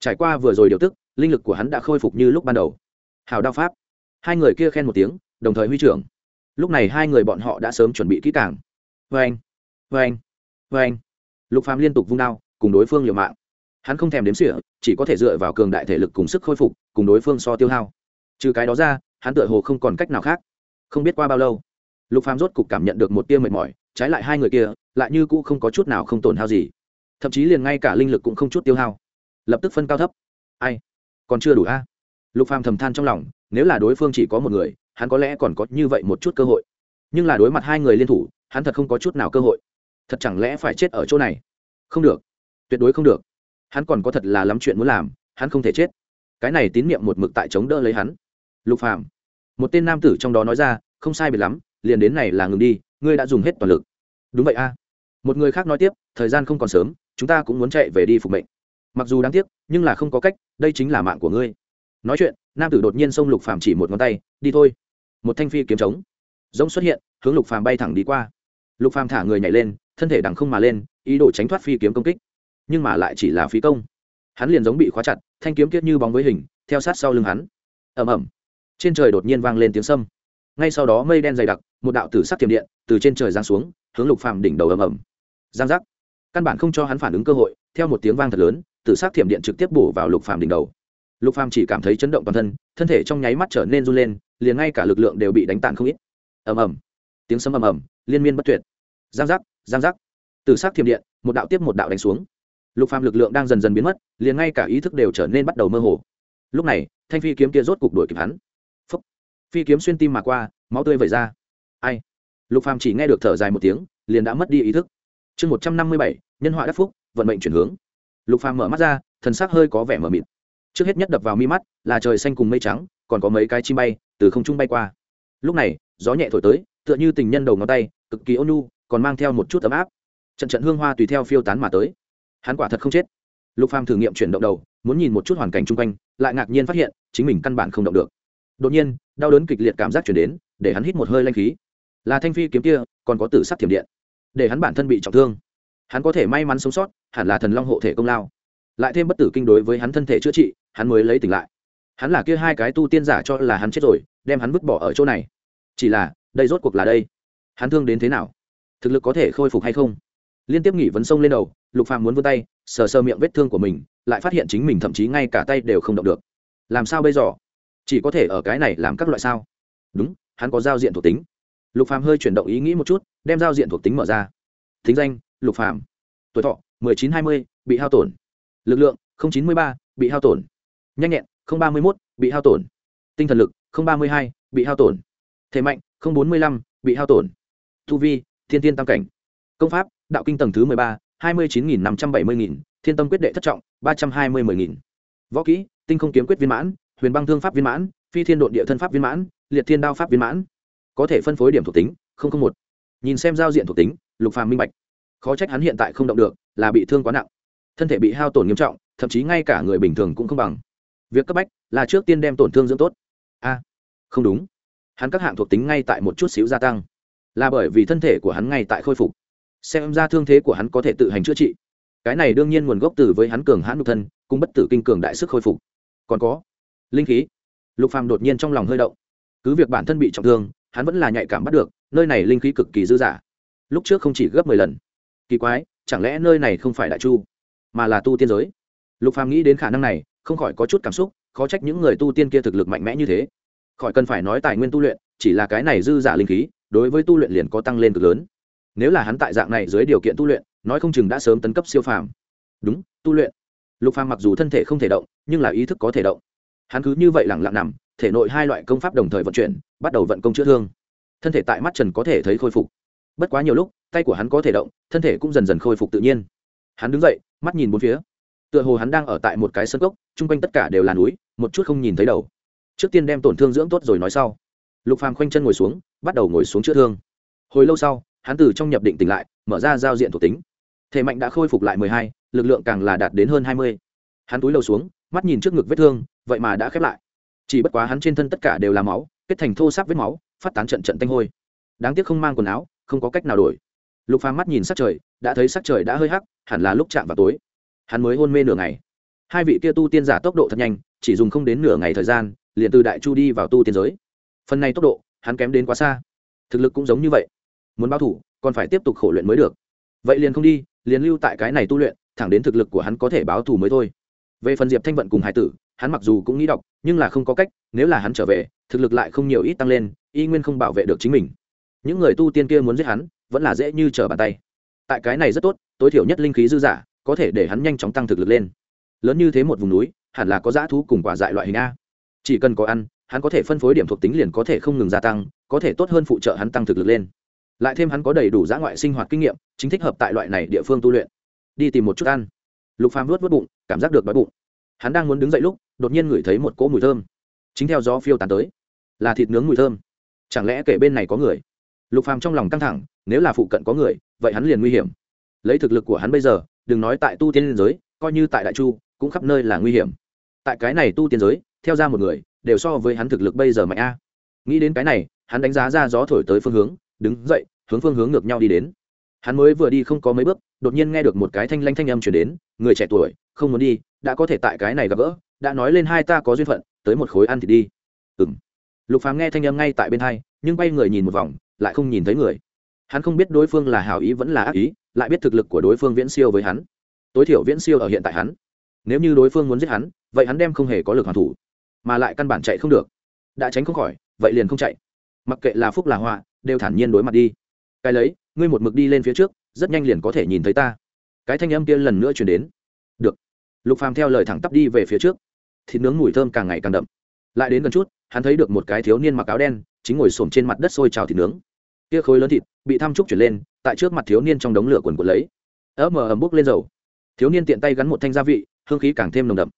Trải qua vừa rồi điều tức, linh lực của hắn đã khôi phục như lúc ban đầu. Hào đao pháp. Hai người kia khen một tiếng, đồng thời huy trưởng. Lúc này hai người bọn họ đã sớm chuẩn bị kỹ càng. Vê anh vê anh vê anh. Lục phàm liên tục vung đao, cùng đối phương liều mạng. Hắn không thèm đếm xỉa, chỉ có thể dựa vào cường đại thể lực cùng sức khôi phục, cùng đối phương so tiêu hao. Trừ cái đó ra, hắn tựa hồ không còn cách nào khác không biết qua bao lâu, lục phàm rốt cục cảm nhận được một tia mệt mỏi, trái lại hai người kia lại như cũ không có chút nào không tổn hao gì. Thậm chí liền ngay cả linh lực cũng không chút tiêu hao. Lập tức phân cao thấp. Ai? Còn chưa đủ a? Lục phàm thầm than trong lòng, nếu là đối phương chỉ có một người, hắn có lẽ còn có như vậy một chút cơ hội. Nhưng là đối mặt hai người liên thủ, hắn thật không có chút nào cơ hội. Thật chẳng lẽ phải chết ở chỗ này? Không được. Tuyệt đối không được. Hắn còn có thật là lắm chuyện muốn làm, hắn không thể chết. Cái này tín nhiệm một mực tại chống đỡ lấy hắn. Lục phàm một tên nam tử trong đó nói ra, không sai biệt lắm, liền đến này là ngừng đi, ngươi đã dùng hết toàn lực. Đúng vậy a. Một người khác nói tiếp, thời gian không còn sớm, chúng ta cũng muốn chạy về đi phục mệnh. Mặc dù đáng tiếc, nhưng là không có cách, đây chính là mạng của ngươi. Nói chuyện, nam tử đột nhiên xông lục phàm chỉ một ngón tay, đi thôi. Một thanh phi kiếm trống giống xuất hiện, hướng lục phàm bay thẳng đi qua. Lục phàm thả người nhảy lên, thân thể đằng không mà lên, ý đồ tránh thoát phi kiếm công kích, nhưng mà lại chỉ là phí công. Hắn liền giống bị khóa chặt, thanh kiếm kiết như bóng với hình, theo sát sau lưng hắn. Ầm ầm trên trời đột nhiên vang lên tiếng sâm. Ngay sau đó mây đen dày đặc, một đạo tử sắc thiểm điện từ trên trời giáng xuống, hướng lục phàm đỉnh đầu ầm ầm. Giang giác. Căn bản không cho hắn phản ứng cơ hội, theo một tiếng vang thật lớn, tử sắc thiểm điện trực tiếp bổ vào lục phàm đỉnh đầu. Lục phàm chỉ cảm thấy chấn động toàn thân thân thể trong nháy mắt trở nên run lên, liền ngay cả lực lượng đều bị đánh tàn không ít. Ầm ầm. Tiếng sấm ầm ầm, liên miên bất tuyệt. Giang giác giang giác. Tử sắc thiểm điện, một đạo tiếp một đạo đánh xuống. Lục phàm lực lượng đang dần dần biến mất, liền ngay cả ý thức đều trở nên bắt đầu mơ hồ. Lúc này, thanh phi kiếm kia rốt cục đuổi kịp hắn phi kiếm xuyên tim mà qua, máu tươi vẩy ra. Ai? Lục phàm chỉ nghe được thở dài một tiếng, liền đã mất đi ý thức. Chương một trăm năm mươi bảy, nhân họa đắc phúc, vận mệnh chuyển hướng. Lục phàm mở mắt ra, thần sắc hơi có vẻ mờ mịt. Trước hết nhất đập vào mi mắt, là trời xanh cùng mây trắng, còn có mấy cái chim bay, từ không trung bay qua. Lúc này, gió nhẹ thổi tới, tựa như tình nhân đầu ngón tay, cực kỳ ôn nhu, còn mang theo một chút ấm áp. Trận trận hương hoa tùy theo phiêu tán mà tới. Hắn quả thật không chết. Lục phàm thử nghiệm chuyển động đầu, muốn nhìn một chút hoàn cảnh chung quanh, lại ngạc nhiên phát hiện, chính mình căn bản không động được đột nhiên, đau đớn kịch liệt cảm giác chuyển đến, để hắn hít một hơi lanh khí. Là thanh phi kiếm kia, còn có tử sắc thiểm điện. Để hắn bản thân bị trọng thương. Hắn có thể may mắn sống sót, hẳn là thần long hộ thể công lao. Lại thêm bất tử kinh đối với hắn thân thể chữa trị, hắn mới lấy tỉnh lại. Hắn là kia hai cái tu tiên giả cho là hắn chết rồi, đem hắn vứt bỏ ở chỗ này. Chỉ là, đây rốt cuộc là đây. Hắn thương đến thế nào? Thực lực có thể khôi phục hay không? Liên tiếp nghỉ vấn sông lên đầu, lục phàm muốn vươn tay, sờ sờ miệng vết thương của mình, lại phát hiện chính mình thậm chí ngay cả tay đều không động được. Làm sao bây giờ? Chỉ có thể ở cái này làm các loại sao? Đúng hắn có giao diện thuộc tính. Lục phàm hơi chuyển động ý nghĩ một chút đem giao diện thuộc tính mở ra. Thính danh lục phàm. Tuổi thọ 1920, bị hao tổn. Lực lượng 093, bị hao tổn. Nhanh nhẹn 031, bị hao tổn. Tinh thần lực 032, bị hao tổn. Thể mạnh 045, bị hao tổn. Tu vi thiên tiên tam cảnh. Công pháp đạo kinh tầng thứ 13, 29.570.000, thiên tâm quyết đệ thất trọng 320.000. võ kỹ tinh không kiếm quyết viên mãn huyền băng thương pháp viên mãn, phi thiên độn địa thân pháp viên mãn, liệt thiên đao pháp viên mãn. Có thể phân phối điểm thuộc tính một. Nhìn xem giao diện thuộc tính, lục phàm minh bạch. Khó trách hắn hiện tại không động được, là bị thương quá nặng. Thân thể bị hao tổn nghiêm trọng, thậm chí ngay cả người bình thường cũng không bằng. Việc cấp bách là trước tiên đem tổn thương dưỡng tốt. A, không đúng. Hắn các hạng thuộc tính ngay tại một chút xíu gia tăng. Là bởi vì thân thể của hắn ngay tại khôi phục. Xem ra thương thế của hắn có thể tự hành chữa trị. Cái này đương nhiên nguồn gốc từ với hắn cường hãn nhục thân cũng bất tử kinh cường đại sức khôi phục. Còn có linh khí. Lục phàm đột nhiên trong lòng hơi động. Cứ việc bản thân bị trọng thương, hắn vẫn là nhạy cảm bắt được, nơi này linh khí cực kỳ dư dả. Lúc trước không chỉ gấp mười lần. Kỳ quái, chẳng lẽ nơi này không phải đại chu, mà là tu tiên giới? Lục phàm nghĩ đến khả năng này, không khỏi có chút cảm xúc, khó trách những người tu tiên kia thực lực mạnh mẽ như thế. Khỏi cần phải nói tài nguyên tu luyện, chỉ là cái này dư giả linh khí, đối với tu luyện liền có tăng lên cực lớn. Nếu là hắn tại dạng này dưới điều kiện tu luyện, nói không chừng đã sớm tấn cấp siêu phàm. Đúng, tu luyện. Lục phàm mặc dù thân thể không thể động, nhưng là ý thức có thể động hắn cứ như vậy lẳng lặng nằm, thể nội hai loại công pháp đồng thời vận chuyển, bắt đầu vận công chữa thương. Thân thể tại mắt trần có thể thấy khôi phục. Bất quá nhiều lúc, tay của hắn có thể động, thân thể cũng dần dần khôi phục tự nhiên. Hắn đứng dậy, mắt nhìn bốn phía. Tựa hồ hắn đang ở tại một cái sân cốc, chung quanh tất cả đều là núi, một chút không nhìn thấy đầu. Trước tiên đem tổn thương dưỡng tốt rồi nói sau. Lục phàm khoanh chân ngồi xuống, bắt đầu ngồi xuống chữa thương. Hồi lâu sau, hắn từ trong nhập định tỉnh lại, mở ra giao diện thuộc tính. Thể mạnh đã khôi phục lại mười hai, lực lượng càng là đạt đến hơn hai mươi. Hắn túi lâu xuống, mắt nhìn trước ngực vết thương vậy mà đã khép lại. Chỉ bất quá hắn trên thân tất cả đều là máu, kết thành thô sáp vết máu, phát tán trận trận tanh hôi. Đáng tiếc không mang quần áo, không có cách nào đổi. Lục phàm mắt nhìn sắc trời, đã thấy sắc trời đã hơi hắc, hẳn là lúc chạm vào tối. Hắn mới hôn mê nửa ngày. Hai vị kia tu tiên giả tốc độ thật nhanh, chỉ dùng không đến nửa ngày thời gian, liền từ đại chu đi vào tu tiên giới. Phần này tốc độ, hắn kém đến quá xa. Thực lực cũng giống như vậy. Muốn báo thủ, còn phải tiếp tục khổ luyện mới được. Vậy liền không đi, liền lưu tại cái này tu luyện, thẳng đến thực lực của hắn có thể báo thù mới thôi. Về phần diệp thanh vận cùng hải tử hắn mặc dù cũng nghĩ đọc, nhưng là không có cách, nếu là hắn trở về, thực lực lại không nhiều ít tăng lên, y nguyên không bảo vệ được chính mình. Những người tu tiên kia muốn giết hắn, vẫn là dễ như trở bàn tay. Tại cái này rất tốt, tối thiểu nhất linh khí dư giả, có thể để hắn nhanh chóng tăng thực lực lên. Lớn như thế một vùng núi, hẳn là có dã thú cùng quả dại loại hình a. Chỉ cần có ăn, hắn có thể phân phối điểm thuộc tính liền có thể không ngừng gia tăng, có thể tốt hơn phụ trợ hắn tăng thực lực lên. Lại thêm hắn có đầy đủ dã ngoại sinh hoạt kinh nghiệm, chính thích hợp tại loại này địa phương tu luyện. Đi tìm một chút ăn. Lục phàm nuốt vớt bụng, cảm giác được đói bụng hắn đang muốn đứng dậy lúc, đột nhiên ngửi thấy một cỗ mùi thơm. Chính theo gió phiêu tán tới, là thịt nướng mùi thơm. Chẳng lẽ kể bên này có người? Lục phàm trong lòng căng thẳng, nếu là phụ cận có người, vậy hắn liền nguy hiểm. Lấy thực lực của hắn bây giờ, đừng nói tại tu tiên liên giới, coi như tại đại chu, cũng khắp nơi là nguy hiểm. Tại cái này tu tiên giới, theo ra một người, đều so với hắn thực lực bây giờ mạnh a. Nghĩ đến cái này, hắn đánh giá ra gió thổi tới phương hướng, đứng dậy, hướng phương hướng ngược nhau đi đến hắn mới vừa đi không có mấy bước, đột nhiên nghe được một cái thanh lanh thanh âm chuyển đến, người trẻ tuổi, không muốn đi, đã có thể tại cái này gặp gỡ, đã nói lên hai ta có duyên phận, tới một khối ăn thì đi. Ừng lục phàm nghe thanh âm ngay tại bên hai, nhưng bay người nhìn một vòng, lại không nhìn thấy người. Hắn không biết đối phương là hảo ý vẫn là ác ý, lại biết thực lực của đối phương viễn siêu với hắn. Tối thiểu viễn siêu ở hiện tại hắn. Nếu như đối phương muốn giết hắn, vậy hắn đem không hề có lực hoàn thủ, mà lại căn bản chạy không được. Đã tránh không khỏi, vậy liền không chạy. Mặc kệ là phúc là họa, đều thản nhiên đối mặt đi. Cái lấy ngươi một mực đi lên phía trước, rất nhanh liền có thể nhìn thấy ta. Cái thanh âm kia lần nữa chuyển đến. Được. Lục phàm theo lời thẳng tắp đi về phía trước. Thịt nướng mùi thơm càng ngày càng đậm. Lại đến gần chút, hắn thấy được một cái thiếu niên mặc áo đen, chính ngồi xổm trên mặt đất sôi trào thịt nướng. Kia khối lớn thịt bị tham trúc chuyển lên, tại trước mặt thiếu niên trong đống lửa quần quần lấy. Ớ mờ ấm bốc lên dầu. Thiếu niên tiện tay gắn một thanh gia vị, hương khí càng thêm nồng đậm.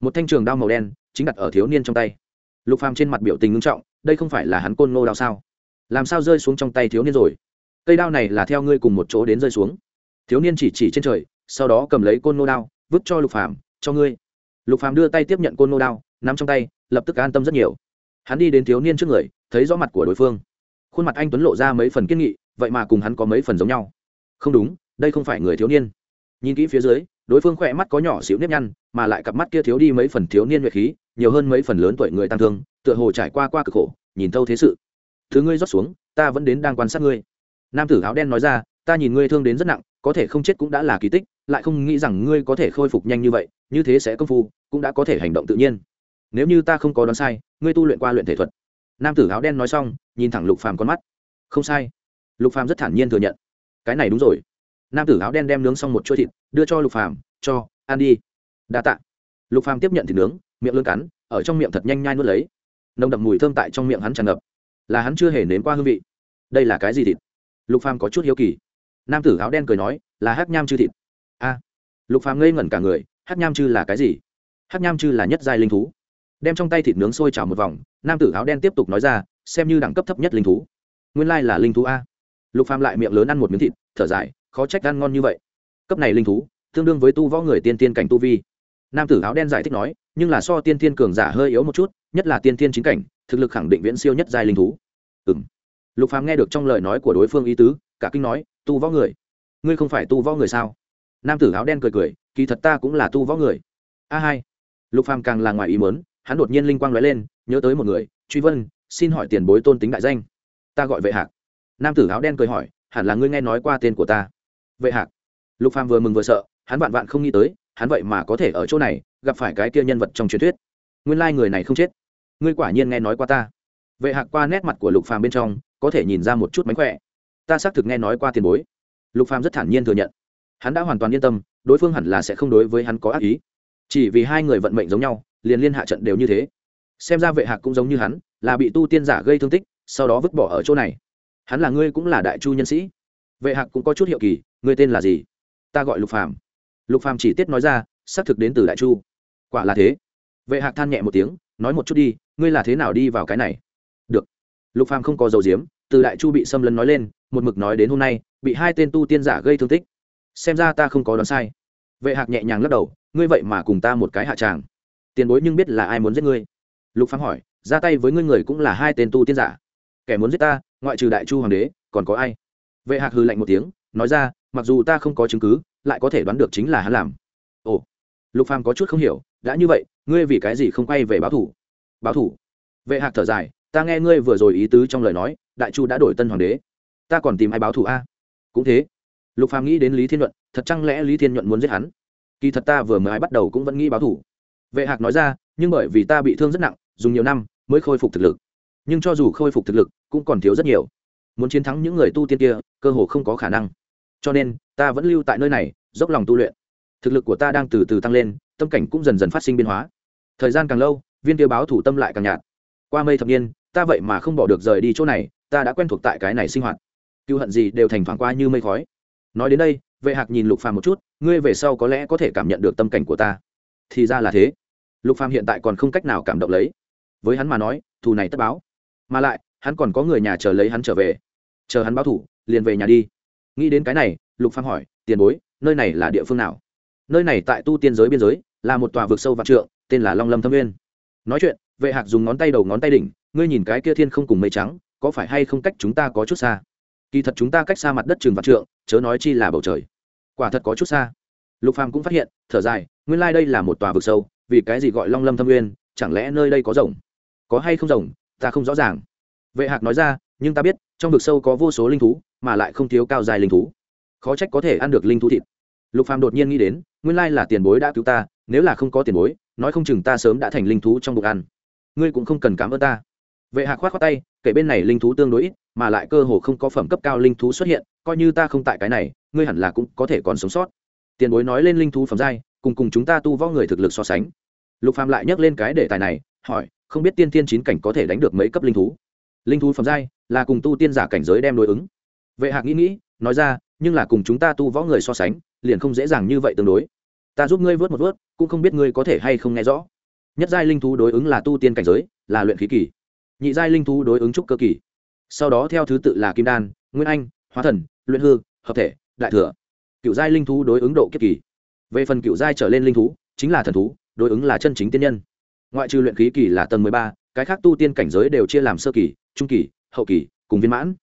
Một thanh trường đao màu đen, chính đặt ở thiếu niên trong tay. Lục phàm trên mặt biểu tình ngưng trọng, đây không phải là hắn côn ngô đao sao? Làm sao rơi xuống trong tay thiếu niên rồi? Cây đao này là theo ngươi cùng một chỗ đến rơi xuống. Thiếu niên chỉ chỉ trên trời, sau đó cầm lấy côn nô đao, vứt cho lục phàm, cho ngươi. Lục phàm đưa tay tiếp nhận côn nô đao, nắm trong tay, lập tức an tâm rất nhiều. Hắn đi đến thiếu niên trước người, thấy rõ mặt của đối phương. Khuôn mặt anh tuấn lộ ra mấy phần kiên nghị, vậy mà cùng hắn có mấy phần giống nhau. Không đúng, đây không phải người thiếu niên. Nhìn kỹ phía dưới, đối phương khỏe mắt có nhỏ xíu nếp nhăn, mà lại cặp mắt kia thiếu đi mấy phần thiếu niên nguyệt khí, nhiều hơn mấy phần lớn tuổi người tăng thương, tựa hồ trải qua qua cực khổ, nhìn thâu thế sự. Thứ ngươi rót xuống, ta vẫn đến đang quan sát ngươi nam tử áo đen nói ra, ta nhìn ngươi thương đến rất nặng, có thể không chết cũng đã là kỳ tích, lại không nghĩ rằng ngươi có thể khôi phục nhanh như vậy, như thế sẽ công phu, cũng đã có thể hành động tự nhiên. Nếu như ta không có đoán sai, ngươi tu luyện qua luyện thể thuật. Nam tử áo đen nói xong, nhìn thẳng lục phàm con mắt. Không sai. Lục phàm rất thản nhiên thừa nhận. Cái này đúng rồi. Nam tử áo đen đem nướng xong một chuỗi thịt, đưa cho lục phàm, cho, ăn đi. Đa tạ. Lục phàm tiếp nhận thịt nướng, miệng lươn cắn, ở trong miệng thật nhanh nhai nuốt lấy. Nồng đậm mùi thơm tại trong miệng hắn tràn ngập, là hắn chưa hề nếm qua hương vị. Đây là cái gì thịt? Lục phàm có chút hiếu kỳ. Nam tử áo đen cười nói, là hát nham chư thịt. A. Lục phàm ngây ngẩn cả người hát nham chư là cái gì? Hát nham chư là nhất giai linh thú. Đem trong tay thịt nướng sôi trào một vòng, nam tử áo đen tiếp tục nói ra, xem như đẳng cấp thấp nhất linh thú. Nguyên lai là linh thú a. Lục phàm lại miệng lớn ăn một miếng thịt, thở dài, khó trách ăn ngon như vậy. Cấp này linh thú, tương đương với tu võ người tiên tiên cảnh tu vi. Nam tử áo đen giải thích nói, nhưng là so tiên tiên cường giả hơi yếu một chút, nhất là tiên tiên chính cảnh, thực lực khẳng định viễn siêu nhất giai linh thú. Ừ m lục phàm nghe được trong lời nói của đối phương ý tứ cả kinh nói tu võ người? Ngươi không phải tu võ người sao? Nam tử áo đen cười cười kỳ thật ta cũng là tu võ người. A hai. Lục phàm càng là ngoài ý muốn, hắn đột nhiên linh quang lóe lên nhớ tới một người truy vân xin hỏi tiền bối tôn tính đại danh. Ta gọi vệ hạc. Nam tử áo đen cười hỏi hẳn là ngươi nghe nói qua tên của ta? Vệ hạc. Lục phàm vừa mừng vừa sợ hắn vạn vạn không nghĩ tới hắn vậy mà có thể ở chỗ này gặp phải cái kia nhân vật trong truyền thuyết. Nguyên lai người này không chết. Ngươi quả nhiên nghe nói qua ta. Vệ hạc qua nét mặt của lục phàm bên trong có thể nhìn ra một chút mánh khỏe. Ta xác thực nghe nói qua tiền bối. Lục phàm rất thản nhiên thừa nhận. Hắn đã hoàn toàn yên tâm, đối phương hẳn là sẽ không đối với hắn có ác ý. Chỉ vì hai người vận mệnh giống nhau, liền liên hạ trận đều như thế. Xem ra vệ hạc cũng giống như hắn, là bị tu tiên giả gây thương tích, sau đó vứt bỏ ở chỗ này. Hắn là ngươi cũng là đại chu nhân sĩ. Vệ hạc cũng có chút hiệu kỳ, ngươi tên là gì? Ta gọi lục phàm. Lục phàm chỉ tiết nói ra, xác thực đến từ đại chu. Quả là thế. Vệ hạc than nhẹ một tiếng, nói một chút đi, ngươi là thế nào đi vào cái này? Lục phàm không có dầu diếm từ đại chu bị xâm lấn nói lên, một mực nói đến hôm nay, bị hai tên tu tiên giả gây thương tích. Xem ra ta không có đoán sai. Vệ hạc nhẹ nhàng lắc đầu, ngươi vậy mà cùng ta một cái hạ tràng. Tiền bối nhưng biết là ai muốn giết ngươi? Lục phàm hỏi, ra tay với ngươi người cũng là hai tên tu tiên giả. Kẻ muốn giết ta, ngoại trừ đại chu hoàng đế, còn có ai? Vệ hạc hư lạnh một tiếng, nói ra, mặc dù ta không có chứng cứ, lại có thể đoán được chính là hắn làm. Ồ, lục phàm có chút không hiểu, đã như vậy, ngươi vì cái gì không quay về báo thủ? Báo thủ? Vệ hạc thở dài ta nghe ngươi vừa rồi ý tứ trong lời nói, đại chu đã đổi tân hoàng đế. Ta còn tìm ai báo thủ a? Cũng thế. Lục phàm nghĩ đến lý thiên nhuận, thật chăng lẽ lý thiên nhuận muốn giết hắn? Kỳ thật ta vừa mới bắt đầu cũng vẫn nghĩ báo thủ vệ hạc nói ra, nhưng bởi vì ta bị thương rất nặng, dùng nhiều năm mới khôi phục thực lực. Nhưng cho dù khôi phục thực lực, cũng còn thiếu rất nhiều. Muốn chiến thắng những người tu tiên kia, cơ hồ không có khả năng. Cho nên, ta vẫn lưu tại nơi này, dốc lòng tu luyện. Thực lực của ta đang từ từ tăng lên, tâm cảnh cũng dần dần phát sinh biến hóa. Thời gian càng lâu, viên tiêu báo thủ tâm lại càng nhạt. Qua mây thập niên ta vậy mà không bỏ được rời đi chỗ này, ta đã quen thuộc tại cái này sinh hoạt. Cựu hận gì đều thành thoảng qua như mây khói. Nói đến đây, vệ hạc nhìn lục phàm một chút, ngươi về sau có lẽ có thể cảm nhận được tâm cảnh của ta. Thì ra là thế. Lục phàm hiện tại còn không cách nào cảm động lấy. Với hắn mà nói, thù này tất báo. Mà lại, hắn còn có người nhà chờ lấy hắn trở về. Chờ hắn báo thủ, liền về nhà đi. Nghĩ đến cái này, lục phàm hỏi, tiền bối, nơi này là địa phương nào? Nơi này tại tu tiên giới biên giới, là một tòa vực sâu vạn trượng, tên là long lâm thâm nguyên. Nói chuyện vệ hạc dùng ngón tay đầu ngón tay đỉnh, ngươi nhìn cái kia thiên không cùng mây trắng, có phải hay không cách chúng ta có chút xa? Kỳ thật chúng ta cách xa mặt đất trường vạn trượng, chớ nói chi là bầu trời. Quả thật có chút xa. Lục phàm cũng phát hiện, thở dài, nguyên lai đây là một tòa vực sâu, vì cái gì gọi long lâm thâm nguyên, chẳng lẽ nơi đây có rồng? Có hay không rồng, ta không rõ ràng. Vệ hạc nói ra, nhưng ta biết, trong vực sâu có vô số linh thú, mà lại không thiếu cao dài linh thú. Khó trách có thể ăn được linh thú thịt. Lục phàm đột nhiên nghĩ đến, nguyên lai là tiền bối đã cứu ta, nếu là không có tiền bối, nói không chừng ta sớm đã thành linh thú trong bụng ăn ngươi cũng không cần cảm ơn ta. Vệ hạc khoát khoát tay, kể bên này linh thú tương đối ít, mà lại cơ hồ không có phẩm cấp cao linh thú xuất hiện, coi như ta không tại cái này, ngươi hẳn là cũng có thể còn sống sót. Tiền bối nói lên linh thú phẩm giai, cùng cùng chúng ta tu võ người thực lực so sánh. Lục phàm lại nhắc lên cái đề tài này, hỏi, không biết tiên tiên chín cảnh có thể đánh được mấy cấp linh thú? Linh thú phẩm giai là cùng tu tiên giả cảnh giới đem đối ứng. Vệ hạc nghĩ nghĩ, nói ra, nhưng là cùng chúng ta tu võ người so sánh, liền không dễ dàng như vậy tương đối. Ta giúp ngươi vớt một vớt, cũng không biết ngươi có thể hay không nghe rõ nhất giai linh thú đối ứng là tu tiên cảnh giới, là luyện khí kỳ. Nhị giai linh thú đối ứng trúc cơ kỳ. Sau đó theo thứ tự là kim đan, nguyên anh, hóa thần, luyện hư, hợp thể, đại thừa. Cựu giai linh thú đối ứng độ kiếp kỳ. Về phần cựu giai trở lên linh thú, chính là thần thú, đối ứng là chân chính tiên nhân. Ngoại trừ luyện khí kỳ là tầng mười ba, cái khác tu tiên cảnh giới đều chia làm sơ kỳ, trung kỳ, hậu kỳ, cùng viên mãn.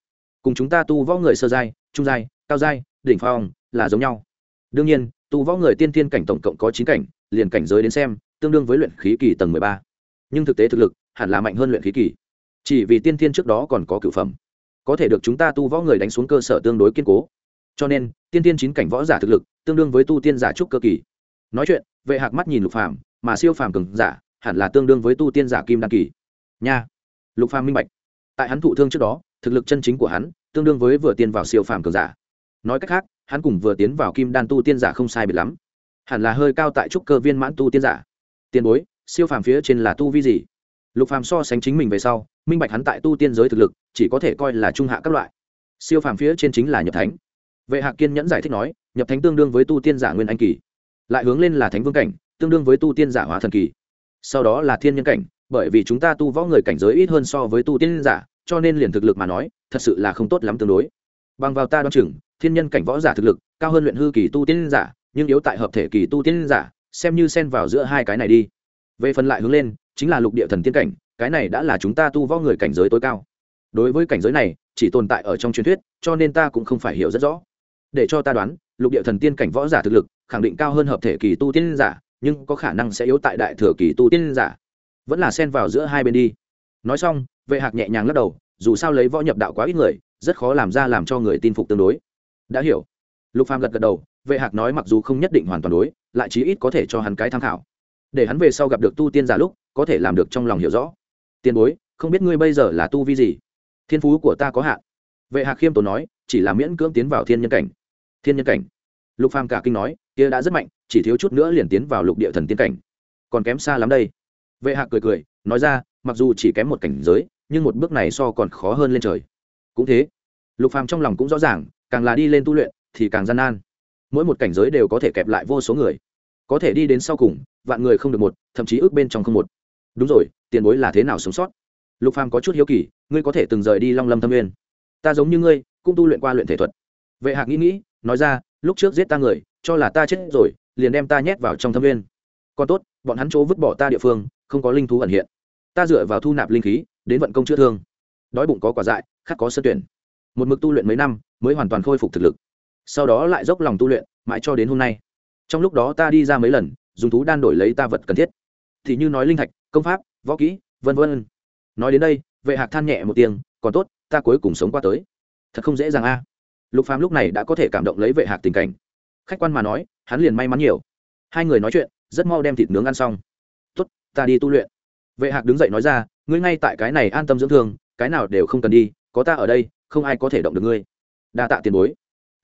Cùng chúng ta tu võ người sơ giai, trung giai, cao giai, đỉnh phong là giống nhau. Đương nhiên, tu võ người tiên tiên cảnh tổng cộng có chín cảnh, liền cảnh giới đến xem tương đương với luyện khí kỳ tầng mười ba. Nhưng thực tế thực lực, hẳn là mạnh hơn luyện khí kỳ. Chỉ vì tiên tiên trước đó còn có cửu phẩm. Có thể được chúng ta tu võ người đánh xuống cơ sở tương đối kiên cố. Cho nên, tiên tiên chín cảnh võ giả thực lực, tương đương với tu tiên giả trúc cơ kỳ. Nói chuyện, vệ hạc mắt nhìn lục phàm, mà siêu phàm cường giả, hẳn là tương đương với tu tiên giả kim đan kỳ. Nha. Lục phàm minh bạch. Tại hắn thụ thương trước đó, thực lực chân chính của hắn, tương đương với vừa tiên vào siêu phàm cường giả. Nói cách khác, hắn cùng vừa tiến vào kim đan tu tiên giả không sai biệt lắm. Hẳn là hơi cao tại trúc cơ viên mãn tu tiên giả tiền bối, siêu phàm phía trên là tu vi gì? Lục phàm so sánh chính mình về sau, minh bạch hắn tại tu tiên giới thực lực, chỉ có thể coi là trung hạ các loại. Siêu phàm phía trên chính là nhập thánh. Vệ hạ kiên nhẫn giải thích nói, nhập thánh tương đương với tu tiên giả nguyên anh kỳ. Lại hướng lên là thánh vương cảnh, tương đương với tu tiên giả hóa thần kỳ. Sau đó là thiên nhân cảnh, bởi vì chúng ta tu võ người cảnh giới ít hơn so với tu tiên giả, cho nên liền thực lực mà nói, thật sự là không tốt lắm tương đối. Bằng vào ta đoán chừng, thiên nhân cảnh võ giả thực lực, cao hơn luyện hư kỳ tu tiên giả, nhưng yếu tại hợp thể kỳ tu tiên giả xem như xen vào giữa hai cái này đi. Về phần lại hướng lên, chính là lục địa thần tiên cảnh, cái này đã là chúng ta tu võ người cảnh giới tối cao. Đối với cảnh giới này, chỉ tồn tại ở trong truyền thuyết, cho nên ta cũng không phải hiểu rất rõ. Để cho ta đoán, lục địa thần tiên cảnh võ giả thực lực, khẳng định cao hơn hợp thể kỳ tu tiên giả, nhưng có khả năng sẽ yếu tại đại thừa kỳ tu tiên giả. Vẫn là xen vào giữa hai bên đi. Nói xong, vệ hạc nhẹ nhàng lắc đầu, dù sao lấy võ nhập đạo quá ít người, rất khó làm ra làm cho người tin phục tương đối. Đã hiểu. Lục phàm gật gật đầu vệ hạc nói mặc dù không nhất định hoàn toàn đối, lại chí ít có thể cho hắn cái tham khảo. Để hắn về sau gặp được tu tiên giả lúc, có thể làm được trong lòng hiểu rõ. Tiền bối, không biết ngươi bây giờ là tu vi gì? Thiên phú của ta có hạn. Vệ hạc khiêm tốn nói, chỉ là miễn cưỡng tiến vào thiên nhân cảnh. Thiên nhân cảnh. Lục phàm cả kinh nói, kia đã rất mạnh, chỉ thiếu chút nữa liền tiến vào lục địa thần tiên cảnh. Còn kém xa lắm đây. Vệ hạc cười cười, nói ra, mặc dù chỉ kém một cảnh giới, nhưng một bước này so còn khó hơn lên trời. Cũng thế. Lục phàm trong lòng cũng rõ ràng, càng là đi lên tu luyện, thì càng gian nan mỗi một cảnh giới đều có thể kẹp lại vô số người. Có thể đi đến sau cùng, vạn người không được một, thậm chí ước bên trong không một. Đúng rồi, tiền bối là thế nào sống sót? Lục phàm có chút hiếu kỳ, ngươi có thể từng rời đi long lâm thâm nguyên. Ta giống như ngươi, cũng tu luyện qua luyện thể thuật. Vệ hạc nghĩ nghĩ, nói ra, lúc trước giết ta người, cho là ta chết rồi, liền đem ta nhét vào trong thâm nguyên. Còn tốt, bọn hắn chỗ vứt bỏ ta địa phương, không có linh thú ẩn hiện. Ta dựa vào thu nạp linh khí, đến vận công chữa thương. Đói bụng có quả dại, khát có sơ tuyển. Một mực tu luyện mấy năm, mới hoàn toàn khôi phục thực lực sau đó lại dốc lòng tu luyện, mãi cho đến hôm nay. Trong lúc đó ta đi ra mấy lần, dùng thú đan đổi lấy ta vật cần thiết. Thì như nói linh thạch, công pháp, võ kỹ, vân vân. Nói đến đây, vệ hạc than nhẹ một tiếng, còn tốt, ta cuối cùng sống qua tới. Thật không dễ dàng a. Lục phàm lúc này đã có thể cảm động lấy vệ hạc tình cảnh. Khách quan mà nói, hắn liền may mắn nhiều. Hai người nói chuyện, rất mau đem thịt nướng ăn xong. Tốt, ta đi tu luyện. Vệ hạc đứng dậy nói ra, ngươi ngay tại cái này an tâm dưỡng thương, cái nào đều không cần đi, có ta ở đây, không ai có thể động được ngươi. Đa tạ tiền bối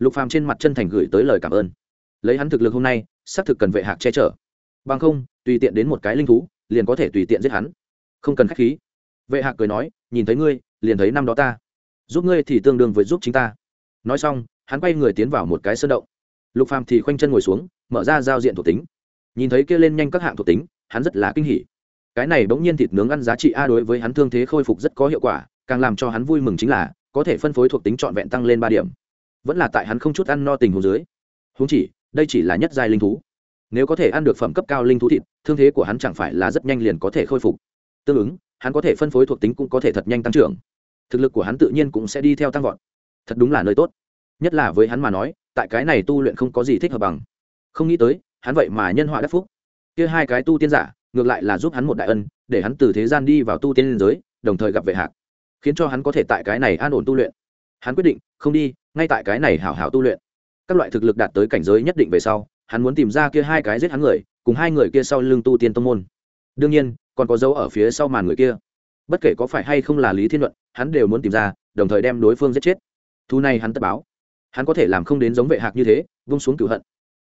lục phàm trên mặt chân thành gửi tới lời cảm ơn. Lấy hắn thực lực hôm nay, xác thực cần vệ hạc che chở. Bằng không, tùy tiện đến một cái linh thú, liền có thể tùy tiện giết hắn. Không cần khách khí. Vệ hạc cười nói, nhìn thấy ngươi, liền thấy năm đó ta. Giúp ngươi thì tương đương với giúp chính ta. Nói xong, hắn quay người tiến vào một cái sơn động. Lục phàm thì khoanh chân ngồi xuống, mở ra giao diện thuộc tính. Nhìn thấy kia lên nhanh các hạng thuộc tính, hắn rất là kinh hỉ. Cái này bỗng nhiên thịt nướng ăn giá trị a đối với hắn thương thế khôi phục rất có hiệu quả, càng làm cho hắn vui mừng chính là, có thể phân phối thuộc tính trọn vẹn tăng lên ba điểm vẫn là tại hắn không chút ăn no tình hồ dưới. Húng chỉ, đây chỉ là nhất giai linh thú. Nếu có thể ăn được phẩm cấp cao linh thú thịt, thương thế của hắn chẳng phải là rất nhanh liền có thể khôi phục. Tương ứng, hắn có thể phân phối thuộc tính cũng có thể thật nhanh tăng trưởng. Thực lực của hắn tự nhiên cũng sẽ đi theo tăng vọt. Thật đúng là nơi tốt. Nhất là với hắn mà nói, tại cái này tu luyện không có gì thích hợp bằng. Không nghĩ tới, hắn vậy mà nhân họa đắc phúc. Kia hai cái tu tiên giả, ngược lại là giúp hắn một đại ân, để hắn từ thế gian đi vào tu tiên giới, đồng thời gặp vệ hạc, khiến cho hắn có thể tại cái này an ổn tu luyện. Hắn quyết định, không đi ngay tại cái này hảo hảo tu luyện, các loại thực lực đạt tới cảnh giới nhất định về sau, hắn muốn tìm ra kia hai cái giết hắn người, cùng hai người kia sau lưng tu tiên tông môn. Đương nhiên, còn có dấu ở phía sau màn người kia. Bất kể có phải hay không là lý thiên luận, hắn đều muốn tìm ra, đồng thời đem đối phương giết chết. Thu này hắn tất báo. Hắn có thể làm không đến giống vệ hạc như thế, vung xuống cửu hận.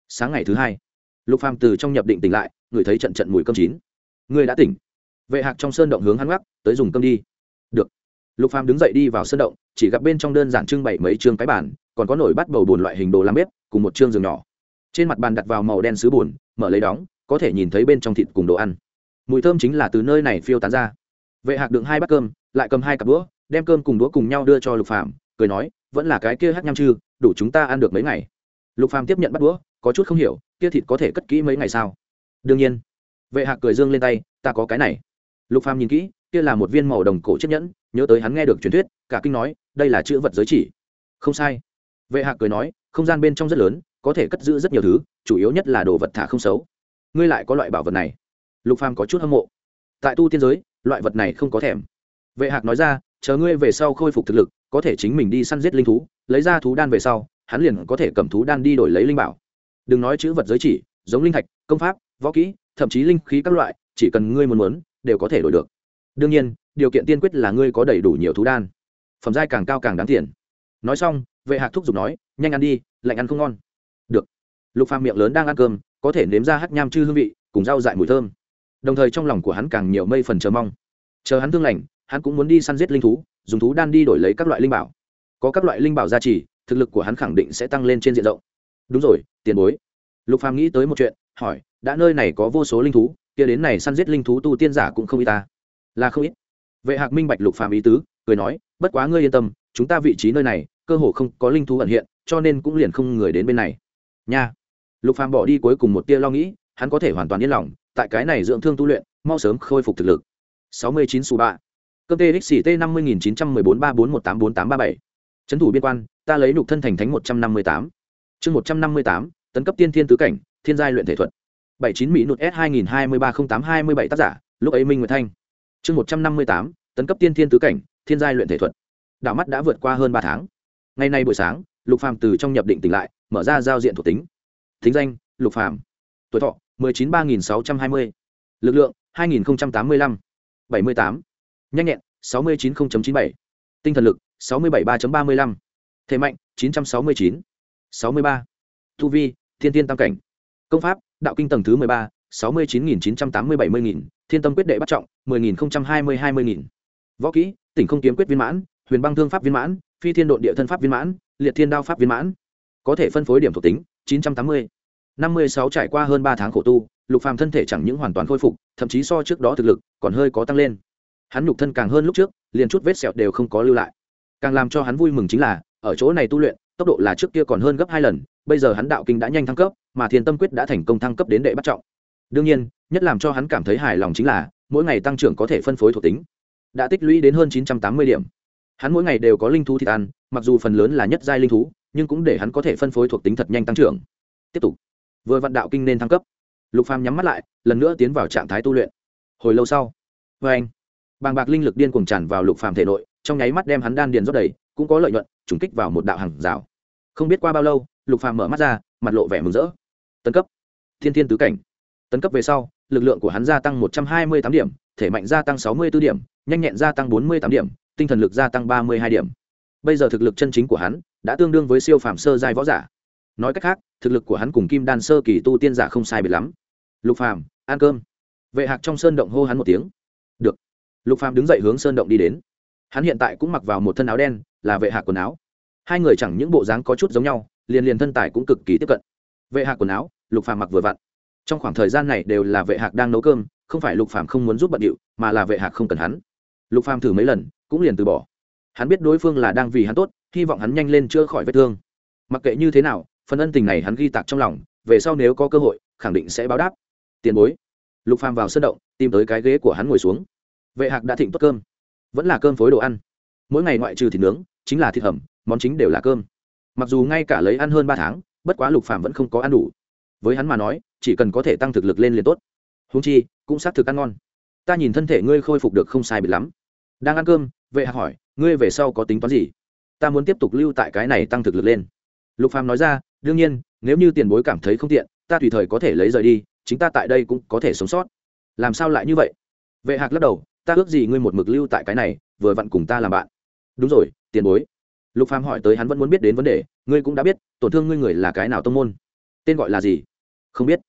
Sáng ngày thứ hai, lục phàm từ trong nhập định tỉnh lại ngửi thấy trận trận mùi cơm chín. Người đã tỉnh. Vệ hạc trong sơn động hướng hắn gác tới dùng cơm đi. Được lục phàm đứng dậy đi vào sân động, chỉ gặp bên trong đơn giản trưng bày mấy chương cái bàn, còn có nổi bắt bầu bùn loại hình đồ làm bếp, cùng một chương giường nhỏ. Trên mặt bàn đặt vào màu đen sứ bùn, mở lấy đóng, có thể nhìn thấy bên trong thịt cùng đồ ăn. Mùi thơm chính là từ nơi này phiêu tán ra. Vệ hạc đựng hai bát cơm, lại cầm hai cặp đũa, đem cơm cùng đũa cùng nhau đưa cho lục phàm, cười nói, vẫn là cái kia hát nham chư, đủ chúng ta ăn được mấy ngày. Lục phàm tiếp nhận bắt đũa, có chút không hiểu, kia thịt có thể cất kỹ mấy ngày sao? Đương nhiên. Vệ hạc cười dương lên tay, ta có cái này lục phàm nhìn kỹ, kia là một viên màu đồng cổ chiếc nhẫn, nhớ tới hắn nghe được truyền thuyết, cả kinh nói, đây là chữ vật giới chỉ. Không sai. Vệ hạc cười nói, không gian bên trong rất lớn, có thể cất giữ rất nhiều thứ, chủ yếu nhất là đồ vật thả không xấu. Ngươi lại có loại bảo vật này. Lục phàm có chút hâm mộ. Tại tu tiên giới, loại vật này không có thèm. Vệ hạc nói ra, chờ ngươi về sau khôi phục thực lực, có thể chính mình đi săn giết linh thú, lấy ra thú đan về sau, hắn liền có thể cầm thú đan đi đổi lấy linh bảo. Đừng nói chữ vật giới chỉ, giống linh thạch, công pháp, võ kỹ, thậm chí linh khí các loại, chỉ cần ngươi muốn muốn đều có thể đổi được. Đương nhiên, điều kiện tiên quyết là ngươi có đầy đủ nhiều thú đan. Phẩm giai càng cao càng đáng tiền. Nói xong, vệ hạc thúc giục nói, nhanh ăn đi, lạnh ăn không ngon. Được. Lục phàm miệng lớn đang ăn cơm, có thể nếm ra hắc nham chư hương vị, cùng rau dại mùi thơm. Đồng thời trong lòng của hắn càng nhiều mây phần chờ mong. Chờ hắn thương lành, hắn cũng muốn đi săn giết linh thú, dùng thú đan đi đổi lấy các loại linh bảo. Có các loại linh bảo gia trì, thực lực của hắn khẳng định sẽ tăng lên trên diện rộng. Đúng rồi, tiền bối. Lục phàm nghĩ tới một chuyện, hỏi, đã nơi này có vô số linh thú kia đến này săn giết linh thú tu tiên giả cũng không ít ta. Là không ít. Vệ hạc minh bạch lục phàm ý tứ, cười nói, bất quá ngươi yên tâm, chúng ta vị trí nơi này, cơ hồ không có linh thú ẩn hiện, cho nên cũng liền không người đến bên này. Nha. Lục phàm bỏ đi cuối cùng một tia lo nghĩ, hắn có thể hoàn toàn yên lòng, tại cái này dưỡng thương tu luyện, mau sớm khôi phục thực lực. 69 số ba. Cơm txt năm mươi nghìn chín trăm mười bốn ba bốn một tám bốn tám ba bảy. Trấn thủ biên quan, ta lấy lục thân thành thánh một trăm năm mươi tám. Chương một trăm năm mươi tám, tấn cấp tiên thiên tứ cảnh, thiên giai luyện thể thuật bảy chín mỹ nụt s hai nghìn hai mươi ba không tám hai mươi bảy tác giả, lúc ấy minh nguyệt thanh. Chương một trăm năm mươi tám, tấn cấp tiên thiên tứ cảnh, thiên giai luyện thể thuật. Đạo mắt đã vượt qua hơn ba tháng. Ngày nay buổi sáng, lục phàm từ trong nhập định tỉnh lại, mở ra giao diện thuộc tính. Thính danh, lục phàm. Tuổi thọ, mười chín ba nghìn sáu trăm hai mươi. Lực lượng, hai nghìn tám mươi lăm. bảy mươi tám. Nhanh nhẹn, sáu mươi chín chín bảy. Tinh thần lực, sáu mươi bảy ba ba mươi lăm. Thể mạnh, chín trăm sáu mươi chín. sáu mươi ba. Thu vi, thiên tiên tam cảnh. Công pháp đạo kinh tầng thứ mười ba, sáu mươi chín nghìn chín trăm tám mươi bảy mươi nghìn, thiên tâm quyết đệ bắt trọng, mười nghìn hai mươi hai mươi nghìn. Võ kỹ, tỉnh không kiếm quyết viên mãn, huyền băng thương pháp viên mãn, phi thiên đ địa thân pháp viên mãn, liệt thiên đao pháp viên mãn. Có thể phân phối điểm thuộc tính, chín trăm tám mươi. năm mươi sáu trải qua hơn ba tháng khổ tu, lục phàm thân thể chẳng những hoàn toàn khôi phục, thậm chí so trước đó thực lực còn hơi có tăng lên. Hắn nhục thân càng hơn lúc trước, liền chút vết sẹo đều không có lưu lại. Càng làm cho hắn vui mừng chính là, ở chỗ này tu luyện, tốc độ là trước kia còn hơn gấp hai lần, bây giờ hắn đạo kinh đã nhanh thăng cấp mà thiên tâm quyết đã thành công thăng cấp đến đệ bắt trọng. Đương nhiên, nhất làm cho hắn cảm thấy hài lòng chính là, mỗi ngày tăng trưởng có thể phân phối thuộc tính, đã tích lũy đến hơn chín trăm tám mươi điểm. Hắn mỗi ngày đều có linh thú thịt ăn, mặc dù phần lớn là nhất giai linh thú, nhưng cũng để hắn có thể phân phối thuộc tính thật nhanh tăng trưởng. Tiếp tục, vừa vận đạo kinh nên thăng cấp. Lục phàm nhắm mắt lại, lần nữa tiến vào trạng thái tu luyện. Hồi lâu sau vê anh, bàng bạc linh lực điên cuồng tràn vào lục phàm thể nội, trong nháy mắt đem hắn đan điền rót đầy, cũng có lợi nhuận, trùng kích vào một đạo hàng rào. Không biết qua bao lâu, lục phàm mở mắt ra, mặt lộ vẻ mừng rỡ tấn cấp. Thiên thiên tứ cảnh. Tấn cấp về sau, lực lượng của hắn gia tăng một trăm hai mươi tám điểm, thể mạnh gia tăng sáu mươi 64 điểm, nhanh nhẹn gia tăng bốn mươi tám điểm, tinh thần lực gia tăng ba mươi hai điểm. Bây giờ thực lực chân chính của hắn đã tương đương với siêu phàm sơ giai võ giả. Nói cách khác, thực lực của hắn cùng kim đan sơ kỳ tu tiên giả không sai biệt lắm. Lục phàm, ăn cơm. Vệ hạc trong sơn động hô hắn một tiếng. Được. Lục phàm đứng dậy hướng sơn động đi đến. Hắn hiện tại cũng mặc vào một thân áo đen, là vệ hạc quần áo. Hai người chẳng những bộ dáng có chút giống nhau, liền liền thân tài cũng cực kỳ tiếp cận vệ hạc quần áo, lục phàm mặc vừa vặn. Trong khoảng thời gian này đều là vệ hạc đang nấu cơm, không phải lục phàm không muốn giúp bận điệu, mà là vệ hạc không cần hắn. Lục phàm thử mấy lần, cũng liền từ bỏ. Hắn biết đối phương là đang vì hắn tốt, hy vọng hắn nhanh lên chữa khỏi vết thương. Mặc kệ như thế nào, phần ân tình này hắn ghi tạc trong lòng, về sau nếu có cơ hội, khẳng định sẽ báo đáp. Tiền bối. Lục phàm vào sân động, tìm tới cái ghế của hắn ngồi xuống. Vệ hạc đã thịnh tốt cơm. Vẫn là cơm phối đồ ăn. Mỗi ngày ngoại trừ thịt nướng, chính là thịt hầm, món chính đều là cơm. Mặc dù ngay cả lấy ăn hơn ba tháng bất quá lục phàm vẫn không có ăn đủ. Với hắn mà nói, chỉ cần có thể tăng thực lực lên liền tốt. Húng chi, cũng xác thực ăn ngon. Ta nhìn thân thể ngươi khôi phục được không sai biệt lắm. Đang ăn cơm, vệ hạc hỏi, ngươi về sau có tính toán gì? Ta muốn tiếp tục lưu tại cái này tăng thực lực lên. Lục phàm nói ra, đương nhiên, nếu như tiền bối cảm thấy không tiện, ta tùy thời có thể lấy rời đi, chính ta tại đây cũng có thể sống sót. Làm sao lại như vậy? Vệ hạc lắc đầu, ta ước gì ngươi một mực lưu tại cái này, vừa vặn cùng ta làm bạn. Đúng rồi, tiền bối lục phàm hỏi tới hắn vẫn muốn biết đến vấn đề, ngươi cũng đã biết, tổn thương ngươi người là cái nào tông môn? Tên gọi là gì? Không biết.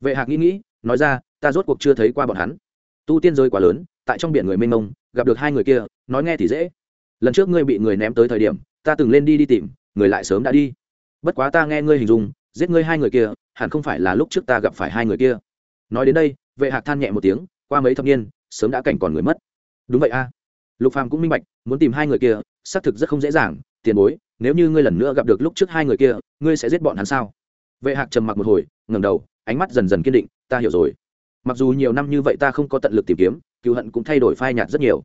Vệ hạc nghĩ nghĩ, nói ra, ta rốt cuộc chưa thấy qua bọn hắn. Tu tiên rơi quá lớn, tại trong biển người mênh mông, gặp được hai người kia, nói nghe thì dễ. Lần trước ngươi bị người ném tới thời điểm, ta từng lên đi đi tìm, người lại sớm đã đi. Bất quá ta nghe ngươi hình dung, giết ngươi hai người kia, hẳn không phải là lúc trước ta gặp phải hai người kia. Nói đến đây, vệ hạc than nhẹ một tiếng, qua mấy thập niên, sớm đã cảnh còn người mất. Đúng vậy a. Lục phàm cũng minh bạch, muốn tìm hai người kia, xác thực rất không dễ dàng tiền bối, nếu như ngươi lần nữa gặp được lúc trước hai người kia, ngươi sẽ giết bọn hắn sao? Vệ hạc trầm mặc một hồi, ngẩng đầu, ánh mắt dần dần kiên định, ta hiểu rồi. Mặc dù nhiều năm như vậy ta không có tận lực tìm kiếm cựu hận cũng thay đổi phai nhạt rất nhiều.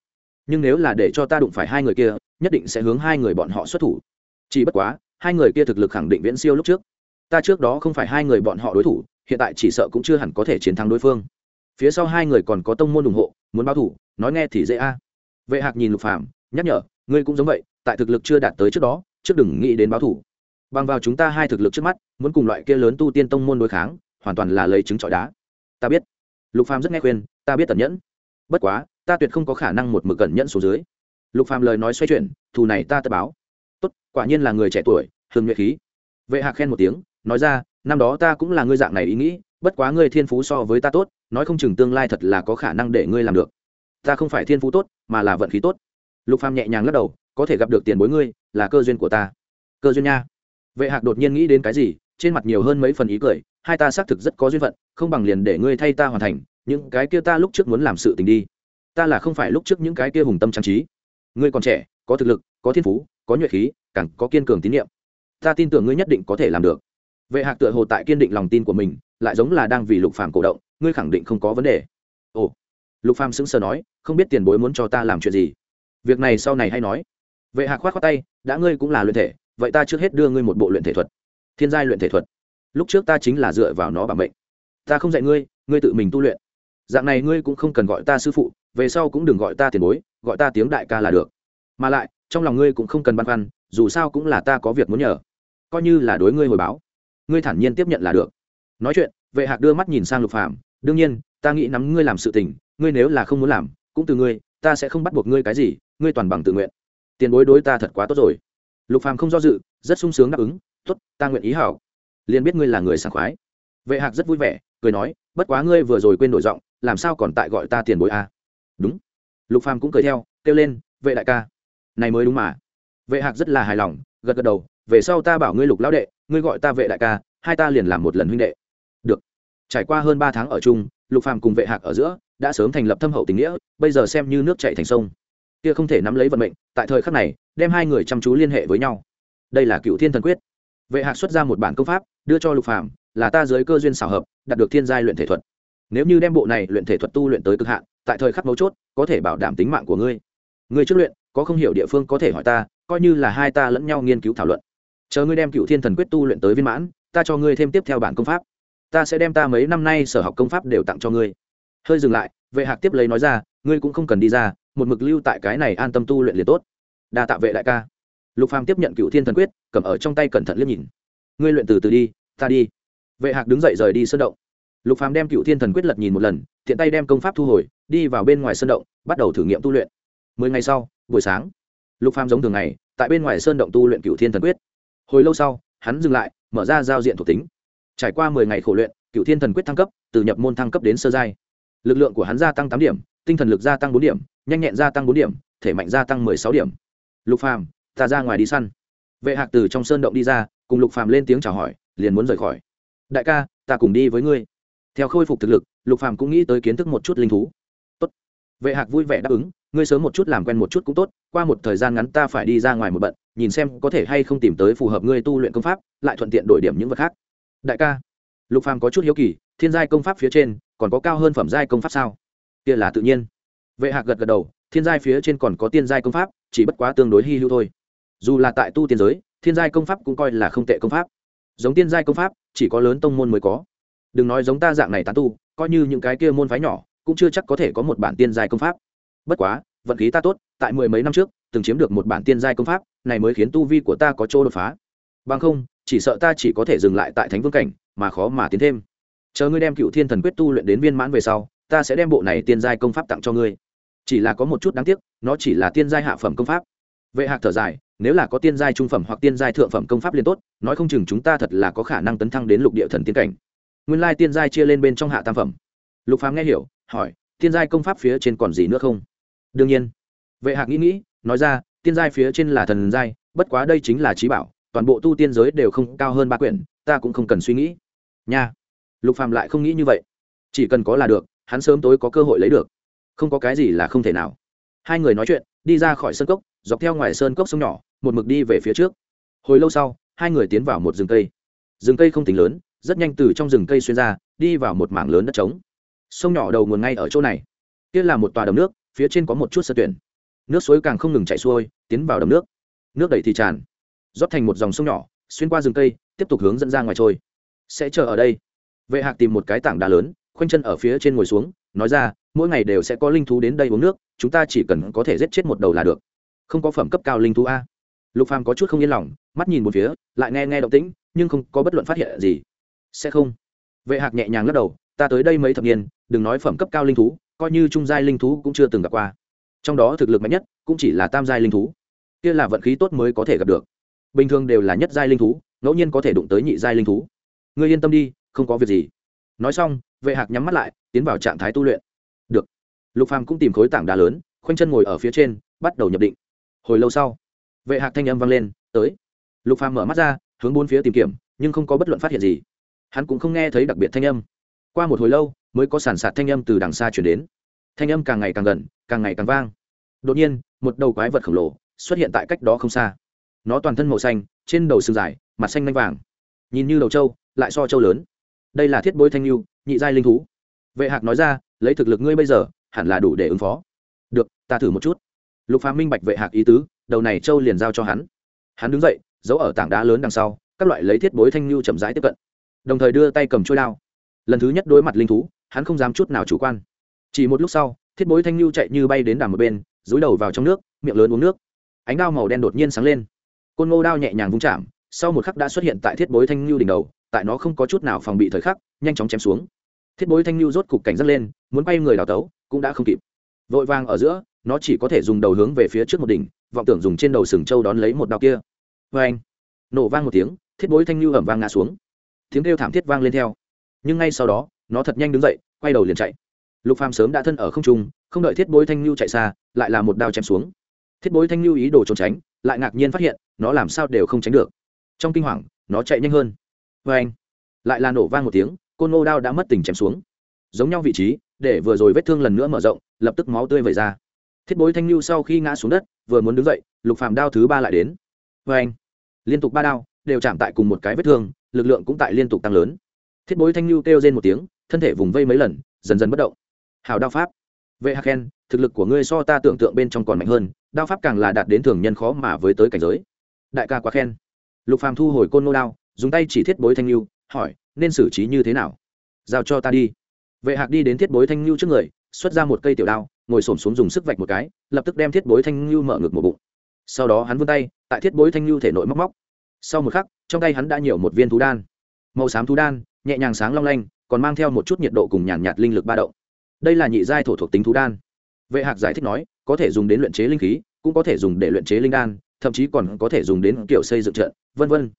Nhưng nếu là để cho ta đụng phải hai người kia, nhất định sẽ hướng hai người bọn họ xuất thủ. Chỉ bất quá, hai người kia thực lực khẳng định viễn siêu lúc trước. Ta trước đó không phải hai người bọn họ đối thủ, hiện tại chỉ sợ cũng chưa hẳn có thể chiến thắng đối phương. Phía sau hai người còn có tông môn ủng hộ, muốn báo thủ, nói nghe thì dễ a. Vệ hạc nhìn lục phàm, nhắc nhở, ngươi cũng giống vậy tại thực lực chưa đạt tới trước đó, trước đừng nghĩ đến báo thủ. Bằng vào chúng ta hai thực lực trước mắt, muốn cùng loại kia lớn tu tiên tông môn đối kháng, hoàn toàn là lấy trứng trọi đá. Ta biết. Lục phàm rất nghe khuyên, ta biết tận nhẫn. Bất quá, ta tuyệt không có khả năng một mực cẩn nhẫn số dưới. Lục phàm lời nói xoay chuyển, thù này ta tất báo. Tốt, quả nhiên là người trẻ tuổi, hương nhuệ khí. Vệ hạc khen một tiếng, nói ra, năm đó ta cũng là ngươi dạng này ý nghĩ, bất quá ngươi thiên phú so với ta tốt, nói không chừng tương lai thật là có khả năng để ngươi làm được. Ta không phải thiên phú tốt, mà là vận khí tốt. Lục phàm nhẹ nhàng lắc đầu có thể gặp được tiền bối ngươi, là cơ duyên của ta. Cơ duyên nha. Vệ hạc đột nhiên nghĩ đến cái gì, trên mặt nhiều hơn mấy phần ý cười, hai ta xác thực rất có duyên phận, không bằng liền để ngươi thay ta hoàn thành, những cái kia ta lúc trước muốn làm sự tình đi. Ta là không phải lúc trước những cái kia hùng tâm trang trí. Ngươi còn trẻ, có thực lực, có thiên phú, có nhuệ khí, càng có kiên cường tín nhiệm. Ta tin tưởng ngươi nhất định có thể làm được. Vệ hạc tựa hồ tại kiên định lòng tin của mình, lại giống là đang vì lục phàm cổ động, ngươi khẳng định không có vấn đề. Ồ. Lục phàm sững sờ nói, không biết tiền bối muốn cho ta làm chuyện gì. Việc này sau này hay nói vệ hạc khoát khoát tay, đã ngươi cũng là luyện thể, vậy ta trước hết đưa ngươi một bộ luyện thể thuật, thiên giai luyện thể thuật. Lúc trước ta chính là dựa vào nó bằng bệnh ta không dạy ngươi ngươi tự mình tu luyện. Dạng này ngươi cũng không cần gọi ta sư phụ, về sau cũng đừng gọi ta tiền bối, gọi ta tiếng đại ca là được. Mà lại, trong lòng ngươi cũng không cần băn khoăn, dù sao cũng là ta có việc muốn nhờ. Coi như là đối ngươi hồi báo, ngươi thản nhiên tiếp nhận là được. Nói chuyện, vệ hạc đưa mắt nhìn sang lục phạm đương nhiên, ta nghĩ nắm ngươi làm sự tình, ngươi nếu là không muốn làm, cũng từ ngươi, ta sẽ không bắt buộc ngươi cái gì, ngươi toàn bằng tự nguyện tiền bối đối ta thật quá tốt rồi. Lục phàm không do dự, rất sung sướng đáp ứng, tốt, ta nguyện ý hảo. Liền biết ngươi là người sảng khoái. Vệ hạc rất vui vẻ, cười nói, bất quá ngươi vừa rồi quên đổi giọng, làm sao còn tại gọi ta tiền bối a? Đúng. Lục phàm cũng cười theo, kêu lên, vệ đại ca, này mới đúng mà. Vệ hạc rất là hài lòng, gật gật đầu, về sau ta bảo ngươi lục lão đệ, ngươi gọi ta vệ đại ca, hai ta liền làm một lần huynh đệ. Được. Trải qua hơn ba tháng ở chung, lục phàm cùng vệ hạc ở giữa đã sớm thành lập thâm hậu tình nghĩa, bây giờ xem như nước chảy thành sông kia không thể nắm lấy vận mệnh, tại thời khắc này, đem hai người chăm chú liên hệ với nhau. Đây là cựu thiên thần quyết. Vệ hạc xuất ra một bản công pháp, đưa cho lục phàm, là ta dưới cơ duyên xảo hợp, đạt được thiên giai luyện thể thuật. Nếu như đem bộ này luyện thể thuật tu luyện tới cực hạn, tại thời khắc mấu chốt, có thể bảo đảm tính mạng của ngươi. Ngươi trước luyện, có không hiểu địa phương có thể hỏi ta, coi như là hai ta lẫn nhau nghiên cứu thảo luận. Chờ ngươi đem cựu thiên thần quyết tu luyện tới viên mãn, ta cho ngươi thêm tiếp theo bản công pháp. Ta sẽ đem ta mấy năm nay sở học công pháp đều tặng cho ngươi. Hơi dừng lại, vệ hạc tiếp lấy nói ra, ngươi cũng không cần đi ra một mực lưu tại cái này an tâm tu luyện liền tốt. Đa tạ vệ đại ca. Lục phàm tiếp nhận cựu thiên thần quyết, cầm ở trong tay cẩn thận liếc nhìn. Ngươi luyện từ từ đi, ta đi. Vệ hạc đứng dậy rời đi sân động. Lục phàm đem cựu thiên thần quyết lật nhìn một lần, tiện tay đem công pháp thu hồi, đi vào bên ngoài sân động, bắt đầu thử nghiệm tu luyện. Mười ngày sau, buổi sáng, lục phàm giống thường ngày, tại bên ngoài sơn động tu luyện cựu thiên thần quyết. Hồi lâu sau, hắn dừng lại, mở ra giao diện thuộc tính. Trải qua mười ngày khổ luyện cựu thiên thần quyết thăng cấp, từ nhập môn thăng cấp đến sơ giai. Lực lượng của hắn gia tăng tám điểm tinh thần lực gia tăng bốn điểm, nhanh nhẹn gia tăng bốn điểm, thể mạnh gia tăng mười sáu điểm. Lục phàm, ta ra ngoài đi săn. Vệ hạc từ trong sơn động đi ra, cùng lục phàm lên tiếng chào hỏi, liền muốn rời khỏi. Đại ca, ta cùng đi với ngươi. Theo khôi phục thực lực, lục phàm cũng nghĩ tới kiến thức một chút linh thú. Tốt. Vệ hạc vui vẻ đáp ứng, ngươi sớm một chút làm quen một chút cũng tốt, qua một thời gian ngắn ta phải đi ra ngoài một bận, nhìn xem có thể hay không tìm tới phù hợp ngươi tu luyện công pháp, lại thuận tiện đổi điểm những vật khác. Đại ca. Lục phàm có chút hiếu kỳ, thiên giai công pháp phía trên, còn có cao hơn phẩm giai công pháp sao? Kia là tự nhiên. Vệ hạc gật gật đầu, thiên giai phía trên còn có tiên giai công pháp, chỉ bất quá tương đối hy hữu thôi. Dù là tại tu tiên giới, thiên giai công pháp cũng coi là không tệ công pháp. Giống tiên giai công pháp, chỉ có lớn tông môn mới có. Đừng nói giống ta dạng này tán tu, coi như những cái kia môn phái nhỏ, cũng chưa chắc có thể có một bản tiên giai công pháp. Bất quá, vận khí ta tốt, tại mười mấy năm trước, từng chiếm được một bản tiên giai công pháp, này mới khiến tu vi của ta có chỗ đột phá. Bằng không, chỉ sợ ta chỉ có thể dừng lại tại thánh vương cảnh, mà khó mà tiến thêm. Chờ ngươi đem cựu thiên thần quyết tu luyện đến viên mãn về sau ta sẽ đem bộ này tiên giai công pháp tặng cho ngươi. Chỉ là có một chút đáng tiếc, nó chỉ là tiên giai hạ phẩm công pháp. Vệ hạc thở dài, nếu là có tiên giai trung phẩm hoặc tiên giai thượng phẩm công pháp liền tốt, nói không chừng chúng ta thật là có khả năng tấn thăng đến lục địa thần tiên cảnh. Nguyên lai tiên giai chia lên bên trong hạ tam phẩm. Lục phàm nghe hiểu, hỏi, tiên giai công pháp phía trên còn gì nữa không? Đương nhiên. Vệ hạc nghĩ nghĩ, nói ra, tiên giai phía trên là thần giai, bất quá đây chính là trí bảo, toàn bộ tu tiên giới đều không cao hơn ba quyển, ta cũng không cần suy nghĩ. Nha. Lục phàm lại không nghĩ như vậy. Chỉ cần có là được hắn sớm tối có cơ hội lấy được. Không có cái gì là không thể nào. Hai người nói chuyện, đi ra khỏi sơn cốc, dọc theo ngoài sơn cốc sông nhỏ, một mực đi về phía trước. Hồi lâu sau, hai người tiến vào một rừng cây. Rừng cây không tính lớn, rất nhanh từ trong rừng cây xuyên ra, đi vào một mảng lớn đất trống. Sông nhỏ đầu nguồn ngay ở chỗ này. Kia là một tòa đầm nước, phía trên có một chút sơ tuyển. Nước suối càng không ngừng chạy xuôi, tiến vào đầm nước. Nước đầy thì tràn, rót thành một dòng sông nhỏ, xuyên qua rừng cây, tiếp tục hướng dẫn ra ngoài trôi. Sẽ chờ ở đây. Vệ hạc tìm một cái tảng đá lớn khoanh chân ở phía trên ngồi xuống, nói ra, mỗi ngày đều sẽ có linh thú đến đây uống nước, chúng ta chỉ cần có thể giết chết một đầu là được. Không có phẩm cấp cao linh thú a? Lục phàm có chút không yên lòng, mắt nhìn một phía, lại nghe nghe động tĩnh, nhưng không có bất luận phát hiện gì. Sẽ không. Vệ hạc nhẹ nhàng lắc đầu, ta tới đây mấy thập niên, đừng nói phẩm cấp cao linh thú, coi như trung giai linh thú cũng chưa từng gặp qua. Trong đó thực lực mạnh nhất cũng chỉ là tam giai linh thú. Kia là vận khí tốt mới có thể gặp được. Bình thường đều là nhất giai linh thú, ngẫu nhiên có thể đụng tới nhị giai linh thú. Ngươi yên tâm đi, không có việc gì. Nói xong vệ hạc nhắm mắt lại, tiến vào trạng thái tu luyện. Được. Lục phàm cũng tìm khối tảng đá lớn, khoanh chân ngồi ở phía trên, bắt đầu nhập định. Hồi lâu sau, vệ hạc thanh âm vang lên, tới. Lục phàm mở mắt ra, hướng bốn phía tìm kiếm, nhưng không có bất luận phát hiện gì. Hắn cũng không nghe thấy đặc biệt thanh âm. Qua một hồi lâu, mới có sản sạt thanh âm từ đằng xa chuyển đến. Thanh âm càng ngày càng gần, càng ngày càng vang. Đột nhiên, một đầu quái vật khổng lồ xuất hiện tại cách đó không xa. Nó toàn thân màu xanh, trên đầu sừng dài, mặt xanh lanh vàng. Nhìn như đầu trâu, lại so trâu lớn. Đây là thiết bối thanh lưu nhị giai linh thú. Vệ hạc nói ra, lấy thực lực ngươi bây giờ, hẳn là đủ để ứng phó. Được, ta thử một chút. Lục phá minh bạch vệ hạc ý tứ, đầu này châu liền giao cho hắn. Hắn đứng dậy, giấu ở tảng đá lớn đằng sau, các loại lấy thiết bối thanh lưu chậm rãi tiếp cận. Đồng thời đưa tay cầm trôi đao. Lần thứ nhất đối mặt linh thú, hắn không dám chút nào chủ quan. Chỉ một lúc sau, thiết bối thanh lưu chạy như bay đến đàm một bên dối đầu vào trong nước, miệng lớn uống nước. Ánh đao màu đen đột nhiên sáng lên. Côn ngô đao nhẹ nhàng vung chạm, sau một khắc đã xuất hiện tại thiết bối thanh lưu đỉnh đầu, tại nó không có chút nào phòng bị thời khắc nhanh chóng chém xuống. Thiết bối thanh lưu rốt cục cảnh giác lên, muốn bay người đào tấu, cũng đã không kịp. Vội vàng ở giữa, nó chỉ có thể dùng đầu hướng về phía trước một đỉnh, vọng tưởng dùng trên đầu sừng trâu đón lấy một đao kia. Vê anh, nổ vang một tiếng, thiết bối thanh lưu ẩm vang ngã xuống. Tiếng kêu thảm thiết vang lên theo. Nhưng ngay sau đó, nó thật nhanh đứng dậy, quay đầu liền chạy. Lục phàm sớm đã thân ở không trung, không đợi thiết bối thanh lưu chạy xa, lại là một đao chém xuống. Thiết bối thanh lưu ý đồ trốn tránh, lại ngạc nhiên phát hiện, nó làm sao đều không tránh được. Trong kinh hoàng, nó chạy nhanh hơn. Vê anh, lại là nổ vang một tiếng côn ngô đao đã mất tình chém xuống. Giống nhau vị trí, để vừa rồi vết thương lần nữa mở rộng, lập tức máu tươi vẩy ra. Thiết bối thanh lưu sau khi ngã xuống đất, vừa muốn đứng dậy, lục phàm đao thứ ba lại đến. Vê anh, liên tục ba đao, đều chạm tại cùng một cái vết thương, lực lượng cũng tại liên tục tăng lớn. Thiết bối thanh lưu kêu lên một tiếng, thân thể vùng vây mấy lần, dần dần bất động. Hào đao pháp. Vệ hạc khen, thực lực của ngươi so ta tưởng tượng bên trong còn mạnh hơn, đao pháp càng là đạt đến thường nhân khó mà với tới cảnh giới. Đại ca quá khen. Lục phàm thu hồi côn nô đao, dùng tay chỉ thiết bối thanh lưu hỏi nên xử trí như thế nào? Giao cho ta đi. Vệ hạc đi đến thiết bối thanh lưu trước người xuất ra một cây tiểu đao ngồi xổm xuống dùng sức vạch một cái lập tức đem thiết bối thanh lưu mở ngực một bụng. Sau đó hắn vươn tay tại thiết bối thanh lưu thể nội móc móc. Sau một khắc trong tay hắn đã nhiều một viên thú đan. Màu xám thú đan nhẹ nhàng sáng long lanh còn mang theo một chút nhiệt độ cùng nhàn nhạt, nhạt linh lực ba động. Đây là nhị giai thổ thuộc tính thú đan. Vệ hạc giải thích nói có thể dùng đến luyện chế linh khí cũng có thể dùng để luyện chế linh đan thậm chí còn có thể dùng đến kiểu xây dựng trận vân vân.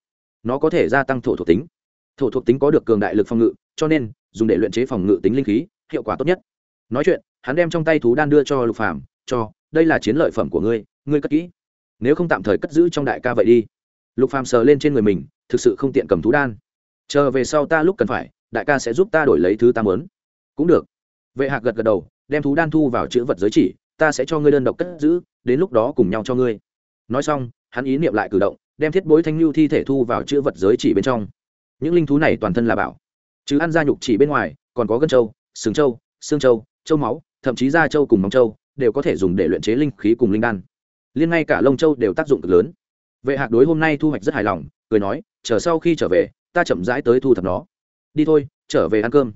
Nó có thể gia tăng thổ thuộc tính thổ thuộc tính có được cường đại lực phòng ngự, cho nên, dùng để luyện chế phòng ngự tính linh khí, hiệu quả tốt nhất. Nói chuyện, hắn đem trong tay thú đan đưa cho lục phàm, cho, đây là chiến lợi phẩm của ngươi ngươi cất kỹ. Nếu không tạm thời cất giữ trong đại ca vậy đi. Lục phàm sờ lên trên người mình, thực sự không tiện cầm thú đan. Chờ về sau ta lúc cần phải, đại ca sẽ giúp ta đổi lấy thứ ta muốn. Cũng được. Vệ hạc gật gật đầu, đem thú đan thu vào chữ vật giới chỉ, ta sẽ cho ngươi đơn độc cất giữ, đến lúc đó cùng nhau cho ngươi. Nói xong, hắn ý niệm lại cử động, đem thiết bối thanh lưu thi thể thu vào chữ vật giới chỉ bên trong những linh thú này toàn thân là bảo. Chứ ăn da nhục chỉ bên ngoài, còn có gân trâu, sừng trâu, xương trâu trâu máu, thậm chí da trâu cùng móng trâu, đều có thể dùng để luyện chế linh khí cùng linh đan. Liên ngay cả lông trâu đều tác dụng cực lớn. Vệ hạc đối hôm nay thu hoạch rất hài lòng, cười nói, chờ sau khi trở về, ta chậm rãi tới thu thập nó. Đi thôi, trở về ăn cơm.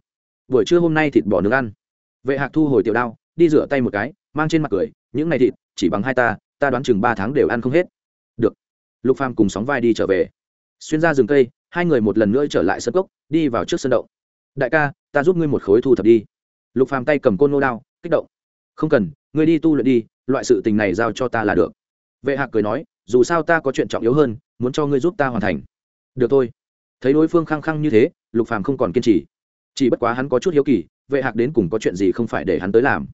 Buổi trưa hôm nay thịt bò nướng ăn. Vệ hạc thu hồi tiểu đao, đi rửa tay một cái, mang trên mặt cười, những ngày thịt, chỉ bằng hai ta ta đoán chừng ba tháng đều ăn không hết. Được. Lục phàm cùng sóng vai đi trở về. Xuyên ra rừng cây hai người một lần nữa trở lại sân cốc, đi vào trước sân động. Đại ca, ta giúp ngươi một khối thu thập đi. Lục phàm tay cầm côn nô đao, kích động. Không cần, ngươi đi tu luyện đi, loại sự tình này giao cho ta là được. Vệ hạc cười nói, dù sao ta có chuyện trọng yếu hơn, muốn cho ngươi giúp ta hoàn thành. Được thôi. Thấy đối phương khăng khăng như thế, lục phàm không còn kiên trì. Chỉ bất quá hắn có chút hiếu kỳ, vệ hạc đến cùng có chuyện gì không phải để hắn tới làm?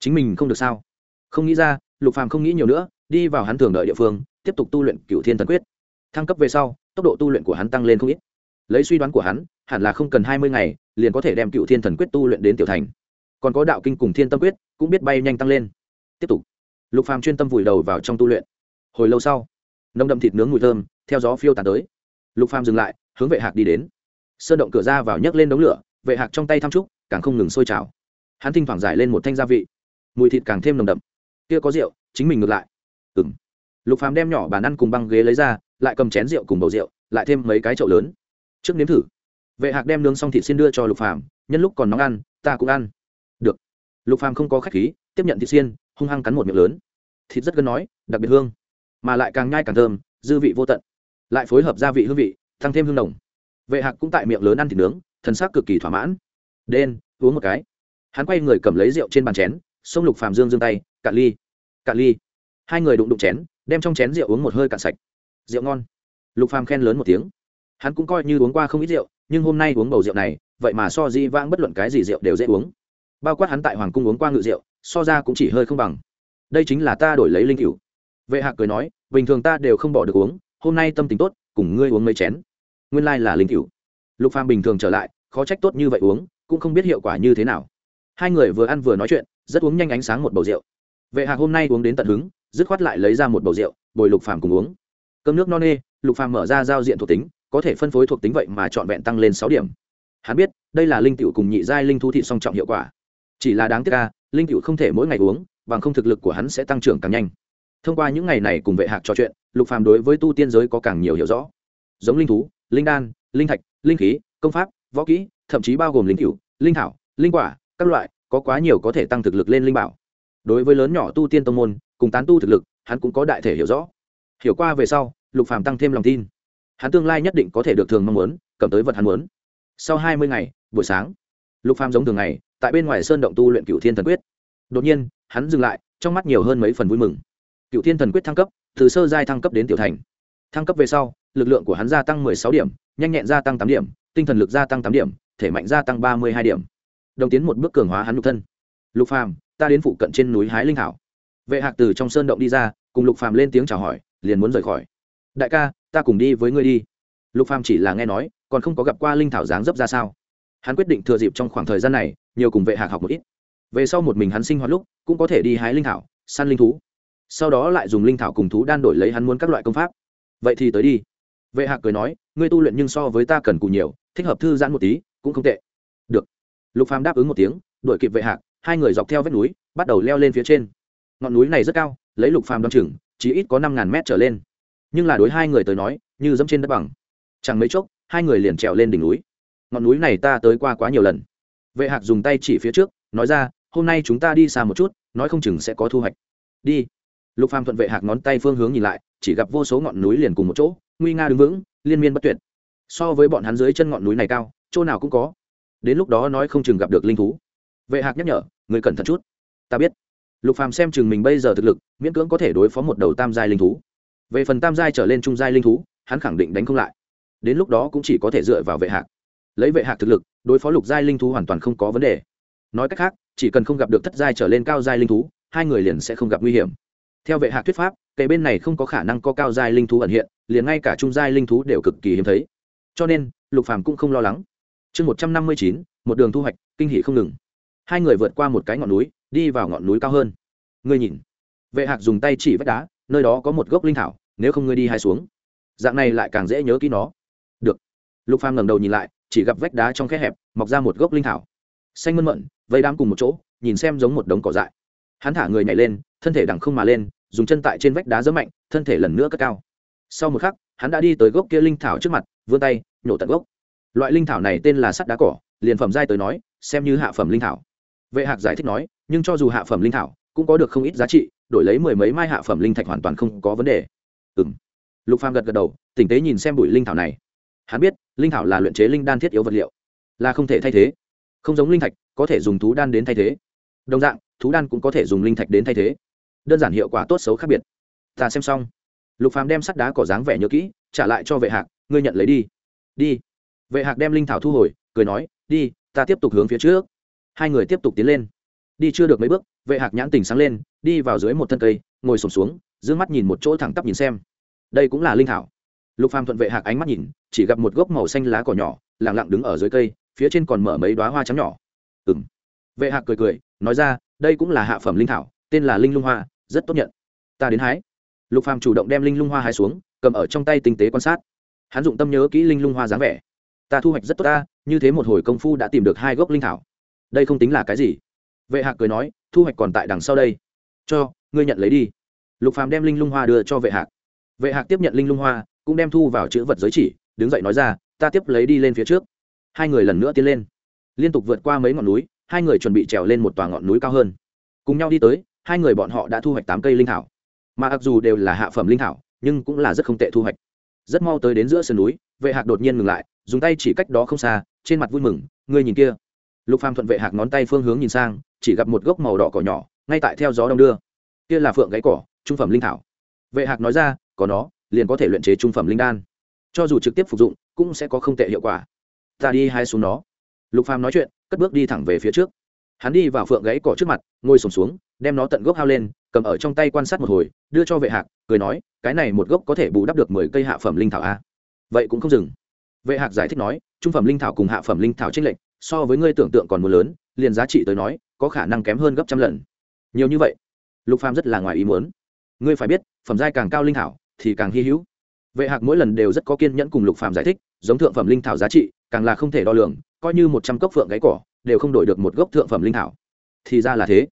Chính mình không được sao? Không nghĩ ra, lục phàm không nghĩ nhiều nữa, đi vào hắn thường đợi địa phương, tiếp tục tu luyện cựu thiên thần quyết. Thăng cấp về sau tốc độ tu luyện của hắn tăng lên không ít. Lấy suy đoán của hắn, hẳn là không cần hai mươi ngày, liền có thể đem cựu thiên thần quyết tu luyện đến tiểu thành. Còn có đạo kinh cùng thiên tâm quyết cũng biết bay nhanh tăng lên. Tiếp tục. Lục phàm chuyên tâm vùi đầu vào trong tu luyện. Hồi lâu sau nông đậm thịt nướng mùi thơm, theo gió phiêu tàn tới. Lục phàm dừng lại, hướng vệ hạc đi đến. Sơn động cửa ra vào nhấc lên đống lửa, vệ hạc trong tay thăm trúc, càng không ngừng sôi trào. Hắn thỉnh thoảng giải lên một thanh gia vị. Mùi thịt càng thêm nồng đậm. Kia có rượu, chính mình ngược lại. Ừ lục phàm đem nhỏ bàn ăn cùng băng ghế lấy ra, lại cầm chén rượu cùng bầu rượu, lại thêm mấy cái chậu lớn. Trước nếm thử. Vệ hạc đem nướng xong thịt xin đưa cho lục phàm, nhân lúc còn nóng ăn, ta cũng ăn. Được. Lục phàm không có khách khí, tiếp nhận thịt xiên, hung hăng cắn một miệng lớn. Thịt rất gân nói, đặc biệt hương, mà lại càng nhai càng thơm, dư vị vô tận. Lại phối hợp gia vị hương vị, tăng thêm hương nồng. Vệ hạc cũng tại miệng lớn ăn thịt nướng, thần sắc cực kỳ thỏa mãn. Đen, uống một cái. Hắn quay người cầm lấy rượu trên bàn chén, xông lục phàm dương dương tay, cạn ly cạn ly. Hai người đụng đụng chén đem trong chén rượu uống một hơi cạn sạch. Rượu ngon. Lục phàm khen lớn một tiếng. Hắn cũng coi như uống qua không ít rượu, nhưng hôm nay uống bầu rượu này, vậy mà so di vãng bất luận cái gì rượu đều dễ uống. Bao quát hắn tại hoàng cung uống qua ngự rượu, so ra cũng chỉ hơi không bằng. Đây chính là ta đổi lấy linh cửu. Vệ hạc cười nói, bình thường ta đều không bỏ được uống, hôm nay tâm tình tốt, cùng ngươi uống mấy chén. Nguyên lai là linh cửu. Lục phàm bình thường trở lại, khó trách tốt như vậy uống, cũng không biết hiệu quả như thế nào. Hai người vừa ăn vừa nói chuyện, rất uống nhanh ánh sáng một bầu rượu. Vệ hạc hôm nay uống đến tận hứng dứt khoát lại lấy ra một bầu rượu, bồi lục phàm cùng uống. Cơm nước no nê, lục phàm mở ra giao diện thuộc tính, có thể phân phối thuộc tính vậy mà trọn vẹn tăng lên sáu điểm. Hắn biết, đây là linh tiểu cùng nhị giai linh thú thị song trọng hiệu quả. Chỉ là đáng tiếc ca linh tiểu không thể mỗi ngày uống, bằng không thực lực của hắn sẽ tăng trưởng càng nhanh. Thông qua những ngày này cùng vệ hạc trò chuyện, lục phàm đối với tu tiên giới có càng nhiều hiểu rõ. Giống linh thú, linh đan, linh thạch, linh khí, công pháp, võ kỹ, thậm chí bao gồm linh cửu linh thảo, linh quả, các loại, có quá nhiều có thể tăng thực lực lên linh bảo. Đối với lớn nhỏ tu tiên tông môn cùng tán tu thực lực, hắn cũng có đại thể hiểu rõ. Hiểu qua về sau, lục phàm tăng thêm lòng tin. Hắn tương lai nhất định có thể được thường mong muốn, cầm tới vật hắn muốn. Sau hai mươi ngày, buổi sáng, lục phàm giống thường ngày, tại bên ngoài sơn động tu luyện cựu thiên thần quyết. Đột nhiên, hắn dừng lại, trong mắt nhiều hơn mấy phần vui mừng. Cựu thiên thần quyết thăng cấp, từ sơ giai thăng cấp đến tiểu thành. Thăng cấp về sau, lực lượng của hắn gia tăng mười sáu điểm, nhanh nhẹn gia tăng tám điểm, tinh thần lực gia tăng tám điểm, thể mạnh gia tăng ba mươi hai điểm. Đồng tiến một bước cường hóa hắn lục thân. Lục phàm, ta đến phụ cận trên núi hái linh thảo vệ hạc từ trong sơn động đi ra, cùng lục phàm lên tiếng chào hỏi, liền muốn rời khỏi. Đại ca, ta cùng đi với ngươi đi. Lục phàm chỉ là nghe nói, còn không có gặp qua linh thảo dáng dấp ra sao. Hắn quyết định thừa dịp trong khoảng thời gian này, nhiều cùng vệ hạc học một ít. Về sau một mình hắn sinh hoạt lúc, cũng có thể đi hái linh thảo, săn linh thú. Sau đó lại dùng linh thảo cùng thú đan đổi lấy hắn muốn các loại công pháp. Vậy thì tới đi. Vệ hạc cười nói, ngươi tu luyện nhưng so với ta cần cù nhiều, thích hợp thư giãn một tí, cũng không tệ. Được. Lục phàm đáp ứng một tiếng, đuổi kịp vệ hạc, hai người dọc theo vách núi, bắt đầu leo lên phía trên ngọn núi này rất cao, lấy lục phàm đ o chừng, chỉ ít có năm ngàn mét trở lên. Nhưng là đối hai người tới nói, như dẫm trên đất bằng. Chẳng mấy chốc, hai người liền trèo lên đỉnh núi. Ngọn núi này ta tới qua quá nhiều lần. Vệ hạc dùng tay chỉ phía trước, nói ra, hôm nay chúng ta đi xa một chút, nói không chừng sẽ có thu hoạch. Đi. Lục phàm thuận vệ hạc ngón tay phương hướng nhìn lại, chỉ gặp vô số ngọn núi liền cùng một chỗ, nguy nga đứng vững, liên miên bất tuyệt. So với bọn hắn dưới chân ngọn núi này cao, chỗ nào cũng có. Đến lúc đó nói không chừng gặp được linh thú. Vệ hạc nhắc nhở, người cẩn thận chút. Ta biết lục phàm xem chừng mình bây giờ thực lực, miễn cưỡng có thể đối phó một đầu tam giai linh thú. Về phần tam giai trở lên trung giai linh thú, hắn khẳng định đánh không lại. Đến lúc đó cũng chỉ có thể dựa vào vệ hạc. Lấy vệ hạc thực lực, đối phó lục giai linh thú hoàn toàn không có vấn đề. Nói cách khác, chỉ cần không gặp được thất giai trở lên cao giai linh thú, hai người liền sẽ không gặp nguy hiểm. Theo vệ hạc thuyết pháp cây bên này không có khả năng có cao giai linh thú ẩn hiện, liền ngay cả trung giai linh thú đều cực kỳ hiếm thấy. Cho nên, lục phàm cũng không lo lắng. Chương một trăm năm mươi chín, một đường thu hoạch, kinh hỉ không ngừng. Hai người vượt qua một cái ngọn núi đi vào ngọn núi cao hơn. Ngươi nhìn. Vệ hạc dùng tay chỉ vách đá, nơi đó có một gốc linh thảo, nếu không ngươi đi hai xuống. Dạng này lại càng dễ nhớ kỹ nó. Được. Lục phàm ngẩng đầu nhìn lại, chỉ gặp vách đá trong khe hẹp, mọc ra một gốc linh thảo. Xanh mơn mận, vây đám cùng một chỗ, nhìn xem giống một đống cỏ dại. Hắn thả người nhảy lên, thân thể đằng không mà lên, dùng chân tại trên vách đá rất mạnh, thân thể lần nữa cất cao. Sau một khắc, hắn đã đi tới gốc kia linh thảo trước mặt, vươn tay, nhổ tận gốc. Loại linh thảo này tên là sắt đá cỏ, liền phẩm giai tới nói, xem như hạ phẩm linh thảo. Vệ hạc giải thích nói nhưng cho dù hạ phẩm linh thảo cũng có được không ít giá trị, đổi lấy mười mấy mai hạ phẩm linh thạch hoàn toàn không có vấn đề. Ừ m lục phàm gật gật đầu, tỉnh tế nhìn xem bụi linh thảo này. Hắn biết, linh thảo là luyện chế linh đan thiết yếu vật liệu, là không thể thay thế. Không giống linh thạch, có thể dùng thú đan đến thay thế. Đồng dạng, thú đan cũng có thể dùng linh thạch đến thay thế. Đơn giản hiệu quả tốt xấu khác biệt. Ta xem xong. Lục phàm đem sắt đá cỏ dáng vẻ nhớ kỹ, trả lại cho vệ hạc, ngươi nhận lấy đi. Đi. Vệ hạc đem linh thảo thu hồi, cười nói, đi, ta tiếp tục hướng phía trước. Hai người tiếp tục tiến lên đi chưa được mấy bước, vệ hạc nhãn tình sáng lên, đi vào dưới một thân cây, ngồi sổm xuống d ư ơ n g mắt nhìn một chỗ thẳng tắp nhìn xem. Đây cũng là linh thảo. Lục phàm thuận vệ hạc ánh mắt nhìn, chỉ gặp một gốc màu xanh lá cỏ nhỏ lẳng lặng đứng ở dưới cây, phía trên còn mở mấy đoá hoa trắng nhỏ. Ừ m vệ hạc cười cười, nói ra, đây cũng là hạ phẩm linh thảo, tên là linh lung hoa, rất tốt nhận. Ta đến hái. Lục phàm chủ động đem linh lung hoa hái xuống, cầm ở trong tay tinh tế quan sát. Hắn dụng tâm nhớ kỹ linh lung hoa dáng vẻ. Ta thu hoạch rất tốt ta, như thế một hồi công phu đã tìm được hai gốc linh thảo. Đây không tính là cái gì vệ hạc cười nói, thu hoạch còn tại đằng sau đây. Cho, ngươi nhận lấy đi. Lục phàm đem linh lung hoa đưa cho vệ hạc. Vệ hạc tiếp nhận linh lung hoa, cũng đem thu vào chữ vật giới chỉ, đứng dậy nói ra, ta tiếp lấy đi lên phía trước. Hai người lần nữa tiến lên. Liên tục vượt qua mấy ngọn núi, hai người chuẩn bị trèo lên một tòa ngọn núi cao hơn. Cùng nhau đi tới, hai người bọn họ đã thu hoạch tám cây linh thảo. Mà mặc dù đều là hạ phẩm linh thảo, nhưng cũng là rất không tệ thu hoạch. Rất mau tới đến giữa sườn núi, vệ hạc đột nhiên ngừng lại, dùng tay chỉ cách đó không xa, trên mặt vui mừng, ngươi nhìn kia lục phàm thuận vệ hạc ngón tay phương hướng nhìn sang chỉ gặp một gốc màu đỏ cỏ nhỏ ngay tại theo gió đông đưa. Kia là phượng gáy cỏ trung phẩm linh thảo. Vệ hạc nói ra có nó liền có thể luyện chế trung phẩm linh đan. Cho dù trực tiếp phục dụng cũng sẽ có không tệ hiệu quả. Ta đi hai xuống nó. Lục phàm nói chuyện cất bước đi thẳng về phía trước. Hắn đi vào phượng gáy cỏ trước mặt ngồi sùng xuống, xuống đem nó tận gốc hao lên cầm ở trong tay quan sát một hồi đưa cho vệ hạc cười nói cái này một gốc có thể bù đắp được mười cây hạ phẩm linh thảo a. Vậy cũng không dừng. Vệ hạc giải thích nói trung phẩm linh thảo cùng hạ phẩm linh thảo trích lệnh so với ngươi tưởng tượng còn muốn lớn, liền giá trị tới nói, có khả năng kém hơn gấp trăm lần. Nhiều như vậy, lục phàm rất là ngoài ý muốn. Ngươi phải biết, phẩm giai càng cao linh thảo, thì càng hy hữu. Vệ hạc mỗi lần đều rất có kiên nhẫn cùng lục phàm giải thích, giống thượng phẩm linh thảo giá trị, càng là không thể đo lường, coi như một trăm cốc phượng gáy cỏ, đều không đổi được một gốc thượng phẩm linh thảo. Thì ra là thế.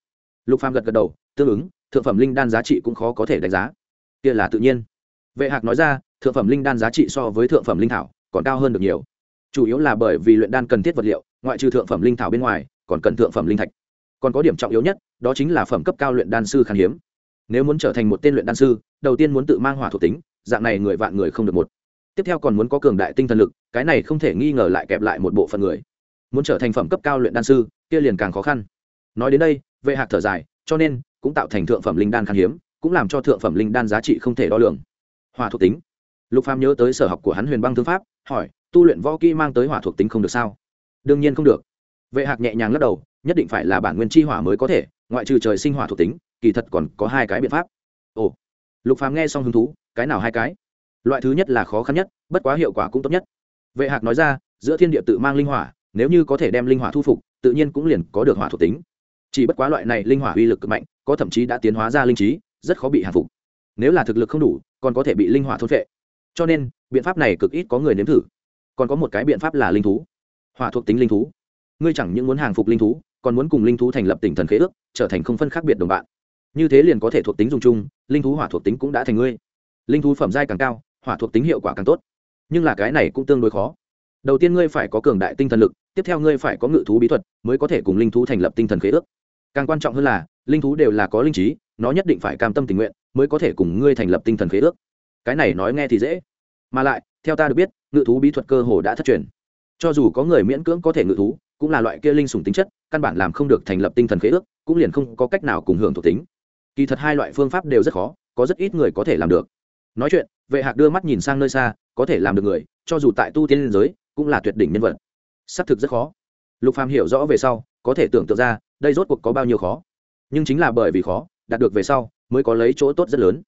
Lục phàm gật gật đầu, tương ứng, thượng phẩm linh đan giá trị cũng khó có thể đánh giá. Kia là tự nhiên. Vệ hạc nói ra, thượng phẩm linh đan giá trị so với thượng phẩm linh thảo còn cao hơn được nhiều chủ yếu là bởi vì luyện đan cần thiết vật liệu, ngoại trừ thượng phẩm linh thảo bên ngoài, còn cần thượng phẩm linh thạch. Còn có điểm trọng yếu nhất, đó chính là phẩm cấp cao luyện đan sư khan hiếm. Nếu muốn trở thành một tên luyện đan sư, đầu tiên muốn tự mang hỏa thuộc tính, dạng này người vạn người không được một. Tiếp theo còn muốn có cường đại tinh thần lực, cái này không thể nghi ngờ lại kẹp lại một bộ phận người. Muốn trở thành phẩm cấp cao luyện đan sư, kia liền càng khó khăn. Nói đến đây, vệ hạc thở dài, cho nên, cũng tạo thành thượng phẩm linh đan khan hiếm, cũng làm cho thượng phẩm linh đan giá trị không thể đo lường. Hỏa thuộc tính. Lục phàm nhớ tới sở học của hắn huyền băng thương pháp, hỏi tu luyện võ kỹ mang tới hỏa thuộc tính không được sao? Đương nhiên không được. Vệ hạc nhẹ nhàng lắc đầu, nhất định phải là bản nguyên chi hỏa mới có thể, ngoại trừ trời sinh hỏa thuộc tính, kỳ thật còn có hai cái biện pháp. Ồ. Lục phàm nghe xong hứng thú, cái nào hai cái? Loại thứ nhất là khó khăn nhất, bất quá hiệu quả cũng tốt nhất. Vệ hạc nói ra, giữa thiên địa tự mang linh hỏa, nếu như có thể đem linh hỏa thu phục, tự nhiên cũng liền có được hỏa thuộc tính. Chỉ bất quá loại này linh hỏa uy lực cực mạnh, có thậm chí đã tiến hóa ra linh trí, rất khó bị hạ phục. Nếu là thực lực không đủ, còn có thể bị linh hỏa thôn vệ cho nên, biện pháp này cực ít có người nếm thử còn có một cái biện pháp là linh thú. Hỏa thuộc tính linh thú. Ngươi chẳng những muốn hàng phục linh thú, còn muốn cùng linh thú thành lập tỉnh thần khế ước, trở thành không phân khác biệt đồng bạn. Như thế liền có thể thuộc tính dùng chung, linh thú hỏa thuộc tính cũng đã thành ngươi. Linh thú phẩm giai càng cao, hỏa thuộc tính hiệu quả càng tốt. Nhưng là cái này cũng tương đối khó. Đầu tiên ngươi phải có cường đại tinh thần lực, tiếp theo ngươi phải có ngự thú bí thuật, mới có thể cùng linh thú thành lập tinh thần khế ước. Càng quan trọng hơn là, linh thú đều là có linh trí, nó nhất định phải cam tâm tình nguyện, mới có thể cùng ngươi thành lập tinh thần khế ước. Cái này nói nghe thì dễ. Mà lại theo ta được biết, ngự thú bí thuật cơ hồ đã thất truyền. Cho dù có người miễn cưỡng có thể ngự thú, cũng là loại kia linh sủng tính chất, căn bản làm không được thành lập tinh thần khế ước, cũng liền không có cách nào cùng hưởng thuộc tính. Kỳ thật hai loại phương pháp đều rất khó, có rất ít người có thể làm được. Nói chuyện, vệ hạc đưa mắt nhìn sang nơi xa, có thể làm được người, cho dù tại tu tiên liên giới, cũng là tuyệt đỉnh nhân vật. Xác thực rất khó. Lục phàm hiểu rõ về sau, có thể tưởng tượng ra, đây rốt cuộc có bao nhiêu khó. Nhưng chính là bởi vì khó, đạt được về sau, mới có lấy chỗ tốt rất lớn.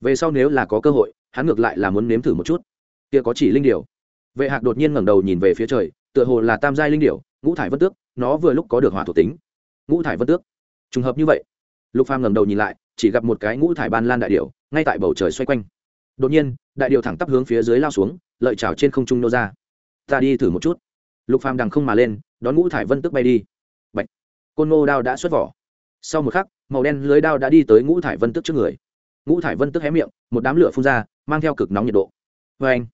Về sau nếu là có cơ hội, hắn ngược lại là muốn nếm thử một chút kia có chỉ linh điểu. Vệ hạc đột nhiên ngẩng đầu nhìn về phía trời, tựa hồ là tam giai linh điểu, ngũ thải vân tước, nó vừa lúc có được hỏa thuộc tính. Ngũ thải vân tước. Trùng hợp như vậy, lục phàm ngẩng đầu nhìn lại, chỉ gặp một cái ngũ thải ban lan đại điểu, ngay tại bầu trời xoay quanh. Đột nhiên, đại điểu thẳng tắp hướng phía dưới lao xuống, lợi chảo trên không trung nô ra. Ta đi thử một chút. Lục phàm đằng không mà lên, đón ngũ thải vân tước bay đi. Bạch. Côn ngô đao đã xuất vỏ. Sau một khắc, màu đen lưới đao đã đi tới ngũ thải vân tước trước người. Ngũ thải vân tước hé miệng, một đám lửa phun ra, mang theo cực nóng nhiệt độ. Vê anh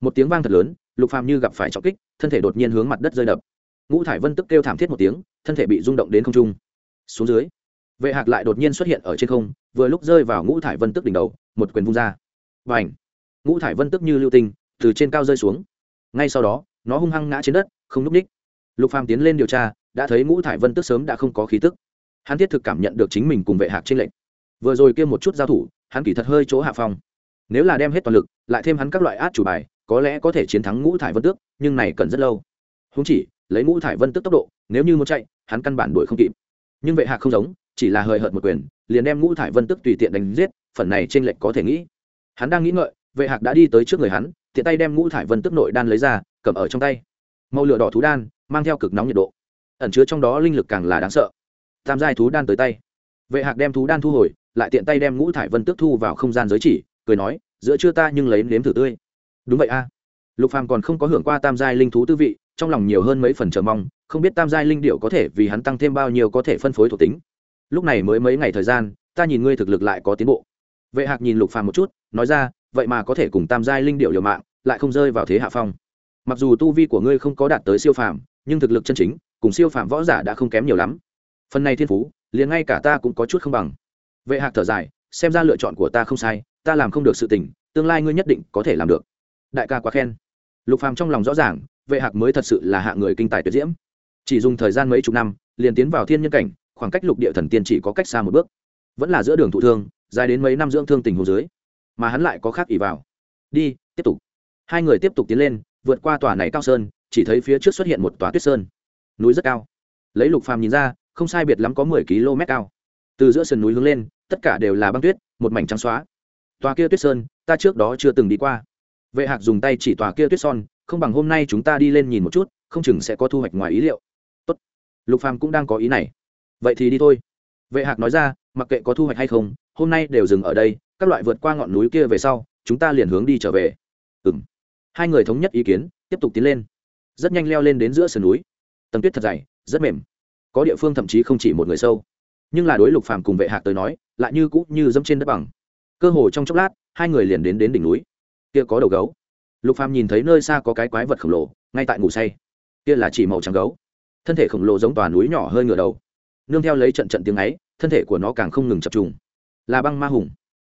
một tiếng vang thật lớn, lục phàm như gặp phải trọng kích, thân thể đột nhiên hướng mặt đất rơi đập. Ngũ thải vân tức kêu thảm thiết một tiếng, thân thể bị rung động đến không trung. Xuống dưới, vệ hạc lại đột nhiên xuất hiện ở trên không, vừa lúc rơi vào ngũ thải vân tức đỉnh đầu, một quyền vung ra. Và ảnh ngũ thải vân tức như lưu tinh, từ trên cao rơi xuống. Ngay sau đó, nó hung hăng ngã trên đất, không núp ních lục phàm tiến lên điều tra, đã thấy ngũ thải vân tức sớm đã không có khí tức. Hắn thiết thực cảm nhận được chính mình cùng vệ hạc trên lệnh vừa rồi kia một chút giao thủ, hắn kỳ thật hơi chỗ hạ phong. Nếu là đem hết toàn lực, lại thêm hắn các loại át chủ bài có lẽ có thể chiến thắng ngũ thải vân tước, nhưng này cần rất lâu. Húng chỉ, lấy ngũ thải vân tước tốc độ, nếu như muốn chạy, hắn căn bản đuổi không kịp. Nhưng vệ hạc không giống, chỉ là hời hợt một quyền, liền đem ngũ thải vân tước tùy tiện đánh giết, phần này trên lệnh có thể nghĩ. Hắn đang nghĩ ngợi, vệ hạc đã đi tới trước người hắn, tiện tay đem ngũ thải vân tước nội đan lấy ra, cầm ở trong tay. Màu lửa đỏ thú đan, mang theo cực nóng nhiệt độ. Ẩn chứa trong đó linh lực càng là đáng sợ. Tam giai thú đan tới tay. Vệ hạc đem thú đan thu hồi, lại tiện tay đem ngũ thải vân tước thu vào không gian giới chỉ, cười nói, giữa chưa ta nhưng lấy nếm thử tươi đúng vậy a. Lục phàm còn không có hưởng qua tam giai linh thú tư vị, trong lòng nhiều hơn mấy phần chờ mong, không biết tam giai linh điệu có thể vì hắn tăng thêm bao nhiêu có thể phân phối thuộc tính. Lúc này mới mấy ngày thời gian, ta nhìn ngươi thực lực lại có tiến bộ. Vệ hạc nhìn lục phàm một chút, nói ra, vậy mà có thể cùng tam giai linh điệu liều mạng, lại không rơi vào thế hạ phong. Mặc dù tu vi của ngươi không có đạt tới siêu phàm, nhưng thực lực chân chính, cùng siêu phàm võ giả đã không kém nhiều lắm. Phần này thiên phú, liền ngay cả ta cũng có chút không bằng. Vệ hạc thở dài, xem ra lựa chọn của ta không sai, ta làm không được sự tình, tương lai ngươi nhất định có thể làm được đại ca quá khen. Lục phàm trong lòng rõ ràng, vệ hạc mới thật sự là hạ người kinh tài tuyệt diễm. Chỉ dùng thời gian mấy chục năm, liền tiến vào thiên nhân cảnh, khoảng cách lục địa thần tiên chỉ có cách xa một bước. Vẫn là giữa đường thụ thương, dài đến mấy năm dưỡng thương tình hồ dưới, mà hắn lại có khác ỉ vào. Đi, tiếp tục. Hai người tiếp tục tiến lên, vượt qua tòa này cao sơn, chỉ thấy phía trước xuất hiện một tòa tuyết sơn. Núi rất cao. Lấy lục phàm nhìn ra, không sai biệt lắm có mười km cao. Từ giữa sườn núi hướng lên, tất cả đều là băng tuyết, một mảnh trắng xóa. Tòa kia tuyết sơn, ta trước đó chưa từng đi qua vệ hạc dùng tay chỉ tòa kia tuyết son, không bằng hôm nay chúng ta đi lên nhìn một chút, không chừng sẽ có thu hoạch ngoài ý liệu. Tốt. lục phàm cũng đang có ý này. Vậy thì đi thôi. Vệ hạc nói ra, mặc kệ có thu hoạch hay không, hôm nay đều dừng ở đây, các loại vượt qua ngọn núi kia về sau, chúng ta liền hướng đi trở về. Ừ m hai người thống nhất ý kiến, tiếp tục tiến lên. Rất nhanh leo lên đến giữa sườn núi. Tầng tuyết thật dày, rất mềm. Có địa phương thậm chí không chỉ một người sâu. Nhưng là đối lục phàm cùng vệ hạc tới nói, lại như cũ như dẫm trên đất bằng. Cơ hồ trong chốc lát, hai người liền đến đến đỉnh núi kia có đầu gấu. Lục phàm nhìn thấy nơi xa có cái quái vật khổng lồ, ngay tại ngủ say. Kia là chỉ màu trắng gấu. Thân thể khổng lồ giống tòa núi nhỏ hơi ngửa đầu. Nương theo lấy trận trận tiếng ấy, thân thể của nó càng không ngừng chập trùng. Là băng ma hùng.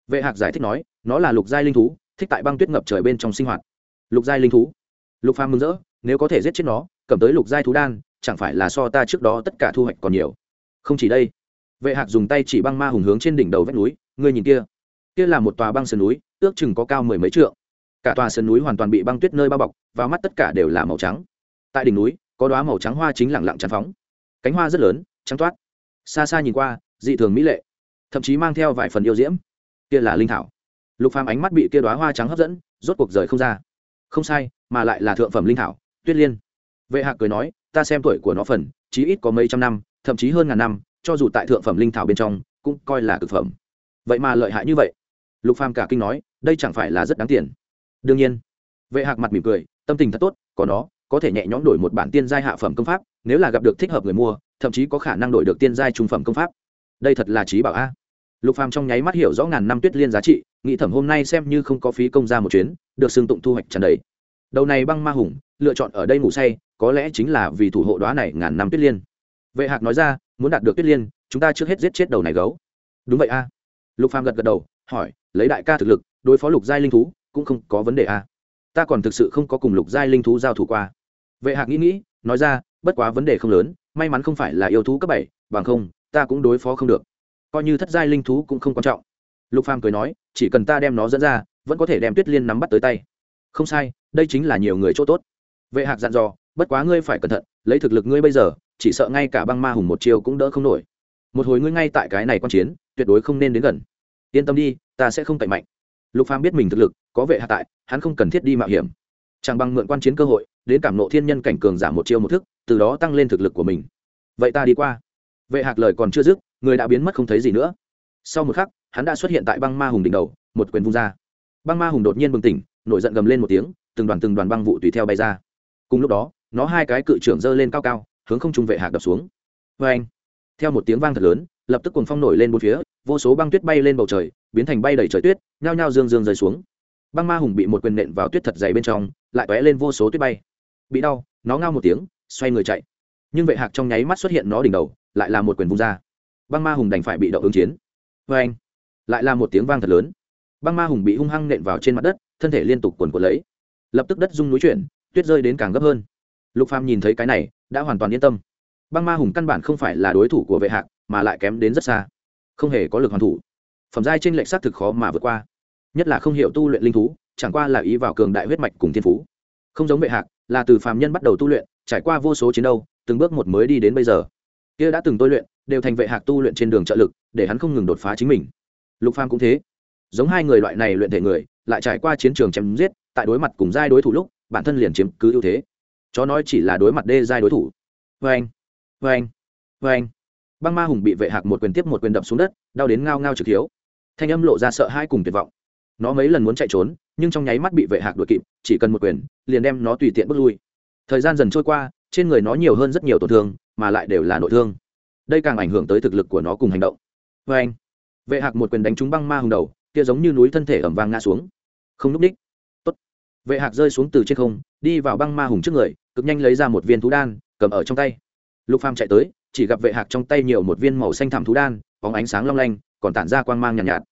Vệ hạc giải thích nói, nó là lục giai linh thú, thích tại băng tuyết ngập trời bên trong sinh hoạt. Lục giai linh thú. Lục phàm mừng rỡ, nếu có thể giết chết nó, cầm tới lục giai thú đan, chẳng phải là so ta trước đó tất cả thu hoạch còn nhiều. Không chỉ đây. Vệ hạc dùng tay chỉ băng ma hùng hướng trên đỉnh đầu vách núi, ngươi nhìn kia. Kia là một tòa băng sườn núi, ước chừng có cao mười mấy trượng cả tòa sườn núi hoàn toàn bị băng tuyết nơi bao bọc và mắt tất cả đều là màu trắng. Tại đỉnh núi, có đoá màu trắng hoa chính lẳng lặng tràn phóng. Cánh hoa rất lớn, trắng toát. Xa xa nhìn qua, dị thường mỹ lệ, thậm chí mang theo vài phần yêu diễm. Kia là linh thảo. Lục phàm ánh mắt bị kia đoá hoa trắng hấp dẫn, rốt cuộc rời không ra. Không sai, mà lại là thượng phẩm linh thảo, tuyết liên. Vệ hạc cười nói, ta xem tuổi của nó phần, chí ít có mấy trăm năm, thậm chí hơn ngàn năm, cho dù tại thượng phẩm linh thảo bên trong, cũng coi là cực phẩm. Vậy mà lợi hại như vậy. Lục phàm cả kinh nói, đây chẳng phải là rất đáng tiền đương nhiên. Vệ hạc mặt mỉm cười, tâm tình thật tốt, có nó, có thể nhẹ nhõm đổi một bản tiên giai hạ phẩm công pháp, nếu là gặp được thích hợp người mua, thậm chí có khả năng đổi được tiên giai trung phẩm công pháp. Đây thật là trí bảo a. Lục phàm trong nháy mắt hiểu rõ ngàn năm tuyết liên giá trị, nghĩ thẩm hôm nay xem như không có phí công ra một chuyến, được xương tụng thu hoạch tràn đầy. Đầu này băng ma hùng, lựa chọn ở đây ngủ say, có lẽ chính là vì thủ hộ đoá này ngàn năm tuyết liên. Vệ hạc nói ra, muốn đạt được tuyết liên, chúng ta trước hết giết chết đầu này gấu. Đúng vậy a. Lục phàm gật gật đầu, hỏi, lấy đại ca thực lực, đối phó lục giai linh thú cũng không có vấn đề a ta còn thực sự không có cùng lục giai linh thú giao thủ qua. Vệ hạc nghĩ nghĩ, nói ra, bất quá vấn đề không lớn, may mắn không phải là yêu thú cấp bảy, bằng không, ta cũng đối phó không được. Coi như thất giai linh thú cũng không quan trọng. Lục phàm cười nói, chỉ cần ta đem nó dẫn ra, vẫn có thể đem tuyết liên nắm bắt tới tay. Không sai, đây chính là nhiều người chỗ tốt. Vệ hạc dặn dò, bất quá ngươi phải cẩn thận, lấy thực lực ngươi bây giờ, chỉ sợ ngay cả băng ma hùng một chiều cũng đỡ không nổi. Một hồi ngươi ngay tại cái này quan chiến, tuyệt đối không nên đến gần. Yên tâm đi, ta sẽ không tẩy mạnh lục phàm biết mình thực lực, có vệ hạ tại, hắn không cần thiết đi mạo hiểm. Chẳng bằng mượn quan chiến cơ hội, đến cảm nộ thiên nhân cảnh cường giảm một chiêu một thức, từ đó tăng lên thực lực của mình. Vậy ta đi qua. Vệ hạc lời còn chưa dứt, người đã biến mất không thấy gì nữa. Sau một khắc, hắn đã xuất hiện tại băng ma hùng đỉnh đầu, một quyền vung ra. Băng ma hùng đột nhiên bừng tỉnh, nổi giận gầm lên một tiếng, từng đoàn từng đoàn băng vụ tùy theo bay ra. Cùng lúc đó, nó hai cái cự trưởng giơ lên cao cao, hướng không trung vệ hạc đập xuống. Vê anh theo một tiếng vang thật lớn lập tức cuồng phong nổi lên bốn phía, vô số băng tuyết bay lên bầu trời, biến thành bay đầy trời tuyết, nhao nhao dương dương rơi xuống. Băng ma hùng bị một quyền nện vào tuyết thật dày bên trong, lại tóe lên vô số tuyết bay. Bị đau, nó ngao một tiếng, xoay người chạy. Nhưng vệ hạc trong nháy mắt xuất hiện nó đỉnh đầu, lại là một quyền vung ra. Băng ma hùng đành phải bị động ứng chiến. Vê anh, lại là một tiếng vang thật lớn. Băng ma hùng bị hung hăng nện vào trên mặt đất, thân thể liên tục quần quần lấy. Lập tức đất rung núi chuyển, tuyết rơi đến càng gấp hơn. Lục phàm nhìn thấy cái này, đã hoàn toàn yên tâm. Băng ma hùng căn bản không phải là đối thủ của vệ hạc mà lại kém đến rất xa. Không hề có lực hoàn thủ. Phẩm giai trên lệnh xác thực khó mà vượt qua. Nhất là không hiểu tu luyện linh thú, chẳng qua là ý vào cường đại huyết mạch cùng thiên phú. Không giống vệ hạc, là từ phàm nhân bắt đầu tu luyện, trải qua vô số chiến đấu, từng bước một mới đi đến bây giờ. Kia đã từng tôi luyện, đều thành vệ hạc tu luyện trên đường trợ lực, để hắn không ngừng đột phá chính mình. Lục phàm cũng thế. Giống hai người loại này luyện thể người, lại trải qua chiến trường chém giết, tại đối mặt cùng giai đối thủ lúc, bản thân liền chiếm cứ ưu thế. Chó nói chỉ là đối mặt đê giai đối thủ. Vê anh vê anh vê anh băng ma hùng bị vệ hạc một quyền tiếp một quyền đập xuống đất, đau đến ngao ngao trực thiếu thanh âm lộ ra sợ hai cùng tuyệt vọng. Nó mấy lần muốn chạy trốn, nhưng trong nháy mắt bị vệ hạc đuổi kịp, chỉ cần một quyền, liền đem nó tùy tiện bước lui. Thời gian dần trôi qua, trên người nó nhiều hơn rất nhiều tổn thương, mà lại đều là nội thương. Đây càng ảnh hưởng tới thực lực của nó cùng hành động. Vê anh, vệ hạc một quyền đánh trúng băng ma hùng đầu, kia giống như núi thân thể ẩm vang ngã xuống. Không núp đích. Tốt. vệ hạc rơi xuống từ trên không, đi vào băng ma hùng trước người, cực nhanh lấy ra một viên thú đan, cầm ở trong tay. Lục phàm chạy tới chỉ gặp vệ hạc trong tay nhiều một viên màu xanh thảm thú đan bóng ánh sáng long lanh còn tản ra quang mang nhàn nhạt, nhạt.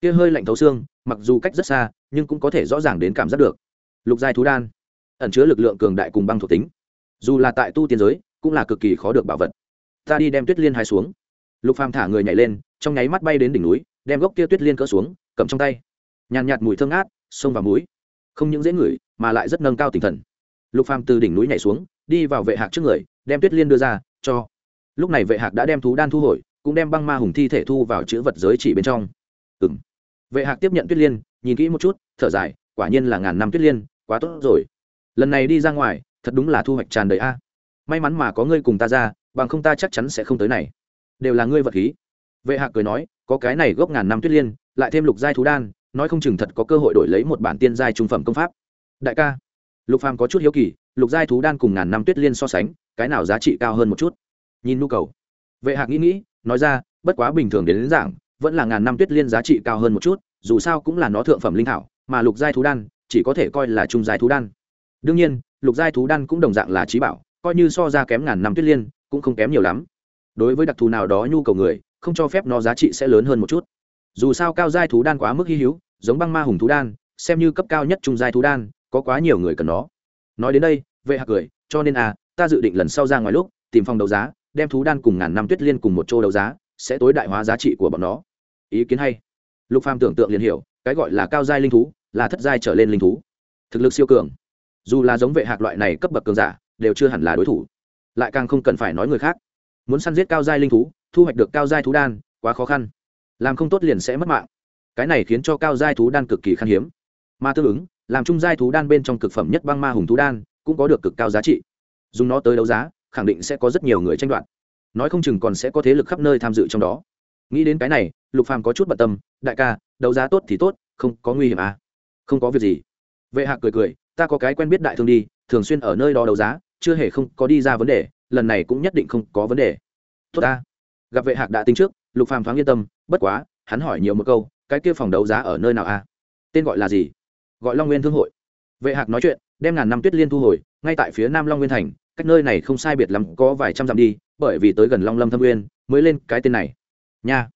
Kia hơi lạnh thấu xương mặc dù cách rất xa nhưng cũng có thể rõ ràng đến cảm giác được. Lục giai thú đan ẩn chứa lực lượng cường đại cùng băng thuộc tính. Dù là tại tu tiên giới cũng là cực kỳ khó được bảo vật. Ta đi đem tuyết liên hai xuống. Lục phàm thả người nhảy lên trong nháy mắt bay đến đỉnh núi đem gốc kia tuyết liên cỡ xuống cầm trong tay. Nhàn nhạt mùi thơm ngát xông vào mũi. Không những dễ ngửi mà lại rất nâng cao tinh thần. Lục phàm từ đỉnh núi nhảy xuống đi vào vệ hạc trước người đem tuyết liên đưa ra cho lúc này vệ hạc đã đem thú đan thu hồi, cũng đem băng ma hùng thi thể thu vào chữ vật giới chỉ bên trong. Ừng vệ hạc tiếp nhận tuyết liên, nhìn kỹ một chút, thở dài, quả nhiên là ngàn năm tuyết liên, quá tốt rồi. Lần này đi ra ngoài, thật đúng là thu hoạch tràn đầy a. May mắn mà có ngươi cùng ta ra, bằng không ta chắc chắn sẽ không tới này. Đều là ngươi vật khí. Vệ hạc cười nói, có cái này gốc ngàn năm tuyết liên, lại thêm lục giai thú đan, nói không chừng thật có cơ hội đổi lấy một bản tiên giai trung phẩm công pháp. Đại ca, lục phàm có chút hiếu kỳ, lục giai thú đan cùng ngàn năm tuyết liên so sánh, cái nào giá trị cao hơn một chút? Nhìn nhu cầu. Vệ hạc nghĩ nghĩ nói ra bất quá bình thường đến, đến giảng vẫn là ngàn năm tuyết liên giá trị cao hơn một chút dù sao cũng là nó thượng phẩm linh thảo mà lục giai thú đan chỉ có thể coi là trung giai thú đan. Đương nhiên lục giai thú đan cũng đồng dạng là trí bảo coi như so ra kém ngàn năm tuyết liên cũng không kém nhiều lắm. Đối với đặc thù nào đó nhu cầu người không cho phép nó giá trị sẽ lớn hơn một chút. Dù sao cao giai thú đan quá mức hy hữu giống băng ma hùng thú đan xem như cấp cao nhất trung giai thú đan có quá nhiều người cần nó. Nói đến đây vệ hạc cười cho nên à ta dự định lần sau ra ngoài lúc tìm phòng đấu giá đem thú đan cùng ngàn năm tuyết liên cùng một chỗ đấu giá, sẽ tối đại hóa giá trị của bọn nó. Ý kiến hay. Lục phàm tưởng tượng liền hiểu, cái gọi là cao giai linh thú, là thất giai trở lên linh thú. Thực lực siêu cường. Dù là giống vệ hạc loại này cấp bậc cường giả, đều chưa hẳn là đối thủ. Lại càng không cần phải nói người khác. Muốn săn giết cao giai linh thú, thu hoạch được cao giai thú đan, quá khó khăn. Làm không tốt liền sẽ mất mạng. Cái này khiến cho cao giai thú đan cực kỳ khan hiếm. Mà tương ứng, làm trung giai thú đan bên trong cực phẩm nhất băng ma hùng thú đan, cũng có được cực cao giá trị. Dùng nó tới đấu giá khẳng định sẽ có rất nhiều người tranh đoạt. Nói không chừng còn sẽ có thế lực khắp nơi tham dự trong đó. Nghĩ đến cái này, lục phàm có chút bận tâm, đại ca, đấu giá tốt thì tốt, không có nguy hiểm à? Không có việc gì. Vệ hạ cười cười, ta có cái quen biết đại thương đi, thường xuyên ở nơi đó đấu giá, chưa hề không có đi ra vấn đề, lần này cũng nhất định không có vấn đề. Tốt ta. Gặp vệ hạc đã tính trước, lục phàm thoáng yên tâm, bất quá, hắn hỏi nhiều một câu, cái kia phòng đấu giá ở nơi nào a tên gọi là gì? Gọi long nguyên thương hội. Vệ hạc nói chuyện, đem ngàn năm tuyết liên thu hồi, ngay tại phía nam long nguyên thành cách nơi này không sai biệt lắm, có vài trăm dặm đi, bởi vì tới gần long lâm thâm nguyên mới lên cái tên này. Nha.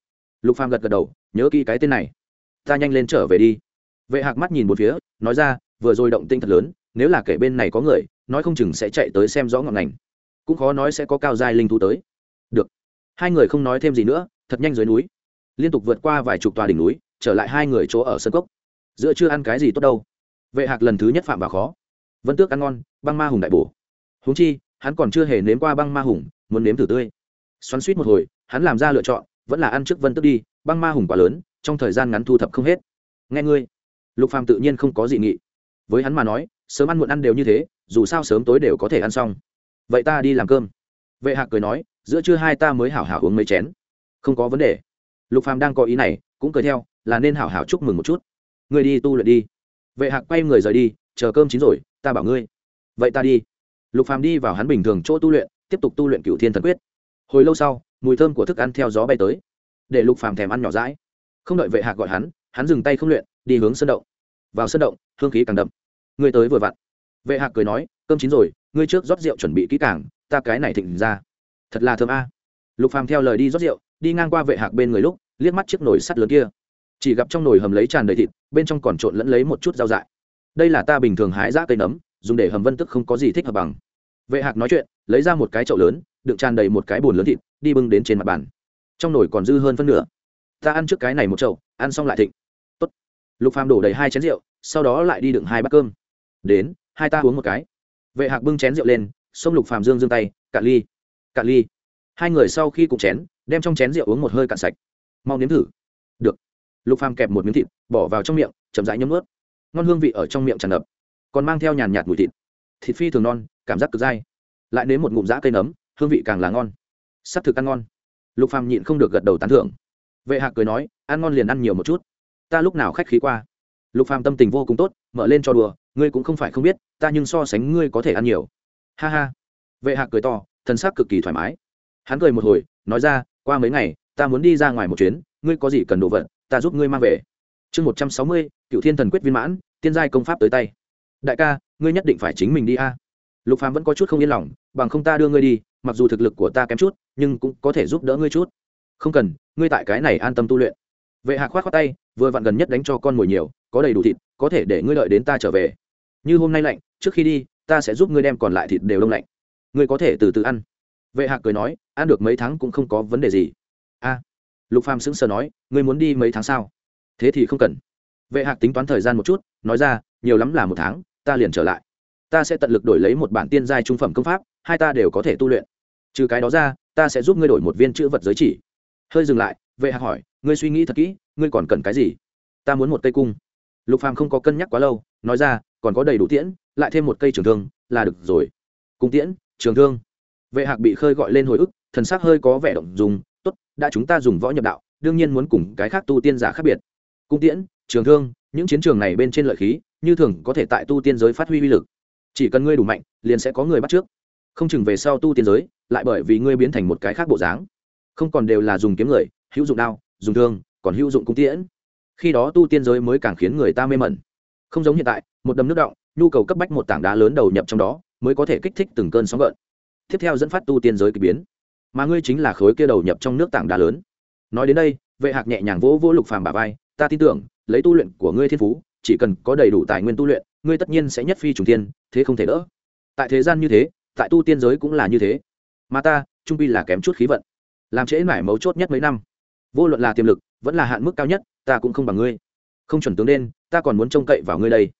Lục phàm gật gật đầu, nhớ kỹ cái tên này. Ta nhanh lên trở về đi. Vệ hạc mắt nhìn một phía, nói ra, vừa rồi động tinh thật lớn, nếu là kể bên này có người, nói không chừng sẽ chạy tới xem rõ ngọn ngành. Cũng khó nói sẽ có cao giai linh thú tới. Được. Hai người không nói thêm gì nữa, thật nhanh dưới núi. Liên tục vượt qua vài chục tòa đỉnh núi, trở lại hai người chỗ ở sân cốc. Giữa chưa ăn cái gì tốt đâu. Vệ hạc lần thứ nhất phạm vào khó. Vân tước ăn ngon, băng ma hùng đại bổ húng chi, hắn còn chưa hề nếm qua băng ma hùng, muốn nếm thử tươi. Xoắn suýt một hồi, hắn làm ra lựa chọn, vẫn là ăn trước vân tức đi, băng ma hùng quá lớn, trong thời gian ngắn thu thập không hết. Nghe ngươi, lục phàm tự nhiên không có dị nghị. Với hắn mà nói, sớm ăn muộn ăn đều như thế, dù sao sớm tối đều có thể ăn xong. Vậy ta đi làm cơm. Vệ hạc cười nói, giữa trưa hai ta mới hảo hảo uống mấy chén. Không có vấn đề. Lục phàm đang có ý này, cũng cười theo, là nên hảo hảo chúc mừng một chút. Ngươi đi tu luyện đi. Vệ hạc quay người rời đi, chờ cơm chín rồi, ta bảo ngươi. Vậy ta đi lục phàm đi vào hắn bình thường chỗ tu luyện, tiếp tục tu luyện cựu thiên thần quyết. Hồi lâu sau, mùi thơm của thức ăn theo gió bay tới, để lục phàm thèm ăn nhỏ rãi không đợi vệ hạc gọi hắn hắn dừng tay không luyện, đi hướng sân động. Vào sân động, hương khí càng đậm. Ngươi tới vừa vặn. Vệ hạc cười nói, cơm chín rồi, ngươi trước rót rượu chuẩn bị kỹ càng, ta cái này thịnh ra. Thật là thơm a. Lục phàm theo lời đi rót rượu, đi ngang qua vệ hạc bên người lúc, liếc mắt chiếc nồi sắt lớn kia. Chỉ gặp trong nồi hầm lấy tràn đầy thịt, bên trong còn trộn lẫn lấy một chút rau dại. Đây là ta bình thường hái rác cây nấm, dùng để hầm vân tức không có gì thích hợp bằng vệ hạc nói chuyện, lấy ra một cái chậu lớn, đựng tràn đầy một cái bồn lớn thịt, đi bưng đến trên mặt bàn. Trong nồi còn dư hơn phân nửa. Ta ăn trước cái này một chậu, ăn xong lại thịnh. Tốt. lục phàm đổ đầy hai chén rượu, sau đó lại đi đựng hai bát cơm. Đến, hai ta uống một cái. Vệ hạc bưng chén rượu lên, xông lục phàm dương dương tay, cạn ly cạn ly. Hai người sau khi cùng chén, đem trong chén rượu uống một hơi cạn sạch. Mau nếm thử. Được. Lục phàm kẹp một miếng thịt, bỏ vào trong miệng, chậm rãi nhấm ướt ngon hương vị ở trong miệng tràn ngập. Còn mang theo nhàn nhạt mùi thịt thịt phi thường non, cảm giác cực dai. Lại nếm một ngụm giã cây nấm, hương vị càng là ngon. S ắ c thực ăn ngon. Lục phàm nhịn không được gật đầu tán thưởng. Vệ hạc cười nói, ăn ngon liền ăn nhiều một chút. Ta lúc nào khách khí qua. Lục phàm tâm tình vô cùng tốt, mở lên cho đùa, ngươi cũng không phải không biết, ta nhưng so sánh ngươi có thể ăn nhiều. Ha ha. Vệ hạc cười to, thân xác cực kỳ thoải mái. Hắn cười một hồi, nói ra, qua mấy ngày, ta muốn đi ra ngoài một chuyến, ngươi có gì cần đồ vật, ta giúp ngươi mang về. Chương một trăm sáu mươi cựu thiên thần quyết viên mãn, tiên giai công pháp tới tay đại ca, ngươi nhất định phải chính mình đi a. Lục phàm vẫn có chút không yên lòng, bằng không ta đưa ngươi đi, mặc dù thực lực của ta kém chút, nhưng cũng có thể giúp đỡ ngươi chút. Không cần, ngươi tại cái này an tâm tu luyện. Vệ hạc khoát khoát tay, vừa vặn gần nhất đánh cho con mồi nhiều, có đầy đủ thịt, có thể để ngươi lợi đến ta trở về. Như hôm nay lạnh, trước khi đi, ta sẽ giúp ngươi đem còn lại thịt đều đông lạnh. Ngươi có thể từ từ ăn. Vệ hạc cười nói, ăn được mấy tháng cũng không có vấn đề gì. A. Lục phàm sững sờ nói, ngươi muốn đi mấy tháng sao? Thế thì không cần. Vệ hạc tính toán thời gian một chút, nói ra, nhiều lắm là một tháng ta liền trở lại. Ta sẽ tận lực đổi lấy một bản tiên giai trung phẩm công pháp, hai ta đều có thể tu luyện. Trừ cái đó ra, ta sẽ giúp ngươi đổi một viên chữ vật giới chỉ. Hơi dừng lại, vệ hạc hỏi, ngươi suy nghĩ thật kỹ, ngươi còn cần cái gì? Ta muốn một cây cung. Lục phàm không có cân nhắc quá lâu, nói ra, còn có đầy đủ tiễn, lại thêm một cây trường thương, là được rồi. Cung tiễn, trường thương. Vệ hạc bị khơi gọi lên hồi ức, thần sắc hơi có vẻ động dùng tốt, đã chúng ta dùng võ nhập đạo, đương nhiên muốn cùng cái khác tu tiên giả khác biệt. Cung tiễn, trường thương, những chiến trường này bên trên lợi khí như thường có thể tại tu tiên giới phát huy uy lực. Chỉ cần ngươi đủ mạnh, liền sẽ có người bắt trước. Không chừng về sau tu tiên giới, lại bởi vì ngươi biến thành một cái khác bộ dáng. Không còn đều là dùng kiếm người, hữu dụng đao, dùng thương, còn hữu dụng cung tiễn. Khi đó tu tiên giới mới càng khiến người ta mê mẩn. Không giống hiện tại, một đầm nước động, nhu cầu cấp bách một tảng đá lớn đầu nhập trong đó, mới có thể kích thích từng cơn sóng gợn. Tiếp theo dẫn phát tu tiên giới k ỳ biến. Mà ngươi chính là khối kia đầu nhập trong nước tảng đá lớn. Nói đến đây, vệ hạc nhẹ nhàng vỗ vỗ lục phàm bà vai, ta tin tưởng, lấy tu luyện của ngươi thiên phú chỉ cần có đầy đủ tài nguyên tu luyện, ngươi tất nhiên sẽ nhất phi trùng tiên thế không thể đỡ. Tại thế gian như thế, tại tu tiên giới cũng là như thế. Mà ta, trung pi là kém chút khí vận. Làm trễ mải mấu chốt nhất mấy năm. Vô luận là tiềm lực, vẫn là hạn mức cao nhất, ta cũng không bằng ngươi. Không chuẩn tướng nên, ta còn muốn trông cậy vào ngươi đây.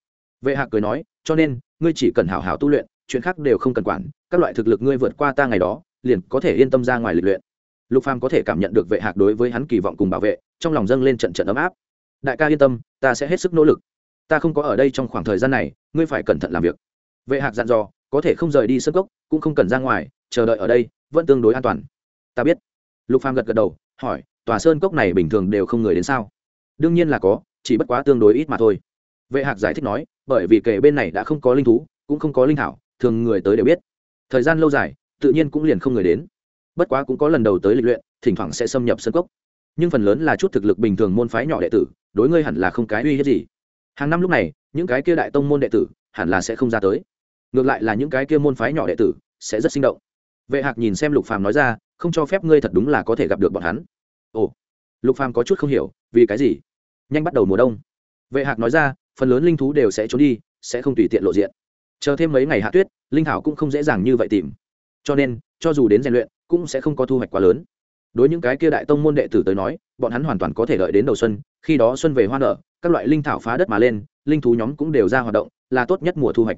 Vệ hạc cười nói, cho nên, ngươi chỉ cần hảo hảo tu luyện, chuyện khác đều không cần quản, các loại thực lực ngươi vượt qua ta ngày đó, liền có thể yên tâm ra ngoài lịch luyện. Lục phàm có thể cảm nhận được vệ hạc đối với hắn kỳ vọng cùng bảo vệ, trong lòng dâng lên trận trận ấm áp. Đại ca yên tâm, ta sẽ hết sức nỗ lực ta không có ở đây trong khoảng thời gian này, ngươi phải cẩn thận làm việc. Vệ hạc dặn dò, có thể không rời đi sân gốc cũng không cần ra ngoài, chờ đợi ở đây, vẫn tương đối an toàn. Ta biết. Lục phàm gật gật đầu, hỏi, tòa sơn cốc này bình thường đều không người đến sao? Đương nhiên là có, chỉ bất quá tương đối ít mà thôi. Vệ hạc giải thích nói, bởi vì kể bên này đã không có linh thú, cũng không có linh thảo, thường người tới đều biết. Thời gian lâu dài, tự nhiên cũng liền không người đến. Bất quá cũng có lần đầu tới lịch luyện, thỉnh thoảng sẽ xâm nhập sân cốc. Nhưng phần lớn là chút thực lực bình thường môn phái nhỏ đệ tử, đối ngươi hẳn là không cái uy hiếp gì hàng năm lúc này, những cái kia đại tông môn đệ tử hẳn là sẽ không ra tới. Ngược lại là những cái kia môn phái nhỏ đệ tử sẽ rất sinh động. Vệ hạc nhìn xem lục phàm nói ra, không cho phép ngươi thật đúng là có thể gặp được bọn hắn. Ồ, lục phàm có chút không hiểu, vì cái gì? Nhanh bắt đầu mùa đông. Vệ hạc nói ra, phần lớn linh thú đều sẽ trốn đi, sẽ không tùy tiện lộ diện. Chờ thêm mấy ngày hạ tuyết, linh thảo cũng không dễ dàng như vậy tìm. Cho nên, cho dù đến rèn luyện, cũng sẽ không có thu hoạch quá lớn đối những cái kia đại tông môn đệ tử tới nói, bọn hắn hoàn toàn có thể đợi đến đầu xuân, khi đó xuân về hoa nở, các loại linh thảo phá đất mà lên, linh thú nhóm cũng đều ra hoạt động, là tốt nhất mùa thu hoạch.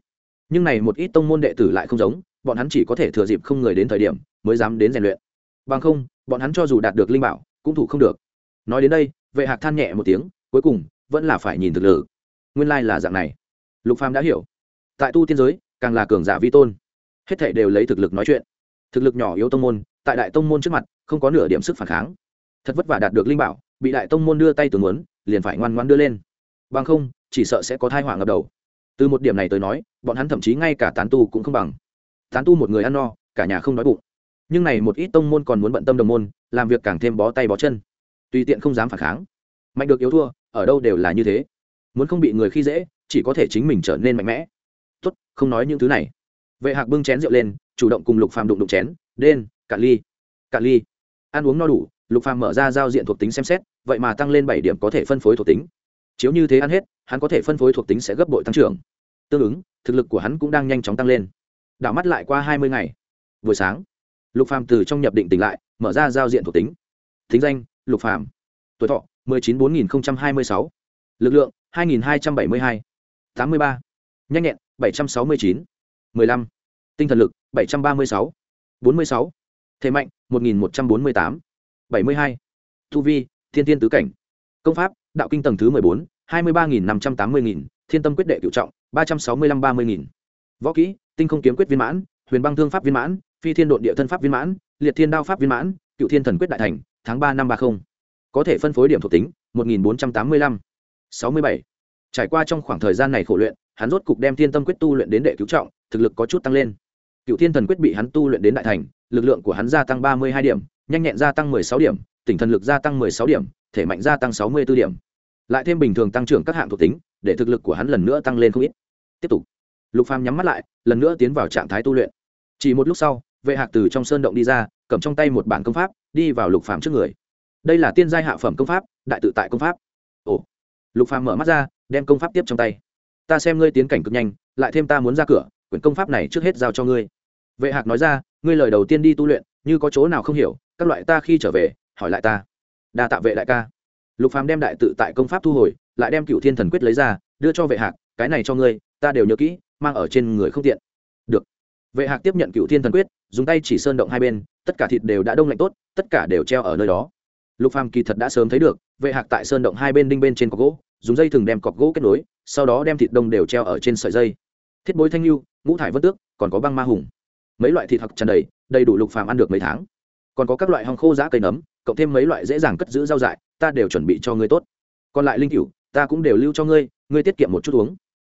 Nhưng này một ít tông môn đệ tử lại không giống, bọn hắn chỉ có thể thừa dịp không người đến thời điểm, mới dám đến rèn luyện. Bằng không, bọn hắn cho dù đạt được linh bảo, cũng thủ không được. Nói đến đây, vệ hạc than nhẹ một tiếng, cuối cùng, vẫn là phải nhìn thực lực. Nguyên lai là dạng này. Lục phàm đã hiểu. Tại tu tiên giới, càng là cường giả vi tôn. Hết thảy đều lấy thực lực nói chuyện. Thực lực nhỏ yếu tông môn tại đại tông môn trước mặt, không có nửa điểm sức phản kháng. Thật vất vả đạt được linh bảo, bị đại tông môn đưa tay tưởng muốn, liền phải ngoan ngoan đưa lên. Bằng không, chỉ sợ sẽ có thai họa ngập đầu. Từ một điểm này tới nói, bọn hắn thậm chí ngay cả tán tu cũng không bằng. Tán tu một người ăn no, cả nhà không đói bụng. Nhưng này một ít tông môn còn muốn bận tâm đồng môn, làm việc càng thêm bó tay bó chân. Tùy tiện không dám phản kháng. Mạnh được yếu thua, ở đâu đều là như thế. Muốn không bị người khi dễ, chỉ có thể chính mình trở nên mạnh mẽ. Tốt, không nói những thứ này. Vệ hạc bưng chén rượu lên, chủ động cùng lục phàm đụng đụng chén đen cạn ly. Cạn ly. Ăn uống no đủ, lục phàm mở ra giao diện thuộc tính xem xét, vậy mà tăng lên bảy điểm có thể phân phối thuộc tính. Chiếu như thế ăn hết, hắn có thể phân phối thuộc tính sẽ gấp bội tăng trưởng. Tương ứng, thực lực của hắn cũng đang nhanh chóng tăng lên. Đảo mắt lại qua hai mươi ngày. Buổi sáng, lục phàm từ trong nhập định tỉnh lại, mở ra giao diện thuộc tính. Thính danh, lục phàm. Tuổi thọ chín bốn nghìn hai mươi sáu. Lực lượng, hai nghìn hai trăm bảy mươi hai. tám mươi ba. Nhanh nhẹn, bảy trăm sáu mươi chín. 15. tinh thần lực 736. 46 thế mạnh 1148, 72, một thu vi thiên Thiên tứ cảnh. Công pháp đạo kinh tầng thứ mười bốn hai mươi ba nghìn năm trăm tám mươi nghìn. Thiên tâm quyết đệ cựu trọng ba trăm sáu mươi lăm ba mươi nghìn. Võ kỹ tinh không kiếm quyết viên mãn huyền băng thương pháp viên mãn phi thiên đội địa thân pháp viên mãn liệt thiên đao pháp viên mãn cựu thiên thần quyết đại thành tháng 3 năm ba mươi có thể phân phối điểm thuộc tính một nghìn bốn trăm tám mươi lăm. sáu mươi bảy. Trải qua trong khoảng thời gian này khổ luyện hắn rốt cục đem thiên tâm quyết tu luyện đến đệ cứu trọng thực lực có chút tăng lên. Cựu thiên thần quyết bị hắn tu luyện đến đại thành lực lượng của hắn gia tăng ba mươi hai điểm, nhanh nhẹn gia tăng sáu điểm tỉnh thần lực gia tăng sáu điểm, thể mạnh gia tăng sáu mươi b ố điểm. Lại thêm bình thường tăng trưởng các hạng thuộc tính, để thực lực của hắn lần nữa tăng lên không ít. Tiếp tục. Lục phàm nhắm mắt lại, lần nữa tiến vào trạng thái tu luyện. Chỉ một lúc sau, vệ hạc từ trong sơn động đi ra, cầm trong tay một bản công pháp, đi vào lục phàm trước người. Đây là tiên giai hạ phẩm công pháp, đại tự tại công pháp. Ồ. Lục phàm mở mắt ra, đem công pháp tiếp trong tay. Ta xem ngươi tiến cảnh cực nhanh, lại thêm ta muốn ra cửa, quyển công pháp này trước hết giao cho ngươi vệ hạc nói ra, ngươi lời đầu tiên đi tu luyện, như có chỗ nào không hiểu, các loại ta khi trở về, hỏi lại ta. Đa tạ vệ đại ca. Lục phàm đem đại tự tại công pháp thu hồi, lại đem cựu thiên thần quyết lấy ra, đưa cho vệ hạc, cái này cho ngươi, ta đều nhớ kỹ, mang ở trên người không tiện. Được. Vệ hạc tiếp nhận cựu thiên thần quyết, dùng tay chỉ sơn động hai bên, tất cả thịt đều đã đông lạnh tốt, tất cả đều treo ở nơi đó. Lục phàm kỳ thật đã sớm thấy được, vệ hạc tại sơn động hai bên đinh bên trên cọc gỗ, dùng dây thừng đem cọc gỗ kết nối, sau đó đem thịt đông đều treo ở trên sợi dây. Thiết bối thanh lưu ngũ thải vân tước, còn có băng ma hùng mấy loại thịt hoặc tràn đầy đầy đủ lục phàm ăn được mấy tháng. Còn có các loại hong khô giã cây nấm, cộng thêm mấy loại dễ dàng cất giữ rau dại, ta đều chuẩn bị cho ngươi tốt. Còn lại linh cửu, ta cũng đều lưu cho ngươi ngươi tiết kiệm một chút uống.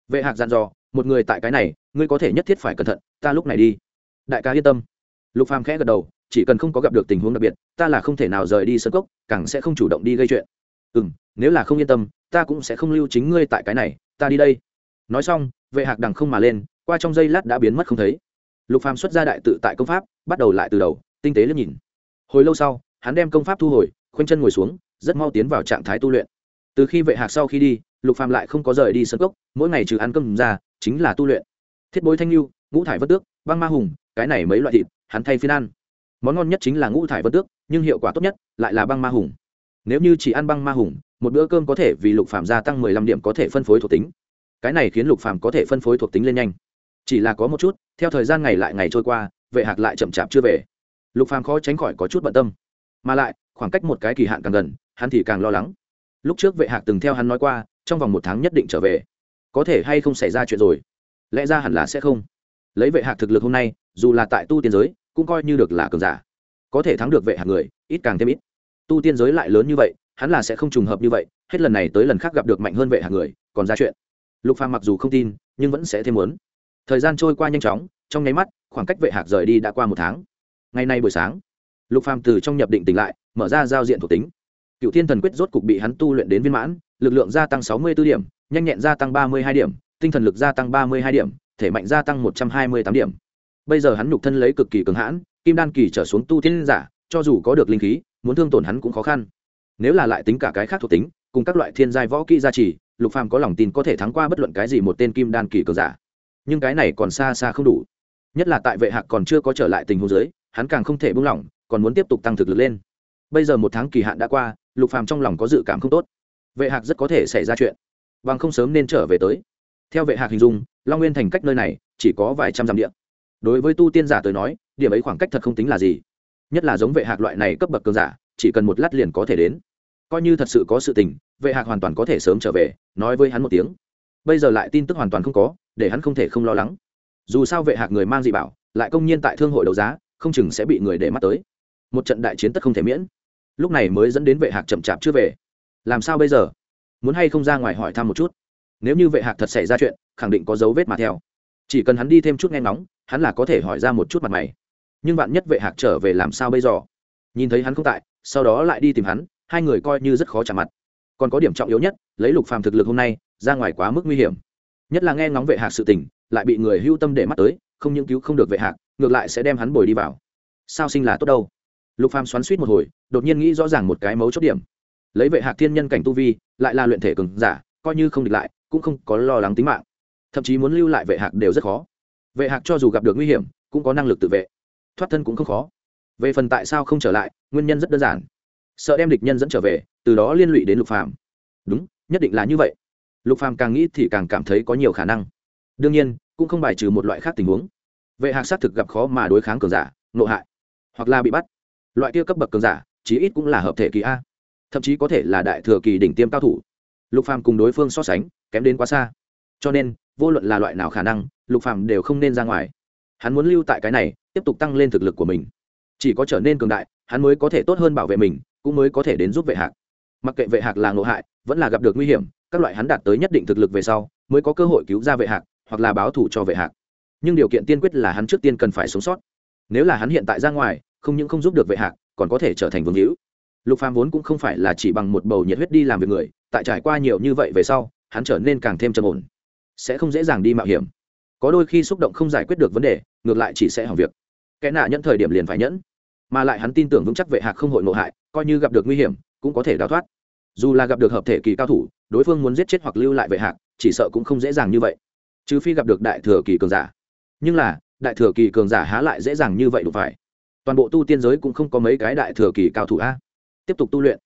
Vệ hạc dặn dò, một người tại cái này, ngươi có thể nhất thiết phải cẩn thận, ta lúc này đi. Đại ca yên tâm. Lục phàm khẽ gật đầu, chỉ cần không có gặp được tình huống đặc biệt, ta là không thể nào rời đi sân cốc, càng sẽ không chủ động đi gây chuyện. Ừ nếu là không yên tâm, ta cũng sẽ không lưu chính ngươi tại cái này, ta đi đây. Nói xong, vệ hạc đằng không mà lên, qua trong giây lát đã biến mất không thấy lục phàm xuất ra đại tự tại công pháp, bắt đầu lại từ đầu, tinh tế liếc nhìn. Hồi lâu sau, hắn đem công pháp thu hồi, khoanh chân ngồi xuống, rất mau tiến vào trạng thái tu luyện. Từ khi vệ hạc sau khi đi, lục phàm lại không có rời đi sân cốc, mỗi ngày trừ ăn cơm ra, chính là tu luyện. Thiết bối thanh lưu ngũ thải vất tước, băng ma hùng, cái này mấy loại thịt, hắn thay phiên ăn. Món ngon nhất chính là ngũ thải vân tước, nhưng hiệu quả tốt nhất lại là băng ma hùng. Nếu như chỉ ăn băng ma hùng, một bữa cơm có thể vì lục phàm gia tăng mười lăm điểm có thể phân phối thuộc tính. Cái này khiến lục phàm có thể phân phối thuộc tính lên nhanh chỉ là có một chút, theo thời gian ngày lại ngày trôi qua, vệ hạc lại chậm chạp chưa về. Lục phàm khó tránh khỏi có chút bận tâm. Mà lại, khoảng cách một cái kỳ hạn càng gần, hắn thì càng lo lắng. Lúc trước vệ hạc từng theo hắn nói qua, trong vòng một tháng nhất định trở về. Có thể hay không xảy ra chuyện rồi? Lẽ ra hẳn là sẽ không. Lấy vệ hạc thực lực hôm nay, dù là tại tu tiên giới, cũng coi như được là cường giả. Có thể thắng được vệ hạc người, ít càng thêm ít. Tu tiên giới lại lớn như vậy, hắn là sẽ không trùng hợp như vậy, hết lần này tới lần khác gặp được mạnh hơn vệ hạc người, còn ra chuyện. Lục phàm mặc dù không tin, nhưng vẫn sẽ thêm muốn thời gian trôi qua nhanh chóng, trong nháy mắt, khoảng cách vệ hạc rời đi đã qua một tháng. Ngày nay buổi sáng, lục phàm từ trong nhập định tỉnh lại, mở ra giao diện thuộc tính. Cựu thiên thần quyết rốt cục bị hắn tu luyện đến viên mãn, lực lượng gia tăng sáu mươi 64 điểm, nhanh nhẹn gia tăng ba mươi hai điểm, tinh thần lực gia tăng ba mươi hai điểm, thể mạnh gia tăng một trăm hai mươi tám điểm. Bây giờ hắn nhục thân lấy cực kỳ cường hãn, kim đan kỳ trở xuống tu tiên giả, cho dù có được linh khí, muốn thương tổn hắn cũng khó khăn. Nếu là lại tính cả cái khác thuộc tính, cùng các loại thiên giai võ kỹ gia trì, lục phàm có lòng tin có thể thắng qua bất luận cái gì một tên kim đan kỳ cường giả nhưng cái này còn xa xa không đủ. Nhất là tại vệ hạc còn chưa có trở lại tình huống giới hắn càng không thể buông lỏng, còn muốn tiếp tục tăng thực lực lên. Bây giờ một tháng kỳ hạn đã qua, lục phàm trong lòng có dự cảm không tốt. Vệ hạc rất có thể xảy ra chuyện, bằng không sớm nên trở về tới. Theo vệ hạc hình dung, long nguyên thành cách nơi này chỉ có vài trăm dặm địa. Đối với tu tiên giả tới nói, điểm ấy khoảng cách thật không tính là gì. Nhất là giống vệ hạc loại này cấp bậc cường giả, chỉ cần một lát liền có thể đến. Coi như thật sự có sự tình, vệ hạc hoàn toàn có thể sớm trở về, nói với hắn một tiếng. Bây giờ lại tin tức hoàn toàn không có để hắn không thể không lo lắng. Dù sao vệ hạc người mang dị bảo, lại công nhiên tại thương hội đấu giá, không chừng sẽ bị người để mắt tới. Một trận đại chiến tất không thể miễn. Lúc này mới dẫn đến vệ hạc chậm chạp chưa về. Làm sao bây giờ? Muốn hay không ra ngoài hỏi thăm một chút? Nếu như vệ hạc thật xảy ra chuyện, khẳng định có dấu vết mà theo. Chỉ cần hắn đi thêm chút nghe ngóng, hắn là có thể hỏi ra một chút mặt mày. Nhưng bạn nhất vệ hạc trở về làm sao bây giờ? Nhìn thấy hắn không tại, sau đó lại đi tìm hắn, hai người coi như rất khó trả mặt. Còn có điểm trọng yếu nhất, lấy lục phàm thực lực hôm nay, ra ngoài quá mức nguy hiểm nhất là nghe ngóng vệ hạc sự tình, lại bị người hưu tâm để mắt tới, không những cứu không được vệ hạc, ngược lại sẽ đem hắn bồi đi vào. Sao sinh là tốt đâu? Lục phàm xoắn suýt một hồi, đột nhiên nghĩ rõ ràng một cái mấu chốt điểm. Lấy vệ hạc thiên nhân cảnh tu vi, lại là luyện thể cường giả, coi như không địch lại, cũng không có lo lắng tính mạng. Thậm chí muốn lưu lại vệ hạc đều rất khó. Vệ hạc cho dù gặp được nguy hiểm, cũng có năng lực tự vệ. Thoát thân cũng không khó. Về phần tại sao không trở lại, nguyên nhân rất đơn giản. Sợ đem địch nhân dẫn trở về, từ đó liên lụy đến lục phàm. Đúng, nhất định là như vậy lục phàm càng nghĩ thì càng cảm thấy có nhiều khả năng. Đương nhiên, cũng không bài trừ một loại khác tình huống. Vệ hạc xác thực gặp khó mà đối kháng cường giả, nộ hại, hoặc là bị bắt. Loại kia cấp bậc cường giả, chí ít cũng là hợp thể kỳ a. Thậm chí có thể là đại thừa kỳ đỉnh tiêm cao thủ. Lục phàm cùng đối phương so sánh, kém đến quá xa. Cho nên, vô luận là loại nào khả năng, lục phàm đều không nên ra ngoài. Hắn muốn lưu tại cái này, tiếp tục tăng lên thực lực của mình. Chỉ có trở nên cường đại, hắn mới có thể tốt hơn bảo vệ mình, cũng mới có thể đến giúp vệ hạc. Mặc kệ vệ hạc là ngộ hại, vẫn là gặp được nguy hiểm các loại hắn đạt tới nhất định thực lực về sau, mới có cơ hội cứu ra vệ hạc, hoặc là báo thù cho vệ hạc. Nhưng điều kiện tiên quyết là hắn trước tiên cần phải sống sót. Nếu là hắn hiện tại ra ngoài, không những không giúp được vệ hạc, còn có thể trở thành vương hữu. Lục phàm vốn cũng không phải là chỉ bằng một bầu nhiệt huyết đi làm việc người, tại trải qua nhiều như vậy về sau, hắn trở nên càng thêm trầm ổn. Sẽ không dễ dàng đi mạo hiểm. Có đôi khi xúc động không giải quyết được vấn đề, ngược lại chỉ sẽ hỏng việc. Kẻ nạ nhẫn thời điểm liền phải nhẫn, mà lại hắn tin tưởng vững chắc vệ hạc không hội nộ hại, coi như gặp được nguy hiểm, cũng có thể đào thoát dù là gặp được hợp thể kỳ cao thủ, đối phương muốn giết chết hoặc lưu lại vệ hạc, chỉ sợ cũng không dễ dàng như vậy. Trừ phi gặp được đại thừa kỳ cường giả. Nhưng là, đại thừa kỳ cường giả há lại dễ dàng như vậy đủ phải. Toàn bộ tu tiên giới cũng không có mấy cái đại thừa kỳ cao thủ a. Tiếp tục tu luyện.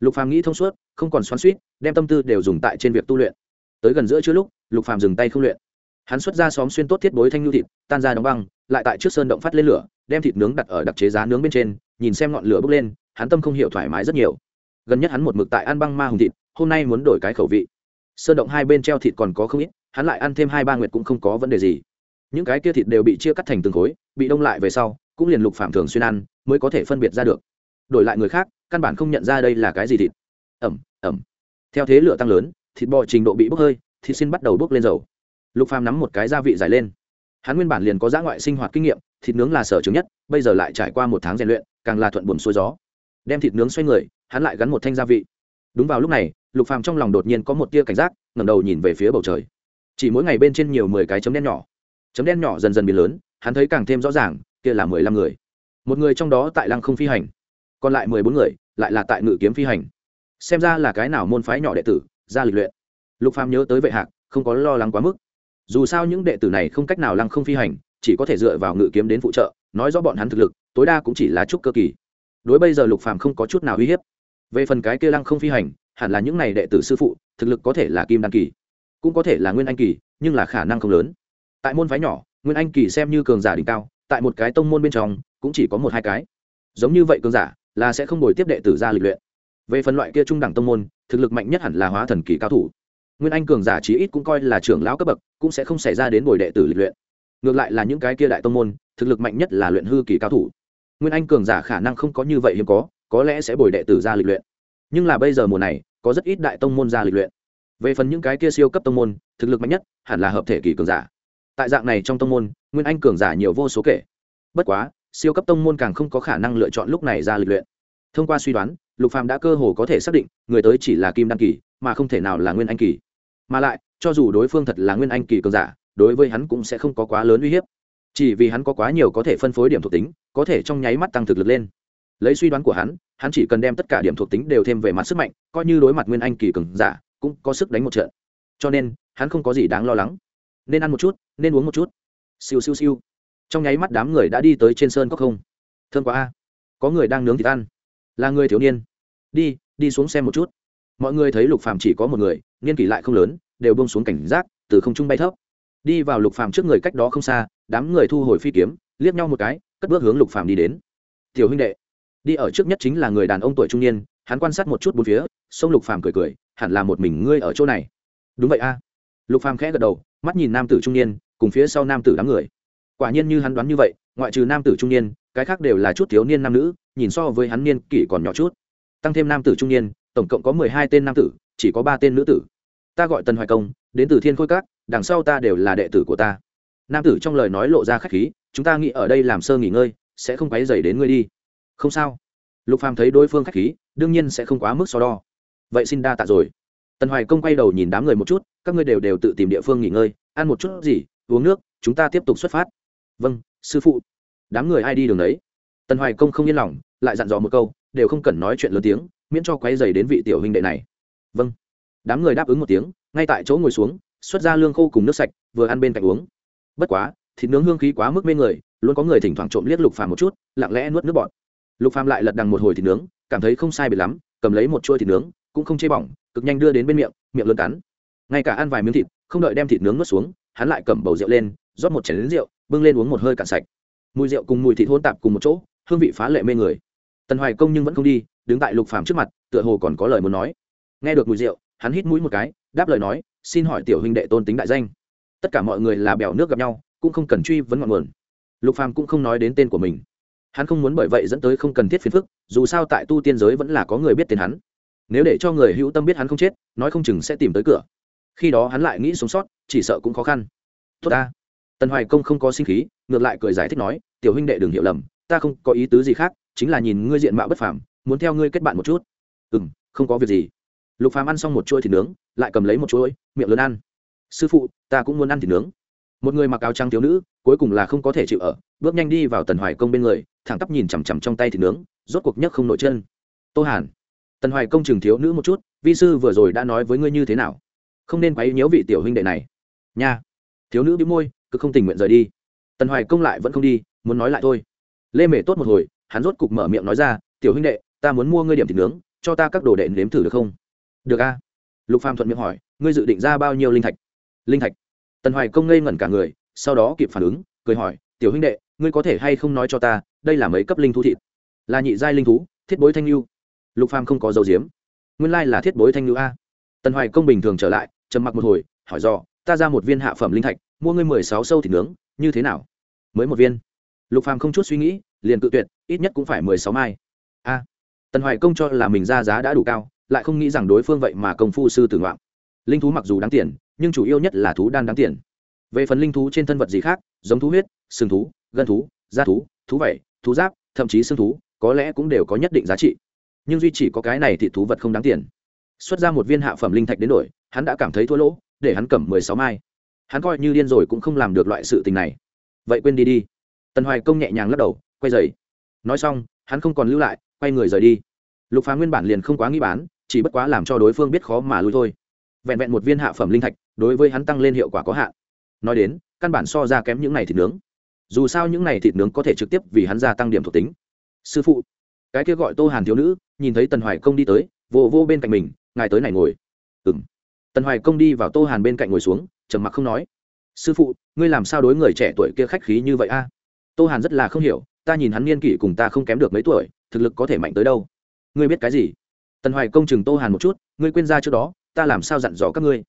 Lục phàm nghĩ thông suốt, không còn xoắn suýt đem tâm tư đều dùng tại trên việc tu luyện. Tới gần giữa chưa lúc, lục phàm dừng tay không luyện. Hắn xuất ra xóm xuyên tốt thiết bối thanh nhu thịt, tan ra đóng băng, lại tại trước sơn động phát lên lửa, đem thịt nướng đặt ở đặc chế giá nướng bên trên, nhìn xem ngọn lửa bốc lên, hắn tâm không hiểu thoải mái rất nhiều gần nhất hắn một mực tại ăn băng ma hùng thịt, hôm nay muốn đổi cái khẩu vị. Sơn động hai bên treo thịt còn có không ít, hắn lại ăn thêm hai ba nguyệt cũng không có vấn đề gì. Những cái kia thịt đều bị chia cắt thành từng khối, bị đông lại về sau, cũng liền lục phạm thường xuyên ăn, mới có thể phân biệt ra được. Đổi lại người khác, căn bản không nhận ra đây là cái gì thịt. Ẩm ẩm. Theo thế lửa tăng lớn, thịt bò trình độ bị bốc hơi, thịt xin bắt đầu bốc lên dầu. Lục phàm nắm một cái gia vị dài lên. Hắn nguyên bản liền có giã ngoại sinh hoạt kinh nghiệm, thịt nướng là sở trường nhất, bây giờ lại trải qua một tháng rèn luyện, càng là thuận buồn xuôi gió. Đem thịt nướng xoay người hắn lại gắn một thanh gia vị. Đúng vào lúc này, lục phàm trong lòng đột nhiên có một tia cảnh giác, ngẩng đầu nhìn về phía bầu trời. Chỉ mỗi ngày bên trên nhiều mười cái chấm đen nhỏ. Chấm đen nhỏ dần dần biến lớn, hắn thấy càng thêm rõ ràng, kia là mười lăm người. Một người trong đó tại lăng không phi hành, còn lại mười bốn người lại là tại ngự kiếm phi hành. Xem ra là cái nào môn phái nhỏ đệ tử, ra lịch luyện. Lục phàm nhớ tới vệ hạc, không có lo lắng quá mức. Dù sao những đệ tử này không cách nào lăng không phi hành, chỉ có thể dựa vào ngự kiếm đến phụ trợ, nói rõ bọn hắn thực lực, tối đa cũng chỉ là chút cơ kỳ. Đối bây giờ lục phàm không có chút nào uy hiếp về phần cái kia lăng không phi hành, hẳn là những này đệ tử sư phụ, thực lực có thể là kim đan kỳ, cũng có thể là nguyên anh kỳ, nhưng là khả năng không lớn. Tại môn phái nhỏ, nguyên anh kỳ xem như cường giả đỉnh cao, tại một cái tông môn bên trong, cũng chỉ có một hai cái. Giống như vậy cường giả, là sẽ không đổi tiếp đệ tử ra lịch luyện. Về phần loại kia trung đẳng tông môn, thực lực mạnh nhất hẳn là hóa thần kỳ cao thủ. Nguyên anh cường giả chí ít cũng coi là trưởng lão cấp bậc, cũng sẽ không xảy ra đến bồi đệ tử lịch luyện. Ngược lại là những cái kia đại tông môn, thực lực mạnh nhất là luyện hư kỳ cao thủ. Nguyên anh cường giả khả năng không có như vậy hiếm có có lẽ sẽ bồi đệ tử ra lịch luyện. Nhưng là bây giờ mùa này, có rất ít đại tông môn ra lịch luyện. Về phần những cái kia siêu cấp tông môn, thực lực mạnh nhất hẳn là hợp thể kỳ cường giả. Tại dạng này trong tông môn, nguyên anh cường giả nhiều vô số kể. Bất quá, siêu cấp tông môn càng không có khả năng lựa chọn lúc này ra lịch luyện. Thông qua suy đoán, lục phàm đã cơ hồ có thể xác định, người tới chỉ là kim đăng kỳ, mà không thể nào là nguyên anh kỳ. Mà lại, cho dù đối phương thật là nguyên anh kỳ cường giả, đối với hắn cũng sẽ không có quá lớn uy hiếp. Chỉ vì hắn có quá nhiều có thể phân phối điểm thuộc tính, có thể trong nháy mắt tăng thực lực lên lấy suy đoán của hắn hắn chỉ cần đem tất cả điểm thuộc tính đều thêm về mặt sức mạnh, coi như đối mặt nguyên anh kỳ cường giả, cũng có sức đánh một trận. Cho nên, hắn không có gì đáng lo lắng. Nên ăn một chút, nên uống một chút. Siêu siêu siêu. Trong nháy mắt đám người đã đi tới trên sơn cốc không. Thương quá a. Có người đang nướng thịt ăn. Là người thiếu niên. Đi đi xuống xem một chút. Mọi người thấy lục phàm chỉ có một người, niên kỷ lại không lớn, đều bông xuống cảnh giác, từ không trung bay thấp. Đi vào lục phàm trước người cách đó không xa, đám người thu hồi phi kiếm, liếc nhau một cái, cất bước hướng lục phàm đi đến. Tiểu huynh đệ đi ở trước nhất chính là người đàn ông tuổi trung niên, hắn quan sát một chút bốn phía, sông lục phàm cười cười, hẳn là một mình ngươi ở chỗ này. Đúng vậy a. Lục phàm khẽ gật đầu, mắt nhìn nam tử trung niên, cùng phía sau nam tử đám người. Quả nhiên như hắn đoán như vậy, ngoại trừ nam tử trung niên, cái khác đều là chút thiếu niên nam nữ, nhìn so với hắn niên kỷ còn nhỏ chút. Tăng thêm nam tử trung niên, tổng cộng có mười hai tên nam tử, chỉ có ba tên nữ tử. Ta gọi tần hoài công, đến từ thiên khôi các, đằng sau ta đều là đệ tử của ta. Nam tử trong lời nói lộ ra khách khí, chúng ta nghĩ ở đây làm sơ nghỉ ngơi, sẽ không quáy dày đến ngươi đi không sao. Lục phàm thấy đối phương khách khí, đương nhiên sẽ không quá mức so đo. Vậy xin đa tạ rồi. Tần hoài công quay đầu nhìn đám người một chút, các ngươi đều đều tự tìm địa phương nghỉ ngơi, ăn một chút gì, uống nước, chúng ta tiếp tục xuất phát. Vâng sư phụ. Đám người ai đi đường đấy? Tần hoài công không yên lòng, lại dặn dò một câu, đều không cần nói chuyện lớn tiếng, miễn cho quay dày đến vị tiểu huynh đệ này. Vâng. Đám người đáp ứng một tiếng, ngay tại chỗ ngồi xuống, xuất ra lương khô cùng nước sạch, vừa ăn bên cạnh uống. Bất quá, thịt nướng hương khí quá mức mê người, luôn có người thỉnh thoảng trộm liếc lục phàm một chút, lặng lẽ nuốt nước bọt lục phàm lại lật đằng một hồi thịt nướng, cảm thấy không sai biệt lắm, cầm lấy một chuôi thịt nướng, cũng không chê bỏng, cực nhanh đưa đến bên miệng miệng lớn cắn. Ngay cả ăn vài miếng thịt, không đợi đem thịt nướng nuốt xuống, hắn lại cầm bầu rượu lên, rót một chén lính rượu, bưng lên uống một hơi cạn sạch. Mùi rượu cùng mùi thịt hôn tạp cùng một chỗ, hương vị phá lệ mê người. Tần hoài công nhưng vẫn không đi, đứng tại lục phàm trước mặt, tựa hồ còn có lời muốn nói. Nghe được mùi rượu, hắn hít mũi một cái, đáp lời nói, xin hỏi tiểu huynh đệ tôn tính đại danh. Tất cả mọi người là bèo nước gặp nhau, cũng không cần truy vấn ngọn nguồn. Lục phàm cũng không nói đến tên của mình hắn không muốn bởi vậy dẫn tới không cần thiết phiền phức, dù sao tại tu tiên giới vẫn là có người biết tên hắn. Nếu để cho người hữu tâm biết hắn không chết, nói không chừng sẽ tìm tới cửa. Khi đó hắn lại nghĩ sống sót, chỉ sợ cũng khó khăn. Tốt ta. Tần hoài công không có sinh khí, ngược lại cười giải thích nói, tiểu huynh đệ đừng hiểu lầm, ta không có ý tứ gì khác, chính là nhìn ngươi diện mạo bất phàm, muốn theo ngươi kết bạn một chút. Ừ m không có việc gì. Lục phàm ăn xong một chuỗi thịt nướng, lại cầm lấy một chuỗi, miệng lớn ăn. Sư phụ, ta cũng muốn ăn thịt nướng một người mặc áo trắng thiếu nữ, cuối cùng là không có thể chịu ở, bước nhanh đi vào tần hoài công bên người, thẳng tắp nhìn chằm chằm trong tay thịt nướng, rốt cuộc nhấc không nội chân. Tô hàn. Tần hoài công chừng thiếu nữ một chút, vi sư vừa rồi đã nói với ngươi như thế nào? Không nên quấy nhiễu vị tiểu huynh đệ này. Nha. Thiếu nữ bị môi, cứ không tình nguyện rời đi. Tần hoài công lại vẫn không đi, muốn nói lại thôi. Lê mề tốt một hồi, hắn rốt cục mở miệng nói ra, tiểu huynh đệ, ta muốn mua ngươi điểm thịt nướng, cho ta các đồ đệ nếm thử được không? Được a. Lục phàm thuận miệng hỏi, ngươi dự định ra bao nhiêu linh thạch? Linh thạch tần hoài công ngây ngẩn cả người, sau đó kịp phản ứng, cười hỏi, tiểu huynh đệ, ngươi có thể hay không nói cho ta, đây là mấy cấp linh thú thịt? Là nhị giai linh thú, thiết bối thanh lưu. Lục phàm không có dấu diếm. Nguyên lai là thiết bối thanh lưu a. Tần hoài công bình thường trở lại, trầm mặc một hồi, hỏi do ta ra một viên hạ phẩm linh thạch, mua ngươi mười sáu sâu thịt nướng, như thế nào? Mới một viên. Lục phàm không chút suy nghĩ, liền cự tuyệt, ít nhất cũng phải mười sáu mai. A. Tần hoài công cho là mình ra giá đã đủ cao, lại không nghĩ rằng đối phương vậy mà công phu sư tử ngoạm linh thú mặc dù đáng tiền nhưng chủ yếu nhất là thú đan đáng tiền. Về phần linh thú trên thân vật gì khác, giống thú huyết sừng thú, gân thú, da thú thú vẩy thú giáp, thậm chí xương thú, có lẽ cũng đều có nhất định giá trị. Nhưng duy chỉ có cái này thì thú vật không đáng tiền. Xuất ra một viên hạ phẩm linh thạch đến đổi, hắn đã cảm thấy thua lỗ, để hắn cầm mười sáu mai. Hắn coi như điên rồi cũng không làm được loại sự tình này. Vậy quên đi đi. Tần hoài công nhẹ nhàng lắc đầu, quay dậy nói xong, hắn không còn lưu lại, quay người rời đi. Lục phá nguyên bản liền không quá nghi bán, chỉ bất quá làm cho đối phương biết khó mà lui thôi. Vẹn vẹn một viên hạ phẩm linh thạch đối với hắn tăng lên hiệu quả có hạn. Nói đến, căn bản so ra kém những này thịt nướng. Dù sao những này thịt nướng có thể trực tiếp vì hắn gia tăng điểm thuộc tính. Sư phụ, cái kia gọi tô hàn thiếu nữ, nhìn thấy tần hoài công đi tới vô vô bên cạnh mình, ngài tới này ngồi. Ừ m tần hoài công đi vào tô hàn bên cạnh ngồi xuống, trầm mặc không nói. Sư phụ, ngươi làm sao đối người trẻ tuổi kia khách khí như vậy a? Tô hàn rất là không hiểu, ta nhìn hắn niên kỷ cùng ta không kém được mấy tuổi, thực lực có thể mạnh tới đâu? Ngươi biết cái gì? Tần hoài công chừng tô hàn một chút, ngươi quên ra trước đó, ta làm sao dặn dò các ngươi?